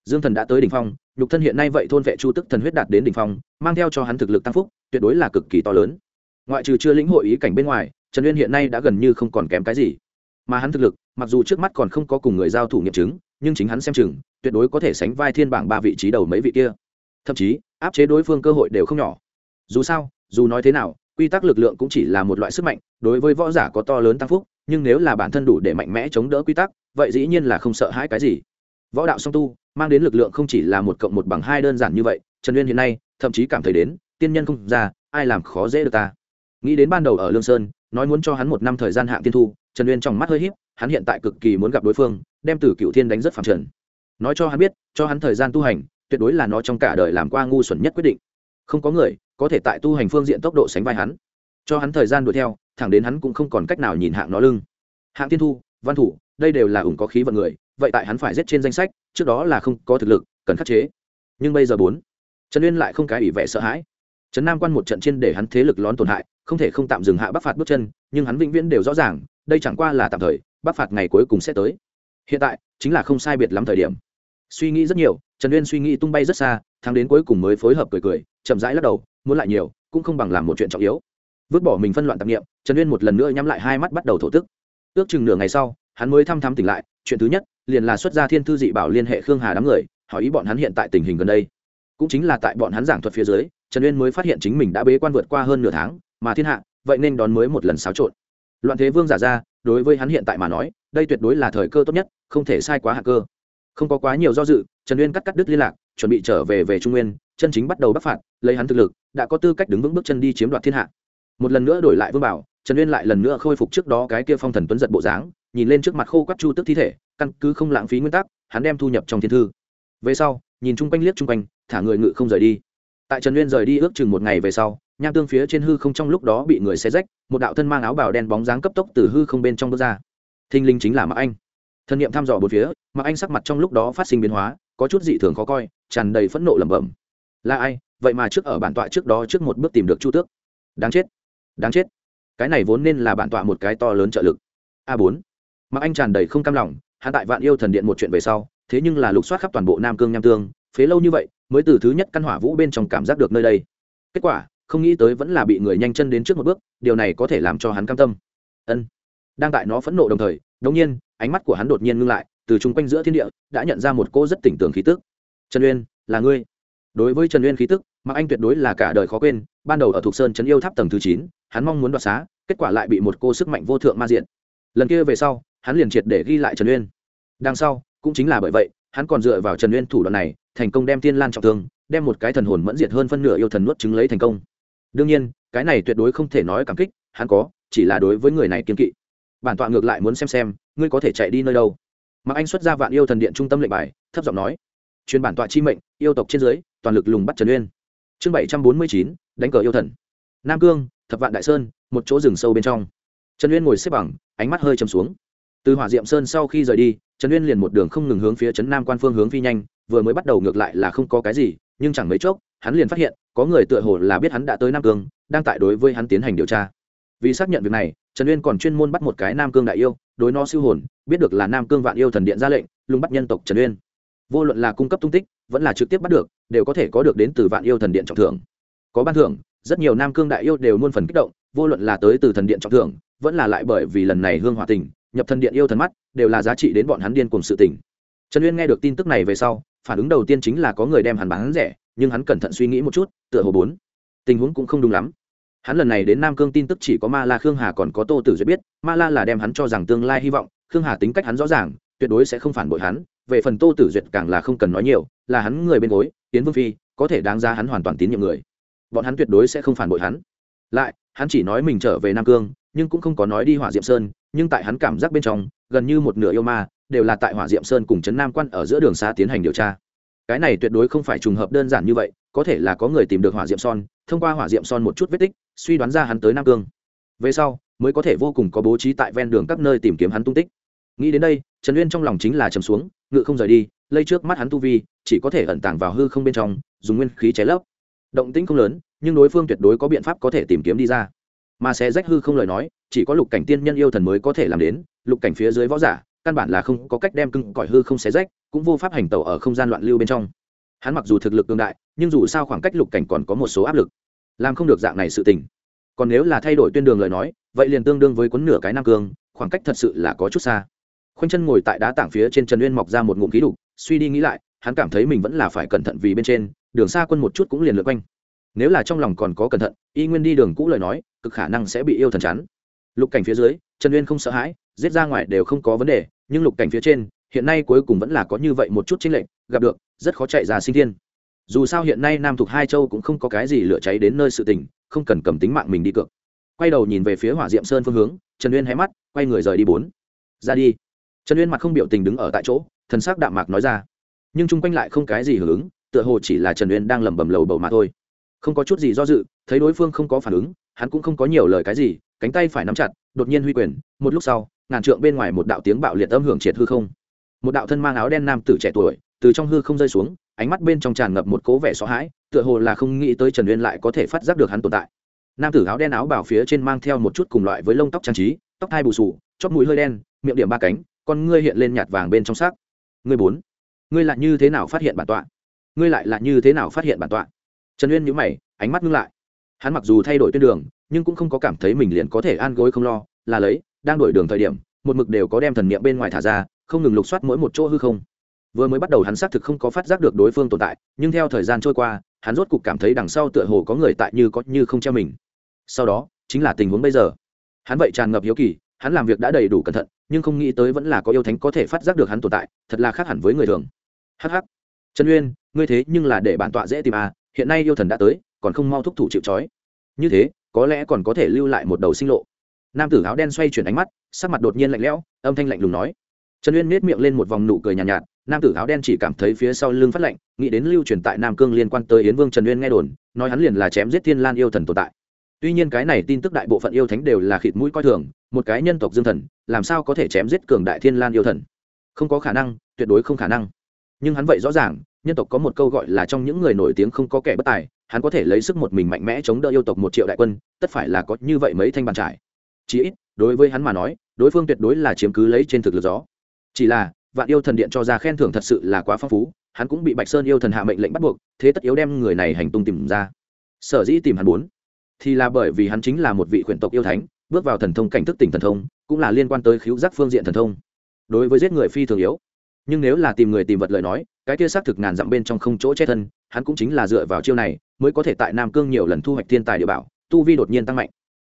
Dương thần đã tới đỉnh phong nhục thân hiện nay vậy thôn vệ chu tức thần huyết đạt đến đỉnh phong mang theo cho hắn thực lực tăng phúc tuyệt đối là cực kỳ to lớn. Ngoại trừ chưa lĩnh hội ý cảnh bên ngoài trần uyên hiện nay đã gần như không còn kém cái gì. Mà hắn thực lực mặc dù trước mắt còn không có cùng người giao thủ nghiệm chứng nhưng chính hắn xem chừng tuyệt đối có thể sánh vai thiên bảng ba vị trí đầu mấy vị kia. Thậm chí áp chế đối phương cơ hội đều không nhỏ. Dù sao dù nói thế nào quy tắc lực lượng cũng chỉ là một loại sức mạnh, đối với võ giả có to lớn tăng phúc, nhưng nếu là bản thân đủ để mạnh mẽ chống đỡ quy tắc, vậy dĩ nhiên là không sợ hãi cái gì. Võ đạo song tu, mang đến lực lượng không chỉ là một cộng một bằng hai đơn giản như vậy, trần uyên hiện nay, thậm chí cảm thấy đến, tiên nhân không ra, ai làm khó dễ được ta? Nghĩ đến ban đầu ở lương sơn, nói muốn cho hắn một năm thời gian hạng tiên thu, trần uyên trong mắt hơi híp, hắn hiện tại cực kỳ muốn gặp đối phương, đem từ cựu thiên đánh rất phẳng trần. Nói cho hắn biết, cho hắn thời gian tu hành, tuyệt đối là nó trong cả đời làm qua ngu xuẩn nhất quyết định. Không có người có thể tại tu hành phương diện tốc độ sánh vai hắn. Cho hắn thời gian đuổi theo, thẳng đến hắn cũng không còn cách nào nhìn hạng nó lưng. Hạng tiên thu, văn thủ, đây đều là ủng có khí vận người, vậy tại hắn phải giết trên danh sách, trước đó là không có thực lực, cần khắc chế. Nhưng bây giờ bốn, trần uyên lại không cái ủy vẻ sợ hãi. Trấn nam quan một trận trên để hắn thế lực lón tổn hại, không thể không tạm dừng hạ bắc phạt bước chân, nhưng hắn vĩnh viễn đều rõ ràng, đây chẳng qua là tạm thời, bắc phạt ngày cuối cùng sẽ tới. Hiện tại, chính là không sai biệt lắm thời điểm. Suy nghĩ rất nhiều, trần uyên suy nghĩ tung bay rất xa, thắng đến cuối cùng mới phối hợp cười cười, chậm rãi lắc đầu muốn lại nhiều, cũng không bằng làm một chuyện trọng yếu. Vứt bỏ mình phân loạn tạp nghiệm trần uyên một lần nữa nhắm lại hai mắt bắt đầu thổ tức. Ước chừng nửa ngày sau, hắn mới thăm thăm tỉnh lại, chuyện thứ nhất, liền là xuất gia thiên thư dị bảo liên hệ khương hà đám người, hỏi ý bọn hắn hiện tại tình hình gần đây. Cũng chính là tại bọn hắn giảng thuật phía dưới, trần uyên mới phát hiện chính mình đã bế quan vượt qua hơn nửa tháng, mà thiên hạ, vậy nên đón mới một lần xáo trộn. Loạn thế vương giả ra, đối với hắn hiện tại mà nói, đây tuyệt đối là thời cơ tốt nhất, không thể sai quá hạ cơ. Không có quá nhiều do dự, trần uyên cắt cắt đứt liên lạc chuẩn bị trở về về trung nguyên, chân chính bắt đầu bắc phạt, lấy hắn thực lực, đã có tư cách đứng vững bước chân đi chiếm đoạt thiên hạ. Một lần nữa đổi lại vương bảo, trần uyên lại lần nữa khôi phục trước đó cái kia phong thần tuấn giật bộ dáng, nhìn lên trước mặt khô quắt chu tức thi thể, căn cứ không lãng phí nguyên tắc, hắn đem thu nhập trong thiên thư. Về sau, nhìn chung quanh liếc chung quanh, thả người ngự không rời đi. Tại trần uyên rời đi ước chừng một ngày về sau, nham tương phía trên hư không trong lúc đó bị người xé rách, một đạo thân mang áo bào đen bóng dáng cấp tốc từ hư không bên trong bước ra. Thinh linh chính là mạc anh. Thân nhiệm thăm dò bốn phía, mạc anh sắc mặt trong lúc đó phát sinh biến hóa, có chút dị thường khó coi tràn đầy phẫn nộ lẩm bẩm. Là ai? Vậy mà trước ở bản tọa trước đó trước một bước tìm được chu tước. Đáng chết đáng chết. Cái này vốn nên là bản tọa một cái to lớn trợ lực. A bốn. Mạc anh tràn đầy không cam lòng hạ tại vạn yêu thần điện một chuyện về sau, thế nhưng là lục soát khắp toàn bộ nam cương nham tương, phế lâu như vậy, mới từ thứ nhất căn hỏa vũ bên trong cảm giác được nơi đây. Kết quả, không nghĩ tới vẫn là bị người nhanh chân đến trước một bước, điều này có thể làm cho hắn cam tâm. Ân. Đang tại nó phẫn nộ đồng thời, đột nhiên, ánh mắt của hắn đột nhiên ngưng lại, từ chung quanh giữa thiên địa, đã nhận ra một cô rất tỉnh tường khí tức trần uyên, là ngươi. Đối với trần uyên khí tức mặc anh tuyệt đối là cả đời khó quên, ban đầu ở thục sơn trấn yêu tháp tầng thứ chín, hắn mong muốn đoạt xá, kết quả lại bị một cô sức mạnh vô thượng ma diện. Lần kia về sau, hắn liền triệt để ghi lại trần uyên. Đằng sau, cũng chính là bởi vậy, hắn còn dựa vào trần uyên thủ đoạn này, thành công đem tiên lan trọng thương, đem một cái thần hồn mẫn diệt hơn phân nửa yêu thần nuốt chứng lấy thành công. Đương nhiên, cái này tuyệt đối không thể nói cảm kích, hắn có, chỉ là đối với người này kiên kỵ. Bản tọa ngược lại muốn xem xem, ngươi có thể chạy đi nơi đâu. Mặc anh xuất ra vạn yêu thần điện trung tâm lệnh bài, thấp giọng nói chuyên bản tọa chi mệnh, yêu tộc trên dưới, toàn lực lùng bắt trần uyên. Chương bảy trăm bốn mươi chín, đánh cờ yêu thần. Nam cương, thập vạn đại sơn, một chỗ rừng sâu bên trong. Trần uyên ngồi xếp bằng, ánh mắt hơi chầm xuống. Từ hỏa diệm sơn sau khi rời đi, trần uyên liền một đường không ngừng hướng phía trấn nam quan phương hướng phi nhanh, vừa mới bắt đầu ngược lại là không có cái gì, nhưng chẳng mấy chốc, hắn liền phát hiện, có người tựa hồ là biết hắn đã tới nam cương, đang tại đối với hắn tiến hành điều tra. Vì xác nhận việc này, trần uyên còn chuyên môn bắt một cái nam cương đại yêu, đối nó siêu hồn, biết được là nam cương vạn yêu thần điện ra lệnh, lùng bắt nhân tộc trần uyên vô luận là cung cấp tung tích, vẫn là trực tiếp bắt được, đều có thể có được đến từ vạn yêu thần điện trọng thưởng. Có ban thưởng, rất nhiều nam cương đại yêu đều muôn phần kích động, vô luận là tới từ thần điện trọng thưởng, vẫn là lại bởi vì lần này hương hòa tình, nhập thần điện yêu thần mắt, đều là giá trị đến bọn hắn điên cùng sự tình. Trần uyên nghe được tin tức này về sau, phản ứng đầu tiên chính là có người đem hắn bán rẻ, nhưng hắn cẩn thận suy nghĩ một chút, tựa hồ bốn. Tình huống cũng không đúng lắm. Hắn lần này đến nam cương tin tức chỉ có ma la khương hà còn có tô tử duyệt biết, ma la là đem hắn cho rằng tương lai hy vọng, khương hà tính cách hắn rõ ràng tuyệt đối sẽ không phản bội hắn, về phần tô tử duyệt càng là không cần nói nhiều, là hắn người bên gối tiến vương phi, có thể đáng ra hắn hoàn toàn tín nhiệm người. Bọn hắn tuyệt đối sẽ không phản bội hắn. Lại, hắn chỉ nói mình trở về nam cương, nhưng cũng không có nói đi hỏa diệm sơn, nhưng tại hắn cảm giác bên trong, gần như một nửa yêu ma, đều là tại hỏa diệm sơn cùng trấn nam quan ở giữa đường xa tiến hành điều tra. Cái này tuyệt đối không phải trùng hợp đơn giản như vậy, có thể là có người tìm được hỏa diệm son, thông qua hỏa diệm son một chút vết tích, suy đoán ra hắn tới nam cương. Về sau, mới có thể vô cùng có bố trí tại ven đường các nơi tìm kiếm hắn tung tích. Nghĩ đến đây trần uyên trong lòng chính là trầm xuống, ngự không rời đi, lây trước mắt hắn tu vi, chỉ có thể ẩn tàng vào hư không bên trong, dùng nguyên khí cháy lấp. Động tĩnh không lớn, nhưng đối phương tuyệt đối có biện pháp có thể tìm kiếm đi ra. Mà sẽ rách hư không lời nói, chỉ có lục cảnh tiên nhân yêu thần mới có thể làm đến, lục cảnh phía dưới võ giả, căn bản là không có cách đem cưng cõi hư không xé rách, cũng vô pháp hành tẩu ở không gian loạn lưu bên trong. Hắn mặc dù thực lực cương đại, nhưng dù sao khoảng cách lục cảnh còn có một số áp lực, làm không được dạng này sự tình. Còn nếu là thay đổi tuyên đường lời nói, vậy liền tương đương với quấn nửa cái nam cương, khoảng cách thật sự là có chút xa khoanh chân ngồi tại đá tảng phía trên trần uyên mọc ra một ngụm khí đục, suy đi nghĩ lại, hắn cảm thấy mình vẫn là phải cẩn thận vì bên trên, đường xa quân một chút cũng liền lượt quanh. Nếu là trong lòng còn có cẩn thận, y nguyên đi đường cũ lời nói, cực khả năng sẽ bị yêu thần chắn. Lục cảnh phía dưới, trần uyên không sợ hãi, giết ra ngoài đều không có vấn đề, nhưng lục cảnh phía trên, hiện nay cuối cùng vẫn là có như vậy một chút chênh lệch, gặp được, rất khó chạy ra sinh thiên. Dù sao hiện nay nam thuộc hai châu cũng không có cái gì lửa cháy đến nơi sự tình, không cần cầm tính mạng mình đi cược. Quay đầu nhìn về phía hỏa diệm sơn phương hướng, trần uyên hé mắt, quay người rời đi bốn. Ra đi trần uyên mặt không biểu tình đứng ở tại chỗ, thần sắc đạm mạc nói ra. nhưng chung quanh lại không cái gì hưởng ứng, tựa hồ chỉ là trần uyên đang lẩm bẩm lầu bầu mà thôi. không có chút gì do dự, thấy đối phương không có phản ứng, hắn cũng không có nhiều lời cái gì, cánh tay phải nắm chặt, đột nhiên huy quyền, một lúc sau, ngàn trượng bên ngoài một đạo tiếng bạo liệt âm hưởng triệt hư không. một đạo thân mang áo đen nam tử trẻ tuổi, từ trong hư không rơi xuống, ánh mắt bên trong tràn ngập một cố vẻ sợ hãi, tựa hồ là không nghĩ tới trần uyên lại có thể phát giác được hắn tồn tại. nam tử áo đen áo bảo phía trên mang theo một chút cùng loại với lông tóc trang trí, tóc hai bù sù, chóp mũi hơi đen, miệng điểm ba cánh con ngươi hiện lên nhạt vàng bên trong xác ngươi bốn, ngươi lại như thế nào phát hiện bản tọa? Ngươi lại là như thế nào phát hiện bản tọa? Trần uyên nhíu mày, ánh mắt ngưng lại. Hắn mặc dù thay đổi tuyến đường, nhưng cũng không có cảm thấy mình liền có thể an gối không lo, là lấy, đang đổi đường thời điểm, một mực đều có đem thần niệm bên ngoài thả ra, không ngừng lục soát mỗi một chỗ hư không. Vừa mới bắt đầu hắn xác thực không có phát giác được đối phương tồn tại, nhưng theo thời gian trôi qua, hắn rốt cục cảm thấy đằng sau tựa hồ có người tại như có như không treo mình. Sau đó, chính là tình huống bây giờ. Hắn vậy tràn ngập hiếu kỳ hắn làm việc đã đầy đủ cẩn thận nhưng không nghĩ tới vẫn là có yêu thánh có thể phát giác được hắn tồn tại thật là khác hẳn với người thường. Hh trần uyên ngươi thế nhưng là để bản tọa dễ tìm à hiện nay yêu thần đã tới còn không mau thúc thủ chịu trói. Như thế có lẽ còn có thể lưu lại một đầu sinh lộ. Nam tử áo đen xoay chuyển ánh mắt sắc mặt đột nhiên lạnh lẽo âm thanh lạnh lùng nói. Trần uyên nết miệng lên một vòng nụ cười nhàn nhạt, nhạt nam tử áo đen chỉ cảm thấy phía sau lưng phát lạnh nghĩ đến lưu truyền tại nam cương liên quan tới yến vương trần uyên nghe đồn nói hắn liền là chém giết thiên lan yêu thần tồn tại. Tuy nhiên cái này tin tức đại bộ phận yêu thánh đều là khịt mũi coi thường một cái nhân tộc dương thần, làm sao có thể chém giết cường đại thiên lan yêu thần? Không có khả năng, tuyệt đối không khả năng. Nhưng hắn vậy rõ ràng, nhân tộc có một câu gọi là trong những người nổi tiếng không có kẻ bất tài, hắn có thể lấy sức một mình mạnh mẽ chống đỡ yêu tộc một triệu đại quân, tất phải là có như vậy mấy thanh bàn trải. Chỉ ít, đối với hắn mà nói, đối phương tuyệt đối là chiếm cứ lấy trên thực lực gió. Chỉ là, vạn yêu thần điện cho ra khen thưởng thật sự là quá phong phú, hắn cũng bị bạch sơn yêu thần hạ mệnh lệnh bắt buộc, thế tất yếu đem người này hành tung tìm ra. Sở dĩ tìm hắn muốn, thì là bởi vì hắn chính là một vị khuyển tộc yêu thánh bước vào thần thông cảnh thức tỉnh thần thông, cũng là liên quan tới khiếu giác phương diện thần thông. Đối với giết người phi thường yếu. Nhưng nếu là tìm người tìm vật lời nói, cái kia xác thực ngàn dặm bên trong không chỗ che thân, hắn cũng chính là dựa vào chiêu này, mới có thể tại nam cương nhiều lần thu hoạch thiên tài địa bảo, tu vi đột nhiên tăng mạnh.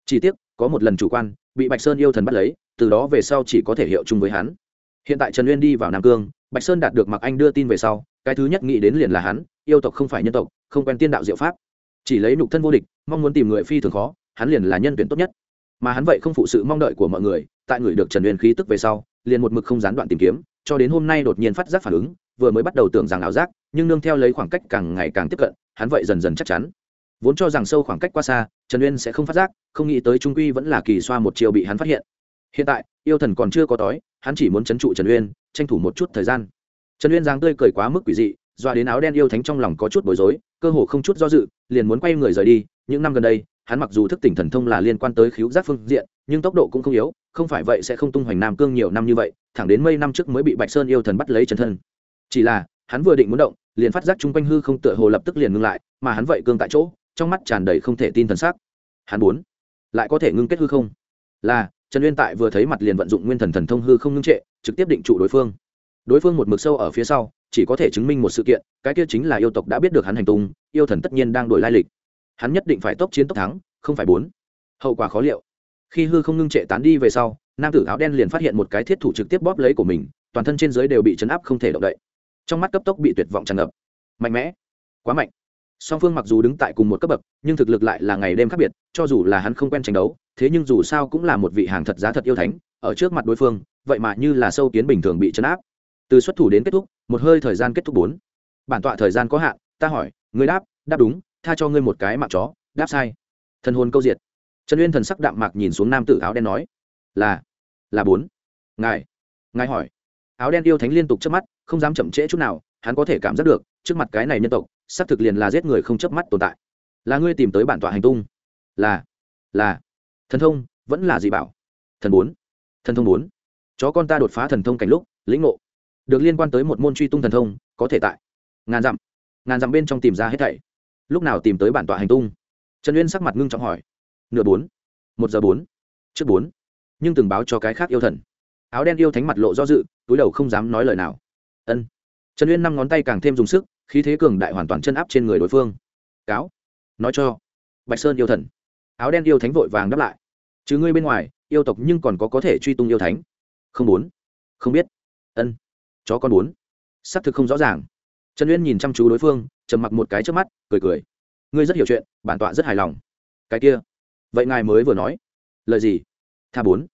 Chỉ tiếc, có một lần chủ quan, bị bạch sơn yêu thần bắt lấy, từ đó về sau chỉ có thể hiệu chung với hắn. Hiện tại trần uyên đi vào nam cương, bạch sơn đạt được mặc anh đưa tin về sau, cái thứ nhất nghĩ đến liền là hắn, yêu tộc không phải nhân tộc, không quen tiên đạo diệu pháp. Chỉ lấy nhục thân vô địch, mong muốn tìm người phi thường khó, hắn liền là nhân tuyển tốt nhất mà hắn vậy không phụ sự mong đợi của mọi người, tại người được trần uyên khí tức về sau, liền một mực không gián đoạn tìm kiếm, cho đến hôm nay đột nhiên phát giác phản ứng, vừa mới bắt đầu tưởng rằng ảo giác, nhưng nương theo lấy khoảng cách càng ngày càng tiếp cận, hắn vậy dần dần chắc chắn. Vốn cho rằng sâu khoảng cách qua xa, trần uyên sẽ không phát giác, không nghĩ tới trung quy vẫn là kỳ xoa một chiều bị hắn phát hiện. Hiện tại, yêu thần còn chưa có tối hắn chỉ muốn trấn trụ trần uyên, tranh thủ một chút thời gian. Trần uyên giang tươi cười quá mức quỷ dị doa đến áo đen yêu thánh trong lòng có chút bối rối, cơ hồ không chút do dự, liền muốn quay người rời đi, những năm gần đây hắn mặc dù thức tỉnh thần thông là liên quan tới khiếu giác phương diện, nhưng tốc độ cũng không yếu, không phải vậy sẽ không tung hoành nam cương nhiều năm như vậy, thẳng đến mây năm trước mới bị bạch sơn yêu thần bắt lấy chân thân. Chỉ là, hắn vừa định muốn động, liền phát giác chung quanh hư không tựa hồ lập tức liền ngưng lại, mà hắn vậy cương tại chỗ, trong mắt tràn đầy không thể tin thần sắc. Hắn muốn, lại có thể ngưng kết hư không? Là, trần uyên tại vừa thấy mặt liền vận dụng nguyên thần thần thông hư không ngưng trệ, trực tiếp định trụ đối phương. Đối phương một mực sâu ở phía sau, chỉ có thể chứng minh một sự kiện, cái kia chính là yêu tộc đã biết được hắn hành tung, yêu thần tất nhiên đang đổi lai lịch hắn nhất định phải tốc chiến tốc thắng, không phải bốn. Hậu quả khó liệu. Khi hư không ngưng trệ tán đi về sau, nam tử áo đen liền phát hiện một cái thiết thủ trực tiếp bóp lấy của mình, toàn thân trên dưới đều bị chấn áp không thể động đậy. Trong mắt cấp tốc bị tuyệt vọng tràn ngập. Mạnh mẽ. Quá mạnh. Song phương mặc dù đứng tại cùng một cấp bậc, nhưng thực lực lại là ngày đêm khác biệt, cho dù là hắn không quen tranh đấu, thế nhưng dù sao cũng là một vị hàng thật giá thật yêu thánh, ở trước mặt đối phương, vậy mà như là sâu kiến bình thường bị chấn áp. Từ xuất thủ đến kết thúc, một hơi thời gian kết thúc bốn. Bản tọa thời gian có hạn, ta hỏi ngươi đáp đáp đúng tha cho ngươi một cái mạng chó, đáp sai. Thần hồn câu diệt. Trần uyên thần sắc đạm mạc nhìn xuống nam tử áo đen nói, là là bốn. Ngài ngài hỏi. Áo đen yêu thánh liên tục chớp mắt, không dám chậm trễ chút nào, hắn có thể cảm giác được, trước mặt cái này nhân tộc, xác thực liền là giết người không chớp mắt tồn tại. Là ngươi tìm tới bản tọa hành tung. Là là. Thần thông, vẫn là gì bảo. Thần bốn. Thần thông bốn. Chó con ta đột phá thần thông cảnh lúc, lĩnh ngộ. Được liên quan tới một môn truy tung thần thông, có thể tại. Ngàn dặm. Ngàn dặm bên trong tìm ra hết thảy lúc nào tìm tới bản tọa hành tung? Trần uyên sắc mặt ngưng trọng hỏi. Nửa bốn, một giờ bốn, trước bốn. Nhưng từng báo cho cái khác yêu thần. Áo đen yêu thánh mặt lộ do dự, túi đầu không dám nói lời nào. Ân. Trần uyên năm ngón tay càng thêm dùng sức, khí thế cường đại hoàn toàn chân áp trên người đối phương. Cáo. Nói cho. Bạch sơn yêu thần. Áo đen yêu thánh vội vàng đáp lại. Chứ ngươi bên ngoài, yêu tộc nhưng còn có có thể truy tung yêu thánh. Không muốn không biết. Ân. Chó con muốn xác thực không rõ ràng. Trần uyên nhìn chăm chú đối phương trầm mặc một cái trước mắt, cười cười. Ngươi rất hiểu chuyện, bản tọa rất hài lòng. Cái kia. Vậy ngài mới vừa nói. Lời gì? Tha bốn.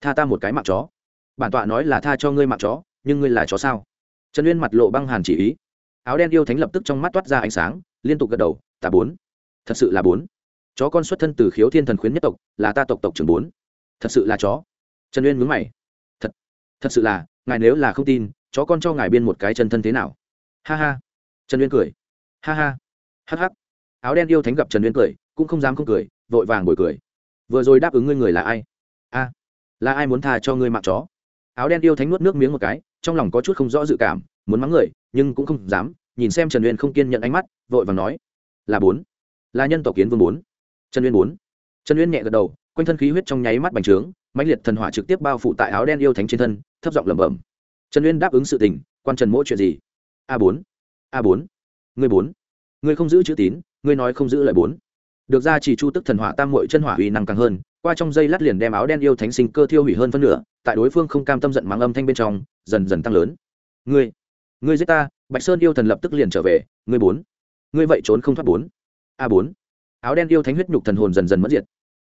Tha ta một cái mạng chó. Bản tọa nói là tha cho ngươi mạng chó, nhưng ngươi là chó sao? Trần uyên mặt lộ băng hàn chỉ ý. Áo đen yêu thánh lập tức trong mắt toát ra ánh sáng, liên tục gật đầu tà bốn. Thật sự là bốn. Chó con xuất thân từ khiếu thiên thần khuyến nhất tộc, là ta tộc tộc trưởng bốn. Thật sự là chó. Trần uyên mướn mày. Thật thật sự là, ngài nếu là không tin, chó con cho ngài biên một cái chân thân thế nào? Ha ha. Trần uyên cười ha ha. Hắc hắc. Áo đen yêu thánh gặp trần uyên cười, cũng không dám không cười, vội vàng ngồi cười. Vừa rồi đáp ứng ngươi người là ai? A. Là ai muốn tha cho ngươi mạng chó? Áo đen yêu thánh nuốt nước miếng một cái, trong lòng có chút không rõ dự cảm, muốn mắng người, nhưng cũng không dám, nhìn xem trần uyên không kiên nhận ánh mắt, vội vàng nói. Là bốn. Là nhân tộc kiến vương bốn. Trần uyên bốn. Trần uyên nhẹ gật đầu, quanh thân khí huyết trong nháy mắt bành trướng, mãnh liệt thần hỏa trực tiếp bao phủ tại áo đen yêu thánh trên thân, thấp giọng lẩm bẩm. Trần uyên đáp ứng sự tình, quan trần mỗi chuyện gì? A bốn. A bốn ngươi bốn. Ngươi không giữ chữ tín, ngươi nói không giữ lời bốn. Được ra chỉ chu tức thần hỏa tam mội chân hỏa uy năng càng hơn, qua trong dây lát liền đem áo đen yêu thánh sinh cơ thiêu hủy hơn phân nửa, tại đối phương không cam tâm giận mắng âm thanh bên trong, dần dần tăng lớn. Ngươi ngươi giết ta, bạch sơn yêu thần lập tức liền trở về, ngươi bốn. Ngươi vậy trốn không thoát bốn. A bốn. Áo đen yêu thánh huyết nhục thần hồn dần dần mất diệt.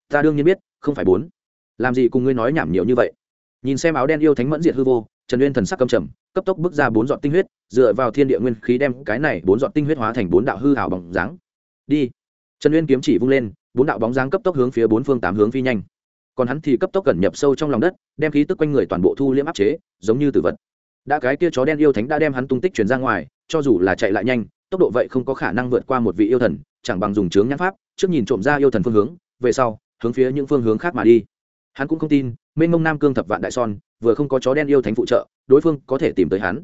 Ta đương nhiên biết, không phải bốn. Làm gì cùng ngươi nói nhảm nhiều như vậy? Nhìn xem áo đen yêu thánh mẫn diệt hư vô trần uyên thần sắc cầm trầm, cấp tốc bước ra bốn dọn tinh huyết, dựa vào thiên địa nguyên khí đem cái này bốn dọn tinh huyết hóa thành bốn đạo hư hảo bằng dáng. Đi. Trần uyên kiếm chỉ vung lên, bốn đạo bóng dáng cấp tốc hướng phía bốn phương tám hướng phi nhanh. Còn hắn thì cấp tốc cẩn nhập sâu trong lòng đất, đem khí tức quanh người toàn bộ thu liễm áp chế, giống như tử vật. Đã cái kia chó đen yêu thánh đã đem hắn tung tích chuyển ra ngoài, cho dù là chạy lại nhanh, tốc độ vậy không có khả năng vượt qua một vị yêu thần, chẳng bằng dùng chướng nhãn pháp, trước nhìn trộm ra yêu thần phương hướng, về sau, hướng phía những phương hướng khác mà đi. Hắn cũng không tin mênh mông nam cương thập vạn đại son, vừa không có chó đen yêu thánh phụ trợ, đối phương có thể tìm tới hắn.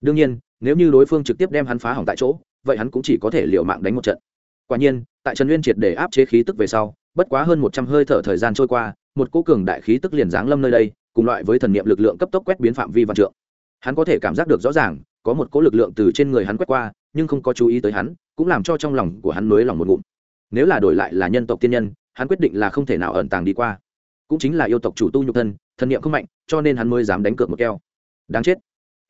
Đương nhiên, nếu như đối phương trực tiếp đem hắn phá hỏng tại chỗ, vậy hắn cũng chỉ có thể liệu mạng đánh một trận. Quả nhiên, tại trần nguyên triệt để áp chế khí tức về sau, bất quá hơn một trăm hơi thở thời gian trôi qua, một cỗ cường đại khí tức liền giáng lâm nơi đây, cùng loại với thần niệm lực lượng cấp tốc quét biến phạm vi vạn trượng. Hắn có thể cảm giác được rõ ràng, có một cỗ lực lượng từ trên người hắn quét qua, nhưng không có chú ý tới hắn, cũng làm cho trong lòng của hắn nới lòng một ngụm. Nếu là đổi lại là nhân tộc tiên nhân, hắn quyết định là không thể nào ẩn tàng đi qua cũng chính là yêu tộc chủ tu nhục thân, thần niệm không mạnh, cho nên hắn mới dám đánh cược một keo. Đáng chết.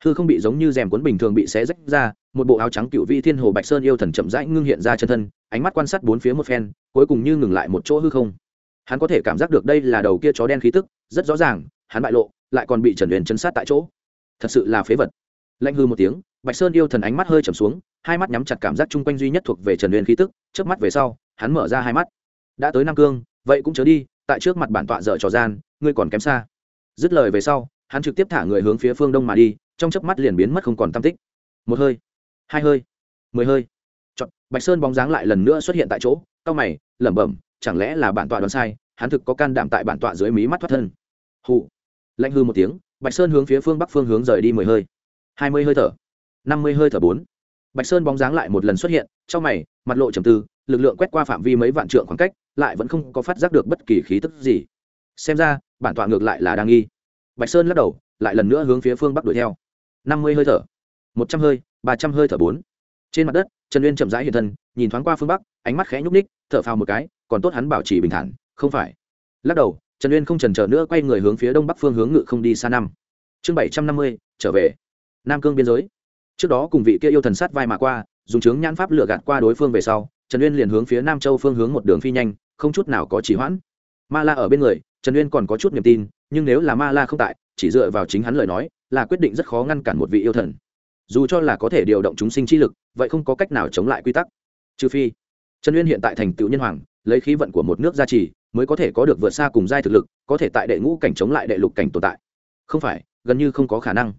Hư không bị giống như rèm cuốn bình thường bị xé rách ra, một bộ áo trắng cựu vi thiên hồ bạch sơn yêu thần chậm rãi ngưng hiện ra chân thân, ánh mắt quan sát bốn phía một phen, cuối cùng như ngừng lại một chỗ hư không. Hắn có thể cảm giác được đây là đầu kia chó đen khí tức, rất rõ ràng, hắn bại lộ, lại còn bị trần huyền chấn sát tại chỗ. Thật sự là phế vật. Lạnh hư một tiếng, bạch sơn yêu thần ánh mắt hơi trầm xuống, hai mắt nhắm chặt cảm giác chung quanh duy nhất thuộc về trần huyền khí tức trước mắt về sau, hắn mở ra hai mắt. Đã tới nam cương, vậy cũng chớ đi tại trước mặt bản tọa dở trò gian ngươi còn kém xa. Dứt lời về sau hắn trực tiếp thả người hướng phía phương đông mà đi trong chớp mắt liền biến mất không còn tam tích. Một hơi hai hơi mười hơi. Chọn, bạch sơn bóng dáng lại lần nữa xuất hiện tại chỗ cao mày lẩm bẩm chẳng lẽ là bản tọa đoán sai hắn thực có can đảm tại bản tọa dưới mí mắt thoát thân. Hụ lạnh hư một tiếng bạch sơn hướng phía phương bắc phương hướng rời đi mười hơi. Hai mươi hơi thở năm mươi hơi thở bốn bạch sơn bóng dáng lại một lần xuất hiện, trong mày, mặt lộ trầm tư, lực lượng quét qua phạm vi mấy vạn trượng khoảng cách, lại vẫn không có phát giác được bất kỳ khí tức gì. Xem ra, bản tọa ngược lại là đang nghi. Bạch sơn lắc đầu, lại lần nữa hướng phía phương bắc đuổi theo. Năm mươi hơi thở, một trăm hơi, ba trăm hơi thở bốn. Trên mặt đất, trần uyên chậm rãi hiện thân, nhìn thoáng qua phương bắc, ánh mắt khẽ nhúc ních thở phào một cái, còn tốt hắn bảo trì bình thản, không phải. Lắc đầu, trần uyên không trần chờ nữa quay người hướng phía đông bắc phương hướng ngự không đi xa năm. Chương bảy trăm năm mươi, trở về. Nam cương biên giới trước đó cùng vị kia yêu thần sát vai mà qua, dùng chướng nhãn pháp lựa gạt qua đối phương về sau, trần uyên liền hướng phía nam châu phương hướng một đường phi nhanh, không chút nào có trì hoãn. Ma la ở bên người, trần uyên còn có chút niềm tin, nhưng nếu là ma la không tại, chỉ dựa vào chính hắn lời nói, là quyết định rất khó ngăn cản một vị yêu thần. Dù cho là có thể điều động chúng sinh chi lực, vậy không có cách nào chống lại quy tắc. Trừ phi, trần uyên hiện tại thành tựu nhân hoàng, lấy khí vận của một nước gia trì, mới có thể có được vượt xa cùng giai thực lực, có thể tại đệ ngũ cảnh chống lại đệ lục cảnh tồn tại. Không phải, gần như không có khả năng.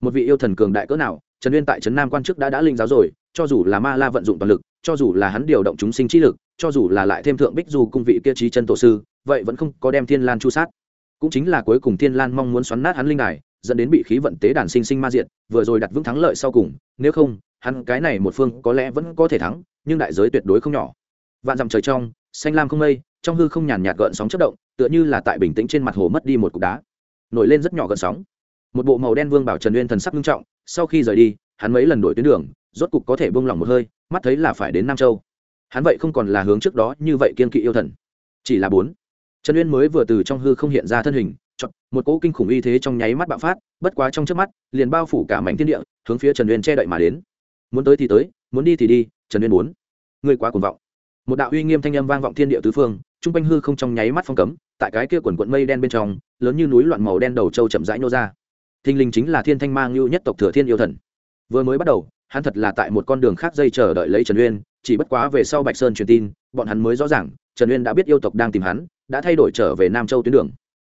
Một vị yêu thần cường đại cỡ nào trần uyên tại trấn nam quan chức đã đã linh giáo rồi, cho dù là ma la vận dụng toàn lực, cho dù là hắn điều động chúng sinh trí lực, cho dù là lại thêm thượng bích dù cung vị kia trí chân tổ sư, vậy vẫn không có đem thiên lan chu sát. Cũng chính là cuối cùng thiên lan mong muốn xoắn nát hắn linh đài, dẫn đến bị khí vận tế đàn sinh sinh ma diện vừa rồi đặt vững thắng lợi sau cùng, nếu không, hắn cái này một phương có lẽ vẫn có thể thắng, nhưng đại giới tuyệt đối không nhỏ. Vạn dặm trời trong, xanh lam không mây, trong hư không nhàn nhạt gợn sóng chất động, tựa như là tại bình tĩnh trên mặt hồ mất đi một cục đá, nổi lên rất nhỏ gợn sóng. Một bộ màu đen vương bảo trần uyên thần sắc nghiêm trọng sau khi rời đi, hắn mấy lần đổi tuyến đường, rốt cục có thể bông lỏng một hơi, mắt thấy là phải đến nam châu. Hắn vậy không còn là hướng trước đó như vậy kiên kỵ yêu thần. Chỉ là bốn. Trần uyên mới vừa từ trong hư không hiện ra thân hình chọn một cỗ kinh khủng uy thế trong nháy mắt bạo phát, bất quá trong trước mắt, liền bao phủ cả mảnh thiên địa, hướng phía trần uyên che đậy mà đến. Muốn tới thì tới, muốn đi thì đi, trần uyên muốn người quá cuồng vọng. Một đạo uy nghiêm thanh âm vang vọng thiên địa tứ phương, trung quanh hư không trong nháy mắt phong cấm, tại cái kia quần quận mây đen bên trong, lớn như núi loạn màu đen đầu châu chậm rãi nô ra thinh linh chính là thiên thanh mang lưu nhất tộc thừa thiên yêu thần. Vừa mới bắt đầu, hắn thật là tại một con đường khác dây chờ đợi lấy trần uyên, chỉ bất quá về sau bạch sơn truyền tin, bọn hắn mới rõ ràng, trần uyên đã biết yêu tộc đang tìm hắn, đã thay đổi trở về nam châu tuyến đường.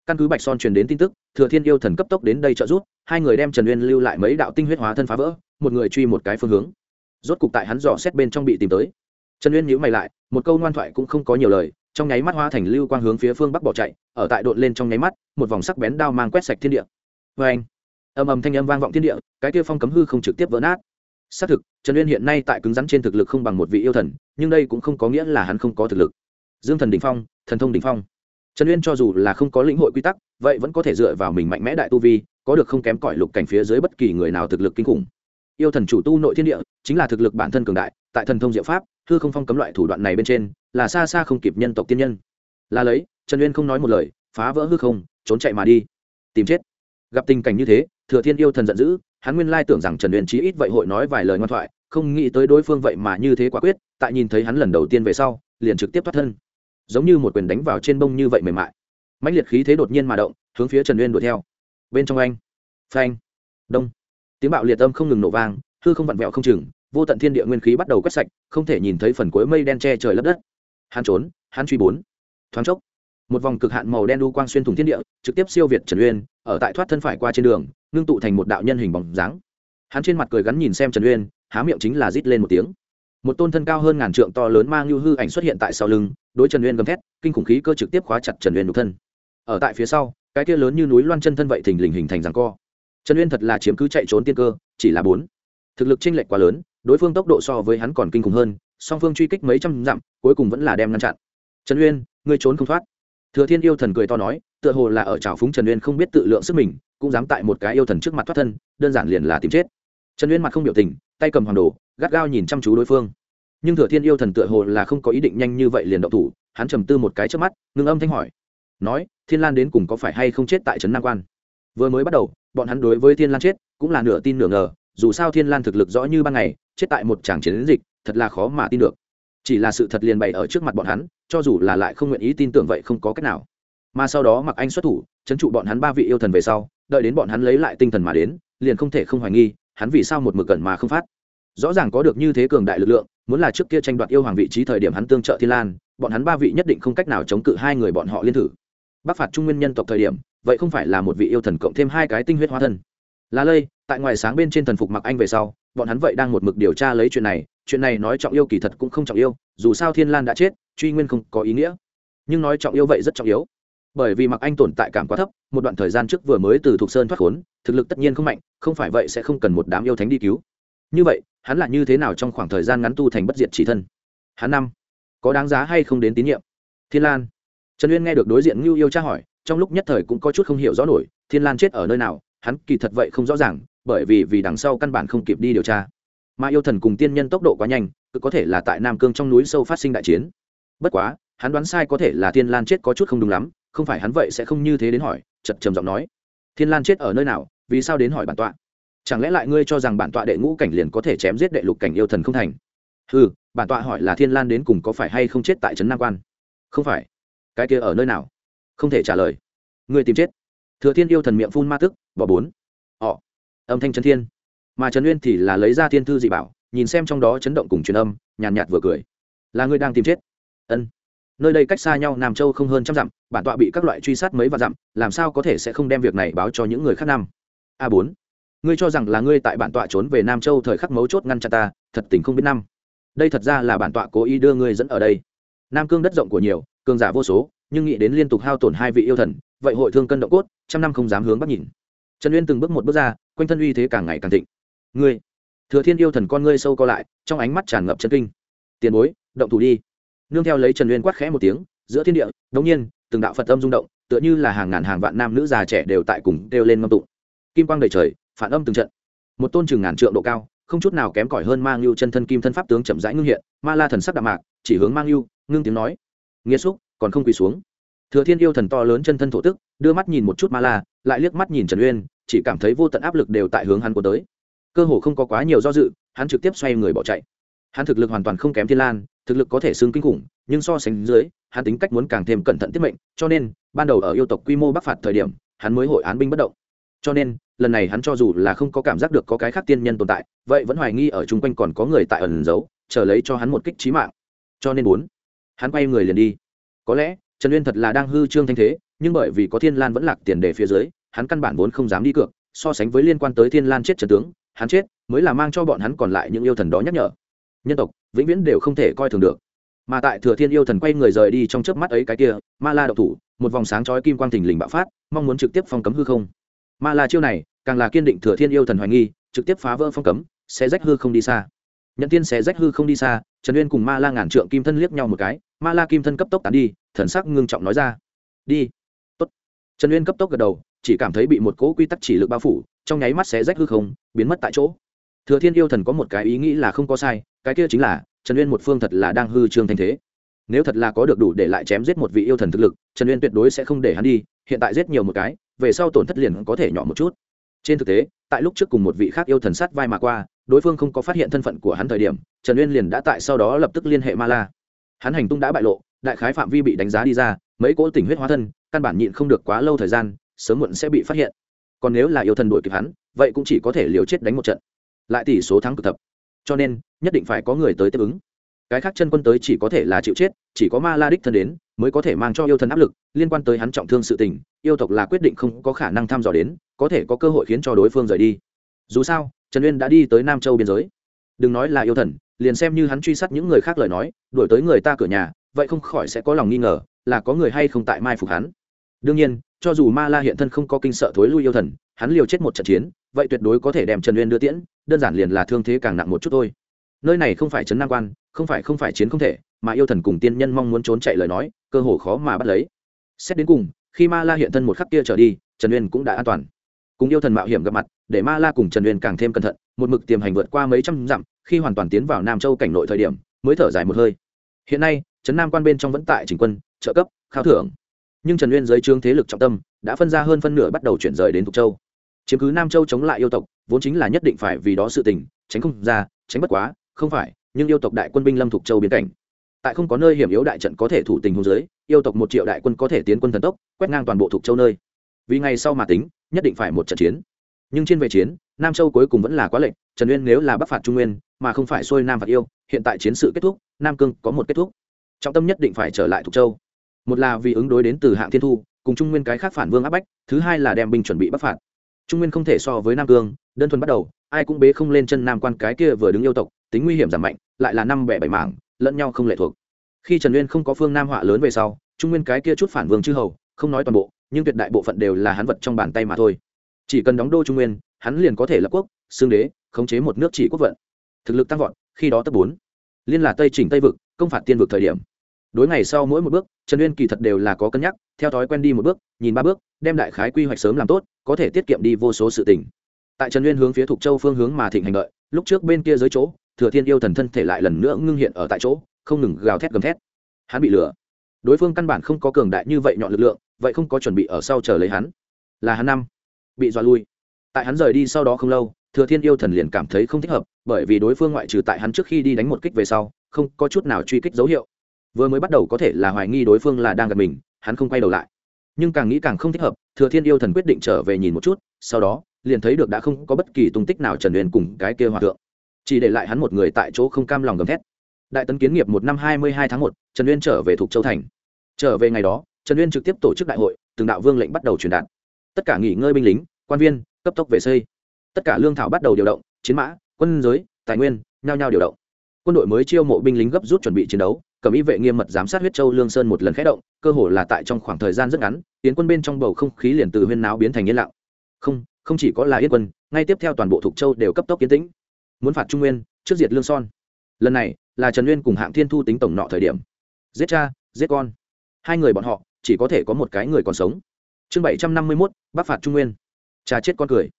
Căn cứ bạch son truyền đến tin tức, thừa thiên yêu thần cấp tốc đến đây trợ giúp, hai người đem trần uyên lưu lại mấy đạo tinh huyết hóa thân phá vỡ, một người truy một cái phương hướng. Rốt cục tại hắn dò xét bên trong bị tìm tới. Trần uyên nhíu mày lại, một câu ngoan thoại cũng không có nhiều lời, trong nháy mắt hóa thành lưu quang hướng phía phương bắc bỏ chạy, ở tại độn lên trong nháy mắt, một vòng sắc bén đao mang quét sạch thiên địa. Vê anh ầm ầm thanh âm vang vọng thiên địa, cái kia phong cấm hư không trực tiếp vỡ nát. Xác thực, trần uyên hiện nay tại cứng rắn trên thực lực không bằng một vị yêu thần, nhưng đây cũng không có nghĩa là hắn không có thực lực. Dương thần đ phong, thần thông đ phong. Trần uyên cho dù là không có lĩnh hội quy tắc, vậy vẫn có thể dựa vào mình mạnh mẽ đại tu vi, có được không kém cỏi lục cảnh phía dưới bất kỳ người nào thực lực kinh khủng. Yêu thần chủ tu nội thiên địa, chính là thực lực bản thân cường đại, tại thần thông diệu pháp, hư không phong cấm loại thủ đoạn này bên trên, là xa xa không kịp nhân tộc tiên nhân. Là lấy, trần uyên không nói một lời, phá vỡ hư không, trốn chạy mà đi. Tìm chết gặp tình cảnh như thế, thừa thiên yêu thần giận dữ, hắn nguyên lai tưởng rằng trần uyên chí ít vậy hội nói vài lời ngoan thoại, không nghĩ tới đối phương vậy mà như thế quả quyết, tại nhìn thấy hắn lần đầu tiên về sau, liền trực tiếp thoát thân. Giống như một quyền đánh vào trên bông như vậy mềm mại. Mãnh liệt khí thế đột nhiên mà động, hướng phía trần uyên đuổi theo. Bên trong anh, phanh, đông. Tiếng bạo liệt âm không ngừng nổ vang, hư không vặn vẹo không chừng, vô tận thiên địa nguyên khí bắt đầu quét sạch, không thể nhìn thấy phần cuối mây đen che trời lấp đất. Hắn trốn, hắn truy bốn. Thoáng chốc một vòng cực hạn màu đen đu quang xuyên thủng thiên địa, trực tiếp siêu việt trần uyên, ở tại thoát thân phải qua trên đường, ngưng tụ thành một đạo nhân hình bóng dáng. Hắn trên mặt cười gắn nhìn xem trần uyên, há miệng chính là rít lên một tiếng. Một tôn thân cao hơn ngàn trượng to lớn mang như hư ảnh xuất hiện tại sau lưng, đối trần uyên gầm thét, kinh khủng khí cơ trực tiếp khóa chặt trần uyên đục thân. Ở tại phía sau, cái kia lớn như núi loan chân thân vậy thình lình hình thành rằng co. Trần uyên thật là chiếm cứ chạy trốn tiên cơ, chỉ là bốn. Thực lực chênh lệch quá lớn, đối phương tốc độ so với hắn còn kinh khủng hơn, song phương truy kích mấy trăm dặm, cuối cùng vẫn là đem ngăn chặn. Trần uyên, ngươi trốn không thoát thừa thiên yêu thần cười to nói, tựa hồ là ở trào phúng trần uyên không biết tự lượng sức mình, cũng dám tại một cái yêu thần trước mặt thoát thân, đơn giản liền là tìm chết. Trần uyên mặt không biểu tình, tay cầm hoàng đồ, gắt gao nhìn chăm chú đối phương. Nhưng thừa thiên yêu thần tựa hồ là không có ý định nhanh như vậy liền động thủ, hắn trầm tư một cái trước mắt, ngưng âm thanh hỏi, nói, thiên lan đến cùng có phải hay không chết tại trấn nam quan? Vừa mới bắt đầu, bọn hắn đối với thiên lan chết, cũng là nửa tin nửa ngờ, dù sao thiên lan thực lực rõ như ban ngày, chết tại một tràng chiến dịch, thật là khó mà tin được chỉ là sự thật liền bày ở trước mặt bọn hắn, cho dù là lại không nguyện ý tin tưởng vậy không có cách nào. Mà sau đó mặc anh xuất thủ, chấn trụ bọn hắn ba vị yêu thần về sau, đợi đến bọn hắn lấy lại tinh thần mà đến, liền không thể không hoài nghi, hắn vì sao một mực cẩn mà không phát. Rõ ràng có được như thế cường đại lực lượng, muốn là trước kia tranh đoạt yêu hoàng vị trí thời điểm hắn tương trợ thiên lan, bọn hắn ba vị nhất định không cách nào chống cự hai người bọn họ liên thử. Bắc phạt trung nguyên nhân tộc thời điểm, vậy không phải là một vị yêu thần cộng thêm hai cái tinh huyết hóa thân. Là lây tại ngoài sáng bên trên thần phục mặc anh về sau, bọn hắn vậy đang một mực điều tra lấy chuyện này chuyện này nói trọng yêu kỳ thật cũng không trọng yêu, dù sao thiên lan đã chết, truy nguyên không có ý nghĩa. Nhưng nói trọng yêu vậy rất trọng yếu. Bởi vì mặc anh tồn tại cảm quá thấp, một đoạn thời gian trước vừa mới từ thục sơn thoát khốn, thực lực tất nhiên không mạnh, không phải vậy sẽ không cần một đám yêu thánh đi cứu. Như vậy, hắn là như thế nào trong khoảng thời gian ngắn tu thành bất diệt chỉ thân? Hắn năm, có đáng giá hay không đến tín nhiệm? Thiên lan. Trần uyên nghe được đối diện ngưu yêu tra hỏi, trong lúc nhất thời cũng có chút không hiểu rõ nổi, thiên lan chết ở nơi nào, hắn kỳ thật vậy không rõ ràng, bởi vì vì đằng sau căn bản không kịp đi điều tra mà yêu thần cùng tiên nhân tốc độ quá nhanh, cứ có thể là tại nam cương trong núi sâu phát sinh đại chiến. Bất quá, hắn đoán sai có thể là thiên lan chết có chút không đúng lắm, không phải hắn vậy sẽ không như thế đến hỏi chật trầm giọng nói. Thiên lan chết ở nơi nào, vì sao đến hỏi bản tọa? Chẳng lẽ lại ngươi cho rằng bản tọa đệ ngũ cảnh liền có thể chém giết đệ lục cảnh yêu thần không thành? Ừ bản tọa hỏi là thiên lan đến cùng có phải hay không chết tại trấn nam quan? Không phải. Cái kia ở nơi nào? Không thể trả lời. Ngươi tìm chết. Thừa thiên yêu thần miệng phun ma tức, bỏ bốn. Ọ âm thanh trấn thiên mà Trần uyên thì là lấy ra thiên thư dị bảo, nhìn xem trong đó chấn động cùng truyền âm, nhàn nhạt vừa cười. Là ngươi đang tìm chết. Ân. Nơi đây cách xa nhau nam châu không hơn trăm dặm, bản tọa bị các loại truy sát mấy vạn dặm, làm sao có thể sẽ không đem việc này báo cho những người khác năm? A bốn. Ngươi cho rằng là ngươi tại bản tọa trốn về nam châu thời khắc mấu chốt ngăn chặn ta, thật tình không biết năm. Đây thật ra là bản tọa cố ý đưa ngươi dẫn ở đây. Nam cương đất rộng của nhiều, cường giả vô số, nhưng nghĩ đến liên tục hao tổn hai vị yêu thần, vậy hội thương cân động cốt, trăm năm không dám hướng bắt nhìn. Trần uyên từng bước một bước ra, quanh thân uy thế càng ngày càng thịnh ngươi. Thừa thiên yêu thần con ngươi sâu co lại, trong ánh mắt tràn ngập chân kinh. Tiền bối, động thủ đi. Nương theo lấy trần uyên quát khẽ một tiếng, giữa thiên địa đống nhiên, từng đạo phật âm rung động, tựa như là hàng ngàn hàng vạn nam nữ già trẻ đều tại cùng đều lên ngâm tụng. Kim quang đầy trời, phản âm từng trận. Một tôn chừng ngàn trượng độ cao, không chút nào kém cỏi hơn mang lưu chân thân kim thân pháp tướng chậm rãi ngưng hiện, ma la thần sắc đạm mạc, chỉ hướng mang lưu ngưng tiếng nói. Nghĩa xúc, còn không quỳ xuống. Thừa thiên yêu thần to lớn chân thân thổ tức, đưa mắt nhìn một chút ma la, lại liếc mắt nhìn trần uyên, chỉ cảm thấy vô tận áp lực đều tại hướng hắn của tới cơ hồ không có quá nhiều do dự, hắn trực tiếp xoay người bỏ chạy. Hắn thực lực hoàn toàn không kém thiên lan, thực lực có thể xưng kinh khủng, nhưng so sánh dưới, hắn tính cách muốn càng thêm cẩn thận tiết mệnh, cho nên, ban đầu ở yêu tộc quy mô bắc phạt thời điểm, hắn mới hội án binh bất động. Cho nên, lần này hắn cho dù là không có cảm giác được có cái khác tiên nhân tồn tại, vậy vẫn hoài nghi ở chung quanh còn có người tại ẩn giấu, chờ lấy cho hắn một kích trí mạng. Cho nên bốn, hắn quay người liền đi. Có lẽ, trần uyên thật là đang hư trương thanh thế, nhưng bởi vì có thiên lan vẫn lạc tiền đề phía dưới, hắn căn bản vốn không dám đi cược, so sánh với liên quan tới thiên lan chết trần tướng hắn chết mới là mang cho bọn hắn còn lại những yêu thần đó nhắc nhở. Nhân tộc, vĩnh viễn đều không thể coi thường được. Mà tại thừa thiên yêu thần quay người rời đi trong chớp mắt ấy cái kia, ma la độc thủ, một vòng sáng chói kim quang thình lình bạo phát, mong muốn trực tiếp phong cấm hư không. Ma la chiêu này, càng là kiên định thừa thiên yêu thần hoài nghi, trực tiếp phá vỡ phong cấm, sẽ rách hư không đi xa. Nhận tiên sẽ rách hư không đi xa, trần uyên cùng ma la ngàn trượng kim thân liếc nhau một cái, ma la kim thân cấp tốc tán đi, thần sắc ngưng trọng nói ra. Đi. Tốt. trần uyên cấp tốc gật đầu, chỉ cảm thấy bị một cỗ quy tắc chỉ lực bao phủ trong nháy mắt sẽ rách hư không, biến mất tại chỗ. Thừa thiên yêu thần có một cái ý nghĩ là không có sai, cái kia chính là, trần uyên một phương thật là đang hư trương thanh thế. Nếu thật là có được đủ để lại chém giết một vị yêu thần thực lực, trần uyên tuyệt đối sẽ không để hắn đi, hiện tại giết nhiều một cái, về sau tổn thất liền có thể nhỏ một chút. Trên thực tế, tại lúc trước cùng một vị khác yêu thần sát vai mà qua, đối phương không có phát hiện thân phận của hắn thời điểm, trần uyên liền đã tại sau đó lập tức liên hệ ma la. Hắn hành tung đã bại lộ, đại khái phạm vi bị đánh giá đi ra, mấy cỗ tình huyết hóa thân, căn bản nhịn không được quá lâu thời gian, sớm muộn sẽ bị phát hiện còn nếu là yêu thần đuổi kịp hắn, vậy cũng chỉ có thể liều chết đánh một trận. Lại tỷ số thắng cực thập. Cho nên, nhất định phải có người tới tiếp ứng. Cái khác chân quân tới chỉ có thể là chịu chết, chỉ có ma la đích thân đến, mới có thể mang cho yêu thần áp lực, liên quan tới hắn trọng thương sự tình, yêu tộc là quyết định không có khả năng thăm dò đến, có thể có cơ hội khiến cho đối phương rời đi. Dù sao, trần uyên đã đi tới nam châu biên giới. Đừng nói là yêu thần, liền xem như hắn truy sát những người khác lời nói, đuổi tới người ta cửa nhà, vậy không khỏi sẽ có lòng nghi ngờ, là có người hay không tại mai phục hắn. Đương nhiên cho dù ma la hiện thân không có kinh sợ thối lui yêu thần, hắn liều chết một trận chiến, vậy tuyệt đối có thể đem trần uyên đưa tiễn, đơn giản liền là thương thế càng nặng một chút thôi. Nơi này không phải trấn nam quan, không phải không phải chiến không thể, mà yêu thần cùng tiên nhân mong muốn trốn chạy lời nói, cơ hồ khó mà bắt lấy. Xét đến cùng, khi ma la hiện thân một khắc kia trở đi, trần uyên cũng đã an toàn. Cùng yêu thần mạo hiểm gặp mặt, để ma la cùng trần uyên càng thêm cẩn thận, một mực tiềm hành vượt qua mấy trăm dặm, khi hoàn toàn tiến vào nam châu cảnh nội thời điểm, mới thở dài một hơi. Hiện nay, trấn nam quan bên trong vẫn tại chỉnh quân, trợ cấp, khao thưởng nhưng trần uyên dưới trương thế lực trọng tâm đã phân ra hơn phân nửa bắt đầu chuyển rời đến thục châu chiếm cứ nam châu chống lại yêu tộc vốn chính là nhất định phải vì đó sự tình tránh không ra tránh bất quá không phải nhưng yêu tộc đại quân binh lâm thục châu biến cảnh tại không có nơi hiểm yếu đại trận có thể thủ tình hôn giới yêu tộc một triệu đại quân có thể tiến quân thần tốc quét ngang toàn bộ thục châu nơi vì ngày sau mà tính nhất định phải một trận chiến nhưng trên về chiến nam châu cuối cùng vẫn là quá lệnh trần uyên nếu là bắc phạt trung nguyên mà không phải xuôi nam phạt yêu hiện tại chiến sự kết thúc nam cương có một kết thúc trọng tâm nhất định phải trở lại thục châu một là vì ứng đối đến từ hạng thiên thu, cùng trung nguyên cái khác phản vương áp bách, thứ hai là đem binh chuẩn bị bắc phạt. Trung nguyên không thể so với nam cương, đơn thuần bắt đầu, ai cũng bế không lên chân nam quan cái kia vừa đứng yêu tộc, tính nguy hiểm giảm mạnh, lại là năm bẻ bảy mảng, lẫn nhau không lệ thuộc. Khi trần uyên không có phương nam họa lớn về sau, trung nguyên cái kia chút phản vương chư hầu, không nói toàn bộ, nhưng tuyệt đại bộ phận đều là hắn vật trong bàn tay mà thôi. Chỉ cần đóng đô trung nguyên, hắn liền có thể lập quốc xương đế, khống chế một nước chỉ quốc vận. Thực lực tăng vọt, khi đó tấp bốn. Liên là tây chỉnh tây vực, công phạt tiên vực thời điểm đối ngày sau mỗi một bước, trần uyên kỳ thật đều là có cân nhắc, theo thói quen đi một bước, nhìn ba bước, đem đại khái quy hoạch sớm làm tốt, có thể tiết kiệm đi vô số sự tỉnh tại trần uyên hướng phía thục châu phương hướng mà thịnh hành lợi lúc trước bên kia dưới chỗ, thừa thiên yêu thần thân thể lại lần nữa ngưng hiện ở tại chỗ, không ngừng gào thét gầm thét. Hắn bị lừa. Đối phương căn bản không có cường đại như vậy nhọn lực lượng, vậy không có chuẩn bị ở sau chờ lấy hắn. Là hắn năm. Bị dọa lui. Tại hắn rời đi sau đó không lâu, thừa thiên yêu thần liền cảm thấy không thích hợp, bởi vì đối phương ngoại trừ tại hắn trước khi đi đánh một kích về sau, không có chút nào truy kích dấu hiệu vừa mới bắt đầu có thể là hoài nghi đối phương là đang gặp mình, hắn không quay đầu lại. Nhưng càng nghĩ càng không thích hợp, thừa thiên yêu thần quyết định trở về nhìn một chút, sau đó, liền thấy được đã không có bất kỳ tung tích nào trần huyền cùng cái kia hòa thượng. Chỉ để lại hắn một người tại chỗ không cam lòng gầm thét. Đại tấn kiến nghiệp một năm hai mươi hai tháng một, trần uyên trở về thuộc châu thành. Trở về ngày đó, trần uyên trực tiếp tổ chức đại hội, từng đạo vương lệnh bắt đầu truyền đạt. Tất cả nghỉ ngơi binh lính, quan viên, cấp tốc về xây. Tất cả lương thảo bắt đầu điều động, chiến mã, quân giới, tài nguyên, nhao nhao điều động. Quân đội mới chiêu mộ binh lính gấp rút chuẩn bị chiến đấu cẩm y vệ nghiêm mật giám sát huyết châu lương sơn một lần khẽ động, cơ hồ là tại trong khoảng thời gian rất ngắn, tiến quân bên trong bầu không khí liền từ huyên náo biến thành yên lặng. Không không chỉ có là yên quân, ngay tiếp theo toàn bộ thục châu đều cấp tốc kiến tĩnh. Muốn phạt trung nguyên, trước diệt lương son lần này là trần nguyên cùng hạng thiên thu tính tổng nọ thời điểm. Giết cha, giết con. Hai người bọn họ, chỉ có thể có một cái người còn sống. Chương bảy trăm năm mươi mốt bắc phạt trung nguyên. Cha chết con cười.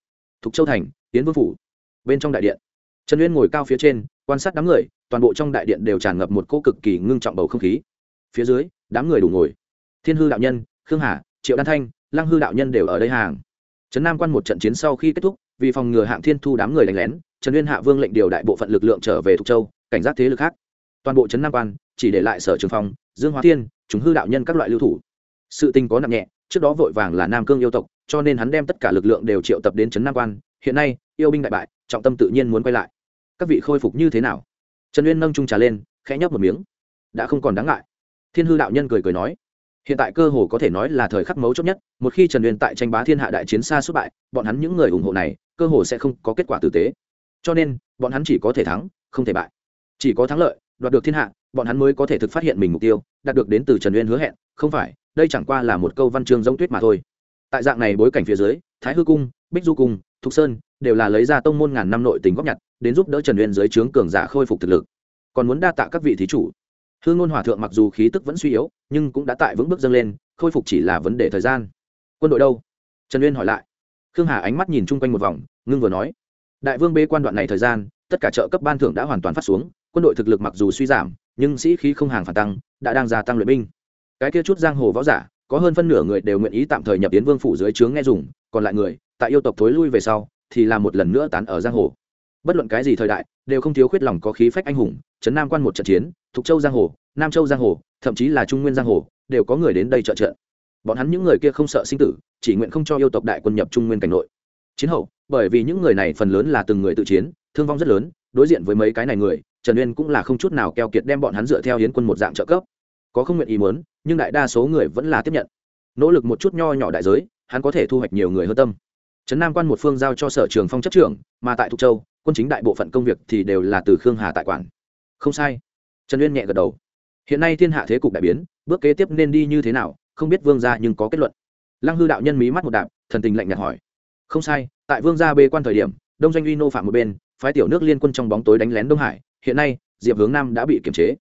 Thục châu thành tiến vương phủ. Bên trong đại điện, trần nguyên ngồi cao phía trên, quan sát đám người toàn bộ trong đại điện đều tràn ngập một cỗ cực kỳ ngưng trọng bầu không khí. Phía dưới, đám người đủ ngồi. Thiên hư đạo nhân, khương hà, triệu đan thanh, lăng hư đạo nhân đều ở đây hàng. Trấn nam quan một trận chiến sau khi kết thúc, vì phòng ngừa hạng thiên thu đám người đánh lén, trần uyên hạ vương lệnh điều đại bộ phận lực lượng trở về thục châu, cảnh giác thế lực khác. Toàn bộ trấn nam quan chỉ để lại sở trường phòng, dương hóa thiên, chúng hư đạo nhân các loại lưu thủ. Sự tình có nặng nhẹ, trước đó vội vàng là nam cương yêu tộc, cho nên hắn đem tất cả lực lượng đều triệu tập đến trấn nam quan. Hiện nay, yêu binh đại bại, trọng tâm tự nhiên muốn quay lại. Các vị khôi phục như thế nào? Trần uyên nâng trung trà lên, khẽ nhấp một miếng. Đã không còn đáng ngại. Thiên hư đạo nhân cười cười nói, hiện tại cơ hồ có thể nói là thời khắc mấu chốt nhất, một khi trần uyên tại tranh bá thiên hạ đại chiến xa xuất bại, bọn hắn những người ủng hộ này, cơ hồ sẽ không có kết quả tử tế. Cho nên, bọn hắn chỉ có thể thắng, không thể bại. Chỉ có thắng lợi, đoạt được thiên hạ, bọn hắn mới có thể thực phát hiện mình mục tiêu, đạt được đến từ trần uyên hứa hẹn, không phải, đây chẳng qua là một câu văn chương giống tuyết mà thôi. Tại dạng này bối cảnh phía dưới, thái hư cung, bích du cung, thục sơn đều là lấy ra tông môn ngàn năm nội tình góp nhặt, đến giúp đỡ trần uyên dưới trướng cường giả khôi phục thực lực. Còn muốn đa tạ các vị thí chủ. Hương ngôn hòa thượng mặc dù khí tức vẫn suy yếu, nhưng cũng đã tại vững bước dâng lên, khôi phục chỉ là vấn đề thời gian. Quân đội đâu? Trần uyên hỏi lại. Khương hà ánh mắt nhìn chung quanh một vòng, ngưng vừa nói. Đại vương bê quan đoạn này thời gian, tất cả trợ cấp ban thưởng đã hoàn toàn phát xuống, quân đội thực lực mặc dù suy giảm, nhưng sĩ khí không hàng phản tăng, đã đang gia tăng luyện binh. Cái kia chút giang hồ võ giả, có hơn phân nửa người đều nguyện ý tạm thời nhập tiến vương phủ dưới trướng nghe dùng, còn lại người, tại yêu tộc thối lui về sau thì là một lần nữa tán ở giang hồ. Bất luận cái gì thời đại, đều không thiếu khuyết lòng có khí phách anh hùng trấn nam quan một trận chiến, thục châu giang hồ, nam châu giang hồ, thậm chí là trung nguyên giang hồ, đều có người đến đây trợ trợ. Bọn hắn những người kia không sợ sinh tử, chỉ nguyện không cho yêu tộc đại quân nhập trung nguyên cảnh nội. Chiến hậu, bởi vì những người này phần lớn là từng người tự chiến, thương vong rất lớn, đối diện với mấy cái này người, trần uyên cũng là không chút nào keo kiệt đem bọn hắn dựa theo hiến quân một dạng trợ cấp. Có không nguyện ý muốn, nhưng đại đa số người vẫn là tiếp nhận. Nỗ lực một chút nho nhỏ đại giới, hắn có thể thu hoạch nhiều người hơn tâm trấn nam quan một phương giao cho sở trường phong chấp trưởng, mà tại thục châu, quân chính đại bộ phận công việc thì đều là từ khương hà tại quản. Không sai. Trần uyên nhẹ gật đầu. Hiện nay thiên hạ thế cục đại biến, bước kế tiếp nên đi như thế nào, không biết vương gia nhưng có kết luận. Lăng hư đạo nhân mí mắt một đạp, thần tình lạnh nhạt hỏi. Không sai, tại vương gia bê quan thời điểm, đông doanh uy nô phạm một bên, phái tiểu nước liên quân trong bóng tối đánh lén đông hải, hiện nay, diệp hướng nam đã bị kiềm chế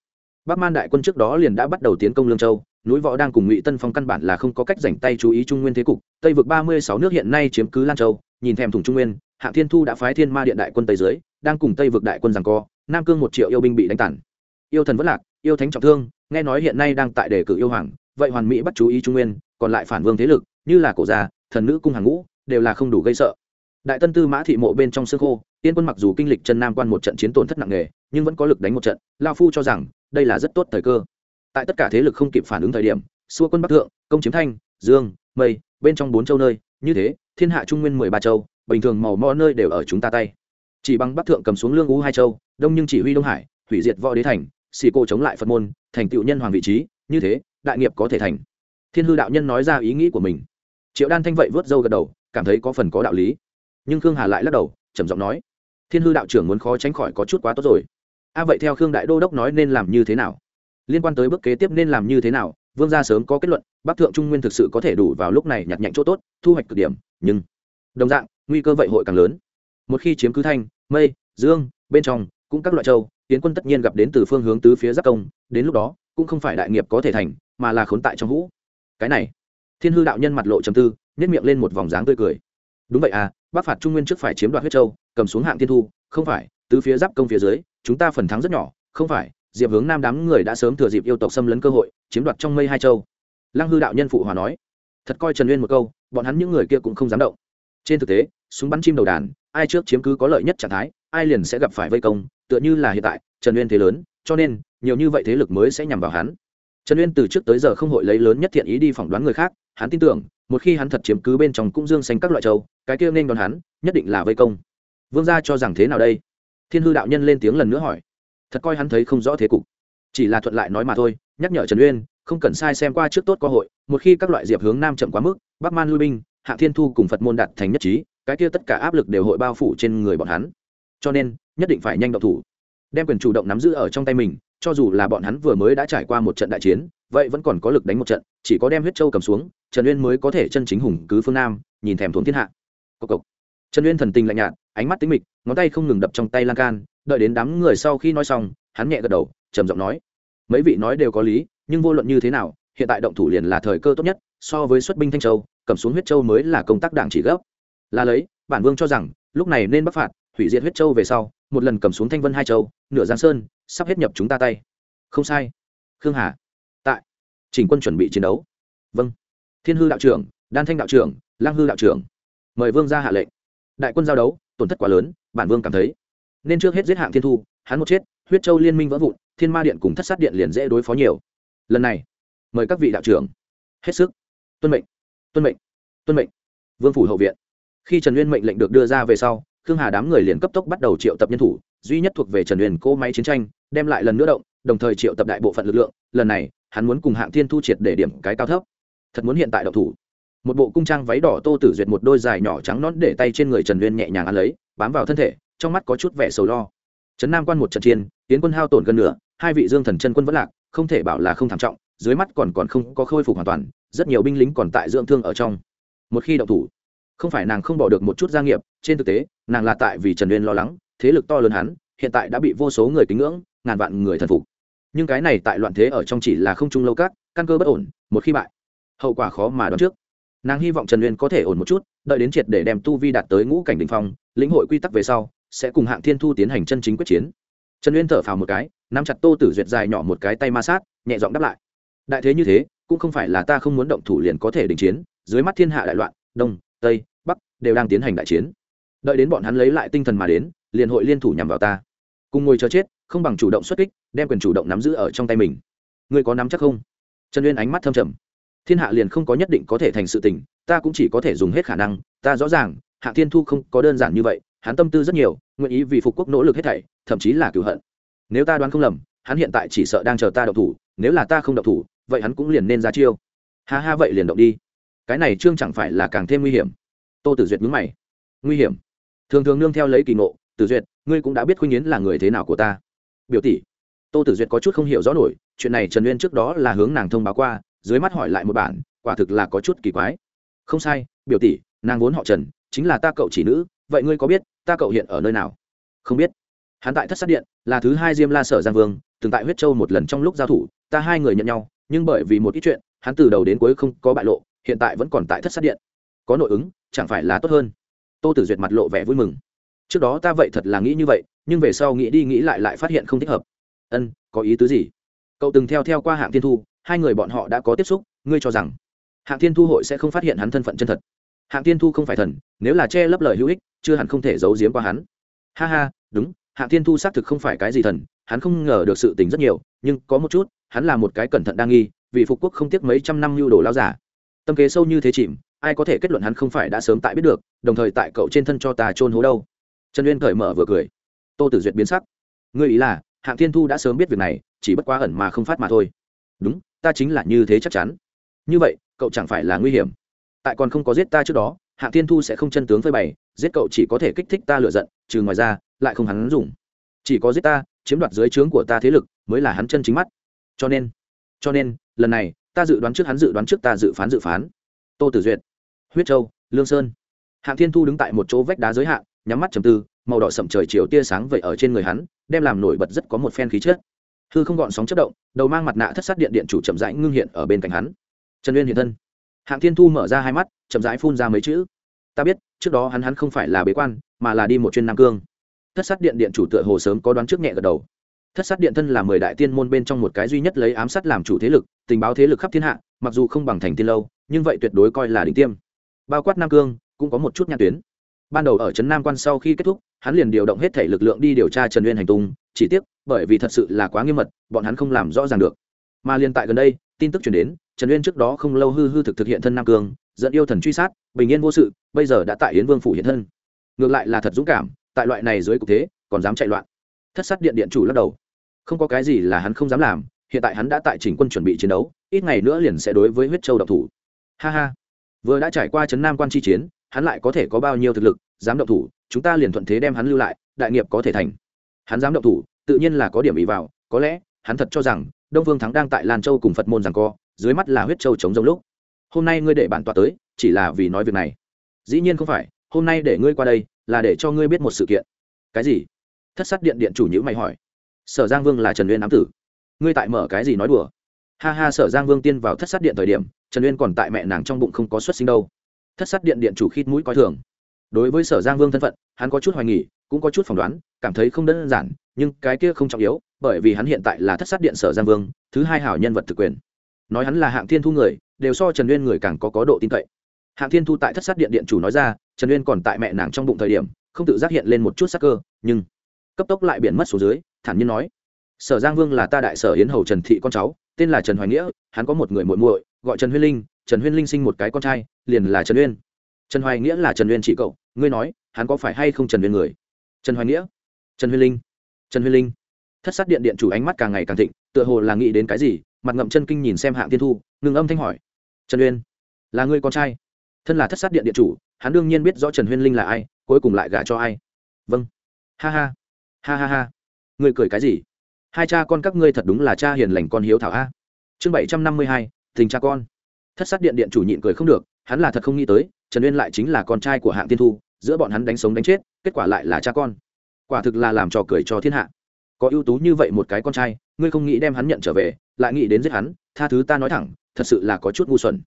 bắc man đại quân trước đó liền đã bắt đầu tiến công lương châu, núi võ đang cùng ngụy tân phong căn bản là không có cách dành tay chú ý trung nguyên thế cục, tây vực ba mươi sáu nước hiện nay chiếm cứ lan châu, nhìn thèm thủng trung nguyên hạng thiên thu đã phái thiên ma điện đại quân tây dưới, đang cùng tây vực đại quân rằng co, nam cương một triệu yêu binh bị đánh tản. Yêu thần vẫn lạc, yêu thánh trọng thương, nghe nói hiện nay đang tại đề cử yêu hoàng, vậy hoàn mỹ bắt chú ý trung nguyên, còn lại phản vương thế lực, như là cổ gia, thần nữ cung hàng ngũ, đều là không đủ gây sợ. Đại tân tư mã thị mộ bên trong xương khô, tiên quân mặc dù kinh lịch chân nam quan một trận chiến tổn thất nặng nề, nhưng vẫn có lực đánh một trận, lao phu cho rằng đây là rất tốt thời cơ. Tại tất cả thế lực không kịp phản ứng thời điểm, xua quân bắc thượng, công chiếm thanh, dương, mây, bên trong bốn châu nơi, như thế, thiên hạ trung nguyên mười ba châu, bình thường màu mo nơi đều ở chúng ta tay. Chỉ bằng bắc thượng cầm xuống lương ú hai châu, đông nhưng chỉ huy đông hải, hủy diệt võ đế thành xì cô chống lại phật môn, thành tựu nhân hoàng vị trí, như thế, đại nghiệp có thể thành. Thiên hư đạo nhân nói ra ý nghĩ của mình. Triệu đan thanh vậy vớt râu gật đầu, cảm thấy có phần có đạo lý. Nhưng khương hà lại lắc đầu, trầm giọng nói, thiên hư đạo trưởng muốn khó tránh khỏi có chút quá tốt rồi a, vậy theo khương đại đô đốc nói nên làm như thế nào? Liên quan tới bước kế tiếp nên làm như thế nào? Vương gia sớm có kết luận, bắc thượng trung nguyên thực sự có thể đủ vào lúc này nhặt nhạnh chỗ tốt, thu hoạch cực điểm, nhưng đồng dạng, nguy cơ vậy hội càng lớn. Một khi chiếm cứ thanh, mây, dương, bên trong, cũng các loại châu tiến quân tất nhiên gặp đến từ phương hướng tứ phía giáp công, đến lúc đó, cũng không phải đại nghiệp có thể thành, mà là khốn tại trong hũ. Cái này, thiên hư đạo nhân mặt lộ trầm tư nhất miệng lên một vòng dáng tươi cười. Đúng vậy à bắc phạt trung nguyên trước phải chiếm đoạt huyết châu, cầm xuống hạng thiên thu, không phải, tứ phía giáp công phía dưới chúng ta phần thắng rất nhỏ, không phải, diệp hướng nam đám người đã sớm thừa dịp yêu tộc xâm lấn cơ hội, chiếm đoạt trong mây hai châu. Lăng hư đạo nhân phụ hòa nói, thật coi trần uyên một câu, bọn hắn những người kia cũng không dám động. Trên thực tế, súng bắn chim đầu đàn, ai trước chiếm cứ có lợi nhất trạng thái, ai liền sẽ gặp phải vây công, tựa như là hiện tại, trần uyên thế lớn, cho nên, nhiều như vậy thế lực mới sẽ nhằm vào hắn. Trần uyên từ trước tới giờ không hội lấy lớn nhất thiện ý đi phỏng đoán người khác, hắn tin tưởng, một khi hắn thật chiếm cứ bên trong cũng dương xanh các loại châu, cái kia nên đón hắn, nhất định là vây công. Vương gia cho rằng thế nào đây? Thiên hư đạo nhân lên tiếng lần nữa hỏi. Thật coi hắn thấy không rõ thế cục. Chỉ là thuận lại nói mà thôi, nhắc nhở trần uyên, không cần sai xem qua trước tốt cơ hội, một khi các loại diệp hướng nam chậm quá mức, bắc man lui binh, hạ thiên thu cùng phật môn đạt thành nhất trí, cái kia tất cả áp lực đều hội bao phủ trên người bọn hắn. Cho nên, nhất định phải nhanh động thủ. Đem quyền chủ động nắm giữ ở trong tay mình, cho dù là bọn hắn vừa mới đã trải qua một trận đại chiến, vậy vẫn còn có lực đánh một trận, chỉ có đem huyết châu cầm xuống, trần uyên mới có thể chân chính hùng cứ phương nam, nhìn thèm thuồng thiên hạ. Cộc cộc trần uyên thần tình lạnh nhạt, ánh mắt tính mịch, ngón tay không ngừng đập trong tay lan can, đợi đến đám người sau khi nói xong, hắn nhẹ gật đầu, trầm giọng nói, mấy vị nói đều có lý, nhưng vô luận như thế nào, hiện tại động thủ liền là thời cơ tốt nhất, so với xuất binh thanh châu, cầm xuống huyết châu mới là công tác đảng chỉ gấp. Là lấy, bản vương cho rằng, lúc này nên bắc phạt, hủy diệt huyết châu về sau, một lần cầm xuống thanh vân hai châu, nửa giang sơn, sắp hết nhập chúng ta tay. Không sai. Khương hà. Tại. Chỉnh quân chuẩn bị chiến đấu. Vâng. Thiên hư đạo trưởng, đan thanh đạo trưởng lang hư đạo trưởng. Mời vương ra hạ lệnh đại quân giao đấu, tổn thất quá lớn, bản vương cảm thấy. Nên trước hết giết hạng thiên thu, hắn một chết, huyết châu liên minh vỡ vụn, thiên ma điện cùng thất sát điện liền dễ đối phó nhiều. Lần này, mời các vị đạo trưởng. Hết sức. Tuân mệnh. Tuân mệnh. Tuân mệnh. Vương phủ hậu viện. Khi trần uyên mệnh lệnh được đưa ra về sau, khương hà đám người liền cấp tốc bắt đầu triệu tập nhân thủ, duy nhất thuộc về trần uyên cỗ máy chiến tranh, đem lại lần nữa động, đồng thời triệu tập đại bộ phận lực lượng. Lần này, hắn muốn cùng hạng thiên thu triệt để điểm cái cao thấp. Thật muốn hiện tại động thủ một bộ cung trang váy đỏ tô tử duyệt một đôi dài nhỏ trắng nón để tay trên người trần uyên nhẹ nhàng ăn lấy, bám vào thân thể, trong mắt có chút vẻ sầu lo. Trấn nam quan một trận chiến, tiến quân hao tổn gần nửa, hai vị dương thần chân quân vẫn lạc, không thể bảo là không thảm trọng, dưới mắt còn còn không có khôi phục hoàn toàn, rất nhiều binh lính còn tại dưỡng thương ở trong. Một khi động thủ, không phải nàng không bỏ được một chút gia nghiệp, trên thực tế, nàng là tại vì trần uyên lo lắng, thế lực to lớn hắn, hiện tại đã bị vô số người kính ngưỡng, ngàn vạn người thần phục. Nhưng cái này tại loạn thế ở trong chỉ là không trung lâu các, căn cơ bất ổn, một khi bại, hậu quả khó mà đoán trước nàng hy vọng trần uyên có thể ổn một chút, đợi đến triệt để đem tu vi đạt tới ngũ cảnh đình phong, lĩnh hội quy tắc về sau, sẽ cùng hạng thiên thu tiến hành chân chính quyết chiến. Trần uyên thở phào một cái, nắm chặt tô tử duyệt dài nhỏ một cái tay ma sát, nhẹ giọng đáp lại. Đại thế như thế, cũng không phải là ta không muốn động thủ liền có thể đình chiến, dưới mắt thiên hạ đại loạn, đông, tây, bắc, đều đang tiến hành đại chiến. Đợi đến bọn hắn lấy lại tinh thần mà đến, liền hội liên thủ nhằm vào ta. Cùng ngồi chờ chết, không bằng chủ động xuất kích, đem quyền chủ động nắm giữ ở trong tay mình. Ngươi có nắm chắc không? Trần uyên ánh mắt thâm trầm thiên hạ liền không có nhất định có thể thành sự tình, ta cũng chỉ có thể dùng hết khả năng, ta rõ ràng, hạ thiên thu không có đơn giản như vậy, hắn tâm tư rất nhiều, nguyện ý vì phục quốc nỗ lực hết thảy, thậm chí là cửu hận. Nếu ta đoán không lầm, hắn hiện tại chỉ sợ đang chờ ta đậu thủ, nếu là ta không đậu thủ, vậy hắn cũng liền nên ra chiêu. Ha ha, vậy liền động đi. Cái này trương chẳng phải là càng thêm nguy hiểm. Tô tử duyệt mướn mày. Nguy hiểm? Thường thường nương theo lấy kỳ ngộ, tử duyệt, ngươi cũng đã biết khuynh yến là người thế nào của ta. Biểu tỷ. Tô tử duyệt có chút không hiểu rõ nổi, chuyện này trần uyên trước đó là hướng nàng thông báo qua dưới mắt hỏi lại một bản, quả thực là có chút kỳ quái. Không sai, biểu tỷ, nàng vốn họ trần, chính là ta cậu chỉ nữ, vậy ngươi có biết ta cậu hiện ở nơi nào? Không biết. Hắn tại thất sát điện, là thứ hai diêm la sở giang vương, từng tại huyết châu một lần trong lúc giao thủ, ta hai người nhận nhau, nhưng bởi vì một ít chuyện, hắn từ đầu đến cuối không có bại lộ, hiện tại vẫn còn tại thất sát điện. Có nội ứng, chẳng phải là tốt hơn? Tô tử duyệt mặt lộ vẻ vui mừng. Trước đó ta vậy thật là nghĩ như vậy, nhưng về sau nghĩ đi nghĩ lại lại phát hiện không thích hợp. Ân, có ý tứ gì? Cậu từng theo theo qua hạng thiên thu hai người bọn họ đã có tiếp xúc, ngươi cho rằng hạng thiên thu hội sẽ không phát hiện hắn thân phận chân thật? Hạng thiên thu không phải thần, nếu là che lấp lời hữu ích, chưa hẳn không thể giấu giếm qua hắn. Ha ha, đúng, hạng thiên thu xác thực không phải cái gì thần, hắn không ngờ được sự tình rất nhiều, nhưng có một chút, hắn là một cái cẩn thận đa nghi, vì phục quốc không tiếc mấy trăm năm lưu đồ lao giả. Tâm kế sâu như thế chìm, ai có thể kết luận hắn không phải đã sớm tại biết được, đồng thời tại cậu trên thân cho ta trôn hố đâu? Trần uyên cởi mở vừa cười. Tô tử duyệt biến sắc. Ngươi ý là, hạng thiên thu đã sớm biết việc này, chỉ bất quá ẩn mà không phát mà thôi. Đúng ta chính là như thế chắc chắn. Như vậy, cậu chẳng phải là nguy hiểm. Tại còn không có giết ta trước đó, hạng thiên thu sẽ không chân tướng phơi bày, giết cậu chỉ có thể kích thích ta lựa giận, trừ ngoài ra, lại không hắn dùng. Chỉ có giết ta, chiếm đoạt dưới trướng của ta thế lực, mới là hắn chân chính mắt. Cho nên cho nên, lần này, ta dự đoán trước hắn dự đoán trước ta dự phán dự phán. Tô tử duyệt, huyết châu, lương sơn. Hạng thiên thu đứng tại một chỗ vách đá giới hạn, nhắm mắt trầm tư, màu đỏ sậm trời chiều tia sáng vậy ở trên người hắn, đem làm nổi bật rất có một phen khí chất hư không gọn sóng chất động, đầu mang mặt nạ thất sát điện điện chủ chậm rãi ngưng hiện ở bên cạnh hắn. Trần uyên hiện thân. Hạng thiên thu mở ra hai mắt, chậm rãi phun ra mấy chữ. Ta biết, trước đó hắn hắn không phải là bế quan, mà là đi một chuyên nam cương. Thất sát điện điện chủ tựa hồ sớm có đoán trước nhẹ gật đầu. Thất sát điện thân là mười đại tiên môn bên trong một cái duy nhất lấy ám sát làm chủ thế lực, tình báo thế lực khắp thiên hạ, mặc dù không bằng thành tiên lâu, nhưng vậy tuyệt đối coi là đỉnh tiêm. Bao quát nam cương, cũng có một chút nhãn tuyến ban đầu ở trấn nam quan sau khi kết thúc, hắn liền điều động hết thể lực lượng đi điều tra trần uyên hành tung, chỉ tiếc, bởi vì thật sự là quá nghiêm mật, bọn hắn không làm rõ ràng được. Mà liên tại gần đây, tin tức chuyển đến, trần uyên trước đó không lâu hư hư thực thực hiện thân nam cương, dẫn yêu thần truy sát, bình yên vô sự, bây giờ đã tại yến vương phủ hiện thân. Ngược lại là thật dũng cảm, tại loại này dưới cục thế, còn dám chạy loạn. Thất sát điện điện chủ lắc đầu. Không có cái gì là hắn không dám làm, hiện tại hắn đã tại chỉnh quân chuẩn bị chiến đấu, ít ngày nữa liền sẽ đối với huyết châu độc thủ. Ha ha. Vừa đã trải qua trấn nam quan chi chiến hắn lại có thể có bao nhiêu thực lực, dám động thủ, chúng ta liền thuận thế đem hắn lưu lại, đại nghiệp có thể thành. Hắn dám động thủ, tự nhiên là có điểm ý vào, có lẽ, hắn thật cho rằng, đông vương thắng đang tại lan châu cùng phật môn rằng co, dưới mắt là huyết châu chống giống lúc. Hôm nay ngươi để bản tọa tới, chỉ là vì nói việc này. Dĩ nhiên không phải, hôm nay để ngươi qua đây, là để cho ngươi biết một sự kiện. Cái gì? Thất sát điện điện chủ nhữ mày hỏi. Sở giang vương là trần uyên ám tử. Ngươi tại mở cái gì nói đùa? Ha ha, sở giang vương tiên vào thất sát điện thời điểm, trần uyên còn tại mẹ nàng trong bụng không có xuất sinh đâu thất sát điện điện chủ khít mũi coi thường. Đối với sở giang vương thân phận, hắn có chút hoài nghỉ cũng có chút phỏng đoán, cảm thấy không đơn giản, nhưng cái kia không trọng yếu, bởi vì hắn hiện tại là thất sát điện sở giang vương, thứ hai hảo nhân vật thực quyền. Nói hắn là hạng thiên thu người, đều so trần uyên người càng có có độ tin cậy. Hạng thiên thu tại thất sát điện điện chủ nói ra, trần uyên còn tại mẹ nàng trong bụng thời điểm, không tự giác hiện lên một chút sắc cơ, nhưng cấp tốc lại biển mất xuống dưới, thản nhiên nói, sở giang vương là ta đại sở yến hầu trần thị con cháu, tên là trần hoài nghĩa, hắn có một người muội muội, gọi trần huyên linh trần huyên linh sinh một cái con trai, liền là trần uyên. Trần hoài nghĩa là trần uyên chị cậu, ngươi nói, hắn có phải hay không trần uyên người? Trần hoài nghĩa. Trần huyên linh. Trần huyên linh. Thất sát điện điện chủ ánh mắt càng ngày càng thịnh, tựa hồ là nghĩ đến cái gì, mặt ngậm chân kinh nhìn xem hạng tiên thu, ngừng âm thanh hỏi. Trần uyên, là người con trai? Thân là thất sát điện điện chủ, hắn đương nhiên biết rõ trần huyên linh là ai, cuối cùng lại gả cho ai. Vâng. Ha ha. Ha ha ha. Người cười cái gì? Hai cha con các ngươi thật đúng là cha hiền lành con hiếu thảo a. Chương bảy trăm năm mươi hai, tình cha con thất sát điện điện chủ nhịn cười không được, hắn là thật không nghĩ tới, trần uyên lại chính là con trai của hạng tiên thu, giữa bọn hắn đánh sống đánh chết, kết quả lại là cha con. Quả thực là làm trò cười cho thiên hạ. Có ưu tú như vậy một cái con trai, ngươi không nghĩ đem hắn nhận trở về, lại nghĩ đến giết hắn, tha thứ ta nói thẳng, thật sự là có chút ngu xuẩn.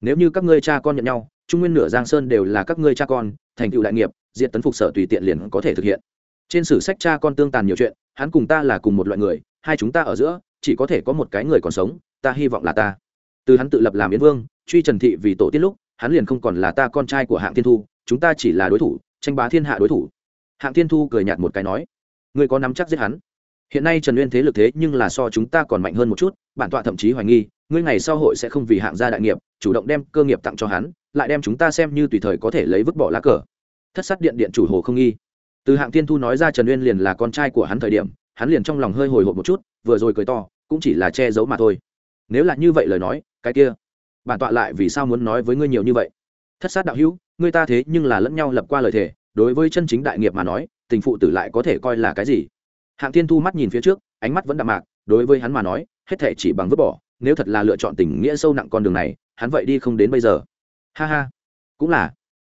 Nếu như các ngươi cha con nhận nhau, trung nguyên nửa giang sơn đều là các ngươi cha con, thành tựu đại nghiệp diện tấn phục sở tùy tiện liền có thể thực hiện. Trên sử sách cha con tương tàn nhiều chuyện, hắn cùng ta là cùng một loại người, hai chúng ta ở giữa, chỉ có thể có một cái người còn sống, ta hy vọng là ta từ hắn tự lập làm yến vương, truy trần thị vì tổ tiết lúc, hắn liền không còn là ta con trai của hạng thiên thu, chúng ta chỉ là đối thủ, tranh bá thiên hạ đối thủ. Hạng thiên thu cười nhạt một cái nói, ngươi có nắm chắc giết hắn? Hiện nay trần uyên thế lực thế nhưng là so chúng ta còn mạnh hơn một chút, bản tọa thậm chí hoài nghi, ngươi ngày sau hội sẽ không vì hạng gia đại nghiệp, chủ động đem cơ nghiệp tặng cho hắn, lại đem chúng ta xem như tùy thời có thể lấy vứt bỏ lá cờ. Thất sát điện điện chủ hồ không nghi. Từ hạng thiên thu nói ra trần uyên liền là con trai của hắn thời điểm, hắn liền trong lòng hơi hồi hộp một chút, vừa rồi cười to, cũng chỉ là che giấu mà thôi. Nếu là như vậy lời nói cái kia. Bản tọa lại vì sao muốn nói với ngươi nhiều như vậy? Thất sát đạo hữu, ngươi ta thế nhưng là lẫn nhau lập qua lời thề, đối với chân chính đại nghiệp mà nói, tình phụ tử lại có thể coi là cái gì? Hạng thiên thu mắt nhìn phía trước, ánh mắt vẫn đạm mạc, đối với hắn mà nói, hết thể chỉ bằng vứt bỏ, nếu thật là lựa chọn tình nghĩa sâu nặng con đường này, hắn vậy đi không đến bây giờ. Ha ha, cũng là.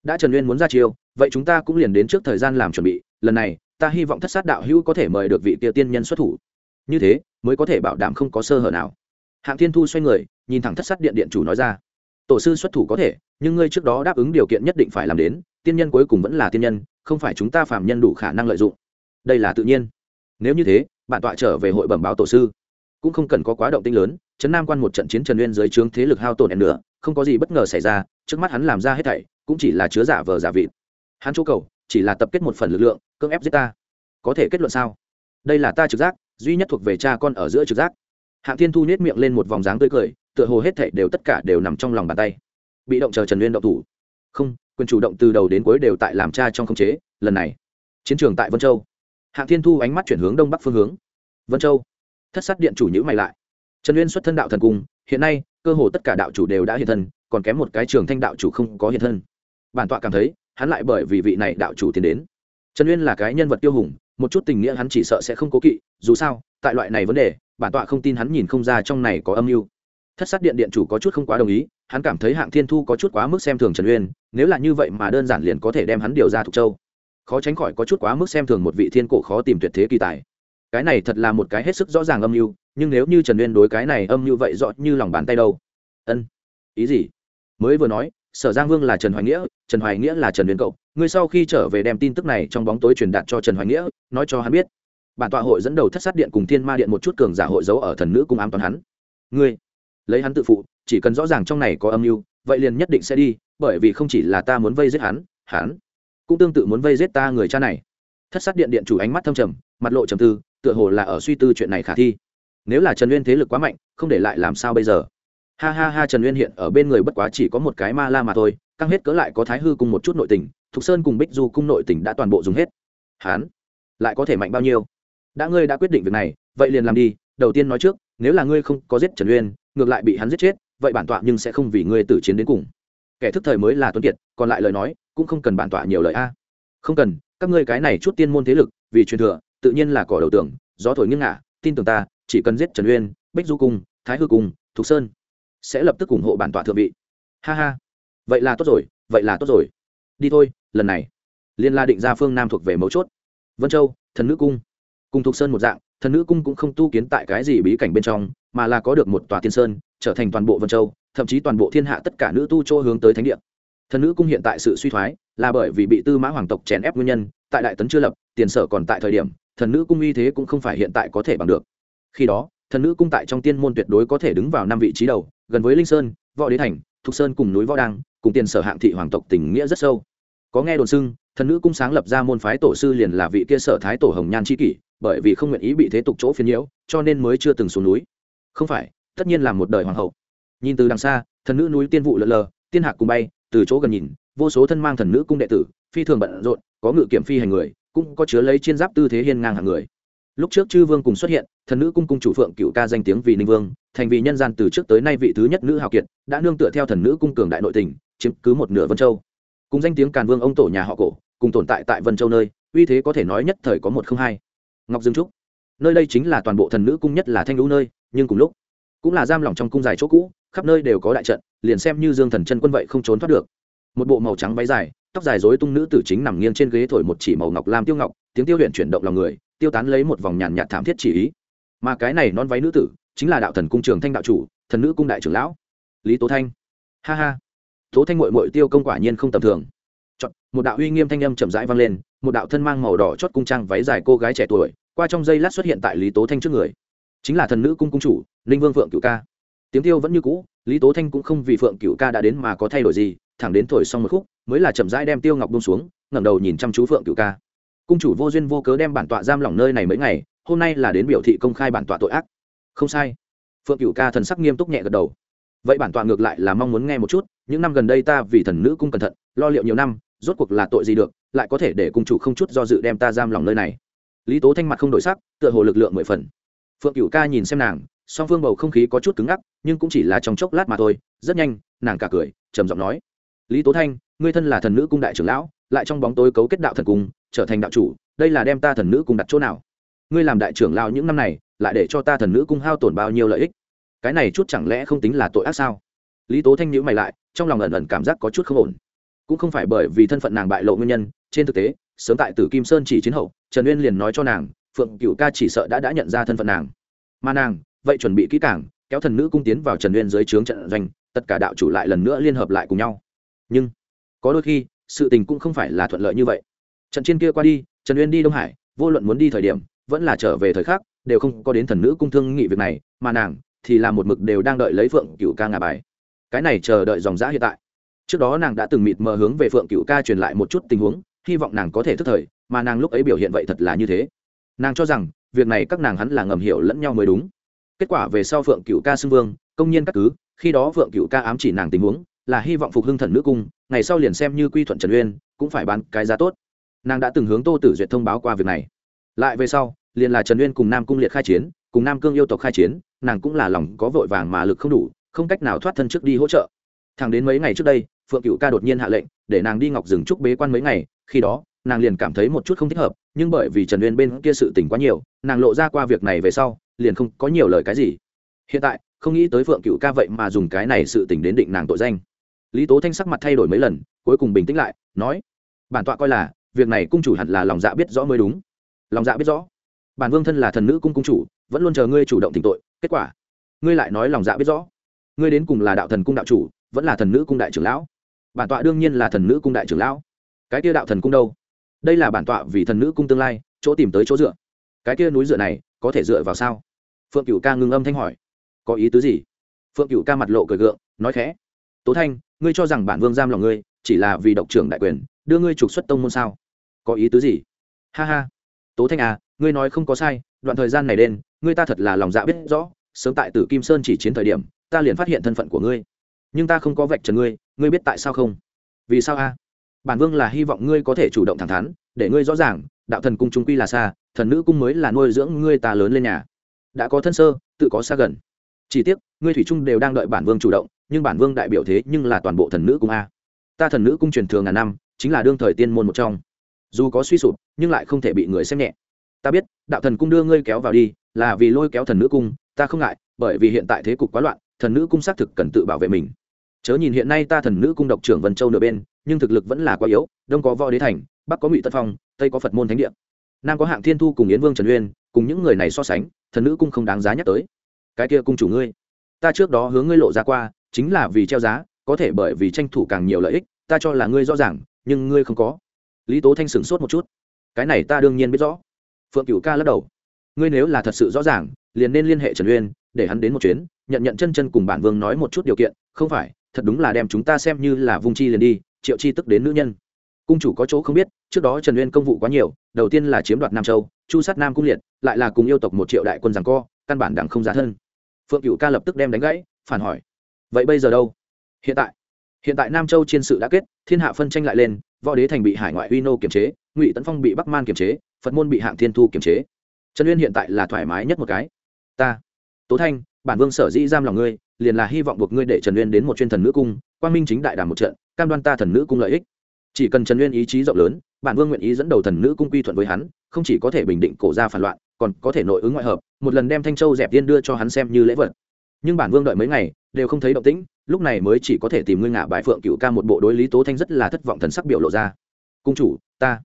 Đã trần uyên muốn ra chiêu, vậy chúng ta cũng liền đến trước thời gian làm chuẩn bị, lần này, ta hy vọng thất sát đạo hữu có thể mời được vị kia tiên nhân xuất thủ. Như thế, mới có thể bảo đảm không có sơ hở nào hạng thiên thu xoay người, nhìn thẳng thất sát điện điện chủ nói ra. Tổ sư xuất thủ có thể, nhưng ngươi trước đó đáp ứng điều kiện nhất định phải làm đến, tiên nhân cuối cùng vẫn là tiên nhân, không phải chúng ta phạm nhân đủ khả năng lợi dụng. Đây là tự nhiên. Nếu như thế, bản tọa trở về hội bẩm báo tổ sư. Cũng không cần có quá động tinh lớn, trấn nam quan một trận chiến trần uyên dưới trướng thế lực hao tổn ẻn nữa không có gì bất ngờ xảy ra, trước mắt hắn làm ra hết thảy, cũng chỉ là chứa giả vờ giả vịt. Hắn chỗ cầu, chỉ là tập kết một phần lực lượng, cưỡng ép giết ta. Có thể kết luận sao? Đây là ta trực giác, duy nhất thuộc về cha con ở giữa trực giác hạng thiên thu nết miệng lên một vòng dáng tươi cười, tựa hồ hết thảy đều tất cả đều nằm trong lòng bàn tay. Bị động chờ trần uyên động thủ. Không, quyền chủ động từ đầu đến cuối đều tại làm cha trong khống chế, lần này. Chiến trường tại vân châu. Hạng thiên thu ánh mắt chuyển hướng đông bắc phương hướng. Vân châu. Thất sát điện chủ nhữ mày lại. Trần uyên xuất thân đạo thần cung hiện nay, cơ hồ tất cả đạo chủ đều đã hiện thân, còn kém một cái trường thanh đạo chủ không có hiện thân. Bản tọa cảm thấy, hắn lại bởi vì vị này đạo chủ tiến đến. Trần uyên là cái nhân vật tiêu hùng, một chút tình nghĩa hắn chỉ sợ sẽ không cố kỵ, dù sao, tại loại này vấn đề bản tọa không tin hắn nhìn không ra trong này có âm mưu. Thất sát điện điện chủ có chút không quá đồng ý, hắn cảm thấy hạng thiên thu có chút quá mức xem thường trần uyên, nếu là như vậy mà đơn giản liền có thể đem hắn điều ra thục châu. Khó tránh khỏi có chút quá mức xem thường một vị thiên cổ khó tìm tuyệt thế kỳ tài. Cái này thật là một cái hết sức rõ ràng âm mưu, nhưng nếu như trần uyên đối cái này âm mưu vậy rõ như lòng bàn tay đâu? Ân, ý gì? Mới vừa nói, sở giang vương là trần hoài nghĩa, trần hoài nghĩa là trần uyên cậu, ngươi sau khi trở về đem tin tức này trong bóng tối truyền đạt cho trần hoài nghĩa, nói cho hắn biết bản tọa hội dẫn đầu thất sát điện cùng thiên ma điện một chút cường giả hội giấu ở thần nữ cung ám toàn hắn. Ngươi, lấy hắn tự phụ, chỉ cần rõ ràng trong này có âm mưu, vậy liền nhất định sẽ đi, bởi vì không chỉ là ta muốn vây giết hắn hắn cũng tương tự muốn vây giết ta người cha này. Thất sát điện điện chủ ánh mắt thâm trầm, mặt lộ trầm tư, tựa hồ là ở suy tư chuyện này khả thi. Nếu là trần uyên thế lực quá mạnh, không để lại làm sao bây giờ? Ha ha ha, trần uyên hiện ở bên người bất quá chỉ có một cái ma la mà thôi, căng hết cỡ lại có thái hư cùng một chút nội tình, thục sơn cùng bích du cung nội tình đã toàn bộ dùng hết. Hán lại có thể mạnh bao nhiêu? Đã ngươi đã quyết định việc này, vậy liền làm đi, đầu tiên nói trước, nếu là ngươi không có giết trần uyên, ngược lại bị hắn giết chết, vậy bản tọa nhưng sẽ không vì ngươi tử chiến đến cùng. Kẻ thức thời mới là tuấn kiệt, còn lại lời nói, cũng không cần bản tọa nhiều lời a. Không cần, các ngươi cái này chút tiên môn thế lực, vì truyền thừa, tự nhiên là cỏ đầu tưởng gió thổi nghiêng ngả, tin tưởng ta, chỉ cần giết trần uyên, bích du cung, thái hư cung, thục sơn, sẽ lập tức ủng hộ bản tọa thượng vị. Ha ha. Vậy là tốt rồi, vậy là tốt rồi. Đi thôi, lần này. Liên la định ra phương nam thuộc về mấu chốt. Vân châu, thần nữ cung cùng thục sơn một dạng, thần nữ cung cũng không tu kiến tại cái gì bí cảnh bên trong, mà là có được một tòa thiên sơn, trở thành toàn bộ vân châu, thậm chí toàn bộ thiên hạ tất cả nữ tu chỗ hướng tới thánh địa. Thần nữ cung hiện tại sự suy thoái, là bởi vì bị tư mã hoàng tộc chèn ép nguyên nhân, tại đại tấn chưa lập, tiền sở còn tại thời điểm, thần nữ cung uy thế cũng không phải hiện tại có thể bằng được. Khi đó, thần nữ cung tại trong tiên môn tuyệt đối có thể đứng vào năm vị trí đầu, gần với linh sơn, võ đế thành, thục sơn cùng núi võ đăng, cùng tiền sở hạng thị hoàng tộc tình nghĩa rất sâu. Có nghe đồn xưng, thần nữ cung sáng lập ra môn phái tổ sư liền là vị kia sở thái tổ hồng nhan c kỷ bởi vì không nguyện ý bị thế tục chỗ phiền nhiễu, cho nên mới chưa từng xuống núi. Không phải, tất nhiên là một đời hoàng hậu. Nhìn từ đằng xa, thần nữ núi tiên vụ lờ lờ, tiên hạc cùng bay, từ chỗ gần nhìn, vô số thân mang thần nữ cung đệ tử, phi thường bận rộn, có ngự kiểm phi hành người, cũng có chứa lấy chiên giáp tư thế hiên ngang hàng người. Lúc trước chư vương cùng xuất hiện, thần nữ cung cung chủ phượng cựu ca danh tiếng vì ninh vương, thành vì nhân gian từ trước tới nay vị thứ nhất nữ hào kiệt, đã nương tựa theo thần nữ cung cường đại nội tình, chiếm cứ một nửa vân châu. Cùng danh tiếng càn vương ông tổ nhà họ cổ, cùng tồn tại tại vân châu nơi, uy thế có thể nói nhất thời có một không hai ngọc dương trúc. Nơi đây chính là toàn bộ thần nữ cung nhất là thanh lũ nơi nhưng cùng lúc cũng là giam lỏng trong cung dài chỗ cũ khắp nơi đều có đại trận liền xem như dương thần chân quân vậy không trốn thoát được. Một bộ màu trắng váy dài tóc dài rối tung nữ tử chính nằm nghiêng trên ghế thổi một chỉ màu ngọc lam tiêu ngọc tiếng tiêu luyện chuyển động lòng người tiêu tán lấy một vòng nhàn nhạt thảm thiết chỉ ý. Mà cái này non váy nữ tử chính là đạo thần cung trường thanh đạo chủ thần nữ cung đại trưởng lão lý tố thanh. Ha ha. Tố thanh mội mội tiêu công quả nhiên không tầm thường. Chọn, một đạo uy nghiêm thanh âm chậm rãi vang lên một đạo thân mang màu đỏ chót cung trang váy dài cô gái trẻ tuổi, qua trong giây lát xuất hiện tại lý tố thanh trước người. Chính là thần nữ cung cung chủ, ninh vương phượng cựu ca. Tiếng tiêu vẫn như cũ, lý tố thanh cũng không vì phượng cựu ca đã đến mà có thay đổi gì, thẳng đến thổi xong một khúc, mới là chậm rãi đem tiêu ngọc bông xuống, ngẩng đầu nhìn chăm chú phượng cựu ca. Cung chủ vô duyên vô cớ đem bản tọa giam lỏng nơi này mấy ngày, hôm nay là đến biểu thị công khai bản tọa tội ác. Không sai. Phượng cựu ca thần sắc nghiêm túc nhẹ gật đầu. Vậy bản tọa ngược lại là mong muốn nghe một chút, những năm gần đây ta vì thần nữ cung cẩn thận, lo liệu nhiều năm rốt cuộc là tội gì được, lại có thể để cung chủ không chút do dự đem ta giam lòng nơi này. Lý tố thanh mặt không đổi sắc, tựa hồ lực lượng mười phần. Phượng cựu ca nhìn xem nàng, song phương bầu không khí có chút cứng ngắc, nhưng cũng chỉ là trong chốc lát mà thôi, rất nhanh, nàng cả cười, trầm giọng nói, lý tố thanh, ngươi thân là thần nữ cung đại trưởng lão, lại trong bóng tối cấu kết đạo thần cung, trở thành đạo chủ, đây là đem ta thần nữ cung đặt chỗ nào? Ngươi làm đại trưởng lão những năm này, lại để cho ta thần nữ cung hao tổn bao nhiêu lợi ích? Cái này chút chẳng lẽ không tính là tội ác sao? Lý tố thanh nhữ mày lại, trong lòng ẩn ẩn cảm giác có chút không ổn cũng không phải bởi vì thân phận nàng bại lộ nguyên nhân, trên thực tế, sớm tại tử kim sơn chỉ chiến hậu, trần uyên liền nói cho nàng, phượng cựu ca chỉ sợ đã đã nhận ra thân phận nàng. Mà nàng, vậy chuẩn bị kỹ càng, kéo thần nữ cung tiến vào trần uyên dưới trướng trận doanh, tất cả đạo chủ lại lần nữa liên hợp lại cùng nhau. Nhưng, có đôi khi, sự tình cũng không phải là thuận lợi như vậy. Trận chiến kia qua đi, trần uyên đi đông hải, vô luận muốn đi thời điểm, vẫn là trở về thời khắc, đều không có đến thần nữ cung thương nghị việc này, mà nàng thì là một mực đều đang đợi lấy phượng cựu ca ngà bài. Cái này chờ đợi dòng giã hiện tại trước đó nàng đã từng mịt mờ hướng về phượng cựu ca truyền lại một chút tình huống, hy vọng nàng có thể thức thời, mà nàng lúc ấy biểu hiện vậy thật là như thế. Nàng cho rằng, việc này các nàng hắn là ngầm hiểu lẫn nhau mới đúng. Kết quả về sau phượng cựu ca xưng vương, công nhiên các cứ, khi đó phượng cựu ca ám chỉ nàng tình huống, là hy vọng phục hưng thần nữ cung, ngày sau liền xem như quy thuận trần uyên, cũng phải bán cái giá tốt. Nàng đã từng hướng tô tử duyệt thông báo qua việc này. Lại về sau, liền là trần uyên cùng nam cung liệt khai chiến, cùng nam cương yêu tộc khai chiến, nàng cũng là lòng có vội vàng mà lực không đủ, không cách nào thoát thân trước đi hỗ trợ. Thẳng đến mấy ngày trước đây phượng cựu ca đột nhiên hạ lệnh, để nàng đi ngọc rừng trúc bế quan mấy ngày, khi đó, nàng liền cảm thấy một chút không thích hợp, nhưng bởi vì trần uyên bên kia sự tỉnh quá nhiều, nàng lộ ra qua việc này về sau, liền không có nhiều lời cái gì. Hiện tại, không nghĩ tới phượng cựu ca vậy mà dùng cái này sự tỉnh đến định nàng tội danh. Lý tố thanh sắc mặt thay đổi mấy lần, cuối cùng bình tĩnh lại, nói, bản tọa coi là, việc này cung chủ hẳn là lòng dạ biết rõ mới đúng. Lòng dạ biết rõ? Bản vương thân là thần nữ cung cung chủ, vẫn luôn chờ ngươi chủ động tỉnh tội, kết quả, ngươi lại nói lòng dạ biết rõ. Ngươi đến cùng là đạo thần cung đạo chủ, vẫn là thần nữ cung đại trưởng lão bản tọa đương nhiên là thần nữ cung đại trưởng lão. Cái kia đạo thần cung đâu? Đây là bản tọa vì thần nữ cung tương lai, chỗ tìm tới chỗ dựa. Cái kia núi dựa này, có thể dựa vào sao? Phượng cửu ca ngưng âm thanh hỏi. Có ý tứ gì? Phượng cửu ca mặt lộ cười gượng, nói khẽ. Tố thanh, ngươi cho rằng bản vương giam lòng ngươi, chỉ là vì độc trưởng đại quyền, đưa ngươi trục xuất tông môn sao? Có ý tứ gì? Ha ha. Tố thanh à ngươi nói không có sai, đoạn thời gian này đen ngươi ta thật là lòng dạ biết rõ, sớm tại tử kim sơn chỉ chiến thời điểm, ta liền phát hiện thân phận của ngươi. Nhưng ta không có vạch trần ngươi ngươi biết tại sao không? Vì sao a? Bản vương là hy vọng ngươi có thể chủ động thẳng thắn, để ngươi rõ ràng, đạo thần cung trung quy là xa, thần nữ cung mới là nuôi dưỡng ngươi ta lớn lên nhà. Đã có thân sơ, tự có xa gần. Chỉ tiếc, ngươi thủy trung đều đang đợi bản vương chủ động, nhưng bản vương đại biểu thế nhưng là toàn bộ thần nữ cung a. Ta thần nữ cung truyền thường ngàn năm, chính là đương thời tiên môn một trong. Dù có suy sụp, nhưng lại không thể bị người xem nhẹ. Ta biết, đạo thần cung đưa ngươi kéo vào đi, là vì lôi kéo thần nữ cung, ta không ngại, bởi vì hiện tại thế cục quá loạn, thần nữ cung xác thực cần tự bảo vệ mình chớ nhìn hiện nay ta thần nữ cung độc trưởng vân châu nửa bên, nhưng thực lực vẫn là quá yếu, đông có võ đế thành, bắc có ngụy tân phong, tây có phật môn thánh địa. Nam có hạng thiên thu cùng yến vương trần uyên, cùng những người này so sánh, thần nữ cung không đáng giá nhắc tới. Cái kia cung chủ ngươi, ta trước đó hướng ngươi lộ ra qua, chính là vì treo giá, có thể bởi vì tranh thủ càng nhiều lợi ích, ta cho là ngươi rõ ràng, nhưng ngươi không có. Lý tố thanh sửng sốt một chút. Cái này ta đương nhiên biết rõ. Phượng cửu ca lắc đầu. Ngươi nếu là thật sự rõ ràng, liền nên liên hệ trần uyên, để hắn đến một chuyến, nhận nhận chân chân cùng bản vương nói một chút điều kiện, không phải thật đúng là đem chúng ta xem như là vung chi liền đi, triệu chi tức đến nữ nhân. Cung chủ có chỗ không biết, trước đó trần uyên công vụ quá nhiều, đầu tiên là chiếm đoạt nam châu, chu sát nam cung liệt, lại là cùng yêu tộc một triệu đại quân rằng co, căn bản đẳng không giá thân. Phượng cựu ca lập tức đem đánh gãy, phản hỏi, vậy bây giờ đâu? Hiện tại. Hiện tại nam châu chiến sự đã kết, thiên hạ phân tranh lại lên, võ đế thành bị hải ngoại uy nô kiềm chế, ngụy tấn phong bị bắc man kiềm chế, phật môn bị hạng thiên thu kiềm chế. Trần uyên hiện tại là thoải mái nhất một cái. Ta, tố thanh, bản vương sở dĩ giam lòng ngươi liền là hy vọng buộc ngươi để trần uyên đến một chuyên thần nữ cung, quang minh chính đại đàm một trận, cam đoan ta thần nữ cung lợi ích. Chỉ cần trần uyên ý chí rộng lớn, bản vương nguyện ý dẫn đầu thần nữ cung quy thuận với hắn, không chỉ có thể bình định cổ ra phản loạn, còn có thể nội ứng ngoại hợp, một lần đem thanh châu dẹp tiên đưa cho hắn xem như lễ vật. Nhưng bản vương đợi mấy ngày, đều không thấy động tĩnh, lúc này mới chỉ có thể tìm ngươi ngả bại phượng cựu ca một bộ đối lý tố thanh rất là thất vọng thần sắc biểu lộ ra. Cung chủ, ta,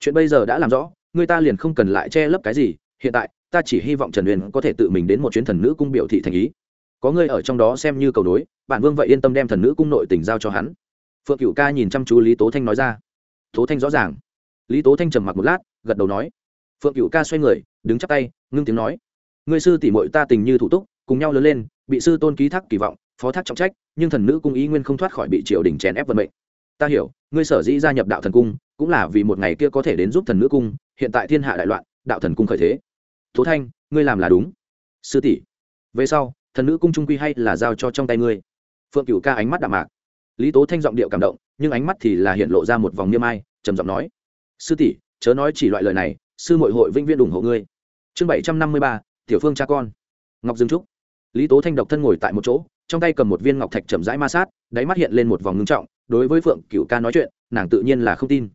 chuyện bây giờ đã làm rõ, người ta liền không cần lại che lấp cái gì, hiện tại, ta chỉ hy vọng trần uyên có thể tự mình đến một chuyến thần nữ cung biểu thị thành ý có ngươi ở trong đó xem như cầu nối, bản vương vậy yên tâm đem thần nữ cung nội tình giao cho hắn. Phượng cựu ca nhìn chăm chú lý tố thanh nói ra. Tố thanh rõ ràng. Lý tố thanh trầm mặc một lát, gật đầu nói. Phượng cựu ca xoay người, đứng chắp tay, ngưng tiếng nói. Ngươi sư tỷ mội ta tình như thủ túc, cùng nhau lớn lên, bị sư tôn ký thác kỳ vọng, phó thác trọng trách, nhưng thần nữ cung ý nguyên không thoát khỏi bị triều đình chèn ép vận mệnh. Ta hiểu, ngươi sở dĩ gia nhập đạo thần cung, cũng là vì một ngày kia có thể đến giúp thần nữ cung, hiện tại thiên hạ đại loạn, đạo thần cung khởi thế. Tố thanh, ngươi làm là đúng. Sư tỷ, về sau thần nữ cung trung quy hay là giao cho trong tay ngươi? Phượng cửu ca ánh mắt đạm mạc. Lý tố thanh giọng điệu cảm động, nhưng ánh mắt thì là hiện lộ ra một vòng niêm ai, trầm giọng nói, sư tỷ, chớ nói chỉ loại lời này, sư mội hội vĩnh viễn ủng hộ ngươi. Chương bảy trăm năm mươi ba, tiểu phương cha con. Ngọc dương trúc. Lý tố thanh độc thân ngồi tại một chỗ, trong tay cầm một viên ngọc thạch chậm rãi ma sát, đáy mắt hiện lên một vòng ngưng trọng, đối với phượng cửu ca nói chuyện, nàng tự nhiên là không tin.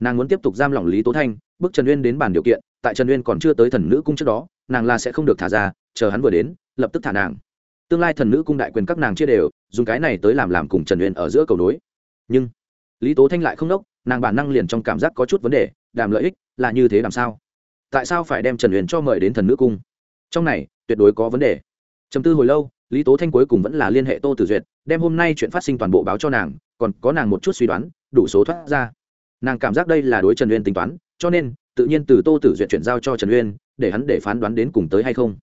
Nàng muốn tiếp tục giam lỏng lý tố thanh, bước trần uyên đến bàn điều kiện, tại trần uyên còn chưa tới thần nữ cung trước đó, nàng là sẽ không được thả ra chờ hắn vừa đến, lập tức thả nàng. Tương lai thần nữ cung đại quyền các nàng chia đều, dùng cái này tới làm làm cùng trần uyên ở giữa cầu nối. Nhưng, lý tố thanh lại không đốc, nàng bản năng liền trong cảm giác có chút vấn đề, đàm lợi ích là như thế làm sao? Tại sao phải đem trần uyên cho mời đến thần nữ cung? Trong này, tuyệt đối có vấn đề. Chấm tư hồi lâu, lý tố thanh cuối cùng vẫn là liên hệ tô tử duyệt, đem hôm nay chuyện phát sinh toàn bộ báo cho nàng, còn có nàng một chút suy đoán, đủ số thoát ra. Nàng cảm giác đây là đối trần uyên tính toán, cho nên, tự nhiên từ tô tử duyệt chuyển giao cho trần uyên, để hắn để phán đoán đến cùng tới hay không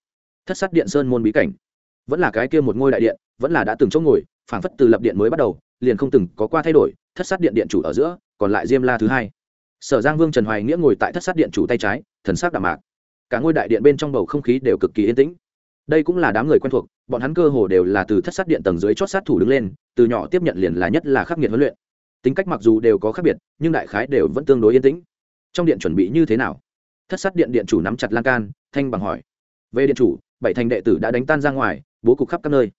thất sát điện sơn môn bí cảnh. Vẫn là cái kia một ngôi đại điện, vẫn là đã từng chỗ ngồi, phảng phất từ lập điện mới bắt đầu, liền không từng có qua thay đổi, thất sát điện điện chủ ở giữa, còn lại diêm la thứ hai. Sở giang vương trần hoài nghĩa ngồi tại thất sát điện chủ tay trái, thần sắc đạm mạc. Cả ngôi đại điện bên trong bầu không khí đều cực kỳ yên tĩnh. Đây cũng là đám người quen thuộc, bọn hắn cơ hồ đều là từ thất sát điện tầng dưới chót sát thủ đứng lên, từ nhỏ tiếp nhận liền là nhất là khắc nghiệt huấn luyện. Tính cách mặc dù đều có khác biệt, nhưng đại khái đều vẫn tương đối yên tĩnh. Trong điện chuẩn bị như thế nào? Thất sát điện điện chủ nắm chặt lan can, thanh bằng hỏi. Về điện chủ bảy thành đệ tử đã đánh tan ra ngoài bố cục khắp các nơi.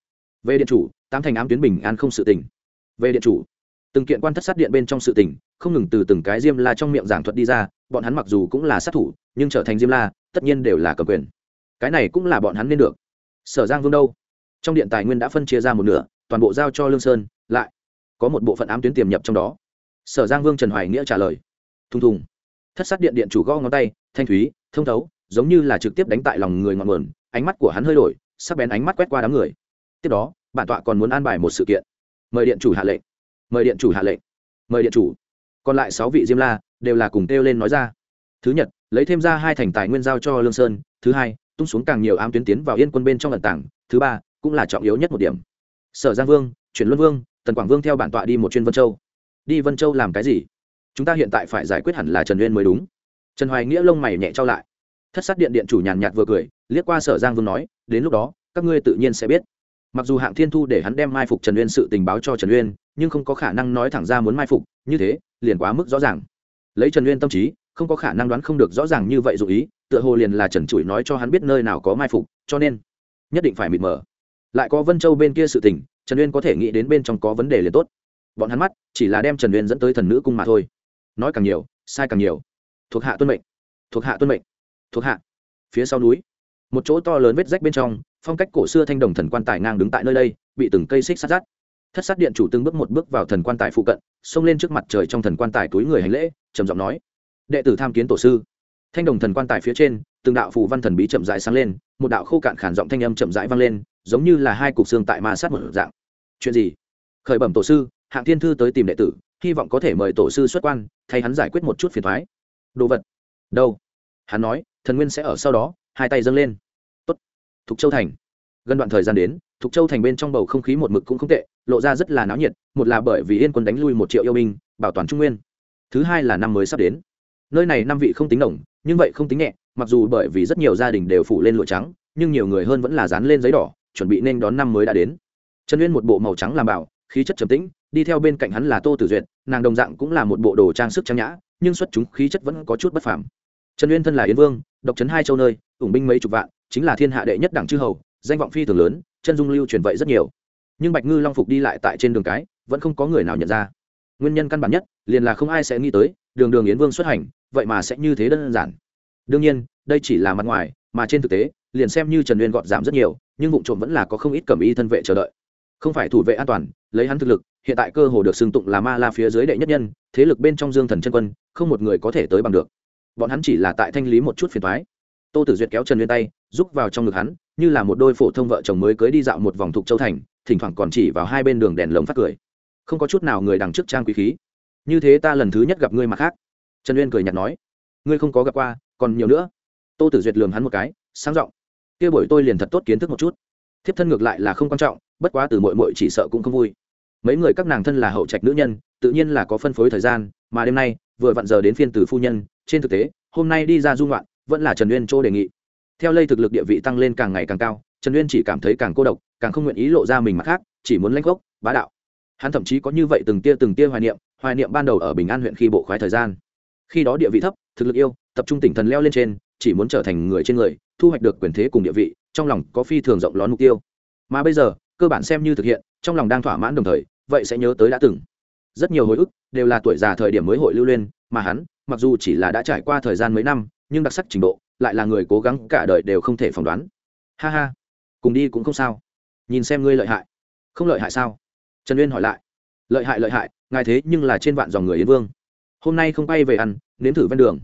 Về điện chủ tám thành ám tuyến bình an không sự tỉnh. về điện chủ từng kiện quan thất sát điện bên trong sự tỉnh, không ngừng từ từng cái diêm la trong miệng giảng thuật đi ra bọn hắn mặc dù cũng là sát thủ nhưng trở thành diêm la tất nhiên đều là cầm quyền. Cái này cũng là bọn hắn nên được. Sở giang vương đâu? Trong điện tài nguyên đã phân chia ra một nửa toàn bộ giao cho lương sơn lại có một bộ phận ám tuyến tiềm nhập trong đó. Sở giang vương trần hoài nghĩa trả lời. Thùng thùng. Thất sát điện điện chủ gõ ngón tay thanh thúy thông thấu giống như là trực tiếp đánh tại lòng người ngọn nguồn ánh mắt của hắn hơi đổi, sắc bén ánh mắt quét qua đám người. Tiếp đó, bản tọa còn muốn an bài một sự kiện. Mời điện chủ hạ lệnh. Mời điện chủ hạ lệnh. Mời điện chủ. Còn lại sáu vị diêm la đều là cùng kêu lên nói ra. Thứ nhất lấy thêm ra hai thành tài nguyên giao cho lương sơn. Thứ hai, tung xuống càng nhiều ám tuyến tiến vào yên quân bên trong lần tảng thứ ba, cũng là trọng yếu nhất một điểm. Sở giang vương, chuyển luân vương, tần quảng vương theo bản tọa đi một chuyên vân châu. Đi vân châu làm cái gì? Chúng ta hiện tại phải giải quyết hẳn là trần uyên mới đúng. Trần hoài nghĩa lông mày nhẹ trao lại thất sát điện điện chủ nhàn nhạt vừa cười, liếc qua sở giang vương nói, đến lúc đó, các ngươi tự nhiên sẽ biết. Mặc dù hạng thiên thu để hắn đem mai phục trần uyên sự tình báo cho trần uyên, nhưng không có khả năng nói thẳng ra muốn mai phục, như thế, liền quá mức rõ ràng. Lấy trần uyên tâm trí, không có khả năng đoán không được rõ ràng như vậy dù ý, tựa hồ liền là trần trụi nói cho hắn biết nơi nào có mai phục, cho nên nhất định phải mịt mờ. Lại có vân châu bên kia sự tình, trần uyên có thể nghĩ đến bên trong có vấn đề liền tốt. Bọn hắn mắt, chỉ là đem trần uyên dẫn tới thần nữ cung mà thôi. Nói càng nhiều, sai càng nhiều. Thuộc hạ tuân mệnh. Thuộc hạ tuân mệnh thuộc hạ. Phía sau núi, một chỗ to lớn vết rách bên trong, phong cách cổ xưa thanh đồng thần quan tài ngang đứng tại nơi đây, bị từng cây xích sát rát thất sát điện chủ từng bước một bước vào thần quan tài phụ cận, xông lên trước mặt trời trong thần quan tài túi người hành lễ, trầm giọng nói, đệ tử tham kiến tổ sư. Thanh đồng thần quan tài phía trên, từng đạo phù văn thần bí chậm rãi sáng lên, một đạo khô cạn khản giọng thanh âm chậm rãi vang lên, giống như là hai cục xương tại ma sát một dạng. Chuyện gì? Khởi bẩm tổ sư, hạng thiên thư tới tìm đệ tử, hy vọng có thể mời tổ sư xuất quan, thay hắn giải quyết một chút phiền thoái. Đồ vật? Đâu? Hắn nói, thần nguyên sẽ ở sau đó. Hai tay dâng lên. Tốt. Thục châu thành. Gần đoạn thời gian đến, thục châu thành bên trong bầu không khí một mực cũng không tệ, lộ ra rất là náo nhiệt, một là bởi vì yên quân đánh lui một triệu yêu binh, bảo toàn trung nguyên. Thứ hai là năm mới sắp đến. Nơi này năm vị không tính đồng, nhưng vậy không tính nhẹ, mặc dù bởi vì rất nhiều gia đình đều phủ lên lụa trắng, nhưng nhiều người hơn vẫn là dán lên giấy đỏ, chuẩn bị nên đón năm mới đã đến. Trần uyên một bộ màu trắng làm bảo, khí chất trầm tĩnh, đi theo bên cạnh hắn là tô tử duyệt, nàng đồng dạng cũng là một bộ đồ trang sức trang nhã, nhưng xuất chúng khí chất vẫn có chút bất phàm trần uyên thân là yến vương, độc trấn hai châu nơi, ủng binh mấy chục vạn, chính là thiên hạ đệ nhất đảng chư hầu, danh vọng phi thường lớn, chân dung lưu truyền vậy rất nhiều. Nhưng bạch ngư long phục đi lại tại trên đường cái, vẫn không có người nào nhận ra. Nguyên nhân căn bản nhất, liền là không ai sẽ nghĩ tới, đường đường yến vương xuất hành, vậy mà sẽ như thế đơn giản. Đương nhiên, đây chỉ là mặt ngoài, mà trên thực tế, liền xem như trần uyên gọn giảm rất nhiều, nhưng vụ trộm vẫn là có không ít cầm y thân vệ chờ đợi. Không phải thủ vệ an toàn, lấy hắn thực lực, hiện tại cơ hồ được xưng tụng là ma la phía dưới đệ nhất nhân, thế lực bên trong dương thần chân quân, không một người có thể tới bằng được bọn hắn chỉ là tại thanh lý một chút phiền thoái. Tô tử duyệt kéo trần liên tay, rúc vào trong ngực hắn, như là một đôi phổ thông vợ chồng mới cưới đi dạo một vòng thục châu thành, thỉnh thoảng còn chỉ vào hai bên đường đèn lồng phát cười. Không có chút nào người đằng trước trang quý khí. Như thế ta lần thứ nhất gặp ngươi mặt khác. Trần uyên cười nhạt nói, ngươi không có gặp qua, còn nhiều nữa. Tô tử duyệt lường hắn một cái, sáng giọng, kia buổi tôi liền thật tốt kiến thức một chút. Thiếp thân ngược lại là không quan trọng, bất quá từ mội mội chỉ sợ cũng không vui. Mấy người các nàng thân là hậu trạch nữ nhân, tự nhiên là có phân phối thời gian, mà đêm nay, vừa vặn giờ đến phiên từ phu nhân trên thực tế, hôm nay đi ra dung loạn vẫn là trần uyên châu đề nghị. Theo lây thực lực địa vị tăng lên càng ngày càng cao, trần uyên chỉ cảm thấy càng cô độc, càng không nguyện ý lộ ra mình mặt khác, chỉ muốn lãnh gốc, bá đạo. Hắn thậm chí có như vậy từng tia từng tia hoài niệm hoài niệm ban đầu ở bình an huyện khi bộ khoái thời gian. Khi đó địa vị thấp, thực lực yêu, tập trung tỉnh thần leo lên trên, chỉ muốn trở thành người trên người, thu hoạch được quyền thế cùng địa vị, trong lòng có phi thường rộng lón mục tiêu. Mà bây giờ, cơ bản xem như thực hiện, trong lòng đang thỏa mãn đồng thời, vậy sẽ nhớ tới đã từng. Rất nhiều hồi ức đều là tuổi già thời điểm mới hội lưu lên, mà hắn mặc dù chỉ là đã trải qua thời gian mấy năm, nhưng đặc sắc trình độ lại là người cố gắng cả đời đều không thể phỏng đoán. Ha ha, cùng đi cũng không sao. Nhìn xem ngươi lợi hại. Không lợi hại sao? Trần uyên hỏi lại. Lợi hại lợi hại, ngài thế nhưng là trên vạn dòng người yến vương. Hôm nay không bay về ăn, nếm thử ven đường.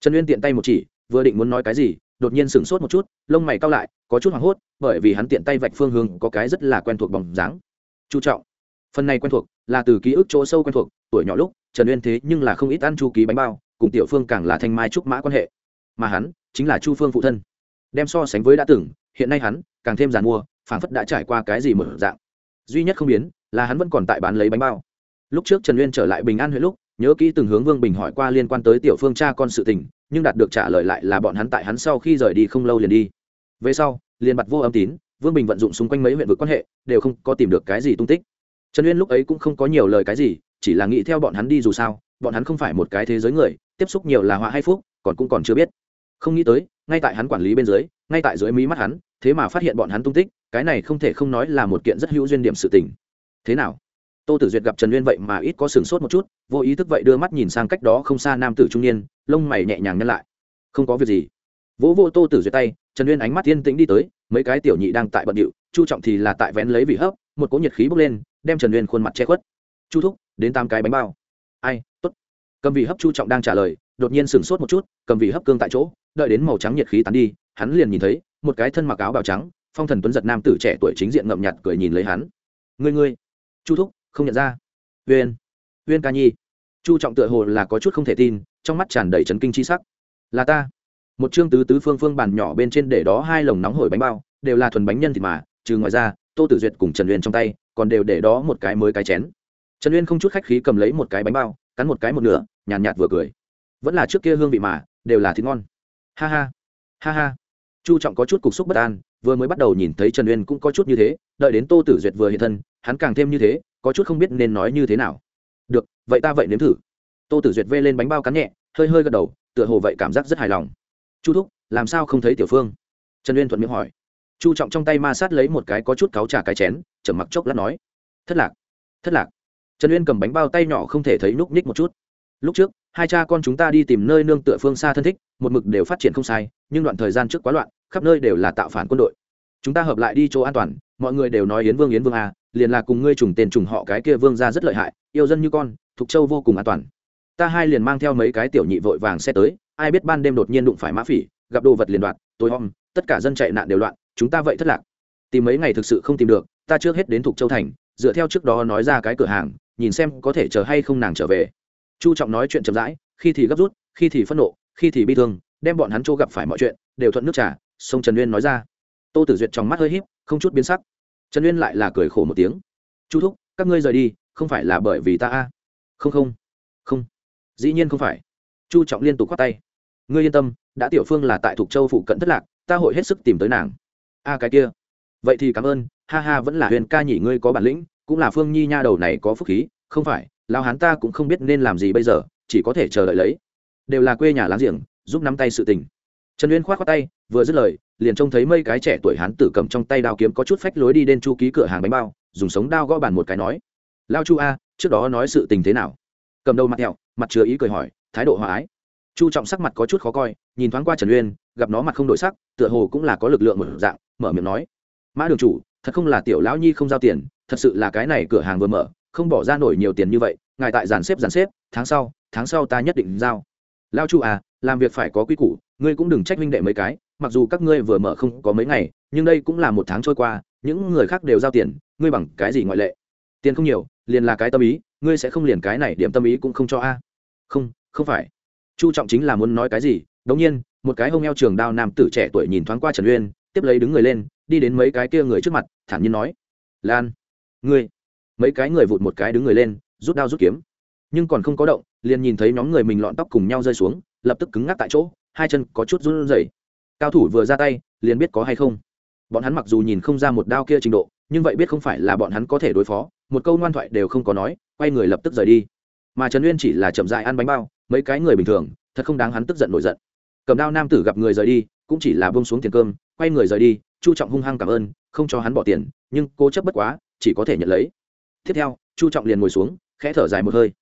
Trần uyên tiện tay một chỉ, vừa định muốn nói cái gì, đột nhiên sửng sốt một chút, lông mày cao lại, có chút hoảng hốt, bởi vì hắn tiện tay vạch phương hướng có cái rất là quen thuộc bóng dáng. Chú trọng. Phần này quen thuộc là từ ký ức chỗ sâu quen thuộc, tuổi nhỏ lúc, trần uyên thế nhưng là không ít ăn chu ký bánh bao cùng tiểu phương càng là thanh mai trúc mã quan hệ. Mà hắn chính là chu phương phụ thân. Đem so sánh với đã từng, hiện nay hắn càng thêm giàn mua, phảng phất đã trải qua cái gì mở dạng. Duy nhất không biến là hắn vẫn còn tại bán lấy bánh bao. Lúc trước trần uyên trở lại bình an huyện lúc, nhớ kỹ từng hướng vương bình hỏi qua liên quan tới tiểu phương cha con sự tình, nhưng đạt được trả lời lại là bọn hắn tại hắn sau khi rời đi không lâu liền đi. Về sau, liền bặt vô âm tín, vương bình vận dụng xung quanh mấy huyện vực quan hệ, đều không có tìm được cái gì tung tích. Trần uyên lúc ấy cũng không có nhiều lời cái gì, chỉ là nghĩ theo bọn hắn đi dù sao, bọn hắn không phải một cái thế giới người tiếp xúc nhiều là họa hay phúc, còn cũng còn chưa biết. Không nghĩ tới, ngay tại hắn quản lý bên dưới, ngay tại dưới mí mắt hắn, thế mà phát hiện bọn hắn tung tích, cái này không thể không nói là một kiện rất hữu duyên điểm sự tình. Thế nào? Tô tử duyệt gặp trần uyên vậy mà ít có sửng sốt một chút, vô ý thức vậy đưa mắt nhìn sang cách đó không xa nam tử trung niên, lông mày nhẹ nhàng nhăn lại. Không có việc gì. Vỗ vô tô tử duyệt tay, trần uyên ánh mắt yên tĩnh đi tới, mấy cái tiểu nhị đang tại bận điệu, chu trọng thì là tại vén lấy vị hấp, một cỗ nhiệt khí bốc lên, đem trần uyên khuôn mặt che khuất. Chu thúc, đến tám cái bánh bao. Ai t ố t cầm vị hấp chu trọng đang trả lời, đột nhiên sửng sốt một chút, cầm vị hấp cương tại chỗ, đợi đến màu trắng nhiệt khí tán đi, hắn liền nhìn thấy, một cái thân mặc áo bào trắng, phong thần tuấn giật nam tử trẻ tuổi chính diện ngậm nhặt cười nhìn lấy hắn. Ngươi ngươi, chu thúc, không nhận ra. Uyên uyên ca nhi. Chu trọng tựa hồ là có chút không thể tin, trong mắt tràn đầy trấn kinh c h i sắc. Là ta. Một chương tứ tứ phương phương bàn nhỏ bên trên để đó hai lồng nóng hổi bánh bao, đều là thuần bánh nhân thịt mà, trừ ngoài ra, tô tử duyệt cùng trần uyên trong tay, còn đều để đó một cái mới cái chén. Trần uyên không chút khách khí cầm lấy một cái bánh bao cắn một cái một nửa nhàn nhạt, nhạt vừa cười. Vẫn là trước kia hương vị mà đều là thịt ngon. Ha ha ha ha. Chu trọng có chút cục xúc bất an vừa mới bắt đầu nhìn thấy trần uyên cũng có chút như thế đợi đến tô tử duyệt vừa hiện thân hắn càng thêm như thế có chút không biết nên nói như thế nào. Được vậy ta vậy nếm thử. Tô tử duyệt vê lên bánh bao cắn nhẹ hơi hơi gật đầu tựa hồ vậy cảm giác rất hài lòng. Chu thúc làm sao không thấy tiểu phương? Trần uyên thuận miệng hỏi. Chu trọng trong tay ma sát lấy một cái có chút cáo trà cái chén chở mặc chốc lát nói. Thất lạc thất lạc trần uyên cầm bánh bao tay nhỏ không thể thấy núp ních một chút. Lúc trước, hai cha con chúng ta đi tìm nơi nương tựa phương xa thân thích, một mực đều phát triển không sai, nhưng đoạn thời gian trước quá loạn, khắp nơi đều là tạo phản quân đội. Chúng ta hợp lại đi chỗ an toàn, mọi người đều nói yến vương yến vương a liền là cùng ngươi trùng tên trùng họ cái kia vương ra rất lợi hại, yêu dân như con thục châu vô cùng an toàn. Ta hai liền mang theo mấy cái tiểu nhị vội vàng xe tới, ai biết ban đêm đột nhiên đụng phải mã phỉ, gặp đồ vật liền đoạt, tối om, tất cả dân chạy nạn đều loạn, chúng ta vậy thất lạc. Tìm mấy ngày thực sự không tìm được, ta trước hết đến thục châu thành, dựa theo trước đó nói ra cái cửa hàng nhìn xem có thể chờ hay không nàng trở về. Chu trọng nói chuyện chậm rãi, khi thì gấp rút, khi thì phẫn nộ, khi thì bi thương, đem bọn hắn chỗ gặp phải mọi chuyện, đều thuận nước trà, sông trần uyên nói ra. Tô tử duyệt trong mắt hơi híp, không chút biến sắc. Trần uyên lại là cười khổ một tiếng. Chu thúc, các ngươi rời đi, không phải là bởi vì ta a? Không không không, dĩ nhiên không phải. Chu trọng liên tục khoát tay. Ngươi yên tâm, đã tiểu phương là tại thục châu phụ cận thất lạc, ta hội hết sức tìm tới nàng. A cái kia, vậy thì cảm ơn, ha ha, vẫn là huyền ca nhỉ, ngươi có bản lĩnh cũng là phương nhi nha đầu này có phúc khí, không phải lao hán ta cũng không biết nên làm gì bây giờ, chỉ có thể chờ đợi lấy. Đều là quê nhà láng giềng, giúp nắm tay sự tình. Trần uyên k h o á t khoác tay, vừa dứt lời, liền trông thấy mây cái trẻ tuổi hán tử cầm trong tay đao kiếm có chút phách lối đi đến chu ký cửa hàng bánh bao, dùng sống đao gõ bàn một cái nói lao chu a, trước đó nói sự tình thế nào? Cầm đầu mặt thẹo mặt chứa ý cười hỏi, thái độ hòa ái. Chu trọng sắc mặt có chút khó coi, nhìn thoáng qua trần uyên, gặp nó mặt không đổi sắc, tựa hồ cũng là có lực lượng một dạng, mở miệng nói, mã đường chủ, thật không là tiểu lão nhi không giao tiền thật sự là cái này cửa hàng vừa mở, không bỏ ra nổi nhiều tiền như vậy, ngài tại dàn xếp dàn xếp, tháng sau tháng sau ta nhất định giao. Lao chu à làm việc phải có quy củ, ngươi cũng đừng trách minh đệ mấy cái, mặc dù các ngươi vừa mở không có mấy ngày, nhưng đây cũng là một tháng trôi qua, những người khác đều giao tiền, ngươi bằng cái gì ngoại lệ? Tiền không nhiều, liền là cái tâm ý, ngươi sẽ không liền cái này điểm tâm ý cũng không cho a. Không không phải. Chu trọng chính là muốn nói cái gì? Đống nhiên, một cái hông eo trường đao nam tử trẻ tuổi nhìn thoáng qua trần uyên, tiếp lấy đứng người lên, đi đến mấy cái kia người trước mặt, thản nhiên nói. Lan ngươi. Mấy cái người vụt một cái đứng người lên, rút đao rút kiếm. Nhưng còn không có động, liền nhìn thấy nhóm người mình lọn tóc cùng nhau rơi xuống, lập tức cứng ngắc tại chỗ, hai chân có chút run rẩy. Cao thủ vừa ra tay, liền biết có hay không. Bọn hắn mặc dù nhìn không ra một đao kia trình độ, nhưng vậy biết không phải là bọn hắn có thể đối phó, một câu ngoan thoại đều không có nói, quay người lập tức rời đi. Mà trần uyên chỉ là chậm dại ăn bánh bao, mấy cái người bình thường, thật không đáng hắn tức giận nổi giận. Cầm đao nam tử gặp người rời đi, cũng chỉ là bông xuống tiền cơm, quay người rời đi, chu trọng hung hăng cảm ơn, không cho hắn bỏ tiền, nhưng cố chấp bất quá chỉ có thể nhận lấy. Tiếp theo, chu trọng liền ngồi xuống, khẽ thở dài một hơi.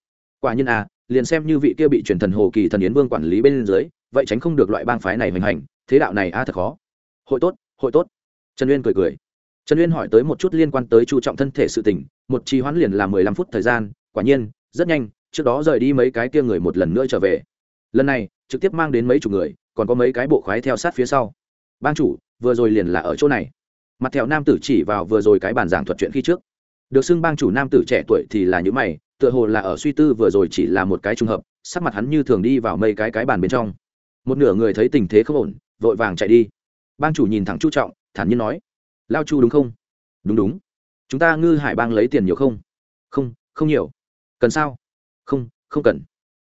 Quả nhiên à liền xem như vị kia bị truyền thần hồ kỳ thần yến vương quản lý bên dưới, vậy tránh không được loại bang phái này hoành hành, thế đạo này a à thật khó. Hội tốt hội tốt. Trần uyên cười cười. Trần uyên hỏi tới một chút liên quan tới chu trọng thân thể sự tình, một trì hoãn liền là mười lăm phút thời gian, quả nhiên, rất nhanh, trước đó rời đi mấy cái kia người một lần nữa trở về. Lần này, trực tiếp mang đến mấy chục người, còn có mấy cái bộ khoái theo sát phía sau. Ban chủ, vừa rồi liền là ở chỗ này mặt theo nam tử chỉ vào vừa rồi cái bàn giảng thuật chuyện khi trước. Được xưng bang chủ nam tử trẻ tuổi thì là những mày, tựa hồ là ở suy tư vừa rồi chỉ là một cái trùng hợp, sắc mặt hắn như thường đi vào mây cái cái bàn bên trong. Một nửa người thấy tình thế không ổn, vội vàng chạy đi. Bang chủ nhìn thẳng chu trọng, thản nhiên nói, lao chu đúng không? Đúng đúng. Chúng ta ngư hải bang lấy tiền nhiều không? Không không nhiều. Cần sao? Không không cần.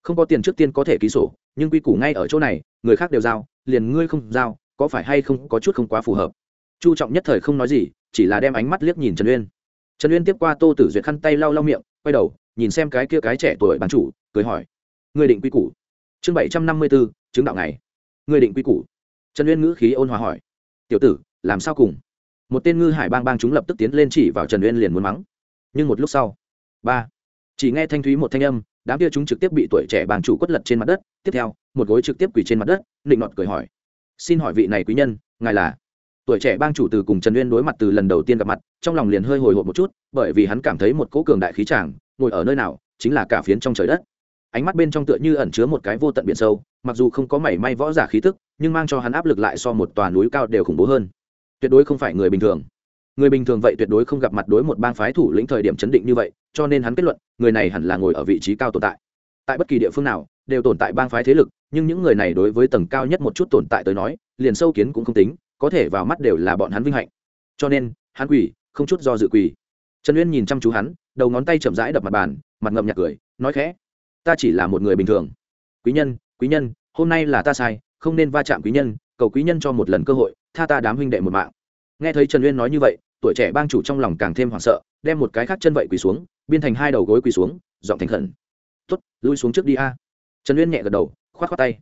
Không có tiền trước tiên có thể ký sổ, nhưng quy củ ngay ở chỗ này, người khác đều giao, liền ngươi không giao, có phải hay không có chút không quá phù hợp? Chu trọng nhất thời không nói gì, chỉ là đem ánh mắt liếc nhìn trần uyên. Trần uyên tiếp qua tô tử duyệt khăn tay lau lau miệng, quay đầu, nhìn xem cái kia cái trẻ tuổi bán chủ, cười hỏi. Người định quy củ? Chương bảy trăm năm mươi b ố chứng đạo ngày. Người định quy củ? Trần uyên ngữ khí ôn hòa hỏi. Tiểu tử, làm sao cùng? Một tên ngư hải bang bang chúng lập tức tiến lên chỉ vào trần uyên liền muốn mắng. Nhưng một lúc sau, ba, chỉ nghe thanh thúy một thanh âm, đám kia chúng trực tiếp bị tuổi trẻ bang chủ quất lật trên mặt đất. Tiếp theo, một gối trực tiếp quỳ trên mặt đất định nọt cười hỏi. Xin hỏi vị này quý nhân, ngài là tuổi trẻ bang chủ từ cùng trần uyên đối mặt từ lần đầu tiên gặp mặt, trong lòng liền hơi hồi hộp một chút, bởi vì hắn cảm thấy một cỗ cường đại khí tràng ngồi ở nơi nào, chính là cả phiến trong trời đất. Ánh mắt bên trong tựa như ẩn chứa một cái vô tận biển sâu, mặc dù không có mảy may võ giả khí tức, nhưng mang cho hắn áp lực lại so một tòa núi cao đều khủng bố hơn. Tuyệt đối không phải người bình thường. Người bình thường vậy tuyệt đối không gặp mặt đối một bang phái thủ lĩnh thời điểm chấn định như vậy, cho nên hắn kết luận, người này hẳn là ngồi ở vị trí cao tồn tại. Tại bất kỳ địa phương nào, đều tồn tại bang phái thế lực, nhưng những người này đối với tầng cao nhất một chút tồn tại tới nói, liền sâu kiến cũng không tính có thể vào mắt đều là bọn hắn vinh hạnh. Cho nên, hắn quỳ, không chút do dự quỳ. Trần uyên nhìn chăm chú hắn, đầu ngón tay chậm rãi đập mặt bàn, mặt ngậm nhạt cười, nói khẽ, ta chỉ là một người bình thường. Quý nhân quý nhân, hôm nay là ta sai, không nên va chạm quý nhân, cầu quý nhân cho một lần cơ hội, tha ta đám huynh đệ một mạng. Nghe thấy trần uyên nói như vậy, tuổi trẻ bang chủ trong lòng càng thêm hoảng sợ, đem một cái khác chân vậy quỳ xuống, biên thành hai đầu gối quỳ xuống, giọng thành khẩn. Tuất lui xuống trước đi a. Trần uyên nhẹ gật đầu k h o á t khoác tay.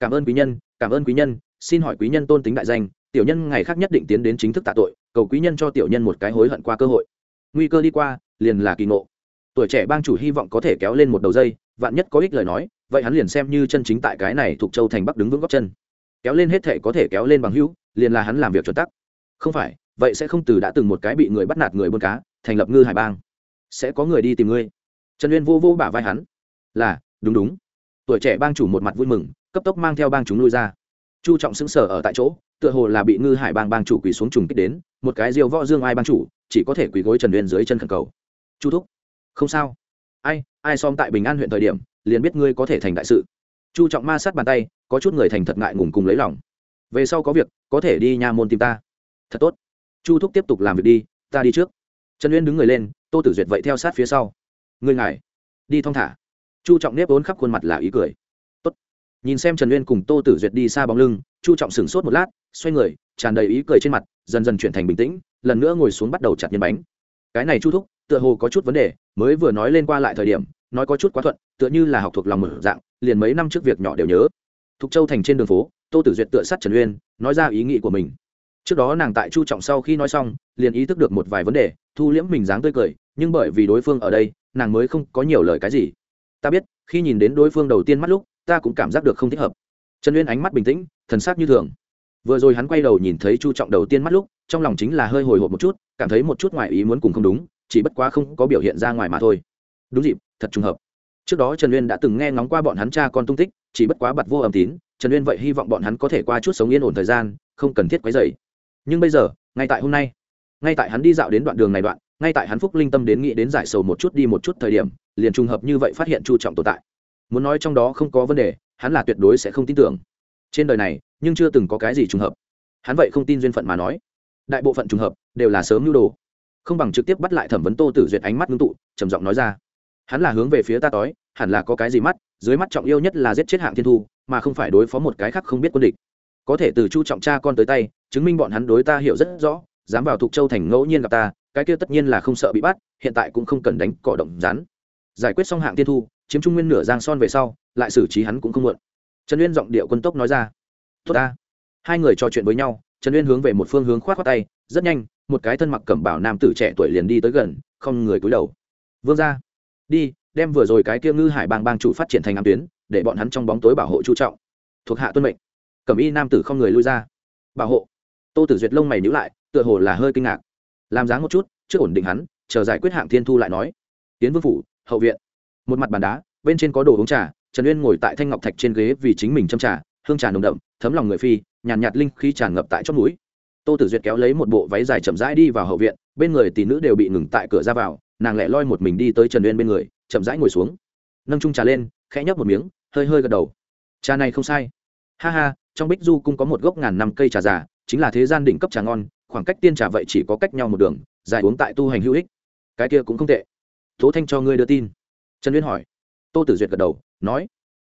Cảm ơn quý nhân, cảm ơn quý nhân, xin hỏi quý nhân tôn tính đại danh tiểu nhân ngày khác nhất định tiến đến chính thức tạ tội, cầu quý nhân cho tiểu nhân một cái hối hận qua cơ hội. Nguy cơ đi qua, liền là kỳ ngộ. Tuổi trẻ bang chủ hy vọng có thể kéo lên một đầu dây, vạn nhất có ích lời nói, vậy hắn liền xem như chân chính tại cái này thuộc châu thành bắc đứng vững góc chân. Kéo lên hết thể có thể kéo lên bằng hữu, liền là hắn làm việc chuẩn tắc. Không phải, vậy sẽ không từ đã từng một cái bị người bắt nạt người buôn cá, thành lập ngư hải bang. Sẽ có người đi tìm ngươi. Trần uyên vô vô bả vai hắn. Là, đúng đúng. Tuổi trẻ bang chủ một mặt vui mừng, cấp tốc mang theo bang chúng lui ra chu trọng sững sờ ở tại chỗ, tựa hồ là bị ngư hải bang bang chủ quỳ xuống trùng kích đến, một cái diều võ dương ai bang chủ, chỉ có thể quỳ gối trần uyên dưới chân khẩn cầu. Chu thúc, không sao. Ai ai xóm tại bình an huyện thời điểm, liền biết ngươi có thể thành đại sự. Chu trọng ma sát bàn tay, có chút người thành thật ngại ngùng cùng lấy lòng. Về sau có việc, có thể đi nha môn tìm ta. Thật tốt. Chu thúc tiếp tục làm việc đi, ta đi trước. Trần uyên đứng người lên, tô tử duyệt vậy theo sát phía sau. Ngươi ngài đi thong thả. Chu trọng nếp vốn khắp khuôn mặt là ý cười nhìn xem trần uyên cùng tô tử duyệt đi xa bóng lưng, chu trọng sửng sốt một lát, xoay người, tràn đầy ý cười trên mặt, dần dần chuyển thành bình tĩnh, lần nữa ngồi xuống bắt đầu chặt nhân bánh. Cái này chu thúc, tựa hồ có chút vấn đề, mới vừa nói lên qua lại thời điểm, nói có chút quá thuận, tựa như là học thuộc lòng mở dạng, liền mấy năm trước việc nhỏ đều nhớ. Thục châu thành trên đường phố, tô tử duyệt tựa sát trần uyên, nói ra ý nghĩ của mình. Trước đó nàng tại chu trọng sau khi nói xong, liền ý thức được một vài vấn đề, thu liễm mình dáng tươi cười, nhưng bởi vì đối phương ở đây, nàng mới không có nhiều lời cái gì. Ta biết, khi nhìn đến đối phương đầu tiên mắt lúc ta cũng cảm giác được không thích hợp. Trần uyên ánh mắt bình tĩnh, thần sắc như thường. Vừa rồi hắn quay đầu nhìn thấy chu trọng đầu tiên mắt lúc, trong lòng chính là hơi hồi hộp một chút, cảm thấy một chút ngoài ý muốn cùng không đúng, chỉ bất quá không có biểu hiện ra ngoài mà thôi. Đúng dịp, thật trùng hợp. Trước đó trần uyên đã từng nghe ngóng qua bọn hắn cha con tung tích, chỉ bất quá bặt vô âm tín, trần uyên vậy hy vọng bọn hắn có thể qua chút sống yên ổn thời gian, không cần thiết quấy dày nhưng bây giờ, ngay tại hôm nay, ngay tại hắn đi dạo đến đoạn đường này đoạn, ngay tại hắn phúc linh tâm đến nghĩ đến giải sầu một chút đi một chút thời điểm, liền trùng hợp như vậy phát hiện chu trọng tồn tại muốn nói trong đó không có vấn đề, hắn là tuyệt đối sẽ không tin tưởng. Trên đời này, nhưng chưa từng có cái gì trùng hợp. Hắn vậy không tin duyên phận mà nói. Đại bộ phận trùng hợp đều là sớm nhu đồ. Không bằng trực tiếp bắt lại thẩm vấn tô tử duyệt ánh mắt ngưng tụ, trầm giọng nói ra. Hắn là hướng về phía ta tối hẳn là có cái gì mắt, dưới mắt trọng yêu nhất là giết chết hạng thiên thu, mà không phải đối phó một cái khác không biết quân địch. Có thể từ chu trọng cha con tới tay, chứng minh bọn hắn đối ta hiểu rất rõ, dám vào thục châu thành ngẫu nhiên gặp ta, cái kia tất nhiên là không sợ bị bắt, hiện tại cũng không cần đánh cỏ động rắn. Giải quyết xong hạng thiên thu chiếm trung nguyên nửa giang son về sau, lại xử trí hắn cũng không muộn. Trần uyên giọng điệu quân tốc nói ra, tốt ta. Hai người trò chuyện với nhau, trần uyên hướng về một phương hướng khoát khoát tay, rất nhanh, một cái thân mặc cẩm bảo nam tử trẻ tuổi liền đi tới gần, không người cúi đầu. Vương ra đi, đem vừa rồi cái kia ngư hải bang bang chủ phát triển thành ám tuyến, để bọn hắn trong bóng tối bảo hộ chu trọng. Thuộc hạ tuân mệnh. Cẩm y nam tử không người lui ra. Bảo hộ? Tô tử duyệt lông mày nhữ lại, tựa hồ là hơi kinh ngạc. Làm dáng một chút, trước ổn định hắn, chờ giải quyết hạng thiên thu lại nói. Tiến vương phủ, hậu viện một mặt bàn đá bên trên có đồ uống trà trần uyên ngồi tại thanh ngọc thạch trên ghế vì chính mình châm trà hương trà nồng đậm thấm lòng người phi nhàn nhạt, nhạt linh khi tràn ngập tại chót núi tô tử duyệt kéo lấy một bộ váy dài chậm rãi đi vào hậu viện bên người tỷ nữ đều bị ngừng tại cửa ra vào nàng lẹ loi một mình đi tới trần uyên bên người chậm rãi ngồi xuống. Nâng trung trà lên khẽ nhấp một miếng hơi hơi gật đầu. Trà này không sai. Ha ha trong bích du cũng có một gốc ngàn năm cây trà già chính là thế gian đỉnh cấp trà ngon khoảng cách tiên trà vậy chỉ có cách nhau một đường dài uống tại tu hành hữu ích. Cái kia cũng không tệ. Tố thanh cho ngươi đưa tin trần uyên hỏi. Tô tử duyệt gật đầu, nói,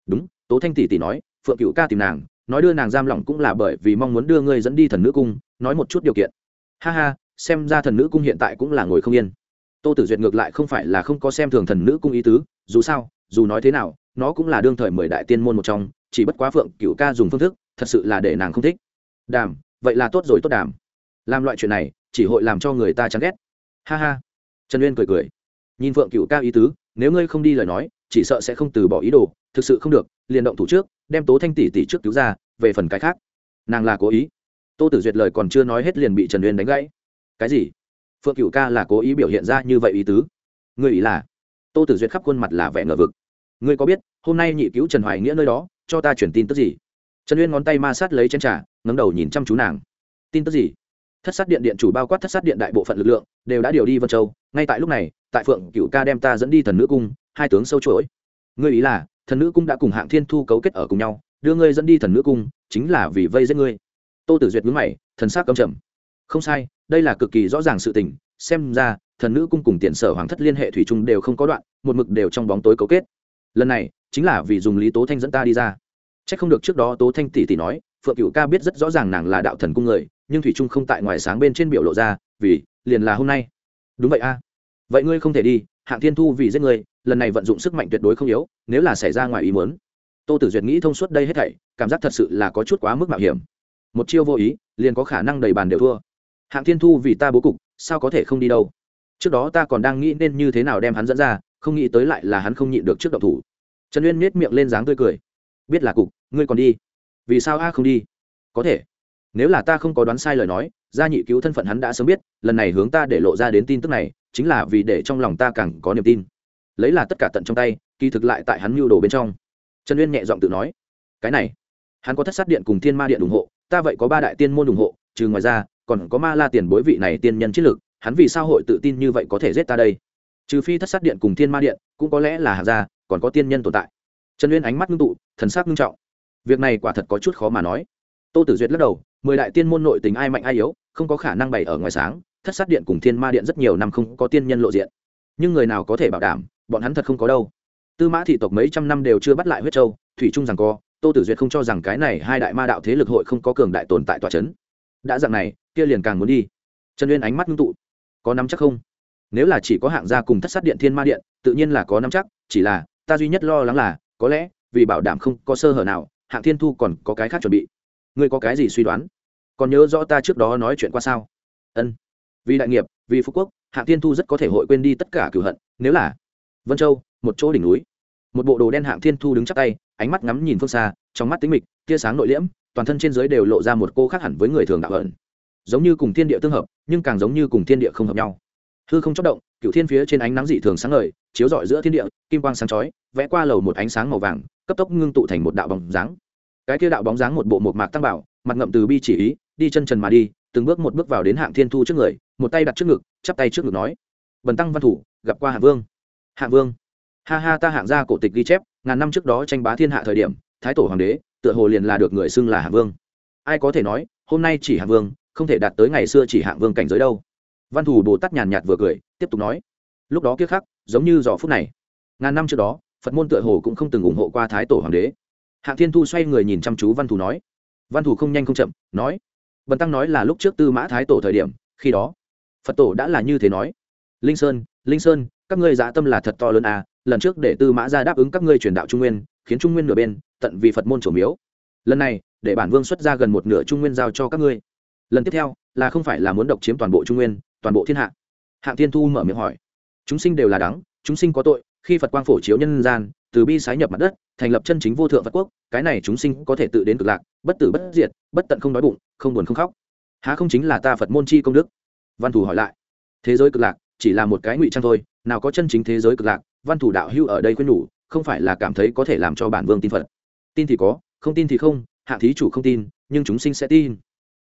đúng, tố thanh tỷ tỷ nói, phượng cựu ca tìm nàng, nói đưa nàng giam lỏng cũng là bởi vì mong muốn đưa ngươi dẫn đi thần nữ cung, nói một chút điều kiện. Ha ha, xem ra thần nữ cung hiện tại cũng là ngồi không yên. Tô tử duyệt ngược lại không phải là không có xem thường thần nữ cung ý tứ, dù sao, dù nói thế nào, nó cũng là đương thời mười đại tiên môn một trong, chỉ bất quá phượng cựu ca dùng phương thức, thật sự là để nàng không thích. Đàm, vậy là tốt rồi tốt đàm. Làm loại chuyện này, chỉ hội làm cho người ta chán ghét. Ha ha. Trần uyên cười cười. Nhìn phượng cựu ca ý tứ nếu ngươi không đi lời nói, chỉ sợ sẽ không từ bỏ ý đồ, thực sự không được, liền động thủ trước, đem tố thanh tỷ tỷ trước cứu ra, về phần cái khác. Nàng là cố ý. Tô tử duyệt lời còn chưa nói hết liền bị trần uyên đánh gãy. Cái gì? Phượng cựu ca là cố ý biểu hiện ra như vậy ý tứ? Ngươi ý là? Tô tử duyệt khắp khuôn mặt là vẻ ngờ vực. Ngươi có biết, hôm nay nhị cứu trần hoài nghĩa nơi đó, cho ta chuyển tin tức gì? Trần uyên ngón tay ma sát lấy chân trả ngấm đầu nhìn chăm chú nàng. Tin tức gì? Thất sát điện điện chủ bao quát thất sát điện đại bộ phận lực lượng, đều đã điều đi vân châu. Ngay tại lúc này, tại phượng cựu ca đem ta dẫn đi thần nữ cung, hai tướng sâu chuỗi. Ngươi ý là, thần nữ cung đã cùng hạng thiên thu cấu kết ở cùng nhau, đưa ngươi dẫn đi thần nữ cung, chính là vì vây giết ngươi. Tô tử duyệt mướn mày, thần s á c cầm chậm không sai, đây là cực kỳ rõ ràng sự tình, xem ra, thần nữ cung cùng tiền sở hoàng thất liên hệ thủy chung đều không có đoạn, một mực đều trong bóng tối cấu kết. Lần này, chính là vì dùng lý tố thanh dẫn ta đi ra. C h ắ c không được trước đó tố thanh tỷ tỷ nói phượng cựu ca biết rất rõ ràng nàng là đạo thần cung người, nhưng thủy trung không tại ngoài sáng bên trên biểu lộ ra, vì, liền là hôm nay. Đúng vậy a. Vậy ngươi không thể đi, hạng thiên thu vì giết ngươi, lần này vận dụng sức mạnh tuyệt đối không yếu, nếu là xảy ra ngoài ý muốn. Tô tử duyệt nghĩ thông suốt đây hết thảy, cảm giác thật sự là có chút quá mức mạo hiểm. Một chiêu vô ý, liền có khả năng đầy bàn đều thua. Hạng thiên thu vì ta bố cục, sao có thể không đi đâu? Trước đó ta còn đang nghĩ nên như thế nào đem hắn dẫn ra, không nghĩ tới lại là hắn không nhịn được trước độc thủ. Trần uyên miết miệng lên dáng tươi cười. Biết là cục, ngươi còn đi vì sao a không đi? Có thể. Nếu là ta không có đoán sai lời nói, gia nhị cứu thân phận hắn đã sớm biết, lần này hướng ta để lộ ra đến tin tức này, chính là vì để trong lòng ta càng có niềm tin. Lấy là tất cả tận trong tay, kỳ thực lại tại hắn mưu đồ bên trong. Trần uyên nhẹ giọng tự nói, cái này, hắn có thất sát điện cùng thiên ma điện ủng hộ, ta vậy có ba đại tiên môn ủng hộ, trừ ngoài ra, còn có ma la tiền bối vị này tiên nhân chiến lực hắn vì sao hội tự tin như vậy có thể giết ta đây? Trừ phi thất sát điện cùng thiên ma điện, cũng có lẽ là hàng gia, còn có tiên nhân tồn tại. Trần uyên ánh mắt ngưng tụ, thần sắc ngưng trọng việc này quả thật có chút khó mà nói. Tô tử duyệt lắc đầu, mười đại tiên môn nội tình ai mạnh ai yếu, không có khả năng bày ở ngoài sáng, thất sát điện cùng thiên ma điện rất nhiều năm không có tiên nhân lộ diện. Nhưng người nào có thể bảo đảm, bọn hắn thật không có đâu. Tư mã thị tộc mấy trăm năm đều chưa bắt lại huyết châu, thủy trung rằng co, tô tử duyệt không cho rằng cái này hai đại ma đạo thế lực hội không có cường đại tồn tại tòa c h ấ n đã dạng này, kia liền càng muốn đi. Trần uyên ánh mắt ngưng tụ. Có nắm chắc không? Nếu là chỉ có hạng gia cùng thất sát điện thiên ma điện, tự nhiên là có nắm chắc, chỉ là ta duy nhất lo lắng là, có lẽ vì bảo đảm không có sơ hở nào hạng thiên thu còn có cái khác chuẩn bị. Ngươi có cái gì suy đoán? Còn nhớ rõ ta trước đó nói chuyện qua sao? Ân. Vì đại nghiệp, vì phú quốc, hạng thiên thu rất có thể hội quên đi tất cả cửu hận. Nếu là vân châu, một chỗ đỉnh núi, một bộ đồ đen hạng thiên thu đứng chắc tay, ánh mắt ngắm nhìn phương xa, trong mắt tính mịch, tia sáng nội liễm, toàn thân trên dưới đều lộ ra một cô khác hẳn với người thường đạo hận. Giống như cùng thiên địa tương hợp, nhưng càng giống như cùng thiên địa không hợp nhau. Hư không chốc động cựu thiên phía trên ánh nắng dị thường sáng ngời, chiếu rọi giữa thiên địa, kim quang sáng chói, vẽ qua lầu một ánh sáng màu vàng, cấp tốc ngưng tụ thành một đạo bóng dáng. Cái kia đạo bóng dáng một bộ một mạc tăng bảo, mặt ngậm từ bi chỉ ý, đi chân trần mà đi, từng bước một bước vào đến hạng thiên thu trước người, một tay đặt trước ngực, chắp tay trước ngực nói, bần tăng văn thủ, gặp qua hạ vương. Hạ vương? Ha ha, ta hạng gia cổ tịch ghi chép, ngàn năm trước đó tranh bá thiên hạ thời điểm, thái tổ hoàng đế, tựa hồ liền là được người xưng là hạ vương. Ai có thể nói, hôm nay chỉ hạ vương, không thể đạt tới ngày xưa chỉ hạng vương cảnh giới đâu văn thủ bồ tát nhàn nhạt vừa cười, tiếp tục nói, lúc đó kiếp khắc, giống như giỏ phút này. Ngàn năm trước đó, phật môn tựa hồ cũng không từng ủng hộ qua thái tổ hoàng đế. Hạng thiên thu xoay người nhìn chăm chú văn thủ nói. Văn thủ không nhanh không chậm, nói, bần tăng nói là lúc trước tư mã thái tổ thời điểm, khi đó, phật tổ đã là như thế nói. Linh sơn linh sơn, các ngươi dạ tâm là thật to lớn à lần trước để tư mã ra đáp ứng các ngươi truyền đạo trung nguyên, khiến trung nguyên nửa bên, tận vì phật môn chủ miếu. Lần này, để bản vương xuất ra gần một nửa trung nguyên giao cho các ngươi. Lần tiếp theo, là không phải là muốn độc chiếm toàn bộ trung nguyên toàn bộ thiên hạ. Hạng thiên thu mở miệng hỏi. Chúng sinh đều là đắng, chúng sinh có tội, khi phật quang phổ chiếu nhân gian, từ bi sái nhập mặt đất, thành lập chân chính vô thượng phật quốc, cái này chúng sinh có thể tự đến cực lạc, bất tử bất diệt, bất tận không đói bụng, không buồn không khóc. Há không chính là ta phật môn chi công đức? Văn thủ hỏi lại. Thế giới cực lạc, chỉ là một cái ngụy trang thôi, nào có chân chính thế giới cực lạc, văn thủ đạo hưu ở đây khuyên nhủ, không phải là cảm thấy có thể làm cho bản vương tin phật. Tin thì có, không tin thì không hạng thí chủ không tin, nhưng chúng sinh sẽ tin.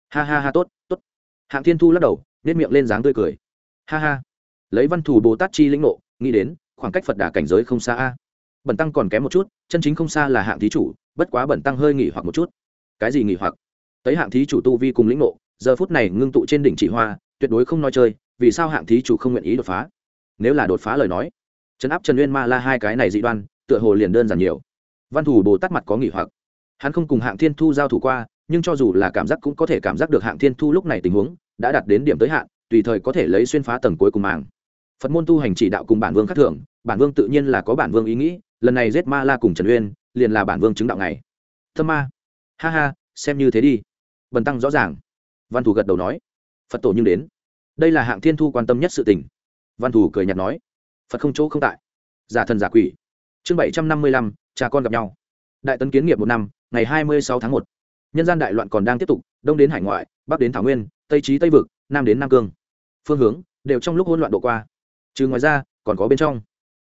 Ha ha ha, tốt tốt. Hạng thiên thu lắc đầu nếp miệng lên dáng tươi cười. Ha ha. Lấy văn thủ bồ tát chi lĩnh nộ nghĩ đến, khoảng cách phật đà cảnh giới không xa a. Bẩn tăng còn kém một chút, chân chính không xa là hạng thí chủ, bất quá bẩn tăng hơi nghỉ hoặc một chút. Cái gì nghỉ hoặc? Tới hạng thí chủ tu vi cùng lĩnh nộ giờ phút này ngưng tụ trên đỉnh chỉ hoa, tuyệt đối không nói chơi, vì sao hạng thí chủ không nguyện ý đột phá? Nếu là đột phá lời nói chấn áp trần uyên ma la hai cái này dị đoan, tựa hồ liền đơn giản nhiều. Văn thủ bồ tát mặt có nghỉ hoặc. Hắn không cùng hạng thiên thu giao thủ qua nhưng cho dù là cảm giác cũng có thể cảm giác được hạng thiên thu lúc này tình huống đã đạt đến điểm tới hạn, tùy thời có thể lấy xuyên phá tầng cuối cùng màng. Phật môn tu hành chỉ đạo cùng bản vương khắc thưởng bản vương tự nhiên là có bản vương ý nghĩ, lần này giết ma la cùng trần uyên, liền là bản vương chứng đạo này thâm ma. Ha ha, xem như thế đi. Bần tăng rõ ràng. Văn thù gật đầu nói. Phật tổ nhưng đến. Đây là hạng thiên thu quan tâm nhất sự tình. Văn thù cười nhạt nói. Phật không chỗ không tại. Giả thần giả quỷ. Chương bảy trăm năm mươi lăm, cha con gặp nhau. Đại tấn kiến nghiệp một năm, ngày hai mươi sáu tháng một nhân gian đại loạn còn đang tiếp tục, đông đến hải ngoại, bắc đến thảo nguyên, tây trí tây vực, nam đến nam cương. Phương hướng đều trong lúc hỗn loạn độ qua. Trừ ngoài ra, còn có bên trong.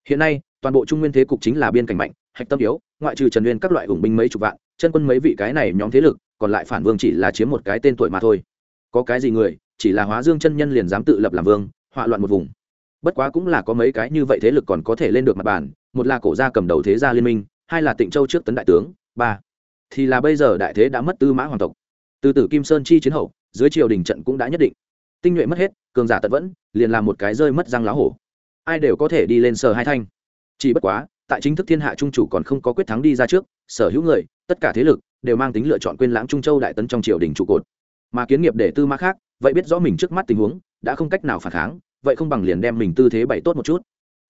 Hiện nay, toàn bộ trung nguyên thế cục chính là biên cảnh mạnh, hạch tâm yếu, ngoại trừ trần nguyên các loại hùng binh mấy chục vạn, chân quân mấy vị cái này nhóm thế lực, còn lại phản vương chỉ là chiếm một cái tên tuổi mà thôi. Có cái gì người, chỉ là hóa dương chân nhân liền dám tự lập làm vương, họa loạn một vùng. Bất quá cũng là có mấy cái như vậy thế lực còn có thể lên được mặt bàn, một là cổ gia cầm đầu thế gia liên minh, hai là tịnh châu trước tấn đại tướng, ba thì là bây giờ đại thế đã mất tư mã hoàng tộc. Từ tử kim sơn chi chiến hậu, dưới triều đình trận cũng đã nhất định. Tinh nhuệ mất hết, cường giả tật vẫn, liền làm một cái rơi mất răng lá hổ. Ai đều có thể đi lên sở hai thanh. Chỉ bất quá, tại chính thức thiên hạ trung chủ còn không có quyết thắng đi ra trước, sở hữu người, tất cả thế lực, đều mang tính lựa chọn quên lãng trung châu đại tấn trong triều đình trụ cột. Mà kiến nghiệp để tư mã khác, vậy biết rõ mình trước mắt tình huống, đã không cách nào phản kháng, vậy không bằng liền đem mình tư thế bày tốt một chút.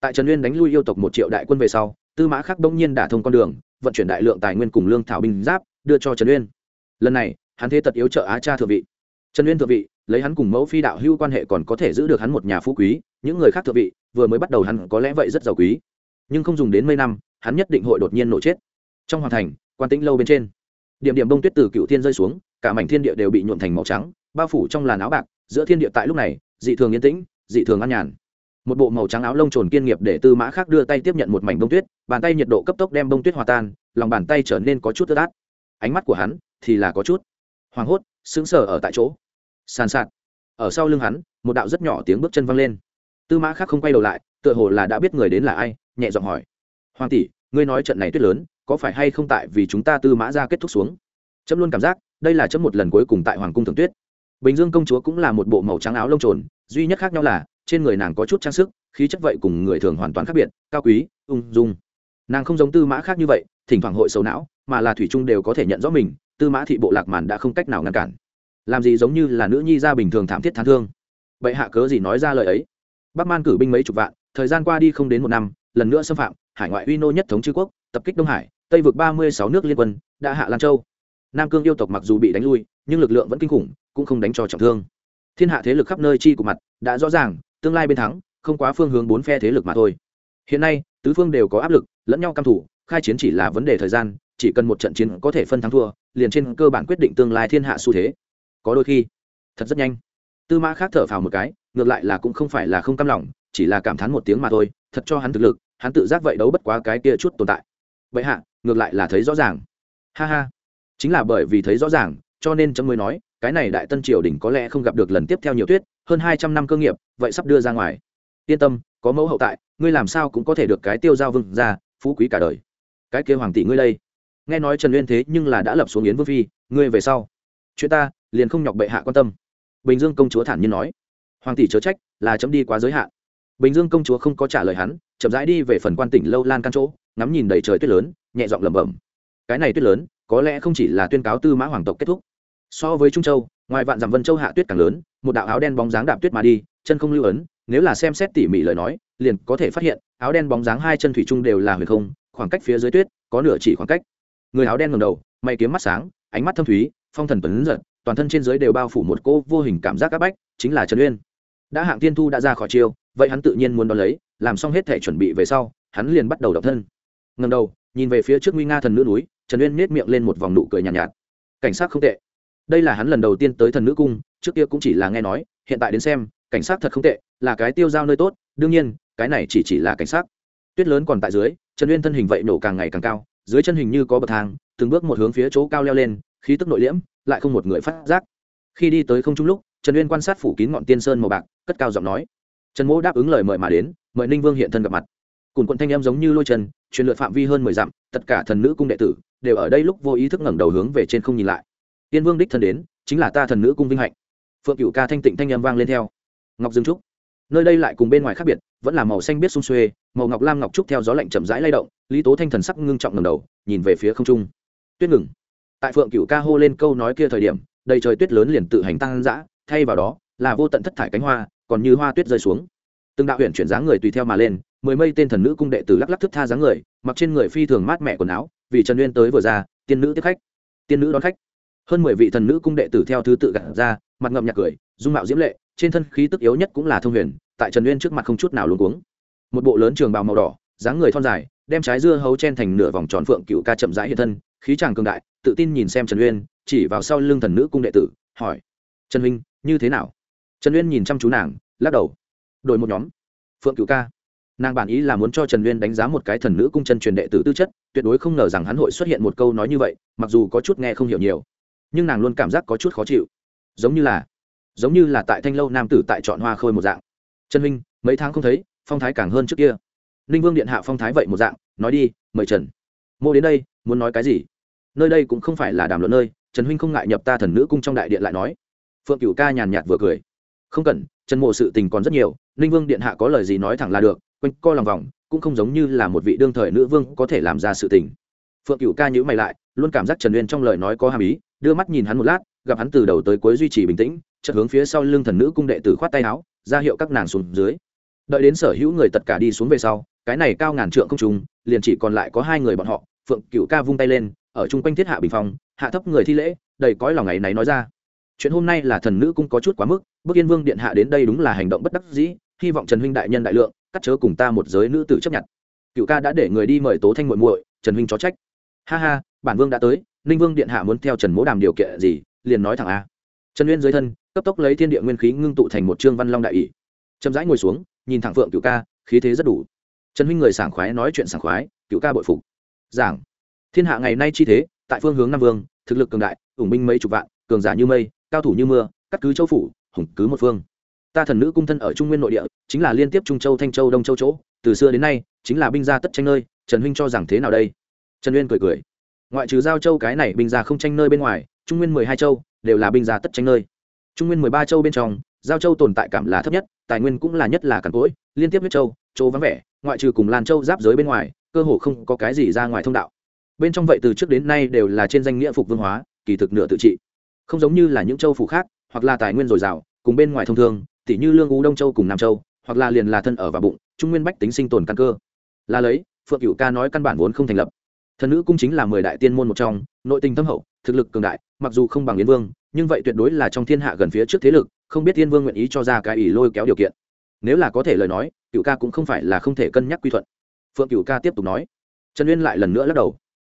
Tại trần nguyên đánh lui yêu tộc một triệu đại quân về sau, tư mã khác bỗng nhiên đả thông con đường vận chuyển đại lượng tài nguyên cùng lương thảo binh giáp, đưa cho trần uyên. Lần này, hắn thế tật yếu trợ á cha thượng vị. Trần uyên thượng vị, lấy hắn cùng mẫu phi đạo hưu quan hệ còn có thể giữ được hắn một nhà phú quý, những người khác thượng vị, vừa mới bắt đầu hắn có lẽ vậy rất giàu quý. Nhưng không dùng đến mấy năm, hắn nhất định hội đột nhiên nổ chết. Trong hoàng thành, quan tĩnh lâu bên trên, điểm điểm bông tuyết từ cựu thiên rơi xuống, cả mảnh thiên địa đều bị nhuộn thành màu trắng, bao phủ trong làn áo bạc, giữa thiên địa tại lúc này, dị thường yên tĩnh, dị thường an nhàn một bộ màu trắng áo lông trồn kiên nghiệp để tư mã khác đưa tay tiếp nhận một mảnh bông tuyết, bàn tay nhiệt độ cấp tốc đem bông tuyết hòa tan, lòng bàn tay trở nên có chút ướt át. Ánh mắt của hắn thì là có chút hoảng hốt, sững sờ ở tại chỗ. Sàn sạt. Ở sau lưng hắn, một đạo rất nhỏ tiếng bước chân văng lên. Tư mã khác không quay đầu lại, tựa hồ là đã biết người đến là ai, nhẹ giọng hỏi. Hoàng tỷ, ngươi nói trận này tuyết lớn, có phải hay không tại vì chúng ta tư mã ra kết thúc xuống? Chấm luôn cảm giác, đây là chấm một lần cuối cùng tại hoàng cung thường tuyết. Bình dương công chúa cũng là một bộ màu trắng áo lông trồn, duy nhất khác nhau là trên người nàng có chút trang sức, khí chất vậy cùng người thường hoàn toàn khác biệt, cao quý, ung dung. Nàng không giống tư mã khác như vậy, thỉnh thoảng hội sầu não, mà là thủy trung đều có thể nhận rõ mình, tư mã thị bộ lạc màn đã không cách nào ngăn cản. Làm gì giống như là nữ nhi ra bình thường thảm thiết thán thương. Vậy hạ cớ gì nói ra lời ấy? Bắc man cử binh mấy chục vạn, thời gian qua đi không đến một năm, lần nữa xâm phạm, hải ngoại uy nô nhất thống chư quốc, tập kích đông hải, tây vực ba mươi sáu nước liên quân, đã hạ lan châu. Nam cương yêu tộc mặc dù bị đánh lui, nhưng lực lượng vẫn kinh khủng, cũng không đánh cho trọng thương. Thiên hạ thế lực khắp nơi chi của mặt, đã rõ ràng tương lai bên thắng, không quá phương hướng bốn phe thế lực mà thôi. Hiện nay, tứ phương đều có áp lực, lẫn nhau căm thủ khai chiến chỉ là vấn đề thời gian, chỉ cần một trận chiến có thể phân thắng thua, liền trên cơ bản quyết định tương lai thiên hạ xu thế. Có đôi khi, thật rất nhanh. Tư mã khác thở phào một cái, ngược lại là cũng không phải là không căm lòng, chỉ là cảm thán một tiếng mà thôi, thật cho hắn thực lực, hắn tự giác vậy đấu bất quá cái kia chút tồn tại. Vậy hạ, ngược lại là thấy rõ ràng. Ha ha. Chính là bởi vì thấy rõ ràng, cho nên chấm mới nói, cái này đại tân triều đình có lẽ không gặp được lần tiếp theo nhiều tuyết hơn hai trăm năm cơ nghiệp, vậy sắp đưa ra ngoài. Yên tâm, có mẫu hậu tại, ngươi làm sao cũng có thể được cái tiêu giao vương ra, phú quý cả đời. Cái kia hoàng tỷ ngươi đây. Nghe nói trần uyên thế nhưng là đã lập xuống yến vương phi, ngươi về sau. Chuyện ta, liền không nhọc bệ hạ quan tâm. Bình dương công chúa thản nhiên nói. Hoàng tỷ chớ trách, là chấm đi quá giới hạn. Bình dương công chúa không có trả lời hắn, chậm rãi đi về phần quan tỉnh lâu lan căn chỗ, ngắm nhìn đầy trời tuyết lớn, nhẹ giọng lẩm bẩm. Cái này tuyết lớn, có lẽ không chỉ là tuyên cáo tư mã hoàng tộc kết thúc. So với trung châu, ngoài vạn dặm vân châu hạ tuyết càng lớn một đạo áo đen bóng dáng đạp tuyết mà đi chân không lưu ấn nếu là xem xét tỉ mỉ lời nói liền có thể phát hiện áo đen bóng dáng hai chân thủy chung đều là huyền không khoảng cách phía dưới tuyết có nửa chỉ khoảng cách. Người áo đen ngầm đầu mày kiếm mắt sáng ánh mắt thâm thúy phong thần tuấn giật toàn thân trên dưới đều bao phủ một cô vô hình cảm giác áp bách chính là trần uyên. Đã hạng tiên thu đã ra khỏi chiêu vậy hắn tự nhiên muốn đón lấy làm xong hết thể chuẩn bị về sau hắn liền bắt đầu độc thân. Ngầm đầu nhìn về phía trước nguy nga thần nữ núi trần uyên nết miệng lên một vòng nụ cười nhàn nhạt, nhạt. Cảnh sát không tệ. Đây là hắn lần đầu tiên tới thần nữ cung trước kia cũng chỉ là nghe nói, hiện tại đến xem, cảnh sát thật không tệ, là cái tiêu giao nơi tốt, đương nhiên, cái này chỉ chỉ là cảnh sát. Tuyết lớn còn tại dưới, trần uyên thân hình vậy nổ càng ngày càng cao, dưới chân hình như có bậc thang, từng bước một hướng phía chỗ cao leo lên, khí tức nội liễm, lại không một người phát giác. Khi đi tới không trung lúc, trần uyên quan sát phủ kín ngọn tiên sơn màu bạc, cất cao giọng nói. Trần mỗ đáp ứng lời mời mà đến, mời ninh vương hiện thân gặp mặt. Cùn quận thanh em giống như lôi trần, truyền lượt phạm vi hơn mười dặm, tất cả thần nữ cung đệ tử, đều ở đây lúc vô ý thức ngẩng đầu hướng về trên không nhìn lại. Tiên vương đích thân đến, chính là ta thần nữ cung vinh hạnh phượng cựu ca thanh tịnh thanh âm vang lên theo. Ngọc dương trúc. Nơi đây lại cùng bên ngoài khác biệt, vẫn là màu xanh biết sung xuê, màu ngọc lam ngọc trúc theo gió lạnh chậm rãi lay động, lý tố thanh thần sắc ngưng trọng ngầm đầu, nhìn về phía không trung. Tuyết ngừng. Tại phượng cựu ca hô lên câu nói kia thời điểm, đầy trời tuyết lớn liền tự hành tăng dã, thay vào đó, là vô tận thất thải cánh hoa, còn như hoa tuyết rơi xuống. Từng đạo huyện chuyển dáng người tùy theo mà lên, mười mây tên thần nữ cung đệ tử lắc lắc thức tha dáng người, mặc trên người phi thường mát mẻ quần áo, vì trần uyên tới vừa ra, tiên nữ tiếp khách. Tiên nữ đón khách. Hơn mười vị thần nữ cung đệ tử theo thứ tự gặt ra mặt ngậm nhạc cười, dung mạo diễm lệ, trên thân khí tức yếu nhất cũng là thông huyền, tại trần uyên trước mặt không chút nào luôn cuống. Một bộ lớn trường bào màu đỏ, dáng người thon dài, đem trái dưa hấu chen thành nửa vòng tròn phượng cựu ca chậm rãi hiện thân, khí chàng cường đại, tự tin nhìn xem trần uyên, chỉ vào sau lưng thần nữ cung đệ tử, hỏi, trần huynh, như thế nào? Trần uyên nhìn chăm chú nàng, lắc đầu, đổi một nhóm. Phượng cựu ca. Nàng bản ý là muốn cho trần uyên đánh giá một cái thần nữ cung chân truyền đệ tử tư chất, tuyệt đối không ngờ rằng hắn hội xuất hiện một câu nói như vậy, mặc dù có chút nghe không hiểu nhiều, nhưng nàng luôn cảm giác có chút khó chịu giống như là, giống như là tại thanh lâu nam tử tại chọn hoa khôi một dạng. Trần huynh, mấy tháng không thấy, phong thái càng hơn trước kia. Ninh vương điện hạ phong thái vậy một dạng, nói đi, mời trần. Mô đến đây, muốn nói cái gì? Nơi đây cũng không phải là đàm luận nơi, trần huynh không ngại nhập ta thần nữ cung trong đại điện lại nói. Phượng cửu ca nhàn nhạt vừa cười. Không cần, trần mộ sự tình còn rất nhiều, ninh vương điện hạ có lời gì nói thẳng là được, quanh co lòng vòng, cũng không giống như là một vị đương thời nữ vương có thể làm ra sự tình. Phượng cửu ca nhữ mày lại, luôn cảm giác trần uyên trong lời nói có hàm ý, đưa mắt nhìn hắn một lát gặp hắn từ đầu tới cuối duy trì bình tĩnh, chợt hướng phía sau lưng thần nữ cung đệ tử khoát tay áo, ra hiệu các nàng xuống dưới. Đợi đến sở hữu người tất cả đi xuống về sau, cái này cao ngàn trượng không trùng liền chỉ còn lại có hai người bọn họ, phượng cựu ca vung tay lên, ở chung quanh thiết hạ bình phong, hạ thấp người thi lễ, đầy cõi lòng ngày này nói ra. Chuyện hôm nay là thần nữ cung có chút quá mức bước yên vương điện hạ đến đây đúng là hành động bất đắc dĩ, hy vọng trần huynh đại nhân đại lượng, cắt chớ cùng ta một giới nữ tử chấp nhận. Cựu ca đã để người đi mời tố thanh muội muội, trần huynh chó trách. Ha ha, bản vương đã tới, ninh vương điện hạ muốn theo trần mỗ đàm điều kiện gì liền nói thẳng a. Trần uyên dưới thân, cấp tốc lấy thiên địa nguyên khí ngưng tụ thành một trương văn long đại ỷ. Chậm rãi ngồi xuống, nhìn thẳng phượng cựu ca, khí thế rất đủ. Trần huynh người sảng khoái nói chuyện sảng khoái cựu ca bội phục. Giảng. Thiên hạ ngày nay chi thế, tại phương hướng nam vương, thực lực cường đại, ủng binh mấy chục vạn, cường giả như mây, cao thủ như mưa, cắt cứ châu phủ, hùng cứ một phương. Ta thần nữ cung thân ở trung nguyên nội địa, chính là liên tiếp trung châu, thanh châu, đông châu chỗ. Từ xưa đến nay, chính là binh gia tất tranh nơi. Trần huynh cho rằng thế nào đây? Trần uyên cười cười. Ngoại trừ giao châu cái này binh gia không tranh nơi bên ngoài trung nguyên mười hai châu đều là binh gia tất tranh nơi. Trung nguyên mười ba châu bên trong, giao châu tồn tại cảm là thấp nhất, tài nguyên cũng là nhất là cằn cỗi, liên tiếp huyết châu châu vắng vẻ, ngoại trừ cùng lan châu giáp giới bên ngoài, cơ hồ không có cái gì ra ngoài thông đạo. Bên trong vậy từ trước đến nay đều là trên danh nghĩa phục vương hóa, kỳ thực nửa tự trị. Không giống như là những châu phủ khác, hoặc là tài nguyên dồi dào, cùng bên ngoài thông thường tỷ như lương u đông châu cùng nam châu, hoặc là liền là thân ở và bụng, trung nguyên bách tính sinh tồn căn cơ. Là lấy, phượng cựu ca nói căn bản vốn không thành lập. Thần nữ cung chính là mười đại tiên môn một trong nội tình thâm hậu, thực lực cường đại, mặc dù không bằng yên vương, nhưng vậy tuyệt đối là trong thiên hạ gần phía trước thế lực, không biết yên vương nguyện ý cho ra cái ỷ lôi kéo điều kiện. Nếu là có thể lời nói cựu ca cũng không phải là không thể cân nhắc quy thuận. Phượng cựu ca tiếp tục nói. Trần uyên lại lần nữa lắc đầu.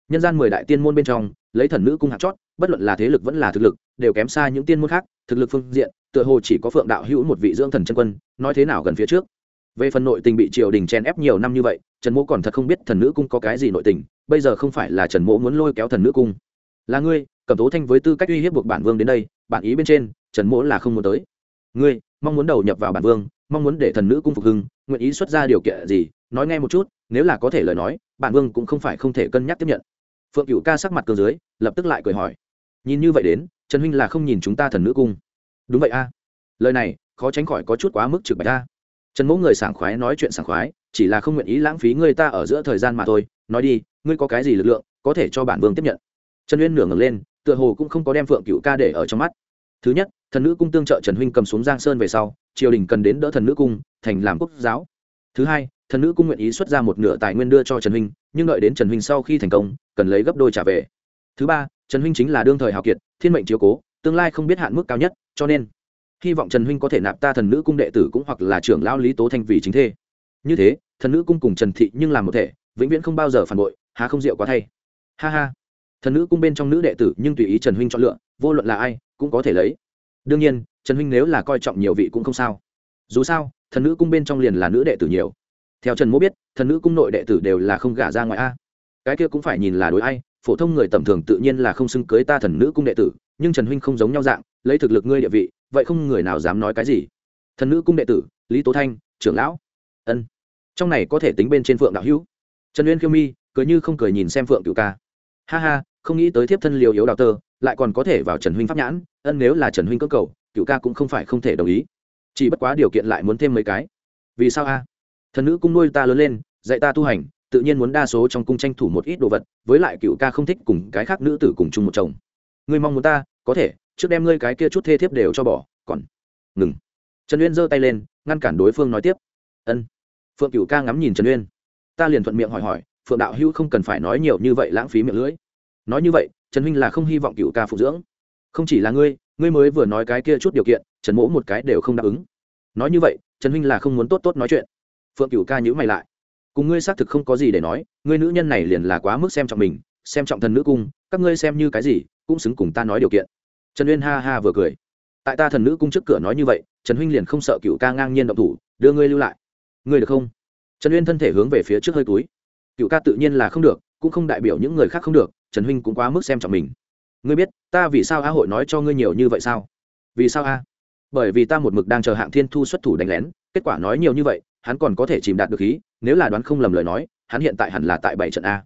Nhân gian mười đại tiên môn bên trong, lấy thần nữ cung hạt chót, bất luận là thế lực vẫn là thực lực, đều kém xa những tiên môn khác, thực lực phương diện, tựa hồ chỉ có phượng đạo hữu một vị dưỡng thần chân quân, nói thế nào gần phía trước. Về phần nội tình bị triều đình chen ép nhiều năm như vậy, trần mỗ còn thật không biết thần nữ cung có cái gì nội tình bây giờ không phải là trần mỗ muốn lôi kéo thần nữ cung. Là ngươi cầm tố thanh với tư cách uy hiếp buộc bản vương đến đây, bản ý bên trên, trần mỗ là không muốn tới. Ngươi, mong muốn đầu nhập vào bản vương, mong muốn để thần nữ cung phục hưng, nguyện ý xuất ra điều kiện gì, nói nghe một chút, nếu là có thể lời nói, bản vương cũng không phải không thể cân nhắc tiếp nhận. Phượng cựu ca sắc mặt cơ dưới, lập tức lại cười hỏi. Nhìn như vậy đến, trần huynh là không nhìn chúng ta thần nữ cung. Đúng vậy a. Lời này, khó tránh khỏi có chút quá mức trực bạch a. Trần mỗ người sảng khoái nói chuyện sảng khoái, chỉ là không nguyện ý lãng phí người ta ở giữa thời gian mà thôi. Nói đi ngươi có cái gì lực lượng, có thể cho bản vương tiếp nhận. Trần uyên nửa ngẩng lên, tựa hồ cũng không có đem phượng cựu ca để ở trong mắt. Thứ nhất, thần nữ cung tương trợ trần huynh cầm xuống giang sơn về sau, triều đình cần đến đỡ thần nữ cung, thành làm quốc giáo. Thứ hai, thần nữ cung nguyện ý xuất ra một nửa tài nguyên đưa cho trần huynh, nhưng đợi đến trần huynh sau khi thành công, cần lấy gấp đôi trả về. Thứ ba, trần huynh chính là đương thời hào kiệt, thiên mệnh chiếu cố, tương lai không biết hạn mức cao nhất, cho nên, hy vọng trần huynh có thể nạp ta thần nữ cung đệ tử cũng hoặc là trưởng lão lý tố thanh vì chính thê. Như thế, thần nữ cung cùng trần thị nhưng làm một thể, vĩnh viễn không bao giờ phản bội há không rượu quá thay. Ha ha. Thần nữ cung bên trong nữ đệ tử nhưng tùy ý trần huynh chọn lựa, vô luận là ai cũng có thể lấy. Đương nhiên, trần huynh nếu là coi trọng nhiều vị cũng không sao. Dù sao, thần nữ cung bên trong liền là nữ đệ tử nhiều. Theo trần mỗ biết, thần nữ cung nội đệ tử đều là không gả ra ngoài a. Cái kia cũng phải nhìn là đối ai, phổ thông người tầm thường tự nhiên là không xưng cưới ta thần nữ cung đệ tử, nhưng trần huynh không giống nhau dạng, lấy thực lực ngươi địa vị, vậy không người nào dám nói cái gì. Thần nữ cung đệ tử, lý tố thanh, trưởng lão. Ân. Trong này có thể tính bên trên phượng đạo hữu. Trần uyên khiêu mi cười như không cười nhìn xem phượng cựu ca. Ha ha, không nghĩ tới thiếp thân liều yếu đào tơ, lại còn có thể vào trần huynh pháp nhãn, ân nếu là trần huynh cơ cầu cựu ca cũng không phải không thể đồng ý. Chỉ bất quá điều kiện lại muốn thêm mấy cái. Vì sao a? Thần nữ cung nuôi ta lớn lên, dạy ta tu hành, tự nhiên muốn đa số trong cung tranh thủ một ít đồ vật, với lại cựu ca không thích cùng cái khác nữ tử cùng chung một chồng. Ngươi mong muốn ta, có thể, trước đem ngươi cái kia chút thê thiếp đều cho bỏ, còn ngừng. Trần uyên giơ tay lên, ngăn cản đối phương nói tiếp. Ân. Phượng cựu ca ngắm nhìn trần uyên. Ta liền thuận miệng hỏi hỏi phượng đạo hữu không cần phải nói nhiều như vậy lãng phí miệng lưỡi. Nói như vậy, trần huynh là không hy vọng cựu ca phụ dưỡng. Không chỉ là ngươi ngươi mới vừa nói cái kia chút điều kiện, trần mỗ một cái đều không đáp ứng. Nói như vậy, trần huynh là không muốn tốt tốt nói chuyện. Phượng cựu ca nhữ mày lại. Cùng ngươi xác thực không có gì để nói, ngươi nữ nhân này liền là quá mức xem trọng mình, xem trọng thần nữ cung, các ngươi xem như cái gì, cũng xứng cùng ta nói điều kiện. Trần uyên ha ha vừa cười. Tại ta thần nữ cung trước cửa nói như vậy, trần huynh liền không sợ cựu ca ngang nhiên động thủ, đưa ngươi lưu lại. Ngươi được không? Trần uyên thân thể hướng về phía trước hơi túi cựu ca tự nhiên là không được, cũng không đại biểu những người khác không được, trần huynh cũng quá mức xem trọng mình. Ngươi biết, ta vì sao a hội nói cho ngươi nhiều như vậy sao? Vì sao a? Bởi vì ta một mực đang chờ hạng thiên thu xuất thủ đánh lén, kết quả nói nhiều như vậy, hắn còn có thể chìm đạt được khí nếu là đoán không lầm lời nói, hắn hiện tại hẳn là tại bảy trận a.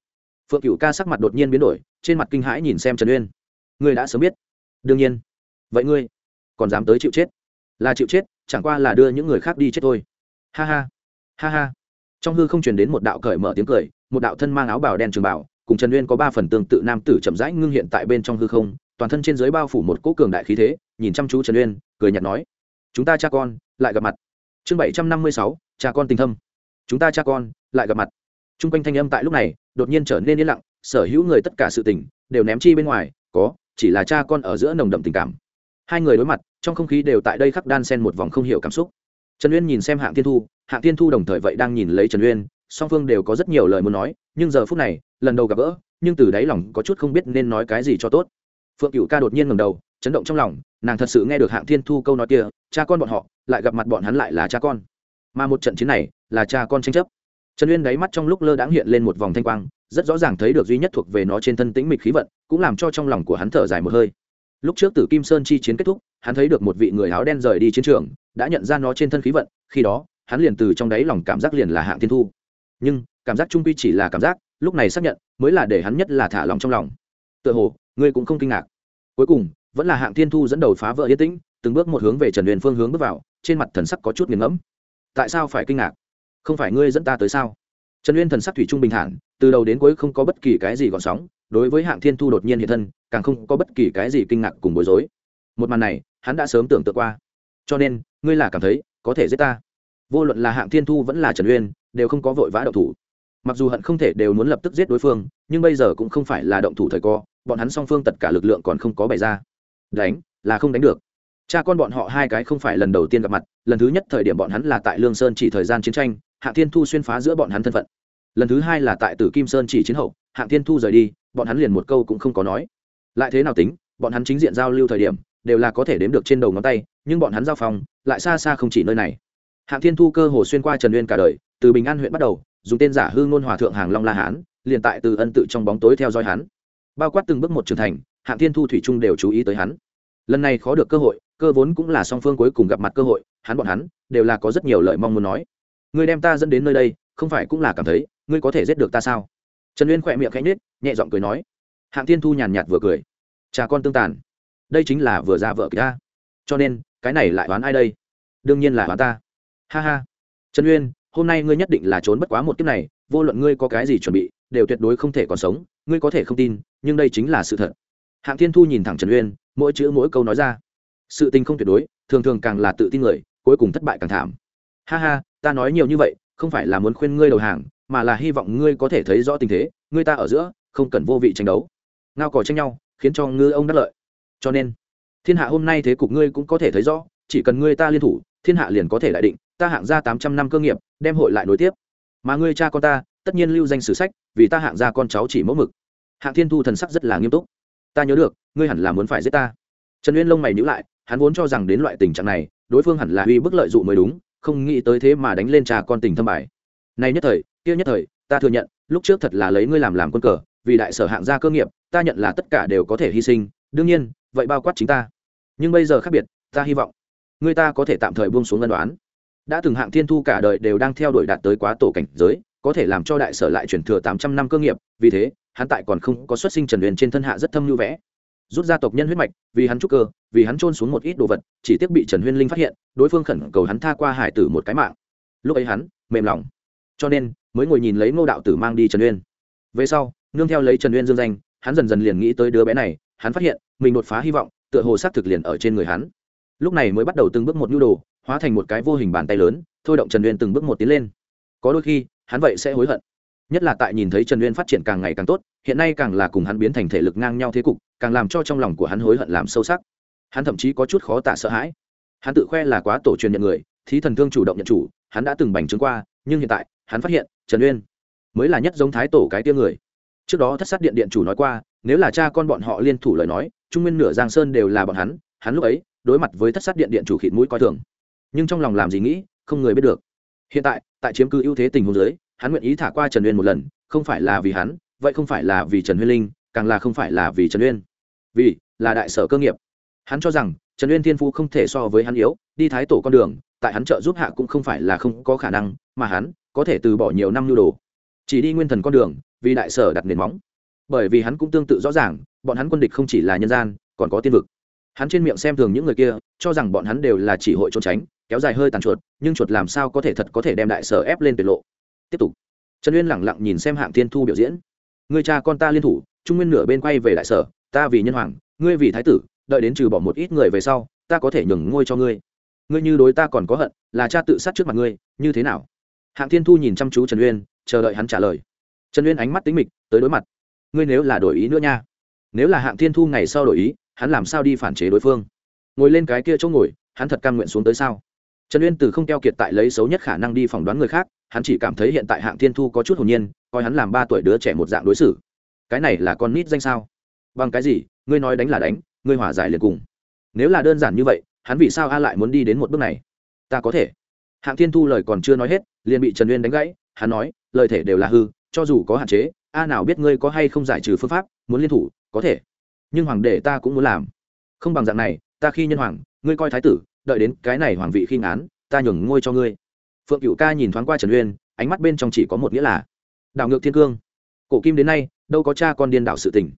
Phượng cựu ca sắc mặt đột nhiên biến đổi, trên mặt kinh hãi nhìn xem trần uyên. Ngươi đã sớm biết. Đương nhiên. Vậy ngươi còn dám tới chịu chết? Là chịu chết, chẳng qua là đưa những người khác đi chết thôi. Ha ha. Ha ha. Trong hư không truyền đến một đạo cởi mở tiếng cười một đạo thân mang áo bào đen trường bảo cùng trần uyên có ba phần tương tự nam tử chậm rãi ngưng hiện tại bên trong hư không, toàn thân trên dưới bao phủ một cỗ cường đại khí thế, nhìn chăm chú trần uyên, cười nhạt nói, chúng ta cha con, lại gặp mặt. Chương bảy trăm năm mươi sáu, cha con tình thâm. Chúng ta cha con, lại gặp mặt. T r u n g quanh thanh âm tại lúc này đột nhiên trở nên yên lặng, sở hữu người tất cả sự tình đều ném chi bên ngoài, có, chỉ là cha con ở giữa nồng đậm tình cảm. Hai người đối mặt, trong không khí đều tại đây khắc đan sen một vòng không hiểu cảm xúc. Trần uyên nhìn xem hạng tiên thu, hạng tiên thu đồng thời vậy đang nhìn lấy trần uyên song phương đều có rất nhiều lời muốn nói, nhưng giờ phút này, lần đầu gặp gỡ, nhưng từ đáy lòng có chút không biết nên nói cái gì cho tốt. Phượng cựu ca đột nhiên ngầm đầu, chấn động trong lòng, nàng thật sự nghe được hạng thiên thu câu nói kia, cha con bọn họ, lại gặp mặt bọn hắn lại là cha con. Mà một trận chiến này, là cha con tranh chấp. Trần uyên đáy mắt trong lúc lơ đãng hiện lên một vòng thanh quang, rất rõ ràng thấy được duy nhất thuộc về nó trên thân tĩnh mịch khí vận, cũng làm cho trong lòng của hắn thở dài một hơi. Lúc trước tử kim sơn chi chiến kết thúc, hắn thấy được một vị người áo đen rời đi chiến trường, đã nhận ra nó trên thân khí vận, khi đó, hắn liền từ trong đáy lòng cảm giác liền là hạng thiên thu nhưng cảm giác trung quy chỉ là cảm giác, lúc này xác nhận, mới là để hắn nhất là thả lòng trong lòng. Tựa hồ, ngươi cũng không kinh ngạc. Cuối cùng, vẫn là hạng thiên thu dẫn đầu phá vỡ yên tĩnh, từng bước một hướng về trần huyền phương hướng bước vào, trên mặt thần sắc có chút nghiền ngẫm. Tại sao phải kinh ngạc? Không phải ngươi dẫn ta tới sao? Trần uyên thần sắc thủy trung bình thản, từ đầu đến cuối không có bất kỳ cái gì gọn sóng, đối với hạng thiên thu đột nhiên hiện thân, càng không có bất kỳ cái gì kinh ngạc cùng bối rối. Một màn này, hắn đã sớm tưởng tượng qua. Cho nên, ngươi là cảm thấy, có thể giết ta vô luận là hạng thiên thu vẫn là trần uyên đều không có vội vã động thủ mặc dù hận không thể đều muốn lập tức giết đối phương nhưng bây giờ cũng không phải là động thủ thời co bọn hắn song phương tất cả lực lượng còn không có bày ra đánh là không đánh được cha con bọn họ hai cái không phải lần đầu tiên gặp mặt lần thứ nhất thời điểm bọn hắn là tại lương sơn chỉ thời gian chiến tranh hạng thiên thu xuyên phá giữa bọn hắn thân phận lần thứ hai là tại tử kim sơn chỉ chiến hậu hạng thiên thu rời đi bọn hắn liền một câu cũng không có nói lại thế nào tính bọn hắn chính diện giao lưu thời điểm đều là có thể đếm được trên đầu ngón tay nhưng bọn hắn giao phòng lại xa xa không chỉ nơi này hạng thiên thu cơ hồ xuyên qua trần uyên cả đời từ bình an huyện bắt đầu dùng tên giả hương ngôn hòa thượng hàng long la hán liền tại từ ân tự trong bóng tối theo dõi hắn. Bao quát từng bước một trưởng thành hạng thiên thu thủy trung đều chú ý tới hắn. Lần này khó được cơ hội cơ vốn cũng là song phương cuối cùng gặp mặt cơ hội hắn bọn hắn đều là có rất nhiều lời mong muốn nói. Ngươi đem ta dẫn đến nơi đây không phải cũng là cảm thấy ngươi có thể giết được ta sao? Trần uyên khỏe miệng khẽ nhếch, nhẹ giọng cười nói. Hạng thiên thu nhàn nhạt vừa cười. Cha con tương tàn. Đây chính là vừa ra vợ kỳ ta cho nên cái này lại đoán ai đây? Đương nhiên là đoán ta ha ha. Trần uyên, hôm nay ngươi nhất định là trốn bất quá một kiếp này, vô luận ngươi có cái gì chuẩn bị, đều tuyệt đối không thể còn sống, ngươi có thể không tin, nhưng đây chính là sự thật. Hạng thiên thu nhìn thẳng trần uyên, mỗi chữ mỗi câu nói ra. Sự tình không tuyệt đối, thường thường càng là tự tin người, cuối cùng thất bại càng thảm. Ha ha, ta nói nhiều như vậy, không phải là muốn khuyên ngươi đầu hàng, mà là hy vọng ngươi có thể thấy rõ tình thế, ngươi ta ở giữa, không cần vô vị tranh đấu. Ngao cò tranh nhau, khiến cho ngư ông đắc lợi. Cho nên, thiên hạ hôm nay thế cục ngươi cũng có thể thấy rõ, chỉ cần ngươi ta liên thủ thiên hạ liền có thể lại định, ta hạng ra tám trăm năm cơ nghiệp, đem hội lại nối tiếp. Mà ngươi cha con ta, tất nhiên lưu danh sử sách, vì ta hạng ra con cháu chỉ mẫu mực. Hạng thiên thu thần sắc rất là nghiêm túc. Ta nhớ được, ngươi hẳn là muốn phải giết ta. Trần uyên lông mày nhữ lại, hắn vốn cho rằng đến loại tình trạng này, đối phương hẳn là uy bức lợi dụ mới đúng, không nghĩ tới thế mà đánh lên trà con tình thâm bài. Này nhất thời, kia nhất thời, ta thừa nhận, lúc trước thật là lấy ngươi làm làm quân cờ, vì đại sở hạng gia cơ nghiệp, ta nhận là tất cả đều có thể hy sinh, đương nhiên, vậy bao quát chính ta. Nhưng bây giờ khác biệt, ta hy vọng người ta có thể tạm thời buông xuống ngân đoán. Đã từng hạng thiên thu cả đời đều đang theo đuổi đạt tới quá tổ cảnh giới, có thể làm cho đại sở lại chuyển thừa tám trăm năm cơ nghiệp, vì thế, hắn tại còn không có xuất sinh trần huyền trên thân hạ rất thâm lưu vẽ. Rút ra tộc nhân huyết mạch, vì hắn trúc cơ, vì hắn trôn xuống một ít đồ vật, chỉ tiếc bị trần huyên linh phát hiện, đối phương khẩn cầu hắn tha qua hải tử một cái mạng. Lúc ấy hắn, mềm lòng. Cho nên, mới ngồi nhìn lấy ngô đạo tử mang đi trần uyên. Về sau, nương theo lấy trần uyên dương danh, hắn dần dần liền nghĩ tới đứa bé này, hắn phát hiện, mình đột phá hy vọng, tựa hồ xác thực liền ở trên người hắn lúc này mới bắt đầu từng bước một nhu đồ, hóa thành một cái vô hình bàn tay lớn, thôi động trần uyên từng bước một tiến lên. Có đôi khi, hắn vậy sẽ hối hận. Nhất là tại nhìn thấy trần uyên phát triển càng ngày càng tốt, hiện nay càng là cùng hắn biến thành thể lực ngang nhau thế cục, càng làm cho trong lòng của hắn hối hận làm sâu sắc. Hắn thậm chí có chút khó tả sợ hãi. Hắn tự khoe là quá tổ truyền nhận người, thí thần thương chủ động nhận chủ, hắn đã từng bành trướng qua, nhưng hiện tại, hắn phát hiện, trần uyên mới là nhất giống thái tổ cái tia người. Trước đó thất sát điện điện chủ nói qua, nếu là cha con bọn họ liên thủ lời nói, trung nguyên nửa giang sơn đều là bọn hắn hắn lúc ấy đối mặt với thất sát điện điện chủ khịt mũi coi thường. Nhưng trong lòng làm gì nghĩ, không người biết được. Hiện tại tại chiếm cứ ưu thế tình huống giới hắn nguyện ý thả qua trần uyên một lần, không phải là vì hắn, vậy không phải là vì trần huyên linh, càng là không phải là vì trần uyên. Vì là đại sở cơ nghiệp. Hắn cho rằng, trần uyên thiên phú không thể so với hắn yếu, đi thái tổ con đường, tại hắn trợ giúp hạ cũng không phải là không có khả năng, mà hắn có thể từ bỏ nhiều năm nhu đồ. Chỉ đi nguyên thần con đường, vì đại sở đặt nền móng. Bởi vì hắn cũng tương tự rõ ràng, bọn hắn quân địch không chỉ là nhân gian, còn có tiên vực hắn trên miệng xem thường những người kia, cho rằng bọn hắn đều là chỉ hội trốn tránh, kéo dài hơi tàn chuột, nhưng chuột làm sao có thể thật có thể đem đại sở ép lên tuyệt lộ. Tiếp tục. Trần uyên lẳng lặng nhìn xem hạng thiên thu biểu diễn. Người cha con ta liên thủ, trung nguyên nửa bên quay về đại sở, ta vì nhân hoàng, ngươi vì thái tử, đợi đến trừ bỏ một ít người về sau, ta có thể nhường ngôi cho ngươi. Ngươi như đối ta còn có hận, là cha tự sát trước mặt ngươi, như thế nào? Hạng thiên thu nhìn chăm chú trần uyên, chờ đợi hắn trả lời. Trần uyên ánh mắt tính mịch, tới đối mặt. Ngươi nếu là đổi ý nữa nha. Nếu là hạng thiên thu ngày sau đổi ý hắn làm sao đi phản chế đối phương? Ngồi lên cái kia chỗ ngồi, hắn thật cam nguyện xuống tới sao? Trần uyên từ không keo kiệt tại lấy xấu nhất khả năng đi phỏng đoán người khác, hắn chỉ cảm thấy hiện tại hạng thiên thu có chút hồn nhiên, coi hắn làm ba tuổi đứa trẻ một dạng đối xử. Cái này là con nít danh sao? Bằng cái gì? Ngươi nói đánh là đánh, ngươi hòa giải liền cùng. Nếu là đơn giản như vậy, hắn vì sao a lại muốn đi đến một bước này? Ta có thể. Hạng thiên thu lời còn chưa nói hết, liền bị trần uyên đánh gãy, hắn nói, lời thể đều là hư, cho dù có hạn chế, a nào biết ngươi có hay không giải trừ phương pháp, muốn liên thủ, có thể nhưng hoàng đệ ta cũng muốn làm. Không bằng dạng này, ta khi nhân hoàng, ngươi coi thái tử, đợi đến cái này hoàng vị khi ngán, ta nhường ngôi cho ngươi. Phượng cựu ca nhìn thoáng qua trần uyên, ánh mắt bên trong chỉ có một nghĩa là, đảo ngược thiên cương. Cổ kim đến nay, đâu có cha con điên đảo sự tình.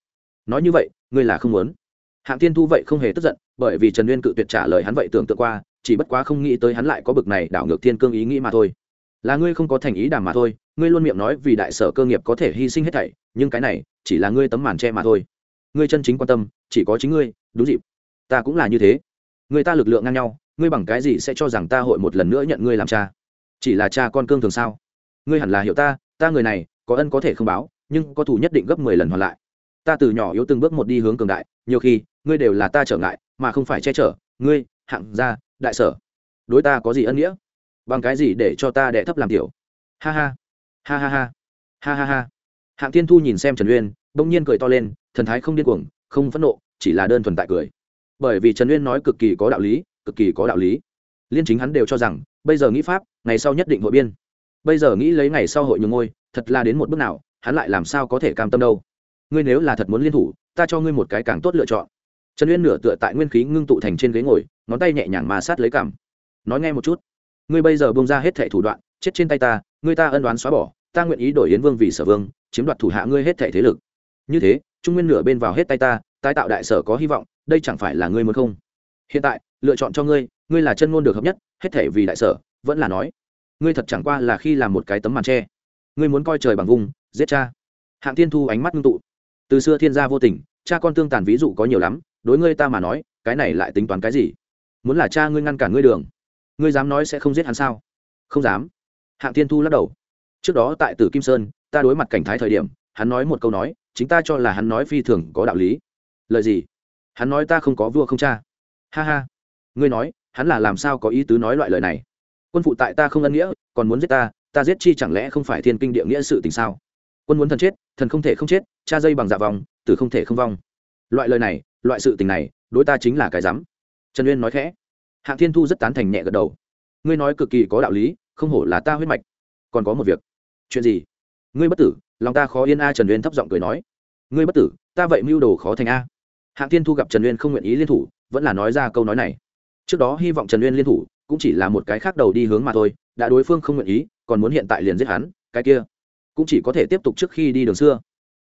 Nói như vậy, ngươi là không muốn. Hạng tiên thu vậy không hề tức giận, bởi vì trần uyên cự tuyệt trả lời hắn vậy tưởng tượng qua, chỉ bất quá không nghĩ tới hắn lại có bực này đảo ngược thiên cương ý nghĩ mà thôi. Là ngươi không có thành ý đàm mà thôi, ngươi luôn miệng nói vì đại sở cơ nghiệp có thể hy sinh hết thảy, nhưng cái này chỉ là ngươi tấm màn che mà thôi ngươi chân chính quan tâm, chỉ có chính ngươi, đúng dịp. Ta cũng là như thế. Người ta lực lượng ngang nhau, ngươi bằng cái gì sẽ cho rằng ta hội một lần nữa nhận ngươi làm cha? Chỉ là cha con cương thường sao? Ngươi hẳn là hiểu ta ta người này, có ân có thể không báo, nhưng có thù nhất định gấp mười lần hoàn lại. Ta từ nhỏ yếu từng bước một đi hướng cường đại, nhiều khi, ngươi đều là ta trở ngại, mà không phải che chở, ngươi, hạng gia, đại sở. Đối ta có gì ân nghĩa? Bằng cái gì để cho ta đẻ thấp làm tiểu? Ha ha. Ha ha ha. Ha ha ha. Hạng tiên thu nhìn xem trần uyên, bỗng nhiên cười to lên thần thái không điên cuồng, không phẫn nộ, chỉ là đơn thuần tại cười. Bởi vì trần uyên nói cực kỳ có đạo lý, cực kỳ có đạo lý. Liên chính hắn đều cho rằng, bây giờ nghĩ pháp, ngày sau nhất định hội biên. Bây giờ nghĩ lấy ngày sau hội nhường ngôi, thật là đến một bước nào, hắn lại làm sao có thể cam tâm đâu. Ngươi nếu là thật muốn liên thủ, ta cho ngươi một cái càng tốt lựa chọn. Trần uyên nửa tựa tại nguyên khí ngưng tụ thành trên ghế ngồi, ngón tay nhẹ nhàng mà sát lấy cảm nói nghe một chút. Ngươi bây giờ bông ra hết thẻ thủ đoạn, chết trên tay ta, ngươi ta ân đoán xóa bỏ, ta nguyện ý đổi yến vương vì sở vương, chiếm đoạt thủ hạ ngươi hết thẻ thế lực như thế, trung nguyên nửa bên vào hết tay ta, tái tạo đại sở có hy vọng, đây chẳng phải là ngươi muốn không? Hiện tại, lựa chọn cho ngươi ngươi là chân ngôn được hợp nhất, hết thể vì đại sở, vẫn là nói. Ngươi thật chẳng qua là khi làm một cái tấm màn tre. Ngươi muốn coi trời bằng vùng, giết cha. Hạng thiên thu ánh mắt ngưng tụ. Từ xưa thiên gia vô tình, cha con tương tàn ví dụ có nhiều lắm, đối ngươi ta mà nói, cái này lại tính toán cái gì? Muốn là cha ngươi ngăn cản ngươi đường, ngươi dám nói sẽ không giết hắn sao? Không dám. Hạng thiên thu lắc đầu. Trước đó tại tử kim sơn, ta đối mặt cảnh thái thời điểm hắn nói một câu nói, chính ta cho là hắn nói phi thường có đạo lý. Lời gì? Hắn nói ta không có vua không cha. Ha ha. Ngươi nói, hắn là làm sao có ý tứ nói loại lời này? Quân phụ tại ta không ân nghĩa, còn muốn giết ta ta giết chi chẳng lẽ không phải thiên kinh địa nghĩa sự tình sao? Quân muốn thần chết, thần không thể không chết, cha dây bằng dạ vòng, tử không thể không vong. Loại lời này, loại sự tình này, đối ta chính là cái rắm. Trần uyên nói khẽ. Hạng thiên thu rất tán thành nhẹ gật đầu. Ngươi nói cực kỳ có đạo lý, không hổ là ta huyết mạch. Còn có một việc. Chuyện gì? Ngươi bất tử lòng ta khó yên a, trần uyên thấp giọng cười nói. Ngươi bất tử, ta vậy mưu đồ khó thành a. Hạng thiên thu gặp trần uyên không nguyện ý liên thủ, vẫn là nói ra câu nói này. Trước đó hy vọng trần uyên liên thủ, cũng chỉ là một cái khác đầu đi hướng mà thôi, đã đối phương không nguyện ý, còn muốn hiện tại liền giết hắn, cái kia cũng chỉ có thể tiếp tục trước khi đi đường xưa.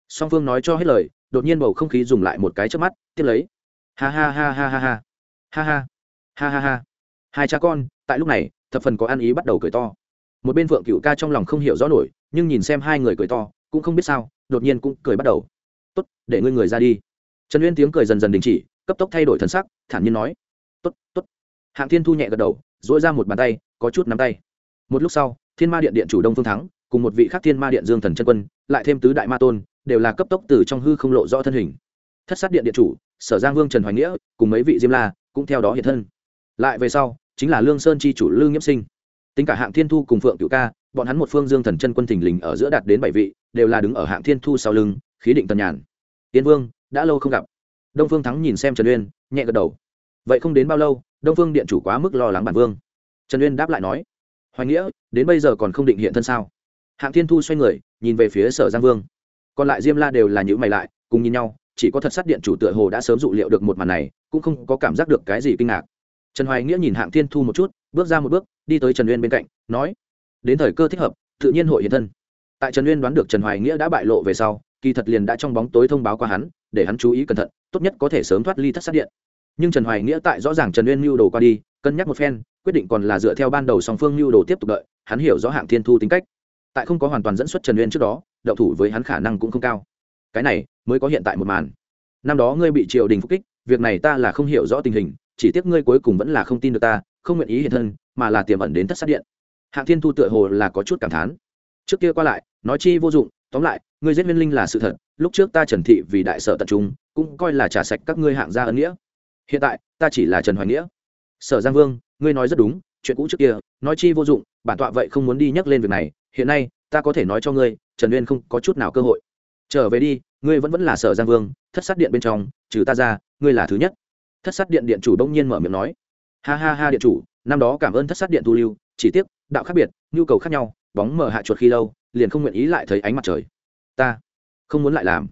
Song phương nói cho hết lời, đột nhiên bầu không khí dùng lại một cái trước mắt, tiếp lấy. Ha ha ha ha ha ha. Ha ha. Ha ha ha. Hai cha con, tại lúc này, thập phần có ăn ý bắt đầu cười to. Một bên phượng cựu ca trong lòng không hiểu rõ nổi, nhưng nhìn xem hai người cười to cũng không biết sao, đột nhiên cũng cười bắt đầu. Tốt, để ngươi người ra đi. Trần uyên tiếng cười dần dần đình chỉ, cấp tốc thay đổi thần sắc, thản nhiên nói. Tốt tốt. Hạng thiên thu nhẹ gật đầu dỗi ra một bàn tay, có chút nắm tay. Một lúc sau, thiên ma điện điện chủ đông phương thắng, cùng một vị khác thiên ma điện dương thần chân quân, lại thêm tứ đại ma tôn, đều là cấp tốc từ trong hư không lộ rõ thân hình. Thất sát điện điện chủ, sở giang vương trần hoài nghĩa, cùng mấy vị diêm la, cũng theo đó hiện thân. Lại về sau, chính là lương sơn chi chủ lương nhiễm sinh. Tính cả hạng thiên thu cùng phượng cựu ca bọn hắn một phương dương thần chân quân thình lình ở giữa đạt đến bảy vị, đều là đứng ở hạng thiên thu sau lưng, khí định tần nhàn. Tiên vương, đã lâu không gặp. Đông phương thắng nhìn xem trần uyên, nhẹ gật đầu. Vậy không đến bao lâu, đông phương điện chủ quá mức lo lắng bản vương. Trần uyên đáp lại nói, hoài nghĩa, đến bây giờ còn không định hiện thân sao? Hạng thiên thu xoay người, nhìn về phía sở giang vương. Còn lại diêm la đều là những mày lại, cùng nhìn nhau, chỉ có thật sát điện chủ tựa hồ đã sớm dụ liệu được một màn này, cũng không có cảm giác được cái gì kinh ngạc. Trần hoài nghĩa nhìn hạng thiên thu một chút, bước ra một bước, đi tới trần uyên bên cạnh, nói đến thời cơ thích hợp, tự nhiên hội hiện thân. Tại trần uyên đoán được trần hoài nghĩa đã bại lộ về sau, kỳ thật liền đã trong bóng tối thông báo qua hắn, để hắn chú ý cẩn thận, tốt nhất có thể sớm thoát ly thất sát điện. Nhưng trần hoài nghĩa tại rõ ràng trần uyên mưu đồ qua đi, cân nhắc một phen, quyết định còn là dựa theo ban đầu song phương mưu đồ tiếp tục đợi, hắn hiểu rõ hạng thiên thu tính cách. Tại không có hoàn toàn dẫn xuất trần uyên trước đó, đậu thủ với hắn khả năng cũng không cao. Cái này mới có hiện tại một màn. Năm đó ngươi bị triều đình phục kích, việc này ta là không hiểu rõ tình hình, chỉ tiếc ngươi cuối cùng vẫn là không tin được ta, không nguyện ý hiện thân, mà là tiềm ẩn đến thất sát điện hạng thiên thu tựa hồ là có chút cảm thán. Trước kia qua lại, nói chi vô dụng, tóm lại, ngươi giết viên linh là sự thật, lúc trước ta trần thị vì đại sở tập trung, cũng coi là trả sạch các ngươi hạng gia ân nghĩa. Hiện tại, ta chỉ là trần hoài nghĩa. Sở giang vương, ngươi nói rất đúng, chuyện cũ trước kia, nói chi vô dụng, bản tọa vậy không muốn đi nhắc lên việc này, hiện nay, ta có thể nói cho ngươi, trần uyên không có chút nào cơ hội. Trở về đi, ngươi vẫn vẫn là sở giang vương, thất sát điện bên trong, trừ ta ra, ngươi là thứ nhất. Thất sát điện điện chủ đông nhiên mở miệng nói. Ha ha ha điện chủ, năm đó cảm ơn thất sát điện tu lưu, chỉ tiếc đạo khác biệt, nhu cầu khác nhau, bóng mở hạ chuột khi lâu, liền không nguyện ý lại thấy ánh mặt trời. Ta không muốn lại làm.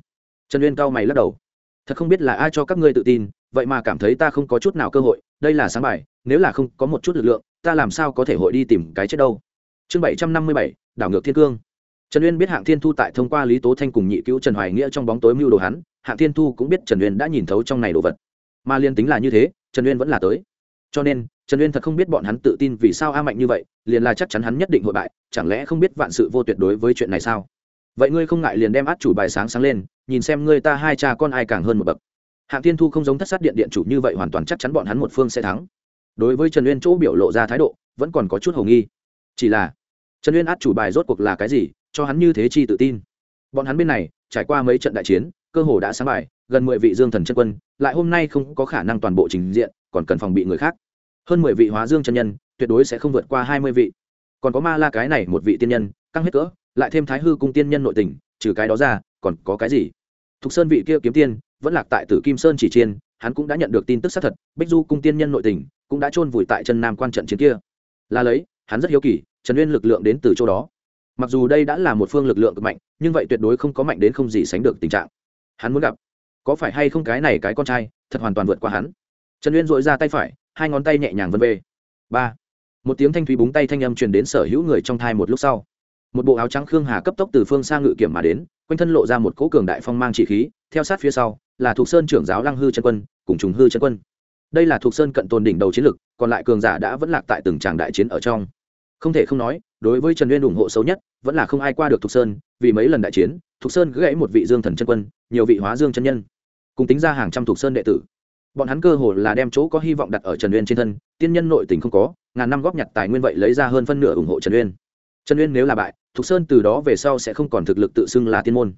Trần uyên cao mày lắc đầu. Thật không biết là ai cho các ngươi tự tin, vậy mà cảm thấy ta không có chút nào cơ hội, đây là sáng bài, nếu là không có một chút lực lượng, ta làm sao có thể hội đi tìm cái chết đâu. Chương bảy trăm năm mươi bảy, đảo ngược thiên cương. Trần uyên biết hạng thiên thu tại thông qua lý tố thanh cùng nhị cứu trần hoài nghĩa trong bóng tối mưu đồ hắn, hạng thiên thu cũng biết trần uyên đã nhìn thấu trong này đồ vật. Mà liên tính là như thế, trần uyên vẫn là tới. Cho nên trần uyên thật không biết bọn hắn tự tin vì sao a mạnh như vậy, liền là chắc chắn hắn nhất định hội bại, chẳng lẽ không biết vạn sự vô tuyệt đối với chuyện này sao? Vậy ngươi không ngại liền đem át chủ bài sáng sáng lên, nhìn xem ngươi ta hai cha con ai càng hơn một bậc. Hạng thiên thu không giống thất sát điện điện chủ như vậy hoàn toàn chắc chắn bọn hắn một phương sẽ thắng. Đối với trần uyên chỗ biểu lộ ra thái độ, vẫn còn có chút hầu nghi. Chỉ là, trần uyên át chủ bài rốt cuộc là cái gì, cho hắn như thế chi tự tin? Bọn hắn bên này, trải qua mấy trận đại chiến, cơ hồ đã sáng bài gần mười vị dương thần chân quân, lại hôm nay không có khả năng toàn bộ trình diện, còn cần phòng bị người khác hơn mười vị hóa dương chân nhân, tuyệt đối sẽ không vượt qua hai mươi vị. Còn có ma la cái này một vị tiên nhân, căng hết cỡ, lại thêm thái hư cung tiên nhân nội tình, trừ cái đó ra, còn có cái gì? Thục sơn vị kia kiếm tiên, vẫn lạc tại tử kim sơn chỉ chiên, hắn cũng đã nhận được tin tức xác thật, bích du cung tiên nhân nội tình, cũng đã chôn vùi tại chân nam quan trận chiến kia. Là lấy, hắn rất hiếu kỳ, trần uyên lực lượng đến từ chỗ đó. Mặc dù đây đã là một phương lực lượng cực mạnh, nhưng vậy tuyệt đối không có mạnh đến không gì sánh được tình trạng. Hắn muốn gặp, có phải hay không cái này cái con trai, thật hoàn toàn vượt qua hắn? Trần uyên dội ra tay phải hai ngón tay nhẹ nhàng vân về ba. Một tiếng thanh thúy búng tay thanh âm truyền đến sở hữu người trong thai một lúc sau. Một bộ áo trắng khương hà cấp tốc từ phương xa ngự kiểm mà đến, quanh thân lộ ra một cỗ cường đại phong mang chỉ khí, theo sát phía sau, là thuộc sơn trưởng giáo lăng hư chân quân, cùng trùng hư chân quân. Đây là thuộc sơn cận tồn đỉnh đầu chiến lực, còn lại cường giả đã vẫn lạc tại từng tràng đại chiến ở trong. Không thể không nói, đối với trần uyên ủng hộ xấu nhất, vẫn là không ai qua được thuộc sơn, vì mấy lần đại chiến thuộc sơn gãy một vị dương thần chân quân, nhiều vị hóa dương chân nhân. Cùng tính ra hàng trăm thuộc sơn đệ tử bọn hắn cơ hồ là đem chỗ có hy vọng đặt ở trần uyên trên thân, tiên nhân nội tình không có, ngàn năm góp nhặt tài nguyên vậy lấy ra hơn phân nửa ủng hộ trần uyên. Trần uyên nếu là bại, thục sơn từ đó về sau sẽ không còn thực lực tự xưng là tiên môn.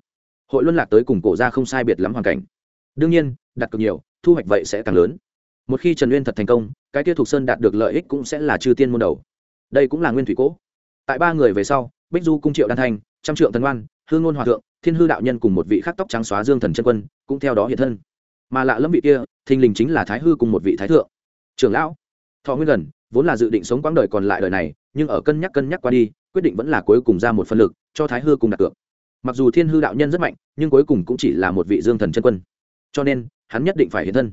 Hội luân lạc tới cùng cổ ra không sai biệt lắm hoàn cảnh. Đương nhiên, đặt cực nhiều, thu hoạch vậy sẽ càng lớn. Một khi trần uyên thật thành công, cái kia thục sơn đạt được lợi ích cũng sẽ là chư tiên môn đầu. Đây cũng là nguyên thủy cố tại ba người về sau, bích du cung triệu đan thanh trăm trượng thần oan, hương ngôn hòa thượng, thiên hư đạo nhân cùng một vị khắc tóc trắng xóa dương thần chân quân, cũng theo đó hiện thân mà lạ lẫm vị kia, thình lình chính là thái hư cùng một vị thái thượng. Trưởng lão, thọ nguyên gần, vốn là dự định sống quãng đời còn lại đời này, nhưng ở cân nhắc cân nhắc qua đi, quyết định vẫn là cuối cùng ra một phân lực, cho thái hư cùng đặt cược. Mặc dù thiên hư đạo nhân rất mạnh, nhưng cuối cùng cũng chỉ là một vị dương thần chân quân. Cho nên, hắn nhất định phải hiện thân.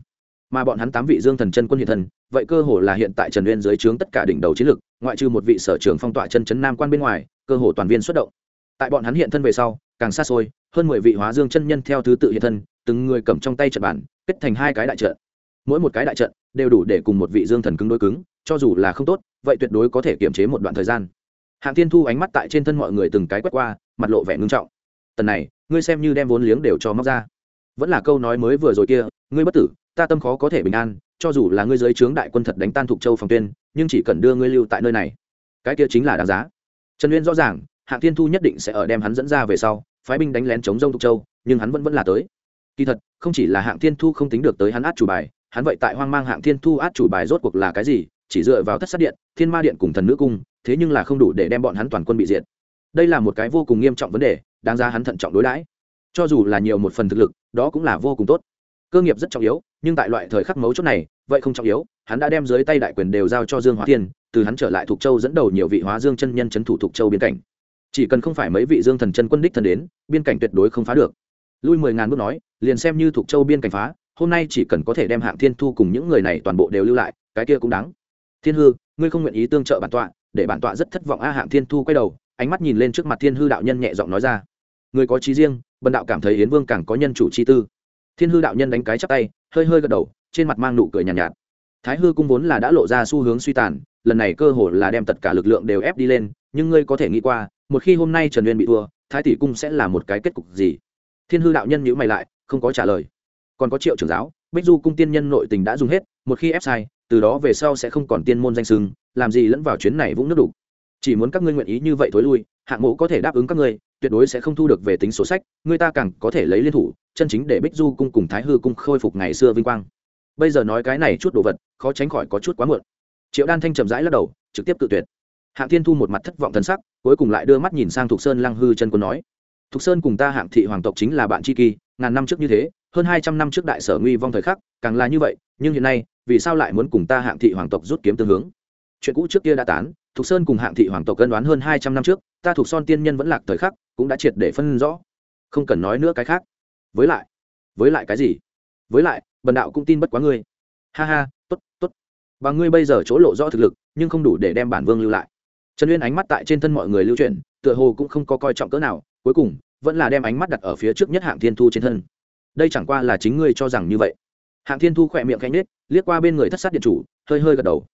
Mà bọn hắn tám vị dương thần chân quân hiện thân, vậy cơ hồ là hiện tại trần uyên dưới trướng tất cả đỉnh đầu chiến lực, ngoại trừ một vị sở trưởng phong tỏa chân chấn nam quan bên ngoài, cơ hồ toàn viên xuất động. Tại bọn hắn hiện thân về sau, càng xa xôi, hơn mười vị hóa dương chân nhân theo thứ tự hiện thân từng người cầm trong tay trận bản kết thành hai cái đại trận. Mỗi một cái đại trận đều đủ để cùng một vị dương thần cứng đối cứng, cho dù là không tốt, vậy tuyệt đối có thể kiềm chế một đoạn thời gian. Hạng tiên thu ánh mắt tại trên thân mọi người từng cái quét qua, mặt lộ vẻ ngưng trọng. Tần này, ngươi xem như đem vốn liếng đều cho móc ra. Vẫn là câu nói mới vừa rồi kia, ngươi bất tử, ta tâm khó có thể bình an, cho dù là ngươi giới trướng đại quân thật đánh tan thục châu phòng tuyên, nhưng chỉ cần đưa ngươi lưu tại nơi này. Cái kia chính là đáng giá. Trần uyên rõ ràng, hạng tiên thu nhất định sẽ ở đem hắn dẫn ra về sau, phái binh đánh lén chống dông thục châu, nhưng hắn vẫn vẫn là tới kỳ thật, không chỉ là hạng thiên thu không tính được tới hắn át chủ bài, hắn vậy tại hoang mang hạng thiên thu át chủ bài rốt cuộc là cái gì, chỉ dựa vào thất sát điện, thiên ma điện cùng thần nữ cung, thế nhưng là không đủ để đem bọn hắn toàn quân bị diệt. Đây là một cái vô cùng nghiêm trọng vấn đề, đáng ra hắn thận trọng đối đãi. Cho dù là nhiều một phần thực lực, đó cũng là vô cùng tốt. Cơ nghiệp rất trọng yếu, nhưng tại loại thời khắc mấu chốt này, vậy không trọng yếu, hắn đã đem dưới tay đại quyền đều giao cho dương hóa thiên, từ hắn trở lại thuộc châu dẫn đầu nhiều vị hóa dương chân nhân c h ấ n thủ thuộc châu biên cảnh. Chỉ cần không phải mấy vị dương thần chân quân đích thần đến, biên cảnh tuyệt đối không phá được lui mười ngàn bước nói liền xem như thuộc châu biên cảnh phá hôm nay chỉ cần có thể đem hạng thiên thu cùng những người này toàn bộ đều lưu lại cái kia cũng đáng. Thiên hư ngươi không nguyện ý tương trợ bản tọa để bản tọa rất thất vọng a hạng thiên thu quay đầu ánh mắt nhìn lên trước mặt thiên hư đạo nhân nhẹ giọng nói ra. Người có trí riêng bần đạo cảm thấy yến vương càng có nhân chủ chi tư. Thiên hư đạo nhân đánh cái chắp tay hơi hơi gật đầu trên mặt mang nụ cười nhàn nhạt, nhạt. Thái hư cung vốn là đã lộ ra xu hướng suy tàn lần này cơ hội là đem tất cả lực lượng đều ép đi lên nhưng ngươi có thể nghĩ qua một khi hôm nay trần uyên bị thua thái tỷ cung sẽ là một cái kết cục gì? Thiên hư đạo nhân nhữ mày lại, không có trả lời. Còn có triệu trưởng giáo, bích du cung tiên nhân nội tình đã dùng hết, một khi ép sai, từ đó về sau sẽ không còn tiên môn danh sưng làm gì lẫn vào chuyến này vũng nước đủ. chỉ muốn các ngươi nguyện ý như vậy thối lui, hạng mộ có thể đáp ứng các ngươi, tuyệt đối sẽ không thu được về tính sổ sách, người ta càng có thể lấy liên thủ, chân chính để bích du cung cùng thái hư cung khôi phục ngày xưa vinh quang. Bây giờ nói cái này chút đồ vật, khó tránh khỏi có chút quá muộn. Triệu đan thanh chậm rãi lắc đầu, trực tiếp tự tuyệt. Hạng thiên thu một mặt thất vọng thần sắc, cuối cùng lại đưa mắt nhìn sang thục sơn lăng hư chân quân nói thục sơn cùng ta hạng thị hoàng tộc chính là bạn tri kỳ, ngàn năm trước như thế, hơn hai trăm năm trước đại sở nguy vong thời khắc, càng là như vậy, nhưng hiện nay, vì sao lại muốn cùng ta hạng thị hoàng tộc rút kiếm tương hướng? Chuyện cũ trước kia đã tán, thục sơn cùng hạng thị hoàng tộc cân đoán hơn hai trăm năm trước, ta thuộc son tiên nhân vẫn lạc thời khắc, cũng đã triệt để phân rõ. Không cần nói nữa cái khác. Với lại với lại cái gì? Với lại, bần đạo cũng tin bất quá ngươi. Ha ha t ố t t ố t và ngươi bây giờ chỗ lộ rõ thực lực, nhưng không đủ để đem bản vương lưu lại. Trần uyên ánh mắt tại trên thân mọi người lưu chuyển, tựa hồ cũng không có coi trọng cỡ nào cuối cùng, vẫn là đem ánh mắt đặt ở phía trước nhất hạng thiên thu trên thân. Đây chẳng qua là chính ngươi cho rằng như vậy. Hạng thiên thu khỏe miệng cánh nết liếc qua bên người thất sát điện chủ, hơi hơi gật đầu.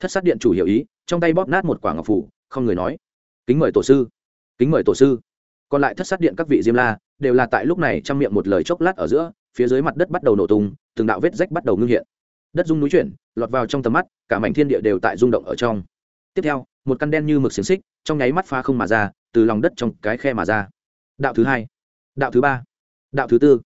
Thất sát điện chủ hiểu ý, trong tay bóp nát một quả ngọc phủ, không người nói. Kính mời tổ sư. Kính mời tổ sư. Còn lại thất sát điện các vị diêm la, đều là tại lúc này trong miệng một lời chốc lát ở giữa, phía dưới mặt đất bắt đầu nổ tung, từng đạo vết rách bắt đầu ngưng hiện. Đất rung núi chuyển, lọt vào trong tầm mắt, cả mảnh thiên địa đều tại rung động ở trong. Tiếp theo, một căn đen như mực xiềng xích, trong nháy mắt pha không mà ra từ lòng đất trong cái khe mà ra. Đạo thứ hai, đạo thứ ba, đạo thứ tư.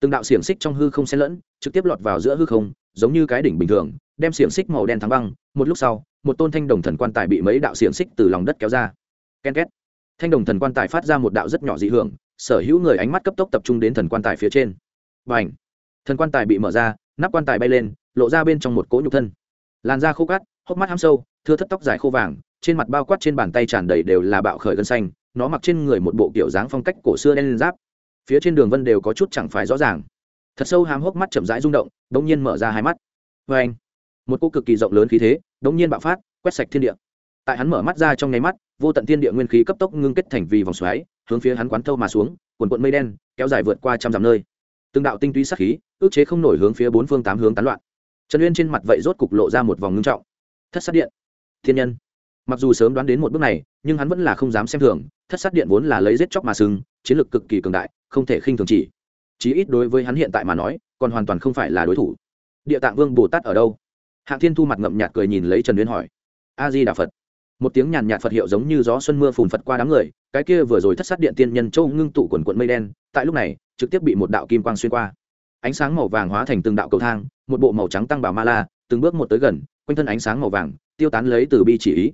Từng đạo xiềng xích trong hư không xen lẫn, trực tiếp lọt vào giữa hư không, giống như cái đỉnh bình thường, đem xiềng xích màu đen thắng băng. Một lúc sau, một tôn thanh đồng thần quan tài bị mấy đạo xiềng xích từ lòng đất kéo ra. Ken két. Thanh đồng thần quan tài phát ra một đạo rất nhỏ dị hưởng, sở hữu người ánh mắt cấp tốc tập trung đến thần quan tài phía trên. Và ảnh thần quan tài bị mở ra, nắp quan tài bay lên, lộ ra bên trong một cỗ nhục thân. Làn da khô cát, hốc mắt ham sâu, thưa thất tóc dài khô vàng trên mặt bao quát trên bàn tay tràn đầy đều là bạo khởi gân xanh, nó mặc trên người một bộ kiểu dáng phong cách cổ xưa đen lên giáp. Phía trên đường vân đều có chút chẳng phải rõ ràng. Thật sâu hám hốc mắt chậm rãi rung động đ ỗ n g nhiên mở ra hai mắt. Vê anh, một cô cực kỳ rộng lớn khí thế đ ỗ n g nhiên bạo phát, quét sạch thiên địa. Tại hắn mở mắt ra trong nháy mắt, vô tận thiên địa nguyên khí cấp tốc ngưng kết thành vì vòng xoáy, hướng phía hắn quán thâu mà xuống quần quận mây đen, kéo dài vượt qua trăm dặm nơi. Từng đạo tinh túy sắc khí ước chế không nổi hướng phía bốn phương tám hướng tán loạn. Trần uyên trên mặt vậy rốt cục lộ ra một vòng ngưng trọng. Thất sát điện. Thiên nhân mặc dù sớm đoán đến một bước này, nhưng hắn vẫn là không dám xem thường, thất sát điện vốn là lấy giết chóc mà sưng chiến lược cực kỳ cường đại, không thể khinh thường chỉ. Chí ít đối với hắn hiện tại mà nói, còn hoàn toàn không phải là đối thủ. Địa tạng vương bồ tát ở đâu? Hạng thiên thu mặt ngậm nhạt cười nhìn lấy trần uyên hỏi. A di đà phật. Một tiếng nhàn nhạt phật hiệu giống như gió xuân mưa phùn phật qua đám người, cái kia vừa rồi thất sát điện tiên nhân châu ngưng tụ quần quận mây đen, tại lúc này, trực tiếp bị một đạo kim quang xuyên qua. Ánh sáng màu vàng hóa thành từng đạo cầu thang, một bộ màu trắng tăng bảo ma la, từng bước một tới gần, quanh thân ánh sáng màu vàng, tiêu tán lấy từ bi chỉ ý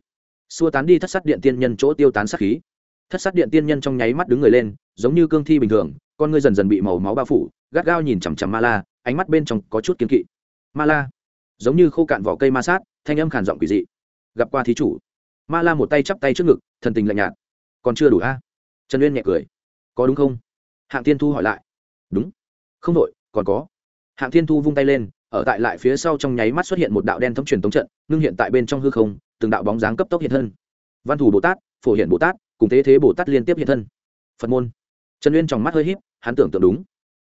xua tán đi thất sát điện tiên nhân chỗ tiêu tán sát khí. Thất sát điện tiên nhân trong nháy mắt đứng người lên, giống như cương thi bình thường, con ngươi dần dần bị màu máu bao phủ, gắt gao nhìn chằm chằm ma la, ánh mắt bên trong có chút kiên kỵ. Ma la, giống như khô cạn vỏ cây ma sát, thanh âm khản giọng quỷ dị. Gặp qua thí chủ. Ma la một tay chắp tay trước ngực, thần tình lạnh nhạt. Còn chưa đủ a? Trần uyên nhẹ cười. Có đúng không? Hạng tiên thu hỏi lại. Đúng. Không đội còn có. Hạng thiên thu vung tay lên ở tại lại phía sau trong nháy mắt xuất hiện một đạo đen thấm truyền tống trận ngưng hiện tại bên trong hư không, từng đạo bóng dáng cấp tốc hiện thân. Văn thủ bồ tát, phổ hiện bồ tát, cùng thế thế bồ tát liên tiếp hiện thân. Phật môn. Trần uyên trong mắt hơi h í p hắn tưởng tượng đúng.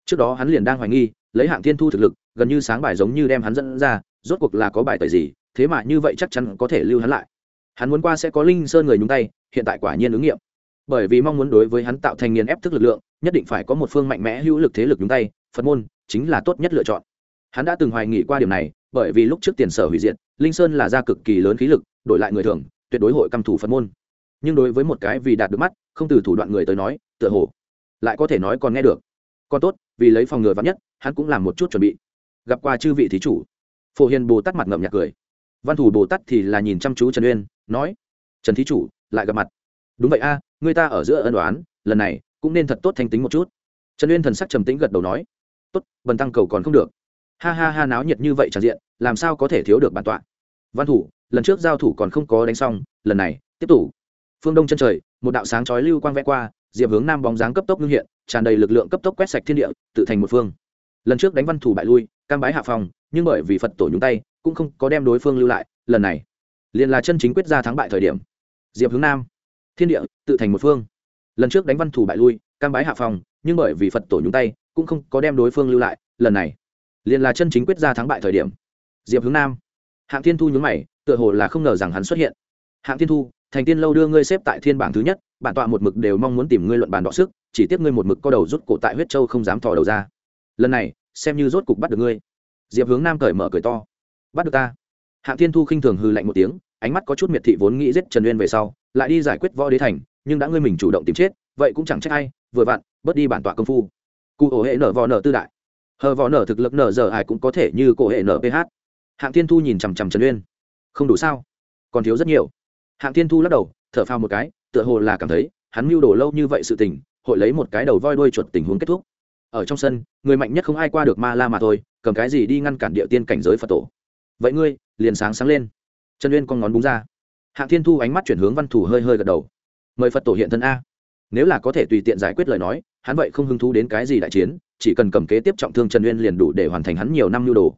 Trước đó hắn liền đang hoài nghi, lấy hạng thiên thu thực lực, gần như sáng bài giống như đem hắn dẫn ra, rốt cuộc là có bài tẩy gì, thế mà như vậy chắc chắn có thể lưu hắn lại. Hắn muốn qua sẽ có linh sơn người nhúng tay, hiện tại quả nhiên ứng nghiệm. Bởi vì mong muốn đối với hắn tạo thành nghiền ép thức lực lượng, nhất định phải có một phương mạnh mẽ hữu lực thế lực nhúng tay, phật môn chính là tốt nhất lựa chọn hắn đã từng hoài nghị qua điểm này, bởi vì lúc trước tiền sở hủy diệt, linh sơn là ra cực kỳ lớn khí lực, đổi lại người thường, tuyệt đối hội căm thủ phật môn. Nhưng đối với một cái vì đạt được mắt, không từ thủ đoạn người tới nói, tựa hồ lại có thể nói còn nghe được. Còn tốt, vì lấy phòng ngừa vắn nhất, hắn cũng làm một chút chuẩn bị. Gặp qua chư vị thí chủ. Phổ hiền bồ tát mặt ngậm nhạc cười. Văn thủ bồ tát thì là nhìn chăm chú trần uyên, nói, trần thí chủ, lại gặp mặt. Đúng vậy a, người ta ở giữa ân đoán lần này cũng nên thật tốt thanh tính một chút. Trần uyên thần sắc trầm tĩnh gật đầu nói, tốt, bần tăng cầu còn không được ha ha ha náo nhiệt như vậy tràn diện, làm sao có thể thiếu được bản tọa? Văn thủ, lần trước giao thủ còn không có đánh xong, lần này, tiếp tục. Phương đông chân trời, một đạo sáng chói lưu quang vẽ qua, diệp hướng nam bóng dáng cấp tốc ngưng hiện, tràn đầy lực lượng cấp tốc quét sạch thiên địa, tự thành một phương. Lần trước đánh văn thủ bại lui, cam bái hạ phòng, nhưng bởi vì phật tổ nhúng tay, cũng không có đem đối phương lưu lại, lần này, liền là chân chính quyết ra thắng bại thời điểm. Diệp hướng nam, thiên địa, tự thành một phương. Lần trước đánh văn thủ bại lui, cam bái hạ phòng, nhưng bởi vì phật tổ nhúng tay, cũng không có đem đối phương lưu lại, lần này liền là chân chính quyết ra thắng bại thời điểm. Diệp hướng nam, hạng thiên thu nhúng mày, tựa hồ là không ngờ rằng hắn xuất hiện. Hạng thiên thu, thành tiên lâu đưa ngươi xếp tại thiên bảng thứ nhất, bản tọa một mực đều mong muốn tìm ngươi luận bàn đọ sức, chỉ tiếp ngươi một mực có đầu rút cổ tại huyết châu không dám thò đầu ra. Lần này, xem như rốt cục bắt được ngươi. Diệp hướng nam cởi mở cười to. Bắt được ta. Hạng thiên thu khinh thường hư lạnh một tiếng, ánh mắt có chút miệt thị vốn nghĩ giết trần uyên về sau, lại đi giải quyết võ đế thành, nhưng đã ngươi mình chủ động tìm chết, vậy cũng chẳng trách ai, vừa vặn, bớt đi bản tọa công phu. Cụ ổ hệ nở vò nở tư đại hờ vò nở thực lực nở giờ ai cũng có thể như cổ hệ nở ph hạng thiên thu nhìn chằm chằm trần uyên. Không đủ sao? Còn thiếu rất nhiều. Hạng thiên thu lắc đầu, thở phao một cái, tựa hồ là cảm thấy, hắn mưu đồ lâu như vậy sự tình, hội lấy một cái đầu voi đuôi chuột tình huống kết thúc. Ở trong sân, người mạnh nhất không ai qua được ma la mà thôi, cầm cái gì đi ngăn cản địa tiên cảnh giới phật tổ. Vậy ngươi, liền sáng sáng lên. Trần uyên con ngón búng ra. Hạng thiên thu ánh mắt chuyển hướng văn thủ hơi hơi gật đầu. Mời phật tổ hiện thân a. Nếu là có thể tùy tiện giải quyết lời nói, hắn vậy không hứng thú đến cái gì đại chiến chỉ cần cầm kế tiếp trọng thương trần uyên liền đủ để hoàn thành hắn nhiều năm nhu đồ.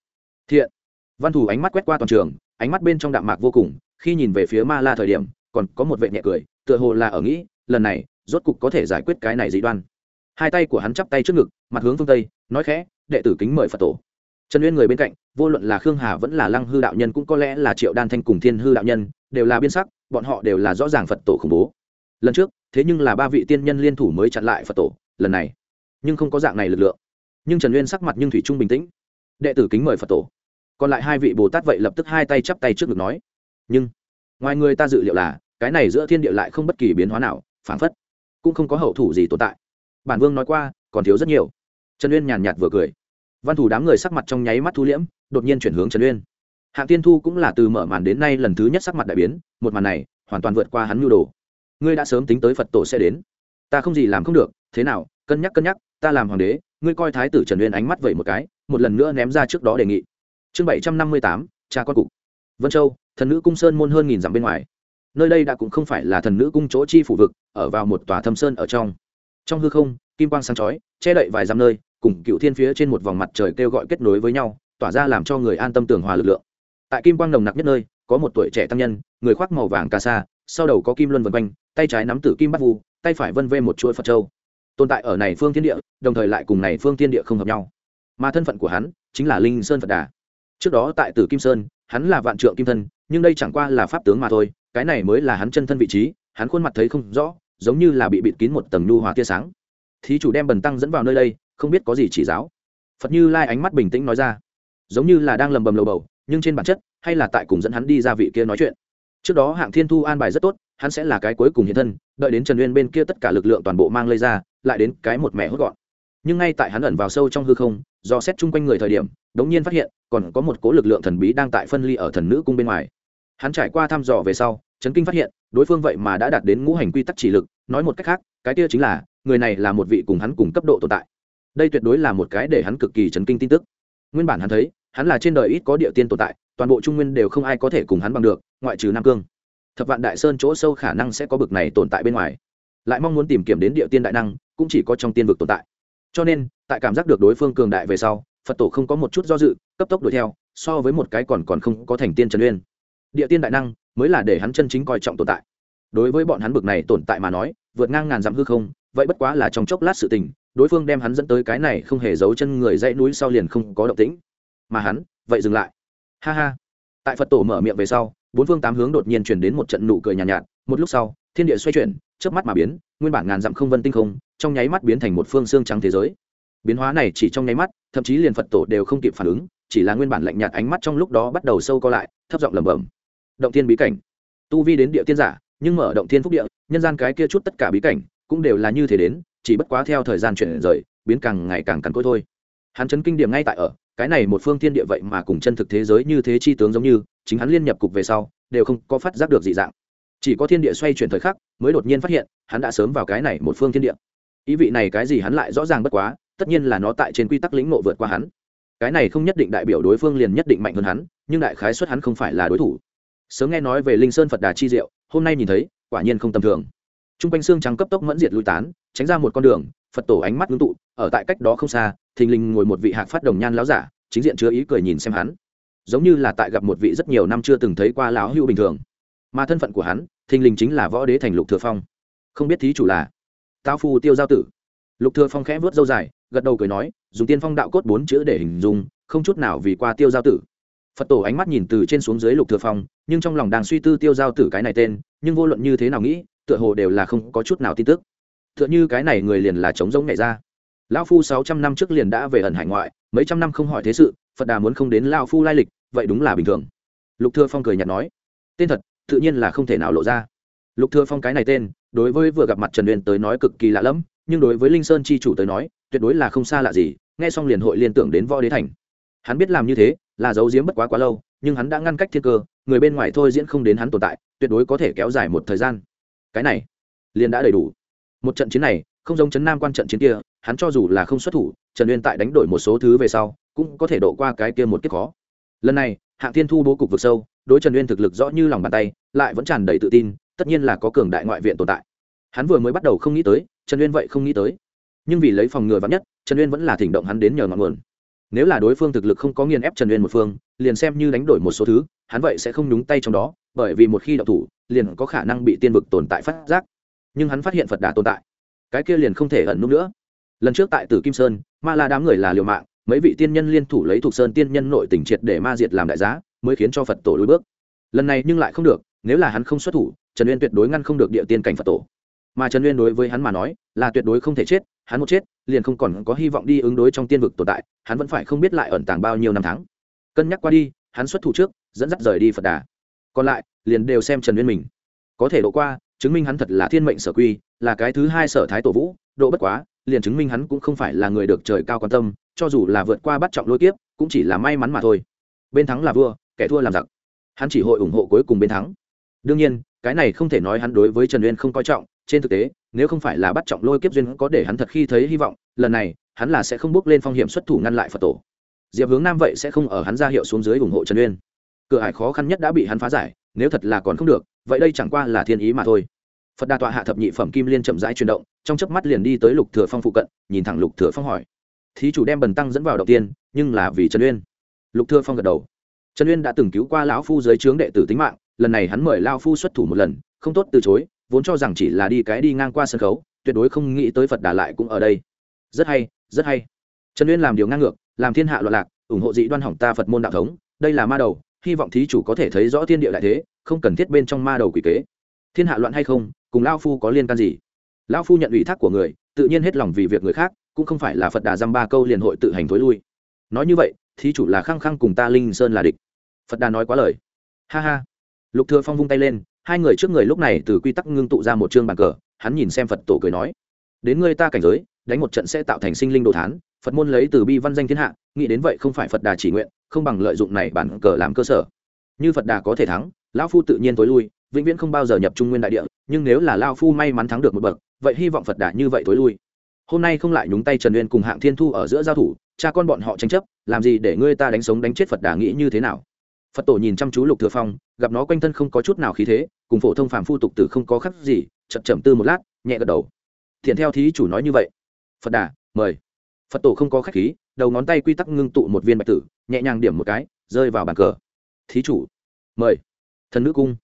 Thiện. Văn thủ ánh mắt quét qua toàn trường, ánh mắt bên trong đạm mạc vô cùng, khi nhìn về phía ma la thời điểm, còn có một vệ nhẹ cười, tựa hồ là ở nghĩ, lần này, rốt cục có thể giải quyết cái này dị đoan. Hai tay của hắn chắp tay trước ngực, mặt hướng phương tây, nói khẽ, đệ tử kính mời phật tổ. Trần uyên người bên cạnh, vô luận là khương hà vẫn là lăng hư đạo nhân cũng có lẽ là triệu đan thanh cùng thiên hư đạo nhân, đều là biên sắc, bọn họ đều là rõ ràng phật tổ khủng bố. Lần trước, thế nhưng là ba vị tiên nhân liên thủ mới chặn lại phật tổ, lần này nhưng không có dạng này lực lượng. Nhưng trần uyên sắc mặt nhưng thủy trung bình tĩnh. Đệ tử kính mời phật tổ. Còn lại hai vị bồ tát vậy lập tức hai tay chắp tay trước ngực nói, nhưng, ngoài người ta dự liệu là, cái này giữa thiên địa lại không bất kỳ biến hóa nào phản phất cũng không có hậu thủ gì tồn tại. Bản vương nói qua, còn thiếu rất nhiều. Trần uyên nhàn nhạt vừa cười. Văn thủ đám người sắc mặt trong nháy mắt thu liễm, đột nhiên chuyển hướng trần uyên. Hạng tiên thu cũng là từ mở màn đến nay lần thứ nhất sắc mặt đại biến, một màn này hoàn toàn vượt qua hắn nhu đồ. Ngươi đã sớm tính tới phật tổ sẽ đến. Ta không gì làm không được, thế nào, cân nhắc cân nhắc ta làm hoàng đế, ngươi coi thái tử trần uyên ánh mắt vậy một cái, một lần nữa ném ra trước đó đề nghị. Chương bảy trăm năm mươi tám cha con cục. Vân châu, thần nữ cung sơn môn hơn nghìn dặm bên ngoài. Nơi đây đã cũng không phải là thần nữ cung chỗ chi phủ vực, ở vào một tòa thâm sơn ở trong. Trong hư không, kim quang sáng chói, che đậy vài dặm nơi, cùng cựu thiên phía trên một vòng mặt trời kêu gọi kết nối với nhau, tỏa ra làm cho người an tâm tưởng hòa lực lượng. Tại kim quang nồng nặc nhất nơi, có một tuổi trẻ tăng nhân, người khoác màu vàng cà sa, sau đầu có kim luân vân quanh, tay trái nắm tử kim bắt vu, tay phải vân vê một chuỗi phật châu tồn tại ở này phương thiên địa, đồng thời lại cùng này phương thiên địa không hợp nhau. Mà thân phận của hắn chính là linh sơn phật đà. Trước đó tại tử kim sơn, hắn là vạn trượng kim thân, nhưng đây chẳng qua là pháp tướng mà thôi, cái này mới là hắn chân thân vị trí, hắn khuôn mặt thấy không rõ, giống như là bị bịt kín một tầng nhu hòa tia sáng. Thí chủ đem bần tăng dẫn vào nơi đây, không biết có gì chỉ giáo. Phật như lai ánh mắt bình tĩnh nói ra. Giống như là đang lầm bầm lầu bầu, nhưng trên bản chất, hay là tại cùng dẫn hắn đi ra vị kia nói chuyện. Trước đó hạng thiên thu an bài rất tốt, hắn sẽ là cái cuối cùng hiện thân, đợi đến trần uyên bên kia tất cả lực lượng toàn bộ mang lây ra lại đến cái một mẹ hốt gọn. Nhưng ngay tại hắn ẩn vào sâu trong hư không, do xét chung quanh người thời điểm, đống nhiên phát hiện, còn có một cố lực lượng thần bí đang tại phân ly ở thần nữ cung bên ngoài. Hắn trải qua thăm dò về sau trấn kinh phát hiện, đối phương vậy mà đã đạt đến ngũ hành quy tắc chỉ lực. Nói một cách khác, cái kia chính là, người này là một vị cùng hắn cùng cấp độ tồn tại. Đây tuyệt đối là một cái để hắn cực kỳ chấn kinh tin tức. Nguyên bản hắn thấy, hắn là trên đời ít có địa tiên tồn tại, toàn bộ trung nguyên đều không ai có thể cùng hắn bằng được, ngoại trừ nam cương. Thập vạn đại sơn chỗ sâu khả năng sẽ có bực này tồn tại bên ngoài lại mong muốn tìm kiếm đến địa tiên đại năng cũng chỉ có trong tiên vực tồn tại. Cho nên tại cảm giác được đối phương cường đại về sau phật tổ không có một chút do dự cấp tốc đuổi theo so với một cái còn còn không có thành tiên trần uyên. Địa tiên đại năng mới là để hắn chân chính coi trọng tồn tại. Đối với bọn hắn bực này tồn tại mà nói vượt ngang ngàn dặm hư không vậy bất quá là trong chốc lát sự tình đối phương đem hắn dẫn tới cái này không hề giấu chân người dãy núi sau liền không có động tĩnh. Mà hắn vậy dừng lại. Ha ha. Tại phật tổ mở miệng về sau bốn phương tám hướng đột nhiên chuyển đến một trận nụ cười nhàn nhạt, nhạt một lúc sau thiên địa xoay chuyển chớp mắt mà biến, nguyên bản ngàn dặm không vân tinh không, trong nháy mắt biến thành một phương xương trắng thế giới. Biến hóa này chỉ trong nháy mắt, thậm chí liền phật tổ đều không kịp phản ứng, chỉ là nguyên bản lạnh nhạt ánh mắt trong lúc đó bắt đầu sâu co lại, thấp giọng lẩm bẩm. Động thiên bí cảnh. Tu vi đến địa tiên giả, nhưng mở động thiên phúc địa, nhân gian cái kia chút tất cả bí cảnh, cũng đều là như thế đến, chỉ bất quá theo thời gian chuyển rời, biến càng ngày càng cằn cỗi thôi. Hắn chấn kinh điểm ngay tại ở, cái này một phương thiên địa vậy mà cùng chân thực thế giới như thế chi tướng giống như, chính hắn liên nhập cục về sau, đều không có phát giác được dị dạng chỉ có thiên địa xoay chuyển thời khắc mới đột nhiên phát hiện, hắn đã sớm vào cái này một phương thiên địa. Ý vị này cái gì hắn lại rõ ràng bất quá, tất nhiên là nó tại trên quy tắc lĩnh nộ vượt qua hắn. Cái này không nhất định đại biểu đối phương liền nhất định mạnh hơn hắn, nhưng đại khái xuất hắn không phải là đối thủ. Sớm nghe nói về linh sơn phật đà chi diệu, hôm nay nhìn thấy, quả nhiên không tầm thường. T r u n g quanh xương trắng cấp tốc mẫn diệt lui tán, tránh ra một con đường, phật tổ ánh mắt ngưng tụ, ở tại cách đó không xa, thình lình ngồi một vị hạc phát đồng nhan láo giả, chính diện chứa ý cười nhìn xem hắn. Giống như là tại gặp một vị rất nhiều năm chưa từng thấy qua láo hưu bình thường. Mà thân phận của hắn thình lình chính là võ đế thành lục thừa phong. Không biết thí chủ là tao phu tiêu giao tử. Lục thừa phong khẽ vớt dâu dài, gật đầu cười nói, dùng tiên phong đạo cốt bốn chữ để hình dung, không chút nào vì qua tiêu giao tử. Phật tổ ánh mắt nhìn từ trên xuống dưới lục thừa phong, nhưng trong lòng đang suy tư tiêu giao tử cái này tên, nhưng vô luận như thế nào nghĩ, tựa hồ đều là không có chút nào tin tức. Tựa như cái này người liền là chống giống nhảy ra. Lão phu sáu trăm năm trước liền đã về ẩn hải ngoại, mấy trăm năm không hỏi thế sự, phật đà muốn không đến lão phu lai lịch, vậy đúng là bình thường. Lục thừa phong cười nhạt nói, tên thật tự nhiên là không thể nào lộ ra. Lục thừa phong cái này tên, đối với vừa gặp mặt trần uyên tới nói cực kỳ lạ lẫm, nhưng đối với linh sơn chi chủ tới nói, tuyệt đối là không xa lạ gì, nghe xong liền hội liên tưởng đến võ đế thành. Hắn biết làm như thế, là giấu giếm bất quá quá lâu, nhưng hắn đã ngăn cách thiên cơ, người bên ngoài thôi diễn không đến hắn tồn tại, tuyệt đối có thể kéo dài một thời gian. Cái này, liền đã đầy đủ. Một trận chiến này, không giống chấn nam quan trận chiến kia, hắn cho dù là không xuất thủ, trần uyên tại đánh đổi một số thứ về sau, cũng có thể độ qua cái kia một kiếp khó. Lần này hạng thiên thu bố cục vực sâu, đối trần uyên thực lực rõ như lòng bàn tay, lại vẫn tràn đầy tự tin, tất nhiên là có cường đại ngoại viện tồn tại. Hắn vừa mới bắt đầu không nghĩ tới, trần uyên vậy không nghĩ tới. Nhưng vì lấy phòng ngừa vắn nhất, trần uyên vẫn là thỉnh động hắn đến nhờ ngọn nguồn. Nếu là đối phương thực lực không có nghiền ép trần uyên một phương, liền xem như đánh đổi một số thứ, hắn vậy sẽ không nhúng tay trong đó, bởi vì một khi đậu thủ, liền có khả năng bị tiên vực tồn tại phát giác. Nhưng hắn phát hiện phật đà tồn tại, cái kia liền không thể ẩn núp nữa. Lần trước tại tử kim sơn, ma la đám người là liều mạng mấy vị tiên nhân liên thủ lấy thuộc sơn tiên nhân nội tình triệt để ma diệt làm đại giá, mới khiến cho phật tổ lùi bước. Lần này nhưng lại không được, nếu là hắn không xuất thủ, trần uyên tuyệt đối ngăn không được địa tiên cảnh phật tổ. Mà trần uyên đối với hắn mà nói, là tuyệt đối không thể chết, hắn một chết, liền không còn có hy vọng đi ứng đối trong tiên vực tồn tại, hắn vẫn phải không biết lại ẩn tàng bao nhiêu năm tháng. Cân nhắc qua đi, hắn xuất thủ trước, dẫn dắt rời đi phật đà. Còn lại, liền đều xem trần uyên mình. Có thể độ qua, chứng minh hắn thật là thiên mệnh sở quy, là cái thứ hai sở thái tổ vũ, độ bất quá, liền chứng minh hắn cũng không phải là người được trời cao quan tâm cho dù là vượt qua bắt trọng lôi kiếp, cũng chỉ là may mắn mà thôi. Bên thắng là vua, kẻ thua làm giặc. Hắn chỉ hội ủng hộ cuối cùng bên thắng. Đương nhiên, cái này không thể nói hắn đối với trần uyên không coi trọng. Trên thực tế, nếu không phải là bắt trọng lôi kiếp duyên có để hắn thật khi thấy hy vọng, lần này, hắn là sẽ không bước lên phong hiểm xuất thủ ngăn lại phật tổ. Diệp hướng nam vậy sẽ không ở hắn ra hiệu xuống dưới ủng hộ trần uyên. Cửa hải khó khăn nhất đã bị hắn phá giải, nếu thật là còn không được, vậy đây chẳng qua là thiên ý mà thôi. Phật đà tọa hạ thập nhị phẩm kim liên chậm rãi chuyển động, trong chớp mắt liền đi tới lục thừa phong phụ cận, nhìn thẳng lục thừa phong hỏi thí chủ đem bần tăng dẫn vào đầu tiên, nhưng là vì trần uyên. Lục thừa phong gật đầu. Trần uyên đã từng cứu qua lão phu dưới trướng đệ tử tính mạng, lần này hắn mời lao phu xuất thủ một lần, không tốt từ chối, vốn cho rằng chỉ là đi cái đi ngang qua sân khấu, tuyệt đối không nghĩ tới phật đà lại cũng ở đây. Rất hay rất hay. Trần uyên làm điều ngang ngược, làm thiên hạ loạn lạc, ủng hộ dị đoan hỏng ta phật môn đạo thống, đây là ma đầu, hy vọng thí chủ có thể thấy rõ thiên địa đại thế, không cần thiết bên trong ma đầu quỷ kế. Thiên hạ loạn hay không, cùng lao phu có liên can gì? Lao phu nhận ủy thác của người, tự nhiên hết lòng vì việc người khác cũng không phải là phật đà dăm ba câu liền hội tự hành thối lui. Nói như vậy, thí chủ là khăng khăng cùng ta linh sơn là địch. Phật đà nói quá lời. Ha ha. Lục thừa phong vung tay lên, hai người trước người lúc này từ quy tắc ngưng tụ ra một chương bàn cờ, hắn nhìn xem phật tổ cười nói, đến ngươi ta cảnh giới, đánh một trận sẽ tạo thành sinh linh đồ thán, phật môn lấy từ bi văn danh thiên hạ, nghĩ đến vậy không phải phật đà chỉ nguyện, không bằng lợi dụng này bản cờ làm cơ sở. Như phật đà có thể thắng, lão phu tự nhiên tối lui, vĩnh viễn không bao giờ nhập trung nguyên đại địa, nhưng nếu là lao phu may mắn thắng được một bậc, vậy hy vọng phật đà như vậy tối lui hôm nay không lại nhúng tay trần uyên cùng hạng thiên thu ở giữa giao thủ, cha con bọn họ tranh chấp, làm gì để ngươi ta đánh sống đánh chết phật đà nghĩ như thế nào? Phật tổ nhìn chăm chú lục thừa phong, gặp nó quanh thân không có chút nào khí thế, cùng phổ thông phàm phu tục tử không có khác gì, chậm chậm tư một lát, nhẹ gật đầu. Thiện theo thí chủ nói như vậy. Phật đà, mời. Phật tổ không có khách khí, đầu ngón tay quy tắc ngưng tụ một viên bạch tử, nhẹ nhàng điểm một cái, rơi vào bàn cờ. Thí chủ, mời. Thần nữ cung.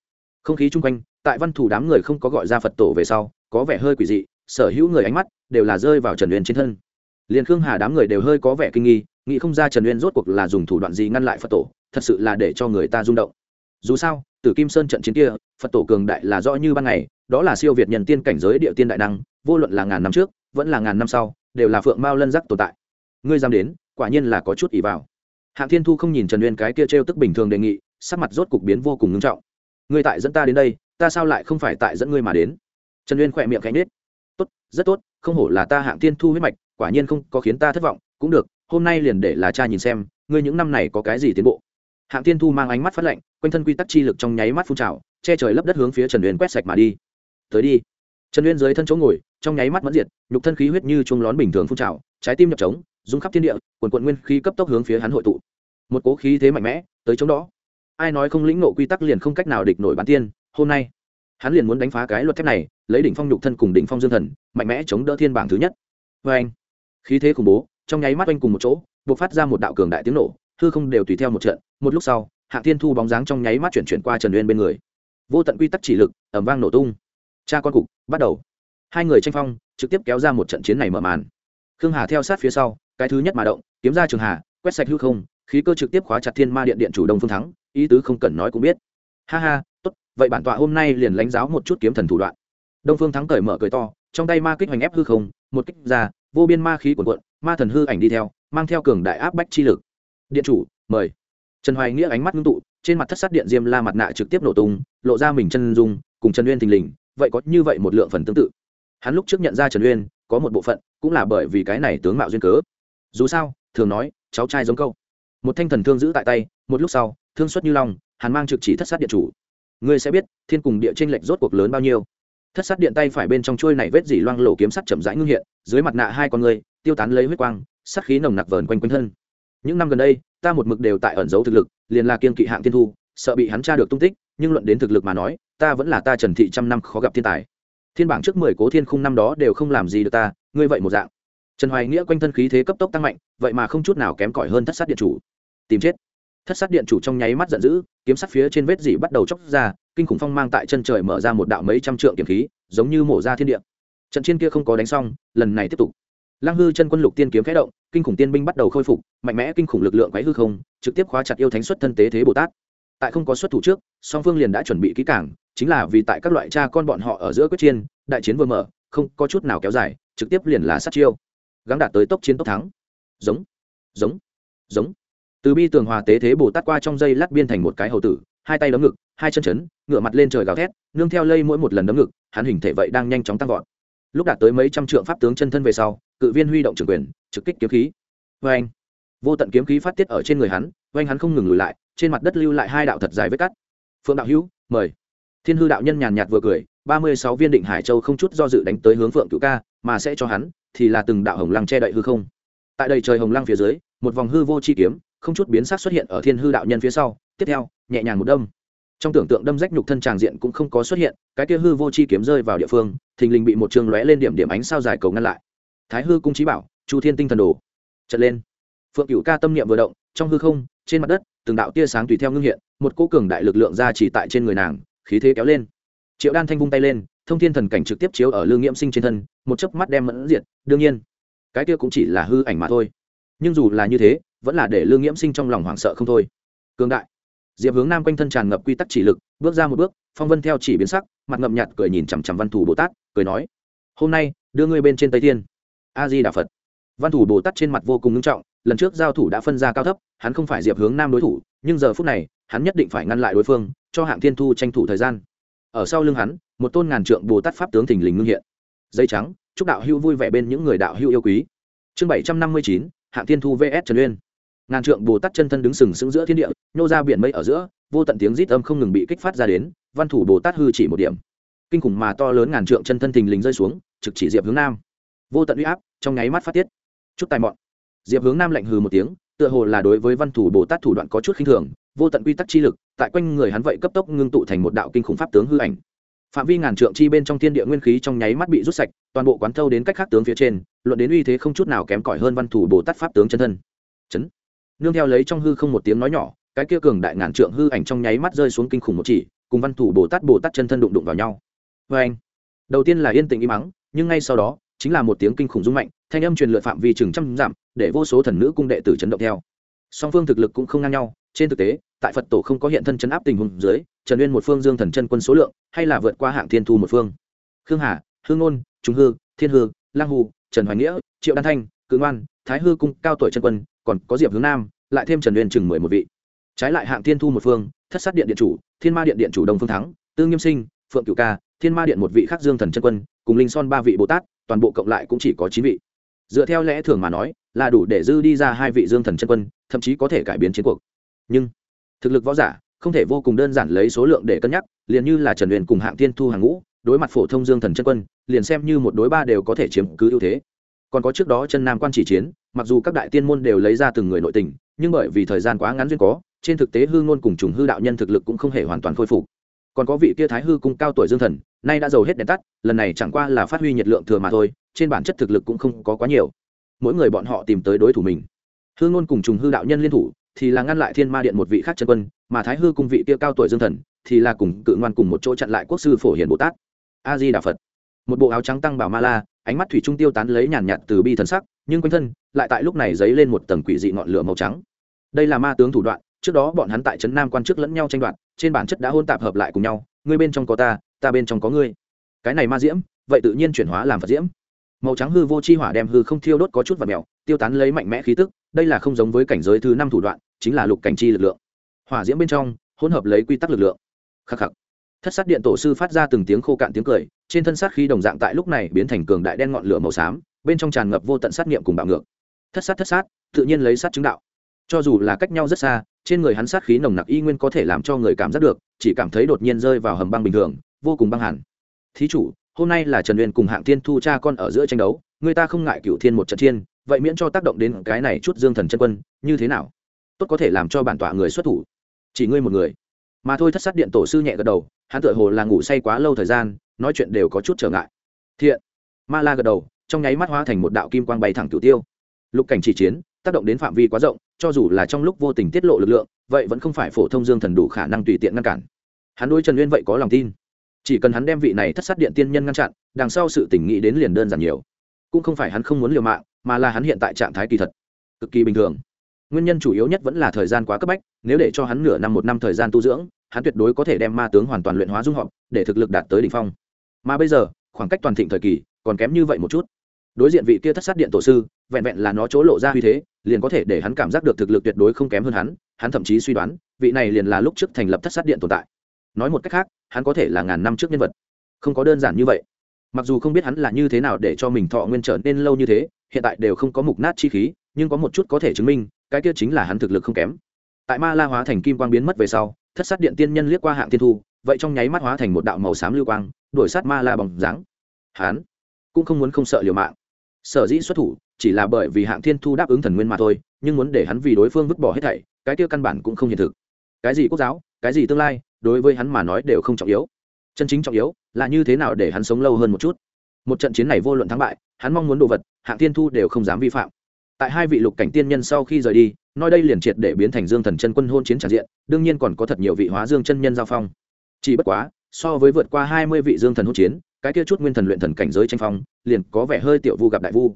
Không khí chung quanh, tại văn thủ đám người không có gọi ra phật tổ về sau, có vẻ hơi quỷ dị sở hữu người ánh mắt đều là rơi vào trần uyên trên thân. Liền khương hà đám người đều hơi có vẻ kinh nghi, nghĩ không ra trần uyên rốt cuộc là dùng thủ đoạn gì ngăn lại phật tổ, thật sự là để cho người ta rung động. Dù sao, từ kim sơn trận chiến kia, phật tổ cường đại là rõ như ban ngày, đó là siêu việt nhân tiên cảnh giới địa tiên đại năng, vô luận là ngàn năm trước, vẫn là ngàn năm sau, đều là phượng mao lân giác tồn tại. Ngươi dám đến, quả nhiên là có chút ỷ vào. Hạng thiên thu không nhìn trần uyên cái kia t r e o tức bình thường đề nghị, sắc mặt rốt cục biến vô cùng ngưng trọng. Ngươi tại dẫn ta đến đây, ta sao lại không phải tại dẫn ngươi mà đến? Trần uyên khỏe miệng cánh nết tốt, rất tốt, không hổ là ta hạng thiên thu huyết mạch, quả nhiên không có khiến ta thất vọng, cũng được, hôm nay liền để là cha nhìn xem, ngươi những năm này có cái gì tiến bộ? Hạng thiên thu mang ánh mắt phát lạnh, quanh thân quy tắc chi lực trong nháy mắt phun trào, che trời lấp đất hướng phía trần uyên quét sạch mà đi. Tới đi. Trần uyên dưới thân chỗ ngồi, trong nháy mắt mẫn diệt, nhục thân khí huyết như chuông lón bình thường phun trào, trái tim nhập trống, rung khắp thiên địa, quần quận nguyên khí cấp tốc hướng phía hắn hội tụ. Một cố khí thế mạnh mẽ, tới chống đó. Ai nói không lĩnh nộ quy tắc liền không cách nào địch nổi bản tiên, hôm nay hắn liền muốn đánh phá cái luật thép này, lấy đỉnh phong nhục thân cùng đỉnh phong dương thần, mạnh mẽ chống đỡ thiên bảng thứ nhất. Vê anh, khí thế khủng bố, trong nháy mắt oanh cùng một chỗ buộc phát ra một đạo cường đại tiếng nổ, hư không đều tùy theo một trận, một lúc sau hạ thiên thu bóng dáng trong nháy mắt chuyển chuyển qua trần uyên bên người. Vô tận quy tắc chỉ lực ẩm vang nổ tung. Cha con cục, bắt đầu. Hai người tranh phong, trực tiếp kéo ra một trận chiến này mở màn. Khương hà theo sát phía sau, cái thứ nhất mà động, kiếm ra trường hà, quét sạch hư không, khí cơ trực tiếp khóa chặt thiên ma điện điện chủ đông phương thắng, ý tứ không cần nói cũng biết. Ha ha vậy bản tọa hôm nay liền lãnh giáo một chút kiếm thần thủ đoạn. Đông phương thắng cởi mở cười to, trong tay ma kích hoành ép hư không, một kích ra, vô biên ma khí cuộn cuộn, ma thần hư ảnh đi theo, mang theo cường đại áp bách chi lực. Điện chủ, mời. Trần hoài nghĩa ánh mắt ngưng tụ, trên mặt thất sát điện diêm la mặt nạ trực tiếp nổ tung, lộ ra mình chân dung, cùng trần uyên thình lình, vậy có như vậy một lượng phần tương tự. Hắn lúc trước nhận ra trần uyên, có một bộ phận, cũng là bởi vì cái này tướng mạo duyên cớ. Dù sao, thường nói, cháu trai giống câu. Một thanh thần thương giữ tại tay, một lúc sau, thương xuất như long hắn mang trực chỉ thất sát điện chủ ngươi sẽ biết, thiên cùng địa tranh lệch rốt cuộc lớn bao nhiêu. Thất sát điện tay phải bên trong chuôi này vết dỉ loang lổ kiếm sắt chậm rãi ngưng hiện, dưới mặt nạ hai con người tiêu tán lấy huyết quang sắt khí nồng nặc vờn quanh quanh thân. Những năm gần đây, ta một mực đều tại ẩn giấu thực lực, liền là kiên kỵ hạng thiên thu, sợ bị hắn tra được tung tích, nhưng luận đến thực lực mà nói, ta vẫn là ta trần thị trăm năm khó gặp thiên tài. Thiên bảng trước mười cố thiên khung năm đó đều không làm gì được ta, ngươi vậy một dạng. Trần hoài nghĩa quanh thân khí thế cấp tốc tăng mạnh, vậy mà không chút nào kém cỏi hơn thất sát điện chủ. Tìm chết thất sát điện chủ trong nháy mắt giận dữ, kiếm sắt phía trên vết dỉ bắt đầu chóc ra, kinh khủng phong mang tại chân trời mở ra một đạo mấy trăm trượng kiếm khí, giống như mổ ra thiên địa. Trận chiến kia không có đánh xong, lần này tiếp tục. Lăng hư chân quân lục tiên kiếm khẽ động, kinh khủng tiên binh bắt đầu khôi phục, mạnh mẽ kinh khủng lực lượng quái hư không, trực tiếp khóa chặt yêu thánh xuất thân tế thế bồ tát. Tại không có xuất thủ trước, song phương liền đã chuẩn bị kỹ cảng chính là vì tại các loại cha con bọn họ ở giữa quyết chiên đại chiến vừa mở, không có chút nào kéo dài, trực tiếp liền là sát chiêu. Gắng đạt tới tốc chiến tốc thắng. Giống giống giống từ bi tường hòa tế thế bồ tát qua trong dây lát biên thành một cái hầu tử, hai tay đấm ngực, hai chân chấn ngựa mặt lên trời gào thét, nương theo lây mỗi một lần đấm ngực, hắn hình thể vậy đang nhanh chóng tăng vọt. Lúc đạt tới mấy trăm trượng pháp tướng chân thân về sau, cự viên huy động trưởng quyền, trực kích kiếm khí. Vê anh vô tận kiếm khí phát tiết ở trên người hắn vê anh hắn không ngừng lùi lại, trên mặt đất lưu lại hai đạo thật dài vết cắt. Phượng đạo hữu, mời. Thiên hư đạo nhân nhàn nhạt vừa cười, ba mươi sáu viên định hải châu không chút do dự đánh tới hướng phượng cựu ca, mà sẽ cho hắn, thì là từng đạo hồng lăng che đậy hư không. Tại đây trời hồng lăng phía dưới, một vòng hư vô chi kiếm không chút biến sắc xuất hiện ở thiên hư đạo nhân phía sau, tiếp theo, nhẹ nhàng một đâm. Trong tưởng tượng đâm rách nhục thân tràng diện cũng không có xuất hiện, cái kia hư vô chi kiếm rơi vào địa phương, thình lình bị một trường lóe lên điểm điểm ánh sao dài cầu ngăn lại. Thái hư cung trí bảo, chu thiên tinh thần đồ. Trận lên. Phượng cựu ca tâm niệm vừa động, trong hư không, trên mặt đất, từng đạo tia sáng tùy theo ngưng hiện, một cỗ cường đại lực lượng ra chỉ tại trên người nàng, khí thế kéo lên. Triệu đan thanh vung tay lên, thông thiên thần cảnh trực tiếp chiếu ở lương nghiễm sinh trên thân, một chớp mắt đem mẫn diệt, đương nhiên, cái kia cũng chỉ là hư ảnh mà thôi. Nhưng dù là như thế vẫn là để lương nghiễm sinh trong lòng hoảng sợ không thôi. Cường đại. Diệp hướng nam quanh thân tràn ngập quy tắc chỉ lực, bước ra một bước, phong vân theo chỉ biến sắc, mặt ngậm nhạt cười nhìn chằm chằm văn thủ bồ tát, cười nói, hôm nay, đưa ngươi bên trên tây thiên. A di đà phật. Văn thủ bồ tát trên mặt vô cùng nghiêm trọng, lần trước giao thủ đã phân ra cao thấp, hắn không phải diệp hướng nam đối thủ, nhưng giờ phút này, hắn nhất định phải ngăn lại đối phương, cho hạng thiên thu tranh thủ thời gian. Ở sau lưng hắn, một tôn ngàn trượng bồ tát pháp tướng thình lình ngưng hiện. Dây trắng, chúc đạo hữu vui vẻ bên những người đạo hữu yêu quý. Chương bảy trăm năm mươi chín, hạng thiên thu vs trần uyên ngàn trượng bồ tát chân thân đứng sừng sững giữa thiên địa, nhô ra biển mây ở giữa, vô tận tiếng rít âm không ngừng bị kích phát ra đến, văn thủ bồ tát hư chỉ một điểm. Kinh khủng mà to lớn ngàn trượng chân thân thình lình rơi xuống, trực chỉ diệp hướng nam. Vô tận uy áp, trong nháy mắt phát tiết. Chút tài mọn. Diệp hướng nam lạnh hừ một tiếng, tựa hồ là đối với văn thủ bồ tát thủ đoạn có chút khinh thường, vô tận quy tắc chi lực, tại quanh người hắn vậy cấp tốc ngưng tụ thành một đạo kinh khủng pháp tướng hư ảnh. Phạm vi ngàn trượng chi bên trong thiên địa nguyên khí trong nháy mắt bị rút sạch, toàn bộ quán thâu đến cách khác tướng phía trên, luận đến uy thế không chút nào kém cỏi hơn văn thủ bồ tát pháp tướng chân thân. Chấn nương theo lấy trong hư không một tiếng nói nhỏ, cái kia cường đại ngàn trượng hư ảnh trong nháy mắt rơi xuống kinh khủng một chỉ, cùng văn thủ bồ tát bồ tát chân thân đụng đụng vào nhau. Vê anh, đầu tiên là yên tĩnh im mắng, nhưng ngay sau đó, chính là một tiếng kinh khủng rung mạnh, thanh âm truyền lượt phạm vi chừng trăm dặm, để vô số thần nữ cung đệ tử chấn động theo. Song phương thực lực cũng không ngang nhau, trên thực tế, tại phật tổ không có hiện thân chấn áp tình huống dưới, trần uyên một phương dương thần chân quân số lượng, hay là vượt qua hạng thiên thu một phương. Khương hà, hương ngôn trung hư, thiên hư, lang hù, trần hoài nghĩa, triệu đan thanh, cự ngoan, thái hư cung cao tuổi chân quân còn có diệp hướng nam, lại thêm trần uyên chừng mười một vị. Trái lại hạng thiên thu một phương, thất sát điện điện chủ, thiên ma điện điện chủ đông phương thắng, tư nghiêm sinh, phượng cửu ca, thiên ma điện một vị khác dương thần chân quân, cùng linh son ba vị bồ tát, toàn bộ cộng lại cũng chỉ có chín vị. Dựa theo lẽ thường mà nói, là đủ để dư đi ra hai vị dương thần chân quân, thậm chí có thể cải biến chiến cuộc. Nhưng, thực lực võ giả, không thể vô cùng đơn giản lấy số lượng để cân nhắc, liền như là trần huyền cùng hạng thiên thu hàng ngũ, đối mặt phổ thông dương thần chân quân, liền xem như một đối ba đều có thể chiếm cứ ưu thế còn có trước đó chân nam quan chỉ chiến, mặc dù các đại tiên môn đều lấy ra từng người nội tình, nhưng bởi vì thời gian quá ngắn duyên có, trên thực tế hư ngôn cùng trùng hư đạo nhân thực lực cũng không hề hoàn toàn khôi phục. Còn có vị kia thái hư cung cao tuổi dương thần, nay đã giàu hết đèn tắt, lần này chẳng qua là phát huy nhiệt lượng thừa mà thôi, trên bản chất thực lực cũng không có quá nhiều. Mỗi người bọn họ tìm tới đối thủ mình. Hư ngôn cùng trùng hư đạo nhân liên thủ, thì là ngăn lại thiên ma điện một vị khác chân quân, mà thái hư cung vị kia cao tuổi dương thần, thì là cùng cự ngoan cùng một chỗ chặn lại quốc sư phổ hiền bồ tát. A di đà phật một bộ áo trắng tăng bảo ma la, ánh mắt thủy trung tiêu tán lấy nhàn nhạt từ bi thần sắc, nhưng quanh thân lại tại lúc này dấy lên một tầng quỷ dị ngọn lửa màu trắng. Đây là ma tướng thủ đoạn, trước đó bọn hắn tại trấn nam quan chức lẫn nhau tranh đoạt, trên bản chất đã hôn tạp hợp lại cùng nhau, ngươi bên trong có ta ta bên trong có ngươi. Cái này ma diễm, vậy tự nhiên chuyển hóa làm phật diễm. Màu trắng hư vô chi hỏa đem hư không thiêu đốt có chút và mèo, tiêu tán lấy mạnh mẽ khí tức, đây là không giống với cảnh giới thứ năm thủ đoạn, chính là lục cảnh chi lực lượng. Hỏa diễm bên trong, hỗn hợp lấy quy tắc lực lượng. Khắc khắc thất sát điện tổ sư phát ra từng tiếng khô cạn tiếng cười, trên thân sát khí đồng dạng tại lúc này biến thành cường đại đen ngọn lửa màu xám, bên trong tràn ngập vô tận sát nghiệm cùng bạo ngược. Thất sát thất sát, tự nhiên lấy sát chứng đạo. Cho dù là cách nhau rất xa, trên người hắn sát khí nồng nặc y nguyên có thể làm cho người cảm giác được, chỉ cảm thấy đột nhiên rơi vào hầm băng bình thường, vô cùng băng hẳn. Thí chủ, hôm nay là trần uyên cùng hạng thiên thu cha con ở giữa tranh đấu, người ta không ngại cựu thiên một trận thiên vậy miễn cho tác động đến cái này chút dương thần chân quân, như thế nào? Tốt có thể làm cho bản tọa người xuất thủ. Chỉ ngươi một người. Mà thôi thất sát điện tổ sư nhẹ gật đầu hắn tựa hồ là ngủ say quá lâu thời gian, nói chuyện đều có chút trở ngại. Thiện, ma la gật đầu, trong nháy mắt hóa thành một đạo kim quang bay thẳng cửu tiêu. Lục cảnh chỉ chiến, tác động đến phạm vi quá rộng, cho dù là trong lúc vô tình tiết lộ lực lượng, vậy vẫn không phải phổ thông dương thần đủ khả năng tùy tiện ngăn cản. Hắn đối trần uyên vậy có lòng tin. Chỉ cần hắn đem vị này thất sát điện tiên nhân ngăn chặn, đằng sau sự tỉnh nghĩ đến liền đơn giản nhiều. Cũng không phải hắn không muốn liều mạng, mà là hắn hiện tại trạng thái kỳ thật cực kỳ bình thường. Nguyên nhân chủ yếu nhất vẫn là thời gian quá cấp bách, nếu để cho hắn nửa năm một năm thời gian tu dưỡng hắn tuyệt đối có thể đem ma tướng hoàn toàn luyện hóa dung họp để thực lực đạt tới đỉnh phong. Mà bây giờ, khoảng cách toàn thịnh thời kỳ, còn kém như vậy một chút. Đối diện vị kia thất sát điện tổ sư, vẹn vẹn là nó chỗ lộ ra uy thế, liền có thể để hắn cảm giác được thực lực tuyệt đối không kém hơn hắn hắn thậm chí suy đoán, vị này liền là lúc trước thành lập thất sát điện tồn tại. Nói một cách khác, hắn có thể là ngàn năm trước nhân vật. Không có đơn giản như vậy. Mặc dù không biết hắn là như thế nào để cho mình thọ nguyên trở nên lâu như thế, hiện tại đều không có mục nát chi khí, nhưng có một chút có thể chứng minh, cái kia chính là hắn thực lực không kém. Tại ma la hóa thành kim quang biến mất về sau thất sát điện tiên nhân liếc qua hạng tiên thu, vậy trong nháy mắt hóa thành một đạo màu xám lưu quang đuổi sát ma la bằng dáng. Hắn cũng không muốn không sợ liều mạng. Sở dĩ xuất thủ chỉ là bởi vì hạng thiên thu đáp ứng thần nguyên mà thôi, nhưng muốn để hắn vì đối phương vứt bỏ hết thảy, cái kia căn bản cũng không hiện thực. Cái gì quốc giáo, cái gì tương lai, đối với hắn mà nói đều không trọng yếu. Chân chính trọng yếu là như thế nào để hắn sống lâu hơn một chút. Một trận chiến này vô luận thắng bại, hắn mong muốn đồ vật, hạng thiên thu đều không dám vi phạm tại hai vị lục cảnh tiên nhân sau khi rời đi, nói đây liền triệt để biến thành dương thần chân quân hôn chiến tràn diện, đương nhiên còn có thật nhiều vị hóa dương chân nhân giao phong. Chỉ bất quá, so với vượt qua hai mươi vị dương thần hôn chiến, cái kia chút nguyên thần luyện thần cảnh giới tranh phong, liền có vẻ hơi tiểu vu gặp đại vu.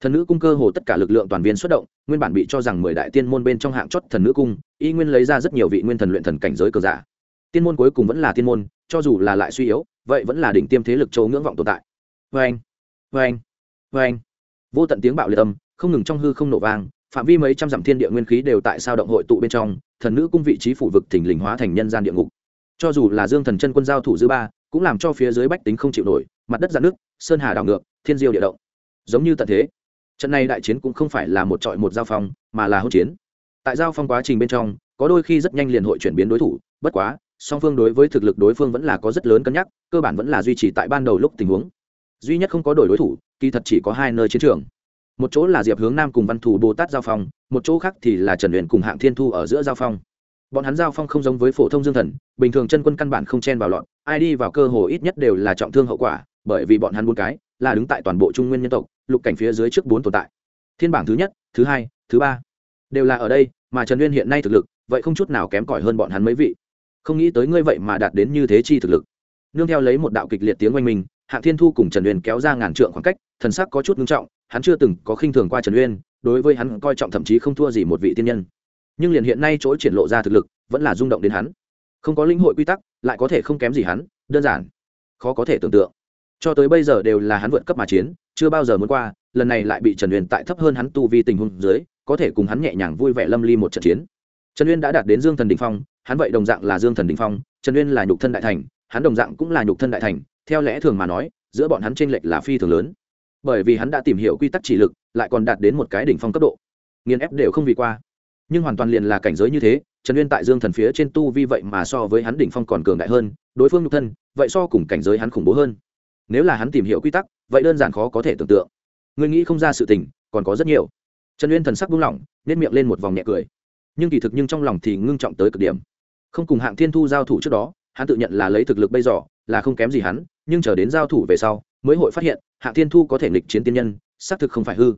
Thần nữ cung cơ hồ tất cả lực lượng toàn viên xuất động, nguyên bản bị cho rằng mười đại tiên môn bên trong hạng chót thần nữ cung, y nguyên lấy ra rất nhiều vị nguyên thần luyện thần cảnh giới cờ giả. Tiên môn cuối cùng vẫn là tiên môn, cho dù là lại suy yếu, vậy vẫn là đỉnh tiêm thế lực châu ngưỡng vọng tồn tại. Vê anh vê anh vê anh vô tận tiếng bạo liệt âm không ngừng trong hư không nổ vang, phạm vi mấy trăm dặm thiên địa nguyên khí đều tại sao động hội tụ bên trong, thần nữ cung vị trí phủ vực thình lình hóa thành nhân gian địa ngục. Cho dù là dương thần chân quân giao thủ dư ba, cũng làm cho phía dưới bách tính không chịu nổi, mặt đất dạn nước sơn hà đảo ngược, thiên diêu địa động. Giống như tận thế, trận này đại chiến cũng không phải là một trọi một giao phong, mà là hỗn chiến. Tại giao phong quá trình bên trong, có đôi khi rất nhanh liền hội chuyển biến đối thủ, bất quá, song phương đối với thực lực đối phương vẫn là có rất lớn cân nhắc, cơ bản vẫn là duy trì tại ban đầu lúc tình huống. Duy nhất không có đổi đối thủ, kỳ thật chỉ có hai nơi chiến trường một chỗ là diệp hướng nam cùng văn thủ bồ tát giao phong một chỗ khác thì là trần luyện cùng hạng thiên thu ở giữa giao phong. Bọn hắn giao phong không giống với phổ thông dương thần bình thường chân quân căn bản không chen vào lọn ai đi vào cơ hồ ít nhất đều là trọng thương hậu quả bởi vì bọn hắn bốn cái là đứng tại toàn bộ trung nguyên nhân tộc lục cảnh phía dưới trước bốn tồn tại. Thiên bảng thứ nhất thứ hai thứ ba đều là ở đây mà trần uyên hiện nay thực lực vậy không chút nào kém cỏi hơn bọn hắn mấy vị. Không nghĩ tới ngươi vậy mà đạt đến như thế chi thực lực. Nương theo lấy một đạo kịch liệt tiếng oanh mình, hạng thiên thu cùng trần uyên kéo ra ngàn trượng khoảng cách thần sắc có chút ngưng trọng hắn chưa từng có khinh thường qua trần uyên, đối với hắn coi trọng thậm chí không thua gì một vị tiên nhân. Nhưng liền hiện nay chỗ triển lộ ra thực lực, vẫn là rung động đến hắn. Không có lĩnh hội quy tắc, lại có thể không kém gì hắn, đơn giản. Khó có thể tưởng tượng. Cho tới bây giờ đều là hắn vượt cấp mà chiến, chưa bao giờ muốn qua, lần này lại bị trần uyên tại thấp hơn hắn tu vi tình huống dưới, có thể cùng hắn nhẹ nhàng vui vẻ lâm ly một trận chiến. Trần uyên đã đạt đến dương thần đình phong, hắn vậy đồng dạng là dương thần đình phong, trần uyên là nhục thân đại thành, hắn đồng dạng cũng là nhục thân đại thành, theo lẽ thường mà nói, giữa bọn hắn t r ê n lệch là phi thường lớn bởi vì hắn đã tìm hiểu quy tắc chỉ lực, lại còn đạt đến một cái đỉnh phong cấp độ. Nghiền ép đều không vì qua. Nhưng hoàn toàn liền là cảnh giới như thế, trần uyên tại dương thần phía trên tu vi vậy mà so với hắn đỉnh phong còn cường đại hơn, đối phương nhục thân, vậy so cùng cảnh giới hắn khủng bố hơn. Nếu là hắn tìm hiểu quy tắc, vậy đơn giản khó có thể tưởng tượng. Người nghĩ không ra sự tình, còn có rất nhiều. Trần uyên thần sắc buông lỏng nếp miệng lên một vòng nhẹ cười. Nhưng kỳ thực nhưng trong lòng thì ngưng trọng tới cực điểm. Không cùng hạng thiên thu giao thủ trước đó, hắn tự nhận là lấy thực lực bây giờ, là không kém gì hắn, nhưng chờ đến giao thủ về sau, mới hội phát hiện hạng thiên thu có thể nghịch chiến tiên nhân, xác thực không phải hư.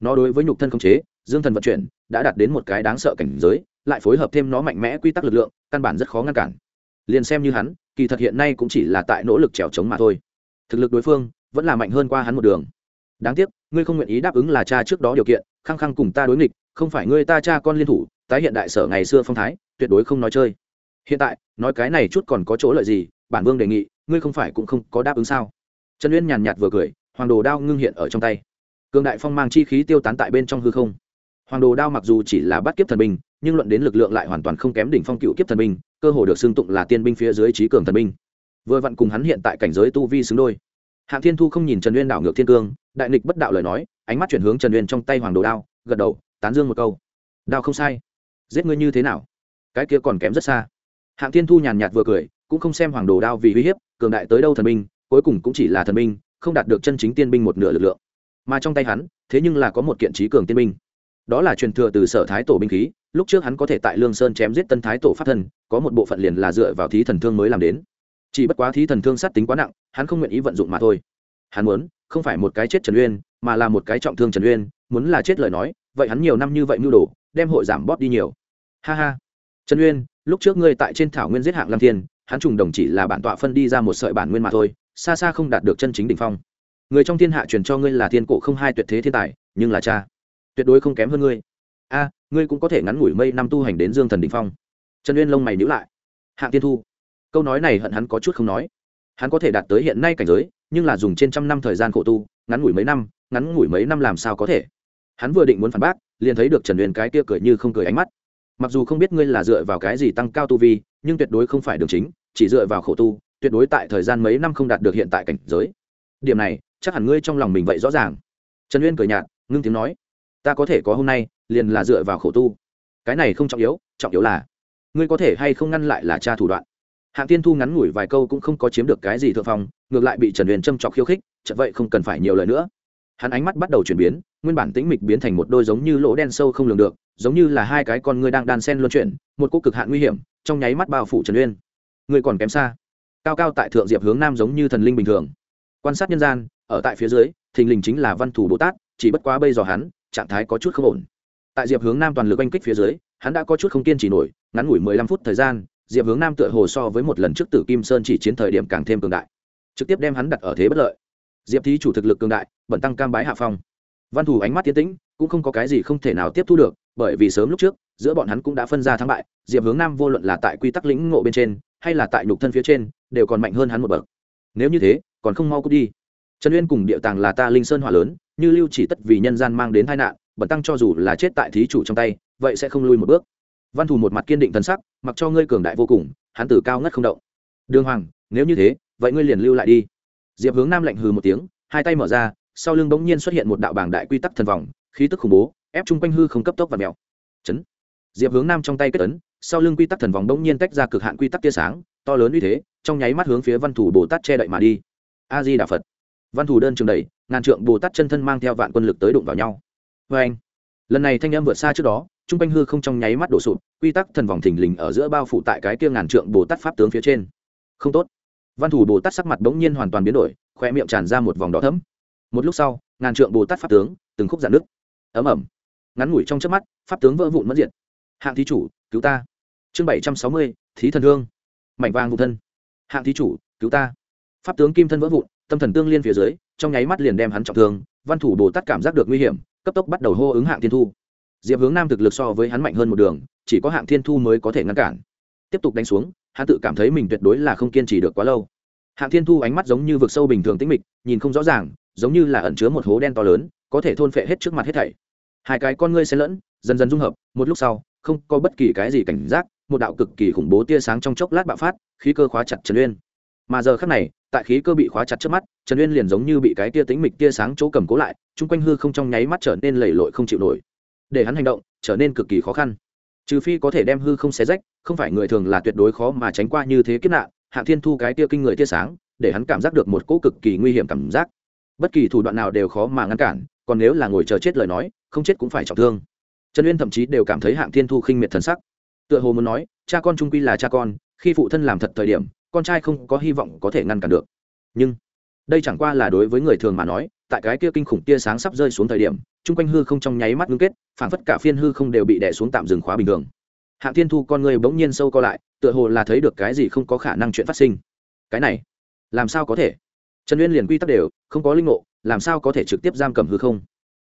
Nó đối với nhục thân không chế, dương thần vận chuyển, đã đạt đến một cái đáng sợ cảnh giới, lại phối hợp thêm nó mạnh mẽ quy tắc lực lượng, căn bản rất khó ngăn cản. Liền xem như hắn, kỳ thật hiện nay cũng chỉ là tại nỗ lực trèo trống mà thôi. Thực lực đối phương, vẫn là mạnh hơn qua hắn một đường. Đáng tiếc, ngươi không nguyện ý đáp ứng là cha trước đó điều kiện, khăng khăng cùng ta đối nghịch, không phải ngươi ta cha con liên thủ, tái hiện đại sở ngày xưa phong thái, tuyệt đối không nói chơi. Hiện tại, nói cái này chút còn có chỗ lợi gì, bản vương đề nghị, ngươi không phải cũng không có đáp ứng sao? Trần uyên nhàn nhạt vừa cười hoàng đồ đao ngưng hiện ở trong tay. Cường đại phong mang chi khí tiêu tán tại bên trong hư không. Hoàng đồ đao mặc dù chỉ là bắt kiếp thần binh, nhưng luận đến lực lượng lại hoàn toàn không kém đỉnh phong cựu kiếp thần binh, cơ hồ được xưng tụng là tiên binh phía dưới trí cường thần binh. Vừa vặn cùng hắn hiện tại cảnh giới tu vi xứng đôi. Hạng thiên thu không nhìn trần uyên đảo ngược thiên cương, đại nghịch bất đạo lời nói, ánh mắt chuyển hướng trần uyên trong tay hoàng đồ đao, gật đầu, tán dương một câu. Đao không sai. Giết ngươi như thế nào? Cái kia còn kém rất xa. Hạng thiên thu nhàn nhạt vừa cười, cũng không xem hoàng đồ đao vì uy hiếp, cường đại tới đâu thần binh, cuối cùng cũng chỉ là thần binh không đạt được chân chính tiên binh một nửa lực lượng. Mà trong tay hắn, thế nhưng là có một kiện trí cường tiên binh. Đó là truyền thừa từ sở thái tổ binh khí, lúc trước hắn có thể tại lương sơn chém giết tân thái tổ pháp thân có một bộ phận liền là dựa vào thí thần thương mới làm đến. Chỉ bất quá thí thần thương sát tính quá nặng, hắn không nguyện ý vận dụng mà thôi. Hắn muốn, không phải một cái chết trần uyên, mà là một cái trọng thương trần uyên, muốn là chết lời nói, vậy hắn nhiều năm như vậy mưu đồ, đem hội giảm bóp đi nhiều. Ha ha. Trần uyên, lúc trước ngươi tại trên thảo nguyên giết hạng lam thiên, hắn trùng đồng chỉ là bản tọa phân đi ra một sợi bản nguyên mà thôi xa xa không đạt được chân chính đ ỉ n h phong. Người trong thiên hạ truyền cho ngươi là thiên cổ không hai tuyệt thế thiên tài, nhưng là cha, tuyệt đối không kém hơn ngươi. A, ngươi cũng có thể ngắn ngủi mây năm tu hành đến dương thần đình phong. Trần uyên lông mày nhữ lại. Hạng tiên thu, câu nói này hận hắn có chút không nói. Hắn có thể đạt tới hiện nay cảnh giới, nhưng là dùng trên trăm năm thời gian khổ tu, ngắn ngủi mấy năm, ngắn ngủi mấy năm làm sao có thể? Hắn vừa định muốn phản bác, liền thấy được trần uyên cái kia cười như không cười ánh mắt. Mặc dù không biết ngươi là dựa vào cái gì tăng cao tu vi, nhưng tuyệt đối không phải đường chính, chỉ dựa vào khổ tu tuyệt đối tại thời gian mấy năm không đạt được hiện tại cảnh giới. Điểm này, chắc hẳn ngươi trong lòng mình vậy rõ ràng. Trần uyên cười nhạt, ngưng tiếng nói, ta có thể có hôm nay, liền là dựa vào khổ tu. Cái này không trọng yếu trọng yếu là, ngươi có thể hay không ngăn lại là cha thủ đoạn. Hạng tiên thu ngắn ngủi vài câu cũng không có chiếm được cái gì thượng phong, ngược lại bị trần huyền châm trọc khiêu khích chật vậy không cần phải nhiều lời nữa. Hắn ánh mắt bắt đầu chuyển biến, nguyên bản tĩnh mịch biến thành một đôi giống như lỗ đen sâu không lường được, giống như là hai cái con ngươi đang đan sen luân chuyển, một cô cực hạn nguy hiểm, trong nháy mắt bao phủ trần uyên. Ngươi còn kém xa cao cao tại thượng diệp hướng nam giống như thần linh bình thường. Quan sát nhân gian, ở tại phía dưới, thình lình chính là văn thủ bồ tát, chỉ bất quá bây giờ hắn, trạng thái có chút không ổn. Tại diệp hướng nam toàn lực oanh kích phía dưới, hắn đã có chút không kiên trì nổi, ngắn ngủi mười lăm phút thời gian, diệp hướng nam tựa hồ so với một lần trước tử kim sơn chỉ chiến thời điểm càng thêm cường đại. Trực tiếp đem hắn đặt ở thế bất lợi. Diệp thí chủ thực lực cường đại bẩn tăng cam bái hạ phong. Văn thủ ánh mắt tiến tĩnh, cũng không có cái gì không thể nào tiếp thu được, bởi vì sớm lúc trước, giữa bọn hắn cũng đã phân ra thắng bại, diệp hướng nam vô luận là tại quy tắc lĩnh ngộ bên trên hay là tại nhục thân phía trên, đều còn mạnh hơn hắn một bậc. Nếu như thế, còn không mau cút đi. Trần uyên cùng địa tàng là ta linh sơn hỏa lớn, như lưu chỉ tất vì nhân gian mang đến tai nạn bẩn tăng cho dù là chết tại thí chủ trong tay, vậy sẽ không lui một bước. Văn thù một mặt kiên định thân sắc, mặc cho ngươi cường đại vô cùng, hắn tử cao ngất không động. Đường hoàng, nếu như thế, vậy ngươi liền lưu lại đi. Diệp hướng nam lạnh hừ một tiếng, hai tay mở ra, sau lưng bỗng nhiên xuất hiện một đạo bảng đại quy tắc thần vòng, khí tức khủng bố, ép chung quanh hư không cấp tốc và mèo. Chấn. Diệp hướng nam trong tay kết ấn sau lưng quy tắc thần vòng đống nhiên tách ra cực hạn quy tắc tia sáng, to lớn uy thế, trong nháy mắt hướng phía văn thủ bồ tát che đậy mà đi. A di đà phật. Văn thủ đơn trường đầy, ngàn trượng bồ tát chân thân mang theo vạn quân lực tới đụng vào nhau. Vê anh lần này thanh em vượt xa trước đó, trung quanh hư không trong nháy mắt đổ sụp, quy tắc thần vòng thình lình ở giữa bao phủ tại cái kia ngàn trượng bồ tát pháp tướng phía trên. Không tốt. Văn thủ bồ tát sắc mặt bỗng nhiên hoàn toàn biến đổi khoe miệng tràn ra một vòng đỏ thấm một lúc sau, ngàn trượng bồ tát pháp tướng, từng khúc dạn nước ấm ẩm. Ngắn ngủi trong trước mắt, pháp tướng vỡ vụn mất diện hạng thí chủ, cứu ta chương bảy trăm sáu mươi, thí thần hương. Mảnh vàng vụ thân. Hạng thí chủ, cứu ta. Pháp tướng kim thân vỡ vụn, tâm thần tương liên phía dưới, trong nháy mắt liền đem hắn trọng thương, văn thủ bồ tát cảm giác được nguy hiểm, cấp tốc bắt đầu hô ứng hạng thiên thu. Diệp hướng nam thực lực so với hắn mạnh hơn một đường, chỉ có hạng thiên thu mới có thể ngăn cản. Tiếp tục đánh xuống, hắn tự cảm thấy mình tuyệt đối là không kiên trì được quá lâu. Hạng thiên thu ánh mắt giống như vực sâu bình thường tĩnh mịch, nhìn không rõ ràng, giống như là ẩn chứa một hố đen to lớn, có thể thôn phệ hết trước mặt hết thảy. Hai cái con ngươi xen lẫn, dần dần dung hợp, một lúc sau, không có bất kỳ cái gì cảnh giác một đạo cực kỳ khủng bố tia sáng trong chốc lát bạo phát, khí cơ khóa chặt trần uyên. Mà giờ khắc này, tại khí cơ bị khóa chặt trước mắt, trần uyên liền giống như bị cái tia tính mịch tia sáng chỗ cầm cố lại, chung quanh hư không trong nháy mắt trở nên lầy lội không chịu nổi. Để hắn hành động, trở nên cực kỳ khó khăn. Trừ phi có thể đem hư không xé rách, không phải người thường là tuyệt đối khó mà tránh qua như thế kiếp nạn, hạng thiên thu cái tia kinh người tia sáng, để hắn cảm giác được một cỗ cực kỳ nguy hiểm cảm giác. Bất kỳ thủ đoạn nào đều khó mà ngăn cản, còn nếu là ngồi chờ chết lời nói, không chết cũng phải trọng thương. Trần uyên thậm chí đều cảm thấy hạng thiên thu khinh miệt thần sắc tựa hồ muốn nói, cha con trung quy là cha con, khi phụ thân làm thật thời điểm, con trai không có hy vọng có thể ngăn cản được. Nhưng, đây chẳng qua là đối với người thường mà nói, tại cái kia kinh khủng tia sáng sắp rơi xuống thời điểm, chung quanh hư không trong nháy mắt ngưng kết phản phất cả phiên hư không đều bị đè xuống tạm dừng khóa bình thường. Hạng thiên thu con người bỗng nhiên sâu co lại, tựa hồ là thấy được cái gì không có khả năng chuyện phát sinh. Cái này, làm sao có thể? Trần uyên liền quy tắc đều, không có linh ngộ, làm sao có thể trực tiếp giam cầm hư không?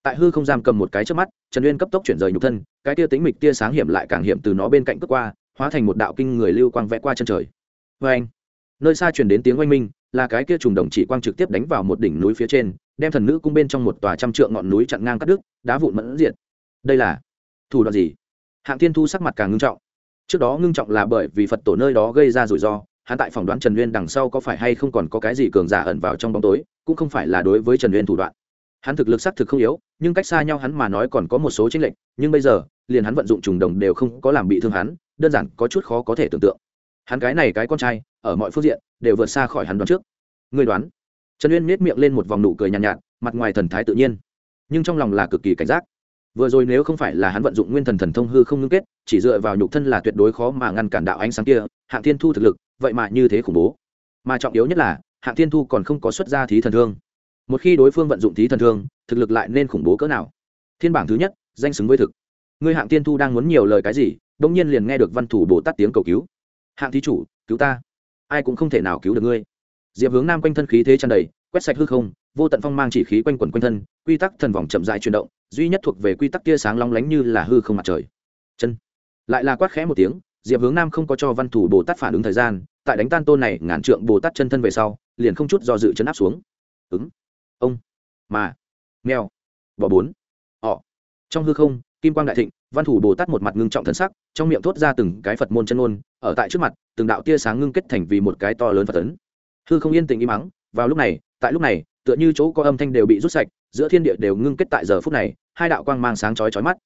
Tại hư không giam cầm một cái trước mắt, trần uyên cấp tốc chuyển rời nhục thân, cái tia tính mịch tia sáng hiểm lại càng hiểm từ nó bên cạnh cướp qua, hóa thành một đạo kinh người lưu quang vẽ qua chân trời. Vê anh, nơi xa truyền đến tiếng oanh minh, là cái kia trùng đồng chỉ quang trực tiếp đánh vào một đỉnh núi phía trên, đem thần nữ cung bên trong một tòa trăm trượng ngọn núi chặn ngang cắt đứt, đá vụn mẫn diện đây là thủ đoạn gì? Hạng thiên thu sắc mặt càng ngưng trọng. Trước đó ngưng trọng là bởi vì phật tổ nơi đó gây ra rủi ro, hắn tại phỏng đoán trần uyên đằng sau có phải hay không còn có cái gì cường giả ẩn vào trong bóng tối, cũng không phải là đối với trần uyên thủ đoạn hắn thực lực xác thực không yếu nhưng cách xa nhau hắn mà nói còn có một số tranh lệch nhưng bây giờ liền hắn vận dụng trùng đồng đều không có làm bị thương hắn đơn giản có chút khó có thể tưởng tượng. Hắn cái này cái con trai ở mọi phương diện đều vượt xa khỏi hắn đoán trước. Người đoán? Trần uyên miết miệng lên một vòng nụ cười nhàn nhạt, nhạt mặt ngoài thần thái tự nhiên nhưng trong lòng là cực kỳ cảnh giác. Vừa rồi nếu không phải là hắn vận dụng nguyên thần thần thông hư không ngưng kết chỉ dựa vào nhục thân là tuyệt đối khó mà ngăn cản đạo ánh sáng kia hạng thiên thu thực lực vậy mà như thế khủng bố. Mà trọng yếu nhất là hạng thiên thu còn không có xuất ra thí thần thương một khi đối phương vận dụng thí thần thương, thực lực lại nên khủng bố cỡ nào? Thiên bảng thứ nhất, danh xứng với thực. Ngươi hạng tiên thu đang muốn nhiều lời cái gì đông nhiên liền nghe được văn thủ bồ tát tiếng cầu cứu. Hạng thí chủ, cứu ta. Ai cũng không thể nào cứu được ngươi. Diệp hướng nam quanh thân khí thế tràn đầy, quét sạch hư không, vô tận phong mang chỉ khí quanh quẩn quanh thân, quy tắc thần vòng chậm dài chuyển động, duy nhất thuộc về quy tắc tia sáng long lánh như là hư không mặt trời. Chân. Lại là quát khẽ một tiếng, diệp hướng nam không có cho văn thủ bồ tát phản ứng thời gian, tại đánh tan tôn này ngàn trượng bồ tát chân thân về sau, liền không chút do dự chấn áp xuống. Ứng ông, mà, mèo bỏ bốn họ trong hư không, kim quang đại thịnh, văn thủ bồ tát một mặt ngưng trọng thân sắc, trong miệng thốt ra từng cái phật môn chân ngôn, ở tại trước mặt, từng đạo tia sáng ngưng kết thành vì một cái to lớn phật tấn hư không yên tĩnh im mắng, vào lúc này, tại lúc này, tựa như chỗ có âm thanh đều bị rút sạch, giữa thiên địa đều ngưng kết tại giờ phút này, hai đạo quang mang sáng chói chói mắt.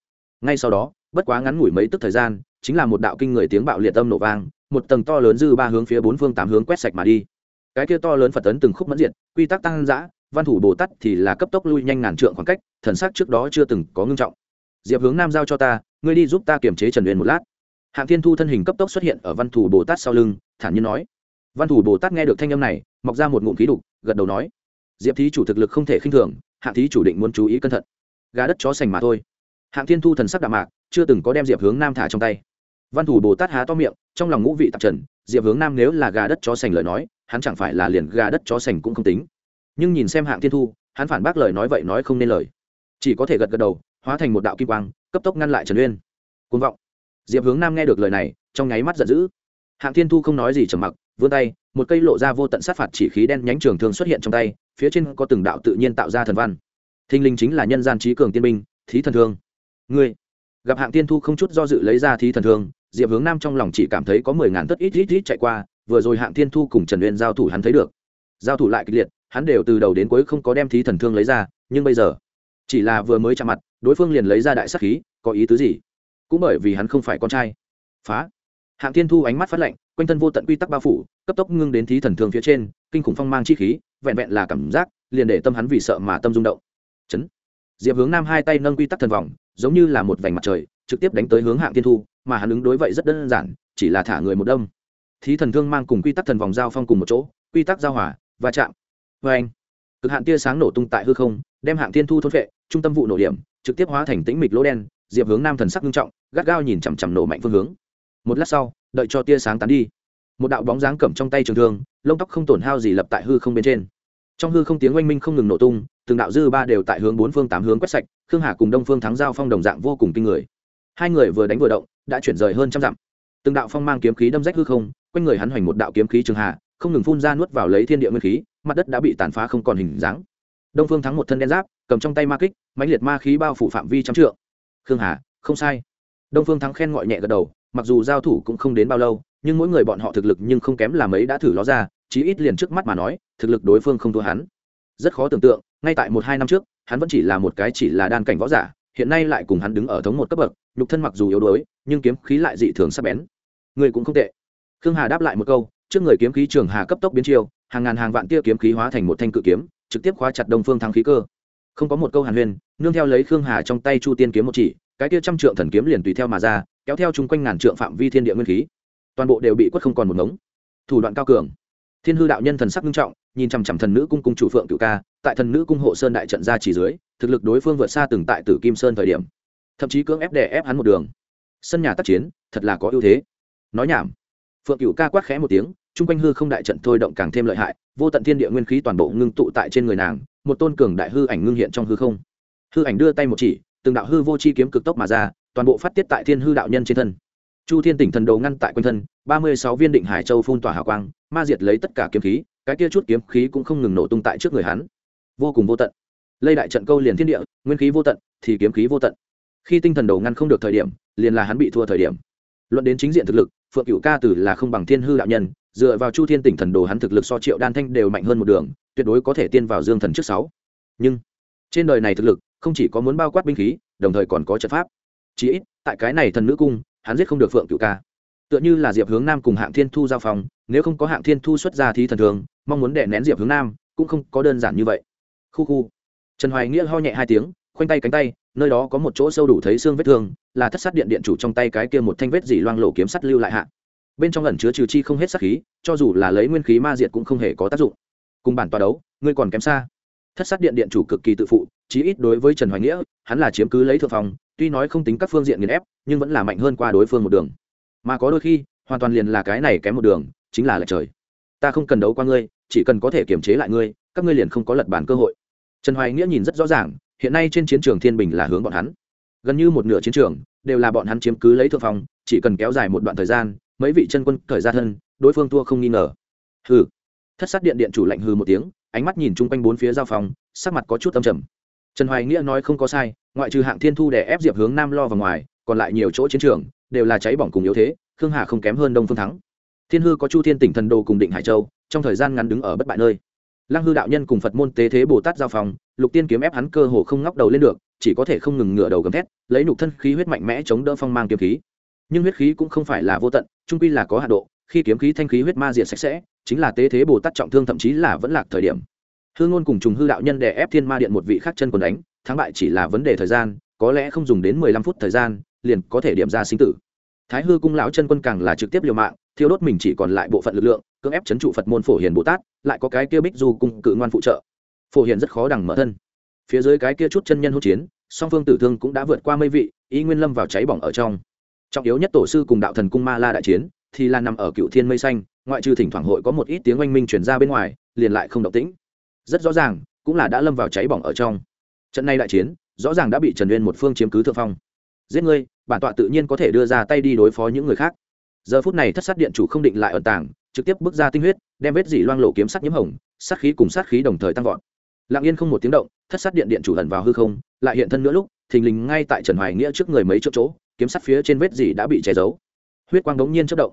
Ngay sau đó, bất quá ngắn ngủi mấy tức thời gian, chính là một đạo kinh người tiếng bạo liệt âm nổ vang, một tầng to lớn dư ba hướng phía bốn phương tám hướng quét sạch mà đi. Cái kia to lớn phật tấn từng khúc mẫn diệt, quy tắc tăng dã văn thủ bồ tát thì là cấp tốc lui nhanh ngàn trượng khoảng cách, thần sắc trước đó chưa từng có ngưng trọng. Diệp hướng nam giao cho ta, ngươi đi giúp ta kiềm chế trần Uyên một lát. Hạng thiên thu thân hình cấp tốc xuất hiện ở văn thủ bồ tát sau lưng, thản nhiên nói. Văn thủ bồ tát nghe được thanh âm này, mọc ra một ngụm khí đục, gật đầu nói. Diệp thí chủ thực lực không thể khinh thường, hạng thí chủ định muốn chú ý cẩn thận. Gà đất chó sành mà thôi. Hạng thiên thu thần sắc đạm mạc, chưa từng có đem diệp hướng nam thả trong tay. Văn thủ bồ tát há to miệng, trong lòng ngũ vị tạp trần, diệp hướng nam nếu là gà đất chó sành lời nói, hắn chẳng phải là liền gà đất chó sành cũng không tính nhưng nhìn xem hạng thiên thu, hắn phản bác lời nói vậy nói không nên lời. Chỉ có thể gật gật đầu, hóa thành một đạo kim quang, cấp tốc ngăn lại trần uyên. Côn vọng. Diệp hướng nam nghe được lời này, trong nháy mắt giận dữ. Hạng thiên thu không nói gì trầm mặc, vươn tay, một cây lộ ra vô tận sát phạt chỉ khí đen nhánh trường thương xuất hiện trong tay, phía trên có từng đạo tự nhiên tạo ra thần văn. Thinh linh chính là nhân gian trí cường tiên binh, thí thần thương. Ngươi. Gặp hạng tiên thu không chút do dự lấy ra thí thần thương, diệp hướng nam trong lòng chỉ cảm thấy có mười ngàn tất ít ít ít chạy qua, vừa rồi hạng tiên thu cùng trần uyên giao thủ hắn thấy được. Giao thủ lại kịch liệt hắn đều từ đầu đến cuối không có đem thí thần thương lấy ra, nhưng bây giờ, chỉ là vừa mới chạm mặt, đối phương liền lấy ra đại sắc khí, có ý tứ gì? Cũng bởi vì hắn không phải con trai. Phá. Hạng thiên thu ánh mắt phát lạnh, quanh thân vô tận quy tắc bao phủ, cấp tốc ngưng đến thí thần thương phía trên, kinh khủng phong mang chi khí, vẹn vẹn là cảm giác, liền để tâm hắn vì sợ mà tâm rung động. Chấn. Diệp hướng nam hai tay nâng quy tắc thần vòng, giống như là một vành mặt trời, trực tiếp đánh tới hướng hạng thiên thu, mà hắn ứng đối vậy rất đơn giản, chỉ là thả người một đông thí thần thương mang cùng quy tắc thần vòng giao phong cùng một chỗ, quy tắc giao hòa và chạm vê anh, cực hạn tia sáng nổ tung tại hư không, đem hạng tiên thu thốt vệ trung tâm vụ nổ điểm, trực tiếp hóa thành tĩnh mịch lỗ đen, diệp hướng nam thần sắc nghiêm trọng, gắt gao nhìn chằm chằm nổ mạnh phương hướng. Một lát sau, đợi cho tia sáng tán đi, một đạo bóng dáng cầm trong tay trường thương, lông tóc không tổn hao gì lập tại hư không bên trên. Trong hư không tiếng oanh minh không ngừng nổ tung, từng đạo dư ba đều tại hướng bốn phương tám hướng quét sạch, khương hà cùng đông phương thắng giao phong đồng dạng vô cùng kinh người. Hai người vừa đánh vừa động, đã chuyển rời hơn trăm dặm. Từng đạo phong mang kiếm khí đâm rách hư không, quanh người hắn hoành một đạo kiếm khí trường hà không ngừng phun ra nuốt vào lấy thiên địa nguyên khí mặt đất đã bị tàn phá không còn hình dáng. Đông phương thắng một thân đen giáp, cầm trong tay ma kích, mãnh liệt ma khí bao phủ phạm vi trăm trượng. Khương hà, không sai. Đông phương thắng khen ngọi nhẹ gật đầu, mặc dù giao thủ cũng không đến bao lâu, nhưng mỗi người bọn họ thực lực nhưng không kém là mấy đã thử ló ra, chí ít liền trước mắt mà nói, thực lực đối phương không thua hắn. Rất khó tưởng tượng, ngay tại một hai năm trước, hắn vẫn chỉ là một cái chỉ là đan cảnh võ giả, hiện nay lại cùng hắn đứng ở thống một cấp bậc, nhục thân mặc dù yếu đuối, nhưng kiếm khí lại dị thường sắc bén. Người cũng không tệ. Khương hà đáp lại một câu, trước người kiếm khí trường hà cấp tốc biến chiêu hàng ngàn hàng vạn tia kiếm khí hóa thành một thanh cự kiếm, trực tiếp khóa chặt đông phương thắng khí cơ. Không có một câu hàn huyền nương theo lấy khương hà trong tay chu tiên kiếm một chỉ, cái tia trăm trượng thần kiếm liền tùy theo mà ra, kéo theo chung quanh ngàn trượng phạm vi thiên địa nguyên khí. Toàn bộ đều bị quất không còn một ngống. Thủ đoạn cao cường. Thiên hư đạo nhân thần sắc nghiêm trọng, nhìn chằm chằm thần nữ cung cung chủ phượng cựu ca, tại thần nữ cung hộ sơn đại trận ra chỉ dưới, thực lực đối phương vượt xa từng tại tử kim sơn thời điểm. Thậm chí cưỡng ép đè ép hắn một đường. Sân nhà tác chiến, thật là có ưu thế. Nói nhảm. Phượng cựu ca quát khẽ một tiếng chung quanh hư không đại trận thôi động càng thêm lợi hại, vô tận thiên địa nguyên khí toàn bộ ngưng tụ tại trên người nàng, một tôn cường đại hư ảnh ngưng hiện trong hư không. Hư ảnh đưa tay một chỉ, từng đạo hư vô chi kiếm cực tốc mà ra, toàn bộ phát tiết tại thiên hư đạo nhân trên thân. Chu thiên tỉnh thần đầu ngăn tại quanh thân, ba mươi sáu viên định hải châu phun tỏa hào quang, ma diệt lấy tất cả kiếm khí, cái kia chút kiếm khí cũng không ngừng nổ tung tại trước người hắn. Vô cùng vô tận. Lây đại trận câu liền thiên địa, nguyên khí vô tận, thì kiếm khí vô tận. Khi tinh thần đầu ngăn không được thời điểm, liền là hắn bị thua thời điểm. Luận đến chính diện thực lực, phượng cựu ca tử là không bằng thiên hư đạo nhân dựa vào chu thiên tỉnh thần đồ hắn thực lực so triệu đan thanh đều mạnh hơn một đường, tuyệt đối có thể tiên vào dương thần trước sáu. Nhưng, trên đời này thực lực, không chỉ có muốn bao quát binh khí, đồng thời còn có trận pháp. Chí ít, tại cái này thần nữ cung, hắn giết không được phượng cựu ca. Tựa như là diệp hướng nam cùng hạng thiên thu giao phòng, nếu không có hạng thiên thu xuất ra thí thần thường, mong muốn đè nén diệp hướng nam, cũng không có đơn giản như vậy. Khu khu. Trần hoài nghĩa ho nhẹ hai tiếng, khoanh tay cánh tay, nơi đó có một chỗ sâu đủ thấy xương vết thương, là thất sát điện điện chủ trong tay cái kia một thanh vết dỉ loang lộ kiếm sắt lưu lại hạ bên trong lần chứa trừ chi không hết sát khí cho dù là lấy nguyên khí ma diệt cũng không hề có tác dụng. Cùng bản tòa đấu ngươi còn kém xa. Thất sát điện điện chủ cực kỳ tự phụ chí ít đối với trần hoài nghĩa hắn là chiếm cứ lấy thượng phòng tuy nói không tính các phương diện nghiền ép nhưng vẫn là mạnh hơn qua đối phương một đường. Mà có đôi khi hoàn toàn liền là cái này kém một đường chính là lệch trời. Ta không cần đấu qua ngươi chỉ cần có thể kiềm chế lại ngươi các ngươi liền không có lật bản cơ hội. Trần hoài nghĩa nhìn rất rõ ràng hiện nay trên chiến trường thiên bình là hướng bọn hắn. Gần như một nửa chiến trường đều là bọn hắn chiếm cứ lấy thượng phòng, chỉ cần kéo dài một đoạn thời gian mấy vị chân quân cởi ra thân, đối phương thua không nghi ngờ. Hừ. Thất sát điện điện chủ lạnh hừ một tiếng, ánh mắt nhìn chung quanh bốn phía giao phòng, sắc mặt có chút âm trầm. Trần hoài nghĩa nói không có sai, ngoại trừ hạng thiên thu để ép diệp hướng nam lo vào ngoài, còn lại nhiều chỗ chiến trường, đều là cháy bỏng cùng yếu thế, khương hà không kém hơn đông phương thắng. Thiên hư có chu thiên tỉnh thần đồ cùng định hải châu, trong thời gian ngắn đứng ở bất bại nơi. Lăng hư đạo nhân cùng phật môn tế thế bồ tát giao phòng, lục tiên kiếm ép hắn cơ hồ không ngóc đầu lên được, chỉ có thể không ngừng ngửa đầu gầm thét, lấy nục thân khí huyết mạnh mẽ chống đỡ phong mang kiếm khí nhưng huyết khí cũng không phải là vô tận, trung quy là có hạ độ, khi kiếm khí thanh khí huyết ma diệt sạch sẽ, chính là tế thế bồ tát trọng thương thậm chí là vẫn lạc thời điểm. Hư ngôn cùng trùng hư đạo nhân đè ép thiên ma điện một vị khác chân còn đánh, thắng bại chỉ là vấn đề thời gian, có lẽ không dùng đến mười lăm phút thời gian, liền có thể điểm ra sinh tử. Thái hư cung lão chân quân càng là trực tiếp liều mạng, thiêu đốt mình chỉ còn lại bộ phận lực lượng, cưỡng ép chấn trụ phật môn phổ hiền bồ tát, lại có cái kia bích du cung cự ngoan phụ trợ. Phổ hiền rất khó đằng mở thân. Phía dưới cái kia chút chân nhân hỗn chiến, song phương tử thương cũng đã vượt qua mây vị, ý nguyên lâm vào cháy bỏng ở trong trọng yếu nhất tổ sư cùng đạo thần cung ma la đại chiến, thì là nằm ở cựu thiên mây xanh, ngoại trừ thỉnh thoảng hội có một ít tiếng oanh minh chuyển ra bên ngoài, liền lại không động tĩnh. Rất rõ ràng, cũng là đã lâm vào cháy bỏng ở trong. Trận này đại chiến, rõ ràng đã bị trần uyên một phương chiếm cứ thượng phong. Giết ngươi, bản tọa tự nhiên có thể đưa ra tay đi đối phó những người khác. Giờ phút này thất sát điện chủ không định lại ẩn tàng, trực tiếp bước ra tinh huyết, đem vết dỉ loang lộ kiếm sắc nhiễm hồng, sát khí cùng sát khí đồng thời tăng vọt. Lặng yên không một tiếng động, thất sát điện điện chủ ẩn vào hư không, lại hiện thân nữa lúc, thình lình ngay tại trần hoài nghĩa trước người mấy chỗ chỗ kiếm sắt phía trên vết gì đã bị che giấu. Huyết quang bỗng nhiên chất động.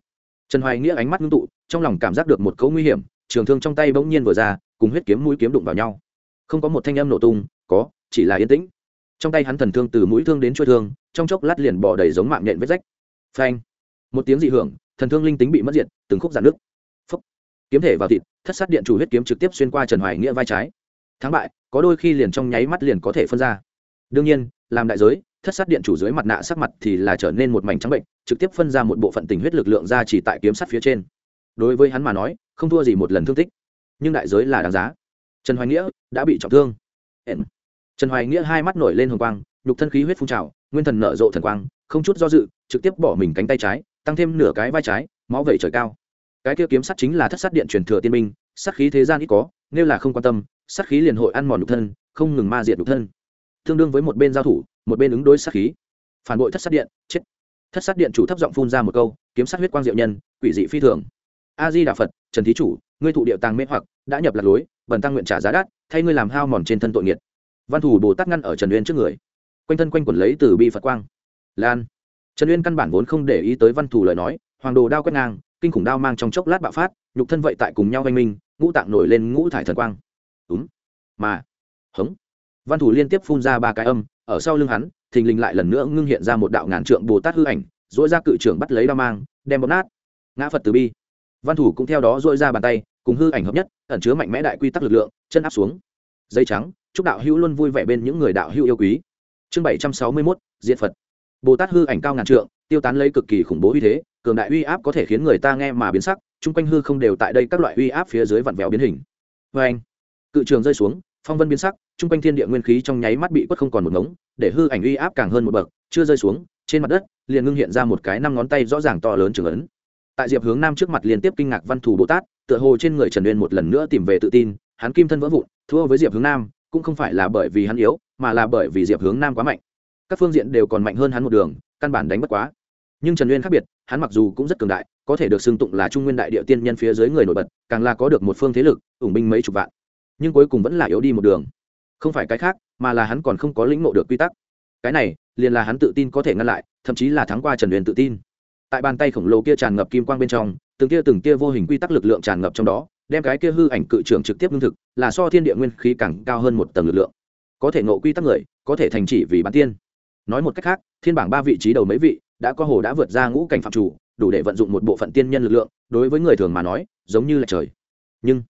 Trần hoài nghĩa ánh mắt ngưng tụ trong lòng cảm giác được một cấu nguy hiểm trường thương trong tay bỗng nhiên vừa ra cùng huyết kiếm mũi kiếm đụng vào nhau. Không có một thanh âm nổ tung có chỉ là yên tĩnh. Trong tay hắn thần thương từ mũi thương đến chuôi thương trong chốc lát liền bỏ đầy giống mạng nhện vết rách. Phanh. Một tiếng dị hưởng thần thương linh tính bị mất diện, từng khúc giãn nước phúc kiếm thể vào thịt thất sát điện chủ huyết kiếm trực tiếp xuyên qua trần hoài nghĩa vai trái. Thắng bại có đôi khi liền trong nháy mắt liền có thể phân ra. Đương nhiên làm đại giới thất sát điện chủ dưới mặt nạ sắc mặt thì là trở nên một mảnh trắng bệnh, trực tiếp phân ra một bộ phận tình huyết lực lượng ra chỉ tại kiếm sắt phía trên. Đối với hắn mà nói, không thua gì một lần thương tích. Nhưng đại giới là đáng giá. Trần hoài nghĩa đã bị trọng thương. Trần hoài nghĩa hai mắt nổi lên hồng quang, nhục thân khí huyết phun trào, nguyên thần nở rộ thần quang, không chút do dự, trực tiếp bỏ mình cánh tay trái, tăng thêm nửa cái vai trái, máu vẩy trời cao. Cái kia kiếm sắt chính là thất sát điện truyền thừa tiên minh sát khí thế gian ít có, nếu là không quan tâm, sát khí liền hội ăn mòn nhục thân, không ngừng ma diệt nhục thân. Tương đương với một bên giao thủ một bên ứng đối sát khí. Phản bội thất sát điện, chết. Thất sát điện chủ thấp giọng phun ra một câu, kiếm sát huyết quang diệu nhân, quỷ dị phi thường. A di đà phật trần thí chủ, ngươi thụ điệu tàng mê hoặc, đã nhập lạc lối, bần tăng nguyện trả giá đắt, thay ngươi làm hao mòn trên thân tội nghiệt. Văn thủ bồ tát ngăn ở trần uyên trước người. Quanh thân quanh quẩn lấy từ bi phật quang. Lan. Trần uyên căn bản vốn không để ý tới văn thủ lời nói, hoàng đồ đao quét ngang, kinh khủng đao mang trong chốc lát bạo phát, nhục thân vậy tại cùng nhau oanh minh, ngũ tạng nổi lên ngũ thải thần quang. Đúng mà. Hống. Văn thủ liên tiếp phun ra ba cái âm ở sau lưng hắn, thình lình lại lần nữa ngưng hiện ra một đạo ngàn trượng bồ tát hư ảnh dỗi ra cự trưởng bắt lấy đao mang, đem bóp nát. Ngã phật từ bi. Văn thủ cũng theo đó dỗi ra bàn tay, cùng hư ảnh hợp nhất, ẩn chứa mạnh mẽ đại quy tắc lực lượng, chân áp xuống. Dây trắng, chúc đạo hữu luôn vui vẻ bên những người đạo hữu yêu quý. Chương bảy trăm sáu mươi mốt diện phật. Bồ tát hư ảnh cao ngàn trượng, tiêu tán lấy cực kỳ khủng bố uy thế, cường đại uy áp có thể khiến người ta nghe mà biến sắc, chung quanh hư không đều tại đây các loại uy áp phía dưới vặn vẹo biến hình. Vê anh cự trường rơi xuống, phong vân biến sắc, chung quanh thiên địa nguyên khí trong nháy mắt bị quất không còn một ngống để hư ảnh uy áp càng hơn một bậc, chưa rơi xuống, trên mặt đất, liền ngưng hiện ra một cái năm ngón tay rõ ràng to lớn trường ấn. Tại diệp hướng nam trước mặt liên tiếp kinh ngạc văn thù bồ tát, tựa hồ trên người trần uyên một lần nữa tìm về tự tin, hắn kim thân vỡ vụn, thua với diệp hướng nam, cũng không phải là bởi vì hắn yếu, mà là bởi vì diệp hướng nam quá mạnh. Các phương diện đều còn mạnh hơn hắn một đường, căn bản đánh bất quá. Nhưng trần uyên khác biệt, hắn mặc dù cũng rất cường đại, có thể được xưng tụng là trung nguyên đại địa tiên nhân phía dưới người nổi bật, càng là có được một phương thế lực, ủng binh mấy chục vạn. Nhưng cuối cùng vẫn là yếu đi một đường không phải cái khác, mà là hắn còn không có lĩnh ngộ được quy tắc. Cái này, liền là hắn tự tin có thể ngăn lại, thậm chí là thắng qua trần uyên tự tin. Tại bàn tay khổng lồ kia tràn ngập kim quang bên trong, từng tia từng tia vô hình quy tắc lực lượng tràn ngập trong đó, đem cái kia hư ảnh cự trưởng trực tiếp lương thực, là so thiên địa nguyên khí càng cao hơn một tầng lực lượng. Có thể ngộ quy tắc người, có thể thành chỉ vì bán tiên. Nói một cách khác, thiên bảng ba vị trí đầu mấy vị, đã có hồ đã vượt ra ngũ cảnh phạm chủ, đủ để vận dụng một bộ phận tiên nhân lực lượng, đối với người thường mà nói, giống như là trời. Nhưng,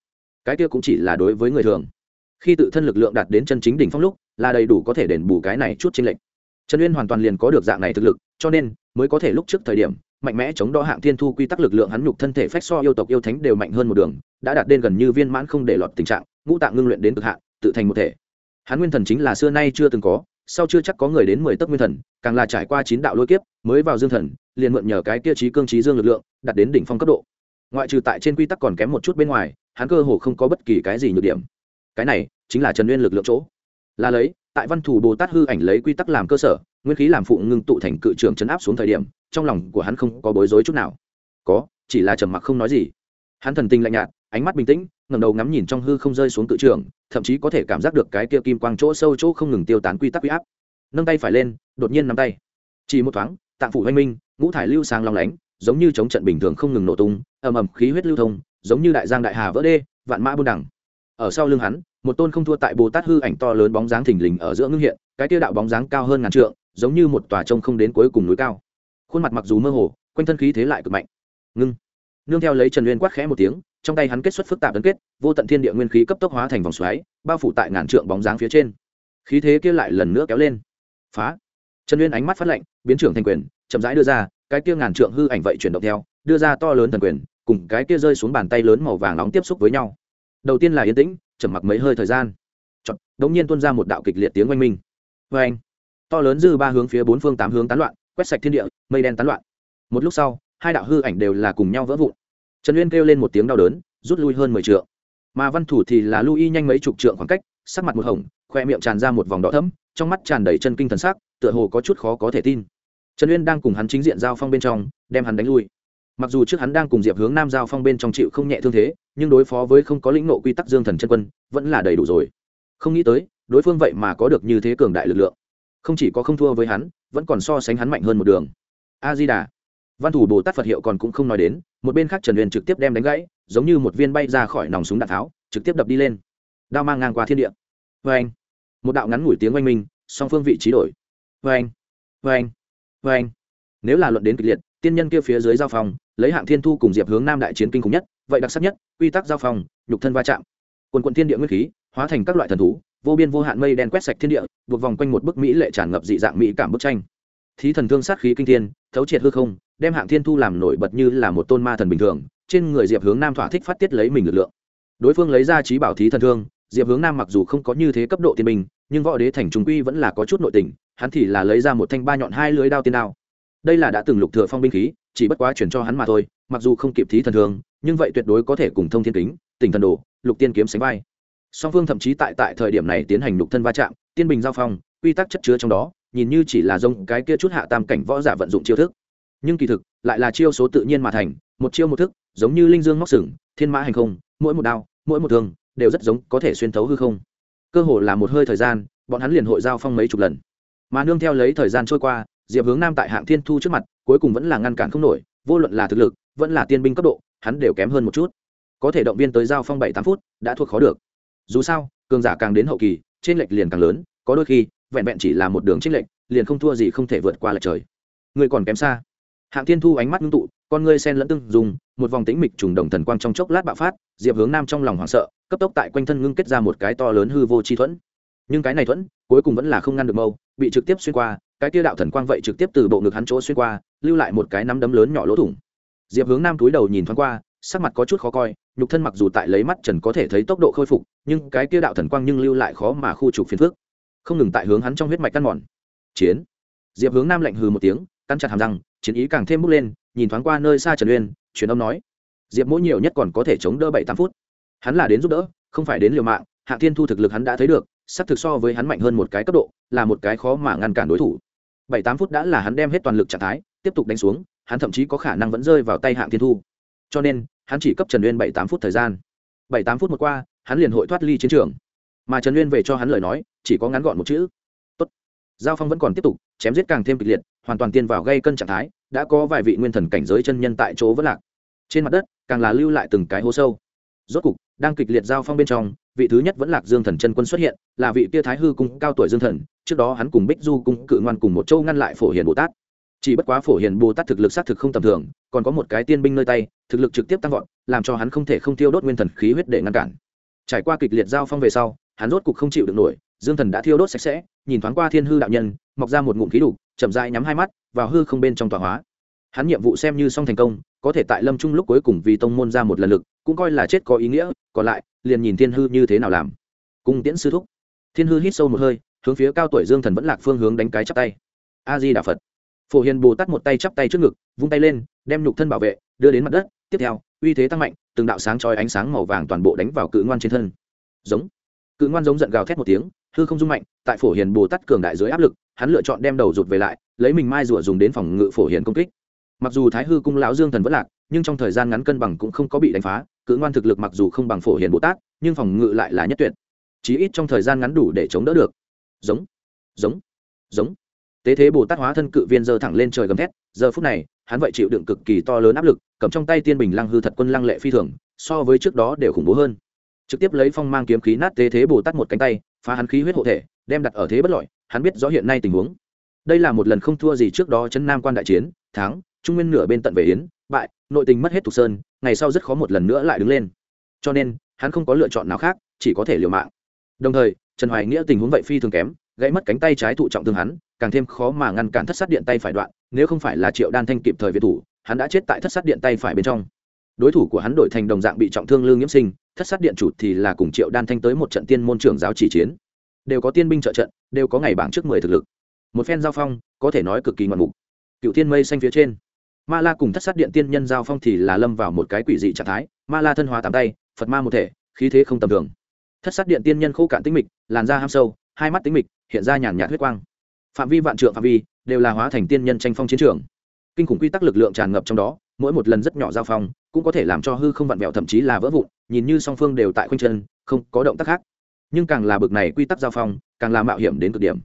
cái kia cũng chỉ là đối với người thường khi tự thân lực lượng đạt đến chân chính đỉnh phong lúc, là đầy đủ có thể đền bù cái này chút chênh lệch. Trần uyên hoàn toàn liền có được dạng này thực lực, cho nên mới có thể lúc trước thời điểm, mạnh mẽ chống đỡ hạng thiên thu quy tắc lực lượng hắn nhục thân thể phách so yêu tộc yêu thánh đều mạnh hơn một đường, đã đạt đến gần như viên mãn không để lọt tình trạng, ngũ tạng ngưng luyện đến cực hạn, tự thành một thể. Hắn nguyên thần chính là xưa nay chưa từng có, sau chưa chắc có người đến mười tấc nguyên thần, càng là trải qua chín đạo lôi kiếp, mới vào dương thần, liền mượn nhờ cái kia trí cương trí dương lực lượng, đạt đến đỉnh phong cấp độ. Ngoại trừ tại trên quy tắc còn kém một chút bên ngoài, hắn cơ hồ không có bất kỳ cái gì nhược điểm cái này chính là trần nguyên lực lượng chỗ là lấy tại văn thủ bồ tát hư ảnh lấy quy tắc làm cơ sở nguyên khí làm phụ ngưng tụ thành cự trường chấn áp xuống thời điểm trong lòng của hắn không có bối rối chút nào có chỉ là trầm mặc không nói gì hắn thần tình lạnh nhạt ánh mắt bình tĩnh ngẩng đầu ngắm nhìn trong hư không rơi xuống cự trường thậm chí có thể cảm giác được cái kia kim quang chỗ sâu chỗ không ngừng tiêu tán quy tắc quy áp nâng tay phải lên đột nhiên nắm tay chỉ một thoáng tạng phủ hoanh minh ngũ thải lưu sang long lánh giống như chống trận bình thường không ngừng nổ tung ầm ầm khí huyết lưu thông giống như đại giang đại hà vỡ đê vạn mã buôn đẳng ở sau lưng hắn, một tôn không thua tại bồ tát hư ảnh to lớn bóng dáng thình lình ở giữa ngưng hiện, cái tiêu đạo bóng dáng cao hơn ngàn trượng, giống như một tòa trông không đến cuối cùng núi cao. Khuôn mặt mặc dù mơ hồ, quanh thân khí thế lại cực mạnh. Ngưng. Nương theo lấy trần uyên quát khẽ một tiếng, trong tay hắn kết xuất phức tạp ấn kết, vô tận thiên địa nguyên khí cấp tốc hóa thành vòng xoáy, bao phủ tại ngàn trượng bóng dáng phía trên. Khí thế kia lại lần nữa kéo lên. Phá. Trần uyên ánh mắt phát lạnh, biến trưởng thành quyền, chậm rãi đưa ra, cái kia ngàn trượng hư ảnh vậy chuyển động theo, đưa ra to lớn thần quyền, cùng cái kia rơi xuống bàn tay lớn màu vàng nóng tiếp xúc với nhau đầu tiên là yên tĩnh chầm mặc mấy hơi thời gian. Chọn đống nhiên tuôn ra một đạo kịch liệt tiếng oanh minh. Vê anh. To lớn dư ba hướng phía bốn phương tám hướng tán loạn, quét sạch thiên địa, mây đen tán loạn. Một lúc sau, hai đạo hư ảnh đều là cùng nhau vỡ vụn. Trần uyên kêu lên một tiếng đau đớn, rút lui hơn mười trượng. Mà văn thủ thì là lưu y nhanh mấy chục trượng khoảng cách, sắc mặt một hồng, khoe miệng tràn ra một vòng đỏ thấm trong mắt tràn đầy chân kinh thần sắc, tựa hồ có chút khó có thể tin. Trần uyên đang cùng hắn chính diện giao phong bên trong, đem hắn đánh lui mặc dù trước hắn đang cùng diệp hướng nam giao phong bên trong chịu không nhẹ thương thế, nhưng đối phó với không có lĩnh nộ quy tắc dương thần chân quân, vẫn là đầy đủ rồi. Không nghĩ tới, đối phương vậy mà có được như thế cường đại lực lượng. Không chỉ có không thua với hắn, vẫn còn so sánh hắn mạnh hơn một đường. A di đà văn thủ bồ tát phật hiệu còn cũng không nói đến, một bên khác trần huyền trực tiếp đem đánh gãy, giống như một viên bay ra khỏi nòng súng đạn tháo, trực tiếp đập đi lên. Đao mang ngang qua thiên địa. Vê anh một đạo ngắn ngủi tiếng oanh minh, song phương vị trí đổi. Vê anh vê anh vê anh nếu là luận đến kịch liệt, tiên nhân kia phía dưới giao phòng lấy hạng thiên thu cùng diệp hướng nam đại chiến kinh khủng nhất, vậy đặc sắc nhất, quy tắc giao phòng nhục thân va chạm. Quần quận thiên địa nguyên khí, hóa thành các loại thần thú, vô biên vô hạn mây đen quét sạch thiên địa, buộc vòng quanh một bức mỹ lệ tràn ngập dị dạng mỹ cảm bức tranh. Thí thần thương sát khí kinh thiên, thấu triệt hư không, đem hạng thiên thu làm nổi bật như là một tôn ma thần bình thường, trên người diệp hướng nam thỏa thích phát tiết lấy mình lực lượng. Đối phương lấy ra trí bảo thí thần thương, diệp hướng nam mặc dù không có như thế cấp độ tiên bình nhưng võ đế thành trung quy vẫn là có chút nội tình, hắn thì là lấy ra một thanh ba nhọn hai lưới đao tiên đao đây là đã từng lục thừa phong binh khí chỉ bất quá chuyển cho hắn mà thôi mặc dù không kịp thí thần thường, nhưng vậy tuyệt đối có thể cùng thông thiên kính tỉnh thần đồ lục tiên kiếm sánh vai. Song phương thậm chí tại tại thời điểm này tiến hành lục thân va chạm tiên bình giao phong quy tắc chất chứa trong đó nhìn như chỉ là dông cái kia chút hạ tam cảnh võ giả vận dụng chiêu thức. Nhưng kỳ thực lại là chiêu số tự nhiên mà thành một chiêu một thức giống như linh dương móc sừng thiên mã hành không mỗi một đao mỗi một thương đều rất giống có thể xuyên thấu hư không. Cơ hồ là một hơi thời gian bọn hắn liền hội giao phong mấy chục lần. Mà nương theo lấy thời gian trôi qua diệp hướng nam tại hạng thiên thu trước mặt, cuối cùng vẫn là ngăn cản không nổi, vô luận là thực lực, vẫn là tiên binh cấp độ, hắn đều kém hơn một chút. Có thể động viên tới giao phong bảy tám phút, đã thuộc khó được. Dù sao, cường giả càng đến hậu kỳ trên lệch liền càng lớn, có đôi khi, vẹn vẹn chỉ là một đường trích lệch, liền không thua gì không thể vượt qua lệch trời. Người còn kém xa. Hạng thiên thu ánh mắt ngưng tụ, con ngươi sen lẫn tưng dùng một vòng tĩnh mịch trùng đồng thần quang trong chốc lát bạo phát, diệp hướng nam trong lòng hoảng sợ, cấp tốc tại quanh thân ngưng kết ra một cái to lớn hư vô chi thuẫn. Nhưng cái này thuẫn, cuối cùng vẫn là không ngăn được mâu, bị trực tiếp xuyên qua cái kia đạo thần quang vậy trực tiếp từ bộ ngực hắn chỗ xuyên qua, lưu lại một cái nắm đấm lớn nhỏ lỗ thủng. Diệp hướng nam túi đầu nhìn thoáng qua, sắc mặt có chút khó coi, nhục thân mặc dù tại lấy mắt trần có thể thấy tốc độ khôi phục, nhưng cái kia đạo thần quang nhưng lưu lại khó mà khu trục phiền phước không ngừng tại hướng hắn trong huyết mạch căn mòn. Chiến. Diệp hướng nam lạnh hừ một tiếng, cắn chặt hàm răng, chiến ý càng thêm bước lên, nhìn thoáng qua nơi xa trần uyên, truyền âm nói, diệp mỗi nhiều nhất còn có thể chống đỡ bảy tám phút. Hắn là đến giúp đỡ, không phải đến liều mạng, hạ thiên thu thực lực hắn đã thấy được sắc thực so với hắn mạnh hơn một cái cấp độ, là một cái khó mà ngăn cản đối thủ bảy tám phút đã là hắn đem hết toàn lực trạng thái, tiếp tục đánh xuống, hắn thậm chí có khả năng vẫn rơi vào tay hạng thiên thu. Cho nên, hắn chỉ cấp trần uyên bảy tám phút thời gian. bảy tám phút một qua, hắn liền hội thoát ly chiến trường. Mà trần uyên về cho hắn lời nói, chỉ có ngắn gọn một chữ. Tốt. Giao phong vẫn còn tiếp tục, chém giết càng thêm kịch liệt, hoàn toàn tiên vào gây cân trạng thái, đã có vài vị nguyên thần cảnh giới chân nhân tại chỗ vẫn lạc. Trên mặt đất, càng là lưu lại từng cái hố sâu. Rốt cục, đang kịch liệt giao phong bên trong, vị thứ nhất vẫn lạc dương thần chân quân xuất hiện, là vị kia thái hư cung cao tuổi dương thần trước đó hắn cùng bích du cung cự ngoan cùng một châu ngăn lại phổ hiền bồ tát. Chỉ bất quá phổ hiền bồ tát thực lực xác thực không tầm thường, còn có một cái tiên binh nơi tay, thực lực trực tiếp tăng vọt, làm cho hắn không thể không tiêu đốt nguyên thần khí huyết để ngăn cản. Trải qua kịch liệt giao phong về sau, hắn rốt cục không chịu được nổi, dương thần đã thiêu đốt sạch sẽ, nhìn thoáng qua thiên hư đạo nhân, mọc ra một ngụm khí đủ chậm dại nhắm hai mắt, vào hư không bên trong tòa hóa. Hắn nhiệm vụ xem như xong thành công, có thể tại lâm trung lúc cuối cùng vì tông môn ra một lần lực, cũng coi là chết có ý nghĩa, còn lại, liền nhìn thiên hư như thế nào làm. Cung tiễn sư thúc. Thiên hư hít sâu một hơi hướng phía cao tuổi dương thần vẫn lạc phương hướng đánh cái chắp tay. A di đà phật. Phổ hiền bồ tát một tay chắp tay trước ngực, vung tay lên, đem nhục thân bảo vệ, đưa đến mặt đất. Tiếp theo, uy thế tăng mạnh, từng đạo sáng trói ánh sáng màu vàng toàn bộ đánh vào cự ngoan trên thân. Giống. Cự ngoan giống giận gào thét một tiếng, hư không dung mạnh, tại phổ hiền bồ tát cường đại dưới áp lực, hắn lựa chọn đem đầu rụt về lại, lấy mình mai rủa dùng đến phòng ngự phổ hiền công kích. Mặc dù thái hư cung lão dương thần vẫn lạc, nhưng trong thời gian ngắn cân bằng cũng không có bị đánh phá, cự ngoan thực lực mặc dù không bằng phổ hiền bồ tát, nhưng phòng ngự lại là nhất tuyệt. Chí ít trong thời gian ngắn đủ để chống đỡ được giống. Giống. Giống. Tế thế bồ tát hóa thân cự viên giơ thẳng lên trời gầm thét, giờ phút này, hắn vậy chịu đựng cực kỳ to lớn áp lực, cầm trong tay tiên bình lăng hư thật quân lăng lệ phi thường, so với trước đó đều khủng bố hơn. Trực tiếp lấy phong mang kiếm khí nát tế thế bồ tát một cánh tay, phá hắn khí huyết hộ thể, đem đặt ở thế bất lọi hắn biết rõ hiện nay tình huống. Đây là một lần không thua gì trước đó chân nam quan đại chiến, thắng, trung nguyên nửa bên tận về yến, bại, nội tình mất hết thục sơn, ngày sau rất khó một lần nữa lại đứng lên. Cho nên, hắn không có lựa chọn nào khác, chỉ có thể liều mạng. Đồng thời trần hoài nghĩa tình huống vậy phi thường kém, gãy mất cánh tay trái thụ trọng thương hắn, càng thêm khó mà ngăn cản thất sát điện tay phải đoạn, nếu không phải là triệu đan thanh kịp thời việt thủ, hắn đã chết tại thất sát điện tay phải bên trong. Đối thủ của hắn đổi thành đồng dạng bị trọng thương lương nhiễm sinh, thất sát điện chủ thì là cùng triệu đan thanh tới một trận tiên môn trưởng giáo chỉ chiến. Đều có tiên binh trợ trận, đều có ngày bảng trước mười thực lực. Một phen giao phong, có thể nói cực kỳ ngoạn mục. Cựu thiên mây xanh phía trên. Ma la cùng thất sát điện tiên nhân giao phong thì là lâm vào một cái quỷ dị trạng thái. Ma la thân hóa tám tay, phật ma một thể, khí thế không tầm thường thất sát điện tiên nhân khô cạn tính mịch, làn da ham sâu, hai mắt tính mịch, hiện ra nhàn nhạt huyết quang. Phạm vi vạn trượng phạm vi đều là hóa thành tiên nhân tranh phong chiến trường. Kinh khủng quy tắc lực lượng tràn ngập trong đó, mỗi một lần rất nhỏ giao phong cũng có thể làm cho hư không vặn vẹo thậm chí là vỡ vụn, nhìn như song phương đều tại khoanh chân, không có động tác khác. Nhưng càng là bực này quy tắc giao phong, càng là mạo hiểm đến cực điểm.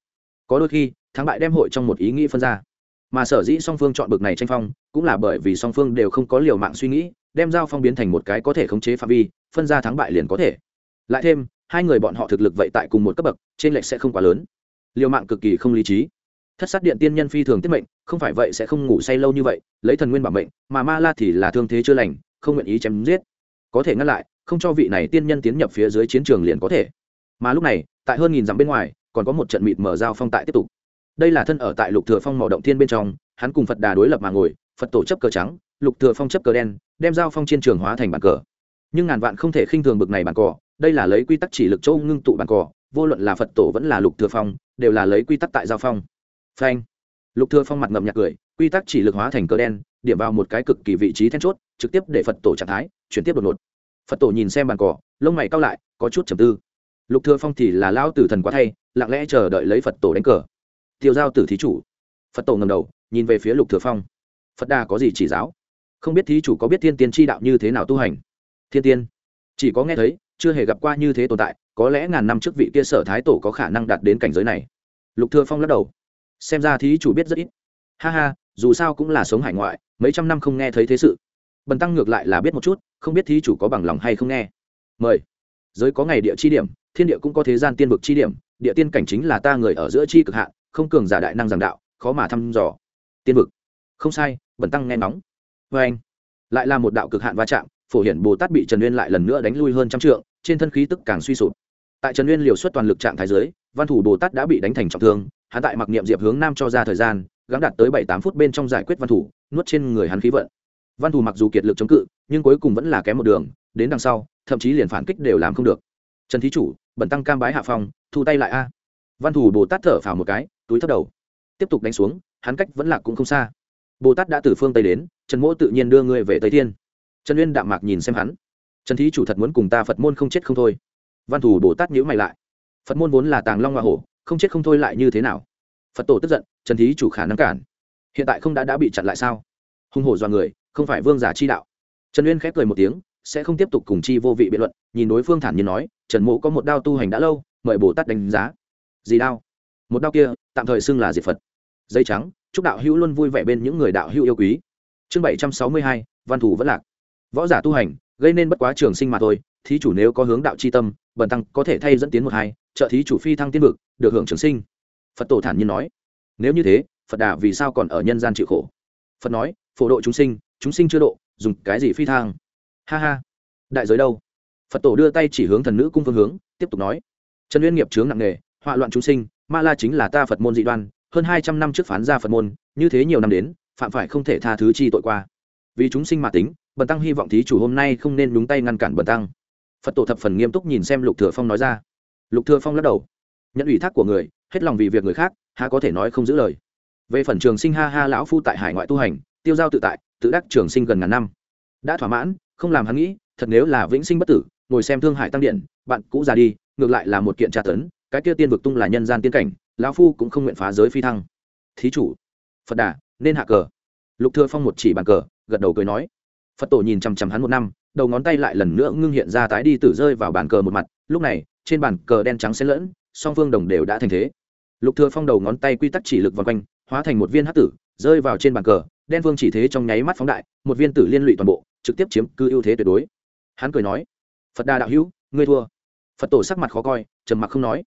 Có đôi khi, thắng bại đem hội trong một ý nghĩ phân ra. Mà sở dĩ song phương chọn bực này tranh phong, cũng là bởi vì song phương đều không có liều mạng suy nghĩ, đem giao phong biến thành một cái có thể khống chế phạm vi, phân ra thắng bại liền có thể lại thêm, hai người bọn họ thực lực vậy tại cùng một cấp bậc, trên lệch sẽ không quá lớn. Liều mạng cực kỳ không lý trí. Thất sát điện tiên nhân phi thường tiết mệnh, không phải vậy sẽ không ngủ say lâu như vậy, lấy thần nguyên bảo mệnh, mà ma la thì là thương thế chưa lành, không nguyện ý chém giết. Có thể ngăn lại, không cho vị này tiên nhân tiến nhập phía dưới chiến trường liền có thể. Mà lúc này, tại hơn nghìn dặm bên ngoài, còn có một trận mịt mở giao phong tại tiếp tục. Đây là thân ở tại lục thừa phong mỏ động thiên bên trong, hắn cùng phật đà đối lập mà ngồi, phật tổ chấp cờ trắng, lục thừa phong chấp cờ đen, đem giao phong chiến trường hóa thành bàn cờ. Nhưng ngàn vạn không thể khinh thường bực này bàn cờ đây là lấy quy tắc chỉ lực châu ngưng tụ bàn cỏ, vô luận là phật tổ vẫn là lục thừa phong đều là lấy quy tắc tại giao phong. Phanh. Lục thừa phong mặt ngậm nhạt cười quy tắc chỉ lực hóa thành cờ đen điểm vào một cái cực kỳ vị trí then chốt trực tiếp để phật tổ trạng thái chuyển tiếp đột ngột. Phật tổ nhìn xem bàn cỏ lông mày cau lại có chút trầm tư. Lục thừa phong thì là lao tử thần quá thay lặng lẽ chờ đợi lấy phật tổ đánh cờ. Tiêu giao tử thí chủ. Phật tổ ngầm đầu nhìn về phía lục thừa phong. Phật đà có gì chỉ giáo? Không biết thí chủ có biết thiên tiên chi đạo như thế nào tu hành? Thiên tiên. Chỉ có nghe thấy chưa hề gặp qua như thế tồn tại, có lẽ ngàn năm trước vị kia sở thái tổ có khả năng đạt đến cảnh giới này. Lục thừa phong lắc đầu. Xem ra thí chủ biết rất ít. Ha ha, dù sao cũng là sống hải ngoại, mấy trăm năm không nghe thấy thế sự. Bần tăng ngược lại là biết một chút, không biết thí chủ có bằng lòng hay không nghe. Mời. Giới có ngày địa chi điểm, thiên địa cũng có thế gian tiên vực chi điểm, địa tiên cảnh chính là ta người ở giữa chi cực hạn, không cường giả đại năng giảng đạo, khó mà thăm dò. Tiên vực. Không sai, bần tăng nghe nóng vê vâng. anh lại là một đạo cực hạn va chạm phổ hiển bồ tát bị trần uyên lại lần nữa đánh lui hơn trăm trượng, trên thân khí tức càng suy sụp. Tại trần uyên liều suất toàn lực trạng thái giới văn thủ bồ tát đã bị đánh thành trọng thương, hắn tại mặc niệm diệp hướng nam cho ra thời gian, gắng đạt tới bảy tám phút bên trong giải quyết văn thủ, nuốt trên người hắn khí vận. Văn thủ mặc dù kiệt lực chống cự, nhưng cuối cùng vẫn là kém một đường, đến đằng sau, thậm chí liền phản kích đều làm không được. Trần thí chủ bẩn tăng cam bái hạ phong, thu tay lại a. Văn thủ bồ tát thở phào một cái, túi thất đầu. Tiếp tục đánh xuống, hắn cách vẫn lạc cũng không xa. Bồ tát đã từ phương tây đến, trần mỗ tự nhiên đưa ngươi về tây thiên trần uyên đạm mạc nhìn xem hắn. Trần thí chủ thật muốn cùng ta phật môn không chết không thôi. Văn thủ bồ tát nhữ mày lại. Phật môn vốn là tàng long hoa hổ, không chết không thôi lại như thế nào? Phật tổ tức giận, trần thí chủ khả năng cản. Hiện tại không đã đã bị chặn lại sao? Hung hổ do người, không phải vương giả chi đạo. Trần uyên khép cười một tiếng, sẽ không tiếp tục cùng chi vô vị biện luận, nhìn đối phương thản nhiên nói, trần mộ có một đao tu hành đã lâu, mời bồ tát đánh giá. Gì đao? Một đao kia, tạm thời xưng là diệt phật. Dây trắng, chúc đạo hữu luôn vui vẻ bên những người đạo hữu yêu quý. Chương bảy trăm sáu mươi hai, văn thủ vẫn lạc võ giả tu hành, gây nên bất quá trường sinh mà thôi, thí chủ nếu có hướng đạo c h i tâm, bần tăng có thể thay dẫn tiến một hai, trợ thí chủ phi thăng tiên vực, được hưởng trường sinh. Phật tổ thản nhiên nói. Nếu như thế, phật đà vì sao còn ở nhân gian chịu khổ? Phật nói, phổ độ chúng sinh chúng sinh chưa độ, dùng cái gì phi thang ha ha. Đại giới đâu? Phật tổ đưa tay chỉ hướng thần nữ cung phương hướng, tiếp tục nói. Trần uyên nghiệp chướng nặng nề, họa loạn chúng sinh, ma la chính là ta phật môn dị đoan, hơn hai trăm năm trước phán ra phật môn, như thế nhiều năm đến, phạm phải không thể tha thứ chi tội qua vì chúng sinh mà tính, bần tăng hy vọng thí chủ hôm nay không nên đúng tay ngăn cản bần tăng. Phật tổ thập phần nghiêm túc nhìn xem lục thừa phong nói ra. Lục thừa phong lắc đầu. Nhận ủy thác của người, hết lòng vì việc người khác, há có thể nói không giữ lời. Về phần trường sinh ha ha lão phu tại hải ngoại tu hành, tiêu giao tự tại, tự đắc trường sinh gần ngàn năm. Đã thỏa mãn, không làm hắn nghĩ, thật nếu là vĩnh sinh bất tử, ngồi xem thương hải tăng điện, bạn cũ già đi, ngược lại là một kiện tra tấn, cái kia tiên vực tung là nhân gian tiên cảnh, lão phu cũng không nguyện phá giới phi thăng. Thí chủ, phật đà, nên hạ cờ. Lục thừa phong một chỉ bàn cờ gật đầu cười nói. Phật tổ nhìn chăm chăm hắn một năm, đầu ngón tay lại lần nữa ngưng hiện ra tái đi tử rơi vào bàn cờ một mặt, lúc này, trên bàn cờ đen trắng xen lẫn, song phương đồng đều đã thành thế. Lục thừa phong đầu ngón tay quy tắc chỉ lực vòng quanh, hóa thành một viên hắc tử, rơi vào trên bàn cờ, đen vương chỉ thế trong nháy mắt phóng đại, một viên tử liên lụy toàn bộ, trực tiếp chiếm cư ưu thế tuyệt đối. Hắn cười nói, phật Đa đạo hữu, ngươi thua. Phật tổ sắc mặt khó coi, trầm mặc không nói.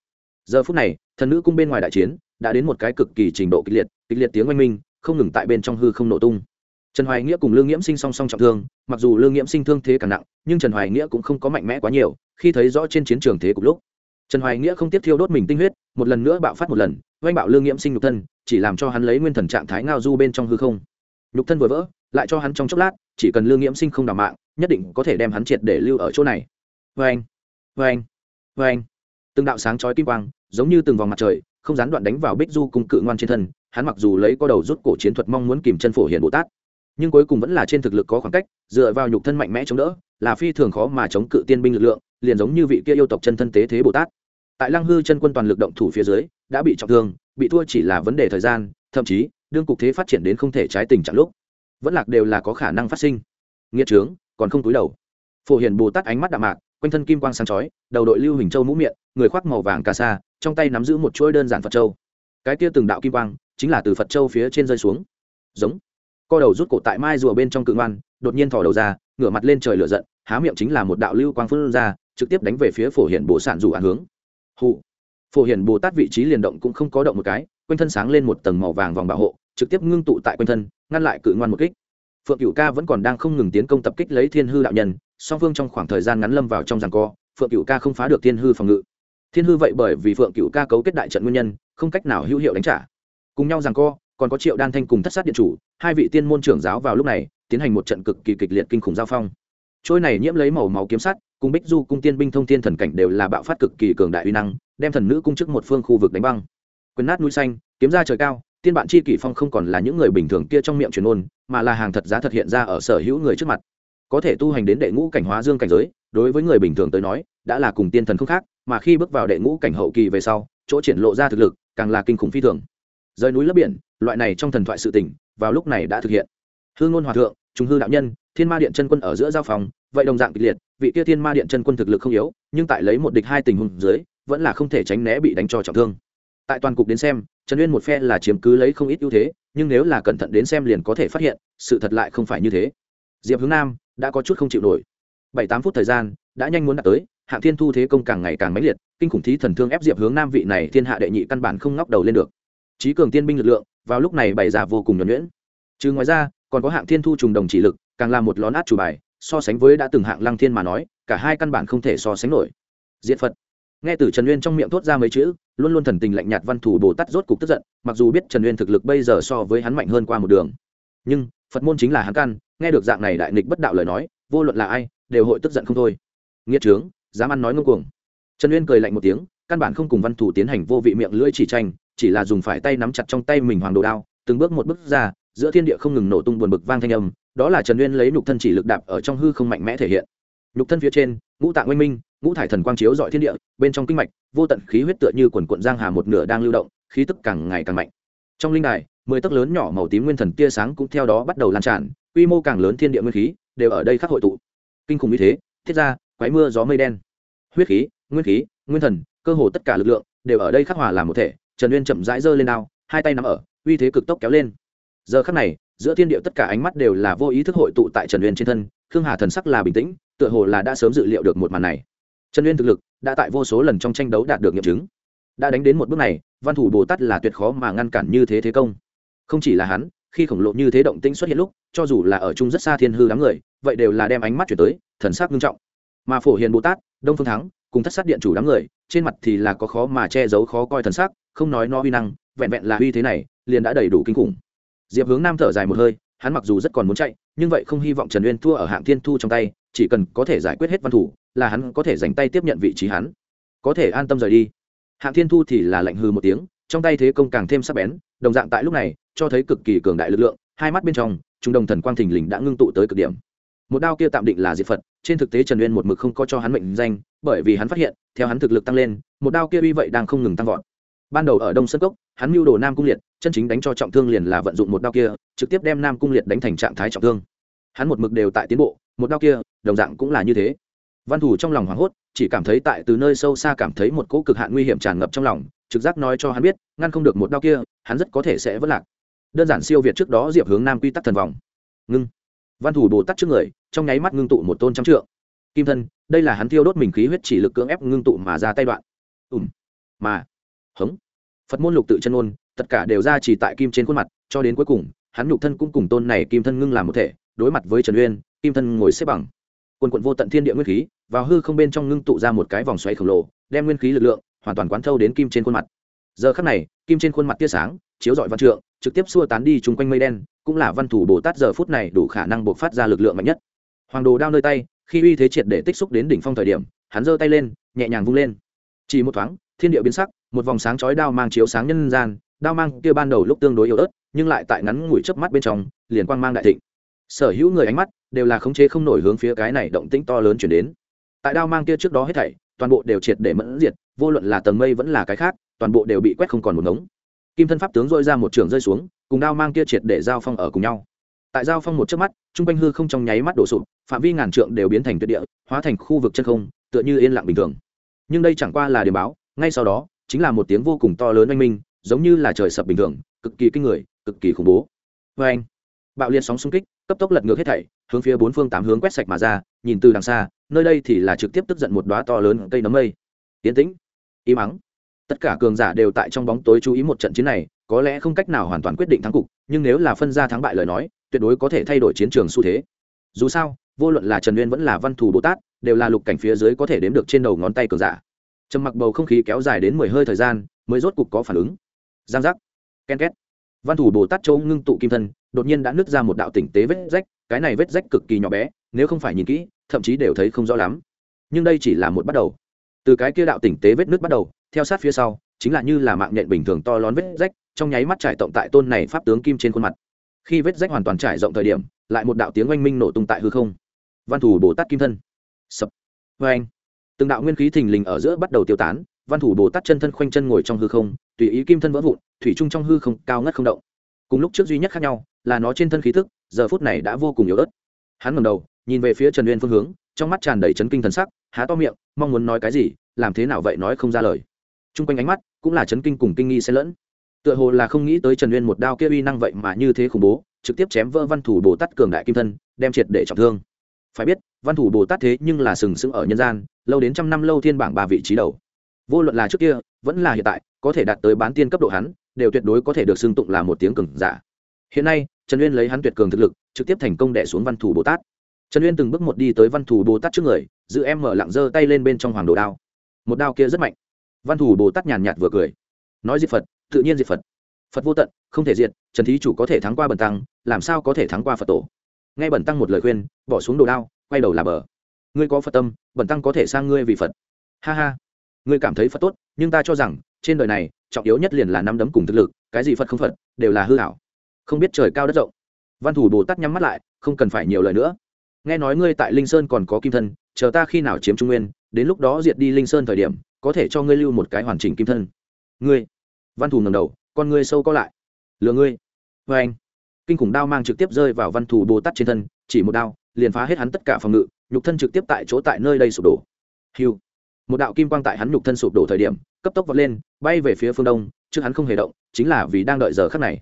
Giờ phút này, thần nữ cung bên ngoài đại chiến, đã đến một cái cực kỳ trình độ kịch liệt kịch liệt tiếng oanh minh, không ngừng tại bên trong hư không nổ tung trần hoài nghĩa cùng lương nghiễm sinh song song trọng thương, mặc dù lương nghiễm sinh thương thế càng nặng, nhưng trần hoài nghĩa cũng không có mạnh mẽ quá nhiều, khi thấy rõ trên chiến trường thế cùng lúc. Trần hoài nghĩa không tiếp thiêu đốt mình tinh huyết, một lần nữa bạo phát một lần, oanh bạo lương nghiễm sinh nhục thân, chỉ làm cho hắn lấy nguyên thần trạng thái ngao du bên trong hư không. Nhục thân vừa vỡ, lại cho hắn trong chốc lát, chỉ cần lương nghiễm sinh không đảm mạng, nhất định có thể đem hắn triệt để lưu ở chỗ này. Vê anh vê anh vê anh từng đạo sáng chói kim quang, giống như từng vòng mặt trời, không gián đoạn đánh vào bích du cùng cự ngoan trên thân, hắn mặc dù lấy có đầu rút cổ chiến thuật mong muốn kìm chân phổ hiền bồ tát nhưng cuối cùng vẫn là trên thực lực có khoảng cách, dựa vào nhục thân mạnh mẽ chống đỡ, là phi thường khó mà chống cự tiên binh lực lượng, liền giống như vị kia yêu tộc chân thân tế thế bồ tát. Tại lăng hư chân quân toàn lực động thủ phía dưới, đã bị trọng thương, bị thua chỉ là vấn đề thời gian, thậm chí, đương cục thế phát triển đến không thể trái tình trạng lúc, vẫn lạc đều là có khả năng phát sinh. Nghĩa trướng, còn không túi đầu. Phổ hiền bồ tát ánh mắt đạm mạc, quanh thân kim quang sáng chói, đầu đội lưu hình châu mũ miệng, người khoác màu vàng cà sa, trong tay nắm giữ một chuỗi đơn giản phật châu. Cái kia từng đạo kim quang, chính là từ phật châu phía trên rơi xuống. Giống co đầu rút cổ tại mai rùa bên trong cự ngoan, đột nhiên thò đầu ra, ngửa mặt lên trời lửa giận, há miệng chính là một đạo lưu quang phun ra, trực tiếp đánh về phía phổ hiển bồ sản dù ăn hướng. Hụ phổ hiển bồ tát vị trí liền động cũng không có động một cái, quanh thân sáng lên một tầng màu vàng vòng bảo hộ, trực tiếp ngưng tụ tại quanh thân, ngăn lại cự ngoan một kích. Phượng cựu ca vẫn còn đang không ngừng tiến công tập kích lấy thiên hư đạo nhân, song phương trong khoảng thời gian ngắn lâm vào trong giằng co, phượng cựu ca không phá được thiên hư phòng ngự. Thiên hư vậy bởi vì phượng cựu ca cấu kết đại trận nguyên nhân, không cách nào hữu hiệu đánh trả. Cùng nhau giằng co còn có triệu đan thanh cùng thất sát điện chủ, hai vị tiên môn trưởng giáo vào lúc này, tiến hành một trận cực kỳ kịch liệt kinh khủng giao phong. Trôi này nhiễm lấy màu máu kiếm sắt, cùng bích du cung tiên binh thông tiên thần cảnh đều là bạo phát cực kỳ cường đại uy năng, đem thần nữ cung chức một phương khu vực đánh băng. Quyền nát núi xanh, kiếm ra trời cao, tiên bạn chi kỷ phong không còn là những người bình thường kia trong miệng truyền ôn, mà là hàng thật giá thật hiện ra ở sở hữu người trước mặt. Có thể tu hành đến đệ ngũ cảnh hóa dương cảnh giới, đối với người bình thường tới nói, đã là cùng tiên thần không khác, mà khi bước vào đệ ngũ cảnh hậu kỳ về sau, chỗ triển lộ ra thực lực, càng là kinh khủng phi thường. Rời núi lấp biển loại này trong thần thoại sự tỉnh vào lúc này đã thực hiện. Hương ngôn hòa thượng, trung hư đạo nhân, thiên ma điện chân quân ở giữa giao phòng, vậy đồng dạng kịch liệt, vị kia thiên ma điện chân quân thực lực không yếu, nhưng tại lấy một địch hai tình huống dưới, vẫn là không thể tránh né bị đánh cho trọng thương. Tại toàn cục đến xem, trần uyên một phe là chiếm cứ lấy không ít ưu thế, nhưng nếu là cẩn thận đến xem liền có thể phát hiện, sự thật lại không phải như thế. Diệp hướng nam đã có chút không chịu nổi. Bảy tám phút thời gian, đã nhanh muốn đạt tới, hạng thiên thu thế công càng ngày càng mãnh liệt, kinh khủng thí thần thương ép diệp hướng nam vị này thiên hạ đệ nhị căn bản không ngóc đầu lên được. Trí cường tiên binh lực lượng vào lúc này bày ra vô cùng nhuẩn nhuyễn. Trừ ngoài ra, còn có hạng thiên thu trùng đồng chỉ lực, càng là một lón át chủ bài, so sánh với đã từng hạng lăng thiên mà nói, cả hai căn bản không thể so sánh nổi. Diện phật. Nghe từ trần uyên trong miệng thốt ra mấy chữ, luôn luôn thần tình lạnh nhạt văn thủ bồ tát rốt cục tức giận, mặc dù biết trần uyên thực lực bây giờ so với hắn mạnh hơn qua một đường. Nhưng, phật môn chính là hắn căn, nghe được dạng này đại nghịch bất đạo lời nói, vô luận là ai, đều hội tức giận không thôi. Nghĩa trướng, dám ăn nói ngông cuồng. Trần uyên cười lạnh một tiếng, căn bản không cùng văn thủ tiến hành vô vị miệng lưỡi chỉ tranh chỉ là dùng phải tay nắm chặt trong tay mình hoàng đồ đao, từng bước một bước ra, giữa thiên địa không ngừng nổ tung buồn bực vang thanh âm, đó là trần uyên lấy nhục thân chỉ lực đạp ở trong hư không mạnh mẽ thể hiện. Nhục thân phía trên, ngũ tạng oanh minh, ngũ thải thần quang chiếu dọi thiên địa, bên trong kinh mạch, vô tận khí huyết tựa như quần quận giang hà một nửa đang lưu động, khí tức càng ngày càng mạnh. Trong linh đài, mười tấc lớn nhỏ màu tím nguyên thần tia sáng cũng theo đó bắt đầu lan tràn, quy mô càng lớn thiên địa nguyên khí đều ở đây khắc hội tụ. Kinh khủng như thế, thiết ra, quái mưa, gió mây đen. Huyết khí, nguyên khí, nguyên thần, cơ hồ tất cả lực lượng đều ở đây khắc hòa làm một thể trần uyên chậm rãi giơ lên đao, hai tay nắm ở, uy thế cực tốc kéo lên. Giờ khắc này, giữa thiên địa tất cả ánh mắt đều là vô ý thức hội tụ tại trần uyên trên thân, khương hà thần sắc là bình tĩnh, tựa hồ là đã sớm dự liệu được một màn này. Trần uyên thực lực đã tại vô số lần trong tranh đấu đạt được nghiệm chứng. Đã đánh đến một bước này, văn thủ bồ tát là tuyệt khó mà ngăn cản như thế thế công. Không chỉ là hắn, khi khổng lồ như thế động tĩnh xuất hiện lúc, cho dù là ở chung rất xa thiên hư đám người, vậy đều là đem ánh mắt chuyển tới, thần sắc nghiêm trọng. Mà phổ hiền bồ tát, đông phương thắng cùng thất sát điện chủ đám người, trên mặt thì là có khó mà che giấu khó coi thần sắc, không nói nó uy năng, vẹn vẹn là uy thế này, liền đã đầy đủ kinh khủng. Diệp hướng nam thở dài một hơi, hắn mặc dù rất còn muốn chạy, nhưng vậy không hy vọng trần uyên thua ở hạng thiên thu trong tay, chỉ cần có thể giải quyết hết văn thủ, là hắn có thể dành tay tiếp nhận vị trí hắn. Có thể an tâm rời đi. Hạng thiên thu thì là lạnh hư một tiếng, trong tay thế công càng thêm sắc bén, đồng dạng tại lúc này, cho thấy cực kỳ cường đại lực lượng, hai mắt bên trong, chúng đồng thần quang thình lình đã ngưng tụ tới cực điểm. Một đao kia tạm định là diệt phật trên thực tế trần uyên một mực không có cho hắn mệnh danh, bởi vì hắn phát hiện, theo hắn thực lực tăng lên, một đao kia uy vậy đang không ngừng tăng vọt. Ban đầu ở đông sơn cốc, hắn mưu đồ nam cung liệt, chân chính đánh cho trọng thương liền là vận dụng một đao kia, trực tiếp đem nam cung liệt đánh thành trạng thái trọng thương. Hắn một mực đều tại tiến bộ, một đao kia, đồng dạng cũng là như thế. Văn thủ trong lòng hoảng hốt, chỉ cảm thấy tại từ nơi sâu xa cảm thấy một cỗ cực hạn nguy hiểm tràn ngập trong lòng, trực giác nói cho hắn biết, ngăn không được một đao kia, hắn rất có thể sẽ vất lạc. Đơn giản siêu việt trước đó diệp hướng nam quy tắc thần vòng. Ngưng văn thủ bồ tát trước người, trong nháy mắt ngưng tụ một tôn trăm trượng. Kim thân, đây là hắn thiêu đốt mình khí huyết chỉ lực cưỡng ép ngưng tụ mà ra tay đoạn. Ùm, mà, hống. Phật môn lục tự chân ôn, tất cả đều ra chỉ tại kim trên khuôn mặt, cho đến cuối cùng, hắn nhục thân cũng cùng tôn này kim thân ngưng làm một thể, đối mặt với trần uyên, kim thân ngồi xếp bằng. Quần quận vô tận thiên địa nguyên khí, vào hư không bên trong ngưng tụ ra một cái vòng xoáy khổng lồ, đem nguyên khí lực lượng, hoàn toàn quán thâu đến kim trên khuôn mặt. Giờ khắc này, kim trên khuôn mặt tia sáng, chiếu dọi văn trượng, trực tiếp xua tán đi chung quanh mây đen cũng là văn thủ bồ tát giờ phút này đủ khả năng buộc phát ra lực lượng mạnh nhất. Hoàng đồ đao nơi tay, khi uy thế triệt để tích xúc đến đỉnh phong thời điểm, hắn giơ tay lên, nhẹ nhàng vung lên. Chỉ một thoáng, thiên địa biến sắc, một vòng sáng chói đao mang chiếu sáng nhân gian, đao mang kia ban đầu lúc tương đối yếu ớt, nhưng lại tại ngắn ngủi chớp mắt bên trong, liền quang mang đại thịnh. Sở hữu người ánh mắt đều là khống chế không nổi hướng phía cái này động tĩnh to lớn chuyển đến. Tại đao mang kia trước đó hết thảy, toàn bộ đều triệt để mẫn diệt, vô luận là tầng mây vẫn là cái khác, toàn bộ đều bị quét không còn một ngống. Kim thân pháp tướng dội ra một trường rơi xuống cùng đao mang kia triệt để giao phong ở cùng nhau. Tại giao phong một chớp mắt trung quanh hư không trong nháy mắt đổ sụp, phạm vi ngàn trượng đều biến thành tuyệt địa, hóa thành khu vực chân không, tựa như yên lặng bình thường. Nhưng đây chẳng qua là điểm báo, ngay sau đó, chính là một tiếng vô cùng to lớn oanh minh, giống như là trời sập bình thường, cực kỳ kinh người, cực kỳ khủng bố. Vê anh bạo liệt sóng xung kích, cấp tốc lật ngược hết thảy, hướng phía bốn phương tám hướng quét sạch mà ra, nhìn từ đằng xa, nơi đây thì là trực tiếp tức giận một đóa to lớn cây nấm mây. Tiến tĩnh. Im mắng tất cả cường giả đều tại trong bóng tối chú ý một trận chiến này, có lẽ không cách nào hoàn toàn quyết định thắng cục, nhưng nếu là phân ra thắng bại lời nói, tuyệt đối có thể thay đổi chiến trường xu thế. Dù sao, vô luận là trần uyên vẫn là văn thù bồ tát, đều là lục cảnh phía dưới có thể đếm được trên đầu ngón tay cường giả. Trầm mặc bầu không khí kéo dài đến mười hơi thời gian, mới rốt cục có phản ứng. Giang giác. Ken két. Văn thủ bồ tát châu ngưng tụ kim thân, đột nhiên đã nứt ra một đạo tỉnh tế vết rách, cái này vết rách cực kỳ nhỏ bé, nếu không phải nhìn kỹ, thậm chí đều thấy không rõ lắm. Nhưng đây chỉ là một bắt đầu. Từ cái kia đạo tỉnh tế vết nứt bắt đầu theo sát phía sau, chính là như là mạng nhện bình thường to lớn vết rách, trong nháy mắt trải rộng tại tôn này pháp tướng kim trên khuôn mặt. Khi vết rách hoàn toàn trải rộng thời điểm, lại một đạo tiếng oanh minh nổ tung tại hư không. Văn thủ bồ tát kim thân. Sập. Vê anh. Từng đạo nguyên khí thình lình ở giữa bắt đầu tiêu tán, văn thủ bồ tát chân thân khoanh chân ngồi trong hư không, tùy ý kim thân vỡ vụn, thủy chung trong hư không cao ngất không động. Cùng lúc trước duy nhất khác nhau, là nó trên thân khí thức giờ phút này đã vô cùng yếu ớt. Hắn ngầm đầu, nhìn về phía trần uyên phương hướng, trong mắt tràn đầy chấn kinh thần sắc, há to miệng, mong muốn nói cái gì, làm thế nào vậy nói không ra lời chung quanh ánh mắt cũng là chấn kinh cùng kinh nghi xen lẫn. Tựa hồ là không nghĩ tới trần uyên một đao kia uy năng vậy mà như thế khủng bố, trực tiếp chém vỡ văn thủ bồ tát cường đại kim thân, đem triệt để trọng thương. Phải biết, văn thủ bồ tát thế nhưng là sừng sững ở nhân gian, lâu đến trăm năm lâu thiên bảng ba vị trí đầu. Vô luận là trước kia, vẫn là hiện tại, có thể đạt tới bán tiên cấp độ hắn, đều tuyệt đối có thể được xưng tụng là một tiếng cường giả. Hiện nay, trần uyên lấy hắn tuyệt cường thực lực, trực tiếp thành công đẻ xuống văn thủ bồ tát. Trần uyên từng bước một đi tới văn thủ bồ tát trước người, giữ em mở lặng giơ tay lên bên trong hoàng đồ đao. Một đao kia rất mạnh văn thủ bồ tát nhàn nhạt vừa cười. Nói diệt phật, tự nhiên diệt phật. Phật vô tận, không thể diệt, trần thí chủ có thể thắng qua bần tăng, làm sao có thể thắng qua phật tổ? Nghe bần tăng một lời khuyên, bỏ xuống đồ đao, quay đầu là bờ. Ngươi có phật tâm, bần tăng có thể sang ngươi vì phật. Ha ha. Ngươi cảm thấy phật tốt, nhưng ta cho rằng, trên đời này, trọng yếu nhất liền là năm đấm cùng thực lực, cái gì phật không phật, đều là hư hảo không biết trời cao đất rộng. Văn thủ bồ tát nhắm mắt lại, không cần phải nhiều lời nữa. Nghe nói ngươi tại linh sơn còn có kim thân, chờ ta khi nào chiếm trung nguyên, đến lúc đó diệt đi linh sơn thời điểm có thể cho ngươi lưu một cái hoàn chỉnh kim thân. Ngươi, văn thủ ngầm đầu, con ngươi sâu có lại. Lừa ngươi. Vê anh, kinh khủng đao mang trực tiếp rơi vào văn thủ bồ tát trên thân, chỉ một đao, liền phá hết hắn tất cả phòng ngự, nhục thân trực tiếp tại chỗ tại nơi đây sụp đổ. Hiu một đạo kim quang tại hắn nhục thân sụp đổ thời điểm, cấp tốc vọt lên, bay về phía phương đông, trước hắn không hề động, chính là vì đang đợi giờ khắc này.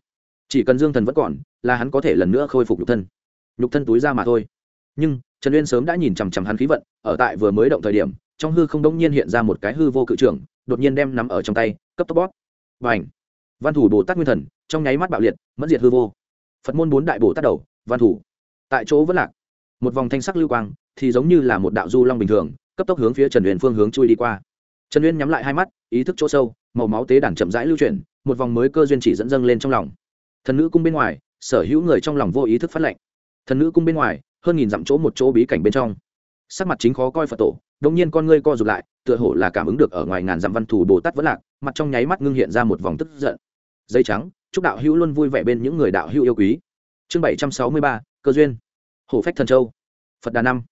Chỉ cần dương thần vẫn còn, là hắn có thể lần nữa khôi phục nhục thân. Nhục thân túi ra mà thôi. Nhưng, trần uyên sớm đã nhìn chằm chằm hắn khí vận, ở tại vừa mới động thời điểm trong hư không đông nhiên hiện ra một cái hư vô cự trưởng, đột nhiên đem nắm ở trong tay, cấp tốc bóp. Và ảnh văn thủ bồ tát nguyên thần, trong nháy mắt bạo liệt mất diệt hư vô. Phật môn bốn đại bồ tát đầu, văn thủ. Tại chỗ vẫn lạc. Một vòng thanh sắc lưu quang, thì giống như là một đạo du long bình thường, cấp tốc hướng phía trần huyền phương hướng chui đi qua. Trần uyên nhắm lại hai mắt, ý thức chỗ sâu, màu máu tế đàn chậm rãi lưu chuyển, một vòng mới cơ duyên chỉ dẫn dâng lên trong lòng. Thần nữ cung bên ngoài, sở hữu người trong lòng vô ý thức phát lệnh. Thần nữ cung bên ngoài, hơn nghìn dặm chỗ một chỗ bí cảnh bên trong sắc mặt chính khó coi phật tổ đông nhiên con ngươi co rụt lại, tựa hồ là cảm ứng được ở ngoài ngàn dặm văn thủ bồ tát vẫn lạc, mặt trong nháy mắt ngưng hiện ra một vòng tức giận. Dây trắng, chúc đạo hữu luôn vui vẻ bên những người đạo hữu yêu quý. Chương bảy trăm sáu mươi ba, cơ duyên. Hổ phách thần châu. Phật đà năm.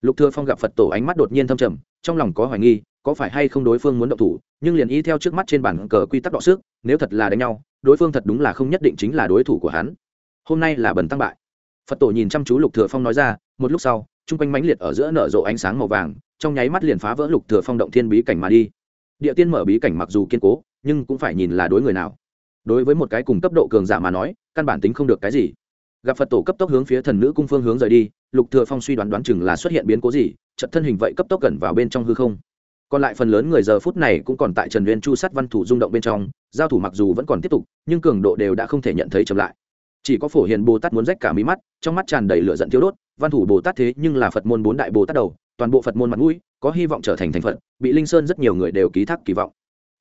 Lục thừa phong gặp phật tổ ánh mắt đột nhiên thâm trầm, trong lòng có hoài nghi, có phải hay không đối phương muốn động thủ, nhưng liền ý theo trước mắt trên bản cờ quy tắc đọ sức, nếu thật là đánh nhau, đối phương thật đúng là không nhất định chính là đối thủ của hắn. Hôm nay là bần tăng bại. Phật tổ nhìn chăm chú lục thừa phong nói ra, một lúc sau trung quanh mãnh liệt ở giữa nở rộ ánh sáng màu vàng, trong nháy mắt liền phá vỡ lục thừa phong động thiên bí cảnh mà đi. Địa tiên mở bí cảnh mặc dù kiên cố, nhưng cũng phải nhìn là đối người nào. Đối với một cái cùng cấp độ cường giả mà nói, căn bản tính không được cái gì. Gặp phật tổ cấp tốc hướng phía thần nữ cung phương hướng rời đi, lục thừa phong suy đoán đoán chừng là xuất hiện biến cố gì trận thân hình vậy cấp tốc gần vào bên trong hư không. Còn lại phần lớn người giờ phút này cũng còn tại trần nguyên chu sát văn thủ rung động bên trong, giao thủ mặc dù vẫn còn tiếp tục, nhưng cường độ đều đã không thể nhận thấy chậm lại chỉ có phổ hiền bồ tát muốn rách cả mí mắt, trong mắt tràn đầy lửa giận thiếu đốt, văn thủ bồ tát thế nhưng là phật môn bốn đại bồ tát đầu, toàn bộ phật môn mặt mũi, có hy vọng trở thành thành phật, bị linh sơn rất nhiều người đều ký thác kỳ vọng.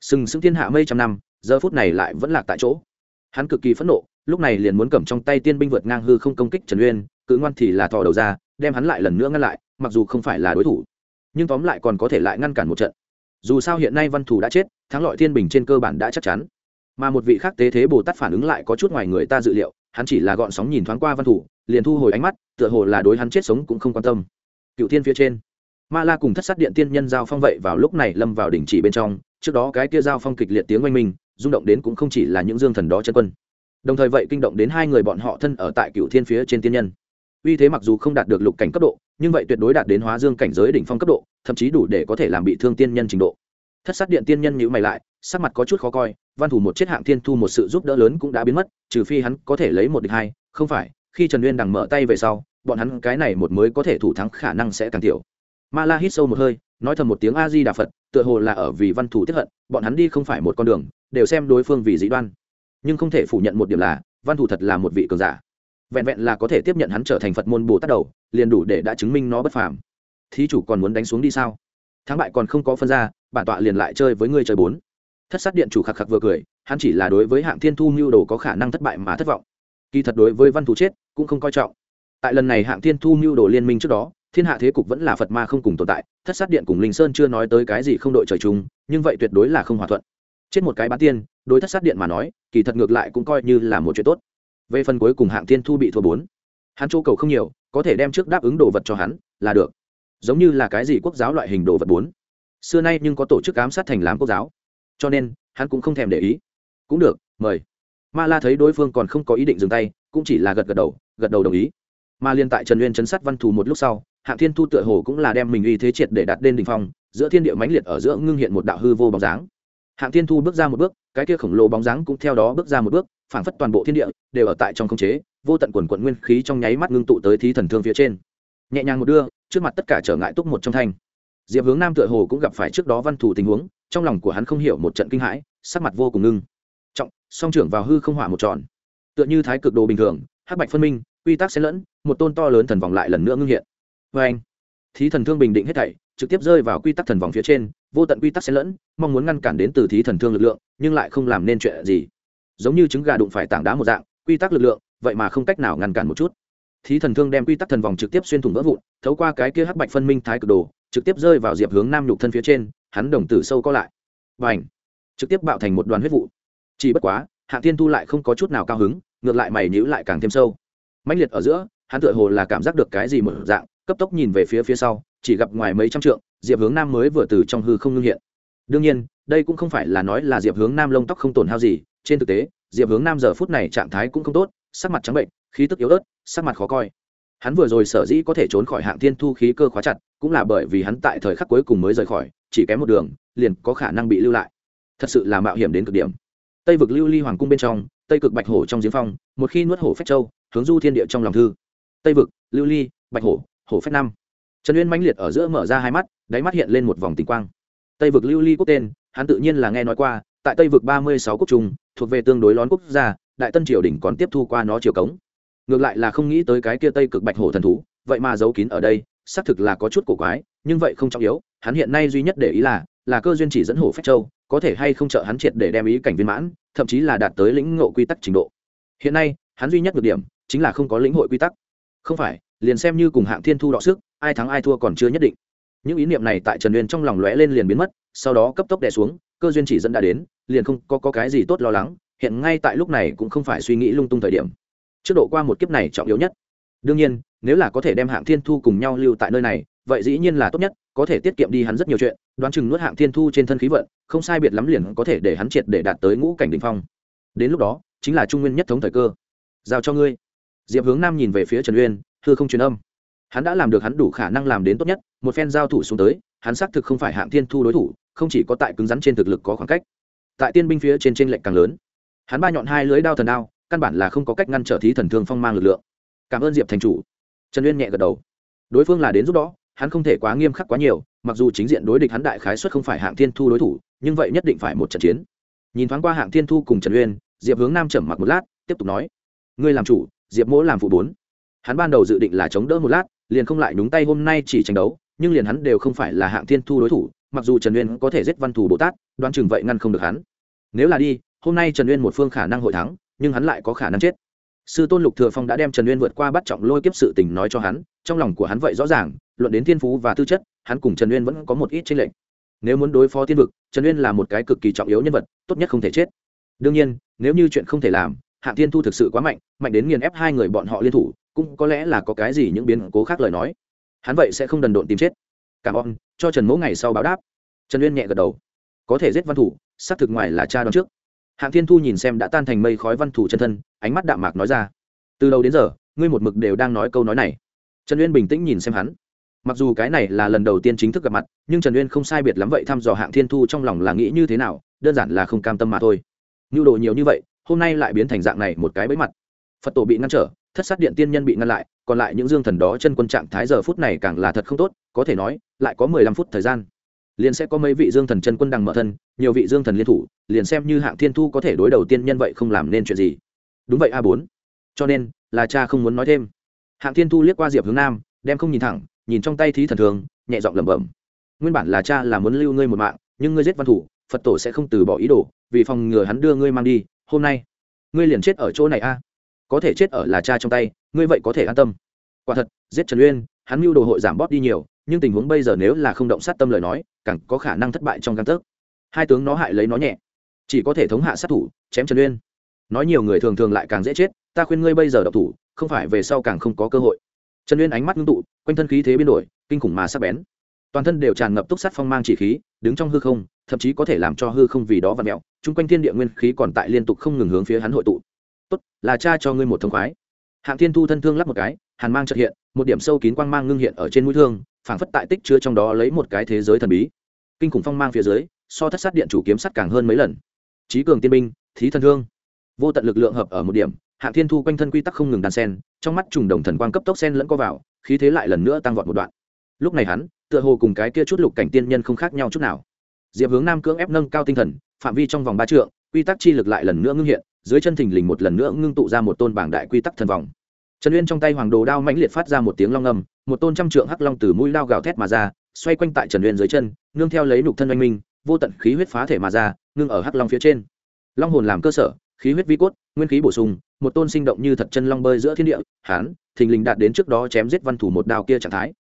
Sừng sững thiên hạ mây trăm năm, giờ phút này lại vẫn lạc tại chỗ. Hắn cực kỳ phẫn nộ, lúc này liền muốn cầm trong tay tiên binh vượt ngang hư không công kích trần uyên, cự ngoan thì là thò đầu ra, đem hắn lại lần nữa ngăn lại, mặc dù không phải là đối thủ. Nhưng tóm lại còn có thể lại ngăn cản một trận. Dù sao hiện nay văn thủ đã chết, thắng lợi thiên bình trên cơ bản đã chắc chắn. Mà một vị khác tế thế bồ tát phản ứng lại có chút ngoài người ta dự liệu hắn chỉ là gọn sóng nhìn thoáng qua văn thủ, liền thu hồi ánh mắt, tựa hồ là đối hắn chết sống cũng không quan tâm. Cựu thiên phía trên, ma la cùng thất sát điện tiên nhân giao phong vậy vào lúc này lâm vào đỉnh chỉ bên trong, trước đó cái kia giao phong kịch liệt tiếng oanh minh, rung động đến cũng không chỉ là những dương thần đó chân quân. Đồng thời vậy kinh động đến hai người bọn họ thân ở tại cựu thiên phía trên tiên nhân. Uy thế mặc dù không đạt được lục cảnh cấp độ, nhưng vậy tuyệt đối đạt đến hóa dương cảnh giới đỉnh phong cấp độ, thậm chí đủ để có thể làm bị thương tiên nhân trình độ. Thất sát điện tiên nhân nhữ mày lại sắc mặt có chút khó coi, văn thủ một chết hạng thiên thu một sự giúp đỡ lớn cũng đã biến mất, trừ phi hắn có thể lấy một địch hai, không phải, khi trần nguyên đằng mở tay về sau, bọn hắn cái này một mới có thể thủ thắng khả năng sẽ càng tiểu. Ma la hít sâu một hơi, nói thầm một tiếng a di đà phật, tựa hồ là ở vì văn thủ tiếp hận, bọn hắn đi không phải một con đường, đều xem đối phương vì dĩ đoan. Nhưng không thể phủ nhận một điểm là, văn thủ thật là một vị cường giả. Vẹn vẹn là có thể tiếp nhận hắn trở thành phật môn bồ tát đầu, liền đủ để đã chứng minh nó bất phàm. Thí chủ còn muốn đánh xuống đi sao? Thắng bại còn không có phân ra, bản tọa liền lại chơi với ngươi chơi bốn thất sát điện chủ khạc khạc vừa cười, hắn chỉ là đối với hạng thiên thu mưu đồ có khả năng thất bại mà thất vọng. Kỳ thật đối với văn thù chết, cũng không coi trọng. Tại lần này hạng thiên thu mưu đồ liên minh trước đó, thiên hạ thế cục vẫn là phật ma không cùng tồn tại, thất sát điện cùng linh sơn chưa nói tới cái gì không đội trời chung, nhưng vậy tuyệt đối là không hòa thuận. Chết một cái bán tiên, đối thất sát điện mà nói, kỳ thật ngược lại cũng coi như là một chuyện tốt. Về phần cuối cùng hạng thiên thu bị thua bốn, hắn chỗ cầu không nhiều, có thể đem trước đáp ứng đồ vật cho hắn, là được. Giống như là cái gì quốc giáo loại hình đồ vật bốn. Xưa nay nhưng có tổ chức ám sát thành làm quốc giáo cho nên, hắn cũng không thèm để ý. Cũng được, mời. Ma la thấy đối phương còn không có ý định dừng tay, cũng chỉ là gật gật đầu gật đầu đồng ý. Mà liên tại trần uyên chấn sát văn thù một lúc sau, hạng thiên thu tựa hồ cũng là đem mình uy thế triệt để đặt lên đỉnh phong, giữa thiên địa mãnh liệt ở giữa ngưng hiện một đạo hư vô bóng dáng. Hạng thiên thu bước ra một bước, cái kia khổng lồ bóng dáng cũng theo đó bước ra một bước, phảng phất toàn bộ thiên địa đều ở tại trong không chế, vô tận quần quận nguyên khí trong nháy mắt ngưng tụ tới thí thần thương phía trên. Nhẹ nhàng một đưa, trước mặt tất cả trở ngại túc một trong thanh diệp hướng nam tựa hồ cũng gặp phải trước đó văn thủ tình huống, trong lòng của hắn không hiểu một trận kinh hãi, sắc mặt vô cùng ngưng. Trọng, song trưởng vào hư không hỏa một tròn. Tựa như thái cực đồ bình thường, hắc bạch phân minh, quy tắc xen lẫn, một tôn to lớn thần vòng lại lần nữa ngưng hiện. Vê anh, thí thần thương bình định hết thảy, trực tiếp rơi vào quy tắc thần vòng phía trên, vô tận quy tắc xen lẫn, mong muốn ngăn cản đến từ thí thần thương lực lượng, nhưng lại không làm nên chuyện gì. Giống như trứng gà đụng phải tảng đá một dạng, quy tắc lực lượng, vậy mà không cách nào ngăn cản một chút thí thần thương đem quy tắc thần vòng trực tiếp xuyên thủng vỡ vụn, thấu qua cái kia hắc bạch phân minh thái cực đồ, trực tiếp rơi vào diệp hướng nam nhục thân phía trên, hắn đồng tử sâu co lại. Và ảnh trực tiếp bạo thành một đoàn huyết vụ. Chỉ bất quá hạ thiên thu lại không có chút nào cao hứng, ngược lại mày nhữ lại càng thêm sâu. Mạnh liệt ở giữa, hắn tựa hồ là cảm giác được cái gì một dạng, cấp tốc nhìn về phía phía sau, chỉ gặp ngoài mấy trăm trượng, diệp hướng nam mới vừa từ trong hư không ngưng hiện. Đương nhiên, đây cũng không phải là nói là diệp hướng nam lông tóc không tổn hao gì, trên thực tế, diệp hướng nam giờ phút này trạng thái cũng không tốt sắc mặt trắng bệnh, khí tức yếu ớt, sắc mặt khó coi. Hắn vừa rồi sở dĩ có thể trốn khỏi hạng thiên thu khí cơ khóa chặt, cũng là bởi vì hắn tại thời khắc cuối cùng mới rời khỏi, chỉ kém một đường, liền có khả năng bị lưu lại. Thật sự là mạo hiểm đến cực điểm. Tây vực lưu ly hoàng cung bên trong, tây cực bạch hổ trong giếng phong, một khi nuốt hổ phách châu, hướng du thiên địa trong lòng thư. Tây vực, lưu ly, bạch hổ hổ phách năm. Trần uyên mãnh liệt ở giữa mở ra hai mắt, đáy mắt hiện lên một vòng tình quang. Tây vực lưu ly quốc tên, hắn tự nhiên là nghe nói qua, tại tây vực ba mươi sáu quốc trung, thuộc về tương đối lón quốc gia đại tân triều đình còn tiếp thu qua nó triều cống. Ngược lại là không nghĩ tới cái kia tây cực bạch hổ thần thú vậy mà giấu kín ở đây xác thực là có chút cổ quái nhưng vậy không trọng yếu hắn hiện nay duy nhất để ý là là cơ duyên chỉ dẫn hổ phách châu có thể hay không trợ hắn triệt để đem ý cảnh viên mãn thậm chí là đạt tới lĩnh ngộ quy tắc trình độ. Hiện nay hắn duy nhất được điểm chính là không có lĩnh hội quy tắc. Không phải liền xem như cùng hạng thiên thu đọ sức ai thắng ai thua còn chưa nhất định. Những ý niệm này tại trần uyên trong lòng lóe lên liền biến mất sau đó cấp tốc đè xuống cơ duyên chỉ dẫn đã đến liền không có, có cái gì tốt lo lắng hiện ngay tại lúc này cũng không phải suy nghĩ lung tung thời điểm. Trước độ qua một kiếp này trọng yếu nhất. Đương nhiên, nếu là có thể đem hạng thiên thu cùng nhau lưu tại nơi này, vậy dĩ nhiên là tốt nhất, có thể tiết kiệm đi hắn rất nhiều chuyện, đoán chừng nuốt hạng thiên thu trên thân khí vận, không sai biệt lắm liền có thể để hắn triệt để đạt tới ngũ cảnh đ ỉ n h phong. Đến lúc đó, chính là trung nguyên nhất thống thời cơ. Giao cho ngươi. Diệp hướng nam nhìn về phía trần uyên, hư không truyền âm. Hắn đã làm được hắn đủ khả năng làm đến tốt nhất, một phen giao thủ xuống tới, hắn xác thực không phải hạng thiên thu đối thủ, không chỉ có tại cứng rắn trên thực lực có khoảng cách. Tại tiên binh phía trên t r ê n lệch càng lớn hắn ba nhọn hai lưới đao thần đao, căn bản là không có cách ngăn trở thí thần thương phong mang lực lượng. Cảm ơn diệp thành chủ. Trần uyên nhẹ gật đầu. Đối phương là đến giúp đó, hắn không thể quá nghiêm khắc quá nhiều, mặc dù chính diện đối địch hắn đại khái xuất không phải hạng thiên thu đối thủ, nhưng vậy nhất định phải một trận chiến. Nhìn thoáng qua hạng thiên thu cùng trần uyên, diệp hướng nam trầm mặc một lát, tiếp tục nói. Ngươi làm chủ, diệp mỗ làm phụ bốn. Hắn ban đầu dự định là chống đỡ một lát, liền không lại nhúng tay hôm nay chỉ tranh đấu, nhưng liền hắn đều không phải là hạng thiên thu đối thủ, mặc dù trần uyên có thể giết văn thủ bồ tát đoan chừng vậy ngăn không được hắn. Nếu là đi hôm nay trần uyên một phương khả năng hội thắng nhưng hắn lại có khả năng chết sư tôn lục thừa phong đã đem trần uyên vượt qua bắt trọng lôi kiếp sự tình nói cho hắn trong lòng của hắn vậy rõ ràng luận đến thiên phú và tư chất hắn cùng trần uyên vẫn có một ít tranh lệch nếu muốn đối phó Thiên vực trần uyên là một cái cực kỳ trọng yếu nhân vật tốt nhất không thể chết đương nhiên nếu như chuyện không thể làm hạng thiên thu thực sự quá mạnh mạnh đến nghiền ép hai người bọn họ liên thủ cũng có lẽ là có cái gì những biến cố khác lời nói hắn vậy sẽ không đần độn tìm chết cảm ơn cho trần Mỗ ngày sau báo đáp trần uyên nhẹ gật đầu có thể giết văn thủ xác thực ngoài là cha đón trước hạng thiên thu nhìn xem đã tan thành mây khói văn thủ chân thân, ánh mắt đạm mạc nói ra. Từ đầu đến giờ, ngươi một mực đều đang nói câu nói này. Trần uyên bình tĩnh nhìn xem hắn. Mặc dù cái này là lần đầu tiên chính thức gặp mặt, nhưng trần uyên không sai biệt lắm vậy thăm dò hạng thiên thu trong lòng là nghĩ như thế nào, đơn giản là không cam tâm mà thôi. Nhu đồ nhiều như vậy, hôm nay lại biến thành dạng này một cái bẫy mặt. Phật tổ bị ngăn trở, thất sát điện tiên nhân bị ngăn lại, còn lại những dương thần đó chân quân trạng thái giờ phút này càng là thật không tốt, có thể nói, lại có mười lăm phút thời gian liền sẽ có mấy vị dương thần chân quân đằng mở thân, nhiều vị dương thần liên thủ, liền xem như hạng thiên thu có thể đối đầu tiên nhân vậy không làm nên chuyện gì. Đúng vậy a bốn. Cho nên, là cha không muốn nói thêm. Hạng thiên thu liếc qua diệp hướng nam, đem không nhìn thẳng, nhìn trong tay thí thần thường, nhẹ giọng lẩm bẩm. Nguyên bản là cha là muốn lưu ngươi một mạng, nhưng ngươi giết văn thủ, phật tổ sẽ không từ bỏ ý đồ, vì phòng ngừa hắn đưa ngươi mang đi. Hôm nay, ngươi liền chết ở chỗ này a. Có thể chết ở là cha trong tay, ngươi vậy có thể an tâm. Quả thật, giết trần uyên, hắn mưu đồ hội giảm bóp đi nhiều nhưng tình huống bây giờ nếu là không động sát tâm lời nói, càng có khả năng thất bại trong căn tấc. Hai tướng nó hại lấy nó nhẹ, chỉ có thể thống hạ sát thủ, chém trần uyên. Nói nhiều người thường thường lại càng dễ chết, ta khuyên ngươi bây giờ độc thủ, không phải về sau càng không có cơ hội. Trần uyên ánh mắt ngưng tụ, quanh thân khí thế biến đổi, kinh khủng mà sắc bén. Toàn thân đều tràn ngập túc sát phong mang chỉ khí, đứng trong hư không, thậm chí có thể làm cho hư không vì đó và mẹo chung quanh thiên địa nguyên khí còn tại liên tục không ngừng hướng phía hắn hội tụ. Tốt, là cha cho ngươi một thông khoái. Hạng thiên thu thân thương lắp một cái, hàn mang trật hiện, một điểm sâu kín quang mang ngưng hiện ở trên mũi thương phảng phất tại tích chứa trong đó lấy một cái thế giới thần bí. Kinh khủng phong mang phía dưới, so thất sát điện chủ kiếm sắt càng hơn mấy lần. Trí cường tiên binh, thí thần thương vô tận lực lượng hợp ở một điểm hạ thiên thu quanh thân quy tắc không ngừng đan sen, trong mắt trùng đồng thần quang cấp tốc sen lẫn co vào, khí thế lại lần nữa tăng vọt một đoạn. Lúc này hắn, tựa hồ cùng cái kia chút lục cảnh tiên nhân không khác nhau chút nào. Diệp hướng nam cưỡng ép nâng cao tinh thần, phạm vi trong vòng ba trượng, quy tắc chi lực lại lần nữa ngưng hiện, dưới chân thình lình một lần nữa ngưng tụ ra một tôn bảng đại quy tắc thần vòng trần uyên trong tay hoàng đồ đao mãnh liệt phát ra một tiếng long ngầm một tôn trăm trượng hắc long từ mũi lao gào thét mà ra, xoay quanh tại trần uyên dưới chân, nương theo lấy nục thân oanh minh, vô tận khí huyết phá thể mà ra, ngưng ở hắc long phía trên. Long hồn làm cơ sở, khí huyết vi cốt, nguyên khí bổ sung, một tôn sinh động như thật chân long bơi giữa thiên địa, hán, thình lình đạt đến trước đó chém giết văn thủ một đao kia trạng thái.